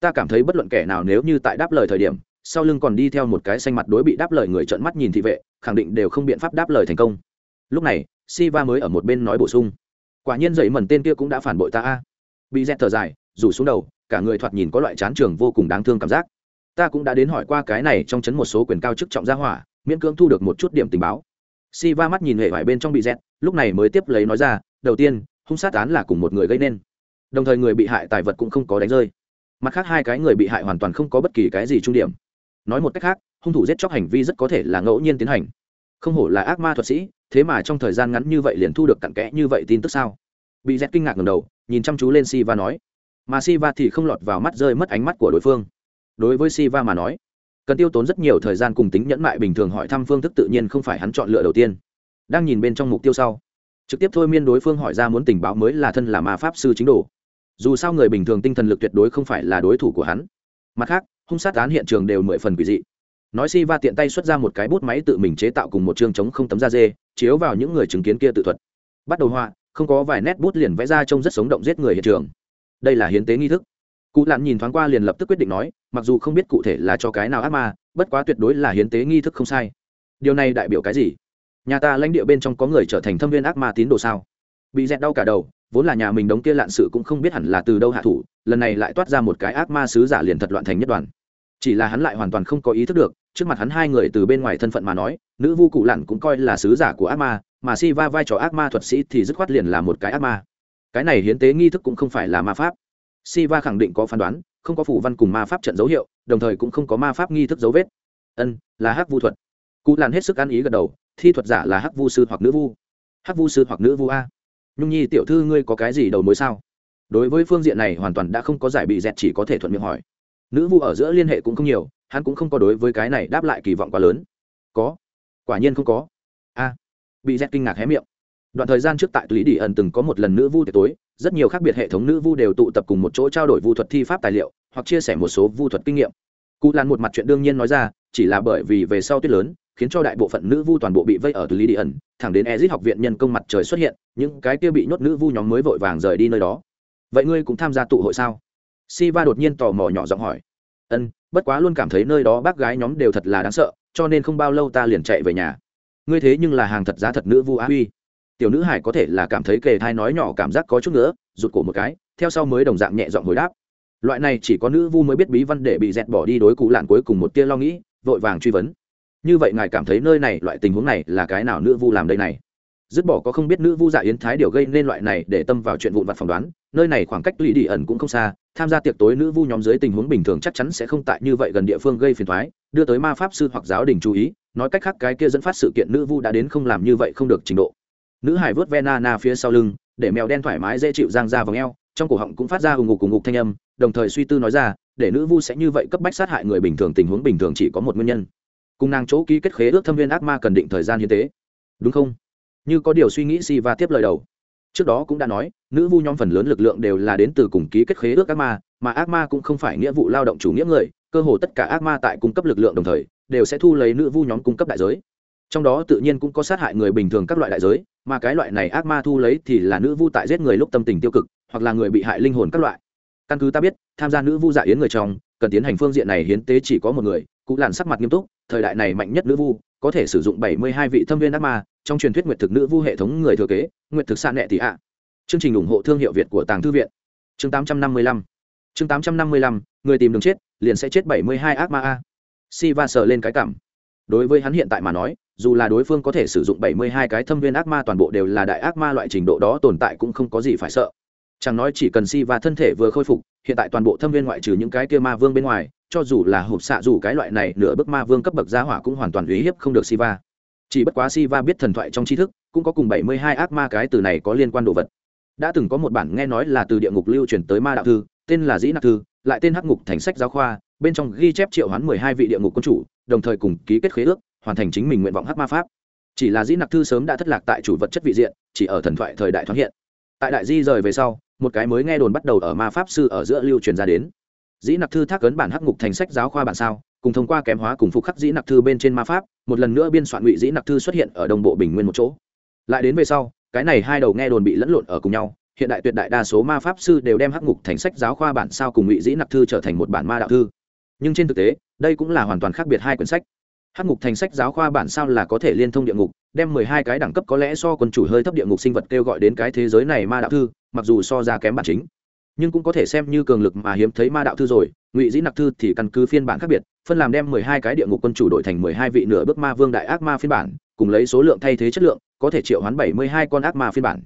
Ta cảm thấy bất luận kẻ nào nếu như tại đáp lời thời điểm sau lưng còn đi theo một cái xanh mặt đối bị đáp lời người trợn mắt nhìn thị vệ, khẳng định đều không biện pháp đáp lời thành công. Lúc này, Siva mới ở một bên nói bổ sung. Quả nhiên dậy mẩn tên kia cũng đã phản bội ta a. Bị dẹt thở dài, rủ xuống đầu, cả người thoạt nhìn có loại chán trường vô cùng đáng thương cảm giác. Ta cũng đã đến hỏi qua cái này trong chấn một số quyền cao chức trọng gia hỏa, miễn cưỡng thu được một chút điểm tình báo. Siva mắt nhìn hệ vải bên trong bị dẹt, lúc này mới tiếp lấy nói ra, đầu tiên, hung sát án là cùng một người gây nên. Đồng thời người bị hại tài vật cũng không có đánh rơi. Mặt khác hai cái người bị hại hoàn toàn không có bất kỳ cái gì trung điểm nói một cách khác, hung thủ giết chóc hành vi rất có thể là ngẫu nhiên tiến hành. Không hổ là ác ma thuật sĩ, thế mà trong thời gian ngắn như vậy liền thu được cặn kẽ như vậy tin tức sao? Bị z kinh ngạc ngầm đầu, nhìn chăm chú lên si va nói. Mà si va thì không lọt vào mắt rơi mất ánh mắt của đối phương. Đối với si va mà nói, cần tiêu tốn rất nhiều thời gian cùng tính nhẫn mại bình thường hỏi thăm phương thức tự nhiên không phải hắn chọn lựa đầu tiên. Đang nhìn bên trong mục tiêu sau, trực tiếp thôi miên đối phương hỏi ra muốn tình báo mới là thân là ma pháp sư chính đồ. Dù sao người bình thường tinh thần lực tuyệt đối không phải là đối thủ của hắn. Mặt khác hung sát án hiện trường đều mười phần quỷ dị. Nói si va tiện tay xuất ra một cái bút máy tự mình chế tạo cùng một chương chống không tấm da dê, chiếu vào những người chứng kiến kia tự thuật. Bắt đầu họa, không có vài nét bút liền vẽ ra trông rất sống động giết người hiện trường. Đây là hiến tế nghi thức. Cụ lặn nhìn thoáng qua liền lập tức quyết định nói, mặc dù không biết cụ thể là cho cái nào ác ma, bất quá tuyệt đối là hiến tế nghi thức không sai. Điều này đại biểu cái gì? Nhà ta lãnh địa bên trong có người trở thành thâm viên ác ma tín đồ sao? Bị dẹt đau cả đầu, vốn là nhà mình đóng kia lạn sự cũng không biết hẳn là từ đâu hạ thủ, lần này lại toát ra một cái ác ma sứ giả liền thật loạn thành nhất đoàn chỉ là hắn lại hoàn toàn không có ý thức được, trước mặt hắn hai người từ bên ngoài thân phận mà nói, nữ vu cụ lặn cũng coi là sứ giả của ác ma, mà si va vai trò ác ma thuật sĩ thì dứt khoát liền là một cái ác ma. Cái này hiến tế nghi thức cũng không phải là ma pháp. Si va khẳng định có phán đoán, không có phủ văn cùng ma pháp trận dấu hiệu, đồng thời cũng không có ma pháp nghi thức dấu vết. Ân, là hắc vu thuật. Cụ lặn hết sức ăn ý gật đầu, thi thuật giả là hắc vu sư hoặc nữ vu. Hắc vu sư hoặc nữ vu a. Nhung nhi tiểu thư ngươi có cái gì đầu mối sao? Đối với phương diện này hoàn toàn đã không có giải bị dẹt, chỉ có thể thuận miệng hỏi nữ vu ở giữa liên hệ cũng không nhiều, hắn cũng không có đối với cái này đáp lại kỳ vọng quá lớn. Có? Quả nhiên không có. A. Bị dẹt kinh ngạc hé miệng. Đoạn thời gian trước tại lý đi ẩn từng có một lần nữ vu tiệc tối, rất nhiều khác biệt hệ thống nữ vu đều tụ tập cùng một chỗ trao đổi vu thuật thi pháp tài liệu, hoặc chia sẻ một số vu thuật kinh nghiệm. Cụ lan một mặt chuyện đương nhiên nói ra, chỉ là bởi vì về sau tuyết lớn, khiến cho đại bộ phận nữ vu toàn bộ bị vây ở từ lý đi ẩn, thẳng đến ezit học viện nhân công mặt trời xuất hiện, những cái kia bị nhốt nữ vu nhóm mới vội vàng rời đi nơi đó. Vậy ngươi cũng tham gia tụ hội sao? Si va đột nhiên tò mò nhỏ giọng hỏi. Ân, bất quá luôn cảm thấy nơi đó bác gái nhóm đều thật là đáng sợ, cho nên không bao lâu ta liền chạy về nhà. Ngươi thế nhưng là hàng thật giá thật nữ vu á huy tiểu nữ hải có thể là cảm thấy kề thai nói nhỏ cảm giác có chút nữa, rụt cổ một cái, theo sau mới đồng dạng nhẹ giọng hồi đáp. Loại này chỉ có nữ vu mới biết bí văn để bị dẹt bỏ đi đối cụ lạn cuối cùng một tia lo nghĩ, vội vàng truy vấn. Như vậy ngài cảm thấy nơi này, loại tình huống này là cái nào nữ vu làm đây này? Dứt bỏ có không biết nữ vu dạ yến thái điều gây nên loại này để tâm vào chuyện vụn vặt phỏng đoán, nơi này khoảng cách lụy đi ẩn cũng không xa, tham gia tiệc tối nữ vu nhóm dưới tình huống bình thường chắc chắn sẽ không tại như vậy gần địa phương gây phiền thoái đưa tới ma pháp sư hoặc giáo đình chú ý, nói cách khác cái kia dẫn phát sự kiện nữ vu đã đến không làm như vậy không được trình độ. Nữ hải vớt ve na na phía sau lưng, để mèo đen thoải mái dễ chịu giang ra vòng eo, trong cổ họng cũng phát ra hùng ngục cùng ngục thanh âm, đồng thời suy tư nói ra, để nữ vu sẽ như vậy cấp bách sát hại người bình thường tình huống bình thường chỉ có một nguyên nhân. Cùng nàng chỗ ký kết khế ước thâm viên ác ma cần định thời gian hiến tế. Đúng không? Như có điều suy nghĩ si va tiếp lời đầu. Trước đó cũng đã nói, nữ vu nhóm phần lớn lực lượng đều là đến từ cùng ký kết khế ước ác ma, mà ác ma cũng không phải nghĩa vụ lao động chủ nghĩa người, cơ hồ tất cả ác ma tại cung cấp lực lượng đồng thời, đều sẽ thu lấy nữ vu nhóm cung cấp đại giới. Trong đó tự nhiên cũng có sát hại người bình thường các loại đại giới, mà cái loại này ác ma thu lấy thì là nữ vu tại giết người lúc tâm tình tiêu cực, hoặc là người bị hại linh hồn các loại. Căn cứ ta biết, tham gia nữ vu dạ yến người trong, cần tiến hành phương diện này hiến tế chỉ có một người, cụ làn sắc mặt nghiêm túc, thời đại này mạnh nhất nữ vu, có thể sử dụng bảy mươi hai vị thâm viên ác ma trong truyền thuyết nguyệt thực nữ vu hệ thống người thừa kế, nguyệt thực xa nệ tỷ ạ. Chương trình ủng hộ thương hiệu việt của tàng thư viện. Chương tám trăm năm mươi lăm. Chương tám trăm năm mươi lăm, người tìm đường chết, liền sẽ chết bảy mươi hai ác ma a. Si va sờ lên cái cảm. Đối với hắn hiện tại mà nói, dù là đối phương có thể sử dụng bảy mươi hai cái thâm viên ác ma toàn bộ đều là đại ác ma loại trình độ đó tồn tại cũng không có gì phải sợ. Chẳng nói chỉ cần si va thân thể vừa khôi phục, hiện tại toàn bộ thâm viên ngoại trừ những cái kia ma vương bên ngoài, cho dù là hộp xạ dù cái loại này, nửa bức ma vương cấp bậc gia hỏa cũng hoàn toàn uy hiếp không được Siva. Chỉ bất quá Siva biết thần thoại trong tri thức, cũng có cùng bảy mươi hai ác ma cái từ này có liên quan đồ vật. Đã từng có một bản nghe nói là từ địa ngục lưu truyền tới ma đạo thư, tên là Dĩ Nặc thư, lại tên Hắc ngục thành sách giáo khoa, bên trong ghi chép triệu hoán mười hai vị địa ngục quân chủ, đồng thời cùng ký kết khế ước, hoàn thành chính mình nguyện vọng hắc ma pháp. Chỉ là Dĩ Nặc thư sớm đã thất lạc tại chủ vật chất vị diện, chỉ ở thần thoại thời đại thoáng hiện. Tại đại di rời về sau, một cái mới nghe đồn bắt đầu ở ma pháp sư ở giữa lưu truyền ra đến dĩ nặc thư thác ấn bản hắc ngục thành sách giáo khoa bản sao cùng thông qua kém hóa cùng phục khắc dĩ nặc thư bên trên ma pháp, một lần nữa biên soạn ngụy dĩ nặc thư xuất hiện ở đồng bộ bình nguyên một chỗ. Lại đến về sau, cái này hai đầu nghe đồn bị lẫn lộn ở cùng nhau, hiện đại tuyệt đại đa số ma pháp sư đều đem hắc ngục thành sách giáo khoa bản sao cùng ngụy dĩ nặc thư trở thành một bản ma đạo thư. Nhưng trên thực tế, đây cũng là hoàn toàn khác biệt hai quyển sách. Hắc ngục thành sách giáo khoa bản sao là có thể liên thông địa ngục, đem mười hai cái đẳng cấp có lẽ so quân chủ hơi thấp địa ngục sinh vật kêu gọi đến cái thế giới này ma đạo thư, mặc dù so ra kém bản chính nhưng cũng có thể xem như cường lực mà hiếm thấy ma đạo thư rồi, ngụy dĩ nặc thư thì căn cứ phiên bản khác biệt, phân làm đem mười hai cái địa ngục quân chủ đổi thành mười hai vị nửa bước ma vương đại ác ma phiên bản, cùng lấy số lượng thay thế chất lượng, có thể triệu hoán bảy mươi hai con ác ma phiên bản.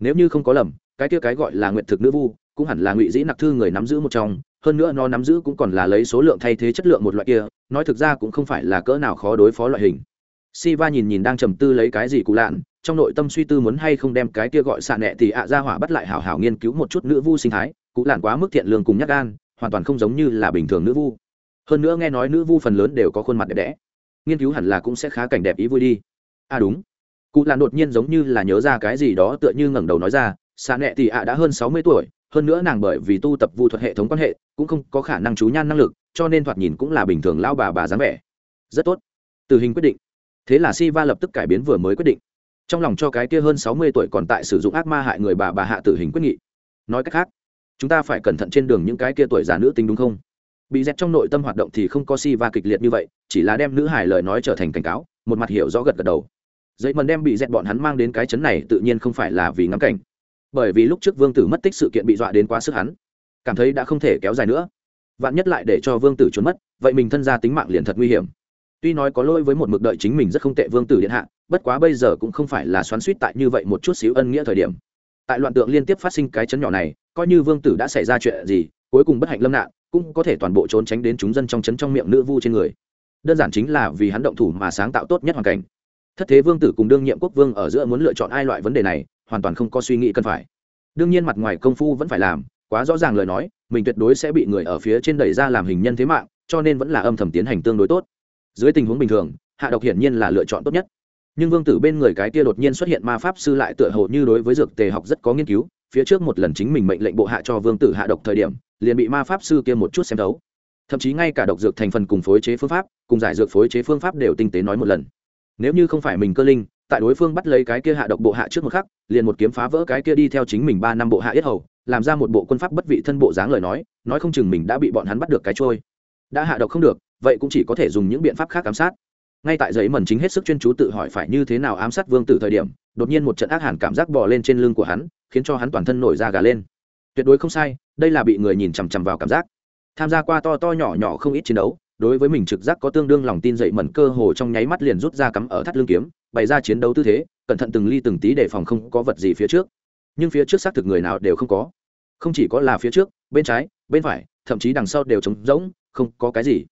Nếu như không có lầm, cái kia cái gọi là nguyện thực nữ vu, cũng hẳn là ngụy dĩ nặc thư người nắm giữ một trong, hơn nữa nó nắm giữ cũng còn là lấy số lượng thay thế chất lượng một loại kia, nói thực ra cũng không phải là cỡ nào khó đối phó loại hình. Siva nhìn nhìn đang trầm tư lấy cái gì cụ lạn, trong nội tâm suy tư muốn hay không đem cái kia gọi xạ nệ thì ạ ra hỏa bắt lại hảo hảo nghiên cứu một chút nữ vu sinh thái, cụ lạn quá mức thiện lương cùng nhát gan, hoàn toàn không giống như là bình thường nữ vu. Hơn nữa nghe nói nữ vu phần lớn đều có khuôn mặt đẹp đẽ, nghiên cứu hẳn là cũng sẽ khá cảnh đẹp ý vui đi. À đúng, cụ lạn đột nhiên giống như là nhớ ra cái gì đó tựa như ngẩng đầu nói ra, xạ nệ thì ạ đã hơn sáu mươi tuổi, hơn nữa nàng bởi vì tu tập vu thuật hệ thống quan hệ, cũng không có khả năng chú nhan năng lực, cho nên thoạt nhìn cũng là bình thường lão bà bà dáng vẻ. Rất tốt. Từ hình quyết định thế là si va lập tức cải biến vừa mới quyết định. Trong lòng cho cái kia hơn sáu mươi tuổi còn tại sử dụng ác ma hại người bà bà hạ tử hình quyết nghị. Nói cách khác, chúng ta phải cẩn thận trên đường những cái kia tuổi già nữ tính đúng không? Bị dẹt trong nội tâm hoạt động thì không có si va kịch liệt như vậy, chỉ là đem nữ hải lời nói trở thành cảnh cáo, một mặt hiểu rõ gật gật đầu. Dậy mần đem bị dẹt bọn hắn mang đến cái chấn này tự nhiên không phải là vì ngắm cảnh. Bởi vì lúc trước vương tử mất tích sự kiện bị dọa đến quá sức hắn. Cảm thấy đã không thể kéo dài nữa. Vạn nhất lại để cho vương tử trốn mất, vậy mình thân ra tính mạng liền thật nguy hiểm tuy nói có lỗi với một mực đợi chính mình rất không tệ vương tử điện hạ, bất quá bây giờ cũng không phải là xoắn suýt tại như vậy một chút xíu ân nghĩa thời điểm. Tại loạn tượng liên tiếp phát sinh cái chấn nhỏ này, coi như vương tử đã xảy ra chuyện gì, cuối cùng bất hạnh lâm nạn, cũng có thể toàn bộ trốn tránh đến chúng dân trong chấn trong miệng nữ vu trên người. Đơn giản chính là vì hắn động thủ mà sáng tạo tốt nhất hoàn cảnh. Thất thế vương tử cùng đương nhiệm quốc vương ở giữa muốn lựa chọn ai loại vấn đề này, hoàn toàn không có suy nghĩ cần phải. Đương nhiên mặt ngoài công phu vẫn phải làm, quá rõ ràng lời nói, mình tuyệt đối sẽ bị người ở phía trên đẩy ra làm hình nhân thế mạng, cho nên vẫn là âm thầm tiến hành tương đối tốt dưới tình huống bình thường, hạ độc hiển nhiên là lựa chọn tốt nhất. Nhưng vương tử bên người cái kia đột nhiên xuất hiện ma pháp sư lại tựa hồ như đối với dược tề học rất có nghiên cứu, phía trước một lần chính mình mệnh lệnh bộ hạ cho vương tử hạ độc thời điểm, liền bị ma pháp sư kia một chút xem thấu. Thậm chí ngay cả độc dược thành phần cùng phối chế phương pháp, cùng giải dược phối chế phương pháp đều tinh tế nói một lần. Nếu như không phải mình cơ linh, tại đối phương bắt lấy cái kia hạ độc bộ hạ trước một khắc, liền một kiếm phá vỡ cái kia đi theo chính mình ba năm bộ hạ yết hầu, làm ra một bộ quân pháp bất vị thân bộ dáng lời nói nói không chừng mình đã bị bọn hắn bắt được cái trôi. Đã hạ độc không được vậy cũng chỉ có thể dùng những biện pháp khác ám sát. Ngay tại giấy mần chính hết sức chuyên chú tự hỏi phải như thế nào ám sát vương tử thời điểm, đột nhiên một trận ác hàn cảm giác bò lên trên lưng của hắn, khiến cho hắn toàn thân nổi da gà lên. Tuyệt đối không sai, đây là bị người nhìn chằm chằm vào cảm giác. Tham gia qua to to nhỏ nhỏ không ít chiến đấu, đối với mình trực giác có tương đương lòng tin dậy mẩn cơ hồ trong nháy mắt liền rút ra cắm ở thắt lưng kiếm, bày ra chiến đấu tư thế, cẩn thận từng ly từng tí để phòng không có vật gì phía trước. Nhưng phía trước xác thực người nào đều không có. Không chỉ có là phía trước, bên trái, bên phải, thậm chí đằng sau đều trống rỗng, không có cái gì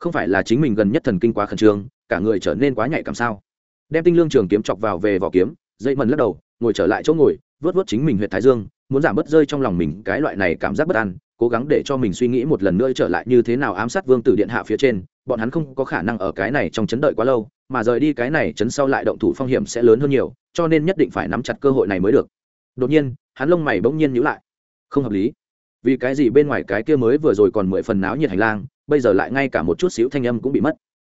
không phải là chính mình gần nhất thần kinh quá khẩn trương, cả người trở nên quá nhạy cảm sao? Đem tinh lương trường kiếm chọc vào về vỏ kiếm dây mần lắc đầu, ngồi trở lại chỗ ngồi, vớt vớt chính mình huyện thái dương, muốn giảm bớt rơi trong lòng mình cái loại này cảm giác bất an, cố gắng để cho mình suy nghĩ một lần nữa trở lại như thế nào ám sát vương tử điện hạ phía trên, bọn hắn không có khả năng ở cái này trong chấn đợi quá lâu, mà rời đi cái này chấn sau lại động thủ phong hiểm sẽ lớn hơn nhiều, cho nên nhất định phải nắm chặt cơ hội này mới được. Đột nhiên, hắn lông mày bỗng nhiên nhíu lại. Không hợp lý. Vì cái gì bên ngoài cái kia mới vừa rồi còn mười phần náo nhiệt hành lang bây giờ lại ngay cả một chút xíu thanh âm cũng bị mất.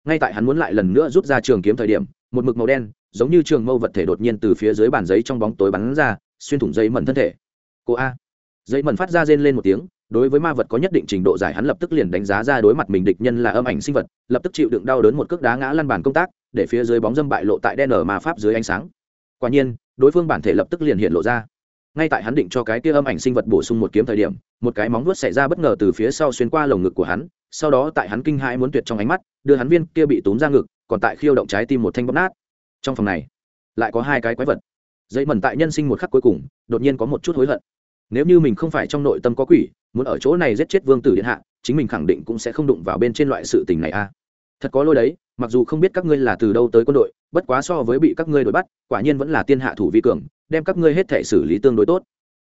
Ngay tại hắn muốn lại lần nữa rút ra trường kiếm thời điểm, một mực màu đen, giống như trường mâu vật thể đột nhiên từ phía dưới bàn giấy trong bóng tối bắn ra, xuyên thủng giấy mẩn thân thể. Cô a. Giấy mẩn phát ra rên lên một tiếng, đối với ma vật có nhất định trình độ giải hắn lập tức liền đánh giá ra đối mặt mình địch nhân là âm ảnh sinh vật, lập tức chịu đựng đau đớn một cước đá ngã lăn bàn công tác, để phía dưới bóng dâm bại lộ tại đen ở ma pháp dưới ánh sáng. Quả nhiên, đối phương bản thể lập tức liền hiện lộ ra ngay tại hắn định cho cái kia âm ảnh sinh vật bổ sung một kiếm thời điểm, một cái móng vuốt xảy ra bất ngờ từ phía sau xuyên qua lồng ngực của hắn, sau đó tại hắn kinh hãi muốn tuyệt trong ánh mắt, đưa hắn viên kia bị túm ra ngực, còn tại khiêu động trái tim một thanh bóp nát. Trong phòng này, lại có hai cái quái vật. Dây mẩn tại nhân sinh một khắc cuối cùng, đột nhiên có một chút hối hận. Nếu như mình không phải trong nội tâm có quỷ, muốn ở chỗ này giết chết vương tử điện hạ, chính mình khẳng định cũng sẽ không đụng vào bên trên loại sự tình này a. Thật có lỗi đấy, mặc dù không biết các ngươi là từ đâu tới quân đội, bất quá so với bị các ngươi đuổi bắt, quả nhiên vẫn là tiên hạ thủ vi cường đem các ngươi hết thể xử lý tương đối tốt.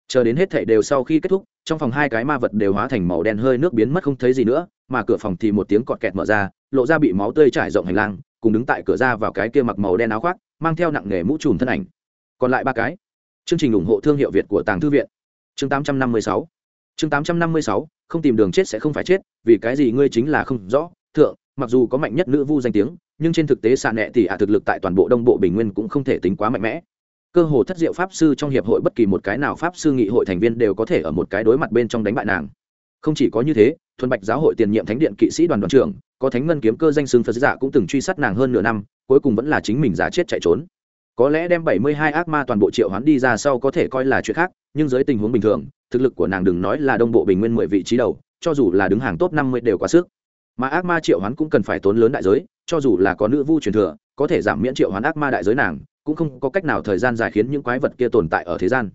Chờ đến hết thể đều sau khi kết thúc, trong phòng hai cái ma vật đều hóa thành màu đen hơi nước biến mất không thấy gì nữa, mà cửa phòng thì một tiếng cọt kẹt mở ra, lộ ra bị máu tươi trải rộng hành lang, cùng đứng tại cửa ra vào cái kia mặc màu đen áo khoác, mang theo nặng nghề mũ trùm thân ảnh. Còn lại ba cái. Chương trình ủng hộ thương hiệu việt của tàng thư viện. Chương 856 chương 856 không tìm đường chết sẽ không phải chết, vì cái gì ngươi chính là không rõ, thượng, mặc dù có mạnh nhất nữ vu danh tiếng, nhưng trên thực tế xạ nẹ thì ạ thực lực tại toàn bộ đông bộ bình nguyên cũng không thể tính quá mạnh mẽ cơ hồ thất diệu pháp sư trong hiệp hội bất kỳ một cái nào pháp sư nghị hội thành viên đều có thể ở một cái đối mặt bên trong đánh bại nàng. Không chỉ có như thế, thuần bạch giáo hội tiền nhiệm thánh điện kỵ sĩ đoàn đoàn trưởng, có thánh ngân kiếm cơ danh xưng phật giả cũng từng truy sát nàng hơn nửa năm, cuối cùng vẫn là chính mình giả chết chạy trốn. Có lẽ đem bảy mươi hai ác ma toàn bộ triệu hoán đi ra sau có thể coi là chuyện khác, nhưng dưới tình huống bình thường, thực lực của nàng đừng nói là đông bộ bình nguyên mười vị trí đầu, cho dù là đứng hàng top năm mươi đều quá sức. Mà ác ma triệu hoán cũng cần phải tốn lớn đại giới, cho dù là có nữ vu truyền thừa, có thể giảm miễn triệu hoán ác ma đại giới nàng cũng không có cách nào thời gian dài khiến những quái vật kia tồn tại ở thế gian.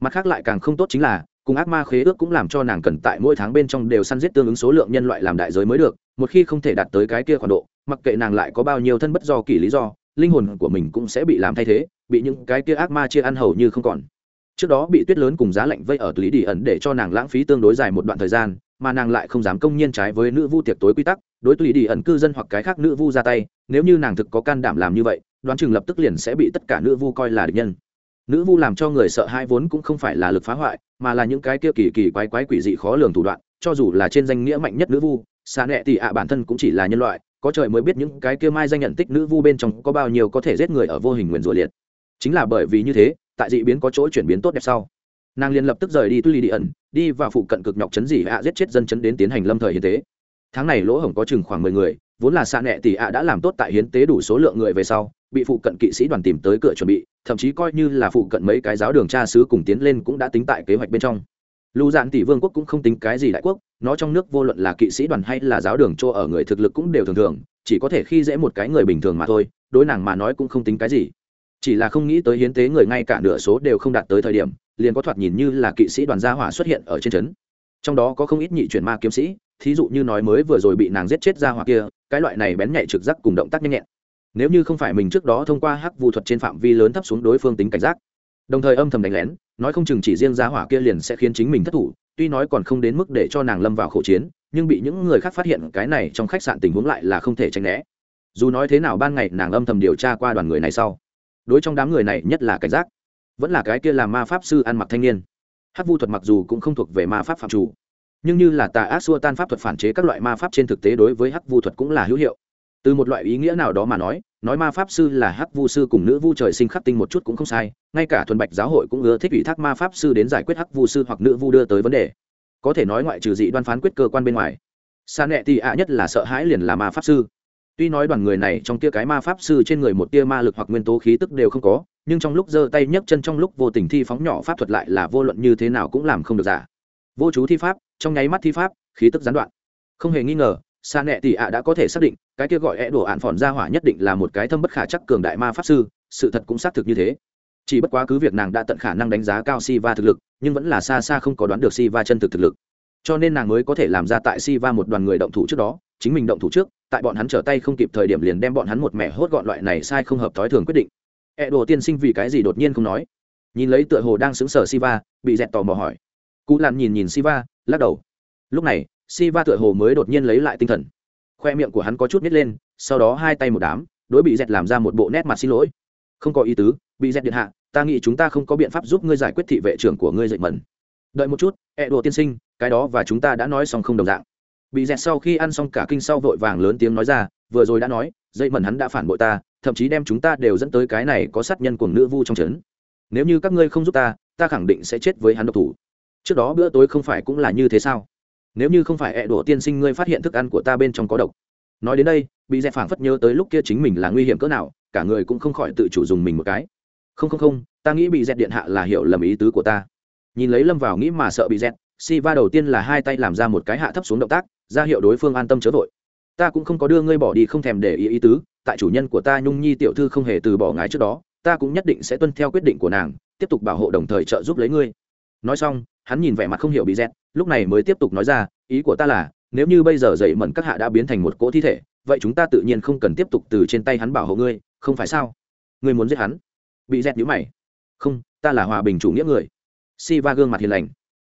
Mặt khác lại càng không tốt chính là, cùng ác ma khế ước cũng làm cho nàng cần tại mỗi tháng bên trong đều săn giết tương ứng số lượng nhân loại làm đại giới mới được, một khi không thể đạt tới cái kia khoản độ, mặc kệ nàng lại có bao nhiêu thân bất do kỳ lý do, linh hồn của mình cũng sẽ bị làm thay thế, bị những cái kia ác ma chia ăn hầu như không còn. Trước đó bị tuyết lớn cùng giá lạnh vây ở lý đi ẩn để cho nàng lãng phí tương đối dài một đoạn thời gian, mà nàng lại không dám công nhiên trái với nữ vu tiệc tối quy tắc, đối tùy đi ẩn cư dân hoặc cái khác nữ vu ra tay, nếu như nàng thực có can đảm làm như vậy đoán chừng lập tức liền sẽ bị tất cả nữ vu coi là địch nhân. Nữ vu làm cho người sợ hai vốn cũng không phải là lực phá hoại, mà là những cái kia kỳ kỳ quái quái quỷ dị khó lường thủ đoạn, cho dù là trên danh nghĩa mạnh nhất nữ vu xa nẹ thì ạ bản thân cũng chỉ là nhân loại, có trời mới biết những cái kia mai danh nhận tích nữ vu bên trong có bao nhiêu có thể giết người ở vô hình nguyền rủa liệt. Chính là bởi vì như thế, tại dị biến có chỗ chuyển biến tốt đẹp sau. Nàng liền lập tức rời đi tuy ly đi ẩn, đi vào phụ cận cực nhọc chấn dị ạ giết chết dân chấn đến tiến hành lâm thời hiến tế. Tháng này lỗ hổng có chừng khoảng mười người, vốn là xa nẹ tỷ ạ đã làm tốt tại hiến tế đủ số lượng người về sau bị phụ cận kỵ sĩ đoàn tìm tới cửa chuẩn bị, thậm chí coi như là phụ cận mấy cái giáo đường cha sứ cùng tiến lên cũng đã tính tại kế hoạch bên trong. Lưu dạn tỷ vương quốc cũng không tính cái gì đại quốc, nó trong nước vô luận là kỵ sĩ đoàn hay là giáo đường chỗ ở người thực lực cũng đều thường thường, chỉ có thể khi dễ một cái người bình thường mà thôi, đối nàng mà nói cũng không tính cái gì. Chỉ là không nghĩ tới hiến tế người ngay cả nửa số đều không đạt tới thời điểm, liền có thoạt nhìn như là kỵ sĩ đoàn gia hỏa xuất hiện ở trên trấn. Trong đó có không ít nhị chuyển ma kiếm sĩ, thí dụ như nói mới vừa rồi bị nàng giết chết gia hỏa kia, cái loại này bén nhạy trực giác cùng động tác nhanh nhẹn nếu như không phải mình trước đó thông qua hắc vu thuật trên phạm vi lớn thấp xuống đối phương tính cảnh giác. Đồng thời âm thầm đánh lén, nói không chừng chỉ riêng giá hỏa kia liền sẽ khiến chính mình thất thủ, tuy nói còn không đến mức để cho nàng lâm vào khẩu chiến, nhưng bị những người khác phát hiện cái này trong khách sạn tình huống lại là không thể tránh né. Dù nói thế nào ban ngày nàng âm thầm điều tra qua đoàn người này sau, đối trong đám người này nhất là cảnh giác. Vẫn là cái kia là ma pháp sư ăn mặc thanh niên. Hát vu thuật mặc dù cũng không thuộc về ma pháp phạm chủ, nhưng như là tà ác xua tan pháp thuật phản chế các loại ma pháp trên thực tế đối với hắc vu thuật cũng là hữu hiệu từ một loại ý nghĩa nào đó mà nói nói ma pháp sư là hắc vu sư cùng nữ vu trời sinh khắc tinh một chút cũng không sai, ngay cả thuần bạch giáo hội cũng ưa thích ủy thác ma pháp sư đến giải quyết hắc vu sư hoặc nữ vu đưa tới vấn đề. Có thể nói ngoại trừ dị đoan phán quyết cơ quan bên ngoài, sa nẹ thì ạ nhất là sợ hãi liền là ma pháp sư. Tuy nói đoàn người này trong tia cái ma pháp sư trên người một tia ma lực hoặc nguyên tố khí tức đều không có, nhưng trong lúc giơ tay nhấc chân trong lúc vô tình thi phóng nhỏ pháp thuật lại là vô luận như thế nào cũng làm không được giả. Vô chú thi pháp, trong nháy mắt thi pháp, khí tức gián đoạn. Không hề nghi ngờ xa nẹ tỷ ạ đã có thể xác định cái kia gọi é đổ ạn phòn ra hỏa nhất định là một cái thâm bất khả chắc cường đại ma pháp sư, sự thật cũng xác thực như thế. Chỉ bất quá cứ việc nàng đã tận khả năng đánh giá cao si va thực lực, nhưng vẫn là xa xa không có đoán được si va chân thực thực lực. Cho nên nàng mới có thể làm ra tại si va một đoàn người động thủ trước đó, chính mình động thủ trước, tại bọn hắn trở tay không kịp thời điểm liền đem bọn hắn một mẻ hốt gọn loại này sai không hợp thói thường quyết định. Ẹ đồ tiên sinh vì cái gì đột nhiên không nói? Nhìn lấy tựa hồ đang xứng sở siva, bị dẹt tò mò hỏi. Cú làn nhìn nhìn siva, lắc đầu. Lúc này, siva tựa hồ mới đột nhiên lấy lại tinh thần khoe miệng của hắn có chút nít lên, sau đó hai tay một đám, đối bị dẹt làm ra một bộ nét mặt xin lỗi. Không có ý tứ, bị dẹt điện hạ, ta nghĩ chúng ta không có biện pháp giúp ngươi giải quyết thị vệ trưởng của ngươi dậy mẩn. Đợi một chút, ẹ đồ tiên sinh, cái đó và chúng ta đã nói xong không đồng dạng. Bị dẹt sau khi ăn xong cả kinh sau vội vàng lớn tiếng nói ra, vừa rồi đã nói, dậy mẩn hắn đã phản bội ta, thậm chí đem chúng ta đều dẫn tới cái này có sát nhân của nữ vu trong trấn. Nếu như các ngươi không giúp ta ta khẳng định sẽ chết với hắn độc thủ. Trước đó bữa tối không phải cũng là như thế sao? Nếu như không phải ẹ đổ tiên sinh ngươi phát hiện thức ăn của ta bên trong có độc. Nói đến đây, bị dẹp phảng phất nhớ tới lúc kia chính mình là nguy hiểm cỡ nào, cả người cũng không khỏi tự chủ dùng mình một cái. Không không không, ta nghĩ bị dẹp điện hạ là hiểu lầm ý tứ của ta. Nhìn lấy lâm vào nghĩ mà sợ bị dẹp si va đầu tiên là hai tay làm ra một cái hạ thấp xuống động tác, ra hiệu đối phương an tâm chớ vội. Ta cũng không có đưa ngươi bỏ đi không thèm để ý ý tứ, tại chủ nhân của ta nhung nhi tiểu thư không hề từ bỏ ngái trước đó, ta cũng nhất định sẽ tuân theo quyết định của nàng, tiếp tục bảo hộ đồng thời trợ giúp lấy ngươi. Nói xong hắn nhìn vẻ mặt không hiểu bị dẹt, lúc này mới tiếp tục nói ra, ý của ta là, nếu như bây giờ dậy mẩn các hạ đã biến thành một cỗ thi thể, vậy chúng ta tự nhiên không cần tiếp tục từ trên tay hắn bảo hộ ngươi, không phải sao? Ngươi muốn giết hắn? Bị dẹt nhữ mày. Không, ta là hòa bình chủ nghĩa người. Si va gương mặt hiền lành.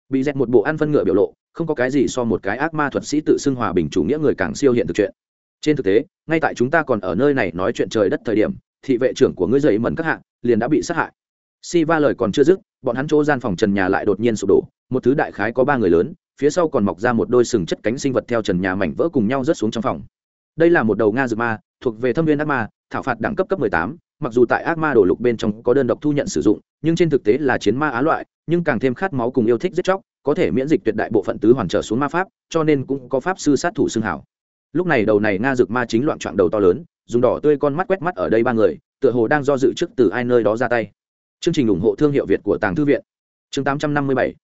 Bị dẹt một bộ ăn phân ngựa biểu lộ, không có cái gì so một cái ác ma thuật sĩ tự xưng hòa bình chủ nghĩa người càng siêu hiện thực chuyện. Trên thực tế, ngay tại chúng ta còn ở nơi này nói chuyện trời đất thời điểm, thị vệ trưởng của ngươi dậy mẩn các hạng liền đã bị sát hại. Si va lời còn chưa dứt bọn hắn chỗ gian phòng trần nhà lại đột nhiên sụp đổ một thứ đại khái có ba người lớn phía sau còn mọc ra một đôi sừng chất cánh sinh vật theo trần nhà mảnh vỡ cùng nhau rớt xuống trong phòng. Đây là một đầu nga dược ma thuộc về thâm viên ác ma thảo phạt đẳng cấp cấp 18, mặc dù tại ác ma đổ lục bên trong có đơn độc thu nhận sử dụng nhưng trên thực tế là chiến ma á loại nhưng càng thêm khát máu cùng yêu thích giết chóc có thể miễn dịch tuyệt đại bộ phận tứ hoàn trở xuống ma pháp cho nên cũng có pháp sư sát thủ xưng hảo. Lúc này đầu này nga dược ma chính loạn trọn đầu to lớn dùng đỏ tươi con mắt quét mắt ở đây ba người tựa hồ đang do dự trước từ ai nơi đó ra tay chương trình ủng hộ thương hiệu việt của tàng thư viện. Chương 857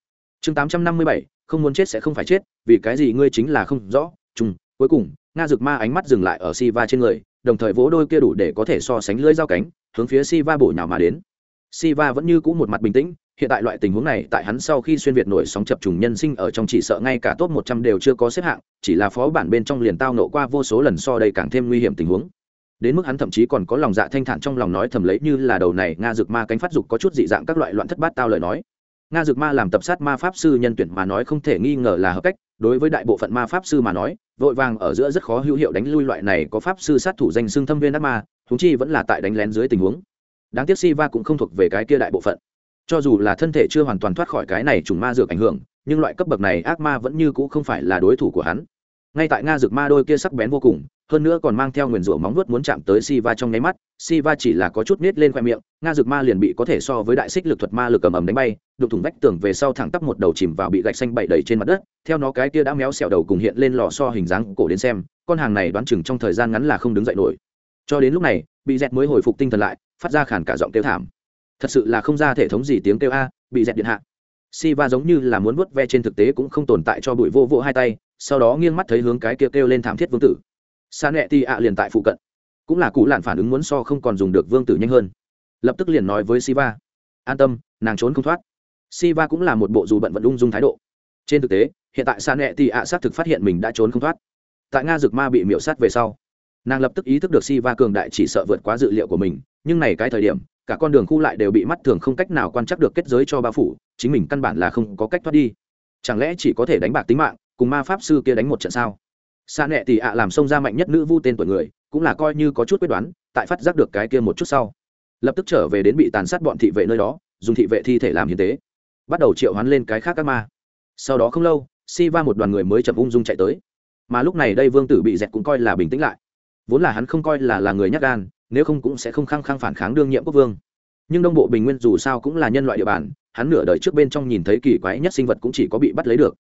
chương 857 không muốn chết sẽ không phải chết, vì cái gì ngươi chính là không rõ. Chung cuối cùng, nga dược ma ánh mắt dừng lại ở si va trên người, đồng thời vỗ đôi kia đủ để có thể so sánh lưỡi dao cánh, hướng phía si va bổ nhào mà đến. Si va vẫn như cũ một mặt bình tĩnh, hiện tại loại tình huống này tại hắn sau khi xuyên việt nổi sóng chập trùng nhân sinh ở trong chỉ sợ ngay cả top một trăm đều chưa có xếp hạng, chỉ là phó bản bên trong liền tao nộ qua vô số lần so đây càng thêm nguy hiểm tình huống đến mức hắn thậm chí còn có lòng dạ thanh thản trong lòng nói thầm lấy như là đầu này nga dược ma cánh phát dục có chút dị dạng các loại loạn thất bát tao lời nói. Nga dược ma làm tập sát ma pháp sư nhân tuyển mà nói không thể nghi ngờ là hợp cách, đối với đại bộ phận ma pháp sư mà nói, vội vàng ở giữa rất khó hữu hiệu đánh lui loại này có pháp sư sát thủ danh xưng thâm viên đắc ma thúng chi vẫn là tại đánh lén dưới tình huống. Đáng tiếc si va cũng không thuộc về cái kia đại bộ phận. Cho dù là thân thể chưa hoàn toàn thoát khỏi cái này trùng ma dược ảnh hưởng, nhưng loại cấp bậc này ác ma vẫn như cũ không phải là đối thủ của hắn ngay tại nga dược ma đôi kia sắc bén vô cùng hơn nữa còn mang theo nguyền rủa móng vuốt muốn chạm tới Siva trong nháy mắt, Siva chỉ là có chút nết lên khoe miệng, nga dược ma liền bị có thể so với đại xích lực thuật ma lực cầm ầm đánh bay, đục thủng vách tường về sau thẳng tắp một đầu chìm vào bị gạch xanh bậy đầy trên mặt đất, theo nó cái kia đã méo xẹo đầu cùng hiện lên lò so hình dáng cổ đến xem, con hàng này đoán chừng trong thời gian ngắn là không đứng dậy nổi. Cho đến lúc này, bị dẹt mới hồi phục tinh thần lại, phát ra khản cả giọng kêu thảm. Thật sự là không ra thể thống gì tiếng kêu a, bị dẹt điện hạ. Siva giống như là muốn vuốt ve trên thực tế cũng không tồn tại cho bụi vô vỗ hai tay, sau đó nghiêng mắt thấy hướng cái kia kêu lên thảm thiết vương tử. Sa nẹ ti ạ liền tại phụ cận. Cũng là cụ lạn phản ứng muốn so không còn dùng được vương tử nhanh hơn. Lập tức liền nói với siva. An tâm, nàng trốn không thoát. Siva cũng là một bộ dù bận vận ung dung thái độ. Trên thực tế, hiện tại sa nẹ ti ạ xác thực phát hiện mình đã trốn không thoát. Tại nga dược ma bị miễu sát về sau, nàng lập tức ý thức được siva cường đại chỉ sợ vượt quá dự liệu của mình, nhưng này cái thời điểm, cả con đường khu lại đều bị mắt thường không cách nào quan trắc được kết giới cho bao phủ, chính mình căn bản là không có cách thoát đi. Chẳng lẽ chỉ có thể đánh bạc tính mạng cùng ma pháp sư kia đánh một trận sao? Xa nẹ tỷ ạ làm xông ra mạnh nhất nữ vu tên tuổi người, cũng là coi như có chút quyết đoán, tại phát giác được cái kia một chút sau, lập tức trở về đến bị tàn sát bọn thị vệ nơi đó, dùng thị vệ thi thể làm hiến tế, bắt đầu triệu hoán lên cái khác các ma. Sau đó không lâu si va một đoàn người mới chậm ung dung chạy tới. Mà lúc này đây vương tử bị dẹt cũng coi là bình tĩnh lại. Vốn là hắn không coi là là người nhắc gan, nếu không cũng sẽ không khăng khăng phản kháng đương nhiệm quốc vương. Nhưng đông bộ bình nguyên dù sao cũng là nhân loại địa bàn, hắn nửa đời trước bên trong nhìn thấy kỳ quái nhất sinh vật cũng chỉ có bị bắt lấy được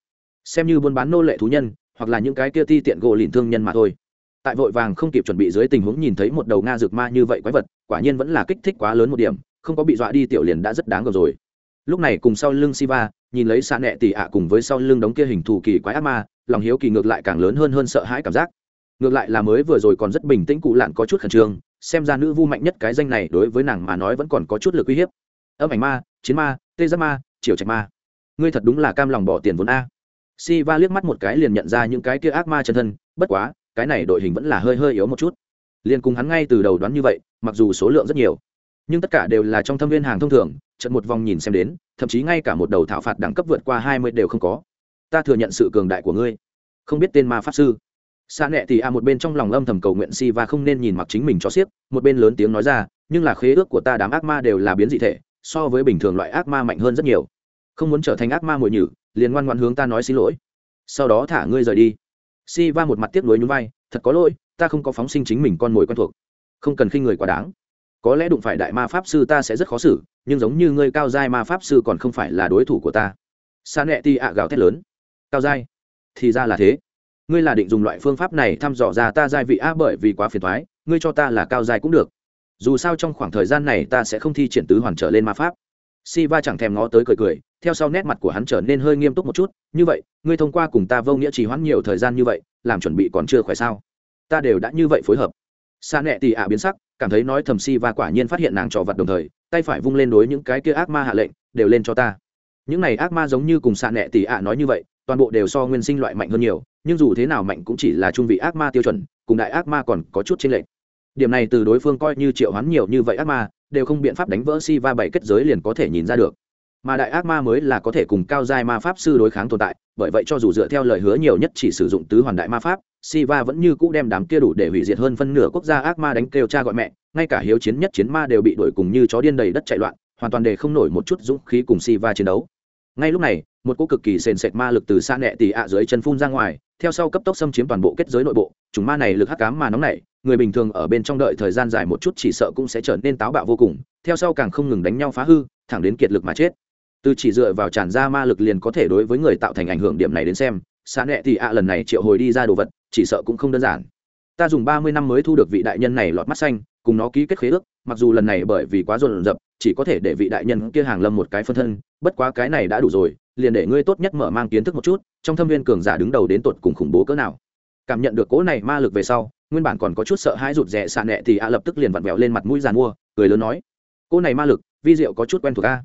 xem như buôn bán nô lệ thú nhân, hoặc là những cái kia ti tiện gỗ lìn thương nhân mà thôi. Tại vội vàng không kịp chuẩn bị dưới tình huống nhìn thấy một đầu nga dược ma như vậy quái vật, quả nhiên vẫn là kích thích quá lớn một điểm, không có bị dọa đi tiểu liền đã rất đáng gờm rồi. Lúc này cùng sau lưng siva, nhìn lấy xa nẹ tỉ ạ cùng với sau lưng đống kia hình thù kỳ quái ác ma, lòng hiếu kỳ ngược lại càng lớn hơn hơn sợ hãi cảm giác. Ngược lại là mới vừa rồi còn rất bình tĩnh cụ lạn có chút khẩn trương, xem ra nữ vu mạnh nhất cái danh này đối với nàng mà nói vẫn còn có chút lực uy hiếp. Âm ảnh ma, chiến ma, tê giác ma, triều trạch ma. Ngươi thật đúng là cam lòng bỏ tiền vốn a si va liếc mắt một cái liền nhận ra những cái kia ác ma chân thân, bất quá, cái này đội hình vẫn là hơi hơi yếu một chút. Liền cùng hắn ngay từ đầu đoán như vậy, mặc dù số lượng rất nhiều, nhưng tất cả đều là trong thâm viên hàng thông thường trận một vòng nhìn xem đến, thậm chí ngay cả một đầu thảo phạt đẳng cấp vượt qua hai mươi đều không có. Ta thừa nhận sự cường đại của ngươi. Không biết tên ma pháp sư. Xa nẹ thì a một bên trong lòng âm thầm cầu nguyện si và không nên nhìn mặc chính mình cho xiếc, một bên lớn tiếng nói ra, nhưng là khế ước của ta đám ác ma đều là biến dị thể, so với bình thường loại ác ma mạnh hơn rất nhiều. Không muốn trở thành ác ma mồi nhử liền ngoan ngoan hướng ta nói xin lỗi. Sau đó thả ngươi rời đi. Si va một mặt tiếc nuối nhún vai, thật có lỗi, ta không có phóng sinh chính mình con mồi quen thuộc. Không cần khi người quá đáng. Có lẽ đụng phải đại ma pháp sư ta sẽ rất khó xử, nhưng giống như ngươi cao giai ma pháp sư còn không phải là đối thủ của ta. Sa nẹ ti ạ gào thét lớn. Cao giai? Thì ra là thế. Ngươi là định dùng loại phương pháp này thăm dò ra ta giai vị a bởi vì quá phiền thoái ngươi cho ta là cao giai cũng được. Dù sao trong khoảng thời gian này ta sẽ không thi triển tứ hoàn trở lên ma pháp si va chẳng thèm ngó tới cười cười, theo sau nét mặt của hắn trở nên hơi nghiêm túc một chút, như vậy, ngươi thông qua cùng ta vô nghĩa trì hoãn nhiều thời gian như vậy, làm chuẩn bị còn chưa khỏe sao? Ta đều đã như vậy phối hợp. Sa nẹ tì ạ biến sắc, cảm thấy nói thầm si va quả nhiên phát hiện nàng trò vật đồng thời, tay phải vung lên đối những cái kia ác ma hạ lệnh, đều lên cho ta. Những này ác ma giống như cùng sa nẹ tì ạ nói như vậy, toàn bộ đều so nguyên sinh loại mạnh hơn nhiều, nhưng dù thế nào mạnh cũng chỉ là trung vị ác ma tiêu chuẩn, cùng đại ác ma còn có chút chênh lệch. Điểm này từ đối phương coi như triệu hoán nhiều như vậy ác ma đều không biện pháp đánh vỡ si va bảy kết giới liền có thể nhìn ra được mà đại ác ma mới là có thể cùng cao giai ma pháp sư đối kháng tồn tại bởi vậy cho dù dựa theo lời hứa nhiều nhất chỉ sử dụng tứ hoàn đại ma pháp Siva vẫn như cũ đem đám kia đủ để hủy diệt hơn phân nửa quốc gia ác ma đánh kêu cha gọi mẹ, ngay cả hiếu chiến nhất chiến ma đều bị đuổi cùng như chó điên đầy đất chạy loạn, hoàn toàn để không nổi một chút dũng khí cùng Siva chiến đấu. Ngay lúc này, một cỗ cực kỳ sền sệt ma lực từ xa nẹ tì ạ dưới chân phun ra ngoài theo sau cấp tốc xâm chiếm toàn bộ kết giới nội bộ chủng ma này lực hắc cám mà nóng nảy người bình thường ở bên trong đợi thời gian dài một chút chỉ sợ cũng sẽ trở nên táo bạo vô cùng, theo sau càng không ngừng đánh nhau phá hư, thẳng đến kiệt lực mà chết. Từ chỉ dựa vào tràn ra ma lực liền có thể đối với người tạo thành ảnh hưởng điểm này đến xem xa nẹ thì ạ lần này triệu hồi đi ra đồ vật, chỉ sợ cũng không đơn giản. Ta dùng ba mươi năm mới thu được vị đại nhân này lọt mắt xanh, cùng nó ký kết khế ước, mặc dù lần này bởi vì quá rộn rập, chỉ có thể để vị đại nhân kia hàng lâm một cái phân thân, bất quá cái này đã đủ rồi, liền để ngươi tốt nhất mở mang kiến thức một chút, trong thâm viên cường giả đứng đầu đến tột cùng khủng bố cỡ nào cảm nhận được cỗ này ma lực về sau, nguyên bản còn có chút sợ hãi rụt rè xạ nẹ thì a lập tức liền vặn vẹo lên mặt mũi giàn mua, cười lớn nói cỗ này ma lực, vi diệu có chút quen thuộc a.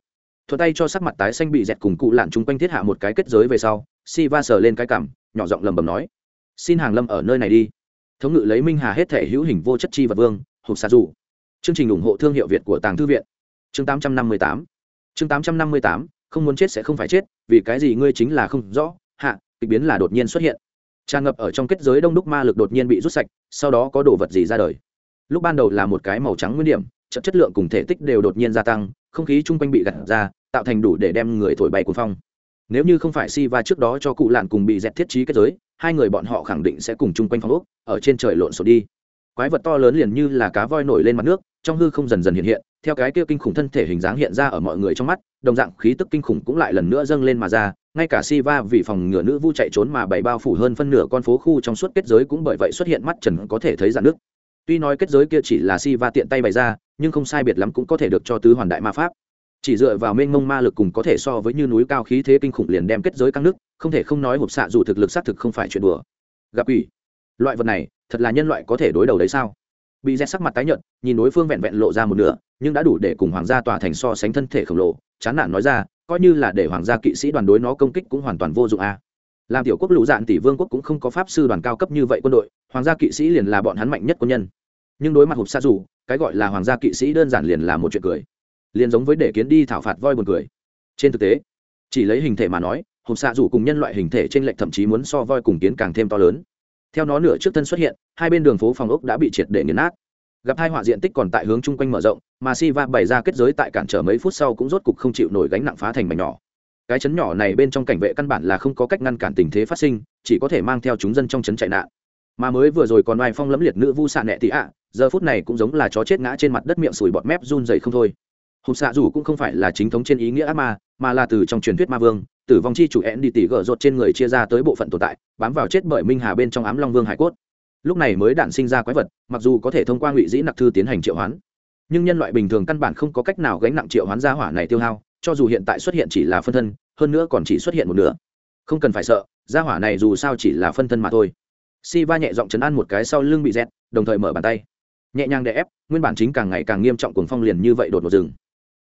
Thuật tay cho sắc mặt tái xanh bị dẹt cùng cụ lạn chung quanh thiết hạ một cái kết giới về sau si va sờ lên cái cảm, nhỏ giọng lầm bầm nói, xin hàng lâm ở nơi này đi. Thống ngự lấy minh hà hết thể hữu hình vô chất chi vật vương hộp xạ dù. Chương trình ủng hộ thương hiệu việt của tàng thư viện. Chương 858 chương 858 không muốn chết sẽ không phải chết, vì cái gì ngươi chính là không rõ, hạ, kịch biến là đột nhiên xuất hiện tràn ngập ở trong kết giới đông đúc ma lực đột nhiên bị rút sạch, sau đó có đồ vật gì ra đời? Lúc ban đầu là một cái màu trắng nguyên điểm, chất chất lượng cùng thể tích đều đột nhiên gia tăng, không khí chung quanh bị gặt ra, tạo thành đủ để đem người thổi bay cuồng phong. Nếu như không phải si va trước đó cho cụ lạn cùng bị dẹt thiết trí kết giới, hai người bọn họ khẳng định sẽ cùng chung quanh phong ốc, ở trên trời lộn xộn đi. Quái vật to lớn liền như là cá voi nổi lên mặt nước, trong hư không dần dần hiện hiện, theo cái kia kinh khủng thân thể hình dáng hiện ra ở mọi người trong mắt, đồng dạng khí tức kinh khủng cũng lại lần nữa dâng lên mà ra ngay cả si va vì phòng ngừa nữ vu chạy trốn mà bày bao phủ hơn phân nửa con phố khu trong suốt kết giới cũng bởi vậy xuất hiện mắt trần có thể thấy dạn nước. Tuy nói kết giới kia chỉ là si va tiện tay bày ra, nhưng không sai biệt lắm cũng có thể được cho tứ hoàn đại ma pháp. Chỉ dựa vào mênh mông ma lực cùng có thể so với như núi cao khí thế kinh khủng liền đem kết giới căng nước, không thể không nói hộp xạ dù thực lực xác thực không phải chuyện đùa. Gặp ủy loại vật này, thật là nhân loại có thể đối đầu đấy sao? Bị rét sắc mặt tái nhợt, nhìn đối phương vẹn vẹn lộ ra một nửa, nhưng đã đủ để cùng hoàng gia tòa thành so sánh thân thể khổng lồ, chán nản nói ra coi như là để hoàng gia kỵ sĩ đoàn đối nó công kích cũng hoàn toàn vô dụng a làm tiểu quốc lũ dạn tỷ vương quốc cũng không có pháp sư đoàn cao cấp như vậy quân đội, hoàng gia kỵ sĩ liền là bọn hắn mạnh nhất quân nhân. Nhưng đối mặt hộp xa dù, cái gọi là hoàng gia kỵ sĩ đơn giản liền là một chuyện cười. Liền giống với để kiến đi thảo phạt voi buồn cười. Trên thực tế, chỉ lấy hình thể mà nói hộp xạ dù cùng nhân loại hình thể trên lệnh thậm chí muốn so voi cùng kiến càng thêm to lớn. Theo nó nửa trước thân xuất hiện, hai bên đường phố phòng ốc đã bị triệt để nghiền nát gặp hai họa diện tích còn tại hướng chung quanh mở rộng, mà si va bày ra kết giới tại cản trở mấy phút sau cũng rốt cục không chịu nổi gánh nặng phá thành mảnh nhỏ. Cái chấn nhỏ này bên trong cảnh vệ căn bản là không có cách ngăn cản tình thế phát sinh, chỉ có thể mang theo chúng dân trong chấn chạy nạn. Mà mới vừa rồi còn oai phong lẫm liệt nữ vu xạ nẹ tị ạ, giờ phút này cũng giống là chó chết ngã trên mặt đất miệng sùi bọt mép run dày không thôi. Hùng xạ dù cũng không phải là chính thống trên ý nghĩa ác ma, mà là từ trong truyền thuyết ma vương, tử vong chi chủ én đi tỉ gỡ rột trên người chia ra tới bộ phận tồn tại, bám vào chết bởi minh hà bên trong ám long vương hải cốt lúc này mới đản sinh ra quái vật, mặc dù có thể thông qua ngụy dĩ nặc thư tiến hành triệu hoán, nhưng nhân loại bình thường căn bản không có cách nào gánh nặng triệu hoán gia hỏa này tiêu hao, cho dù hiện tại xuất hiện chỉ là phân thân, hơn nữa còn chỉ xuất hiện một nửa. Không cần phải sợ, gia hỏa này dù sao chỉ là phân thân mà thôi. Si va nhẹ giọng chấn an một cái sau lưng bị dẹt, đồng thời mở bàn tay. Nhẹ nhàng đè ép, nguyên bản chính càng ngày càng nghiêm trọng cuồng phong liền như vậy đột một rừng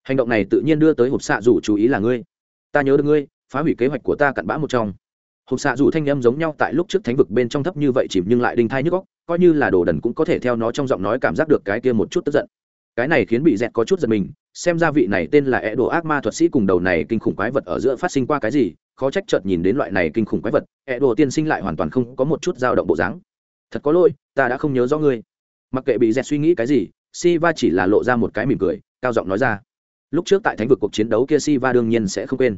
hành động này tự nhiên đưa tới hộp xạ dù chú ý là ngươi. Ta nhớ được ngươi, phá hủy kế hoạch của ta cặn bã một trong hộp xạ dù thanh â m giống nhau tại lúc trước thánh vực bên trong thấp như vậy chìm nhưng lại đinh thai nhức góc coi như là đồ đần cũng có thể theo nó trong giọng nói cảm giác được cái kia một chút tức giận. Cái này khiến bị dẹt có chút giật mình, xem ra vị này tên là e đồ ác ma thuật sĩ cùng đầu này kinh khủng quái vật ở giữa phát sinh qua cái gì, khó trách chợt nhìn đến loại này kinh khủng quái vật e đồ tiên sinh lại hoàn toàn không có một chút dao động bộ dáng. Thật có lỗi, ta đã không nhớ rõ ngươi. Mặc kệ bị dẹt suy nghĩ cái gì si va chỉ là lộ ra một cái mỉm cười, cao giọng nói ra. Lúc trước tại thánh vực cuộc chiến đấu kia si va đương nhiên sẽ không quên.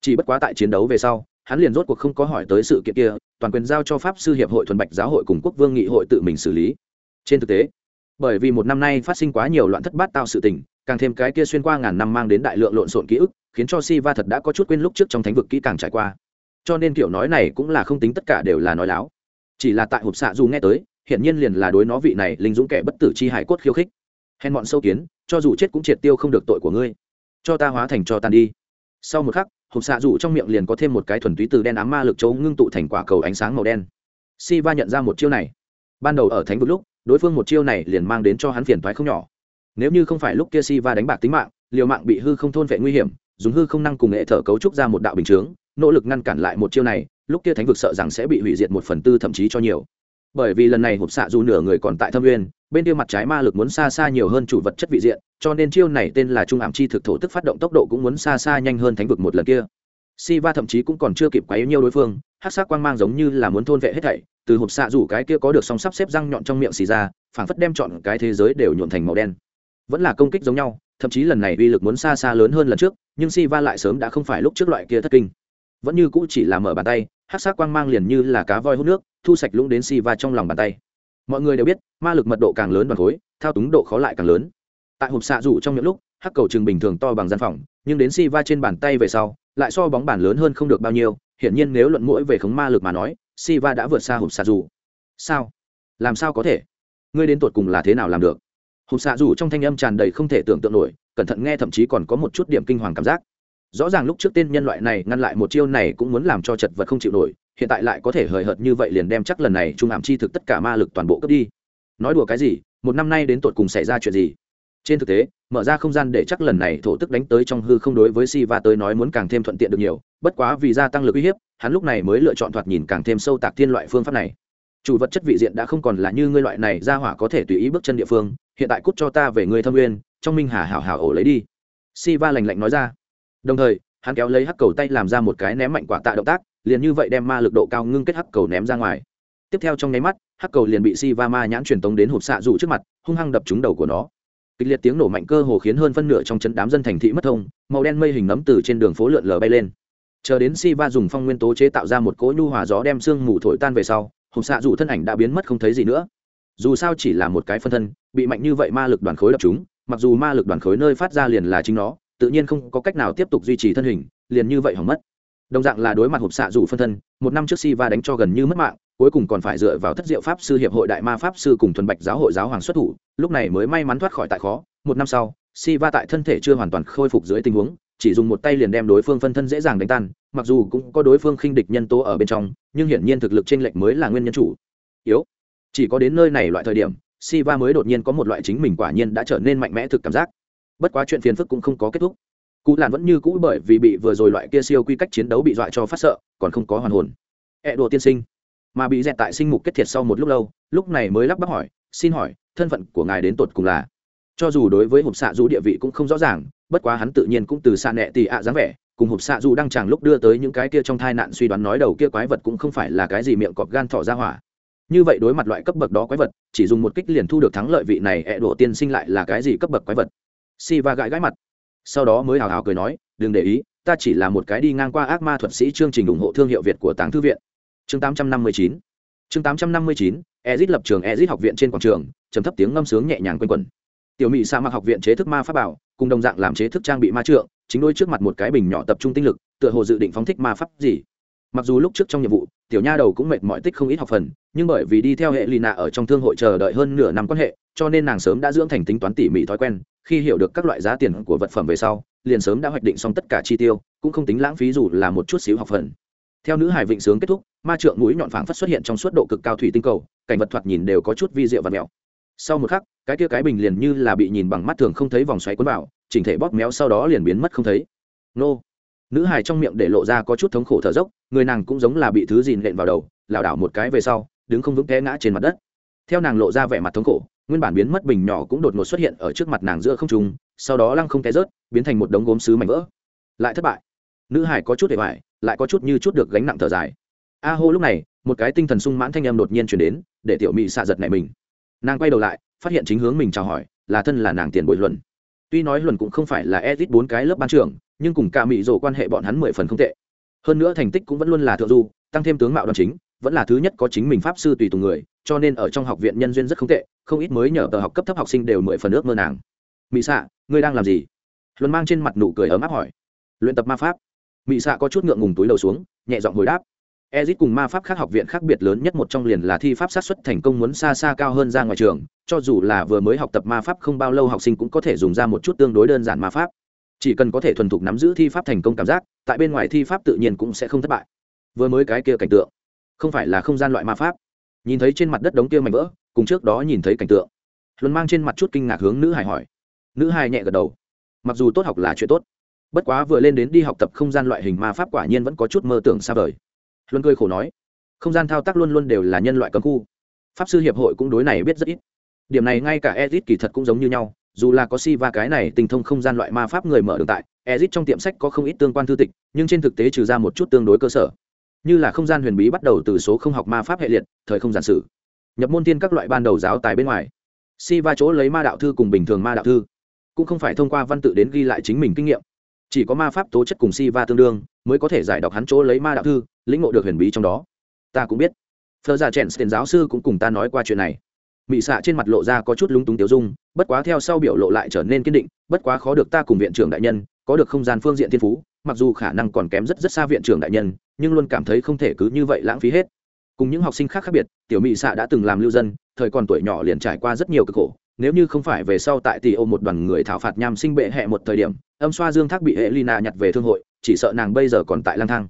Chỉ bất quá tại chiến đấu về sau hắn liền rốt cuộc không có hỏi tới sự kiện kia, toàn quyền giao cho pháp sư hiệp hội thuần bạch giáo hội cùng quốc vương nghị hội tự mình xử lý. Trên thực tế, bởi vì một năm nay phát sinh quá nhiều loạn thất bát tạo sự tình, càng thêm cái kia xuyên qua ngàn năm mang đến đại lượng lộn xộn ký ức, khiến cho si va thật đã có chút quên lúc trước trong thánh vực kỹ càng trải qua. Cho nên kiểu nói này cũng là không tính tất cả đều là nói láo. Chỉ là tại hộp xạ dù nghe tới hiện nhiên liền là đối nó vị này linh dũng kẻ bất tử chi hải cốt khiêu khích. Hèn bọn sâu kiến, cho dù chết cũng triệt tiêu không được tội của ngươi. Cho ta hóa thành cho tan đi. Sau một khắc hộp xạ dù trong miệng liền có thêm một cái thuần túy từ đen ám ma lực chấu ngưng tụ thành quả cầu ánh sáng màu đen. Si va nhận ra một chiêu này. Ban đầu ở thánh vực lúc, đối phương một chiêu này liền mang đến cho hắn phiền toái không nhỏ. Nếu như không phải lúc kia si va đánh bạc tính mạng, liều mạng bị hư không thôn vệ nguy hiểm, dùng hư không năng cùng nghệ thở cấu trúc ra một đạo bình chướng, nỗ lực ngăn cản lại một chiêu này, lúc kia thánh vực sợ rằng sẽ bị hủy diệt một phần tư thậm chí cho nhiều bởi vì lần này hộp xạ dù nửa người còn tại thâm nguyên bên kia mặt trái ma lực muốn xa xa nhiều hơn chủ vật chất vị diện, cho nên chiêu này tên là trung ảm chi thực thổ tức phát động tốc độ cũng muốn xa xa nhanh hơn thánh vực một lần kia. Si va thậm chí cũng còn chưa kịp quấy nhiều đối phương hát sắc quang mang giống như là muốn thôn vệ hết thảy, từ hộp xạ rủ cái kia có được song sắp xếp răng nhọn trong miệng xì ra, phảng phất đem chọn cái thế giới đều nhuộn thành màu đen. Vẫn là công kích giống nhau, thậm chí lần này uy lực muốn xa xa lớn hơn lần trước, nhưng si va lại sớm đã không phải lúc trước loại kia thất kinh vẫn như cũ chỉ là mở bàn tay, hát sát quang mang liền như là cá voi hút nước, thu sạch lũng đến si va trong lòng bàn tay. Mọi người đều biết, ma lực mật độ càng lớn đoàn khối, thao túng độ khó lại càng lớn. Tại hộp xạ rủ trong những lúc hắc cầu trường bình thường to bằng gian phòng, nhưng đến si va trên bàn tay về sau, lại so bóng bàn lớn hơn không được bao nhiêu. Hiển nhiên nếu luận mũi về khống ma lực mà nói, si va đã vượt xa hộp xạ rủ. Sao? Làm sao có thể? Ngươi đến tột cùng là thế nào làm được? Hộp xạ rủ trong thanh âm tràn đầy không thể tưởng tượng nổi, cẩn thận nghe thậm chí còn có một chút điểm kinh hoàng cảm giác rõ ràng lúc trước tên nhân loại này ngăn lại một chiêu này cũng muốn làm cho chật vật không chịu nổi, hiện tại lại có thể hời hợt như vậy liền đem chắc lần này trung hàm chi thực tất cả ma lực toàn bộ cướp đi. Nói đùa cái gì, một năm nay đến tột cùng xảy ra chuyện gì? Trên thực tế, mở ra không gian để chắc lần này thổ tức đánh tới trong hư không đối với si va tới nói muốn càng thêm thuận tiện được nhiều, bất quá vì gia tăng lực uy hiếp, hắn lúc này mới lựa chọn thoạt nhìn càng thêm sâu tạc thiên loại phương pháp này. Chủ vật chất vị diện đã không còn là như ngươi loại này ra hỏa có thể tùy ý bước chân địa phương, hiện tại cút cho ta về ngươi thâm uyên trong minh hà hảo hảo ổ lấy đi. Si va lành lạnh nói ra đồng thời, hắn kéo lấy hắc cầu tay làm ra một cái ném mạnh quả tạ động tác, liền như vậy đem ma lực độ cao ngưng kết hắc cầu ném ra ngoài. Tiếp theo trong nháy mắt, hắc cầu liền bị si va ma nhãn truyền tống đến hộp xạ dù trước mặt, hung hăng đập trúng đầu của nó. Kịch liệt tiếng nổ mạnh cơ hồ khiến hơn phân nửa trong chấn đám dân thành thị mất thông, màu đen mây hình nấm từ trên đường phố lượn lờ bay lên. Chờ đến si va dùng phong nguyên tố chế tạo ra một cỗ nhu hòa gió đem sương mù thổi tan về sau, hộp xạ dù thân ảnh đã biến mất không thấy gì nữa. Dù sao chỉ là một cái phân thân, bị mạnh như vậy ma lực đoàn khối đập chúng mặc dù ma lực đoàn khối nơi phát ra liền là chính nó tự nhiên không có cách nào tiếp tục duy trì thân hình, liền như vậy hỏng mất. Đồng dạng là đối mặt hộp xạ rủ phân thân, một năm trước si va đánh cho gần như mất mạng, cuối cùng còn phải dựa vào thất diệu pháp sư hiệp hội đại ma pháp sư cùng thuần bạch giáo hội giáo hoàng xuất thủ, lúc này mới may mắn thoát khỏi tại khó. Một năm sau si va tại thân thể chưa hoàn toàn khôi phục dưới tình huống, chỉ dùng một tay liền đem đối phương phân thân dễ dàng đánh tan, mặc dù cũng có đối phương khinh địch nhân tố ở bên trong, nhưng hiển nhiên thực lực t r ê n lệch mới là nguyên nhân chủ yếu. Chỉ có đến nơi này loại thời điểm si va mới đột nhiên có một loại chính mình quả nhiên đã trở nên mạnh mẽ thực cảm giác bất quá chuyện phiền phức cũng không có kết thúc. Cụ làn vẫn như cũ bởi vì bị vừa rồi loại kia siêu quy cách chiến đấu bị dọa cho phát sợ, còn không có hoàn hồn. Ẹ、e、đùa tiên sinh. Mà bị dẹt tại sinh mục kết thiệt sau một lúc lâu, lúc này mới lắp bắp hỏi, xin hỏi, thân phận của ngài đến tột cùng là? Cho dù đối với hộp xạ du địa vị cũng không rõ ràng, bất quá hắn tự nhiên cũng từ xa nẹ tì ạ dáng vẻ, cùng hộp xạ du đang chẳng lúc đưa tới những cái kia trong thai nạn suy đoán nói đầu kia quái vật cũng không phải là cái gì miệng cọp gan thỏ ra hỏa. Như vậy đối mặt loại cấp bậc đó quái vật, chỉ dùng một kích liền thu được thắng lợi vị này ẹ đồ tiên sinh lại là cái gì cấp bậc quái vật? Si va gãi gãi mặt. Sau đó mới hào hào cười nói, đừng để ý, ta chỉ là một cái đi ngang qua ác ma thuật sĩ chương trình ủng hộ thương hiệu việt của tàng thư viện. Chương 859 chương 859 ezit lập trường ezit học viện trên quảng trường, trầm thấp tiếng ngâm sướng nhẹ nhàng quanh quẩn. Tiểu mỹ sa mặc học viện chế thức ma pháp bảo, cùng đồng dạng làm chế thức trang bị ma trượng, chính đôi trước mặt một cái bình nhỏ tập trung tinh lực, tựa hồ dự định phóng thích ma pháp gì mặc dù lúc trước trong nhiệm vụ, tiểu nha đầu cũng mệt mỏi tích không ít học phần, nhưng bởi vì đi theo hệ lina ở trong thương hội chờ đợi hơn nửa năm quan hệ, cho nên nàng sớm đã dưỡng thành tính toán tỉ mỉ thói quen. Khi hiểu được các loại giá tiền của vật phẩm về sau, liền sớm đã hoạch định xong tất cả chi tiêu, cũng không tính lãng phí dù là một chút xíu học phần. Theo nữ hải vịnh sướng kết thúc, ma trượng mũi nhọn phảng phất xuất hiện trong suốt độ cực cao thủy tinh cầu, cảnh vật thoạt nhìn đều có chút vi diệu và mèo sau một khắc, cái kia cái bình liền như là bị nhìn bằng mắt thường không thấy vòng xoáy cuốn vào, chỉnh thể bóp méo sau đó liền biến mất không thấy. Nô nữ hài trong miệng để lộ ra có chút thống khổ thở dốc, người nàng cũng giống là bị thứ gì nện vào đầu, lảo đảo một cái về sau, đứng không vững té ngã trên mặt đất. Theo nàng lộ ra vẻ mặt thống khổ, nguyên bản biến mất bình nhỏ cũng đột ngột xuất hiện ở trước mặt nàng giữa không trung, sau đó lăng không té rớt, biến thành một đống gốm sứ mảnh vỡ. Lại thất bại. Nữ hải có chút để hoài lại có chút như chút được gánh nặng thở dài. A hô lúc này, một cái tinh thần sung mãn thanh âm đột nhiên chuyển đến, để tiểu Mị xạ giật này mình. Nàng quay đầu lại, phát hiện chính hướng mình chào hỏi, là thân là nàng tiền bội luận tuy nói luận cũng không phải là edit bốn cái lớp ban trưởng, nhưng cùng cả mỹ rồ quan hệ bọn hắn mười phần không tệ. Hơn nữa thành tích cũng vẫn luôn là thượng du, tăng thêm tướng mạo đoàn chính, vẫn là thứ nhất có chính mình pháp sư tùy tùng người, cho nên ở trong học viện nhân duyên rất không tệ, không ít mới nhờ tờ học cấp thấp học sinh đều mười phần ước mơ nàng. Mỹ xạ ngươi đang làm gì? Luân mang trên mặt nụ cười ấm áp hỏi. Luyện tập ma pháp. Mỹ xạ có chút ngượng ngùng túi đầu xuống, nhẹ giọng hồi đáp ezit cùng ma pháp khác học viện khác biệt lớn nhất một trong liền là thi pháp sát xuất thành công muốn xa xa cao hơn ra ngoài trường, cho dù là vừa mới học tập ma pháp không bao lâu học sinh cũng có thể dùng ra một chút tương đối đơn giản ma pháp. Chỉ cần có thể thuần thục nắm giữ thi pháp thành công cảm giác, tại bên ngoài thi pháp tự nhiên cũng sẽ không thất bại. Vừa mới cái kia cảnh tượng, không phải là không gian loại ma pháp. Nhìn thấy trên mặt đất đống kia mảnh vỡ, cùng trước đó nhìn thấy cảnh tượng. Luân mang trên mặt chút kinh ngạc hướng nữ hải hỏi. Nữ hải nhẹ gật đầu. Mặc dù tốt học là chuyện tốt, bất quá vừa lên đến đi học tập không gian loại hình ma pháp quả nhiên vẫn có chút mơ tưởng xa vời luân cười khổ nói, không gian thao tác luôn luôn đều là nhân loại cấm khu. Pháp sư hiệp hội cũng đối này biết rất ít. Điểm này ngay cả ezit kỳ thật cũng giống như nhau, dù là có si va cái này tình thông không gian loại ma pháp người mở đường tại, ezit trong tiệm sách có không ít tương quan thư tịch, nhưng trên thực tế trừ ra một chút tương đối cơ sở. Như là không gian huyền bí bắt đầu từ số không học ma pháp hệ liệt, thời không giản sử. Nhập môn tiên các loại ban đầu giáo tài bên ngoài si va chỗ lấy ma đạo thư cùng bình thường ma đạo thư, cũng không phải thông qua văn tự đến ghi lại chính mình kinh nghiệm chỉ có ma pháp tố chất cùng si va tương đương, mới có thể giải đọc hắn chỗ lấy ma đạo thư, lĩnh ngộ được huyền bí trong đó. Ta cũng biết. Thơ giả chèn tiền giáo sư cũng cùng ta nói qua chuyện này. Mị xạ trên mặt lộ ra có chút lúng túng tiêu dung, bất quá theo sau biểu lộ lại trở nên kiên định, bất quá khó được ta cùng viện trưởng đại nhân, có được không gian phương diện thiên phú, mặc dù khả năng còn kém rất rất xa viện trưởng đại nhân, nhưng luôn cảm thấy không thể cứ như vậy lãng phí hết. Cùng những học sinh khác khác biệt, tiểu mỹ xạ đã từng làm lưu dân, thời còn tuổi nhỏ liền trải qua rất nhiều cực khổ nếu như không phải về sau tại tỷ ô một đoàn người thảo phạt nham sinh bệ hẹ một thời điểm, âm xoa dương thác bị hệ lina nhặt về thương hội, chỉ sợ nàng bây giờ còn tại lang thang.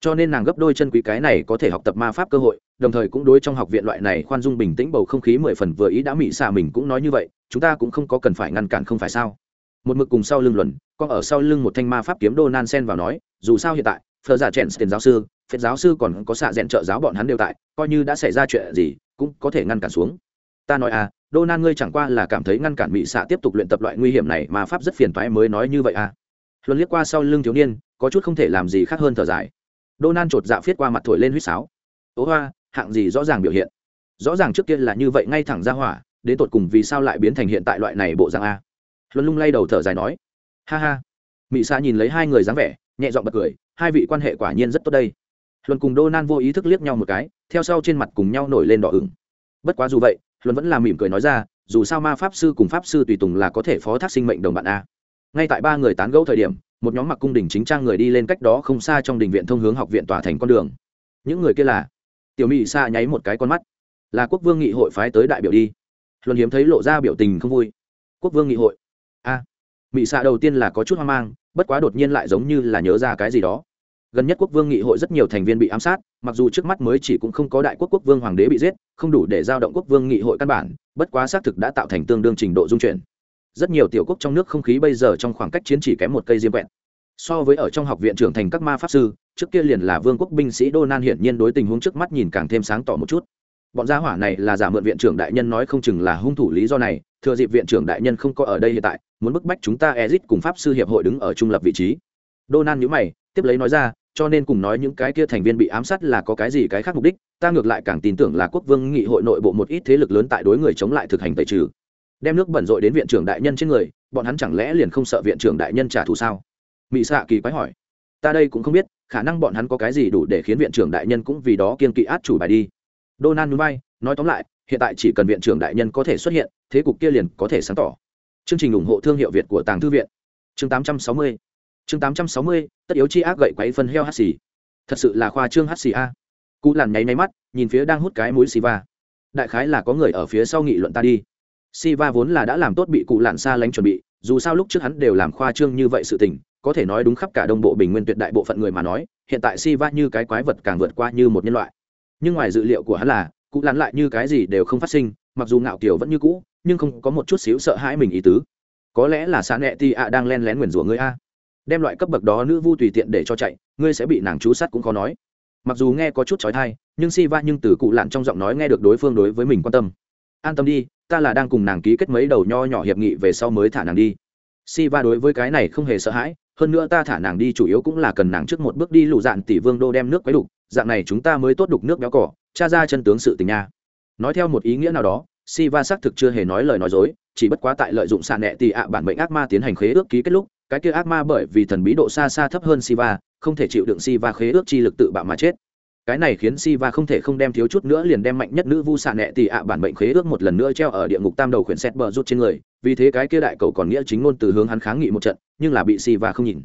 Cho nên nàng gấp đôi chân quý cái này có thể học tập ma pháp cơ hội, đồng thời cũng đối trong học viện loại này khoan dung bình tĩnh bầu không khí mười phần vừa ý đã mỹ xạ mình cũng nói như vậy, chúng ta cũng không có cần phải ngăn cản không phải sao? Một mực cùng sau lưng luận còn ở sau lưng một thanh ma pháp kiếm đô nan sen vào nói, dù sao hiện tại phờ giả dạ chèn tiền giáo sư, phết giáo sư còn có xạ rẽn trợ giáo bọn hắn đều tại, coi như đã xảy ra chuyện gì, cũng có thể ngăn cản xuống. Ta nói à đô nan, ngươi chẳng qua là cảm thấy ngăn cản mỹ xạ tiếp tục luyện tập loại nguy hiểm này mà pháp rất phiền toái mới nói như vậy à? Luân liếc qua sau lưng thiếu niên, có chút không thể làm gì khác hơn thở dài. Đô nan chột dạ phiết qua mặt thổi lên huýt sáo. Ố hoa, hạng gì rõ ràng biểu hiện? Rõ ràng trước kia là như vậy ngay thẳng ra hỏa, đến tột cùng vì sao lại biến thành hiện tại loại này bộ dạng a? Luân lung lay đầu thở dài nói. Ha ha. Mỹ xạ nhìn lấy hai người dáng vẻ, nhẹ giọng bật cười, hai vị quan hệ quả nhiên rất tốt đây. Luân cùng đô nan vô ý thức liếc nhau một cái, theo sau trên mặt cùng nhau nổi lên đỏ ửng. Bất quá dù vậy luân vẫn là mỉm cười nói ra dù sao ma pháp sư cùng pháp sư tùy tùng là có thể phó thác sinh mệnh đồng bạn a. Ngay tại ba người tán gẫu thời điểm một nhóm mặc cung đình chính trang người đi lên cách đó không xa trong đình viện thông hướng học viện tòa thành con đường. Những người kia là tiểu mỹ xa nháy một cái con mắt. Là quốc vương nghị hội phái tới đại biểu đi. Luân hiếm thấy lộ ra biểu tình không vui. Quốc vương nghị hội. A. À, mỹ xạ đầu tiên là có chút hoang mang bất quá đột nhiên lại giống như là nhớ ra cái gì đó gần nhất quốc vương nghị hội rất nhiều thành viên bị ám sát, mặc dù trước mắt mới chỉ cũng không có đại quốc quốc vương hoàng đế bị giết, không đủ để giao động quốc vương nghị hội căn bản, bất quá xác thực đã tạo thành tương đương trình độ dung chuyển. Rất nhiều tiểu quốc trong nước không khí bây giờ trong khoảng cách chiến chỉ kém một cây diêm vẹn so với ở trong học viện trưởng thành các ma pháp sư, trước kia liền là vương quốc binh sĩ đô nan hiển nhiên đối tình huống trước mắt nhìn càng thêm sáng tỏ một chút. Bọn gia hỏa này là giả mượn viện trưởng đại nhân nói không chừng là hung thủ lý do này, thừa dịp viện trưởng đại nhân không có ở đây hiện tại, muốn bức bách chúng ta ezit cùng pháp sư hiệp hội đứng ở trung lập vị trí. Đô nan nhữ mày, tiếp lấy nói ra cho nên cùng nói những cái kia thành viên bị ám sát là có cái gì cái khác mục đích ta ngược lại càng tin tưởng là quốc vương nghị hội nội bộ một ít thế lực lớn tại đối người chống lại thực hành tẩy trừ đem nước bẩn rội đến viện trưởng đại nhân trên người bọn hắn chẳng lẽ liền không sợ viện trưởng đại nhân trả thù sao mỹ xạ kỳ quái hỏi ta đây cũng không biết khả năng bọn hắn có cái gì đủ để khiến viện trưởng đại nhân cũng vì đó kiên kỵ át chủ bài đi Donald núi bay, nói tóm lại, hiện tại chỉ cần viện trưởng đại nhân có thể xuất hiện, thế cục kia liền có thể sáng tỏ. Chương trình ủng hộ thương hiệu Việt của Tàng Thư viện. Chương 860. Chương 860, tất yếu chi ác gậy quấy phân heo hắc xì. Thật sự là khoa trương hắc xì a. Cú làn nháy nháy mắt, nhìn phía đang hút cái mũi Siva. Đại khái là có người ở phía sau nghị luận ta đi. Siva vốn là đã làm tốt bị cụ lạn xa lánh chuẩn bị, dù sao lúc trước hắn đều làm khoa trương như vậy sự tình, có thể nói đúng khắp cả đông bộ bình nguyên tuyệt đại bộ phận người mà nói, hiện tại Siva như cái quái vật càng vượt qua như một nhân loại nhưng ngoài dự liệu của hắn là cụ lặn lại như cái gì đều không phát sinh mặc dù ngạo kiều vẫn như cũ nhưng không có một chút xíu sợ hãi mình ý tứ có lẽ là xã nẹ ti ạ đang len lén nguyền rủa ngươi a đem loại cấp bậc đó nữ vu tùy tiện để cho chạy, ngươi sẽ bị nàng chú sát cũng khó nói. Mặc dù nghe có chút trói thai nhưng si va nhưng từ cụ lặn trong giọng nói nghe được đối phương đối với mình quan tâm. An tâm đi, ta là đang cùng nàng ký kết mấy đầu nho nhỏ hiệp nghị về sau mới thả nàng đi. Si va đối với cái này không hề sợ hãi, hơn nữa ta thả nàng đi chủ yếu cũng là cần nàng trước một bước đi lụ dạn tỷ vương đô đem nước quấy đục, dạng này chúng ta mới tốt đục nước béo cỏ cha ra chân tướng sự tình nha. Nói theo một ý nghĩa nào đó si va xác thực chưa hề nói lời nói dối, chỉ bất quá tại lợi dụng xạ nẹ tì ạ bản mệnh ác ma tiến hành khế ước ký kết lúc cái kia ác ma bởi vì thần bí độ xa xa thấp hơn siva không thể chịu đựng siva khế ước chi lực tự bạo mà chết cái này khiến siva không thể không đem thiếu chút nữa liền đem mạnh nhất nữ vu xạ nệ tỷ ạ bản mệnh khế ước một lần nữa treo ở địa ngục tam đầu khuyển xét bờ rút trên người vì thế cái kia đại cầu còn nghĩa chính ngôn từ hướng hắn kháng nghị một trận nhưng là bị siva không nhìn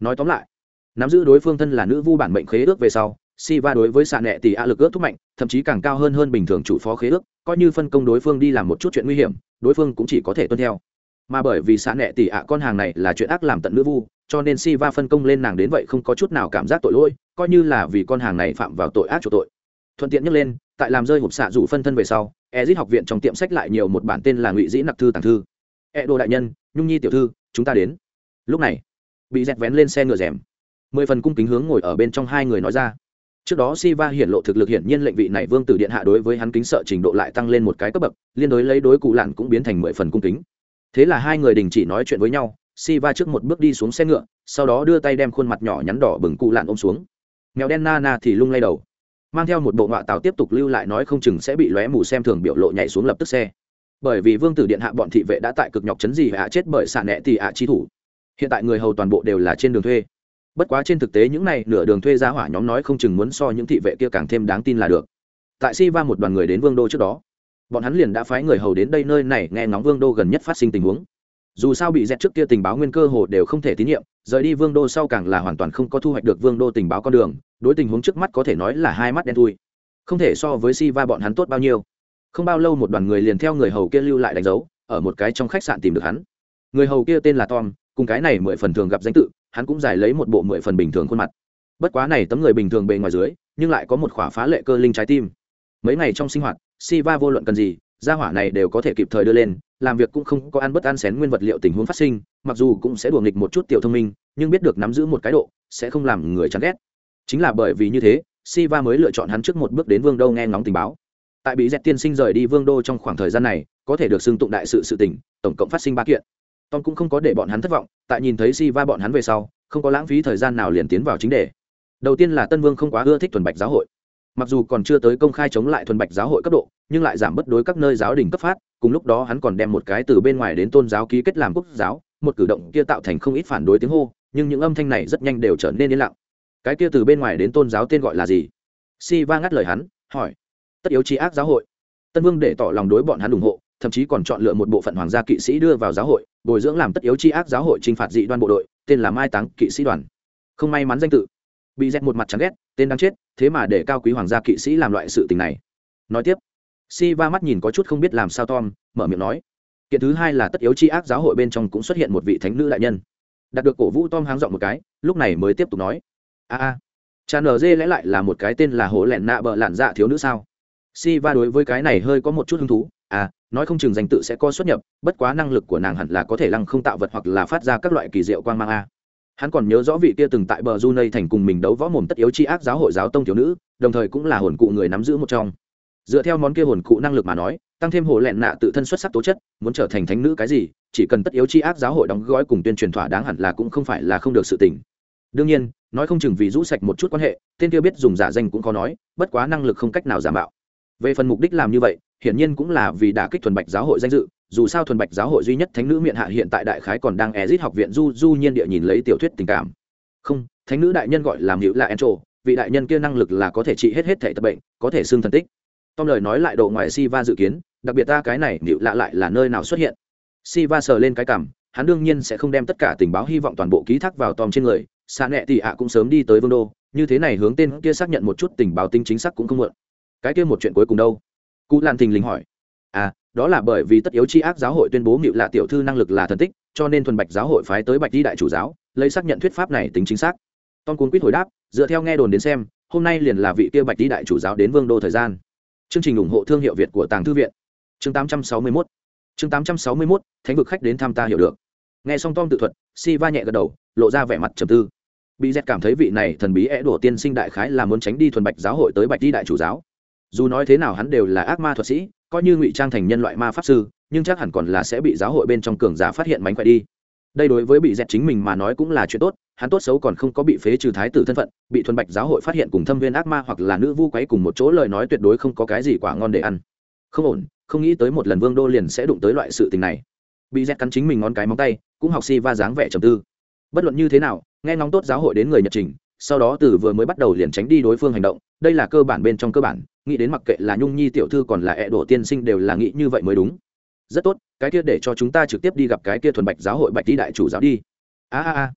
nói tóm lại nắm giữ đối phương thân là nữ vu bản mệnh khế ước về sau Siva đối với xạ nệ tỷ ạ lực ước thúc mạnh, thậm chí càng cao hơn hơn bình thường chủ phó khế ước, coi như phân công đối phương đi làm một chút chuyện nguy hiểm, đối phương cũng chỉ có thể tuân theo. Mà bởi vì xạ nẹ tỷ ạ con hàng này là chuyện ác làm tận nữ vu, cho nên Siva phân công lên nàng đến vậy không có chút nào cảm giác tội lỗi, coi như là vì con hàng này phạm vào tội ác chủ tội. Thuận tiện nhắc lên, tại làm rơi hộp xạ rủ phân thân về sau, Ezit học viện trong tiệm sách lại nhiều một bản tên là Ngụy Dĩ Nặc thư tàng thư. Edo đại nhân, Nhung Nhi tiểu thư, chúng ta đến. Lúc này, bị dẹt vén lên xe ngựa rèm. Mười phần cung kính hướng ngồi ở bên trong hai người nói ra trước đó Siva hiển lộ thực lực hiển nhiên lệnh vị này vương tử điện hạ đối với hắn kính sợ trình độ lại tăng lên một cái cấp bậc, liên đối lấy đối cụ lặn cũng biến thành mười phần cung kính. Thế là hai người đình chỉ nói chuyện với nhau, Siva trước một bước đi xuống xe ngựa, sau đó đưa tay đem khuôn mặt nhỏ nhắn đỏ bừng cụ lạn ôm xuống. Mèo đen Nana thì lung lay đầu, mang theo một bộ ngọa tàu tiếp tục lưu lại nói không chừng sẽ bị lóe mù xem thường biểu lộ nhảy xuống lập tức xe. Bởi vì vương tử điện hạ bọn thị vệ đã tại cực nhọc chấn gì hạ chết bởi xạ nẹ thì ạ chi thủ. hiện tại người hầu toàn bộ đều là trên đường thuê bất quá trên thực tế những này nửa đường thuê ra hỏa nhóm nói không chừng muốn so những thị vệ kia càng thêm đáng tin là được tại si va một đoàn người đến vương đô trước đó bọn hắn liền đã phái người hầu đến đây nơi này nghe ngóng vương đô gần nhất phát sinh tình huống. Dù sao bị dẹt trước kia tình báo nguyên cơ hồ đều không thể tín nhiệm, rời đi vương đô sau càng là hoàn toàn không có thu hoạch được vương đô tình báo con đường, đối tình huống trước mắt có thể nói là hai mắt đen thui. Không thể so với si va bọn hắn tốt bao nhiêu. Không bao lâu một đoàn người liền theo người hầu kia lưu lại đánh dấu, ở một cái trong khách sạn tìm được hắn. Người hầu kia tên là tom, cùng cái này mười phần thường gặp danh tự, hắn cũng giải lấy một bộ mười phần bình thường khuôn mặt. Bất quá này tấm người bình thường bề ngoài dưới, nhưng lại có một khỏa phá lệ cơ linh trái tim mấy ngày trong sinh hoạt si va vô luận cần gì, gia hỏa này đều có thể kịp thời đưa lên, làm việc cũng không có ăn bất ăn xén nguyên vật liệu tình huống phát sinh, mặc dù cũng sẽ đùa nghịch một chút tiểu thông minh, nhưng biết được nắm giữ một cái độ, sẽ không làm người chán ghét. Chính là bởi vì như thế si va mới lựa chọn hắn trước một bước đến vương đô nghe ngóng tình báo. Tại bị dẹt tiên sinh rời đi vương đô trong khoảng thời gian này, có thể được xưng tụng đại sự sự tỉnh tổng cộng phát sinh ba kiện. Tom cũng không có để bọn hắn thất vọng, tại nhìn thấy si va bọn hắn về sau, không có lãng phí thời gian nào liền tiến vào chính đề. Đầu tiên là tân vương không quá ưa thích thuần bạch giáo hội mặc dù còn chưa tới công khai chống lại thuần bạch giáo hội cấp độ, nhưng lại giảm bất đối các nơi giáo đình cấp phát, cùng lúc đó hắn còn đem một cái từ bên ngoài đến tôn giáo ký kết làm quốc giáo, một cử động kia tạo thành không ít phản đối tiếng hô, nhưng những âm thanh này rất nhanh đều trở nên yên lặng. Cái kia từ bên ngoài đến tôn giáo tên gọi là gì? Si va ngắt lời hắn, hỏi. Tất yếu tri ác giáo hội. Tân vương để tỏ lòng đối bọn hắn ủng hộ, thậm chí còn chọn lựa một bộ phận hoàng gia kỵ sĩ đưa vào giáo hội, bồi dưỡng làm tất yếu tri ác giáo hội t r i n h phạt dị đoan bộ đội, tên là mai táng kỵ sĩ đoàn. Không may mắn danh tự bị dẹt một mặt chán ghét, tên đang chết, thế mà để cao quý hoàng gia kỵ sĩ làm loại sự tình này. Nói tiếp si va mắt nhìn có chút không biết làm sao tom, mở miệng nói, kiện thứ hai là tất yếu tri ác giáo hội bên trong cũng xuất hiện một vị thánh nữ đại nhân. Đạt được cổ vũ tom háng dọn một cái, lúc này mới tiếp tục nói, a a cha nở dê lẽ lại là một cái tên là hố lẹn nạ bợ lạn dạ thiếu nữ sao? Si va đối với cái này hơi có một chút hứng thú à nói không chừng danh tự sẽ có xuất nhập, bất quá năng lực của nàng hẳn là có thể lăng không tạo vật hoặc là phát ra các loại kỳ diệu quang mang a hắn còn nhớ rõ vị kia từng tại bờ du nây thành cùng mình đấu võ mồm tất yếu chi ác giáo hội giáo tông thiếu nữ, đồng thời cũng là hồn cụ người nắm giữ một trong. Dựa theo món kia hồn cụ năng lực mà nói, tăng thêm hồ lẹn nạ tự thân xuất sắc tố chất, muốn trở thành thánh nữ cái gì, chỉ cần tất yếu chi ác giáo hội đóng gói cùng tuyên truyền thỏa đáng hẳn là cũng không phải là không được sự tình. Đương nhiên, nói không chừng vì rũ sạch một chút quan hệ, tên kia biết dùng giả danh cũng khó nói, bất quá năng lực không cách nào giả mạo. Về phần mục đích làm như vậy, hiển nhiên cũng là vì đả kích thuần bạch giáo hội danh dự dù sao thuần bạch giáo hội duy nhất thánh nữ miệng hạ hiện tại đại khái còn đang ezit học viện du du nhiên địa nhìn lấy tiểu thuyết tình cảm. Không, thánh nữ đại nhân gọi làm hữu là entro vị đại nhân kia năng lực là có thể trị hết hết thể tập bệnh, có thể xương thần tích. Tom lời nói lại độ ngoài si va dự kiến, đặc biệt ta cái này hữu lạ lại là nơi nào xuất hiện. Si va sờ lên cái cảm hắn đương nhiên sẽ không đem tất cả tình báo hy vọng toàn bộ ký thác vào tom trên người xa nẹ thì ạ cũng sớm đi tới vương đô, như thế này hướng tên kia xác nhận một chút tình báo tinh chính xác cũng không muộn. Cái kia một chuyện cuối cùng đâu? Cụ lan thình lình hỏi. À đó là bởi vì tất yếu tri ác giáo hội tuyên bố mịu lạ tiểu thư năng lực là thần tích, cho nên thuần bạch giáo hội phái tới bạch đi đại chủ giáo, lấy xác nhận thuyết pháp này tính chính xác. Tom cuốn quýt hồi đáp, dựa theo nghe đồn đến xem, hôm nay liền là vị kia bạch đi đại chủ giáo đến vương đô thời gian. Chương trình ủng hộ thương hiệu việt của tàng thư viện. Chương 861 chương 861 thánh vực khách đến thăm ta hiểu được. Nghe xong tom tự thuật si va nhẹ gật đầu, lộ ra vẻ mặt trầm tư. Bị dẹt cảm thấy vị này thần bí é đổ tiên sinh đại khái là muốn tránh đi thuần bạch giáo hội tới bạch đi đại chủ giáo. Dù nói thế nào hắn đều là ác ma thuật sĩ coi như ngụy trang thành nhân loại ma pháp sư, nhưng chắc hẳn còn là sẽ bị giáo hội bên trong cường giả phát hiện mánh khỏe đi. Đây đối với bị dẹt chính mình mà nói cũng là chuyện tốt, hắn tốt xấu còn không có bị phế trừ thái tử thân phận, bị thuần bạch giáo hội phát hiện cùng thâm viên ác ma hoặc là nữ vu quấy cùng một chỗ lời nói tuyệt đối không có cái gì quả ngon để ăn. Không ổn, không nghĩ tới một lần vương đô liền sẽ đụng tới loại sự tình này. Bị dẹt cắn chính mình ngón cái móng tay, cũng học si va dáng vẻ trầm tư. Bất luận như thế nào, nghe ngóng tốt giáo hội đến người nhật trình sau đó từ vừa mới bắt đầu liền tránh đi đối phương hành động, đây là cơ bản bên trong cơ bản, nghĩ đến mặc kệ là nhung nhi tiểu thư còn là ẹ đổ tiên sinh đều là nghĩ như vậy mới đúng. Rất tốt, cái kia để cho chúng ta trực tiếp đi gặp cái kia thuần bạch giáo hội bạch đi đại chủ giáo đi. A a a.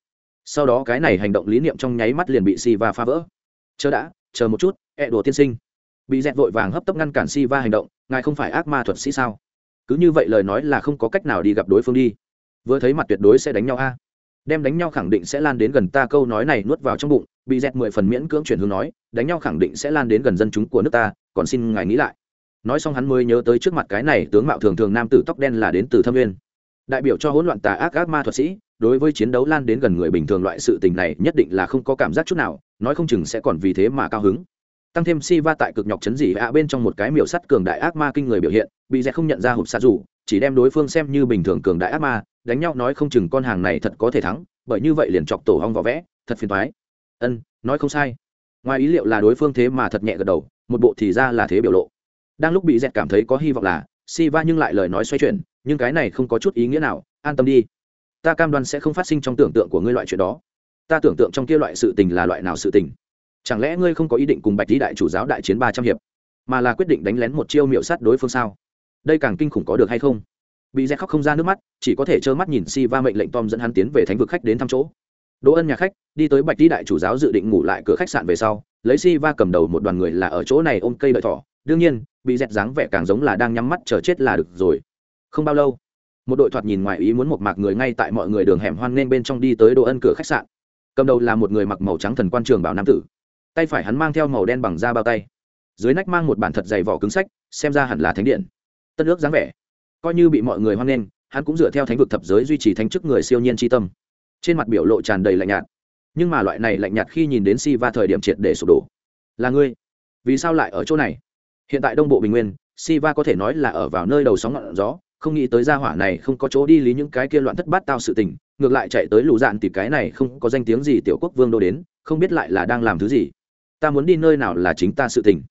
Sau đó cái này hành động lý niệm trong nháy mắt liền bị si va phá vỡ. Chờ đã, chờ một chút, ẹ đổ tiên sinh. Bị dẹt vội vàng hấp tấp ngăn cản si va hành động, ngài không phải ác ma thuật sĩ sao? Cứ như vậy lời nói là không có cách nào đi gặp đối phương đi. Vừa thấy mặt tuyệt đối sẽ đánh nhau a đem đánh nhau khẳng định sẽ lan đến gần ta câu nói này nuốt vào trong bụng, bị dẹt mười phần miễn cưỡng chuyển hướng nói, đánh nhau khẳng định sẽ lan đến gần dân chúng của nước ta, còn xin ngài nghĩ lại. Nói xong hắn mới nhớ tới trước mặt cái này tướng mạo thường thường nam tử tóc đen là đến từ thâm viên đại biểu cho hỗn loạn tà ác ác ma thuật sĩ, đối với chiến đấu lan đến gần người bình thường loại sự tình này nhất định là không có cảm giác chút nào, nói không chừng sẽ còn vì thế mà cao hứng. Tăng thêm si va tại cực nhọc chấn dị ạ bên trong một cái miểu sắt cường đại ác ma kinh người biểu hiện, bị dẹt không nhận ra hụt xa rủ chỉ đem đối phương xem như bình thường cường đại ác ma đánh nhau nói không chừng con hàng này thật có thể thắng, bởi như vậy liền chọc tổ hong vỏ vẽ, thật phiền thoái ân, nói không sai. Ngoài ý liệu là đối phương thế mà thật nhẹ gật đầu, một bộ thì ra là thế biểu lộ. Đang lúc bị dẹt cảm thấy có hy vọng là si va nhưng lại lời nói xoay chuyển, nhưng cái này không có chút ý nghĩa nào, an tâm đi. Ta cam đoan sẽ không phát sinh trong tưởng tượng của ngươi loại chuyện đó. Ta tưởng tượng trong kia loại sự tình là loại nào sự tình? Chẳng lẽ ngươi không có ý định cùng bạch lý đại chủ giáo đại chiến ba trăm hiệp, mà là quyết định đánh lén một chiêu miệu sát đối phương sao? Đây càng kinh khủng có được hay không? Bị dẹt khóc không ra nước mắt, chỉ có thể trơ mắt nhìn si va mệnh lệnh tom dẫn hắn tiến về thánh vực khách đến thăm chỗ. Đỗ ân nhà khách, đi tới bạch đi đại chủ giáo dự định ngủ lại cửa khách sạn về sau, lấy si va cầm đầu một đoàn người là ở chỗ này ôm cây đợi thỏ. Đương nhiên, bị dẹt dáng vẻ càng giống là đang nhắm mắt chờ chết là được rồi. Không bao lâu, một đội thoạt nhìn ngoài ý muốn một mạc người ngay tại mọi người đường hẻm hoan nên bên trong đi tới đỗ ân cửa khách sạn. Cầm đầu là một người mặc màu trắng thần quan trường bảo nam tử. Tay phải hắn mang theo màu đen bằng da bao tay. Dưới nách mang một bản thật dày vỏ cứng sách, xem ra hẳn là thánh điện. Tân ước dáng vẻ coi như bị mọi người hoan nghênh, hắn cũng dựa theo thánh vực thập giới duy trì thánh chức người siêu nhiên tri tâm. Trên mặt biểu lộ tràn đầy lạnh nhạt. Nhưng mà loại này lạnh nhạt khi nhìn đến si va thời điểm triệt để sụp đổ. Là ngươi? Vì sao lại ở chỗ này? Hiện tại đông bộ bình nguyên si va có thể nói là ở vào nơi đầu sóng ngọn gió, không nghĩ tới gia hỏa này không có chỗ đi lý những cái kia loạn thất bát tao sự tình, ngược lại chạy tới lù dạn thì cái này không có danh tiếng gì tiểu quốc vương đô đến, không biết lại là đang làm thứ gì. Ta muốn đi nơi nào là chính ta sự tình.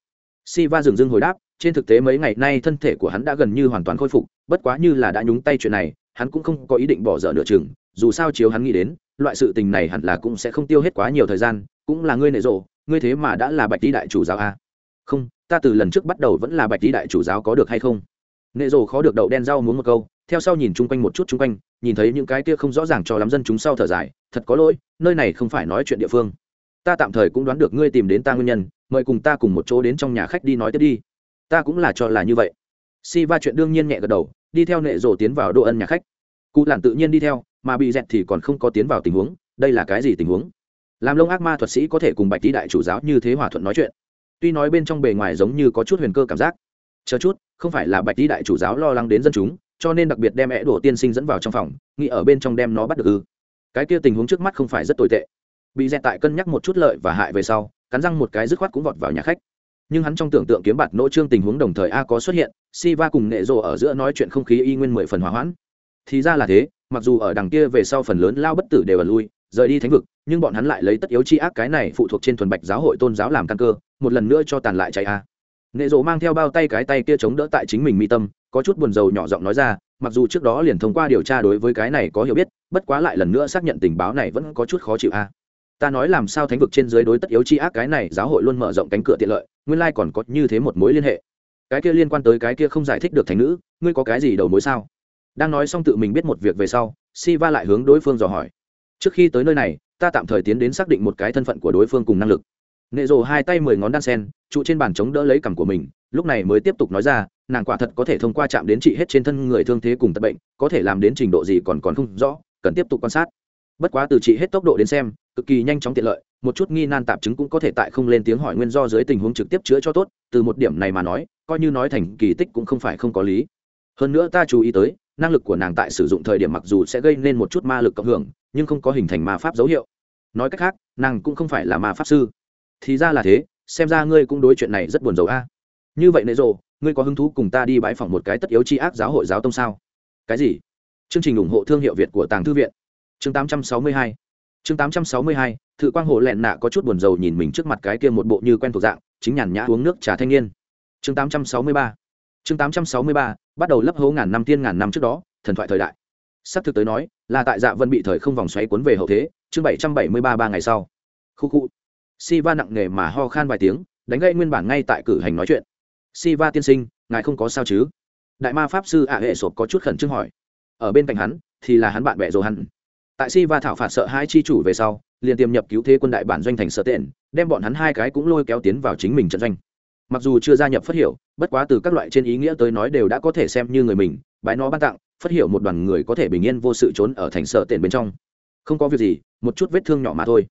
Si va dừng dưng hồi đáp trên thực tế mấy ngày nay thân thể của hắn đã gần như hoàn toàn khôi phục, bất quá như là đã nhúng tay chuyện này, hắn cũng không có ý định bỏ dở nửa chừng, dù sao chiếu hắn nghĩ đến, loại sự tình này hẳn là cũng sẽ không tiêu hết quá nhiều thời gian, cũng là ngươi nệ rộ, ngươi thế mà đã là bạch tý đại chủ giáo a không, ta từ lần trước bắt đầu vẫn là bạch tý đại chủ giáo có được hay không? Nệ rộ khó được đậu đen rau muốn một câu, theo sau nhìn chung quanh một chút chung quanh, nhìn thấy những cái kia không rõ ràng cho lắm dân chúng sau thở dài, thật có lỗi, nơi này không phải nói chuyện địa phương. Ta tạm thời cũng đoán được ngươi tìm đến ta nguyên nhân, mời cùng ta cùng một chỗ đến trong nhà khách đi nói tiếp đi ta cũng là cho là như vậy. Si va chuyện đương nhiên nhẹ gật đầu, đi theo nệ rổ tiến vào đô ân nhà khách. Cụ lặn tự nhiên đi theo, mà bị dẹt thì còn không có tiến vào tình huống, đây là cái gì tình huống? Làm lông ác ma thuật sĩ có thể cùng bạch tý đại chủ giáo như thế hòa thuận nói chuyện. Tuy nói bên trong bề ngoài giống như có chút huyền cơ cảm giác, chờ chút, không phải là bạch tý đại chủ giáo lo lắng đến dân chúng, cho nên đặc biệt đem é đổ tiên sinh dẫn vào trong phòng, nghĩ ở bên trong đem nó bắt được ư. Cái kia tình huống trước mắt không phải rất tồi tệ. Bị dẹt tại cân nhắc một chút lợi và hại về sau, cắn răng một cái dứt khoát cũng vọt vào nhà khách nhưng hắn trong tưởng tượng kiếm bạt nỗ trương tình huống đồng thời a có xuất hiện si va cùng nệ rộ ở giữa nói chuyện không khí y nguyên mười phần hỏa hoãn. Thì ra là thế, mặc dù ở đằng kia về sau phần lớn lao bất tử đều ở lui, rời đi thánh vực, nhưng bọn hắn lại lấy tất yếu chi ác cái này phụ thuộc trên thuần bạch giáo hội tôn giáo làm căn cơ, một lần nữa cho tàn lại chạy a. Nệ rộ mang theo bao tay cái tay kia chống đỡ tại chính mình mi tâm, có chút buồn rầu nhỏ giọng nói ra, mặc dù trước đó liền thông qua điều tra đối với cái này có hiểu biết, bất quá lại lần nữa xác nhận tình báo này vẫn có chút khó chịu a. Ta nói làm sao thánh vực trên dưới đối tất yếu chi ác cái này, giáo hội luôn mở rộng cánh cửa tiện lợi nguyên lai còn có như thế một mối liên hệ. Cái kia liên quan tới cái kia không giải thích được thành nữ, ngươi có cái gì đầu mối sao? Đang nói xong tự mình biết một việc về sau si va lại hướng đối phương dò hỏi. Trước khi tới nơi này, ta tạm thời tiến đến xác định một cái thân phận của đối phương cùng năng lực. Nệ rồ hai tay mười ngón đan sen, trụ trên bàn chống đỡ lấy cằm của mình, lúc này mới tiếp tục nói ra, nàng quả thật có thể thông qua chạm đến trị hết trên thân người thương thế cùng tật bệnh, có thể làm đến trình độ gì còn còn không rõ, cần tiếp tục quan sát. Bất quá từ trị hết tốc độ đến xem, cực kỳ nhanh chóng tiện lợi một chút nghi nan tạp chứng cũng có thể tại không lên tiếng hỏi nguyên do dưới tình huống trực tiếp chữa cho tốt, từ một điểm này mà nói, coi như nói thành kỳ tích cũng không phải không có lý. Hơn nữa ta chú ý tới, năng lực của nàng tại sử dụng thời điểm mặc dù sẽ gây nên một chút ma lực cộng hưởng, nhưng không có hình thành ma pháp dấu hiệu. Nói cách khác, nàng cũng không phải là ma pháp sư. Thì ra là thế, xem ra ngươi cũng đối chuyện này rất buồn rầu a. Như vậy nệ rộ ngươi có hứng thú cùng ta đi bãi phòng một cái tất yếu tri ác giáo hội giáo tông sao? Cái gì? Chương trình ủng hộ thương hiệu việt của tàng thư viện. Chương 862 chương 862 thự quang hồ lẹn nạ có chút buồn rầu nhìn mình trước mặt cái kia một bộ như quen thuộc dạng, chính nhàn nhã uống nước trà thanh niên. Chương 863 chương 863 bắt đầu lấp hố ngàn năm tiên ngàn năm trước đó, thần thoại thời đại. Sắp thực tới nói, là tại dạ vân bị thời không vòng xoáy cuốn về hậu thế, chương 773 ba ngày sau. Khu khu. Siva nặng nề mà ho khan vài tiếng, đánh gây nguyên bản ngay tại cử hành nói chuyện. Siva tiên sinh, ngài không có sao chứ? Đại ma pháp sư ạ hệ sộp có chút khẩn trương hỏi. Ở bên cạnh hắn, thì là hắn bạn bè rồi hắn tại si va thảo phạt sợ hai chi chủ về sau, liền tiềm nhập cứu thế quân đại bản doanh thành sở tện đem bọn hắn hai cái cũng lôi kéo tiến vào chính mình trận doanh. Mặc dù chưa gia nhập phát hiểu, bất quá từ các loại trên ý nghĩa tới nói đều đã có thể xem như người mình, bái nó ban tặng phát hiểu một đoàn người có thể bình yên vô sự trốn ở thành sở tện bên trong. Không có việc gì, một chút vết thương nhỏ mà thôi.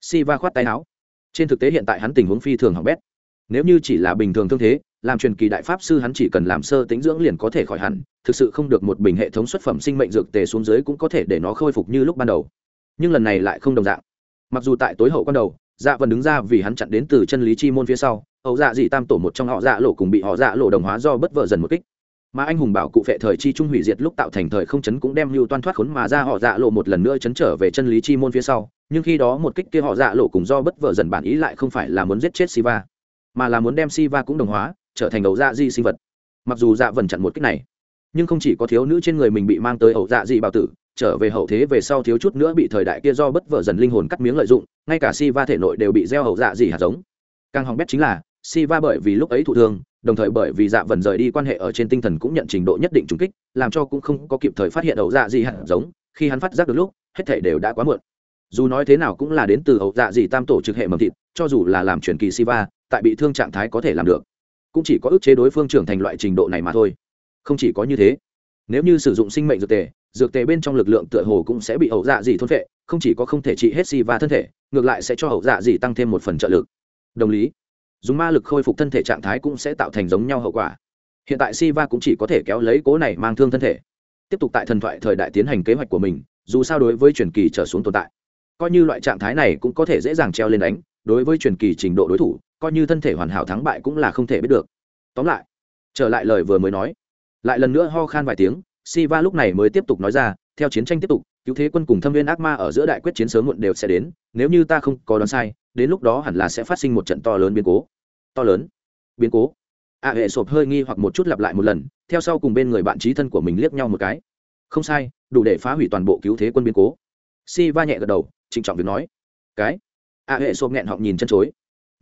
Si va khoát tay áo. Trên thực tế hiện tại hắn tình huống phi thường hỏng bét nếu như chỉ là bình thường thương thế, làm truyền kỳ đại pháp sư hắn chỉ cần làm sơ tính dưỡng liền có thể khỏi hẳn, thực sự không được một bình hệ thống xuất phẩm sinh mệnh dược tề xuống dưới cũng có thể để nó khôi phục như lúc ban đầu. Nhưng lần này lại không đồng dạng. Mặc dù tại tối hậu quan đầu dạ vẫn đứng ra vì hắn chặn đến từ chân lý chi môn phía sau ẩu dạ dị tam tổ một trong họ dạ lộ cùng bị họ dạ lộ đồng hóa do bất vợ dần một kích. Mà anh hùng bảo cụ phệ thời chi trung hủy diệt lúc tạo thành thời không chấn cũng đem lưu toan thoát khốn mà ra họ dạ lộ một lần nữa chấn trở về chân lý chi môn phía sau. Nhưng khi đó một kích kia họ dạ lộ cùng do bất vợ dần bản ý lại không phải là muốn giết chết siva mà là muốn đem siva cũng đồng hóa, trở thành ẩu dạ di sinh vật. Mặc dù dạ vần chặn một kích này, nhưng không chỉ có thiếu nữ trên người mình bị mang tới ẩu dạ dị bào tử, trở về hậu thế về sau thiếu chút nữa bị thời đại kia do bất vợ dần linh hồn cắt miếng lợi dụng, ngay cả si va thể nội đều bị gieo hậu dạ di hạt giống. Càng hỏng bét chính là si va bởi vì lúc ấy thụ thương, đồng thời bởi vì dạ vần rời đi quan hệ ở trên tinh thần cũng nhận trình độ nhất định trùng kích, làm cho cũng không có kịp thời phát hiện ẩu dạ di hạt giống, khi hắn phát giác được lúc, hết thể đều đã quá muộn. Dù nói thế nào cũng là đến từ ẩu dạ dị tam tổ trực hệ mầm thịt, cho dù là làm truyền kỳ siva tại bị thương trạng thái có thể làm được. Cũng chỉ có ức chế đối phương trưởng thành loại trình độ này mà thôi. Không chỉ có như thế, nếu như sử dụng sinh mệnh dược tề dược tề bên trong lực lượng tựa hồ cũng sẽ bị ẩu dạ dị thôn vệ không chỉ có không thể trị hết Si Va thân thể, ngược lại sẽ cho ẩu dạ dị tăng thêm một phần trợ lực. Đồng lý, dùng ma lực khôi phục thân thể trạng thái cũng sẽ tạo thành giống nhau hậu quả. Hiện tại Si Va cũng chỉ có thể kéo lấy cố này mang thương thân thể. Tiếp tục tại thần thoại thời đại tiến hành kế hoạch của mình, dù sao đối với truyền kỳ trở xuống tồn tại, coi như loại trạng thái này cũng có thể dễ dàng treo lên đánh đối với truyền kỳ trình độ đối thủ, coi như thân thể hoàn hảo thắng bại cũng là không thể biết được. Tóm lại, trở lại lời vừa mới nói. Lại lần nữa ho khan vài tiếng, siva lúc này mới tiếp tục nói ra, theo chiến tranh tiếp tục, cứu thế quân cùng thâm viên ác ma ở giữa đại quyết chiến sớm muộn đều sẽ đến, nếu như ta không có đoán sai, đến lúc đó hẳn là sẽ phát sinh một trận to lớn biến cố. To lớn? Biến cố? A hệ sộp hơi nghi hoặc một chút lặp lại một lần, theo sau cùng bên người bạn trí thân của mình liếc nhau một cái. Không sai, đủ để phá hủy toàn bộ cứu thế quân biến cố. Si va nhẹ gật đầu, trịnh trọng việc nói. Cái? A hệ sộp nghẹn họng nhìn chân chối.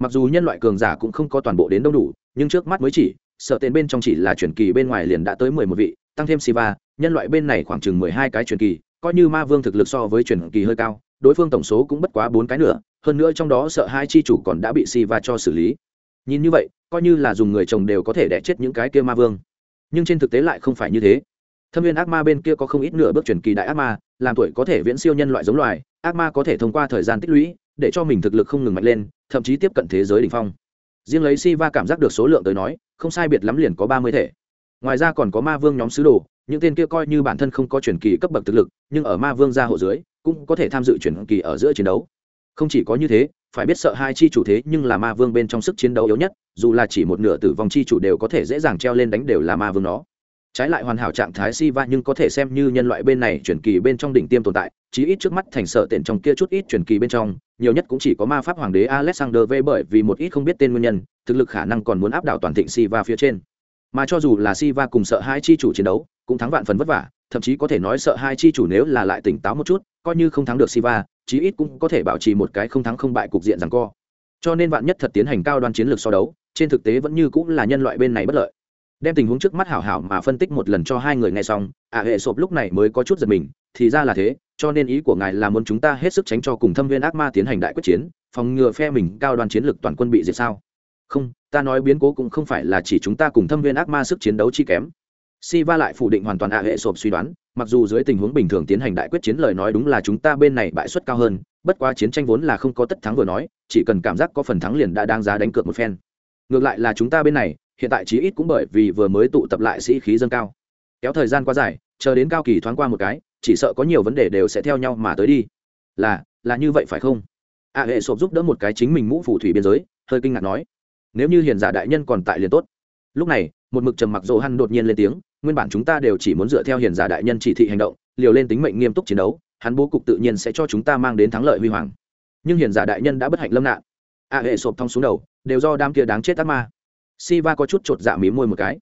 Mặc dù nhân loại cường giả cũng không có toàn bộ đến đông đủ, nhưng trước mắt mới chỉ, sợ tên bên trong chỉ là truyền kỳ bên ngoài liền đã tới mười một vị, tăng thêm siva, nhân loại bên này khoảng chừng mười hai cái truyền kỳ, coi như ma vương thực lực so với truyền kỳ hơi cao, đối phương tổng số cũng bất quá bốn cái nữa, hơn nữa trong đó sợ hai chi chủ còn đã bị siva cho xử lý. Nhìn như vậy, coi như là dùng người chồng đều có thể đẻ chết những cái kia ma vương. Nhưng trên thực tế lại không phải như thế. Thâm viên ác ma bên kia có không ít nửa bước truyền kỳ đại ác ma, làm tuổi có thể viễn siêu nhân loại giống loài, ác ma có thể thông qua thời gian tích lũy để cho mình thực lực không ngừng mạnh lên, thậm chí tiếp cận thế giới đ ỉ n h phong. Riêng lấy si va cảm giác được số lượng tới nói, không sai biệt lắm liền có ba mươi thể. Ngoài ra còn có ma vương nhóm sứ đồ, những tên kia coi như bản thân không có truyền kỳ cấp bậc thực lực, nhưng ở ma vương gia hộ dưới, cũng có thể tham dự truyền kỳ ở giữa chiến đấu. Không chỉ có như thế, phải biết sợ hai chi chủ thế nhưng là ma vương bên trong sức chiến đấu yếu nhất, dù là chỉ một nửa tử vong chi chủ đều có thể dễ dàng treo lên đánh đều là ma vương nó. Trái lại hoàn hảo trạng thái si va nhưng có thể xem như nhân loại bên này chuyển kỳ bên trong đỉnh tiêm tồn tại chí ít trước mắt thành sợ tiện trong kia chút ít truyền kỳ bên trong nhiều nhất cũng chỉ có ma pháp hoàng đế alexander v bởi vì một ít không biết tên nguyên nhân thực lực khả năng còn muốn áp đảo toàn thịnh Siva phía trên. Mà cho dù là Siva cùng sợ hai chi chủ chiến đấu cũng thắng vạn phần vất vả thậm chí có thể nói sợ hai chi chủ nếu là lại tỉnh táo một chút coi như không thắng được Siva, chí ít cũng có thể bảo trì một cái không thắng không bại cục diện rằng co. Cho nên vạn nhất thật tiến hành cao đoan chiến lược so đấu trên thực tế vẫn như cũng là nhân loại bên này bất lợi. Đem tình huống trước mắt hảo hảo mà phân tích một lần cho hai người nghe xong ả hệ sộp lúc này mới có chút giật mình thì ra là thế cho nên ý của ngài là muốn chúng ta hết sức tránh cho cùng thâm viên ác ma tiến hành đại quyết chiến, phòng ngừa phe mình cao đoàn chiến lược toàn quân bị diệt sao? Không, ta nói biến cố cũng không phải là chỉ chúng ta cùng thâm viên ác ma sức chiến đấu chi kém. Si va lại phủ định hoàn toàn ả hệ sộp suy đoán, mặc dù dưới tình huống bình thường tiến hành đại quyết chiến lời nói đúng là chúng ta bên này bại suất cao hơn, bất quá chiến tranh vốn là không có tất thắng vừa nói, chỉ cần cảm giác có phần thắng liền đã đang giá đánh cược một phen. Ngược lại là chúng ta bên này, hiện tại chí ít cũng bởi vì vừa mới tụ tập lại sĩ khí dâng cao. Kéo thời gian quá dài, chờ đến cao kỳ thoáng qua một cái chỉ sợ có nhiều vấn đề đều sẽ theo nhau mà tới đi. Là là như vậy phải không? A hệ sộp giúp đỡ một cái chính mình mũ phù thủy biên giới, hơi kinh ngạc nói, nếu như hiền giả đại nhân còn tại liền tốt. Lúc này, một mực trầm mặc dỗ hăn đột nhiên lên tiếng, nguyên bản chúng ta đều chỉ muốn dựa theo hiền giả đại nhân chỉ thị hành động, liều lên tính mệnh nghiêm túc chiến đấu, hắn bố cục tự nhiên sẽ cho chúng ta mang đến thắng lợi huy hoàng. Nhưng hiền giả đại nhân đã bất hạnh lâm nạn. A hệ sộp thong xuống đầu, đều do đám kia đáng chết ác ma. Siva có chút chột dạ mí môi một cái.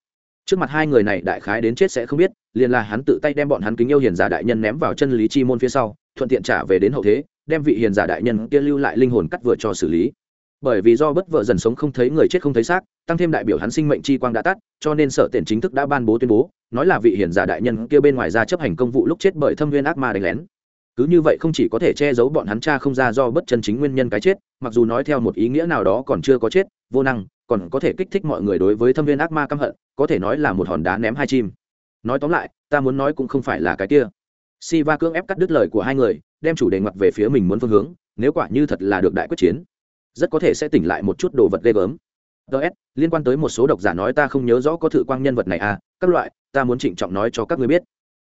Trước mặt hai người này đại khái đến chết sẽ không biết, liền là hắn tự tay đem bọn hắn kính yêu hiền giả đại nhân ném vào chân lý chi môn phía sau, thuận tiện trả về đến hậu thế, đem vị hiền giả đại nhân kia lưu lại linh hồn cắt vừa cho xử lý. Bởi vì do bất vợ dần sống không thấy người chết không thấy xác, tăng thêm đại biểu hắn sinh mệnh chi quang đã tắt, cho nên sở tiện chính thức đã ban bố tuyên bố, nói là vị hiền giả đại nhân kia bên ngoài ra chấp hành công vụ lúc chết bởi thâm viên ác ma đánh lén. Cứ như vậy không chỉ có thể che giấu bọn hắn cha không ra do bất chân chính nguyên nhân cái chết, mặc dù nói theo một ý nghĩa nào đó còn chưa có chết, vô năng, còn có thể kích thích mọi người đối với thâm viên ác ma căm hận có thể nói là một hòn đá ném hai chim. Nói tóm lại ta muốn nói cũng không phải là cái kia. Si va cưỡng ép cắt đứt lời của hai người đem chủ đề ngoặt về phía mình muốn phương hướng nếu quả như thật là được đại quyết chiến rất có thể sẽ tỉnh lại một chút đồ vật ghê gớm. Ts liên quan tới một số độc giả nói ta không nhớ rõ có thử quang nhân vật này à các loại ta muốn trịnh trọng nói cho các người biết.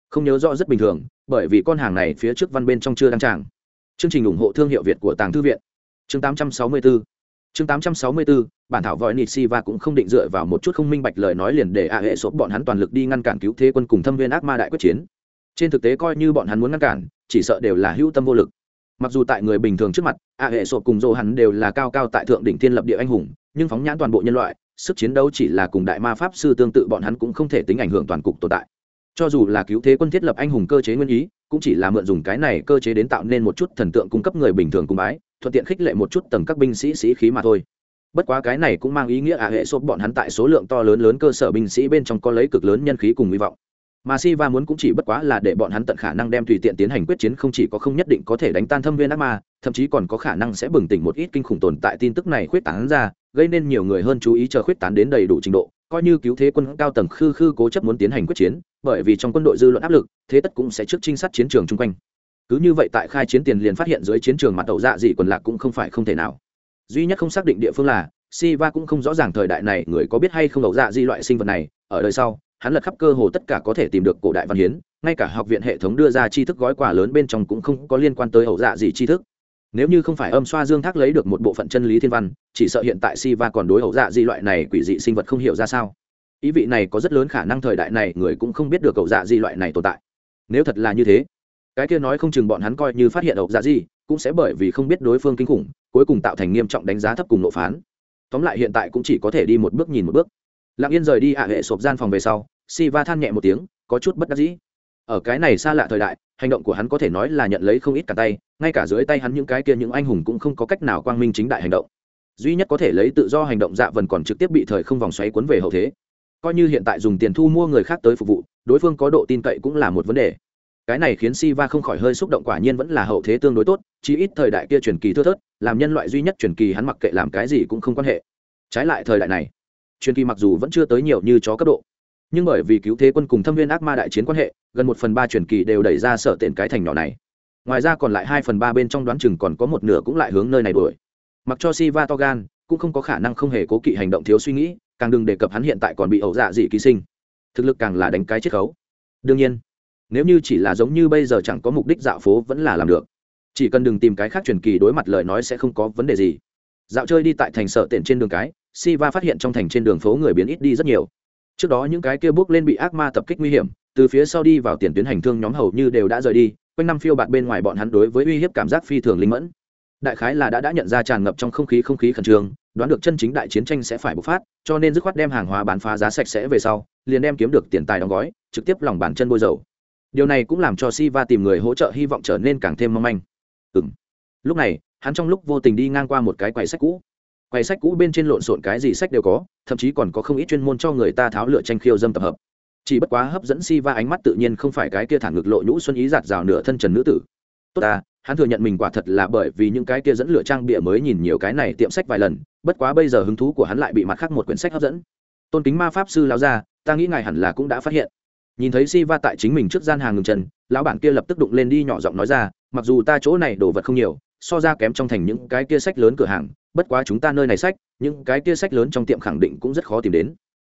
Không nhớ rõ rất bình thường bởi vì con hàng này phía trước văn bên trong chưa đăng tràng. Chương trình ủng hộ thương hiệu việt của tàng thư viện. Chương 864 chương 864, bản thảo vòi nịt si và cũng không định dựa vào một chút không minh bạch lời nói liền để a hệ sốt bọn hắn toàn lực đi ngăn cản cứu thế quân cùng thâm viên ác ma đại quyết chiến. Trên thực tế coi như bọn hắn muốn ngăn cản chỉ sợ đều là hữu tâm vô lực. Mặc dù tại người bình thường trước mặt a hệ sốt cùng dô hắn đều là cao cao tại thượng đỉnh thiên lập địa anh hùng nhưng phóng nhãn toàn bộ nhân loại sức chiến đấu chỉ là cùng đại ma pháp sư tương tự bọn hắn cũng không thể tính ảnh hưởng toàn cục tồn tại cho dù là cứu thế quân thiết lập anh hùng cơ chế nguyên ý, cũng chỉ là mượn dùng cái này cơ chế đến tạo nên một chút thần tượng cung cấp người bình thường cung bái, thuận tiện khích lệ một chút tầng các binh sĩ sĩ khí mà thôi. Bất quá cái này cũng mang ý nghĩa ả hệ sốt bọn hắn tại số lượng to lớn lớn cơ sở binh sĩ bên trong có lấy cực lớn nhân khí cùng hy vọng. Mà si va muốn cũng chỉ bất quá là để bọn hắn tận khả năng đem tùy tiện tiến hành quyết chiến không chỉ có không nhất định có thể đánh tan thâm viên ác ma, thậm chí còn có khả năng sẽ bừng tỉnh một ít kinh khủng tồn tại tin tức này khuyết tán ra, gây nên nhiều người hơn chú ý chờ khuyết tán đến đầy đủ trình độ coi như cứu thế quân cao tầng khư khư cố chấp muốn tiến hành quyết chiến, bởi vì trong quân đội dư luận áp lực, thế tất cũng sẽ trước trinh sát chiến trường chung quanh. Cứ như vậy tại khai chiến tiền liền phát hiện dưới chiến trường mặt đầu dạ dị quần lạc cũng không phải không thể nào. Duy nhất không xác định địa phương là, Siva cũng không rõ ràng thời đại này người có biết hay không đầu dạ di loại sinh vật này. Ở đời sau, hắn lật khắp cơ hồ tất cả có thể tìm được cổ đại văn hiến, ngay cả học viện hệ thống đưa ra tri thức gói quà lớn bên trong cũng không có liên quan tới hậu dạ gì tri thức nếu như không phải âm xoa dương thác lấy được một bộ phận chân lý thiên văn, chỉ sợ hiện tại si va còn đối ẩu dạ di loại này quỷ dị sinh vật không hiểu ra sao. Ý vị này có rất lớn khả năng thời đại này người cũng không biết được ẩu dạ di loại này tồn tại. Nếu thật là như thế, cái kia nói không chừng bọn hắn coi như phát hiện ẩu dạ di, cũng sẽ bởi vì không biết đối phương kinh khủng, cuối cùng tạo thành nghiêm trọng đánh giá thấp cùng lộ phán. Tóm lại hiện tại cũng chỉ có thể đi một bước nhìn một bước. Lặng yên rời đi hạ hệ sộp gian phòng về sau si va than nhẹ một tiếng, có chút bất đắc dĩ ở cái này xa lạ thời đại, hành động của hắn có thể nói là nhận lấy không ít cả tay, ngay cả dưới tay hắn những cái kia những anh hùng cũng không có cách nào quang minh chính đại hành động. Duy nhất có thể lấy tự do hành động dạ vần còn trực tiếp bị thời không vòng xoáy cuốn về hậu thế. Coi như hiện tại dùng tiền thu mua người khác tới phục vụ, đối phương có độ tin cậy cũng là một vấn đề. Cái này khiến si va không khỏi hơi xúc động quả nhiên vẫn là hậu thế tương đối tốt, chí ít thời đại kia truyền kỳ thưa thớt, làm nhân loại duy nhất truyền kỳ hắn mặc kệ làm cái gì cũng không quan hệ. Trái lại thời đại này, truyền kỳ mặc dù vẫn chưa tới nhiều như chó cấp độ nhưng bởi vì cứu thế quân cùng thâm viên ác ma đại chiến quan hệ, gần một phần ba truyền kỳ đều đẩy ra sở tiện cái thành nhỏ này. Ngoài ra còn lại hai phần ba bên trong đoán chừng còn có một nửa cũng lại hướng nơi này đuổi. Mặc cho si va to gan, cũng không có khả năng không hề cố kỵ hành động thiếu suy nghĩ, càng đừng đề cập hắn hiện tại còn bị ẩu dạ dị ký sinh. Thực lực càng là đánh cái chiết khấu. Đương nhiên, nếu như chỉ là giống như bây giờ chẳng có mục đích dạo phố vẫn là làm được. Chỉ cần đừng tìm cái khác truyền kỳ đối mặt lời nói sẽ không có vấn đề gì. Dạo chơi đi tại thành sở tiện trên đường cái si va phát hiện trong thành trên đường phố người biến ít đi rất nhiều trước đó những cái kia bước lên bị ác ma tập kích nguy hiểm, từ phía sau đi vào tiền tuyến hành thương nhóm hầu như đều đã rời đi, quanh năm phiêu bạt bên ngoài bọn hắn đối với uy hiếp cảm giác phi thường linh mẫn. Đại khái là đã đã nhận ra tràn ngập trong không khí không khí khẩn trương, đoán được chân chính đại chiến tranh sẽ phải bộc phát, cho nên dứt khoát đem hàng hóa bán phá giá sạch sẽ về sau, liền đem kiếm được tiền tài đóng gói, trực tiếp lòng bàn chân bôi dầu. Điều này cũng làm cho si va tìm người hỗ trợ hy vọng trở nên càng thêm mong manh. Ừ lúc này, hắn trong lúc vô tình đi ngang qua một cái quầy sách cũ quầy sách cũ bên trên lộn xộn cái gì sách đều có, thậm chí còn có không ít chuyên môn cho người ta tháo lựa tranh khiêu dâm tập hợp. Chỉ bất quá hấp dẫn si va ánh mắt tự nhiên không phải cái kia thản ngực lộ nhũ xuân ý giạt rào nửa thân trần nữ tử. Tốt ta, hắn thừa nhận mình quả thật là bởi vì những cái kia dẫn lửa trang bịa mới nhìn nhiều cái này tiệm sách vài lần, bất quá bây giờ hứng thú của hắn lại bị mặt khác một quyển sách hấp dẫn. Tôn kính ma pháp sư lao ra ta nghĩ ngài hẳn là cũng đã phát hiện. Nhìn thấy si va tại chính mình trước gian hàng ngừng trần, lão bản kia lập tức đụng lên đi nhỏ giọng nói ra, mặc dù ta chỗ này đồ vật không nhiều, so ra kém trong thành những cái kia sách lớn cửa hàng bất quá chúng ta nơi này sách, những cái kia sách lớn trong tiệm khẳng định cũng rất khó tìm đến.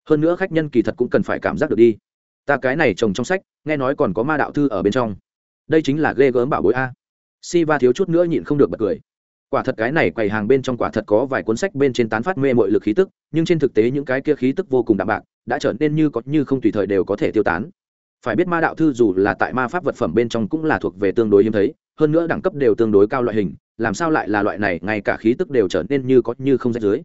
Hơn nữa khách nhân kỳ thật cũng cần phải cảm giác được đi. Ta cái này trồng trong sách, nghe nói còn có ma đạo thư ở bên trong. Đây chính là ghê gớm bảo bối a. Si va thiếu chút nữa nhịn không được bật cười. Quả thật cái này quầy hàng bên trong quả thật có vài cuốn sách bên trên tán phát mê mọi lực khí tức, nhưng trên thực tế những cái kia khí tức vô cùng đạm bạc, đã trở nên như có như không tùy thời đều có thể tiêu tán. Phải biết ma đạo thư dù là tại ma pháp vật phẩm bên trong cũng là thuộc về tương đối hiếm thấy, hơn nữa đẳng cấp đều tương đối cao loại hình làm sao lại là loại này, ngay cả khí tức đều trở nên như có như không rách dưới.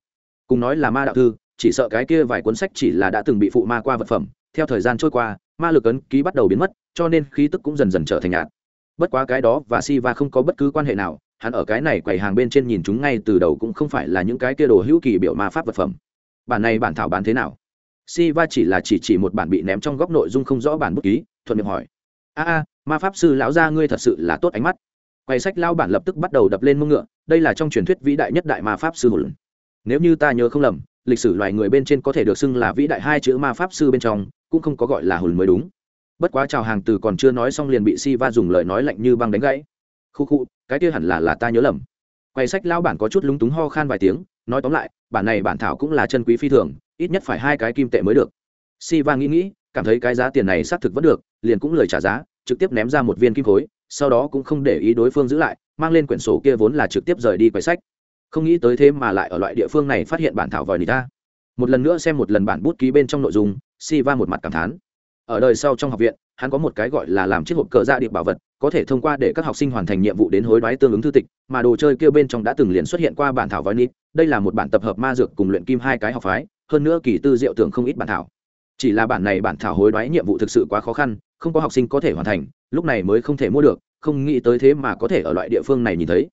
Cùng nói là ma đạo thư, chỉ sợ cái kia vài cuốn sách chỉ là đã từng bị phụ ma qua vật phẩm. Theo thời gian trôi qua, ma lực ấn ký bắt đầu biến mất, cho nên khí tức cũng dần dần trở thành nhạt. Bất quá cái đó và si va không có bất cứ quan hệ nào, hắn ở cái này quầy hàng bên trên nhìn chúng ngay từ đầu cũng không phải là những cái kia đồ hữu kỳ biểu ma pháp vật phẩm. Bản này bản thảo bán thế nào? Si va chỉ là chỉ chỉ một bản bị ném trong góc nội dung không rõ bản bút ký, thuận miệng hỏi. A a, ma pháp sư lão gia ngươi thật sự là tốt ánh mắt. Quay sách lao bản lập tức bắt đầu đập lên mông ngựa, đây là trong truyền thuyết vĩ đại nhất đại ma pháp sư hồn nếu như ta nhớ không lầm, lịch sử loài người bên trên có thể được xưng là vĩ đại hai chữ ma pháp sư bên trong, cũng không có gọi là hồn mới đúng. Bất quá chào hàng từ còn chưa nói xong liền bị si va dùng lời nói lạnh như băng đánh gãy. Khu khu, cái kia hẳn là là ta nhớ lầm. Quay sách lao bản có chút lúng túng ho khan vài tiếng, nói tóm lại, bản này bản thảo cũng là chân quý phi thường, ít nhất phải hai cái kim tệ mới được. Si va nghĩ nghĩ, cảm thấy cái giá tiền này xác thực vẫn được, liền cũng lời trả giá trực tiếp ném ra một viên kim khối, sau đó cũng không để ý đối phương giữ lại, mang lên quyển sổ kia vốn là trực tiếp rời đi quầy sách. Không nghĩ tới thế mà lại ở loại địa phương này phát hiện bản thảo vòi nỉ ta một lần nữa xem một lần bản bút ký bên trong nội dung si va một mặt cảm thán. Ở đời sau trong học viện, hắn có một cái gọi là làm chiếc hộp cờ ra điệp bảo vật, có thể thông qua để các học sinh hoàn thành nhiệm vụ đến hối đoái tương ứng thư tịch, mà đồ chơi kêu bên trong đã từng liền xuất hiện qua bản thảo vòi nít đây là một bản tập hợp ma dược cùng luyện kim hai cái học phái, hơn nữa kỳ tư diệu tưởng không ít bản thảo. Chỉ là bản này bản thảo hối đoái nhiệm vụ thực sự quá khó khăn không có học sinh có thể hoàn thành, lúc này mới không thể mua được, không nghĩ tới thế mà có thể ở loại địa phương này nhìn thấy.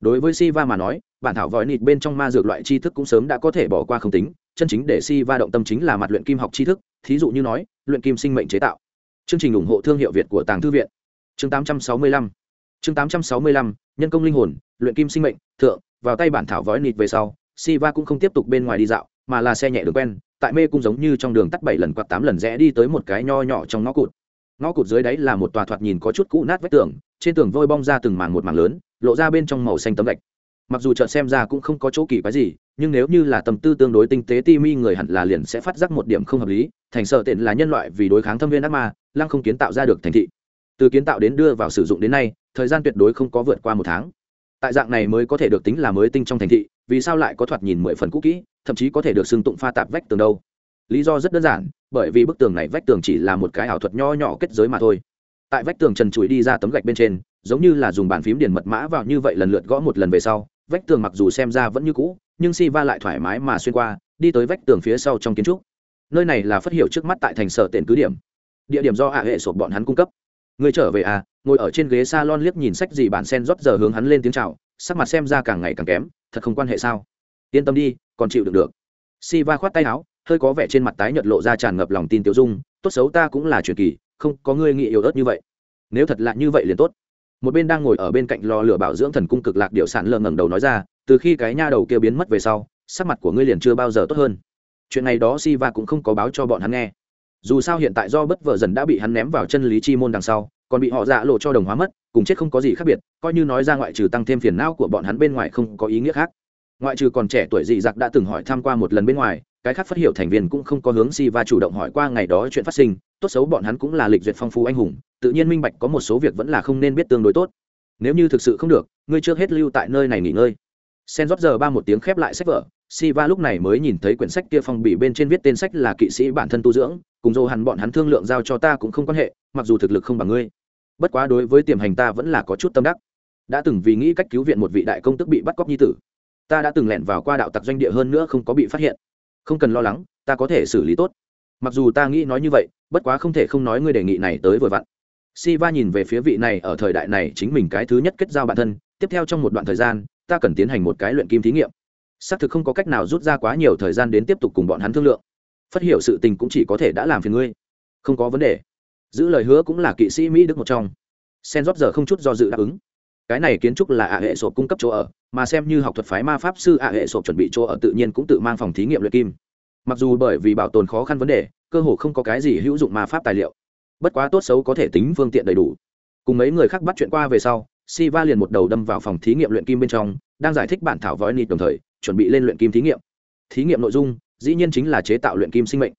Đối với Siva mà nói, bản thảo vòi nịt bên trong ma dược loại tri thức cũng sớm đã có thể bỏ qua không tính, chân chính để Siva động tâm chính là mặt luyện kim học tri thức, thí dụ như nói, luyện kim sinh mệnh chế tạo. Chương trình ủng hộ thương hiệu việt của tàng thư viện. Chương 865 chương 865 nhân công linh hồn, luyện kim sinh mệnh, thượng, vào tay bản thảo vói nịt về sau, Siva cũng không tiếp tục bên ngoài đi dạo, mà là xe nhẹ đường quen, tại mê cung giống như trong đường tắt bảy lần quạt tám lần rẽ đi tới một cái nho nhỏ trong ngõ cụt ngõ cụt dưới đáy là một tòa thoạt nhìn có chút cũ nát vách tường, trên tường vôi bong ra từng mảng một mảng lớn, lộ ra bên trong màu xanh tấm gạch. Mặc dù chợt xem ra cũng không có chỗ kỳ quái gì, nhưng nếu như là tâm tư tương đối tinh tế ti mi người hẳn là liền sẽ phát giác một điểm không hợp lý, thành sợ tiện là nhân loại vì đối kháng thâm viên ác ma, lăng không kiến tạo ra được thành thị. Từ kiến tạo đến đưa vào sử dụng đến nay, thời gian tuyệt đối không có vượt qua một tháng. Tại dạng này mới có thể được tính là mới tinh trong thành thị, vì sao lại có thoạt nhìn mười phần cũ kỹ, thậm chí có thể được xưng tụng pha tạp vách tường đâu? Lý do rất đơn giản, bởi vì bức tường này vách tường chỉ là một cái ảo thuật nho nhỏ kết giới mà thôi. Tại vách tường trần trụi đi ra tấm gạch bên trên, giống như là dùng bàn phím điền mật mã vào như vậy lần lượt gõ một lần về sau, vách tường mặc dù xem ra vẫn như cũ, nhưng si va lại thoải mái mà xuyên qua, đi tới vách tường phía sau trong kiến trúc. Nơi này là phát hiểu trước mắt tại thành sở tiền cứ điểm. Địa điểm do hạ hệ sộp bọn hắn cung cấp. Người trở về à ngồi ở trên ghế s a lon liếc nhìn sách gì bản sen rót giờ hướng hắn lên tiếng c h à o sắc mặt xem ra càng ngày càng kém, thật không quan hệ sao? Yên tâm đi, còn chịu được được. Si va khoát tay áo hơi có vẻ trên mặt tái nhợt lộ ra tràn ngập lòng tin tiêu dung, tốt xấu ta cũng là truyền kỳ, không có ngươi nghĩ yếu ớt như vậy. Nếu thật lạ như vậy liền tốt. Một bên đang ngồi ở bên cạnh lò lửa bảo dưỡng thần cung cực lạc điệu sản lờ ngẩng đầu nói ra, từ khi cái nha đầu kia biến mất về sau, sắc mặt của ngươi liền chưa bao giờ tốt hơn. Chuyện này đó si va cũng không có báo cho bọn hắn nghe. Dù sao hiện tại do bất vợ dần đã bị hắn ném vào chân lý chi môn đằng sau, còn bị họ dạ lộ cho đồng hóa mất, cùng chết không có gì khác biệt, coi như nói ra ngoại trừ tăng thêm phiền não của bọn hắn bên ngoài không có ý nghĩa khác. Ngoại trừ còn trẻ tuổi dị giặc đã từng hỏi tham q u a một lần bên ngoài cái khác phát hiệu thành viên cũng không có hướng si va chủ động hỏi qua ngày đó chuyện phát sinh, tốt xấu bọn hắn cũng là lịch duyệt phong phú anh hùng, tự nhiên minh bạch có một số việc vẫn là không nên biết tương đối tốt. Nếu như thực sự không được, ngươi trước hết lưu tại nơi này nghỉ ngơi. Sen rót giờ ba một tiếng khép lại sách vở si va lúc này mới nhìn thấy quyển sách kia phong bì bên trên viết tên sách là kỵ sĩ bản thân tu dưỡng, cùng dô hẳn bọn hắn thương lượng giao cho ta cũng không quan hệ, mặc dù thực lực không bằng ngươi. Bất quá đối với tiềm hành ta vẫn là có chút tâm đắc. Đã từng vì nghĩ cách cứu viện một vị đại công tức bị bắt cóc nhi tử, ta đã từng lẻn vào qua đạo tặc doanh địa hơn nữa không có bị phát hiện không cần lo lắng, ta có thể xử lý tốt. Mặc dù ta nghĩ nói như vậy, bất quá không thể không nói ngươi đề nghị này tới vừa vặn. Si va nhìn về phía vị này ở thời đại này chính mình cái thứ nhất kết giao bản thân, tiếp theo trong một đoạn thời gian, ta cần tiến hành một cái luyện kim thí nghiệm. Xác thực không có cách nào rút ra quá nhiều thời gian đến tiếp tục cùng bọn hắn thương lượng. Phát hiểu sự tình cũng chỉ có thể đã làm phiền ngươi. Không có vấn đề. Giữ lời hứa cũng là kỵ sĩ mỹ đức một trong. Sen rót giờ không chút do dự đáp ứng. Cái này kiến trúc là ạ hệ sộp cung cấp chỗ ở mà xem như học thuật phái ma pháp sư ạ hệ sộp chuẩn bị chỗ ở tự nhiên cũng tự mang phòng thí nghiệm luyện kim. Mặc dù bởi vì bảo tồn khó khăn vấn đề, cơ hồ không có cái gì hữu dụng ma pháp tài liệu. Bất quá tốt xấu có thể tính phương tiện đầy đủ. Cùng mấy người khác bắt chuyện qua về sau si va liền một đầu đâm vào phòng thí nghiệm luyện kim bên trong, đang giải thích bản thảo vói nịt đồng thời, chuẩn bị lên luyện kim thí nghiệm. Thí nghiệm nội dung, dĩ nhiên chính là chế tạo luyện kim sinh mệnh.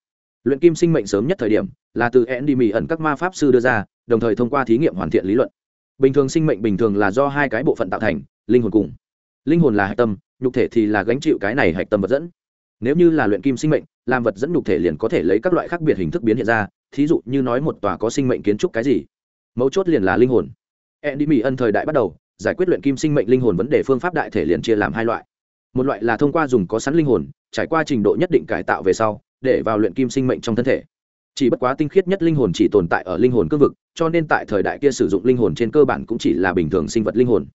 Luyện kim sinh mệnh sớm nhất thời điểm, là từ e n d ẩn các ma pháp sư đưa ra, đồng thời thông qua thí nghiệm hoàn thiện lý luận. Bình thường sinh mệnh bình thường là do hai cái bộ phận tạo thành, linh hồn cùng linh hồn là hạch tâm, nhục thể thì là gánh chịu cái này hạch tâm vật dẫn. Nếu như là luyện kim sinh mệnh, làm vật dẫn nhục thể liền có thể lấy các loại khác biệt hình thức biến hiện ra, thí dụ như nói một tòa có sinh mệnh kiến trúc cái gì. Mấu chốt liền là linh hồn. Andy Mỹ ân thời đại bắt đầu, giải quyết luyện kim sinh mệnh linh hồn vấn đề phương pháp đại thể liền chia làm hai loại. Một loại là thông qua dùng có sẵn linh hồn, trải qua trình độ nhất định cải tạo về sau, để vào luyện kim sinh mệnh trong thân thể. Chỉ bất quá tinh khiết nhất linh hồn chỉ tồn tại ở linh hồn cương vực, cho nên tại thời đại kia sử dụng linh hồn trên cơ bản cũng chỉ là bình thường sinh vật linh hồn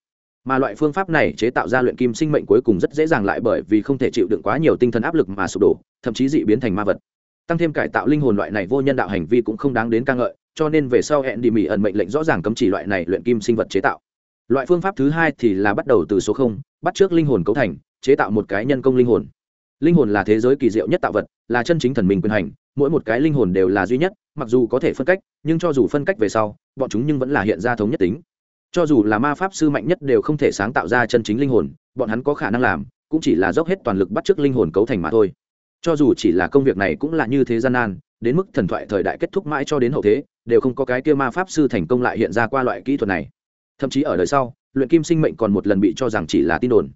mà loại phương pháp này chế tạo ra luyện kim sinh mệnh cuối cùng rất dễ dàng lại bởi vì không thể chịu đựng quá nhiều tinh thần áp lực mà sụp đổ, thậm chí dị biến thành ma vật. Tăng thêm cải tạo linh hồn loại này vô nhân đạo hành vi cũng không đáng đến ca ngợi, cho nên về sau hẹn đi mỹ ẩn mệnh lệnh rõ ràng cấm chỉ loại này luyện kim sinh vật chế tạo. Loại phương pháp thứ hai thì là bắt đầu từ số không, bắt trước linh hồn cấu thành, chế tạo một cái nhân công linh hồn. Linh hồn là thế giới kỳ diệu nhất tạo vật, là chân chính thần minh quyền hành, mỗi một cái linh hồn đều là duy nhất, mặc dù có thể phân cách, nhưng cho dù phân cách về sau, bọn chúng nhưng vẫn là hiện ra thống nhất tính cho dù là ma pháp sư mạnh nhất đều không thể sáng tạo ra chân chính linh hồn, bọn hắn có khả năng làm, cũng chỉ là dốc hết toàn lực bắt t r ư ớ c linh hồn cấu thành mà thôi. Cho dù chỉ là công việc này cũng là như thế gian nan, đến mức thần thoại thời đại kết thúc mãi cho đến hậu thế, đều không có cái kia ma pháp sư thành công lại hiện ra qua loại kỹ thuật này. Thậm chí ở đời sau, luyện kim sinh mệnh còn một lần bị cho rằng chỉ là tin đồn.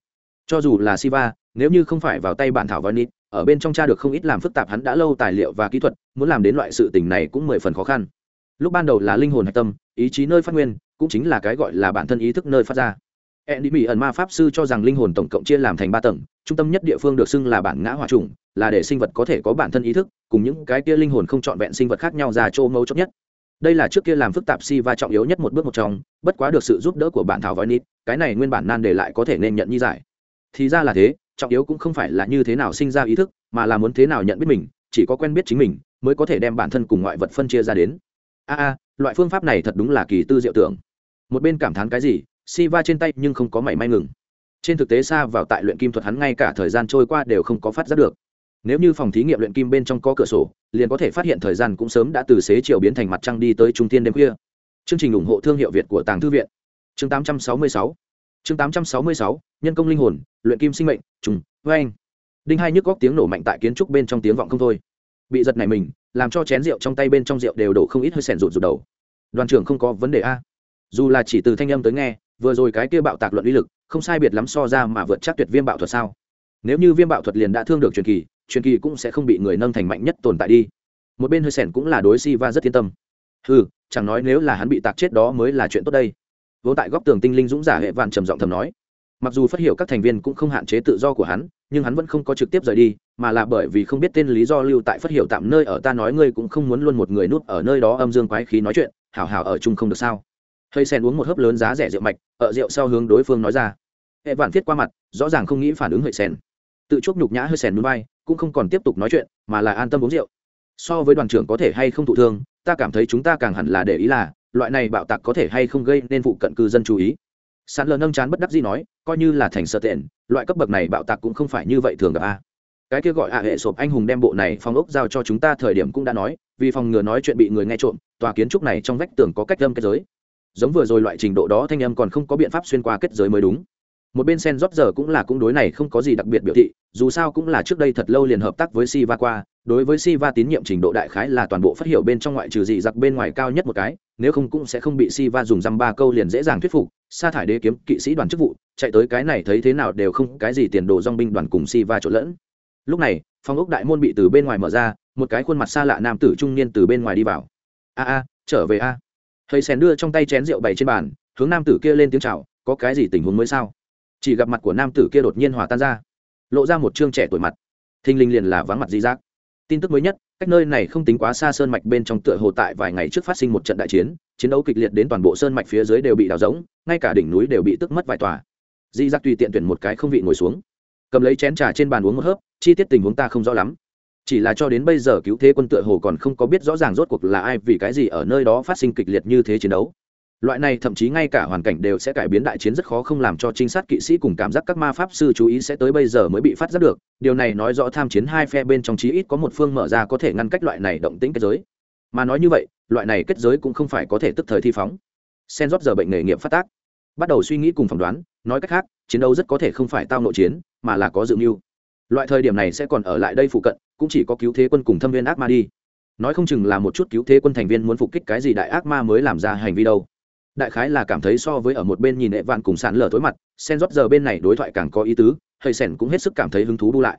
Cho dù là siva, nếu như không phải vào tay bản thảo vanit ở bên trong cha được không ít làm phức tạp hắn đã lâu tài liệu và kỹ thuật, muốn làm đến loại sự tình này cũng mười phần khó khăn. Lúc ban đầu là linh hồn hạch tâm, ý chí nơi phát nguyên cũng chính là cái gọi là bản thân ý thức nơi phát ra. Andy Mỹ ẩn ma pháp sư cho rằng linh hồn tổng cộng chia làm thành ba tầng, trung tâm nhất địa phương được xưng là bản ngã hỏa trùng, là để sinh vật có thể có bản thân ý thức, cùng những cái kia linh hồn không trọn vẹn sinh vật khác nhau ra chỗ mấu chốt nhất. Đây là trước kia làm phức tạp si và trọng yếu nhất một bước một trong bất quá được sự giúp đỡ của bản thảo voi nít cái này nguyên bản nan để lại có thể nên nhận như giải. Thì ra là thế trọng yếu cũng không phải là như thế nào sinh ra ý thức mà là muốn thế nào nhận biết mình chỉ có quen biết chính mình mới có thể đem bản thân cùng ngoại vật phân chia ra đến. A a loại phương pháp này thật đúng là kỳ tư diệu tưởng một bên cảm thán cái gì si va trên tay nhưng không có mảy may ngừng. Trên thực tế xa vào tại luyện kim thuật hắn ngay cả thời gian trôi qua đều không có phát giác được. Nếu như phòng thí nghiệm luyện kim bên trong có cửa sổ, liền có thể phát hiện thời gian cũng sớm đã từ xế chiều biến thành mặt trăng đi tới trung thiên đêm khuya. Chương trình ủng hộ thương hiệu việt của tàng thư viện. Chương 866 chương 866 nhân công linh hồn, luyện kim sinh mệnh, trùng vê anh đinh hai nhức góc tiếng nổ mạnh tại kiến trúc bên trong tiếng vọng không thôi. Bị giật này mình, làm cho chén rượu trong tay bên trong rượu đều đổ không ít hơi sẻn rụt rụt đầu. Đoàn trưởng không có vấn đề a dù là chỉ từ thanh âm tới nghe, vừa rồi cái kia bạo tạc luận uy lực, không sai biệt lắm so ra mà vượt chắc tuyệt viêm bạo thuật sao? Nếu như viêm bạo thuật liền đã thương được truyền kỳ truyền kỳ cũng sẽ không bị người nâng thành mạnh nhất tồn tại đi. Một bên hơi sẻn cũng là đối si va rất yên tâm. Ừ chẳng nói nếu là hắn bị tạc chết đó mới là chuyện tốt đây. Vô tại góc tường tinh linh dũng giả hệ vạn trầm giọng thầm nói. Mặc dù phát hiểu các thành viên cũng không hạn chế tự do của hắn, nhưng hắn vẫn không có trực tiếp rời đi, mà là bởi vì không biết tên lý do lưu tại phát hiểu tạm nơi ở ta nói ngươi cũng không muốn luôn một người nuốt ở nơi đó âm dương quái khí nói chuyện, hảo hảo ở chung không được sao? Hơi sen uống một hớp lớn giá rẻ rượu mạch, ở rượu sau hướng đối phương nói ra. Hệ vạn thiết qua mặt, rõ ràng không nghĩ phản ứng hơi sen. Tự chuốc nhục nhã hơi sen núi bay cũng không còn tiếp tục nói chuyện, mà là an tâm uống rượu. So với đoàn trưởng có thể hay không thụ thương, ta cảm thấy chúng ta càng hẳn là để ý là, loại này bạo tạc có thể hay không gây nên vụ cận cư dân chú ý. Sàn lờ nâng chán bất đắc dĩ nói, coi như là thành sợ tiện, loại cấp bậc này bạo tạc cũng không phải như vậy thường gặp a. Cái kia gọi hạ hệ sộp anh hùng đem bộ này phong ốc giao cho chúng ta thời điểm cũng đã nói, vì phòng ngừa nói chuyện bị người nghe trộm, tòa kiến trúc này trong vách tường có cách lâm cái giới giống vừa rồi loại trình độ đó thanh âm còn không có biện pháp xuyên qua kết giới mới đúng một bên sen rót giờ cũng là cũng đối này không có gì đặc biệt biểu thị dù sao cũng là trước đây thật lâu liền hợp tác với si va qua, đối với si va tín nhiệm trình độ đại khái là toàn bộ phát hiểu bên trong ngoại trừ dị giặc bên ngoài cao nhất một cái, nếu không cũng sẽ không bị si va dùng dăm ba câu liền dễ dàng thuyết phục, sa thải đế kiếm kỵ sĩ đoàn chức vụ, chạy tới cái này thấy thế nào đều không cái gì tiền đồ dong binh đoàn cùng si va trộn lẫn. Lúc này, phòng ốc đại môn bị từ bên ngoài mở ra, một cái khuôn mặt xa lạ nam tử trung niên từ bên ngoài đi vào. A a, trở về a. Thầy sen đưa trong tay chén rượu bày trên bàn, hướng nam tử kia lên tiếng chào, có cái gì tình huống mới sao? Chỉ gặp mặt của nam tử kia đột nhiên hòa tan ra lộ ra một trương trẻ tuổi mặt. Thinh linh liền là vắng mặt di giác. Tin tức mới nhất cách nơi này không tính quá xa sơn mạch bên trong tựa hồ tại vài ngày trước phát sinh một trận đại chiến chiến đấu kịch liệt đến toàn bộ sơn mạch phía dưới đều bị đào rỗng ngay cả đỉnh núi đều bị tức mất vài tòa. Di giác tùy tiện tuyển một cái không vị ngồi xuống. Cầm lấy chén trà trên bàn uống một hớp chi tiết tình huống ta không rõ lắm chỉ là cho đến bây giờ cứu thế quân tựa hồ còn không có biết rõ ràng rốt cuộc là ai vì cái gì ở nơi đó phát sinh kịch liệt như thế chiến đấu. Loại này thậm chí ngay cả hoàn cảnh đều sẽ cải biến đại chiến rất khó không làm cho trinh sát kỵ sĩ cùng cảm giác các ma pháp sư chú ý sẽ tới bây giờ mới bị phát giác được. Điều này nói rõ tham chiến hai phe bên trong chí ít có một phương mở ra có thể ngăn cách loại này động tĩnh kết giới. Mà nói như vậy, loại này kết giới cũng không phải có thể tức thời thi phóng. Sen rót giờ bệnh nghề nghiệp phát tác. Bắt đầu suy nghĩ cùng phỏng đoán, nói cách khác, chiến đấu rất có thể không phải tao nội chiến, mà là có dự mưu loại thời điểm này sẽ còn ở lại đây phụ cận, cũng chỉ có cứu thế quân cùng thâm viên ác ma đi. Nói không chừng là một chút cứu thế quân thành viên muốn phục kích cái gì đại ác ma mới làm ra hành vi đâu. Đại khái là cảm thấy so với ở một bên nhìn hệ vạn cùng sàn lở tối mặt, sen rót giờ bên này đối thoại càng có ý tứ hay sẻn cũng hết sức cảm thấy hứng thú bu lại.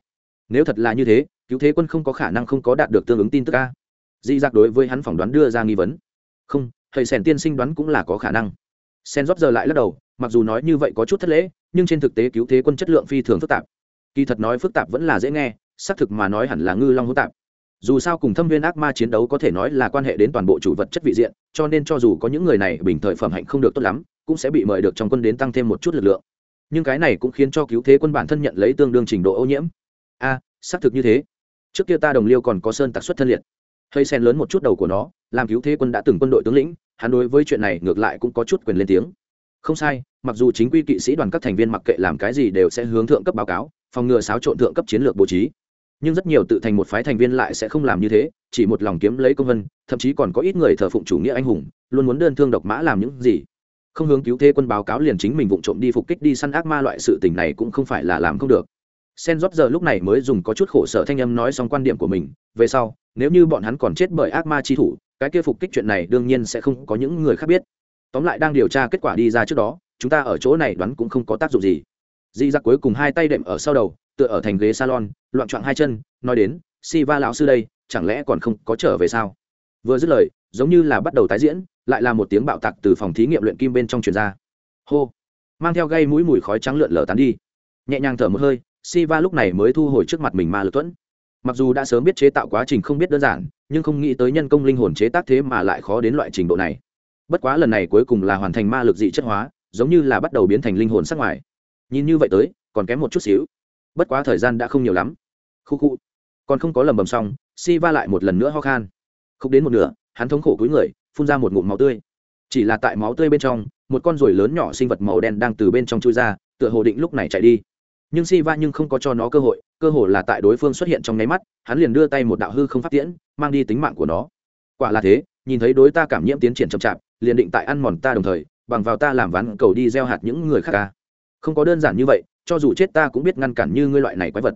Nếu thật là như thế, cứu thế quân không có khả năng không có đạt được tương ứng tin tức ca Di giặc đối với hắn phỏng đoán đưa ra nghi vấn. Không hơi sẻn tiên sinh đoán cũng là có khả năng. Sen rót giờ lại lắc đầu, mặc dù nói như vậy có chút thất lễ, nhưng trên thực tế cứu thế quân chất lượng phi thường phức tạp kỳ thật nói phức tạp vẫn là dễ nghe, xác thực mà nói hẳn là ngư long hỗn tạp. Dù sao cùng thâm viên ác ma chiến đấu có thể nói là quan hệ đến toàn bộ chủ vật chất vị diện, cho nên cho dù có những người này bình thời phẩm hạnh không được tốt lắm, cũng sẽ bị mời được trong quân đến tăng thêm một chút lực lượng. Nhưng cái này cũng khiến cho cứu thế quân bản thân nhận lấy tương đương trình độ ô nhiễm. A, xác thực như thế. Trước kia ta đồng liêu còn có sơn tạc xuất thân liệt. Hơi sen lớn một chút đầu của nó, làm cứu thế quân đã từng quân đội tướng lĩnh, hắn đối với chuyện này ngược lại cũng có chút quyền lên tiếng. Không sai, mặc dù chính quy kỵ sĩ đoàn các thành viên mặc kệ làm cái gì đều sẽ hướng thượng cấp báo cáo phòng ngừa xáo trộn thượng cấp chiến lược bố trí. Nhưng rất nhiều tự thành một phái thành viên lại sẽ không làm như thế, chỉ một lòng kiếm lấy công vân, thậm chí còn có ít người thờ phụng chủ nghĩa anh hùng, luôn muốn đơn thương độc mã làm những gì. Không hướng cứu thế quân báo cáo liền chính mình vụng trộm đi phục kích đi săn ác ma loại sự tình này cũng không phải là làm không được. Sen rót giờ lúc này mới dùng có chút khổ sở thanh âm nói xong quan điểm của mình, về sau, nếu như bọn hắn còn chết bởi ác ma chi thủ, cái kia phục kích chuyện này đương nhiên sẽ không có những người khác biết. Tóm lại đang điều tra kết quả đi ra trước đó, chúng ta ở chỗ này đoán cũng không có tác dụng gì di giặc cuối cùng hai tay đệm ở sau đầu, tựa ở thành ghế salon, loạn trọn hai chân, nói đến, si va lão sư đây, chẳng lẽ còn không có trở về sao? Vừa dứt lời, giống như là bắt đầu tái diễn, lại là một tiếng bạo tạc từ phòng thí nghiệm luyện kim bên trong truyền ra. Hô! Mang theo gây mũi mùi khói trắng lượn lờ tán đi. Nhẹ nhàng thở một hơi, si va lúc này mới thu hồi trước mặt mình ma lực tuẫn. Mặc dù đã sớm biết chế tạo quá trình không biết đơn giản, nhưng không nghĩ tới nhân công linh hồn chế tác thế mà lại khó đến loại trình độ này. Bất quá lần này cuối cùng là hoàn thành ma lực dị chất hóa, giống như là bắt đầu biến thành linh hồn sắc ngoài nhìn như vậy tới, còn kém một chút xíu. Bất quá thời gian đã không nhiều lắm. Khu khu. Còn không có lầm bầm xong si va lại một lần nữa ho khan. Khúc đến một nửa, hắn thống khổ cúi người, phun ra một ngụm máu tươi. Chỉ là tại máu tươi bên trong, một con ruồi lớn nhỏ sinh vật màu đen đang từ bên trong chui ra, tựa hồ định lúc này chạy đi. Nhưng si va nhưng không có cho nó cơ hội cơ hội là tại đối phương xuất hiện trong nháy mắt, hắn liền đưa tay một đạo hư không phát tiễn, mang đi tính mạng của nó. Quả là thế, nhìn thấy đối ta cảm nhiễm tiến triển chậm chạp, liền định tại ăn mòn ta đồng thời, bằng vào ta làm ván cầu đi gieo hạt những người khác ca không có đơn giản như vậy, cho dù chết ta cũng biết ngăn cản như ngươi loại này quái vật.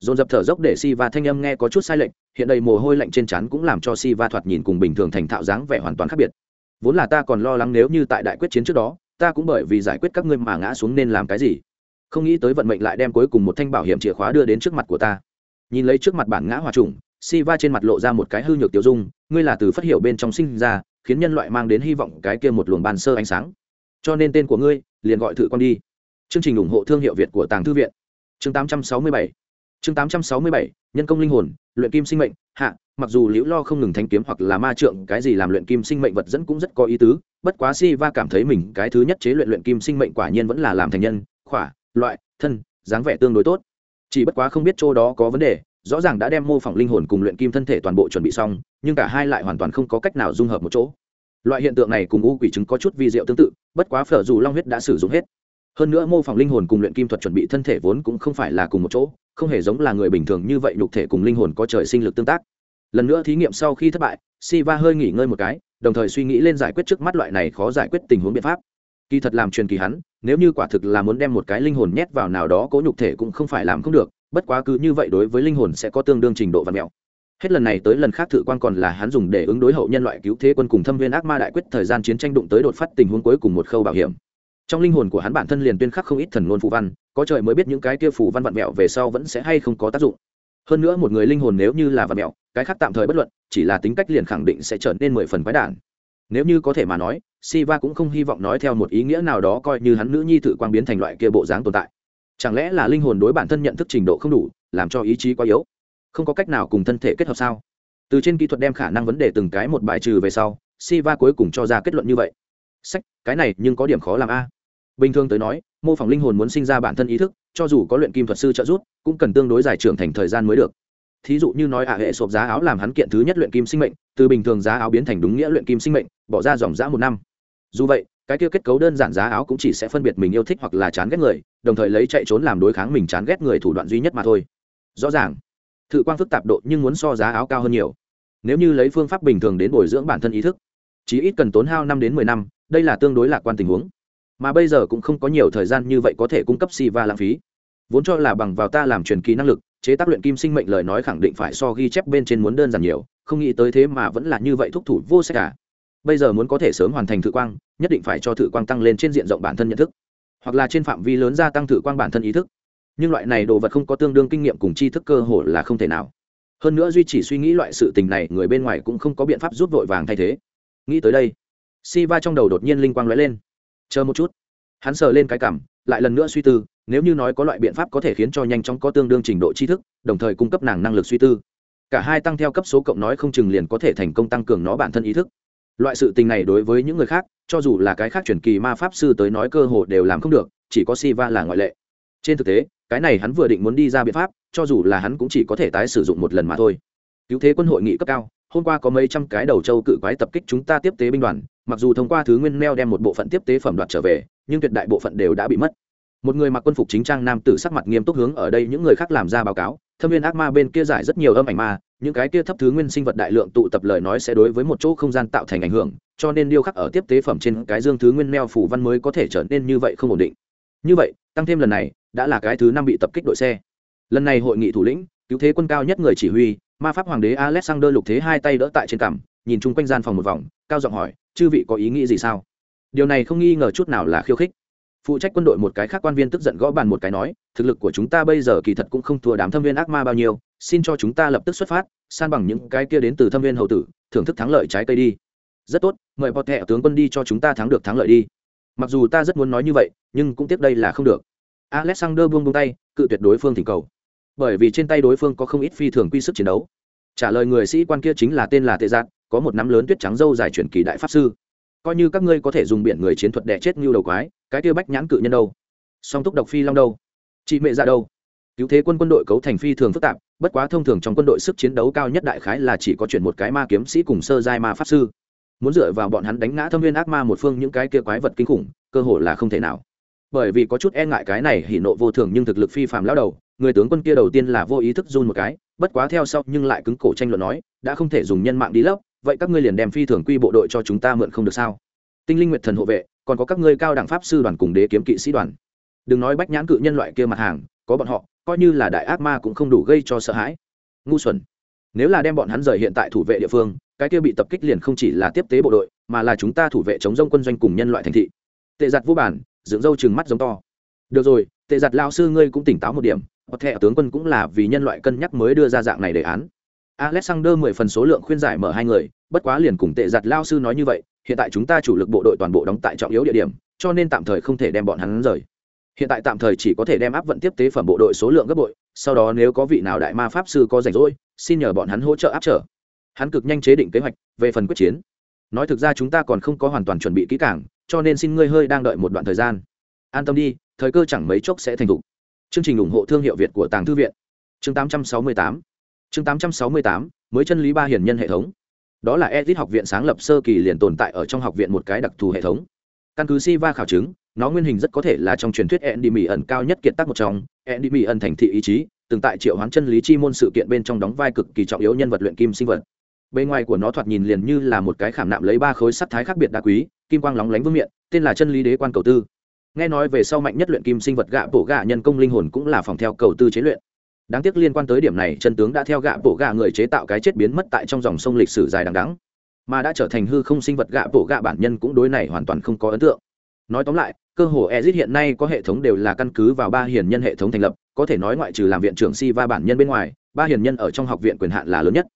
Dồn dập thở dốc để si va thanh âm nghe có chút sai lệch, hiện đầy mồ hôi lạnh trên trán cũng làm cho si va thoạt nhìn cùng bình thường thành thạo dáng vẻ hoàn toàn khác biệt. Vốn là ta còn lo lắng nếu như tại đại quyết chiến trước đó, ta cũng bởi vì giải quyết các ngươi mà ngã xuống nên làm cái gì. Không nghĩ tới vận mệnh lại đem cuối cùng một thanh bảo hiểm chìa khóa đưa đến trước mặt của ta. Nhìn lấy trước mặt bản ngã hòa trùng si va trên mặt lộ ra một cái hư nhược tiêu dung, ngươi là từ phát hiệu bên trong sinh ra, khiến nhân loại mang đến hy vọng cái kia một luồng bàn sơ ánh sáng. Cho nên tên của ngươi, liền gọi thử con đi chương trình ủng hộ thương hiệu việt của tàng thư viện. Chương 867 chương 867 nhân công linh hồn, luyện kim sinh mệnh. Hạ, mặc dù liễu lo không ngừng thanh kiếm hoặc là ma trượng, cái gì làm luyện kim sinh mệnh vật dẫn cũng rất có ý tứ, bất quá si va cảm thấy mình cái thứ nhất chế luyện luyện kim sinh mệnh quả nhiên vẫn là làm thành nhân, khỏa, loại, thân, dáng vẻ tương đối tốt. Chỉ bất quá không biết chỗ đó có vấn đề, rõ ràng đã đem mô phỏng linh hồn cùng luyện kim thân thể toàn bộ chuẩn bị xong, nhưng cả hai lại hoàn toàn không có cách nào dung hợp một chỗ. Loại hiện tượng này cùng u quỷ chứng có chút vi diệu tương tự, bất quá phở dù long huyết đã sử dụng hết hơn nữa mô phỏng linh hồn cùng luyện kim thuật chuẩn bị thân thể vốn cũng không phải là cùng một chỗ, không hề giống là người bình thường như vậy nhục thể cùng linh hồn có trời sinh lực tương tác. Lần nữa thí nghiệm sau khi thất bại, siva hơi nghỉ ngơi một cái, đồng thời suy nghĩ lên giải quyết trước mắt loại này khó giải quyết tình huống biện pháp. Kỳ thật làm truyền kỳ hắn, nếu như quả thực là muốn đem một cái linh hồn nhét vào nào đó cố nhục thể cũng không phải làm không được, bất quá cứ như vậy đối với linh hồn sẽ có tương đương trình độ và mẹo. Hết lần này tới lần khác thử quan còn là hắn dùng để ứng đối hậu nhân loại cứu thế quân cùng thâm viên ác ma đại quyết thời gian chiến tranh đụng tới đột phát tình huống cuối cùng một khâu bảo hiểm trong linh hồn của hắn bản thân liền tuyên khắc không ít thần ngôn phù văn, có trời mới biết những cái kia phù văn vặn mẹo về sau vẫn sẽ hay không có tác dụng. Hơn nữa một người linh hồn nếu như là vặn mẹo cái khác tạm thời bất luận, chỉ là tính cách liền khẳng định sẽ trở nên mười phần quái đản. Nếu như có thể mà nói, siva cũng không hy vọng nói theo một ý nghĩa nào đó coi như hắn nữ nhi tự quang biến thành loại kia bộ dáng tồn tại. Chẳng lẽ là linh hồn đối bản thân nhận thức trình độ không đủ, làm cho ý chí quá yếu? Không có cách nào cùng thân thể kết hợp sao? Từ trên kỹ thuật đem khả năng vấn đề từng cái một bài trừ về sau, siva cuối cùng cho ra kết luận như vậy. Sách, cái này nhưng có điểm khó làm a bình thường tới nói, mô phỏng linh hồn muốn sinh ra bản thân ý thức, cho dù có luyện kim thuật sư trợ giúp, cũng cần tương đối dài trưởng thành thời gian mới được. Thí dụ như nói ả hệ sộp giá áo làm hắn kiện thứ nhất luyện kim sinh mệnh, từ bình thường giá áo biến thành đúng nghĩa luyện kim sinh mệnh, bỏ ra dòng giá một năm. Dù vậy, cái kia kết cấu đơn giản giá áo cũng chỉ sẽ phân biệt mình yêu thích hoặc là chán ghét người, đồng thời lấy chạy trốn làm đối kháng mình chán ghét người thủ đoạn duy nhất mà thôi. Rõ ràng, thự quan phức tạp độ nhưng muốn so giá áo cao hơn nhiều. Nếu như lấy phương pháp bình thường đến bồi dưỡng bản thân ý thức chỉ ít cần tốn hao năm đến mười năm, đây là tương đối lạc quan tình huống mà bây giờ cũng không có nhiều thời gian như vậy có thể cung cấp si va lãng phí. Vốn cho là bằng vào ta làm truyền kỳ năng lực, chế tác luyện kim sinh mệnh lời nói khẳng định phải so ghi chép bên trên muốn đơn giản nhiều, không nghĩ tới thế mà vẫn là như vậy thúc thủ vô sách cả bây giờ muốn có thể sớm hoàn thành thử quang, nhất định phải cho thử quang tăng lên trên diện rộng bản thân nhận thức, hoặc là trên phạm vi lớn gia tăng thử quang bản thân ý thức. Nhưng loại này đồ vật không có tương đương kinh nghiệm cùng tri thức cơ hội là không thể nào. Hơn nữa duy chỉ suy nghĩ loại sự tình này, người bên ngoài cũng không có biện pháp giúp vội vàng thay thế. Nghĩ tới đây si va trong đầu đột nhiên linh quang lóe lên chờ một chút. Hắn sờ lên cái cảm, lại lần nữa suy tư, nếu như nói có loại biện pháp có thể khiến cho nhanh chóng có tương đương trình độ tri thức, đồng thời cung cấp nàng năng lực suy tư. Cả hai tăng theo cấp số cộng nói không chừng liền có thể thành công tăng cường nó bản thân ý thức. Loại sự tình này đối với những người khác, cho dù là cái khác truyền kỳ ma pháp sư tới nói cơ hồ đều làm không được, chỉ có siva là ngoại lệ. Trên thực tế, cái này hắn vừa định muốn đi ra biện pháp, cho dù là hắn cũng chỉ có thể tái sử dụng một lần mà thôi. Cứu thế quân hội nghị cấp cao, hôm qua có mấy trăm cái đầu châu cự quái tập kích chúng ta tiếp tế binh đoàn mặc dù thông qua thứ nguyên neo đem một bộ phận tiếp tế phẩm đoạt trở về, nhưng tuyệt đại bộ phận đều đã bị mất. Một người mặc quân phục chính trang nam tử sắc mặt nghiêm túc hướng ở đây những người khác làm ra báo cáo, thâm viên ác ma bên kia giải rất nhiều âm ảnh ma, những cái kia thấp thứ nguyên sinh vật đại lượng tụ tập lời nói sẽ đối với một chỗ không gian tạo thành ảnh hưởng, cho nên điêu khắc ở tiếp tế phẩm trên cái dương thứ nguyên neo phủ văn mới có thể trở nên như vậy không ổn định. Như vậy, tăng thêm lần này, đã là cái thứ năm bị tập kích đội xe. Lần này hội nghị thủ lĩnh, cứu thế quân cao nhất người chỉ huy, ma pháp hoàng đế alexander lục thế hai tay đỡ tại trên cằm, nhìn chung quanh gian phòng một vòng, cao giọng hỏi chư vị có ý nghĩ gì sao? Điều này không nghi ngờ chút nào là khiêu khích. Phụ trách quân đội một cái khác quan viên tức giận gõ bàn một cái nói, thực lực của chúng ta bây giờ kỳ thật cũng không thua đám thâm viên ác ma bao nhiêu, xin cho chúng ta lập tức xuất phát, san bằng những cái kia đến từ thâm viên hậu tử, thưởng thức thắng lợi trái cây đi. Rất tốt, mời bọt thẹ tướng quân đi cho chúng ta thắng được thắng lợi đi. Mặc dù ta rất muốn nói như vậy, nhưng cũng tiếp đây là không được. Alexander buông buông tay, cự tuyệt đối phương thỉnh cầu. Bởi vì trên tay đối phương có không ít phi thường quy sức chiến đấu. Trả lời người sĩ quan kia chính là tên là tệ giạt có một nắm lớn tuyết trắng dâu dài chuyển kỳ đại pháp sư. Coi như các ngươi có thể dùng biển người chiến thuật đẻ chết như đầu quái, cái kia bách nhãn cự nhân đâu? Song túc độc phi long đâu? Chị mẹ ra đâu? Cứu thế quân quân đội cấu thành phi thường phức tạp, bất quá thông thường trong quân đội sức chiến đấu cao nhất đại khái là chỉ có chuyển một cái ma kiếm sĩ cùng sơ giai ma pháp sư. Muốn dựa vào bọn hắn đánh ngã thâm viên ác ma một phương những cái kia quái vật kinh khủng, cơ hội là không thể nào. Bởi vì có chút e ngại cái này hỉ nộ vô thường nhưng thực lực phi phạm lao đầu, người tướng quân kia đầu tiên là vô ý thức run một cái, bất quá theo sau nhưng lại cứng cổ tranh luận nói, đã không thể dùng nhân mạng đi lấp vậy các ngươi liền đem phi thường quy bộ đội cho chúng ta mượn không được sao? Tinh linh nguyệt thần hộ vệ, còn có các ngươi cao đẳng pháp sư đoàn cùng đế kiếm kỵ sĩ đoàn. Đừng nói bách nhãn cự nhân loại kia mặt hàng, có bọn họ, coi như là đại ác ma cũng không đủ gây cho sợ hãi. Ngu xuẩn. Nếu là đem bọn hắn rời hiện tại thủ vệ địa phương, cái kia bị tập kích liền không chỉ là tiếp tế bộ đội, mà là chúng ta thủ vệ chống rông quân doanh cùng nhân loại thành thị. Tệ giặt vô bản, dưỡng dâu chừng mắt giống to. Được rồi, tệ giặt lao sư ngươi cũng tỉnh táo một điểm có thể tướng quân cũng là vì nhân loại cân nhắc mới đưa ra dạng này đề án alexander mười phần số lượng khuyên giải mở hai người, bất quá liền cùng tệ giặt lao sư nói như vậy, hiện tại chúng ta chủ lực bộ đội toàn bộ đóng tại trọng yếu địa điểm, cho nên tạm thời không thể đem bọn hắn rời. Hiện tại tạm thời chỉ có thể đem áp vận tiếp tế phẩm bộ đội số lượng gấp bội, sau đó nếu có vị nào đại ma pháp sư có rảnh rỗi, xin nhờ bọn hắn hỗ trợ áp trở. Hắn cực nhanh chế định kế hoạch, về phần quyết chiến. Nói thực ra chúng ta còn không có hoàn toàn chuẩn bị kỹ càng, cho nên xin ngươi hơi đang đợi một đoạn thời gian. An tâm đi, thời cơ chẳng mấy chốc sẽ thành thục. Chương trình ủng hộ thương hiệu việt của tàng thư viện. Chương 868 chương 868 mới chân lý ba hiển nhân hệ thống. Đó là edit học viện sáng lập sơ kỳ liền tồn tại ở trong học viện một cái đặc thù hệ thống. Căn cứ si va khảo chứng, nó nguyên hình rất có thể là trong truyền thuyết ẹn mỹ ẩn cao nhất kiệt tác một trong. Ẹn mỹ ẩn thành thị ý chí, từng tại triệu hoán chân lý chi môn sự kiện bên trong đóng vai cực kỳ trọng yếu nhân vật luyện kim sinh vật. Bề ngoài của nó thoạt nhìn liền như là một cái khảm nạm lấy ba khối sắt thái khác biệt đá quý, kim quang lóng lánh vương miện, tên là chân lý đế quan cầu tư. Nghe nói về sau mạnh nhất luyện kim sinh vật gạ bổ gạ nhân công linh hồn cũng là phòng theo cầu tư chế luyện đáng tiếc liên quan tới điểm này, chân tướng đã theo gạ bổ gạ người chế tạo cái chết biến mất tại trong dòng sông lịch sử dài đằng đắng mà đã trở thành hư không sinh vật gạ bổ gạ bản nhân cũng đối này hoàn toàn không có ấn tượng. Nói tóm lại, cơ hồ ezit hiện nay có hệ thống đều là căn cứ vào ba hiền nhân hệ thống thành lập, có thể nói ngoại trừ làm viện trưởng si va bản nhân bên ngoài, ba hiền nhân ở trong học viện quyền hạn là lớn nhất.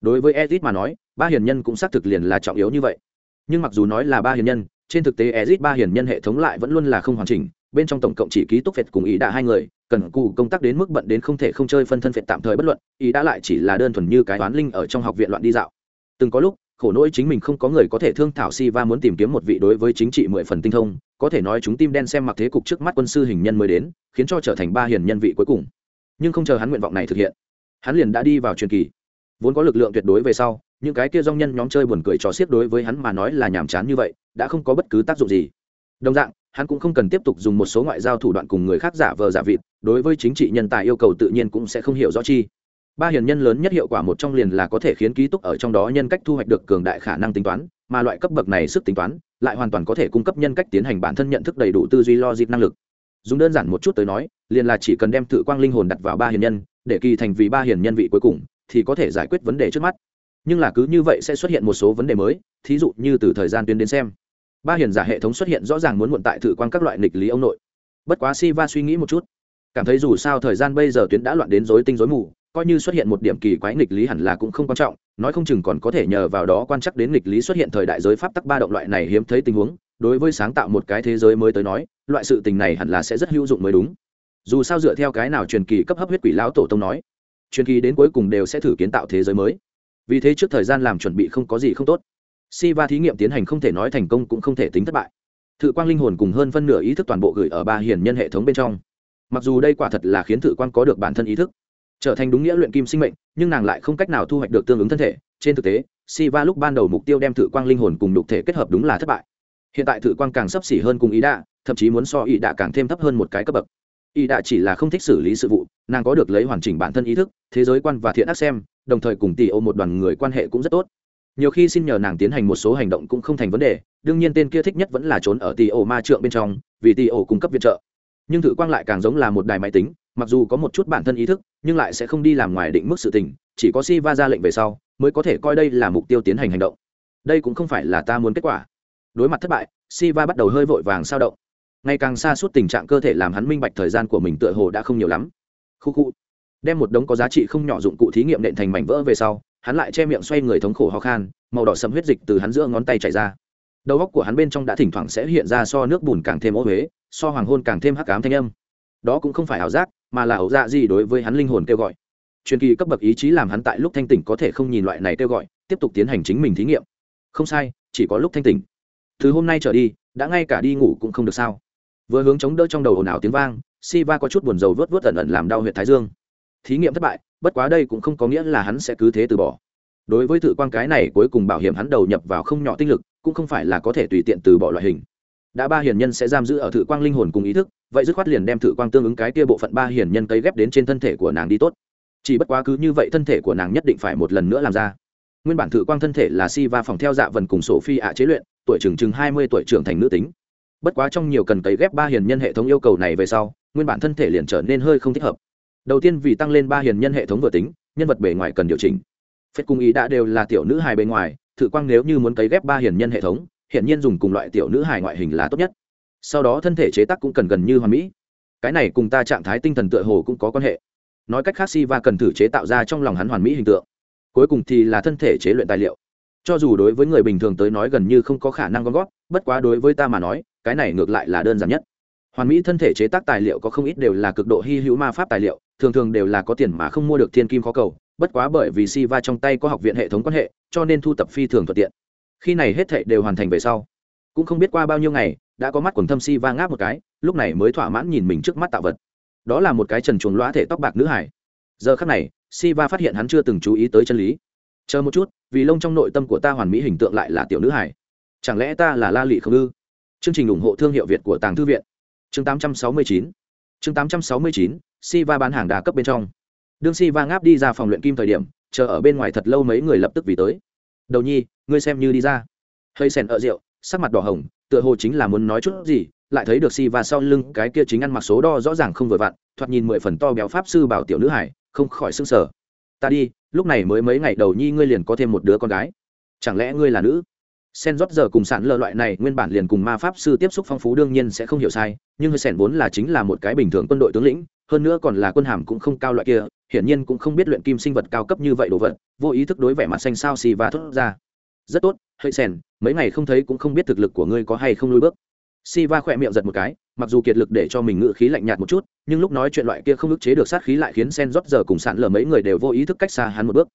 Đối với ezit mà nói, ba hiền nhân cũng xác thực liền là trọng yếu như vậy. Nhưng mặc dù nói là ba hiền nhân, trên thực tế ezit ba hiền nhân hệ thống lại vẫn luôn là không hoàn chỉnh, bên trong tổng cộng chỉ ký túc phệt cùng ý đã hai người cần cù công tác đến mức bận đến không thể không chơi phân thân phệt tạm thời bất luận, ý đã lại chỉ là đơn thuần như cái toán linh ở trong học viện loạn đi dạo. Từng có lúc, khổ nỗi chính mình không có người có thể thương thảo si va muốn tìm kiếm một vị đối với chính trị mười phần tinh thông, có thể nói chúng tim đen xem mặc thế cục trước mắt quân sư hình nhân mới đến, khiến cho trở thành ba hiền nhân vị cuối cùng. Nhưng không chờ hắn nguyện vọng này thực hiện, hắn liền đã đi vào truyền kỳ. Vốn có lực lượng tuyệt đối về sau, những cái kia dong nhân nhóm chơi buồn cười trò xiết đối với hắn mà nói là nhàm chán như vậy, đã không có bất cứ tác dụng gì đồng dạng, hắn cũng không cần tiếp tục dùng một số ngoại giao thủ đoạn cùng người khác giả vờ giả vịt, đối với chính trị nhân tài yêu cầu tự nhiên cũng sẽ không hiểu rõ chi. Ba hiền nhân lớn nhất hiệu quả một trong liền là có thể khiến ký túc ở trong đó nhân cách thu hoạch được cường đại khả năng tính toán, mà loại cấp bậc này sức tính toán, lại hoàn toàn có thể cung cấp nhân cách tiến hành bản thân nhận thức đầy đủ tư duy logic năng lực. Dùng đơn giản một chút tới nói, liền là chỉ cần đem tự quang linh hồn đặt vào ba hiền nhân, để kỳ thành vì ba hiền nhân vị cuối cùng, thì có thể giải quyết vấn đề trước mắt. Nhưng là cứ như vậy sẽ xuất hiện một số vấn đề mới, thí dụ như từ thời gian tuyến đến xem ba hiền giả hệ thống xuất hiện rõ ràng muốn muộn tại thử quan các loại nghịch lý ông nội. Bất quá si va suy nghĩ một chút, cảm thấy dù sao thời gian bây giờ tuyến đã loạn đến rối tinh rối mù, coi như xuất hiện một điểm kỳ quái nghịch lý hẳn là cũng không quan trọng, nói không chừng còn có thể nhờ vào đó quan chắc đến nghịch lý xuất hiện thời đại giới pháp tắc ba động loại này hiếm thấy tình huống, đối với sáng tạo một cái thế giới mới tới nói, loại sự tình này hẳn là sẽ rất hữu dụng mới đúng. Dù sao dựa theo cái nào truyền kỳ cấp hấp huyết quỷ lão tổ tông nói, truyền kỳ đến cuối cùng đều sẽ thử kiến tạo thế giới mới. Vì thế trước thời gian làm chuẩn bị không có gì không tốt si va thí nghiệm tiến hành không thể nói thành công cũng không thể tính thất bại. Thự quang linh hồn cùng hơn phân nửa ý thức toàn bộ gửi ở ba hiền nhân hệ thống bên trong. Mặc dù đây quả thật là khiến thự quang có được bản thân ý thức, trở thành đúng nghĩa luyện kim sinh mệnh, nhưng nàng lại không cách nào thu hoạch được tương ứng thân thể. Trên thực tế, si va lúc ban đầu mục tiêu đem thự quang linh hồn cùng đục thể kết hợp đúng là thất bại. Hiện tại thự quang càng sấp xỉ hơn cùng ý đạ, thậm chí muốn so ý đạ càng thêm thấp hơn một cái cấp bậc. Ý đạ chỉ là không thích xử lý sự vụ, nàng có được lấy hoàn chỉnh bản thân ý thức, thế giới quan và thiện ác xem, đồng thời cùng tỷ ô một đoàn người quan hệ cũng rất tốt nhiều khi xin nhờ nàng tiến hành một số hành động cũng không thành vấn đề, đương nhiên tên kia thích nhất vẫn là trốn ở tỷ ổ ma trượng bên trong, vì tỷ ổ cung cấp viện trợ. Nhưng thử quang lại càng giống là một đài máy tính, mặc dù có một chút bản thân ý thức, nhưng lại sẽ không đi làm ngoài định mức sự tình, chỉ có si va ra lệnh về sau, mới có thể coi đây là mục tiêu tiến hành hành động. Đây cũng không phải là ta muốn kết quả. Đối mặt thất bại si va bắt đầu hơi vội vàng sao động. Ngày càng xa suốt tình trạng cơ thể làm hắn minh bạch thời gian của mình tựa hồ đã không nhiều lắm. Khu khu. Đem một đống có giá trị không nhỏ dụng cụ thí nghiệm nện thành mảnh vỡ về sau hắn lại che miệng xoay người thống khổ ho khan, màu đỏ sầm huyết dịch từ hắn giữa ngón tay chảy ra. Đầu góc của hắn bên trong đã thỉnh thoảng sẽ hiện ra so nước bùn càng thêm ô huế so hoàng hôn càng thêm hắc ám thanh âm. Đó cũng không phải ảo giác, mà là ảo dạ gì đối với hắn linh hồn kêu gọi. Truyền kỳ cấp bậc ý chí làm hắn tại lúc thanh tỉnh có thể không nhìn loại này kêu gọi, tiếp tục tiến hành chính mình thí nghiệm. Không sai, chỉ có lúc thanh tỉnh. Từ hôm nay trở đi, đã ngay cả đi ngủ cũng không được sao. Vừa hướng chống đỡ trong đầu ồn ào tiếng vang si va có chút buồn rầu vớt vớt ẩn ẩn làm đau huyện thái dương. Thí nghiệm thất bại bất quá đây cũng không có nghĩa là hắn sẽ cứ thế từ bỏ. Đối với thử quan cái này cuối cùng bảo hiểm hắn đầu nhập vào không nhỏ tinh lực, cũng không phải là có thể tùy tiện từ bỏ loại hình. Đã ba hiền nhân sẽ giam giữ ở thử quang linh hồn cùng ý thức, vậy dứt khoát liền đem thử quang tương ứng cái kia bộ phận ba hiền nhân cấy ghép đến trên thân thể của nàng đi tốt. Chỉ bất quá cứ như vậy thân thể của nàng nhất định phải một lần nữa làm ra. Nguyên bản thử quang thân thể là si va phòng theo dạ vần cùng sổ phi ạ chế luyện, tuổi chừng chừng hai mươi tuổi trưởng thành nữ tính. Bất quá trong nhiều cần cấy ghép ba hiền nhân hệ thống yêu cầu này về sau, nguyên bản thân thể liền trở nên hơi không thích hợp đầu tiên vì tăng lên ba hiền nhân hệ thống vừa tính nhân vật bề ngoài cần điều chỉnh. Phép cung ý đã đều là tiểu nữ hài bề ngoài thử quang nếu như muốn cấy ghép ba hiền nhân hệ thống hiện nhiên dùng cùng loại tiểu nữ hài ngoại hình là tốt nhất. Sau đó thân thể chế tác cũng cần gần như hoàn mỹ. Cái này cùng ta trạng thái tinh thần tựa hồ cũng có quan hệ. Nói cách khác si va cần thử chế tạo ra trong lòng hắn hoàn mỹ hình tượng. Cuối cùng thì là thân thể chế luyện tài liệu. Cho dù đối với người bình thường tới nói gần như không có khả năng gom góp, bất quá đối với ta mà nói cái này ngược lại là đơn giản nhất. Hoàn mỹ thân thể chế tác tài liệu có không ít đều là cực độ hy hữu ma pháp tài liệu thường thường đều là có tiền mà không mua được thiên kim khó cầu, bất quá bởi vì si va trong tay có học viện hệ thống quan hệ, cho nên thu tập phi thường thuận tiện. Khi này hết thệ đều hoàn thành về sau, cũng không biết qua bao nhiêu ngày, đã có mắt quần thâm si va ngáp một cái, lúc này mới thỏa mãn nhìn mình trước mắt tạo vật. Đó là một cái trần chuồng loã thể tóc bạc nữ hải giờ khắc này si va phát hiện hắn chưa từng chú ý tới chân lý. Chờ một chút, vì lông trong nội tâm của ta hoàn mỹ hình tượng lại là tiểu nữ hải chẳng lẽ ta là la lị không ư? Chương trình ủng hộ thương hiệu việt của tàng thư viện. Chương 869 chương 869 si va bán hàng đa cấp bên trong. Đương si va ngáp đi ra phòng luyện kim thời điểm, chờ ở bên ngoài thật lâu mấy người lập tức vì tới. Đầu nhi, ngươi xem như đi ra. Hơi sèn ở rượu, sắc mặt đỏ hồng, tựa hồ chính là muốn nói chút gì, lại thấy được si va sau lưng cái kia chính ăn mặc số đo rõ ràng không vừa vặn, thoạt nhìn mười phần to béo pháp sư bảo tiểu nữ hải không khỏi s ư n g sở ta đi, lúc này mới mấy ngày đầu nhi ngươi liền có thêm một đứa con gái. Chẳng lẽ ngươi là nữ? Sen rót giờ cùng sản lờ loại này nguyên bản liền cùng ma pháp sư tiếp xúc phong phú đương nhiên sẽ không hiểu sai, nhưng hơi sẻn vốn là chính là một cái bình thường quân đội tướng lĩnh, hơn nữa còn là quân hàm cũng không cao loại kia, hiển nhiên cũng không biết luyện kim sinh vật cao cấp như vậy đồ vật, vô ý thức đối vẻ mặt xanh sao xì và thốt ra. Rất tốt hơi sẻn mấy ngày không thấy cũng không biết thực lực của ngươi có hay không lùi bước. Si va khỏe miệng giật một cái, mặc dù kiệt lực để cho mình ngự khí lạnh nhạt một chút, nhưng lúc nói chuyện loại kia không ức chế được sát khí lại khiến sen rót giờ cùng sạn lờ mấy người đều vô ý thức cách xa hắn một bước.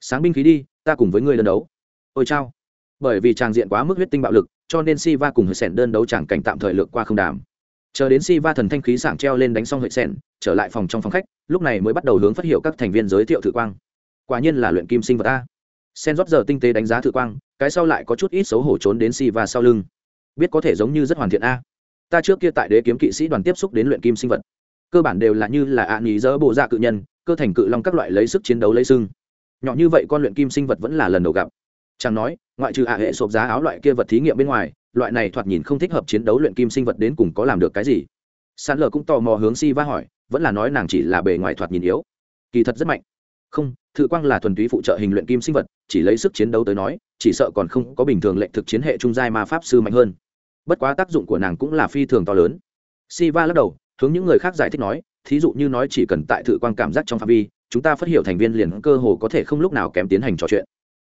Sáng binh khí đi, ta cùng với ngươi lần đấu. Ôi chao bởi vì tràng diện quá mức huyết tinh bạo lực, cho nên si va cùng hơi sẻn đơn đấu chẳng cảnh tạm thời lược qua không đàm. Chờ đến si va thần thanh khí sảng treo lên đánh xong hơi sẻn trở lại phòng trong phòng khách, lúc này mới bắt đầu hướng phát hiệu các thành viên giới thiệu thử quang. Quả nhiên là luyện kim sinh vật a. Sen rót giờ tinh tế đánh giá thử quang, cái sau lại có chút ít xấu hổ trốn đến si va sau lưng. Biết có thể giống như rất hoàn thiện a. Ta trước kia tại đế kiếm kỵ sĩ đoàn tiếp xúc đến luyện kim sinh vật. Cơ bản đều là như là ạ à nghỉ dỡ bộ dạ cự nhân, cơ thành cự long các loại lấy sức chiến đấu lấy sưng nhỏ như vậy con luyện kim sinh vật vẫn là lần đầu gặp. Chẳng nói ngoại trừ ạ hệ sộp giá áo loại kia vật thí nghiệm bên ngoài, loại này thoạt nhìn không thích hợp chiến đấu luyện kim sinh vật đến cùng có làm được cái gì? Sàn lờ cũng tò mò hướng si va hỏi, vẫn là nói nàng chỉ là bề ngoài thoạt nhìn yếu. Kỳ thật rất mạnh. Không, thự quang là thuần túy phụ trợ hình luyện kim sinh vật, chỉ lấy sức chiến đấu tới nói, chỉ sợ còn không có bình thường lệnh thực chiến hệ trung giai ma pháp sư mạnh hơn. Bất quá tác dụng của nàng cũng là phi thường to lớn. Si va lắc đầu, hướng những người khác giải thích nói, thí dụ như nói chỉ cần tại thự quang cảm giác trong phạm vi, chúng ta phát hiểu thành viên liền cơ hồ có thể không lúc nào kém tiến hành trò chuyện.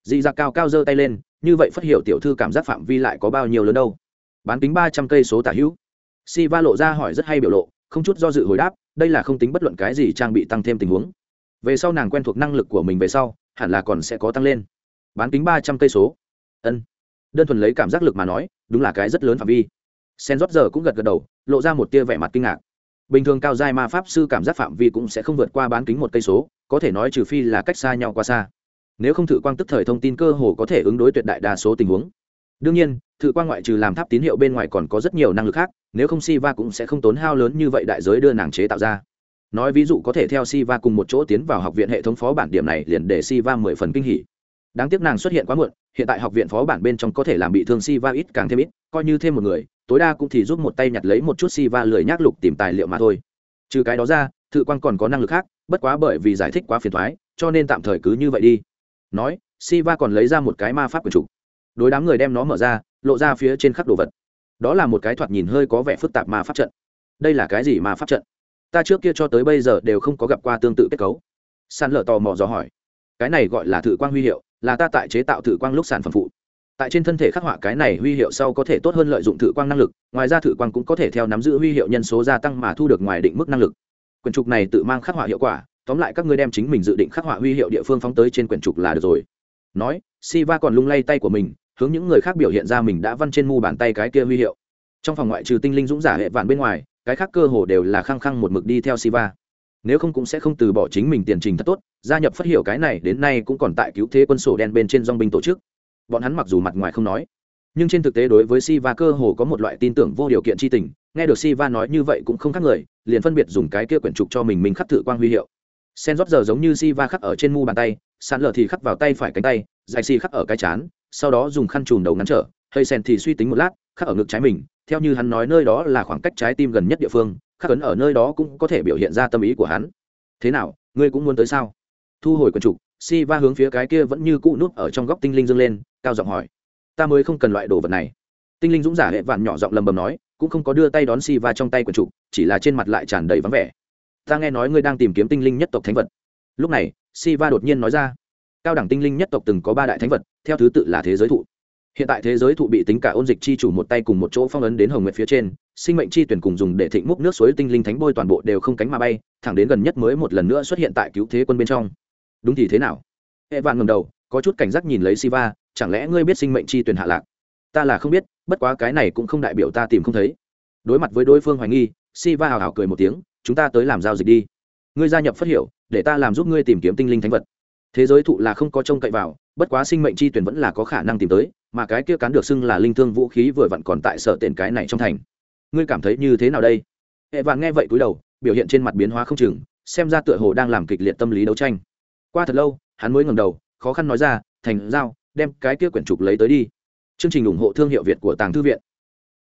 Dị Dạ cao cao giơ tay lên như vậy phát hiểu tiểu thư cảm giác phạm vi lại có bao nhiêu lớn đâu. Bán kính ba trăm cây số tả hữu. Si va lộ ra hỏi rất hay biểu lộ, không chút do dự hồi đáp, đây là không tính bất luận cái gì trang bị tăng thêm tình huống. Về sau nàng quen thuộc năng lực của mình về sau, hẳn là còn sẽ có tăng lên. Bán kính ba trăm cây số. Ân. Đơn thuần lấy cảm giác lực mà nói, đúng là cái rất lớn phạm vi. Sen rót giờ cũng gật gật đầu, lộ ra một tia vẻ mặt kinh ngạc. Bình thường cao giai ma pháp sư cảm giác phạm vi cũng sẽ không vượt qua bán kính một cây số, có thể nói trừ phi là cách xa nhau quá xa nếu không thử quang tức thời thông tin cơ hồ có thể ứng đối tuyệt đại đa số tình huống. Đương nhiên thử quang ngoại trừ làm tháp tín hiệu bên ngoài còn có rất nhiều năng lực khác, nếu không si va cũng sẽ không tốn hao lớn như vậy đại giới đưa nàng chế tạo ra. Nói ví dụ có thể theo si va cùng một chỗ tiến vào học viện hệ thống phó bản điểm này liền để si va mười phần kinh hỉ. Đáng tiếc nàng xuất hiện quá muộn, hiện tại học viện phó bản bên trong có thể làm bị thương si va ít càng thêm ít, coi như thêm một người, tối đa cũng thì giúp một tay nhặt lấy một chút si va lười nhác lục tìm tài liệu mà thôi. Trừ cái đó ra, thự quang còn có năng lực khác, bất quá bởi vì giải thích quá phiền thoái cho nên tạm thời cứ như vậy đi nói si va còn lấy ra một cái ma pháp quyển trục đối đám người đem nó mở ra, lộ ra phía trên khắc đồ vật. Đó là một cái thoạt nhìn hơi có vẻ phức tạp ma pháp trận. Đây là cái gì ma pháp trận? Ta trước kia cho tới bây giờ đều không có gặp qua tương tự kết cấu. San lở tò mò dò hỏi. Cái này gọi là thử quang huy hiệu, là ta tại chế tạo thử quang lúc sản phẩm phụ. Tại trên thân thể khắc họa cái này huy hiệu sau có thể tốt hơn lợi dụng thử quang năng lực, ngoài ra thử quang cũng có thể theo nắm giữ huy hiệu nhân số gia tăng mà thu được ngoài định mức năng lực. Quyển trục này tự mang khắc họa hiệu quả tóm lại các ngươi đem chính mình dự định khắc họa huy hiệu địa phương phóng tới trên quyển trục là được rồi. Nói, Siva còn lung lay tay của mình, hướng những người khác biểu hiện ra mình đã văn trên mu bàn tay cái kia huy hiệu. Trong phòng ngoại trừ tinh linh dũng giả hệ vạn bên ngoài, cái khác cơ hồ đều là khăng khăng một mực đi theo Siva. Nếu không cũng sẽ không từ bỏ chính mình tiền trình thật tốt, gia nhập phát hiệu cái này đến nay cũng còn tại cứu thế quân sổ đen bên trên dong binh tổ chức. Bọn hắn mặc dù mặt ngoài không nói, nhưng trên thực tế đối với Siva cơ hồ có một loại tin tưởng vô điều kiện chi tình, nghe được Siva nói như vậy cũng không khác người, liền phân biệt dùng cái kia quyển trục cho mình mình khắc thử quang huy hiệu sen rót giờ giống như Si Va khắc ở trên mu bàn tay sàn lở thì khắc vào tay phải cánh tay, dài si khắc ở cái chán, sau đó dùng khăn chùm đầu ngắn trở. Hơi sen thì suy tính một lát, khắc ở ngực trái mình. Theo như hắn nói nơi đó là khoảng cách trái tim gần nhất địa phương, khắc ấn ở nơi đó cũng có thể biểu hiện ra tâm ý của hắn. Thế nào, ngươi cũng muốn tới sao? Thu hồi quần trục, si va hướng phía cái kia vẫn như cụ nút ở trong góc tinh linh dâng lên, cao giọng hỏi. Ta mới không cần loại đồ vật này. Tinh linh dũng giả hệ vạn nhỏ giọng lầm bầm nói, cũng không có đưa tay đón si va trong tay quần trục, chỉ là trên mặt lại tràn đầy vắng vẻ ta nghe nói ngươi đang tìm kiếm tinh linh nhất tộc thánh vật. Lúc này si va đột nhiên nói ra, cao đẳng tinh linh nhất tộc từng có ba đại thánh vật, theo thứ tự là thế giới thụ. Hiện tại thế giới thụ bị tính cả ôn dịch chi chủ một tay cùng một chỗ phong ấn đến hồng nguyệt phía trên, sinh mệnh chi tuyển cùng dùng để thịnh múc nước suối tinh linh thánh bôi toàn bộ đều không cánh mà bay, thẳng đến gần nhất mới một lần nữa xuất hiện tại cứu thế quân bên trong. Đúng thì thế nào? Hệ vạn ngầm đầu, có chút cảnh giác nhìn lấy siva, chẳng lẽ ngươi biết sinh mệnh chi tuyển hạ lạc? Ta là không biết, bất quá cái này cũng không đại biểu ta tìm không thấy. Đối mặt với đối phương hoài nghi, siva hào hào cười một tiếng chúng ta tới làm giao dịch đi. Ngươi gia nhập phát hiểu, để ta làm giúp ngươi tìm kiếm tinh linh thánh vật. Thế giới thụ là không có trông cậy vào, bất quá sinh mệnh chi tuyển vẫn là có khả năng tìm tới, mà cái kia cán được xưng là linh thương vũ khí vừa vặn còn tại sở tiền cái này trong thành. Ngươi cảm thấy như thế nào đây? Hệ vạn nghe vậy cúi đầu, biểu hiện trên mặt biến hóa không chừng, xem ra tựa hồ đang làm kịch liệt tâm lý đấu tranh. Qua thật lâu, hắn mới ngẩng đầu, khó khăn nói ra, thành giao, đem cái kia quyển trục lấy tới đi. Chương trình ủng hộ thương hiệu việt của tàng thư viện.